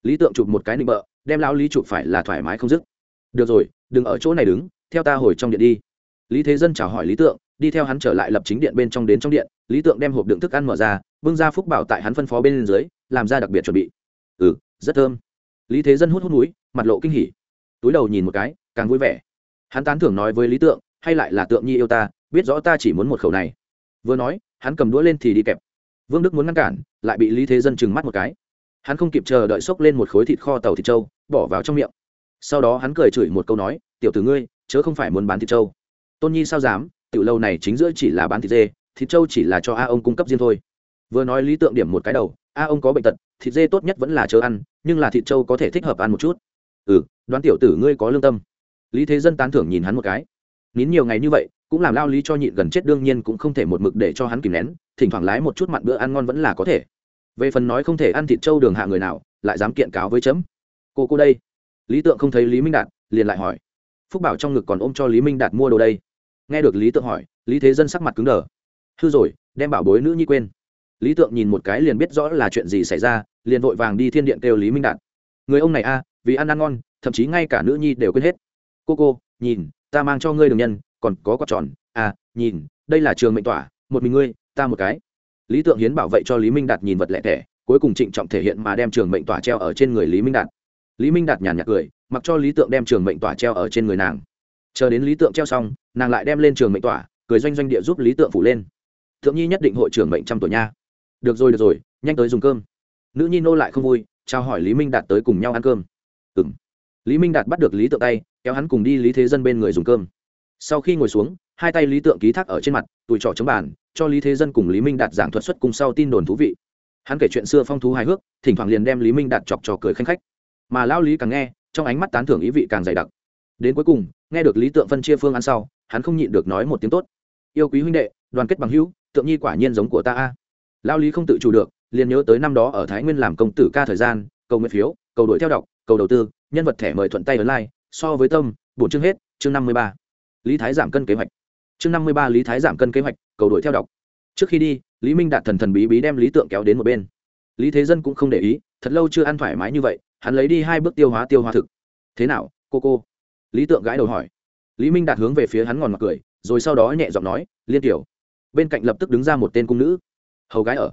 Lý tượng chụp một cái nịnh bợ, đem lão lý chụp phải là thoải mái không dứt. Được rồi, đừng ở chỗ này đứng, theo ta hồi trong điện đi. Lý thế dân chào hỏi lý tượng, đi theo hắn trở lại lập chính điện bên trong đến trong điện. Lý tượng đem hộp đựng thức ăn mở ra bưng ra phúc bảo tại hắn phân phó bên dưới, làm ra đặc biệt chuẩn bị. Ừ rất thơm. Lý thế dân hút hút núi, mặt lộ kinh hỉ. Túi đầu nhìn một cái, càng vui vẻ. Hắn tán thưởng nói với lý tượng, hay lại là tượng nhi yêu ta, biết rõ ta chỉ muốn một khẩu này. Vừa nói, hắn cầm đũa lên thì đi kẹp. Vương đức muốn ngăn cản, lại bị lý thế dân trừng mắt một cái. Hắn không kịp chờ đợi xốc lên một khối thịt kho tàu thịt trâu, bỏ vào trong miệng. Sau đó hắn cười chửi một câu nói, tiểu tử ngươi, chớ không phải muốn bán thịt trâu. Tôn nhi sao dám, tiểu lâu này chính giữa chỉ là bán thịt dê, thịt trâu chỉ là cho a ông cung cấp riêng thôi vừa nói lý tượng điểm một cái đầu, a, ông có bệnh tật, thịt dê tốt nhất vẫn là chớ ăn, nhưng là thịt trâu có thể thích hợp ăn một chút. Ừ đoán tiểu tử ngươi có lương tâm. Lý thế dân tán thưởng nhìn hắn một cái. Nín nhiều ngày như vậy, cũng làm lao lý cho nhịn gần chết đương nhiên cũng không thể một mực để cho hắn kìm nén, thỉnh thoảng lái một chút mặn bữa ăn ngon vẫn là có thể. Về phần nói không thể ăn thịt trâu đường hạ người nào, lại dám kiện cáo với chấm. Cô cô đây. Lý tượng không thấy lý minh đạt, liền lại hỏi. Phúc bảo trong ngực còn ôm cho lý minh đạt mua đồ đây. Nghe được lý tượng hỏi, lý thế dân sắc mặt cứng đờ. Hư rồi, đem bảo bối nữ nhi quên lý tượng nhìn một cái liền biết rõ là chuyện gì xảy ra liền vội vàng đi thiên điện kêu lý minh đạt. Người ông này a vì ăn ăn ngon thậm chí ngay cả nữ nhi đều quên hết. Cô cô nhìn ta mang cho ngươi đường nhân còn có quạt tròn. À nhìn đây là trường mệnh tỏa một mình ngươi ta một cái. Lý tượng hiến bảo vệ cho lý minh đạt nhìn vật lẻ tẻ, cuối cùng trịnh trọng thể hiện mà đem trường mệnh tỏa treo ở trên người lý minh đạt. Lý minh đạt nhàn nhạt cười mặc cho lý tượng đem trường mệnh tỏa treo ở trên người nàng. Chờ đến lý tượng treo xong nàng lại đem lên trường mệnh tỏa cười doanh doanh địa giúp lý tượng phủ lên. Thượng nhi nhất định hội trưởng mệnh trăm tuổi nha được rồi được rồi, nhanh tới dùng cơm. Nữ nhi nô lại không vui trao hỏi lý minh đạt tới cùng nhau ăn cơm. Ừ m lý minh đạt bắt được lý tượng tay, kéo hắn cùng đi lý thế dân bên người dùng cơm. Sau khi ngồi xuống, hai tay lý tượng ký thác ở trên mặt tùi trỏ chống bàn, cho lý thế dân cùng lý minh đạt giảng thuật xuất cùng sau tin đồn thú vị. Hắn kể chuyện xưa phong thú hài hước, thỉnh thoảng liền đem lý minh đạt chọc trò cười khanh khách. Mà lao lý càng nghe, trong ánh mắt tán thưởng ý vị càng dày đặc. Đến cuối cùng, nghe được lý tượng phân chia phương ăn sau, hắn không nhịn được nói một tiếng tốt. Yêu quý huynh đệ, đoàn kết bằng hữu, tượng nhi quả nhiên giống của ta a lao lý không tự chủ được, liền nhớ tới năm đó ở thái nguyên làm công tử ca thời gian, cầu nguyện phiếu, cầu đội theo đọc, cầu đầu tư, nhân vật thẻ mời thuận tay ấn like, so với tâm, bổn chương hết, chương năm mươi ba. Lý thái giảm cân kế hoạch. Chương năm mươi ba lý thái giảm cân kế hoạch, cầu đội theo đọc. Trước khi đi, lý minh đạt thần thần bí bí đem lý tượng kéo đến một bên. Lý thế dân cũng không để ý, thật lâu chưa ăn thoải mái như vậy, hắn lấy đi hai bước tiêu hóa tiêu hóa thực. Thế nào, cô cô? Lý tượng gãi đầu hỏi. Lý minh đạt hướng về phía hắn ngòn mặt cười, rồi sau đó nhẹ giọng nói, liên tiểu. Bên cạnh lập tức đứng ra một tên cung nữ hầu gái ở.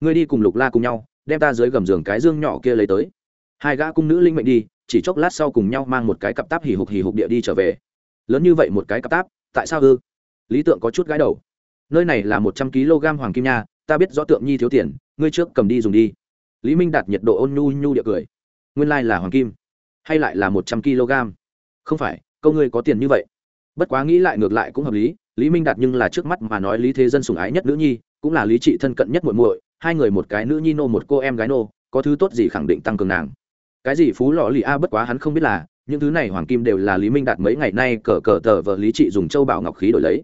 Ngươi đi cùng lục la cùng nhau, đem ta dưới gầm giường cái dương nhỏ kia lấy tới. Hai gã cung nữ linh mệnh đi, chỉ chốc lát sau cùng nhau mang một cái cặp táp hì hục hì hục địa đi trở về. Lớn như vậy một cái cặp táp, tại sao ư? Lý tượng có chút gái đầu. Nơi này là một trăm kg hoàng kim nha, ta biết rõ tượng nhi thiếu tiền, ngươi trước cầm đi dùng đi. Lý minh đạt nhiệt độ ôn nhu nhu địa cười. Nguyên lai là hoàng kim, hay lại là một trăm kg? Không phải, câu ngươi có tiền như vậy. Bất quá nghĩ lại ngược lại cũng hợp lý lý minh đạt nhưng là trước mắt mà nói lý thế dân sùng ái nhất nữ nhi cũng là lý trị thân cận nhất muội muội, hai người một cái nữ nhi nô, một cô em gái nô, có thứ tốt gì khẳng định tăng cường nàng. Cái gì phú lọ lì a, bất quá hắn không biết là, những thứ này hoàng kim đều là lý minh đạt mấy ngày nay cờ cờ tờ vợ lý trị dùng châu bảo ngọc khí đổi lấy.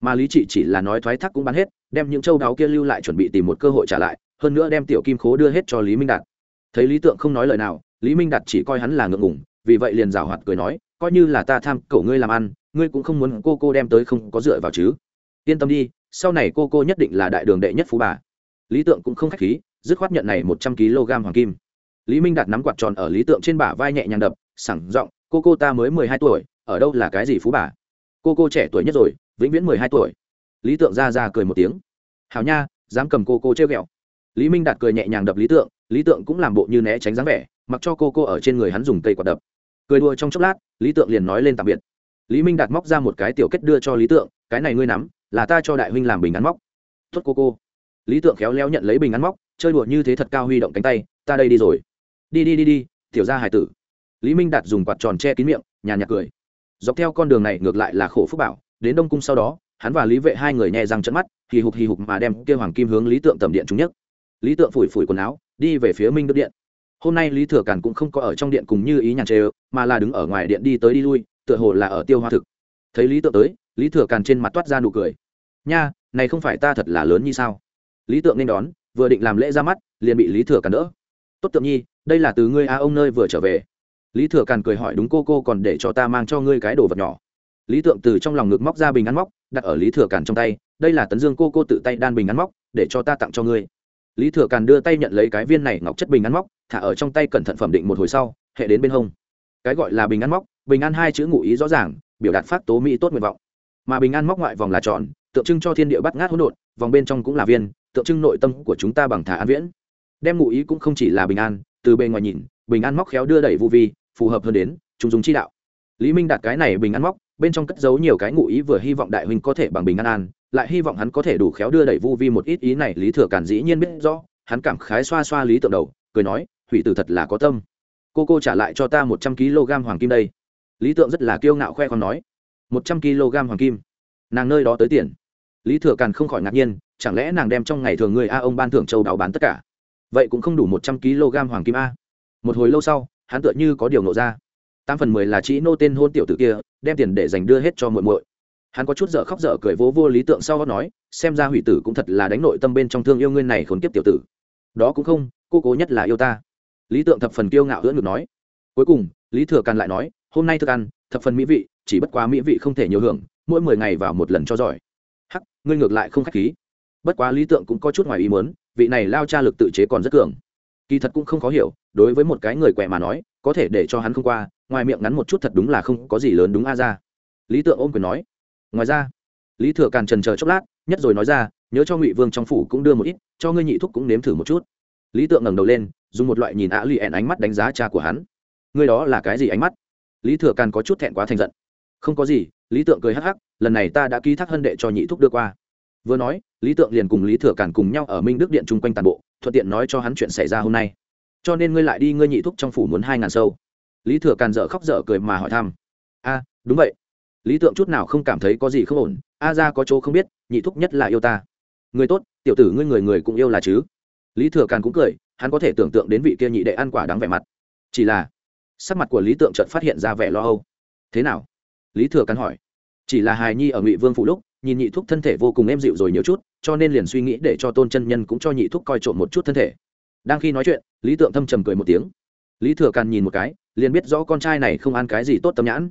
Mà lý trị chỉ là nói thoái thác cũng bán hết, đem những châu đáo kia lưu lại chuẩn bị tìm một cơ hội trả lại, hơn nữa đem tiểu kim khố đưa hết cho lý minh đạt. Thấy lý tượng không nói lời nào, lý minh đạt chỉ coi hắn là ngượng ngủng vì vậy liền rào hoạt cười nói, coi như là ta tham, cậu ngươi làm ăn, ngươi cũng không muốn cô cô đem tới không có dựa vào chứ. Yên tâm đi sau này cô cô nhất định là đại đường đệ nhất phú bà. Lý tượng cũng không k h á c h khí, dứt khoát nhận này một trăm kg hoàng kim. Lý minh đạt nắm quạt tròn ở lý tượng trên bả vai nhẹ nhàng đập sẳng giọng, cô cô ta mới mười hai tuổi, ở đâu là cái gì phú bà? Cô cô trẻ tuổi nhất rồi, vĩnh viễn mười hai tuổi. Lý tượng ra ra cười một tiếng. Hảo nha, dám cầm cô cô treo ghẹo. Lý minh đạt cười nhẹ nhàng đập lý tượng lý tượng cũng làm bộ như né tránh dáng vẻ, mặc cho cô cô ở trên người hắn dùng cây quạt đập. Cười đua trong chốc lát, lý tượng liền nói lên tạm biệt lý minh đạt móc ra một cái tiểu kết đưa cho lý tượng, cái này ngươi nắm, là ta cho đại huynh làm bình ngắn móc. Tuất cô cô. Lý tượng khéo léo nhận lấy bình ngắn móc, chơi đùa như thế thật cao huy động cánh tay, ta đây đi rồi. Đi đi đi đi, tiểu ra hải tử. Lý minh đạt dùng quạt tròn che kín miệng nhà nhạc cười. Dọc theo con đường này ngược lại là khổ phúc bảo, đến đông cung sau đó, hắn và lý vệ hai người nhẹ răng trận mắt, hì hục hì hục mà đem kêu hoàng kim hướng lý tượng tầm điện chúng nhất lý tượng phủi phủi quần áo, đi về phía minh đức điện. Hôm nay lý thừa càn cũng không có ở trong điện cùng như ý nhàn chê mà là đứng ở ngoài điện đi tới đi lui tựa hồ là ở tiêu hoa thực. Thấy lý tượng tới, lý thừa càn trên mặt toát ra nụ cười. Nha, này không phải ta thật là lớn như sao? Lý tượng nên đón, vừa định làm lễ ra mắt, liền bị lý thừa càn đỡ. Tốt tượng nhi, đây là từ ngươi a ông nơi vừa trở về. Lý thừa càn cười hỏi, đúng cô cô còn để cho ta mang cho ngươi cái đồ vật nhỏ. Lý tượng từ trong lòng ngực móc ra bình ăn móc, đặt ở lý thừa càn trong tay, đây là tấn dương cô cô tự tay đan bình ăn móc, để cho ta tặng cho ngươi. Lý thừa càn đưa tay nhận lấy cái viên này ngọc chất bình ăn móc, thả ở trong tay cẩn thận phẩm định một hồi sau, hệ đến bên hông. Cái gọi là bình ăn móc bình An hai chữ ngụ ý rõ ràng, biểu đạt phát tố mỹ tốt nguyện vọng. Mà bình An móc ngoại vòng là tròn tượng trưng cho thiên địa bắt ngát hỗn độn, vòng bên trong cũng là viên, tượng trưng nội tâm của chúng ta bằng thả an viễn. Đem ngụ ý cũng không chỉ là bình an, từ bề ngoài nhìn, bình an móc khéo đưa đẩy vụ vi, phù hợp hơn đến, chúng dùng chi đạo. Lý minh đặt cái này bình an móc, bên trong cất giấu nhiều cái ngụ ý vừa hy vọng đại huynh có thể bằng bình an an, lại hy vọng hắn có thể đủ khéo đưa đẩy vu vi một ít ý này, lý thừa cản dĩ nhiên biết rõ, hắn cảm khái xoa xoa lý tượng đầu, cười nói, hủy tử thật là có tâm. Cô cô trả lại cho ta một trăm kg hoàng kim đây lý tượng rất là kiêu ngạo khoe khoang nói, một trăm kg hoàng kim, nàng nơi đó tới tiền. Lý thừa càn không khỏi ngạc nhiên, chẳng lẽ nàng đem trong ngày thường người a ông ban thưởng châu đào bán tất cả? Vậy cũng không đủ một trăm kg hoàng kim a. Một hồi lâu sau, hắn tựa như có điều nộ ra. Tám phần mười là chỉ nô tên hôn tiểu tử kia, đem tiền để dành đưa hết cho muội muội. Hắn có chút dở khóc dở cười vỗ vô lý tượng sau đó nói, xem ra hủy tử cũng thật là đánh nội tâm bên trong thương yêu ngươi này khốn kiếp tiểu tử. Đó cũng không, cô cố nhất là yêu ta. Lý tượng thập phần kiêu ngạo hưỡng ngực nói. Cuối cùng, lý thừa càn lại nói hôm nay thức ăn, thập phần mỹ vị, chỉ bất quá mỹ vị không thể nhiều hưởng, mỗi mười ngày vào một lần cho giỏi. Hắc, ngươi ngược lại không khách khí. Bất quá lý tượng cũng có chút ngoài ý muốn, vị này lao cha lực tự chế còn rất cường. Kỳ thật cũng không khó hiểu, đối với một cái người quẹ mà nói, có thể để cho hắn không qua, ngoài miệng ngắn một chút thật đúng là không có gì lớn đúng a ra. Lý tượng ôm quyền nói. Ngoài ra, lý thừa càn trần chờ chốc lát, nhất rồi nói ra, nhớ cho ngụy vương trong phủ cũng đưa một ít, cho ngươi nhị thúc cũng nếm thử một chút. Lý tượng ngẩng đầu lên, dùng một loại nhìn ạ lì ẹn ánh mắt đánh giá cha của hắn. Ngươi đó là cái gì ánh mắt? Lý thừa càn có chút thẹn quá thành giận. Không có gì, lý tượng cười hắc hắc, lần này ta đã ký thác hân đệ cho nhị thúc đưa qua. Vừa nói, lý tượng liền cùng lý thừa càn cùng nhau ở minh đức điện chung quanh toàn bộ, thuận tiện nói cho hắn chuyện xảy ra hôm nay. Cho nên ngươi lại đi, ngươi nhị thúc trong phủ muốn hai ngàn sâu. Lý thừa càn dở khóc dở cười mà hỏi thăm. A, đúng vậy. Lý tượng chút nào không cảm thấy có gì không ổn, a ra có chỗ không biết, nhị thúc nhất là yêu ta. Người tốt, tiểu tử ngươi người người cũng yêu là chứ. Lý thừa càn cũng cười, hắn có thể tưởng tượng đến vị kia nhị đệ ăn quả đáng vẻ mặt. Chỉ là sắc mặt của lý tượng chợt phát hiện ra vẻ lo âu. Thế nào? Lý thừa càn hỏi. Chỉ là hài nhi ở ngụy vương phủ lúc, nhìn nhị thúc thân thể vô cùng êm dịu rồi nhiều chút, cho nên liền suy nghĩ để cho tôn chân nhân cũng cho nhị thúc coi trộm một chút thân thể. Đang khi nói chuyện, lý tượng thâm trầm cười một tiếng. Lý thừa càn nhìn một cái, liền biết rõ con trai này không ăn cái gì tốt tâm nhãn.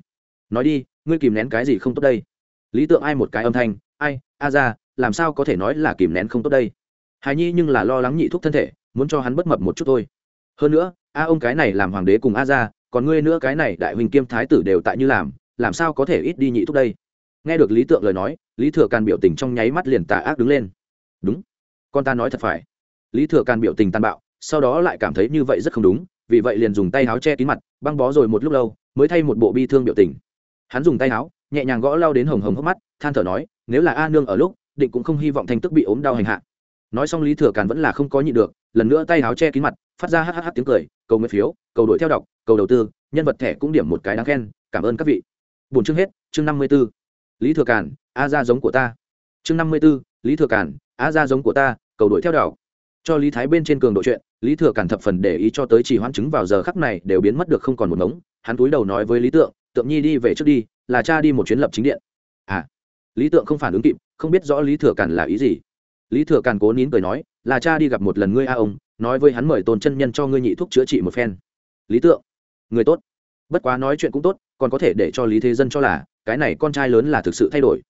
Nói đi, ngươi kìm nén cái gì không tốt đây? Lý tượng ai một cái âm thanh, ai, a ra, làm sao có thể nói là kìm nén không tốt đây? Hài nhi nhưng là lo lắng nhị thúc thân thể, muốn cho hắn bất mập một chút thôi. Hơn nữa, a ông cái này làm hoàng đế cùng a ra còn ngươi nữa cái này đại huynh kiêm thái tử đều tại như làm làm sao có thể ít đi nhị thúc đây? Nghe được lý tượng lời nói, lý thừa càn biểu tình trong nháy mắt liền tà ác đứng lên. Đúng, con ta nói thật phải. Lý thừa càn biểu tình tàn bạo, sau đó lại cảm thấy như vậy rất không đúng, vì vậy liền dùng tay áo che kín mặt, băng bó rồi một lúc lâu, mới thay một bộ bi thương biểu tình. Hắn dùng tay áo nhẹ nhàng gõ lao đến hồng hồng hốc mắt, than thở nói, nếu là a nương ở lúc, định cũng không hy vọng thanh tức bị ốm đau hành hạ. Nói xong lý thừa càn vẫn là không có nhịn được, lần nữa tay áo che kín mặt, phát ra hh tiếng cười cầu nguyện phiếu, cầu đổi theo đọc, cầu đầu tư, nhân vật thẻ cũng điểm một cái đáng khen, cảm ơn các vị. Bốn chương hết, chương năm mươi b ố lý thừa càn, a ra giống của ta. Chương năm mươi b ố lý thừa càn, a ra giống của ta, cầu đổi theo đọc. Cho lý thái bên trên cường độ chuyện, lý thừa càn thập phần để ý cho tới chỉ hoãn chứng vào giờ khắc này đều biến mất được không còn một mống hắn túi đầu nói với lý tượng tượng nhi đi về trước đi, là cha đi một chuyến lập chính điện. À lý tượng không phản ứng kịp, không biết rõ lý thừa càn là ý gì lý thừa càn cố nín cười nói, là cha đi gặp một lần ngươi a ông, nói với hắn mời tôn chân nhân cho ngươi nhị thuốc chữa trị một phen. Lý tượng, người tốt. Bất quá nói chuyện cũng tốt, còn có thể để cho lý thế dân cho là, cái này con trai lớn là thực sự thay đổi.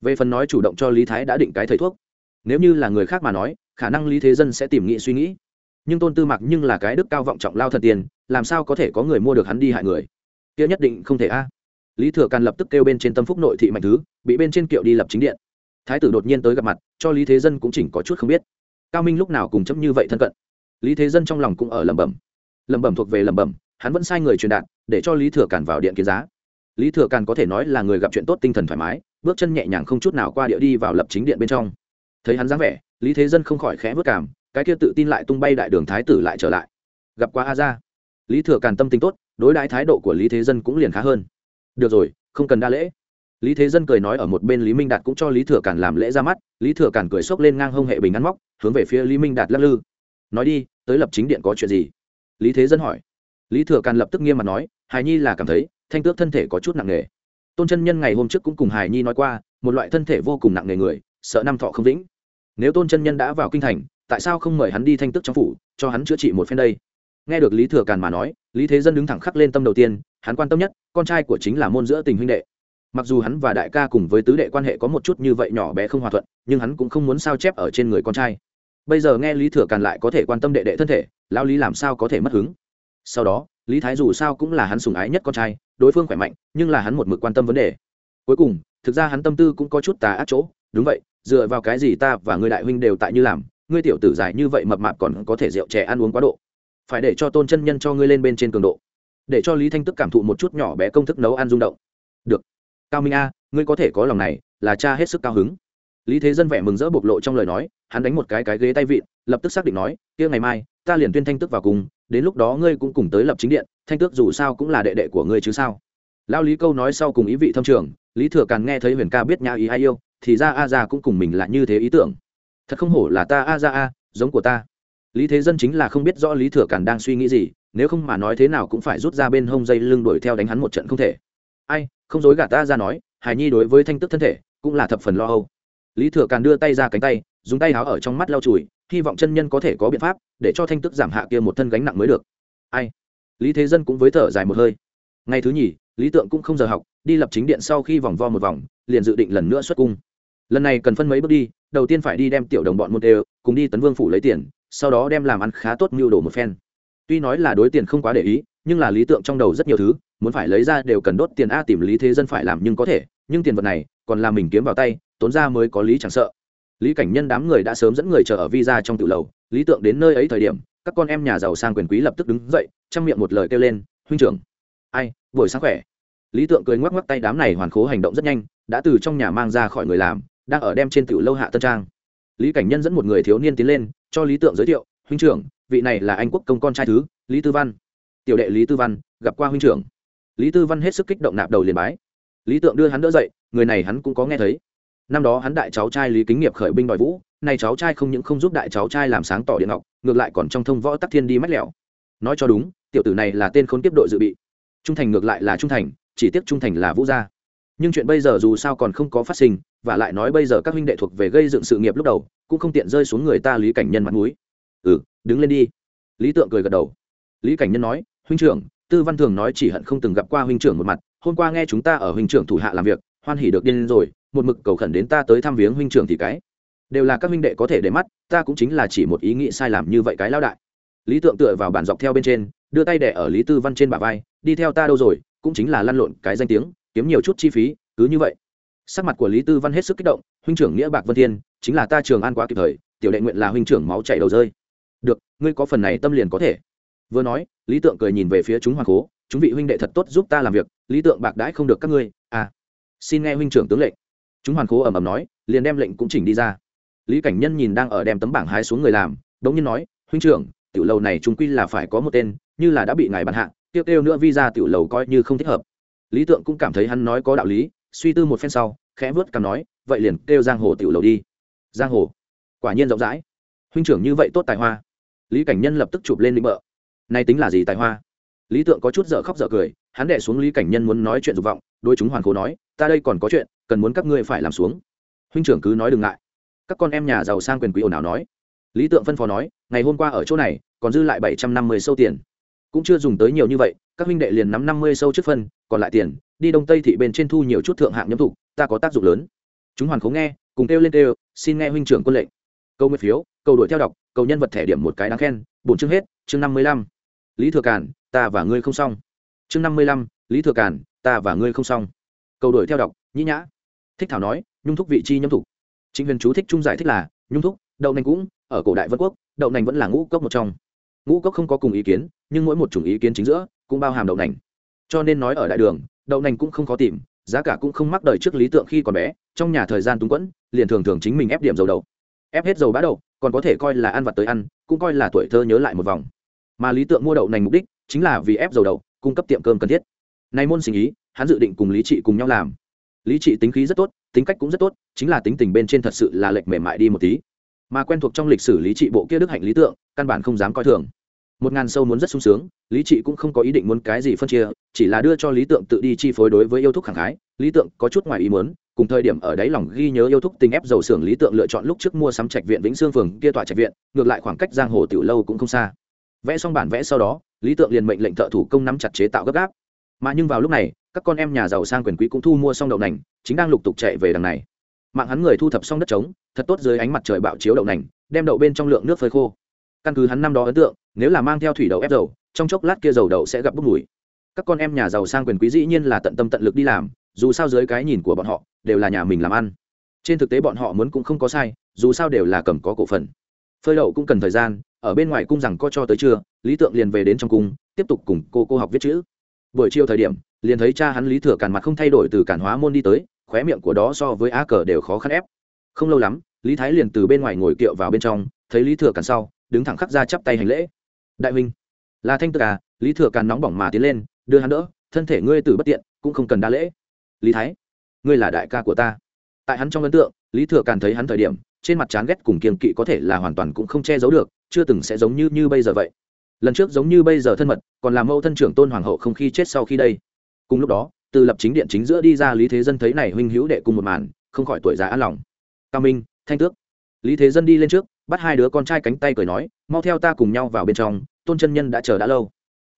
Về phần nói chủ động cho lý thái đã định cái thầy thuốc, nếu như là người khác mà nói, khả năng lý thế dân sẽ tìm nghĩ suy nghĩ. Nhưng tôn tư mặc nhưng là cái đức cao vọng trọng lao thật tiền, làm sao có thể có người mua được hắn đi hại người? Kia nhất định không thể a. Lý thừa càn lập tức kêu bên trên tâm phúc nội thị mạnh thứ, bị bên trên kiệu đi lập chính điện thái tử đột nhiên tới gặp mặt, cho lý thế dân cũng chỉnh có chút không biết. Cao minh lúc nào cùng chấm như vậy thân cận? Lý thế dân trong lòng cũng ở lẩm bẩm. Lẩm bẩm thuộc về lẩm bẩm, hắn vẫn sai người truyền đạt, để cho lý thừa càn vào điện kiến giá. Lý thừa càn có thể nói là người gặp chuyện tốt tinh thần thoải mái, bước chân nhẹ nhàng không chút nào qua địa đi vào lập chính điện bên trong. Thấy hắn dáng vẻ, lý thế dân không khỏi khẽ vất cảm, cái kia tự tin lại tung bay đại đường thái tử lại trở lại. Gặp qua a ra lý thừa càn tâm tính tốt, đối đãi thái độ của lý thế dân cũng liền khá hơn. Được rồi, không cần đa lễ lý thế dân cười nói ở một bên lý minh đạt cũng cho lý thừa càn làm lễ ra mắt, lý thừa càn cười xốc lên ngang hông hệ bình ăn móc, hướng về phía lý minh đạt lắc lư. Nói đi, tới lập chính điện có chuyện gì? Lý thế dân hỏi. Lý thừa càn lập tức nghiêm mặt nói hài nhi là cảm thấy, thanh tước thân thể có chút nặng nề. Tôn chân nhân ngày hôm trước cũng cùng hài nhi nói qua, một loại thân thể vô cùng nặng nề người, sợ năm thọ không vĩnh. Nếu tôn chân nhân đã vào kinh thành, tại sao không mời hắn đi thanh tước trong phủ, cho hắn chữa trị một phen đây? Nghe được lý thừa càn mà nói, lý thế dân đứng thẳng khắc lên tâm đầu tiên, hắn quan tâm nhất, con trai của chính là môn giữa tình huynh đệ mặc dù hắn và đại ca cùng với tứ đệ quan hệ có một chút như vậy nhỏ bé không hòa thuận, nhưng hắn cũng không muốn sao chép ở trên người con trai. Bây giờ nghe lý thừa càn lại có thể quan tâm đệ đệ thân thể lao lý làm sao có thể mất hứng? Sau đó, lý thái dù sao cũng là hắn sùng ái nhất con trai, đối phương khỏe mạnh, nhưng là hắn một mực quan tâm vấn đề. Cuối cùng, thực ra hắn tâm tư cũng có chút tà ác chỗ. Đúng vậy, dựa vào cái gì ta và ngươi đại huynh đều tại như làm, ngươi tiểu tử dài như vậy mập mạp còn có thể rượu chè ăn uống quá độ. Phải để cho tôn chân nhân cho ngươi lên bên trên cường độ. Để cho lý thanh tức cảm thụ một chút nhỏ bé công thức nấu ăn rung động. Được cao minh a, ngươi có thể có lòng này, là cha hết sức cao hứng. Lý thế dân vẻ mừng rỡ bộc lộ trong lời nói, hắn đánh một cái cái ghế tay vịn, lập tức xác định nói, kia ngày mai, ta liền tuyên thanh tức vào cùng, đến lúc đó ngươi cũng cùng tới lập chính điện, thanh tước dù sao cũng là đệ đệ của ngươi chứ sao? Lao lý câu nói sau cùng ý vị thâm trường, lý thừa càng nghe thấy huyền ca biết nhã ý ai yêu, thì ra a ra cũng cùng mình là như thế ý tưởng. Thật không hổ là ta a ra a, giống của ta. Lý thế dân chính là không biết rõ lý thừa càn đang suy nghĩ gì, nếu không mà nói thế nào cũng phải rút ra bên hông dây lưng đuổi theo đánh hắn một trận không thể. Ai không dối gạt ta ra nói, hài nhi đối với thanh tức thân thể cũng là thập phần lo âu. Lý thừa càn đưa tay ra cánh tay, dùng tay háo ở trong mắt lau chùi, hy vọng chân nhân có thể có biện pháp để cho thanh tức giảm hạ kia một thân gánh nặng mới được. Ai? Lý thế dân cũng với thở dài một hơi. Ngày thứ nhì, lý tượng cũng không giờ học, đi lập chính điện sau khi vòng vo một vòng, liền dự định lần nữa xuất cung. Lần này cần phân mấy bước đi, đầu tiên phải đi đem tiểu đồng bọn môn đều, cùng đi tấn vương phủ lấy tiền, sau đó đem làm ăn khá tốt mưu đồ một phen. Tuy nói là đối tiền không quá để ý nhưng là lý tượng trong đầu rất nhiều thứ, muốn phải lấy ra đều cần đốt tiền a tìm lý thế dân phải làm nhưng có thể, nhưng tiền vật này, còn là mình kiếm vào tay, tốn ra mới có lý chẳng sợ. Lý cảnh nhân đám người đã sớm dẫn người chờ ở visa trong tự lầu, lý tượng đến nơi ấy thời điểm, các con em nhà giàu sang quyền quý lập tức đứng dậy trong miệng một lời kêu lên, huynh trưởng. Ai, buổi sáng khỏe. Lý tượng cười ngoắc ngoắc tay đám này hoàn khố hành động rất nhanh, đã từ trong nhà mang ra khỏi người làm, đang ở đem trên tiểu lâu hạ tân trang. Lý cảnh nhân dẫn một người thiếu niên tiến lên, cho lý tượng giới thiệu, huynh trưởng, vị này là anh quốc công con trai thứ, lý tư văn tiểu đệ lý tư văn, gặp qua huynh trưởng. Lý tư văn hết sức kích động nạp đầu liền bái. Lý tượng đưa hắn đỡ dậy, người này hắn cũng có nghe thấy. Năm đó hắn đại cháu trai lý kính nghiệp khởi binh đòi vũ, nay cháu trai không những không giúp đại cháu trai làm sáng tỏ điện ngọc, ngược lại còn trong thông võ tắc thiên đi mách lẻo. Nói cho đúng, tiểu tử này là tên khốn kiếp đội dự bị. Trung thành ngược lại là trung thành, chỉ tiếc trung thành là vũ gia. Nhưng chuyện bây giờ dù sao còn không có phát sinh, và lại nói bây giờ các huynh đệ thuộc về gây dựng sự nghiệp lúc đầu, cũng không tiện rơi xuống người ta lý cảnh nhân mặt mũi. Ừ đứng lên đi. Lý tượng cười gật đầu lý cảnh nhân nói, huynh trưởng, tư văn thường nói chỉ hận không từng gặp qua huynh trưởng một mặt, hôm qua nghe chúng ta ở huynh trưởng thủ hạ làm việc, hoan hỉ được điên rồi, một mực cầu khẩn đến ta tới thăm viếng huynh trưởng thì cái. Đều là các huynh đệ có thể để mắt, ta cũng chính là chỉ một ý nghĩ sai làm như vậy cái lao đại. Lý tượng tựa vào bản dọc theo bên trên, đưa tay đẻ ở lý tư văn trên bả vai, đi theo ta đâu rồi, cũng chính là lăn lộn cái danh tiếng, kiếm nhiều chút chi phí, cứ như vậy. Sắc mặt của lý tư văn hết sức kích động, huynh trưởng nghĩa bạc vân thiên, chính là ta trường an quá kịp thời, tiểu đệ nguyện là huynh trưởng máu chảy đầu rơi. Được, ngươi có phần này tâm liền có thể vừa nói, lý tượng cười nhìn về phía chúng hoàng cố, chúng vị huynh đệ thật tốt giúp ta làm việc, lý tượng bạc đãi không được các ngươi. À xin nghe huynh trưởng tướng lệnh. Chúng hoàn cố ầm ầm nói, liền đem lệnh cũng chỉnh đi ra. Lý cảnh nhân nhìn đang ở đem tấm bảng hái xuống người làm, đống nhiên nói, huynh trưởng, tiểu lầu này chúng quy là phải có một tên, như là đã bị ngài bàn hạ tiêu tiêu nữa visa tiểu lầu coi như không thích hợp. Lý tượng cũng cảm thấy hắn nói có đạo lý, suy tư một phen sau, khẽ vớt cằm nói, vậy liền kêu giang hồ tiểu lầu đi. Giang hồ, quả nhiên rộng rãi. Huynh trưởng như vậy tốt tài hoa. Lý cảnh nhân lập tức chụp lên lĩnh bợ nay tính là gì tài hoa? Lý tượng có chút dở khóc dở cười, hắn đẻ xuống lý cảnh nhân muốn nói chuyện dục vọng đôi chúng hoàn cố nói, ta đây còn có chuyện, cần muốn các ngươi phải làm xuống. Huynh trưởng cứ nói đừng ngại. Các con em nhà giàu sang quyền quý ồn ào nói. Lý tượng phân phó nói, ngày hôm qua ở chỗ này, còn dư lại bảy trăm năm mươi sâu tiền. Cũng chưa dùng tới nhiều như vậy, các huynh đệ liền nắm năm mươi sâu trước phân, còn lại tiền, đi đông tây thị bên trên thu nhiều chút thượng hạng nhâm thục, ta có tác dụng lớn. Chúng hoàn khố nghe, cùng kêu lên kêu, xin nghe huynh trưởng quân lệnh. Câu nguyên phiếu, câu đuổi theo đọc, câu nhân vật thẻ điểm một cái đáng khen, bổn chương hết, chương năm mươi lăm lý thừa cản ta và ngươi không xong. Chương năm mươi lăm, lý thừa cản ta và ngươi không xong. Cầu đuổi theo đọc, nhĩ nhã. Thích thảo nói, nhung thúc vị chi nhâm thục. Chính huyền chú thích trung giải thích là, nhung thúc, đậu nành cũng, ở cổ đại vân quốc, đậu nành vẫn là ngũ cốc một trong. Ngũ cốc không có cùng ý kiến, nhưng mỗi một chủng ý kiến chính giữa, cũng bao hàm đậu nành. Cho nên nói ở đại đường, đậu nành cũng không khó tìm, giá cả cũng không mắc đời trước lý tượng khi còn bé, trong nhà thời gian túng quẫn, liền thường thường chính mình ép điểm dầu đậu. Ép hết dầu bã đậu, còn có thể coi là ăn vặt tới ăn, cũng coi là tuổi thơ nhớ lại một vòng mà lý tượng mua đậu nành mục đích chính là vì ép dầu đậu, cung cấp tiệm cơm cần thiết. Nay môn sinh ý, hắn dự định cùng lý trị cùng nhau làm. Lý trị tính khí rất tốt, tính cách cũng rất tốt, chính là tính tình bên trên thật sự là lệch mềm mại đi một tí. Mà quen thuộc trong lịch sử lý trị bộ kia đức hạnh lý tượng, căn bản không dám coi thường. Một ngàn sâu muốn rất sung sướng, lý trị cũng không có ý định muốn cái gì phân chia, chỉ là đưa cho lý tượng tự đi chi phối đối với yêu thúc khẳng khái. Lý tượng có chút ngoài ý muốn, cùng thời điểm ở đáy lòng ghi nhớ yêu thúc tình ép dầu xưởng lý tượng lựa chọn lúc trước mua sắm trạch viện vĩnh sương phường kia tòa trạch viện, ngược lại khoảng cách giang hồ tiểu lâu cũng không xa vẽ xong bản vẽ sau đó, lý tượng liền mệnh lệnh thợ thủ công nắm chặt chế tạo gấp gáp. Mà nhưng vào lúc này, các con em nhà giàu sang quyền quý cũng thu mua xong đậu nành, chính đang lục tục chạy về đằng này. Mạng hắn người thu thập xong đất trống, thật tốt dưới ánh mặt trời bạo chiếu đậu nành, đem đậu bên trong lượng nước phơi khô. Căn cứ hắn năm đó ấn tượng, nếu là mang theo thủy đậu ép dầu, trong chốc lát kia dầu đậu sẽ gặp bốc mùi. Các con em nhà giàu sang quyền quý dĩ nhiên là tận tâm tận lực đi làm, dù sao dưới cái nhìn của bọn họ, đều là nhà mình làm ăn. Trên thực tế bọn họ muốn cũng không có sai, dù sao đều là cầm có cổ phần. Phơi đậu cũng cần thời gian ở bên ngoài cung rằng có cho tới trưa, lý tượng liền về đến trong cung, tiếp tục cùng cô cô học viết chữ. Buổi chiều thời điểm, liền thấy cha hắn lý thừa càn mặt không thay đổi từ cản hóa môn đi tới, khóe miệng của đó so với á cờ đều khó khăn ép. Không lâu lắm, lý thái liền từ bên ngoài ngồi kiệu vào bên trong, thấy lý thừa càn sau, đứng thẳng khắc ra chắp tay hành lễ. Đại huynh. Là thanh tức à? Lý thừa càn nóng bỏng mà tiến lên, đưa hắn đỡ, thân thể ngươi từ bất tiện, cũng không cần đa lễ. Lý thái, ngươi là đại ca của ta. Tại hắn trong ấn tượng, lý thừa càn thấy hắn thời điểm, trên mặt chán ghét cùng kiềm kỵ có thể là hoàn toàn cũng không che giấu được chưa từng sẽ giống như như bây giờ vậy. Lần trước giống như bây giờ thân mật, còn làm mẫu thân trưởng tôn hoàng hậu không khi chết sau khi đây. Cùng lúc đó, từ lập chính điện chính giữa đi ra lý thế dân thấy này huynh hữu đệ cùng một màn, không khỏi tuổi già an lòng. Cao minh, thanh tước. Lý thế dân đi lên trước, bắt hai đứa con trai cánh tay cười nói, mau theo ta cùng nhau vào bên trong, tôn chân nhân đã chờ đã lâu.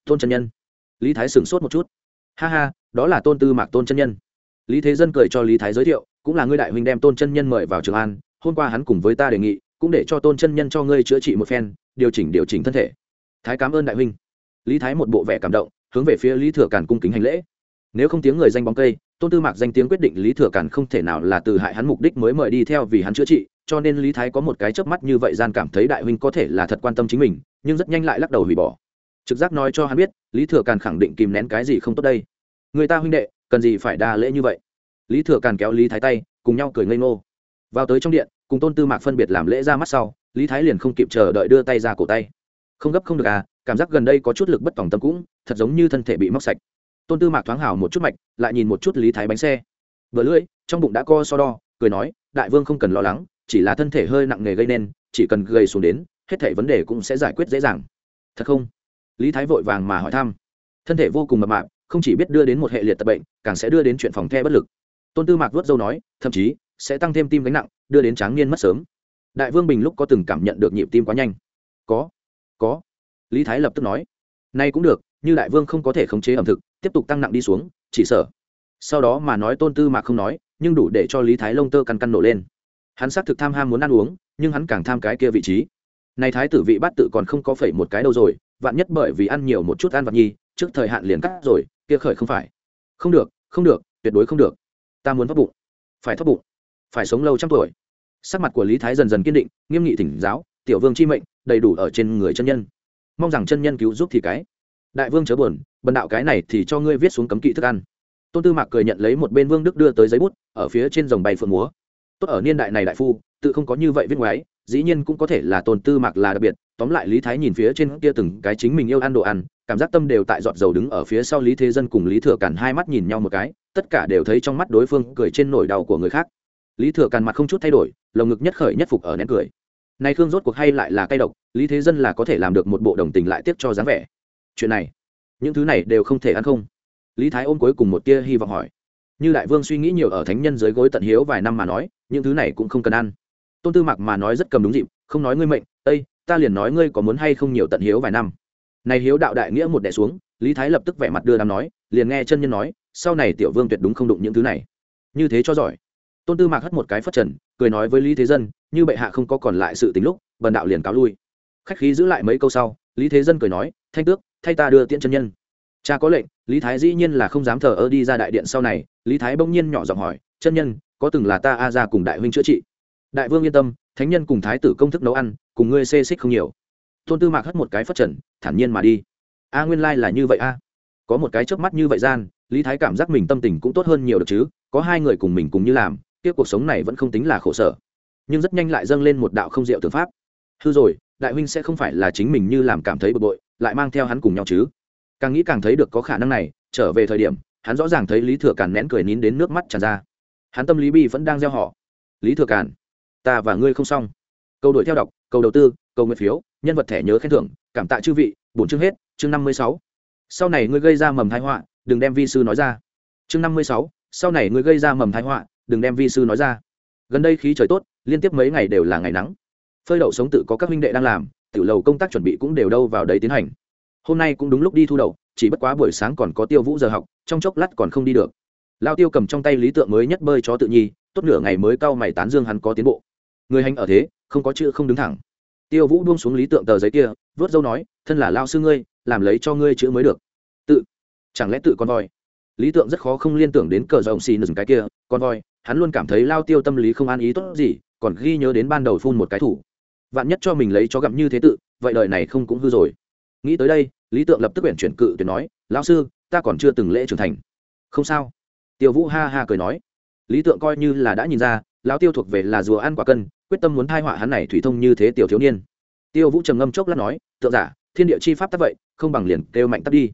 Tôn chân nhân? Lý thái sửng sốt một chút. Ha ha, đó là tôn tư mạc tôn chân nhân. Lý thế dân cười cho lý thái giới thiệu, cũng là ngươi đại huynh đem tôn chân nhân mời vào trường an, hôm qua hắn cùng với ta đề nghị cũng để cho tôn chân nhân cho ngươi chữa trị một phen, điều chỉnh điều chỉnh thân thể. Thái cảm ơn đại huynh. Lý thái một bộ vẻ cảm động, hướng về phía lý thừa càn cung kính hành lễ. Nếu không tiếng người danh bóng cây, tôn tư mạc danh tiếng quyết định lý thừa càn không thể nào là từ hại hắn mục đích mới mời đi theo vì hắn chữa trị, cho nên lý thái có một cái chớp mắt như vậy gian cảm thấy đại huynh có thể là thật quan tâm chính mình, nhưng rất nhanh lại lắc đầu hủy bỏ. Trực giác nói cho hắn biết, lý thừa càn khẳng định kìm nén cái gì không tốt đây. Người ta huynh đệ, cần gì phải đa lễ như vậy? Lý thừa càn kéo lý thái tay, cùng nhau cười ngây ngô. Vào tới trong điện cùng tôn tư mạc phân biệt làm lễ ra mắt sau, lý thái liền không kịp chờ đợi đưa tay ra cổ tay. Không gấp không được à cảm giác gần đây có chút lực bất tòng tâm cũng, thật giống như thân thể bị móc sạch. Tôn tư mạc thoáng hào một chút mạch, lại nhìn một chút lý thái bánh xe. Vừa lưỡi, trong bụng đã co so đo, cười nói, đại vương không cần lo lắng, chỉ là thân thể hơi nặng nề gây nên, chỉ cần gầy xuống đến, hết thể vấn đề cũng sẽ giải quyết dễ dàng. Thật không? Lý thái vội vàng mà hỏi thăm. Thân thể vô cùng mập mạp, không chỉ biết đưa đến một hệ liệt tập bệnh, càng sẽ đưa đến chuyện phòng the bất lực. Tôn tư mạc vớt dâu nói, thậm chí sẽ tăng thêm tim gánh nặng, đưa đến tráng niên mất sớm. Đại vương bình lúc có từng cảm nhận được nhịp tim quá nhanh. Có có, lý thái lập tức nói. Nay cũng được, như đại vương không có thể khống chế ẩm thực, tiếp tục tăng nặng đi xuống, chỉ sợ. Sau đó mà nói tôn tư mạc không nói, nhưng đủ để cho lý thái lông tơ căn căn nổ lên. Hắn xác thực tham ham muốn ăn uống, nhưng hắn càng tham cái kia vị trí. Này thái tử vị bát tự còn không có phẩy một cái đâu rồi, vạn nhất bởi vì ăn nhiều một chút ăn vặt nhi, trước thời hạn liền cắt rồi, kia khởi không phải. Không được không được, tuyệt đối không được. Ta muốn thoát bụng. Phải thoát bụng phải sống lâu trăm tuổi. Sắc mặt của lý thái dần dần kiên định, nghiêm nghị thỉnh giáo, tiểu vương chi mệnh, đầy đủ ở trên người chân nhân. Mong rằng chân nhân cứu giúp thì cái. Đại vương chớ buồn, bần đạo cái này thì cho ngươi viết xuống cấm kỵ thức ăn. Tôn tư mạc cười nhận lấy một bên vương đức đưa tới giấy bút, ở phía trên dòng bay phượng múa. Tốt ở niên đại này đại phu, tự không có như vậy viết ngoái, dĩ nhiên cũng có thể là tôn tư mạc là đặc biệt. Tóm lại lý thái nhìn phía trên kia từng cái chính mình yêu ăn đồ ăn, cảm giác tâm đều tại giọt dầu đứng ở phía sau lý thế dân cùng lý thừa cản hai mắt nhìn nhau một cái, tất cả đều thấy trong mắt đối phương cười trên nỗi đau của người khác lý thừa càn mặt không chút thay đổi, lồng ngực nhất khởi nhất phục ở nén cười. Nay khương rốt cuộc hay lại là cay độc, lý thế dân là có thể làm được một bộ đồng tình lại tiếp cho dáng vẻ. Chuyện này, những thứ này đều không thể ăn không. Lý thái ôm cuối cùng một tia hy vọng hỏi. Như đại vương suy nghĩ nhiều ở thánh nhân dưới gối tận hiếu vài năm mà nói, những thứ này cũng không cần ăn. Tôn tư mặc mà nói rất cầm đúng dịp, không nói ngươi mệnh ây ta liền nói ngươi có muốn hay không nhiều tận hiếu vài năm. Này hiếu đạo đại nghĩa một đẻ xuống, lý thái lập tức vẻ mặt đưa đám nói, liền nghe chân nhân nói, sau này tiểu vương tuyệt đúng không đụng những thứ này. Như thế cho giỏi tôn tư mạc hất một cái phất trần, cười nói với lý thế dân, như bệ hạ không có còn lại sự tính lúc bần đạo liền cáo lui. Khách khí giữ lại mấy câu sau, lý thế dân cười nói, thanh tước, thay ta đưa tiễn chân nhân. Cha có lệnh. Lý thái dĩ nhiên là không dám thờ ơ đi ra đại điện sau này, lý thái bỗng nhiên nhỏ giọng hỏi, chân nhân, có từng là ta a ra cùng đại huynh chữa trị? Đại vương yên tâm, thánh nhân cùng thái tử công thức nấu ăn, cùng ngươi xê xích không nhiều. Tôn tư mạc hất một cái phất trần, thản nhiên mà đi. A nguyên lai là như vậy a. Có một cái trước mắt như vậy gian, lý thái cảm giác mình tâm tình cũng tốt hơn nhiều được chứ, có hai người cùng mình cùng như làm kia cuộc sống này vẫn không tính là khổ sở. Nhưng rất nhanh lại dâng lên một đạo không diệu tưởng pháp. Hư rồi, đại huynh sẽ không phải là chính mình như làm cảm thấy bực bội, lại mang theo hắn cùng nhau chứ? Càng nghĩ càng thấy được có khả năng này, trở về thời điểm, hắn rõ ràng thấy lý thừa càn nén cười nín đến nước mắt tràn ra. Hắn tâm lý bi vẫn đang gieo họ. Lý thừa càn, ta và ngươi không xong. Câu đuổi theo đọc, câu đầu tư, câu nguyện phiếu, nhân vật thẻ nhớ khen thưởng, cảm tạ chư vị, bổn chương hết, chương năm mươi sáu. Sau này ngươi gây ra mầm thái họa, đừng đem vi sư nói ra. Chương năm mươi sáu, sau này ngươi gây ra mầm thái họa đừng đem vi sư nói ra. Gần đây khí trời tốt, liên tiếp mấy ngày đều là ngày nắng. Phơi đậu sống tự có các huynh đệ đang làm, tiểu lầu công tác chuẩn bị cũng đều đâu vào đấy tiến hành. Hôm nay cũng đúng lúc đi thu đậu, chỉ bất quá buổi sáng còn có tiêu vũ giờ học, trong chốc lát còn không đi được. Lao tiêu cầm trong tay lý tượng mới nhất bơi chó tự nhi, tốt nửa ngày mới cau mày tán dương hắn có tiến bộ. Người hành ở thế, không có chữ không đứng thẳng. Tiêu vũ buông xuống lý tượng tờ giấy kia, vớt dâu nói, thân là lao sư ngươi, làm lấy cho ngươi chữ mới được. Tự. Chẳng lẽ tự con voi? Lý tượng rất khó không liên tưởng đến cờ rộng xì nừng cái kia, con voi hắn luôn cảm thấy lao tiêu tâm lý không an ý tốt gì, còn ghi nhớ đến ban đầu phun một cái thủ. Vạn nhất cho mình lấy cho gặm như thế tự, vậy đời này không cũng hư rồi. Nghĩ tới đây, lý tượng lập tức quyển chuyển cự tuyệt nói, lão sư, ta còn chưa từng lễ trưởng thành. Không sao. Tiêu vũ ha ha cười nói. Lý tượng coi như là đã nhìn ra, lão tiêu thuộc về là rùa ăn quả cân, quyết tâm muốn thai họa hắn này thủy thông như thế tiểu thiếu niên. Tiêu vũ trầm ngâm chốc lát nói, tượng giả, thiên địa chi pháp tắc vậy, không bằng liền kêu mạnh tắt đi.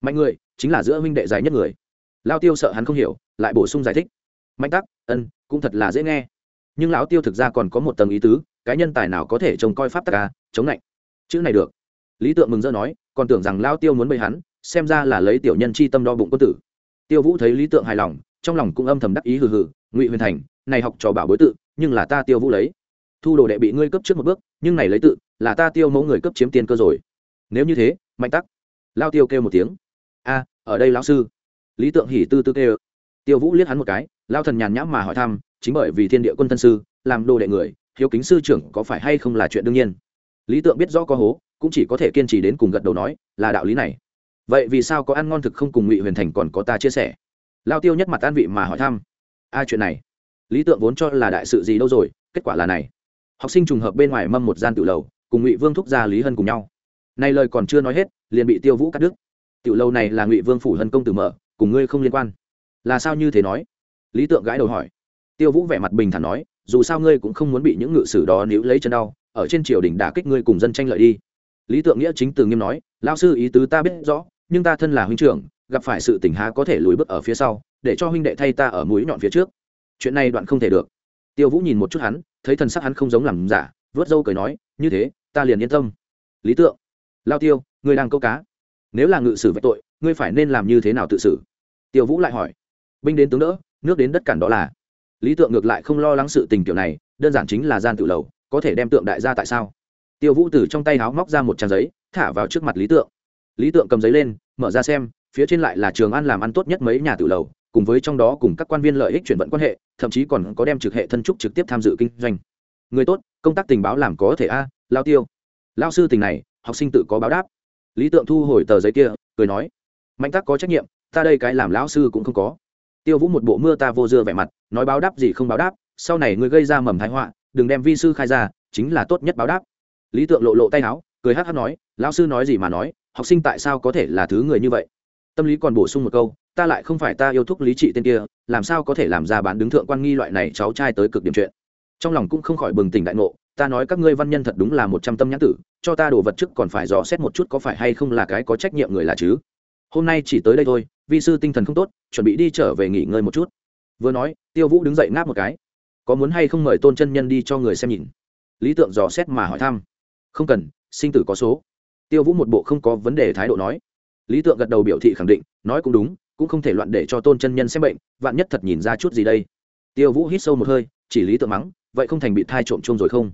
Mạnh người, chính là giữa huynh đệ dài nhất người. Lao tiêu sợ hắn không hiểu, lại bổ sung giải thích mạnh tắc, ân, cũng thật là dễ nghe. Nhưng lão tiêu thực ra còn có một tầng ý tứ, cái nhân tài nào có thể trông coi pháp tắc ca chống lạnh. Chữ này được. Lý tượng mừng rỡ nói, còn tưởng rằng lao tiêu muốn bày hắn, xem ra là lấy tiểu nhân chi tâm đo bụng quân tử. Tiêu vũ thấy lý tượng hài lòng, trong lòng cũng âm thầm đắc ý hừ hừ, ngụy huyền thành, này học trò bảo bối tự, nhưng là ta tiêu vũ lấy. Thu đồ đệ bị ngươi cấp trước một bước, nhưng này lấy tự, là ta tiêu mẫu người cấp chiếm tiền cơ rồi. Nếu như thế, mạnh tắc. Lao tiêu kêu một tiếng. A, ở đây lão sư. Lý tượng hỉ tư tư kêu tiêu vũ liếc hắn một cái, lao thần nhàn nhãm mà hỏi thăm, chính bởi vì thiên địa quân thân sư, làm đồ đệ người, hiếu kính sư trưởng có phải hay không là chuyện đương nhiên. Lý tượng biết rõ có hố, cũng chỉ có thể kiên trì đến cùng gật đầu nói, là đạo lý này. Vậy vì sao có ăn ngon thực không cùng ngụy huyền thành còn có ta chia sẻ? Lao tiêu nhất mặt an vị mà hỏi thăm. A, chuyện này. Lý tượng vốn cho là đại sự gì đâu rồi, kết quả là này. Học sinh trùng hợp bên ngoài mâm một gian tự lầu, cùng ngụy vương thúc gia lý hân cùng nhau. Nay lời còn chưa nói hết, liền bị tiêu vũ cắt đứt. Tiểu lâu này là ngụy vương phủ hân công tử mở, cùng ngươi không liên quan là sao như thế nói? Lý tượng gãi đầu hỏi. Tiêu vũ vẻ mặt bình thản nói, dù sao ngươi cũng không muốn bị những ngự sử đó níu lấy chân đau, ở trên triều đình đả kích ngươi cùng dân tranh lợi đi. Lý tượng nghĩa chính từ nghiêm nói lao sư ý tứ ta biết rõ, nhưng ta thân là huynh trưởng, gặp phải sự tình há có thể lùi bước ở phía sau, để cho huynh đệ thay ta ở mũi nhọn phía trước. Chuyện này đoạn không thể được. Tiêu vũ nhìn một chút hắn, thấy thần sắc hắn không giống làm giả, vớt dâu cười nói, như thế, ta liền yên tâm. Lý tượng, lao tiêu, ngươi đang câu cá. Nếu là ngự sử về tội, ngươi phải nên làm như thế nào tự xử? Tiêu vũ lại hỏi binh đến tướng đỡ, nước đến đất cản đó là. Lý tượng ngược lại không lo lắng sự tình kiểu này, đơn giản chính là gian tự lầu, có thể đem tượng đại ra tại sao? Tiêu vũ từ trong tay háo móc ra một trang giấy, thả vào trước mặt lý tượng. Lý tượng cầm giấy lên, mở ra xem, phía trên lại là trường ăn làm ăn tốt nhất mấy nhà tự lầu, cùng với trong đó cùng các quan viên lợi ích chuyển vận quan hệ, thậm chí còn có đem trực hệ thân trúc trực tiếp tham dự kinh doanh. Người tốt, công tác tình báo làm có thể a, lao tiêu. Lao sư tình này, học sinh tự có báo đáp. Lý tượng thu hồi tờ giấy kia, cười nói, mạnh tác có trách nhiệm, ta đây cái làm lão sư cũng không có tiêu vũ một bộ mưa ta vô dưa vẻ mặt, nói báo đáp gì không báo đáp, sau này ngươi gây ra mầm thái họa, đừng đem vi sư khai ra, chính là tốt nhất báo đáp. Lý tượng lộ lộ tay áo, cười hát hát nói, lão sư nói gì mà nói, học sinh tại sao có thể là thứ người như vậy? Tâm lý còn bổ sung một câu, ta lại không phải ta yêu thúc lý trị tên kia, làm sao có thể làm ra bán đứng thượng quan nghi loại này cháu trai tới cực điểm chuyện. Trong lòng cũng không khỏi bừng tỉnh đại ngộ, ta nói các ngươi văn nhân thật đúng là một trăm tâm nhãn tử, cho ta đồ vật trước còn phải dò xét một chút có phải hay không là cái có trách nhiệm người là chứ hôm nay chỉ tới đây thôi, vi sư tinh thần không tốt, chuẩn bị đi trở về nghỉ ngơi một chút. Vừa nói, tiêu vũ đứng dậy ngáp một cái. Có muốn hay không mời tôn chân nhân đi cho người xem nhìn? Lý tượng dò xét mà hỏi thăm. Không cần, sinh tử có số. Tiêu vũ một bộ không có vấn đề thái độ nói. Lý tượng gật đầu biểu thị khẳng định, nói cũng đúng, cũng không thể loạn để cho tôn chân nhân xem bệnh, vạn nhất thật nhìn ra chút gì đây. Tiêu vũ hít sâu một hơi, chỉ lý tượng mắng, vậy không thành bị thai trộm chung rồi không?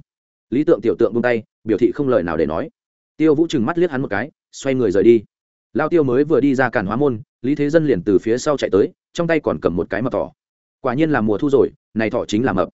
Lý tượng tiểu tượng buông tay, biểu thị không lời nào để nói. Tiêu vũ trừng mắt liếc hắn một cái, xoay người rời đi lao tiêu mới vừa đi ra cản hóa môn, lý thế dân liền từ phía sau chạy tới, trong tay còn cầm một cái mập thỏ. Quả nhiên là mùa thu rồi, này thỏ chính là mập.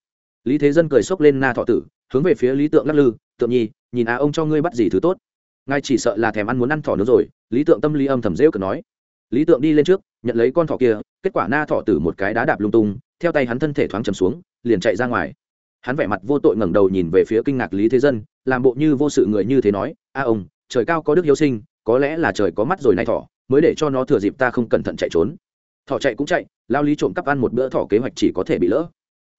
Lý thế dân cười xốc lên na thọ tử, hướng về phía lý tượng lắc lư, tượng nhi, nhìn à ông cho ngươi bắt gì thứ tốt. Ngài chỉ sợ là thèm ăn muốn ăn thỏ nữa rồi. Lý tượng tâm lý âm thầm rêu cực nói. Lý tượng đi lên trước, nhận lấy con thỏ kia, kết quả na Thọ tử một cái đá đạp lung tung, theo tay hắn thân thể thoáng chầm xuống, liền chạy ra ngoài. Hắn vẻ mặt vô tội ngẩng đầu nhìn về phía kinh ngạc lý thế dân, làm bộ như vô sự người như thế nói a ông, trời cao có đức hiếu sinh có lẽ là trời có mắt rồi này thỏ, mới để cho nó thừa dịp ta không cẩn thận chạy trốn. Thỏ chạy cũng chạy, lao lý trộm cắp ăn một bữa thỏ kế hoạch chỉ có thể bị lỡ.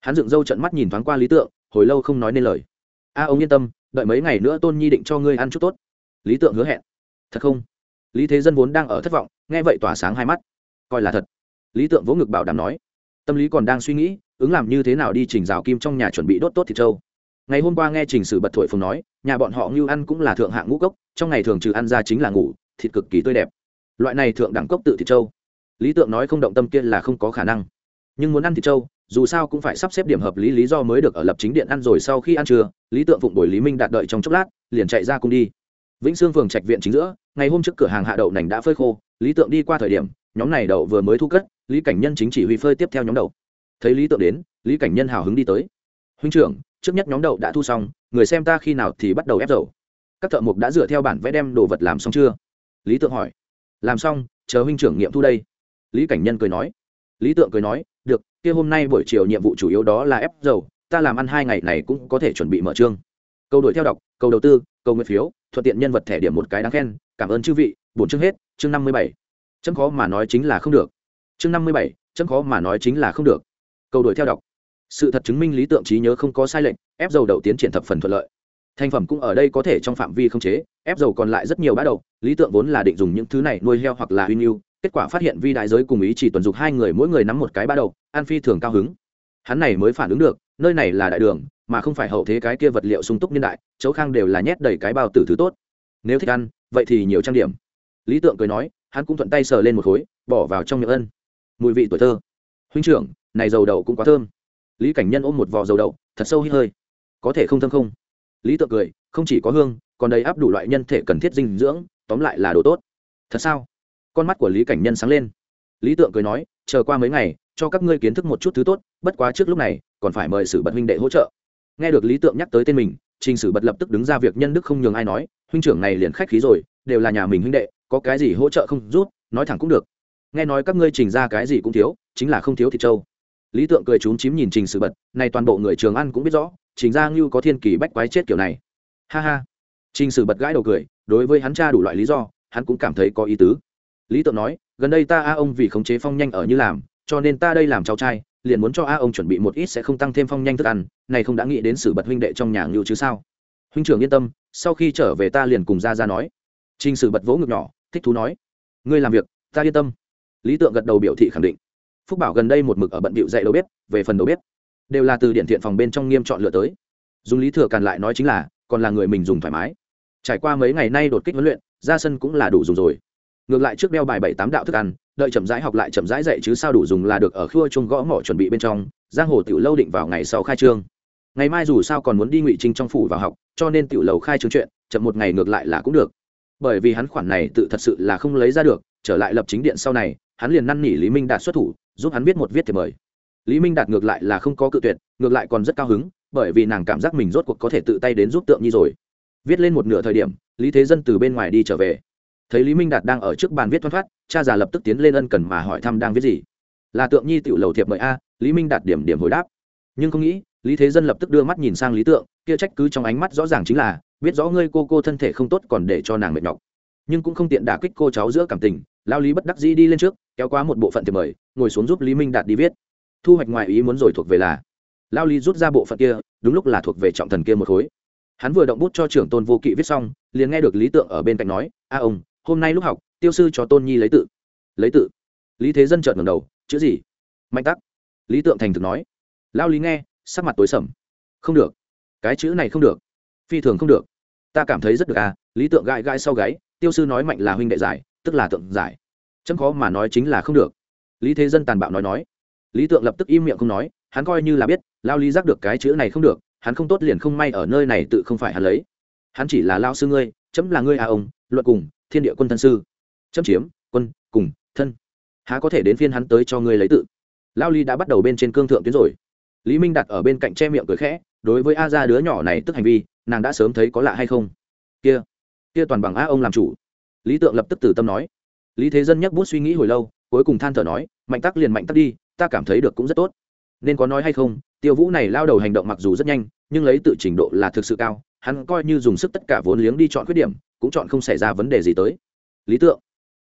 Hắn dựng râu trận mắt nhìn thoáng qua lý tượng, hồi lâu không nói nên lời. A, ông yên tâm, đợi mấy ngày nữa tôn nhi định cho ngươi ăn chút tốt. Lý tượng hứa hẹn. Thật không? Lý thế dân vốn đang ở thất vọng, nghe vậy tỏa sáng hai mắt. Coi là thật. Lý tượng vỗ ngực bảo đảm nói. Tâm lý còn đang suy nghĩ, ứng làm như thế nào đi chỉnh rào kim trong nhà chuẩn bị đốt tốt thịt trâu ngày hôm qua nghe trình sử bật thổi phồng nói, nhà bọn họ ngưu ăn cũng là thượng hạng ngũ cốc, trong ngày thường trừ ăn ra chính là ngủ, thịt cực kỳ tươi đẹp. Loại này thượng đẳng cốc tự thịt trâu. Lý tượng nói không động tâm kia là không có khả năng. Nhưng muốn ăn thịt trâu, dù sao cũng phải sắp xếp điểm hợp lý lý do mới được ở lập chính điện ăn rồi sau khi ăn trưa, lý tượng phụng bồi lý minh đạt đợi trong chốc lát, liền chạy ra cung đi. Vĩnh sương phường trạch viện chính giữa, ngày hôm trước cửa hàng hạ đậu nành đã phơi khô, lý tượng đi qua thời điểm, nhóm này đậu vừa mới thu cất, lý cảnh nhân chính chỉ huy phơi tiếp theo nhóm đậu. Thấy lý tượng đến, lý cảnh nhân hào hứng đi tới. Huynh trưởng trước nhất nhóm đậu đã thu xong, người xem ta khi nào thì bắt đầu ép dầu. Các thợ mộc đã dựa theo bản vẽ đem đồ vật làm xong chưa? Lý tượng hỏi. Làm xong, chờ huynh trưởng nghiệm thu đây. Lý cảnh nhân cười nói. Lý tượng cười nói, được, kia hôm nay buổi chiều nhiệm vụ chủ yếu đó là ép dầu, ta làm ăn hai ngày này cũng có thể chuẩn bị mở trương. Câu đổi theo đọc, câu đầu tư, câu nguyện phiếu, thuận tiện nhân vật thẻ điểm một cái đáng khen, cảm ơn chư vị bốn chương hết, chương năm mươi bảy. Chấm khó mà nói chính là không được. Chương năm mươi bảy, chấm khó mà nói chính là không được. Câu đổi theo đọc sự thật chứng minh lý tượng trí nhớ không có sai lệch, ép dầu đậu tiến triển thập phần thuận lợi. Thành phẩm cũng ở đây có thể trong phạm vi không chế, ép dầu còn lại rất nhiều bã đậu, lý tượng vốn là định dùng những thứ này nuôi heo hoặc là huy nghiêu kết quả phát hiện vi đại giới cùng ý chỉ tuần dục hai người mỗi người nắm một cái bã đậu, an phi thường cao hứng. Hắn này mới phản ứng được, nơi này là đại đường, mà không phải hậu thế cái kia vật liệu sung túc niên đại, chấu khang đều là nhét đầy cái bao tử thứ tốt. Nếu thích ăn, vậy thì nhiều trang điểm. Lý tượng cười nói, hắn cũng thuận tay sờ lên một khối, bỏ vào trong miệng ân. Mùi vị tuổi thơ. Huynh trưởng, này dầu đậu cũng quá thơm lý cảnh nhân ôm một vò dầu đậu, thật sâu hít hơi. Có thể không thơm không? Lý tượng cười, không chỉ có hương, còn đầy áp đủ loại nhân thể cần thiết dinh dưỡng, tóm lại là đồ tốt. Thật sao? Con mắt của lý cảnh nhân sáng lên. Lý tượng cười nói, chờ qua mấy ngày, cho các ngươi kiến thức một chút thứ tốt, bất quá trước lúc này, còn phải mời sử bật huynh đệ hỗ trợ. Nghe được lý tượng nhắc tới tên mình, trình sử bật lập tức đứng ra việc nhân đức không nhường ai nói, huynh trưởng này liền khách khí rồi, đều là nhà mình huynh đệ, có cái gì hỗ trợ không rút, nói thẳng cũng được. Nghe nói các ngươi trình ra cái gì cũng thiếu, chính là không thiếu thịt trâu lý tượng cười trúng chím nhìn trình sử bật, này toàn bộ người trường ăn cũng biết rõ, trình ra ngưu có thiên kỳ bách quái chết kiểu này. Ha ha. Trình sử bật gãi đầu cười, đối với hắn cha đủ loại lý do, hắn cũng cảm thấy có ý tứ. Lý tượng nói, gần đây ta a ông vì khống chế phong nhanh ở như làm, cho nên ta đây làm cháu trai, liền muốn cho a ông chuẩn bị một ít sẽ không tăng thêm phong nhanh thức ăn, này không đã nghĩ đến sử bật huynh đệ trong nhà ngưu chứ sao? Huynh trưởng yên tâm, sau khi trở về ta liền cùng ra ra nói. Trình sử bật vỗ ngực nhỏ, thích thú nói, ngươi làm việc, ta yên tâm. Lý tượng gật đầu biểu thị khẳng định phúc bảo gần đây một mực ở bận bịu dạy đầu bếp, về phần đầu bếp, đều là từ điện thiện phòng bên trong nghiêm chọn lựa tới. Dùng lý thừa càn lại nói chính là, còn là người mình dùng thoải mái. Trải qua mấy ngày nay đột kích huấn luyện, ra sân cũng là đủ dùng rồi. Ngược lại trước đeo bài bảy tám đạo thức ăn, đợi chậm rãi học lại chậm rãi dạy chứ sao đủ dùng là được ở khua chung gõ mỏ chuẩn bị bên trong, giang hồ tiểu lâu định vào ngày sau khai trương. Ngày mai dù sao còn muốn đi ngụy trinh trong phủ vào học, cho nên tiểu lầu khai trương chuyện, chậm một ngày ngược lại là cũng được. Bởi vì hắn khoản này tự thật sự là không lấy ra được, trở lại lập chính điện sau này hắn liền năn nỉ lý minh đạt xuất thủ, giúp hắn viết một viết thì mời. Lý minh đạt ngược lại là không có cự tuyệt, ngược lại còn rất cao hứng, bởi vì nàng cảm giác mình rốt cuộc có thể tự tay đến giúp tượng nhi rồi. Viết lên một nửa thời điểm, lý thế dân từ bên ngoài đi trở về. Thấy lý minh đạt đang ở trước bàn viết thoăn thoát, cha già lập tức tiến lên ân cần mà hỏi thăm đang viết gì. Là tượng nhi tiểu lầu thiệp mời a? Lý minh đạt điểm điểm hồi đáp. Nhưng không nghĩ, lý thế dân lập tức đưa mắt nhìn sang lý tượng, kia trách cứ trong ánh mắt rõ ràng chính là, biết rõ ngươi cô cô thân thể không tốt còn để cho nàng mệt nhọc. Nhưng cũng không tiện đả kích cô cháu giữa cảm tình lao lý bất đắc dĩ đi lên trước kéo qua một bộ phận thì mời, ngồi xuống giúp lý minh đạt đi viết. Thu hoạch ngoài ý muốn rồi thuộc về là, lao lý rút ra bộ phận kia, đúng lúc là thuộc về trọng thần kia một khối. Hắn vừa động bút cho trưởng tôn vô kỵ viết xong, liền nghe được lý tượng ở bên cạnh nói, a ông, hôm nay lúc học, tiêu sư cho tôn nhi lấy tự. Lấy tự? Lý thế dân trợn ngầm đầu, chữ gì? Mạnh tắc. Lý tượng thành thực nói. Lao lý nghe, sắc mặt tối sầm. Không được. Cái chữ này không được. Phi thường không được. Ta cảm thấy rất được à. Lý tượng gãi gãi sau gáy, tiêu sư nói mạnh là huynh đệ giải, tức là tượng giải chấm khó mà nói chính là không được. Lý thế dân tàn bạo nói nói. Lý tượng lập tức im miệng không nói, hắn coi như là biết, lao lý giác được cái chữ này không được, hắn không tốt liền không may ở nơi này tự không phải hắn lấy. Hắn chỉ là lao sư ngươi, chấm là ngươi à ông, luận cùng, thiên địa quân thân sư. Chấm chiếm, quân, cùng, thân. Há có thể đến phiên hắn tới cho ngươi lấy tự? Lao lý đã bắt đầu bên trên cương thượng tuyến rồi. Lý minh đặt ở bên cạnh che miệng cười khẽ, đối với a ra đứa nhỏ này tức hành vi, nàng đã sớm thấy có lạ hay không? Kia kia toàn bằng a ông làm chủ. Lý tượng lập tức từ tâm nói lý thế dân nhắc bút suy nghĩ hồi lâu, cuối cùng than thở nói, mạnh tắc liền mạnh tắc đi, ta cảm thấy được cũng rất tốt. Nên có nói hay không, tiêu vũ này lao đầu hành động mặc dù rất nhanh, nhưng lấy tự trình độ là thực sự cao, hắn coi như dùng sức tất cả vốn liếng đi chọn khuyết điểm, cũng chọn không xảy ra vấn đề gì tới. Lý tượng,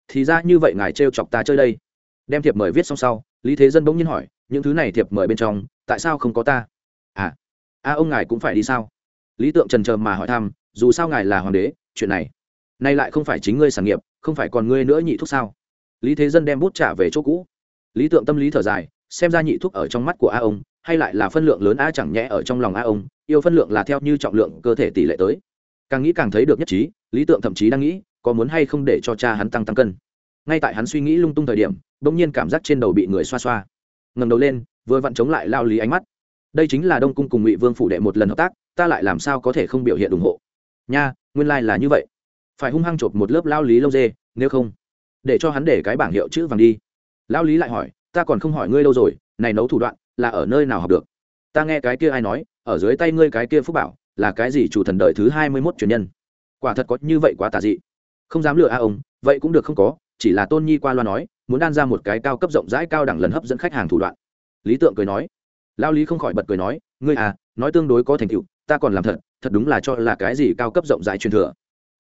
thì ra như vậy ngài trêu chọc ta chơi đây. Đem thiệp mời viết xong sau, lý thế dân bỗng nhiên hỏi, những thứ này thiệp mời bên trong, tại sao không có ta? À a, ông ngài cũng phải đi sao? Lý tượng trần trờ mà hỏi thăm, dù sao ngài là hoàng đế, chuyện này, nay lại không phải chính ngươi sản nghiệp không phải còn ngươi nữa nhị thúc sao? Lý thế dân đem bút trả về chỗ cũ. Lý tượng tâm lý thở dài, xem ra nhị thúc ở trong mắt của a ông, hay lại là phân lượng lớn a chẳng nhẽ ở trong lòng a ông, yêu phân lượng là theo như trọng lượng cơ thể tỷ lệ tới. Càng nghĩ càng thấy được nhất trí, lý tượng thậm chí đang nghĩ, có muốn hay không để cho cha hắn tăng tăng cân. Ngay tại hắn suy nghĩ lung tung thời điểm đ ỗ n g nhiên cảm giác trên đầu bị người xoa xoa. Ngầm đầu lên, vừa vặn chống lại lao lý ánh mắt. Đây chính là đông cung cùng ngụy vương phủ đệ một lần hợp tác, ta lại làm sao có thể không biểu hiện ủng hộ? Nha, nguyên lai、like、là như vậy phải hung hăng chộp một lớp lao lý lâu dê, nếu không, để cho hắn để cái bảng hiệu chữ vàng đi. Lao lý lại hỏi, ta còn không hỏi ngươi lâu rồi, này nấu thủ đoạn là ở nơi nào học được? Ta nghe cái kia ai nói, ở dưới tay ngươi cái kia phúc bảo là cái gì chủ thần đợi thứ hai mươi mốt truyền nhân. Quả thật có như vậy quá tà dị. Không dám lừa a ông, vậy cũng được không có, chỉ là tôn nhi qua loa nói, muốn đan ra một cái cao cấp rộng rãi cao đẳng lần hấp dẫn khách hàng thủ đoạn. Lý tượng cười nói. Lao lý không khỏi bật cười nói, ngươi à nói tương đối có thành tựu, ta còn làm thật thật đúng là cho là cái gì cao cấp rộng rãi truyền thừa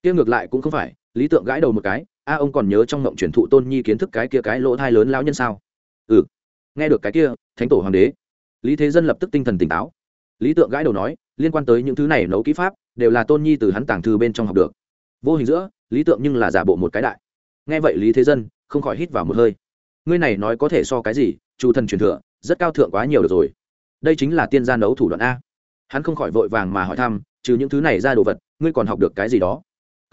kia ngược lại cũng không phải, lý tượng gãi đầu một cái, a, ông còn nhớ trong ngộng truyền thụ tôn nhi kiến thức cái kia cái lỗ thai lớn lão nhân sao? Ừ. Nghe được cái kia, thánh tổ hoàng đế. Lý thế dân lập tức tinh thần tỉnh táo. Lý tượng gãi đầu nói, liên quan tới những thứ này nấu kỹ pháp, đều là tôn nhi từ hắn tàng thư bên trong học được. Vô hình giữa, lý tượng nhưng là giả bộ một cái đại. Nghe vậy lý thế dân không khỏi hít vào một hơi. Ngươi này nói có thể so cái gì chủ thần truyền thừa, rất cao thượng quá nhiều được rồi. Đây chính là tiên gia nấu thủ đoạn a. Hắn không khỏi vội vàng mà hỏi thăm, trừ những thứ này ra đồ vật, ngươi còn học được cái gì đó?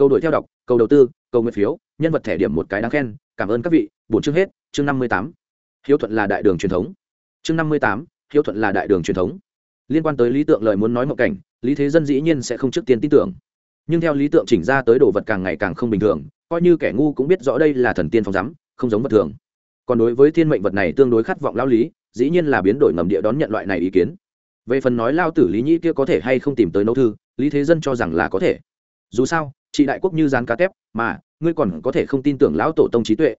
Câu đổi theo đọc câu đầu tư câu nguyện phiếu, nhân vật thẻ điểm một cái đáng khen, cảm ơn các vị bốn chương hết, chương năm mươi tám. Hiếu thuận là đại đường truyền thống. Chương năm mươi tám, hiếu thuận là đại đường truyền thống. Liên quan tới lý tượng lời muốn nói mộng cảnh, lý thế dân dĩ nhiên sẽ không trước tiên tin tưởng. Nhưng theo lý tượng chỉnh ra tới đồ vật càng ngày càng không bình thường, coi như kẻ ngu cũng biết rõ đây là thần tiên phong giám, không giống vật thường. Còn đối với thiên mệnh vật này tương đối khát vọng lao lý, dĩ nhiên là biến đổi ngầm địa đón nhận loại này ý kiến. Về phần nói lao tử lý nhĩ kia có thể hay không tìm tới nấu thư, lý thế dân cho rằng là có thể. Dù sao chị đại quốc như dán cá tép, mà, ngươi còn có thể không tin tưởng lão tổ tông trí tuệ.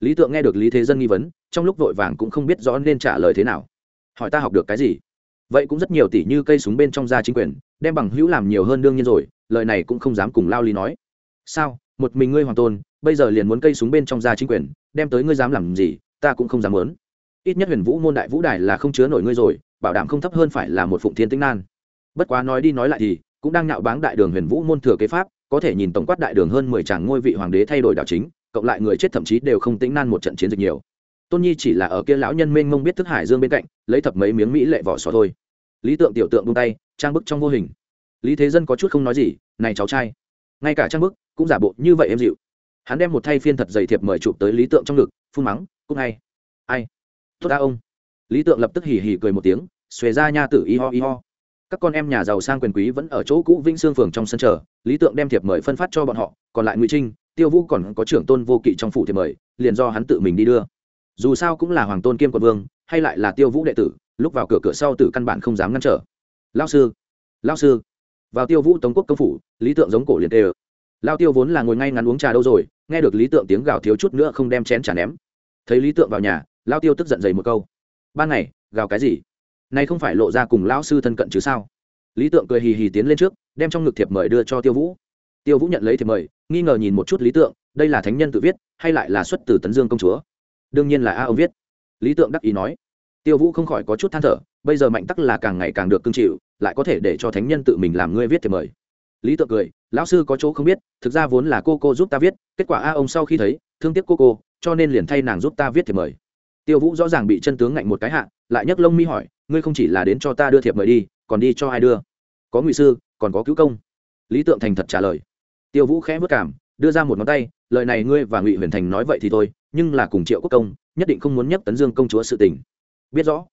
Lý tượng nghe được lý thế dân nghi vấn, trong lúc vội vàng cũng không biết rõ nên trả lời thế nào. Hỏi ta học được cái gì? Vậy cũng rất nhiều tỷ như cây súng bên trong gia chính quyền, đem bằng hữu làm nhiều hơn đương nhiên rồi, lời này cũng không dám cùng lao lý nói. Sao? Một mình ngươi hoàng tôn, bây giờ liền muốn cây súng bên trong gia chính quyền, đem tới ngươi dám làm gì, ta cũng không dám muốn. Ít nhất huyền vũ môn đại vũ đài là không chứa nổi ngươi rồi, bảo đảm không thấp hơn phải là một phụng thiên tinh nan. Bất quá nói đi nói lại thì, cũng đang nạo báng đại đường huyền vũ môn thừa kế pháp có thể nhìn tổng quát đại đường hơn mười chàng ngôi vị hoàng đế thay đổi đảo chính, cộng lại người chết thậm chí đều không tính nan một trận chiến dịch nhiều. Tôn nhi chỉ là ở kia lão nhân mênh mông biết thức hải dương bên cạnh, lấy thập mấy miếng mỹ lệ vỏ sò thôi. Lý tượng tiểu tượng buông tay, trang bức trong vô hình. Lý thế dân có chút không nói gì, này cháu trai, ngay cả trang bức cũng giả bộ như vậy em dịu. Hắn đem một thay phiên thật dày thiệp mời chụp tới lý tượng trong ngực, phun mắng, cũng ngay ai? Tốt đã, ông. Lý tượng lập tức hì hì cười một tiếng, xuề ra nha tử y ho y ho các con em nhà giàu sang quyền quý vẫn ở chỗ cũ vĩnh sương phường trong sân chờ, lý tượng đem thiệp mời phân phát cho bọn họ, còn lại ngụy trinh, tiêu vũ còn có trưởng tôn vô kỵ trong phủ thiệp mời, liền do hắn tự mình đi đưa. Dù sao cũng là hoàng tôn kiêm quận vương, hay lại là tiêu vũ đệ tử, lúc vào cửa cửa sau tử căn bản không dám ngăn trở. Lao sư lao sư. Vào tiêu vũ tống quốc công phủ, lý tượng giống cổ liền tê ơ lao tiêu vốn là ngồi ngay ngắn uống trà đâu rồi, nghe được lý tượng tiếng gào thiếu chút nữa không đem chén trà ném. Thấy lý tượng vào nhà lao tiêu tức giận dày một câu. Ban ngày, gào cái gì? Này không phải lộ ra cùng lão sư thân cận chứ sao? Lý tượng cười hì hì tiến lên trước, đem trong ngực thiệp mời đưa cho tiêu vũ. Tiêu vũ nhận lấy thiệp mời, nghi ngờ nhìn một chút lý tượng, đây là thánh nhân tự viết, hay lại là xuất từ tấn dương công chúa? Đương nhiên là a ông viết. Lý tượng đắc ý nói. Tiêu vũ không khỏi có chút than thở, bây giờ mạnh tắc là càng ngày càng được cưng chịu, lại có thể để cho thánh nhân tự mình làm ngươi viết thiệp mời. Lý tượng cười, lão sư có chỗ không biết, thực ra vốn là cô cô giúp ta viết, kết quả a ông sau khi thấy, thương tiếc cô cô, cho nên liền thay nàng giúp ta viết thiệp mời tiêu vũ rõ ràng bị chân tướng ngạnh một cái hạ, lại nhấc lông mi hỏi, ngươi không chỉ là đến cho ta đưa thiệp mời đi, còn đi cho ai đưa? Có ngụy sư, còn có cứu công. Lý tượng thành thật trả lời. Tiêu vũ khẽ vất cảm, đưa ra một ngón tay, lời này ngươi và ngụy huyền thành nói vậy thì thôi, nhưng là cùng triệu quốc công, nhất định không muốn nhắc tấn dương công chúa sự tình. Biết rõ.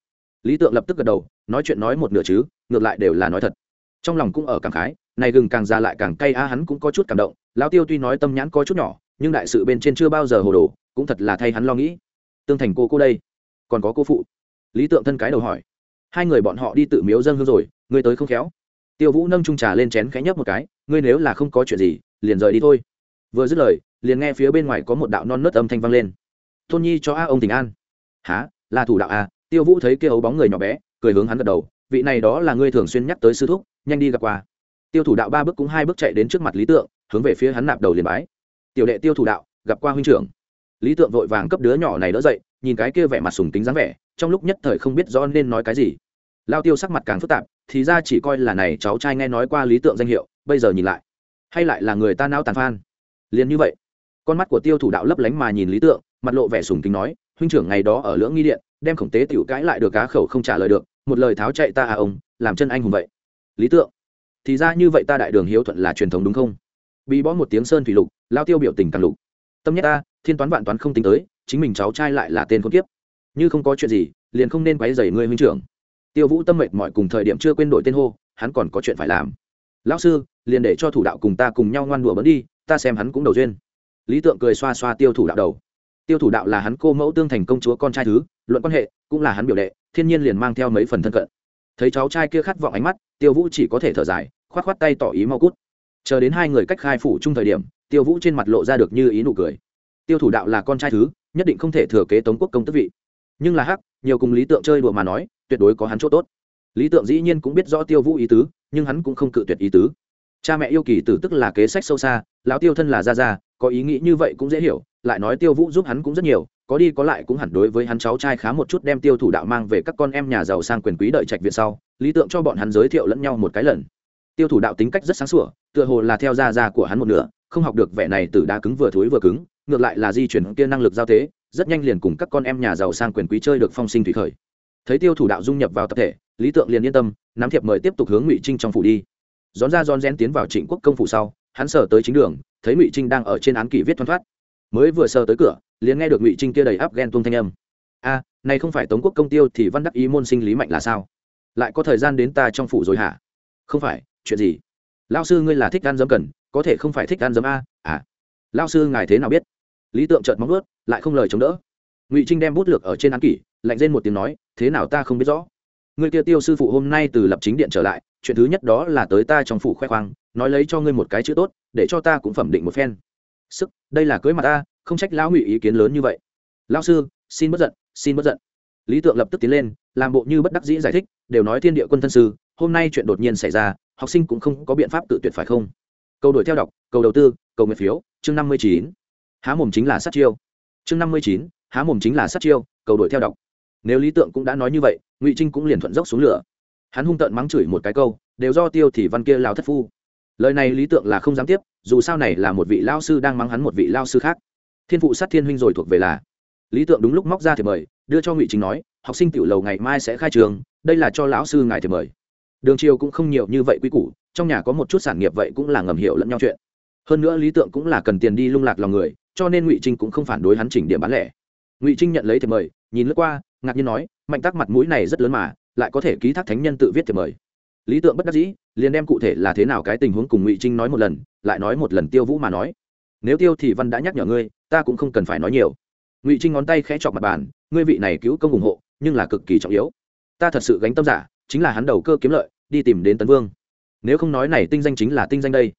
Lý tượng lập tức gật đầu, nói chuyện nói một nửa chứ, ngược lại đều là nói thật. Trong lòng cũng ở cảm khái, này gừng càng ra lại càng cay a hắn cũng có chút cảm động lao tiêu tuy nói tâm nhãn có chút nhỏ, nhưng đại sự bên trên chưa bao giờ hồ đồ, cũng thật là thay hắn lo nghĩ tương thành cô cô đây. Còn có cô phụ. Lý tượng thân cái đầu hỏi. Hai người bọn họ đi tự miếu dân hương rồi, ngươi tới không khéo. Tiêu vũ nâng trung trà lên chén khẽ nhấp một cái, ngươi nếu là không có chuyện gì, liền rời đi thôi. Vừa dứt lời, liền nghe phía bên ngoài có một đạo non nớt âm thanh vang lên. Tôn nhi cho a ông tình an. Há là thủ đạo a tiêu vũ thấy kia ấu bóng người nhỏ bé, cười hướng hắn gật đầu. Vị này đó là ngươi thường xuyên nhắc tới sư thúc, nhanh đi gặp qua tiêu thủ đạo ba bước cũng hai bước chạy đến trước mặt lý tượng, hướng về phía hắn nạp đầu liền bái. Tiểu đệ tiêu thủ đạo, gặp qua huynh trưởng lý tượng vội vàng cấp đứa nhỏ này đỡ dậy, nhìn cái kia vẻ mặt sùng tính dáng vẻ, trong lúc nhất thời không biết rõ nên nói cái gì. Lao tiêu sắc mặt càng phức tạp, thì ra chỉ coi là này cháu trai nghe nói qua lý tượng danh hiệu, bây giờ nhìn lại, hay lại là người ta não tàn phan. Liền như vậy, con mắt của tiêu thủ đạo lấp lánh mà nhìn lý tượng, mặt lộ vẻ sùng tính nói, huynh trưởng ngày đó ở lưỡng nghi điện, đem khổng tế tiểu cãi lại được cá khẩu không trả lời được, một lời tháo chạy ta à ông, làm chân anh hùng vậy. Lý tượng, thì ra như vậy ta đại đường hiếu thuận là truyền thống đúng không? Bị bó một tiếng sơn thủy lục, lao tiêu biểu tình càng lục tâm nhất ta, thiên toán vạn toán không tính tới, chính mình cháu trai lại là tên con kiếp. Như không có chuyện gì, liền không nên quấy dày người huynh trưởng. Tiêu vũ tâm mệt mọi cùng thời điểm chưa quên đổi tên hô, hắn còn có chuyện phải làm. Lão sư, liền để cho thủ đạo cùng ta cùng nhau ngoan đùa bấn đi, ta xem hắn cũng đầu duyên. Lý tượng cười xoa xoa tiêu thủ đạo đầu. Tiêu thủ đạo là hắn cô mẫu tương thành công chúa con trai thứ, luận quan hệ, cũng là hắn biểu đệ, thiên nhiên liền mang theo mấy phần thân cận. Thấy cháu trai kia khát vọng ánh mắt, tiêu vũ chỉ có thể thở dài k h o á t k h o á t tay tỏ ý mau cút. Chờ đến hai người cách khai phủ chung thời điểm tiêu vũ trên mặt lộ ra được như ý nụ cười. Tiêu thủ đạo là con trai thứ, nhất định không thể thừa kế tống quốc công tức vị. Nhưng là hắc, nhiều cùng lý tượng chơi đùa mà nói, tuyệt đối có hắn chỗ tốt. Lý tượng dĩ nhiên cũng biết rõ tiêu vũ ý tứ, nhưng hắn cũng không cự tuyệt ý tứ. Cha mẹ yêu kỳ tử tức là kế sách sâu xa, lão tiêu thân là gia gia, có ý nghĩ như vậy cũng dễ hiểu, lại nói tiêu vũ giúp hắn cũng rất nhiều, có đi có lại cũng hẳn đối với hắn cháu trai khá một chút đem tiêu thủ đạo mang về các con em nhà giàu sang quyền quý đợi trạch viện sau, lý tượng cho bọn hắn giới thiệu lẫn nhau một cái lần. Tiêu thủ đạo tính cách rất sáng sủa, tựa hồ là theo gia gia của hắn một nửa không học được vẻ này từ đá cứng vừa thối vừa cứng, ngược lại là di chuyển kia năng lực giao tế rất nhanh liền cùng các con em nhà giàu sang quyền quý chơi được phong sinh thủy khởi. Thấy tiêu thủ đạo dung nhập vào tập thể, lý tượng liền yên tâm, nắm thiệp mời tiếp tục hướng ngụy trinh trong phủ đi. Rón ra rón rén tiến vào trịnh quốc công phủ sau, hắn sờ tới chính đường, thấy ngụy trinh đang ở trên án kỷ viết thoăn thoát. Mới vừa sờ tới cửa, liền nghe được ngụy trinh kia đầy áp ghen tuông thanh âm. A, này không phải tống quốc công tiêu thì văn đắc ý môn sinh lý mạnh là sao? Lại có thời gian đến ta trong phủ rồi hả? Không phải, chuyện gì? Lao sư ngươi là thích ăn dấm cần có thể không phải thích ăn dấm a à. Lao sư ngài thế nào biết? Lý tượng trợt móng ướt lại không lời chống đỡ. Ngụy trinh đem bút lược ở trên án kỷ, lạnh lên một tiếng nói, thế nào ta không biết rõ. Người kia tiêu sư phụ hôm nay từ lập chính điện trở lại, chuyện thứ nhất đó là tới ta trong phủ khoe khoang, nói lấy cho ngươi một cái chữ tốt, để cho ta cũng phẩm định một phen. Sức, đây là cưới mặt ta, không trách lão ngụy ý kiến lớn như vậy. Lão sư, xin bất giận, xin bất giận. Lý tượng lập tức tiến lên, làm bộ như bất đắc dĩ giải thích, đều nói thiên địa quân thân sư, hôm nay chuyện đột nhiên xảy ra, học sinh cũng không có biện pháp tự tuyệt phải không? Câu đổi theo đọc, câu đầu tư, câu nguyện phiếu, chương năm mươi chín. Há mồm chính là sát chiêu. Chương năm mươi chín, há mồm chính là sát chiêu, câu đổi theo đọc. Nếu lý tượng cũng đã nói như vậy, ngụy trinh cũng liền thuận dốc xuống lửa. Hắn hung tợn mắng chửi một cái câu, đều do tiêu thì văn kia lao thất phu. Lời này lý tượng là không dám tiếp, dù sao này là một vị lao sư đang mắng hắn một vị lao sư khác. Thiên phụ sát thiên huynh rồi thuộc về là. Lý tượng đúng lúc móc ra thì mời, đưa cho ngụy chính nói, học sinh tiểu lầu ngày mai sẽ khai trường, đây là cho lão sư ngài thì mời. Đường triều cũng không nhiều như vậy quy củ trong nhà có một chút sản nghiệp vậy cũng là ngầm hiểu lẫn nhau chuyện. Hơn nữa lý tượng cũng là cần tiền đi lung lạc lòng người, cho nên ngụy trinh cũng không phản đối hắn chỉnh điểm bán lẻ. Ngụy trinh nhận lấy thiệp mời, nhìn lướt qua, ngạc nhiên nói, mạnh tác mặt mũi này rất lớn mà, lại có thể ký thác thánh nhân tự viết thiệp mời. Lý tượng bất đắc dĩ, liền đem cụ thể là thế nào cái tình huống cùng ngụy trinh nói một lần, lại nói một lần tiêu vũ mà nói. Nếu tiêu thì văn đã nhắc nhở ngươi, ta cũng không cần phải nói nhiều. Ngụy trinh ngón tay khẽ chọc mặt bàn, ngươi vị này cứu công ủng hộ, nhưng là cực kỳ trọng yếu. Ta thật sự gánh tâm giả, chính là hắn đầu cơ kiếm lợi, đi tìm đến tấn vương nếu không nói này tinh danh chính là tinh danh đây.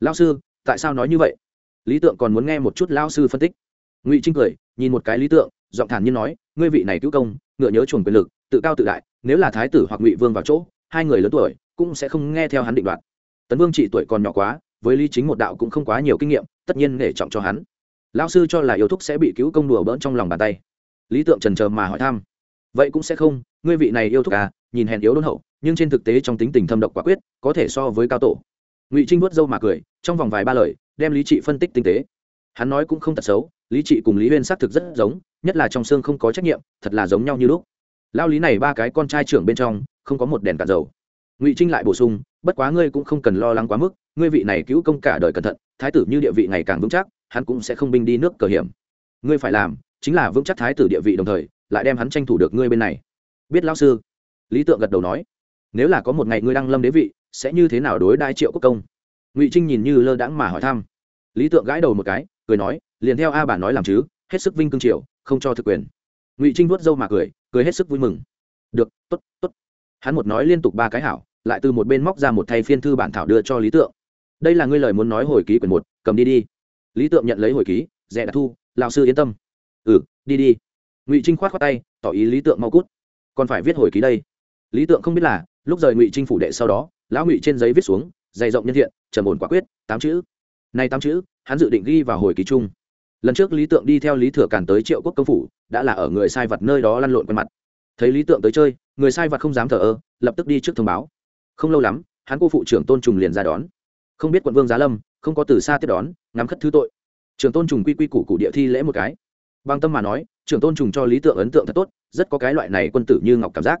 Lao sư, tại sao nói như vậy? Lý tượng còn muốn nghe một chút lao sư phân tích. Ngụy trinh cười, nhìn một cái lý tượng, giọng thản nhiên nói, ngươi vị này cứu công, ngựa nhớ chuồn quyền lực, tự cao tự đại, nếu là thái tử hoặc ngụy vương vào chỗ, hai người lớn tuổi cũng sẽ không nghe theo hắn định đoạt. Tấn vương trị tuổi còn nhỏ quá, với lý chính một đạo cũng không quá nhiều kinh nghiệm, tất nhiên nể trọng cho hắn. Lão sư cho là yêu thúc sẽ bị cứu công đùa bỡn trong lòng bàn tay. Lý tượng trần chờ mà hỏi thăm vậy cũng sẽ không, ngươi vị này yêu thúc à nhìn hèn yếu đôn hậu, nhưng trên thực tế trong tính tình thâm độc quả quyết, có thể so với cao tổ. Ngụy trinh vuốt râu mà cười, trong vòng vài ba lời, đem lý trị phân tích tinh tế. Hắn nói cũng không tật xấu, lý trị cùng lý huyên xác thực rất giống, nhất là trong xương không có trách nhiệm, thật là giống nhau như lúc. Lao lý này ba cái con trai trưởng bên trong, không có một đèn cạn dầu. Ngụy trinh lại bổ sung, bất quá ngươi cũng không cần lo lắng quá mức, ngươi vị này cứu công cả đời cẩn thận, thái tử như địa vị ngày càng vững chắc, hắn cũng sẽ không binh đi nước cờ hiểm. Ngươi phải làm chính là vững chắc thái tử địa vị đồng thời, lại đem hắn tranh thủ được ngươi bên này. Biết lão sư? Lý tượng gật đầu nói, nếu là có một ngày ngươi đăng lâm đế vị, sẽ như thế nào đối đai triệu quốc công? Ngụy trinh nhìn như lơ đãng mà hỏi thăm. Lý tượng gãi đầu một cái, cười nói, liền theo a bà nói làm chứ, hết sức vinh cương triều, không cho thực quyền. Ngụy trinh vuốt râu mà cười cười hết sức vui mừng. Được t ố t t ố t hắn một nói liên tục ba cái hảo, lại từ một bên móc ra một thay phiên thư bản thảo đưa cho lý tượng. Đây là ngươi lời muốn nói hồi ký quyển một, cầm đi đi. Lý tượng nhận lấy hồi ký, rẻ đã thu, lão sư yên tâm ừ đi đi. Ngụy trinh khoát khoát tay, tỏ ý lý tượng mau cút. Còn phải viết hồi ký đây. Lý tượng không biết là, lúc rời ngụy trinh phủ đệ sau đó, lão ngụy trên giấy viết xuống, dày rộng nhân thiện, trầm ổn quả quyết, tám chữ. Nay tám chữ, hắn dự định ghi vào hồi ký chung. Lần trước lý tượng đi theo lý thừa càn tới triệu quốc công phủ, đã là ở người sai vật nơi đó lăn lộn quen mặt. Thấy lý tượng tới chơi, người sai vật không dám thờ ơ, lập tức đi trước thông báo. Không lâu lắm, hắn cô phụ trưởng tôn trùng liền ra đón. Không biết quận vương giá lâm, không có từ xa tiếp đón, ngắm khất thứ tội. Trưởng tôn trùng quy quy củ cụ địa thi lễ một cái bằng tâm mà nói, trưởng tôn trùng cho lý tượng ấn tượng thật tốt, rất có cái loại này quân tử như ngọc cảm giác.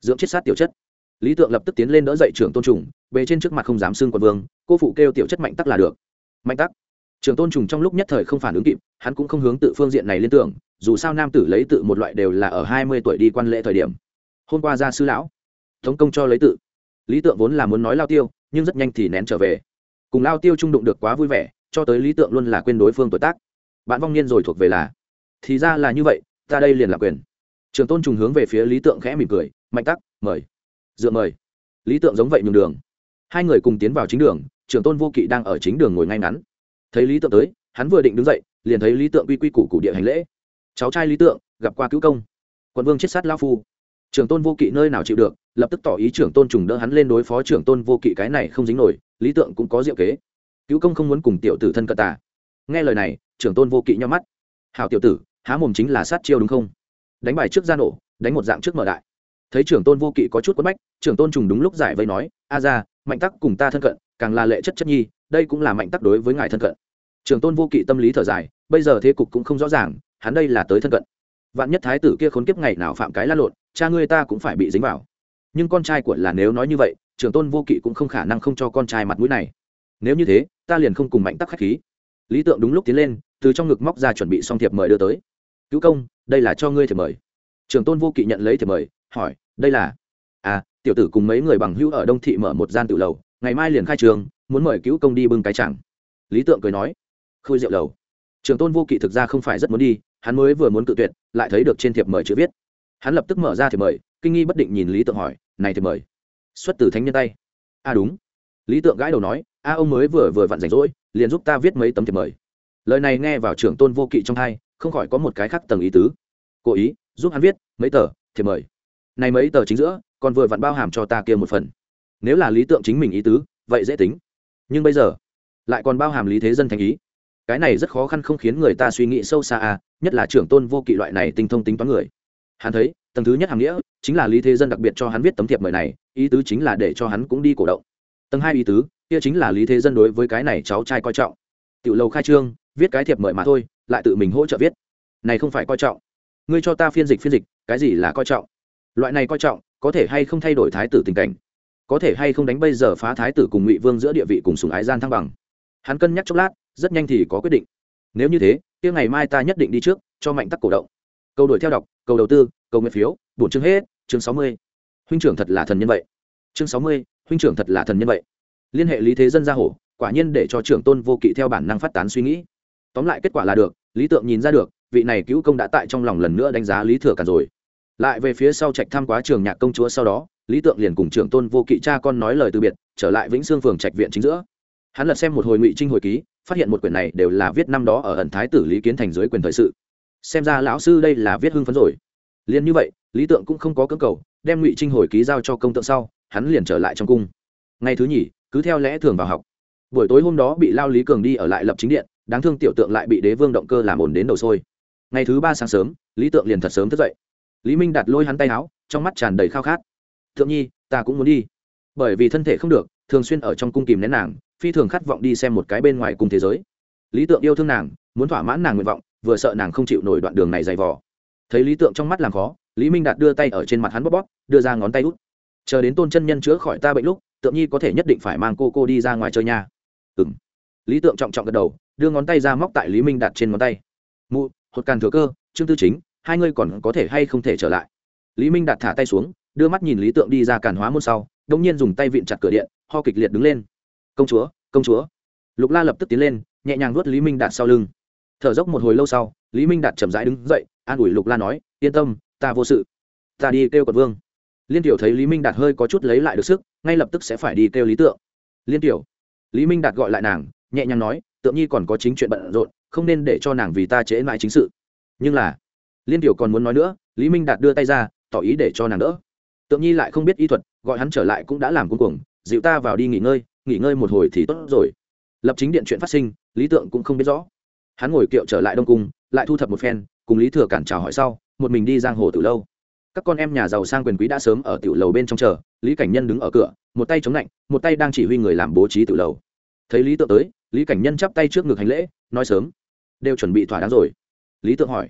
Dưỡng chết sát tiểu chất. Lý tượng lập tức tiến lên đỡ dậy trưởng tôn trùng, bề trên trước mặt không dám xưng quân vương, cô phụ kêu tiểu chất mạnh tắc là được. Mạnh tắc. Trưởng tôn trùng trong lúc nhất thời không phản ứng kịp, hắn cũng không hướng tự phương diện này liên tưởng, dù sao nam tử lấy tự một loại đều là ở hai mươi tuổi đi quan lễ thời điểm. Hôm qua ra sư lão thống công cho lấy tự. Lý tượng vốn là muốn nói lao tiêu, nhưng rất nhanh thì nén trở về. Cùng lao tiêu trung đụng được quá vui vẻ, cho tới lý tượng luôn là quên đối phương tuổi tác. Bạn vong niên rồi thuộc về là thì ra là như vậy, ta đây liền là quyền. Trường tôn trùng hướng về phía lý tượng khẽ mỉm cười, mạnh tắc, mời. Dựa mời. Lý tượng giống vậy nhường đường. Hai người cùng tiến vào chính đường, trường tôn vô kỵ đang ở chính đường ngồi ngay ngắn. Thấy lý tượng tới, hắn vừa định đứng dậy, liền thấy lý tượng quy quy củ củ địa hành lễ. Cháu trai lý tượng, gặp qua cứu công. Quận vương chết sát lao phu. Trường tôn vô kỵ nơi nào chịu được, lập tức tỏ ý trưởng tôn trùng đỡ hắn lên đối phó trưởng tôn vô kỵ cái này không dính nổi, lý tượng cũng có diệu kế. Cứu công không muốn cùng tiểu tử thân cận tà. Nghe lời này trưởng tôn vô kỵ nhắm mắt. Hào tiểu tử há mồm chính là sát chiêu đúng không? Đánh bài trước ra nổ, đánh một dạng trước mở đại. Thấy trưởng tôn vô kỵ có chút quất bách, trưởng tôn trùng đúng lúc giải vây nói, a ra, mạnh tắc cùng ta thân cận, càng là lệ chất chất nhi, đây cũng là mạnh tắc đối với ngài thân cận. Trưởng tôn vô kỵ tâm lý thở dài, bây giờ thế cục cũng không rõ ràng, hắn đây là tới thân cận. Vạn nhất thái tử kia khốn kiếp ngày nào phạm cái la lộn, cha ngươi ta cũng phải bị dính vào. Nhưng con trai của là nếu nói như vậy, trưởng tôn vô kỵ cũng không khả năng không cho con trai mặt mũi này. Nếu như thế, ta liền không cùng mạnh tắc khách khí. Lý tượng đúng lúc tiến lên, từ trong ngực móc ra chuẩn bị xong thiệp mời đưa tới cứu công, đây là cho ngươi thiệp mời. Trường tôn vô kỵ nhận lấy thiệp mời, hỏi, đây là? À tiểu tử cùng mấy người bằng hữu ở đông thị mở một gian tự lầu, ngày mai liền khai trường, muốn mời cứu công đi bưng cái chẳng lý tượng cười nói khôi rượu lầu. Trường tôn vô kỵ thực ra không phải rất muốn đi, hắn mới vừa muốn cự tuyệt, lại thấy được trên thiệp mời chữ viết. Hắn lập tức mở ra thiệp mời, kinh nghi bất định nhìn lý tượng hỏi, này thiệp mời, xuất từ thánh nhân tay? A à đúng. Lý tượng gãi đầu nói, a, ông mới vừa vừa vặn rảnh rỗi, liền giúp ta viết mấy tấm thiệp mời. Lời này nghe vào trưởng tôn vô kỵ trong hai không khỏi có một cái khác tầng ý tứ. Cố ý, giúp hắn viết, mấy tờ thiệp mời. Này mấy tờ chính giữa, còn vừa vặn bao hàm cho ta kia một phần. Nếu là lý tượng chính mình ý tứ, vậy dễ tính. Nhưng bây giờ, lại còn bao hàm lý thế dân thành ý. Cái này rất khó khăn không khiến người ta suy nghĩ sâu xa à nhất là trưởng tôn vô kỵ loại này tinh thông tính toán người. Hắn thấy, tầng thứ nhất hàm nghĩa, chính là lý thế dân đặc biệt cho hắn viết tấm thiệp mời này, ý tứ chính là để cho hắn cũng đi cổ động. Tầng hai ý tứ, kia chính là lý thế dân đối với cái này cháu trai coi trọng. Tiểu lầu khai trương, viết cái thiệp mời mà thôi lại tự mình hỗ trợ viết. Này không phải coi trọng. Ngươi cho ta phiên dịch phiên dịch, cái gì là coi trọng? Loại này coi trọng, có thể hay không thay đổi thái tử tình cảnh? Có thể hay không đánh bây giờ phá thái tử cùng ngụy vương giữa địa vị cùng sùng ái gian thăng bằng? Hắn cân nhắc chốc lát, rất nhanh thì có quyết định. Nếu như thế, kia ngày mai ta nhất định đi trước, cho mạnh tắc cổ động. Câu đổi theo đọc câu đầu tư câu nguyện phiếu, bổn chương hết, chương sáu mươi. Huynh trưởng thật là thần nhân vậy. Chương sáu mươi, huynh trưởng thật là thần nhân vậy. Liên hệ lý thế dân gia hổ quả nhiên để cho trưởng tôn vô kỵ theo bản năng phát tán suy nghĩ. Tóm lại kết quả là được lý tượng nhìn ra được, vị này cứu công đã tại trong lòng lần nữa đánh giá lý thừa cả rồi. Lại về phía sau trạch tham quá trường nhạc công chúa sau đó, lý tượng liền cùng trưởng tôn vô kỵ cha con nói lời từ biệt, trở lại vĩnh sương phường trạch viện chính giữa. Hắn lật xem một hồi ngụy trinh hồi ký, phát hiện một quyển này đều là viết năm đó ở ẩn thái tử lý kiến thành dưới quyền thời sự. Xem ra lão sư đây là viết hưng phấn rồi. Liền như vậy, lý tượng cũng không có cưỡng cầu, đem ngụy trinh hồi ký giao cho công tượng sau, hắn liền trở lại trong cung. Ngày thứ nhì, cứ theo lẽ thường vào học. Buổi tối hôm đó bị lao lý cường đi ở lại lập chính điện đáng thương tiểu tượng lại bị đế vương động cơ làm ổn đến đầu sôi. Ngày thứ ba sáng sớm, lý tượng liền thật sớm thức dậy. Lý minh đặt lôi hắn tay áo, trong mắt tràn đầy khao khát. Thượng nhi, ta cũng muốn đi. Bởi vì thân thể không được, thường xuyên ở trong cung kìm nén nàng, phi thường khát vọng đi xem một cái bên ngoài cùng thế giới. Lý tượng yêu thương nàng, muốn thỏa mãn nàng nguyện vọng, vừa sợ nàng không chịu nổi đoạn đường này dày vò. Thấy lý tượng trong mắt làm khó, lý minh đạt đưa tay ở trên mặt hắn bóp bóp, đưa ra ngón tay út. Chờ đến tôn chân nhân chữa khỏi ta bệnh lúc, tượng nhi có thể nhất định phải mang cô cô đi ra ngoài chơi nha. Ừ m lý tượng trọng trọng gật đầu đưa ngón tay ra móc tại lý minh đạt trên ngón tay. Mụ, hột càn thừa cơ, trương tư chính, hai ngươi còn có thể hay không thể trở lại? Lý minh đạt thả tay xuống, đưa mắt nhìn lý tượng đi ra càn hóa môn sau đông nhiên dùng tay vịn chặt cửa điện, ho kịch liệt đứng lên. Công chúa công chúa. Lục la lập tức tiến lên, nhẹ nhàng nuốt lý minh đạt sau lưng. Thở dốc một hồi lâu sau, lý minh đạt chậm rãi đứng dậy, an ủi lục la nói, yên tâm, ta vô sự. Ta đi kêu quận vương. Liên tiểu thấy lý minh đạt hơi có chút lấy lại được sức, ngay lập tức sẽ phải đi kêu lý tượng. Liên tiểu. Lý minh đạt gọi lại nàng, nhẹ nhàng nói tượng nhi còn có chính chuyện bận rộn, không nên để cho nàng vì ta trễ mãi chính sự. Nhưng là, liên tiểu còn muốn nói nữa, lý minh đạt đưa tay ra, tỏ ý để cho nàng đỡ. Tượng nhi lại không biết y thuật, gọi hắn trở lại cũng đã làm cuối cùng dịu ta vào đi nghỉ ngơi nghỉ ngơi một hồi thì tốt rồi. Lập chính điện chuyện phát sinh, lý tượng cũng không biết rõ. Hắn ngồi kiệu trở lại đông cung, lại thu thập một phen, cùng lý thừa cản chào hỏi sau, một mình đi giang hồ từ lâu. Các con em nhà giàu sang quyền quý đã sớm ở tiểu lầu bên trong chờ, lý cảnh nhân đứng ở cửa, một tay chống lạnh, một tay đang chỉ huy người làm bố trí tiểu lầu. Thấy lý tượng tới lý cảnh nhân chắp tay trước ngực hành lễ, nói sớm. Đều chuẩn bị thỏa đáng rồi. Lý tượng hỏi.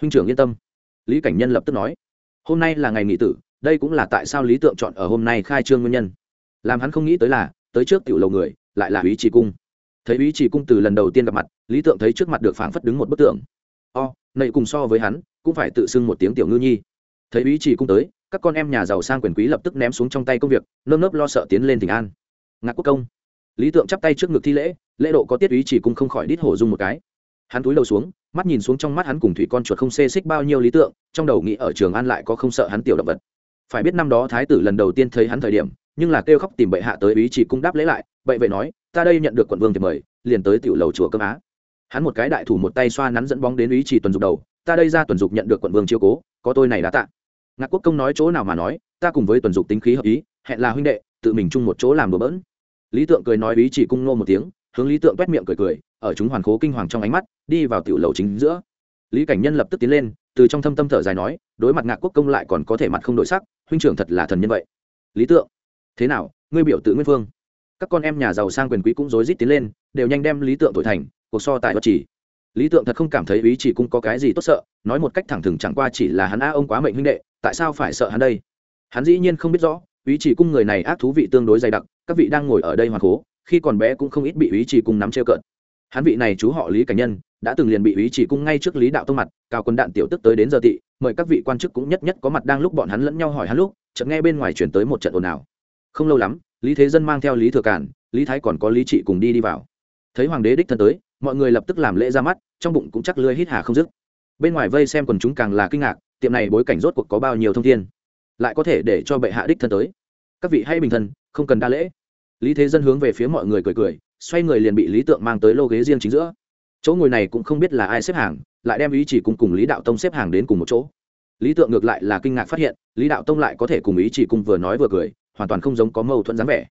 Huynh trưởng yên tâm. Lý cảnh nhân lập tức nói. Hôm nay là ngày nghỉ tử, đây cũng là tại sao lý tượng chọn ở hôm nay khai trương nguyên nhân. Làm hắn không nghĩ tới là, tới trước tiểu lầu người, lại là ý chỉ cung. Thấy ý chỉ cung từ lần đầu tiên gặp mặt, lý tượng thấy trước mặt được phảng phất đứng một bức tượng. O nậy cùng so với hắn, cũng phải tự xưng một tiếng tiểu ngư nhi. Thấy ý chỉ cung tới, các con em nhà giàu sang quyền quý lập tức ném xuống trong tay công việc, nơm nớp lo sợ tiến lên tỉnh an. Ngạc quốc công lý tượng chắp tay trước ngực thi lễ lễ độ có tiết ý chỉ cung không khỏi đít hổ dung một cái. Hắn túi đầu xuống, mắt nhìn xuống trong mắt hắn cùng thủy con chuột không xê xích bao nhiêu lý tượng, trong đầu nghĩ ở trường an lại có không sợ hắn tiểu động vật. Phải biết năm đó thái tử lần đầu tiên thấy hắn thời điểm, nhưng là kêu khóc tìm bệ hạ tới ý chỉ cung đáp lễ lại bệ vệ nói, ta đây nhận được quận vương thì mời, liền tới tiểu lầu chùa cơm á. Hắn một cái đại thủ một tay xoa nắn dẫn bóng đến ý chỉ tuần dục đầu, ta đây ra tuần dục nhận được quận vương chiêu cố, có tôi này đã tạ. Ngạc quốc công nói chỗ nào mà nói, ta cùng với tuần dục tính khí hợp ý, hẹn là huynh đệ, tự mình chung một chỗ làm đồ bỡn lý tượng cười nói ý chỉ cung nô một tiếng, hướng lý tượng quét miệng cười cười, ở chúng hoàn khố kinh hoàng trong ánh mắt, đi vào tiểu lầu chính giữa. Lý cảnh nhân lập tức tiến lên, từ trong thâm tâm thở dài nói, đối mặt ngạc quốc công lại còn có thể mặt không đổi sắc, huynh trưởng thật là thần nhân vậy. Lý tượng, thế nào, ngươi biểu tự nguyên phương? Các con em nhà giàu sang quyền quý cũng rối rít tiến lên, đều nhanh đem lý tượng thổi thành, cuộc so tài vật chỉ lý tượng thật không cảm thấy ý chỉ cung có cái gì tốt sợ, nói một cách thẳng thừng chẳng qua chỉ là hắn a ông quá mệnh huynh đệ, tại sao phải sợ hắn đây? Hắn dĩ nhiên không biết rõ, ý chỉ cung người này ác thú vị tương đối dày đặc các vị đang ngồi ở đây hoàn cố khi còn bé cũng không ít bị ý chỉ cung nắm treo cợt. Hắn vị này chú họ lý cảnh nhân, đã từng liền bị ý chỉ cung ngay trước lý đạo tông mặt, cao quân đạn tiểu tức tới đến giờ tị, mời các vị quan chức cũng nhất nhất có mặt đang lúc bọn hắn lẫn nhau hỏi hắn lúc, chợt nghe bên ngoài chuyển tới một trận ồn ào. Không lâu lắm, lý thế dân mang theo lý thừa cản lý thái còn có lý trị cùng đi đi vào. Thấy hoàng đế đích thân tới, mọi người lập tức làm lễ ra mắt, trong bụng cũng chắc lưới hít hà không dứt. Bên ngoài vây xem quần chúng càng là kinh ngạc, tiệm này bối cảnh rốt cuộc có bao nhiêu thông thiên? Lại có thể để cho bệ hạ đích thân tới. Các vị hãy bình thân, không cần đa lễ lý thế dân hướng về phía mọi người cười cười, xoay người liền bị lý tượng mang tới lô ghế riêng chính giữa. Chỗ ngồi này cũng không biết là ai xếp hàng, lại đem ý chỉ cùng cùng lý đạo tông xếp hàng đến cùng một chỗ. Lý tượng ngược lại là kinh ngạc phát hiện, lý đạo tông lại có thể cùng ý chỉ cùng vừa nói vừa cười, hoàn toàn không giống có mâu thuẫn dáng vẻ.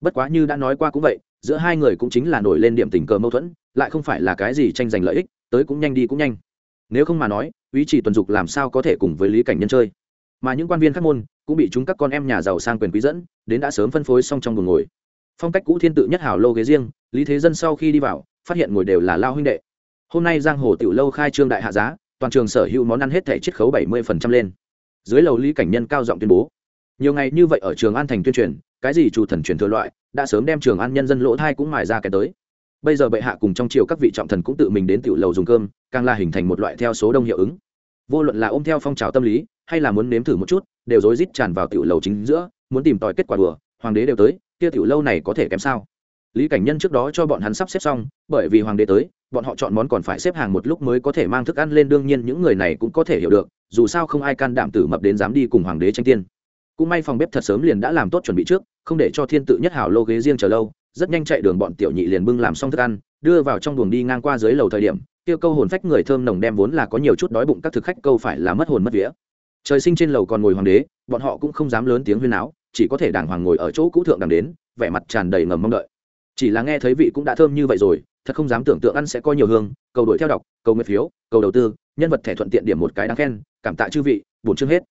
Bất quá như đã nói qua cũng vậy, giữa hai người cũng chính là nổi lên điểm tình cờ mâu thuẫn, lại không phải là cái gì tranh giành lợi ích, tới cũng nhanh đi cũng nhanh. Nếu không mà nói, ý chỉ tuần dục làm sao có thể cùng với lý cảnh nhân chơi? Mà những quan viên khác môn cũng bị chúng các con em nhà giàu sang quyền quý dẫn, đến đã sớm phân phối xong trong buồng ngồi phong cách cũ thiên tự nhất hảo lô ghế riêng, lý thế dân sau khi đi vào, phát hiện ngồi đều là lao huynh đệ. Hôm nay giang hồ tiểu lâu khai trương đại hạ giá, toàn trường sở hữu món ăn hết thẻ chiết khấu bảy mươi lên. Dưới lầu lý cảnh nhân cao giọng tuyên bố, nhiều ngày như vậy ở trường an thành tuyên truyền, cái gì chủ thần truyền thừa loại, đã sớm đem trường an nhân dân lỗ thai cũng mài ra cái tới. Bây giờ bệ hạ cùng trong triều các vị trọng thần cũng tự mình đến tiểu lầu dùng cơm, càng là hình thành một loại theo số đông hiệu ứng. Vô luận là ôm theo phong trào tâm lý, hay là muốn nếm thử một chút, đều rối rít tràn vào tiểu lầu chính giữa, muốn tìm tòi kết quả đùa, hoàng đế đều tới kia tiểu lâu này có thể kém sao? Lý cảnh nhân trước đó cho bọn hắn sắp xếp xong, bởi vì hoàng đế tới, bọn họ chọn món còn phải xếp hàng một lúc mới có thể mang thức ăn lên, đương nhiên những người này cũng có thể hiểu được, dù sao không ai can đảm tử mập đến dám đi cùng hoàng đế tranh tiên. Cũng may phòng bếp thật sớm liền đã làm tốt chuẩn bị trước, không để cho thiên tự nhất hảo lô ghế riêng chờ lâu, rất nhanh chạy đường bọn tiểu nhị liền bưng làm xong thức ăn, đưa vào trong buồng đi ngang qua dưới lầu thời điểm tiêu câu hồn phách người thơm nồng đem vốn là có nhiều chút đói bụng các thực khách câu phải là mất hồn mất vía. Trời sinh trên lầu còn ngồi hoàng đế, bọn họ cũng không dám lớn tiếng huyên áo chỉ có thể đàng hoàng ngồi ở chỗ cũ thượng đằng đến, vẻ mặt tràn đầy ngầm mong đợi. Chỉ là nghe thấy vị cũng đã thơm như vậy rồi, thật không dám tưởng tượng ăn sẽ có nhiều hương, cầu đổi theo đọc, cầu nguyện phiếu, cầu đầu tư, nhân vật thẻ thuận tiện điểm một cái đáng khen, cảm tạ chư vị, bổn chương hết.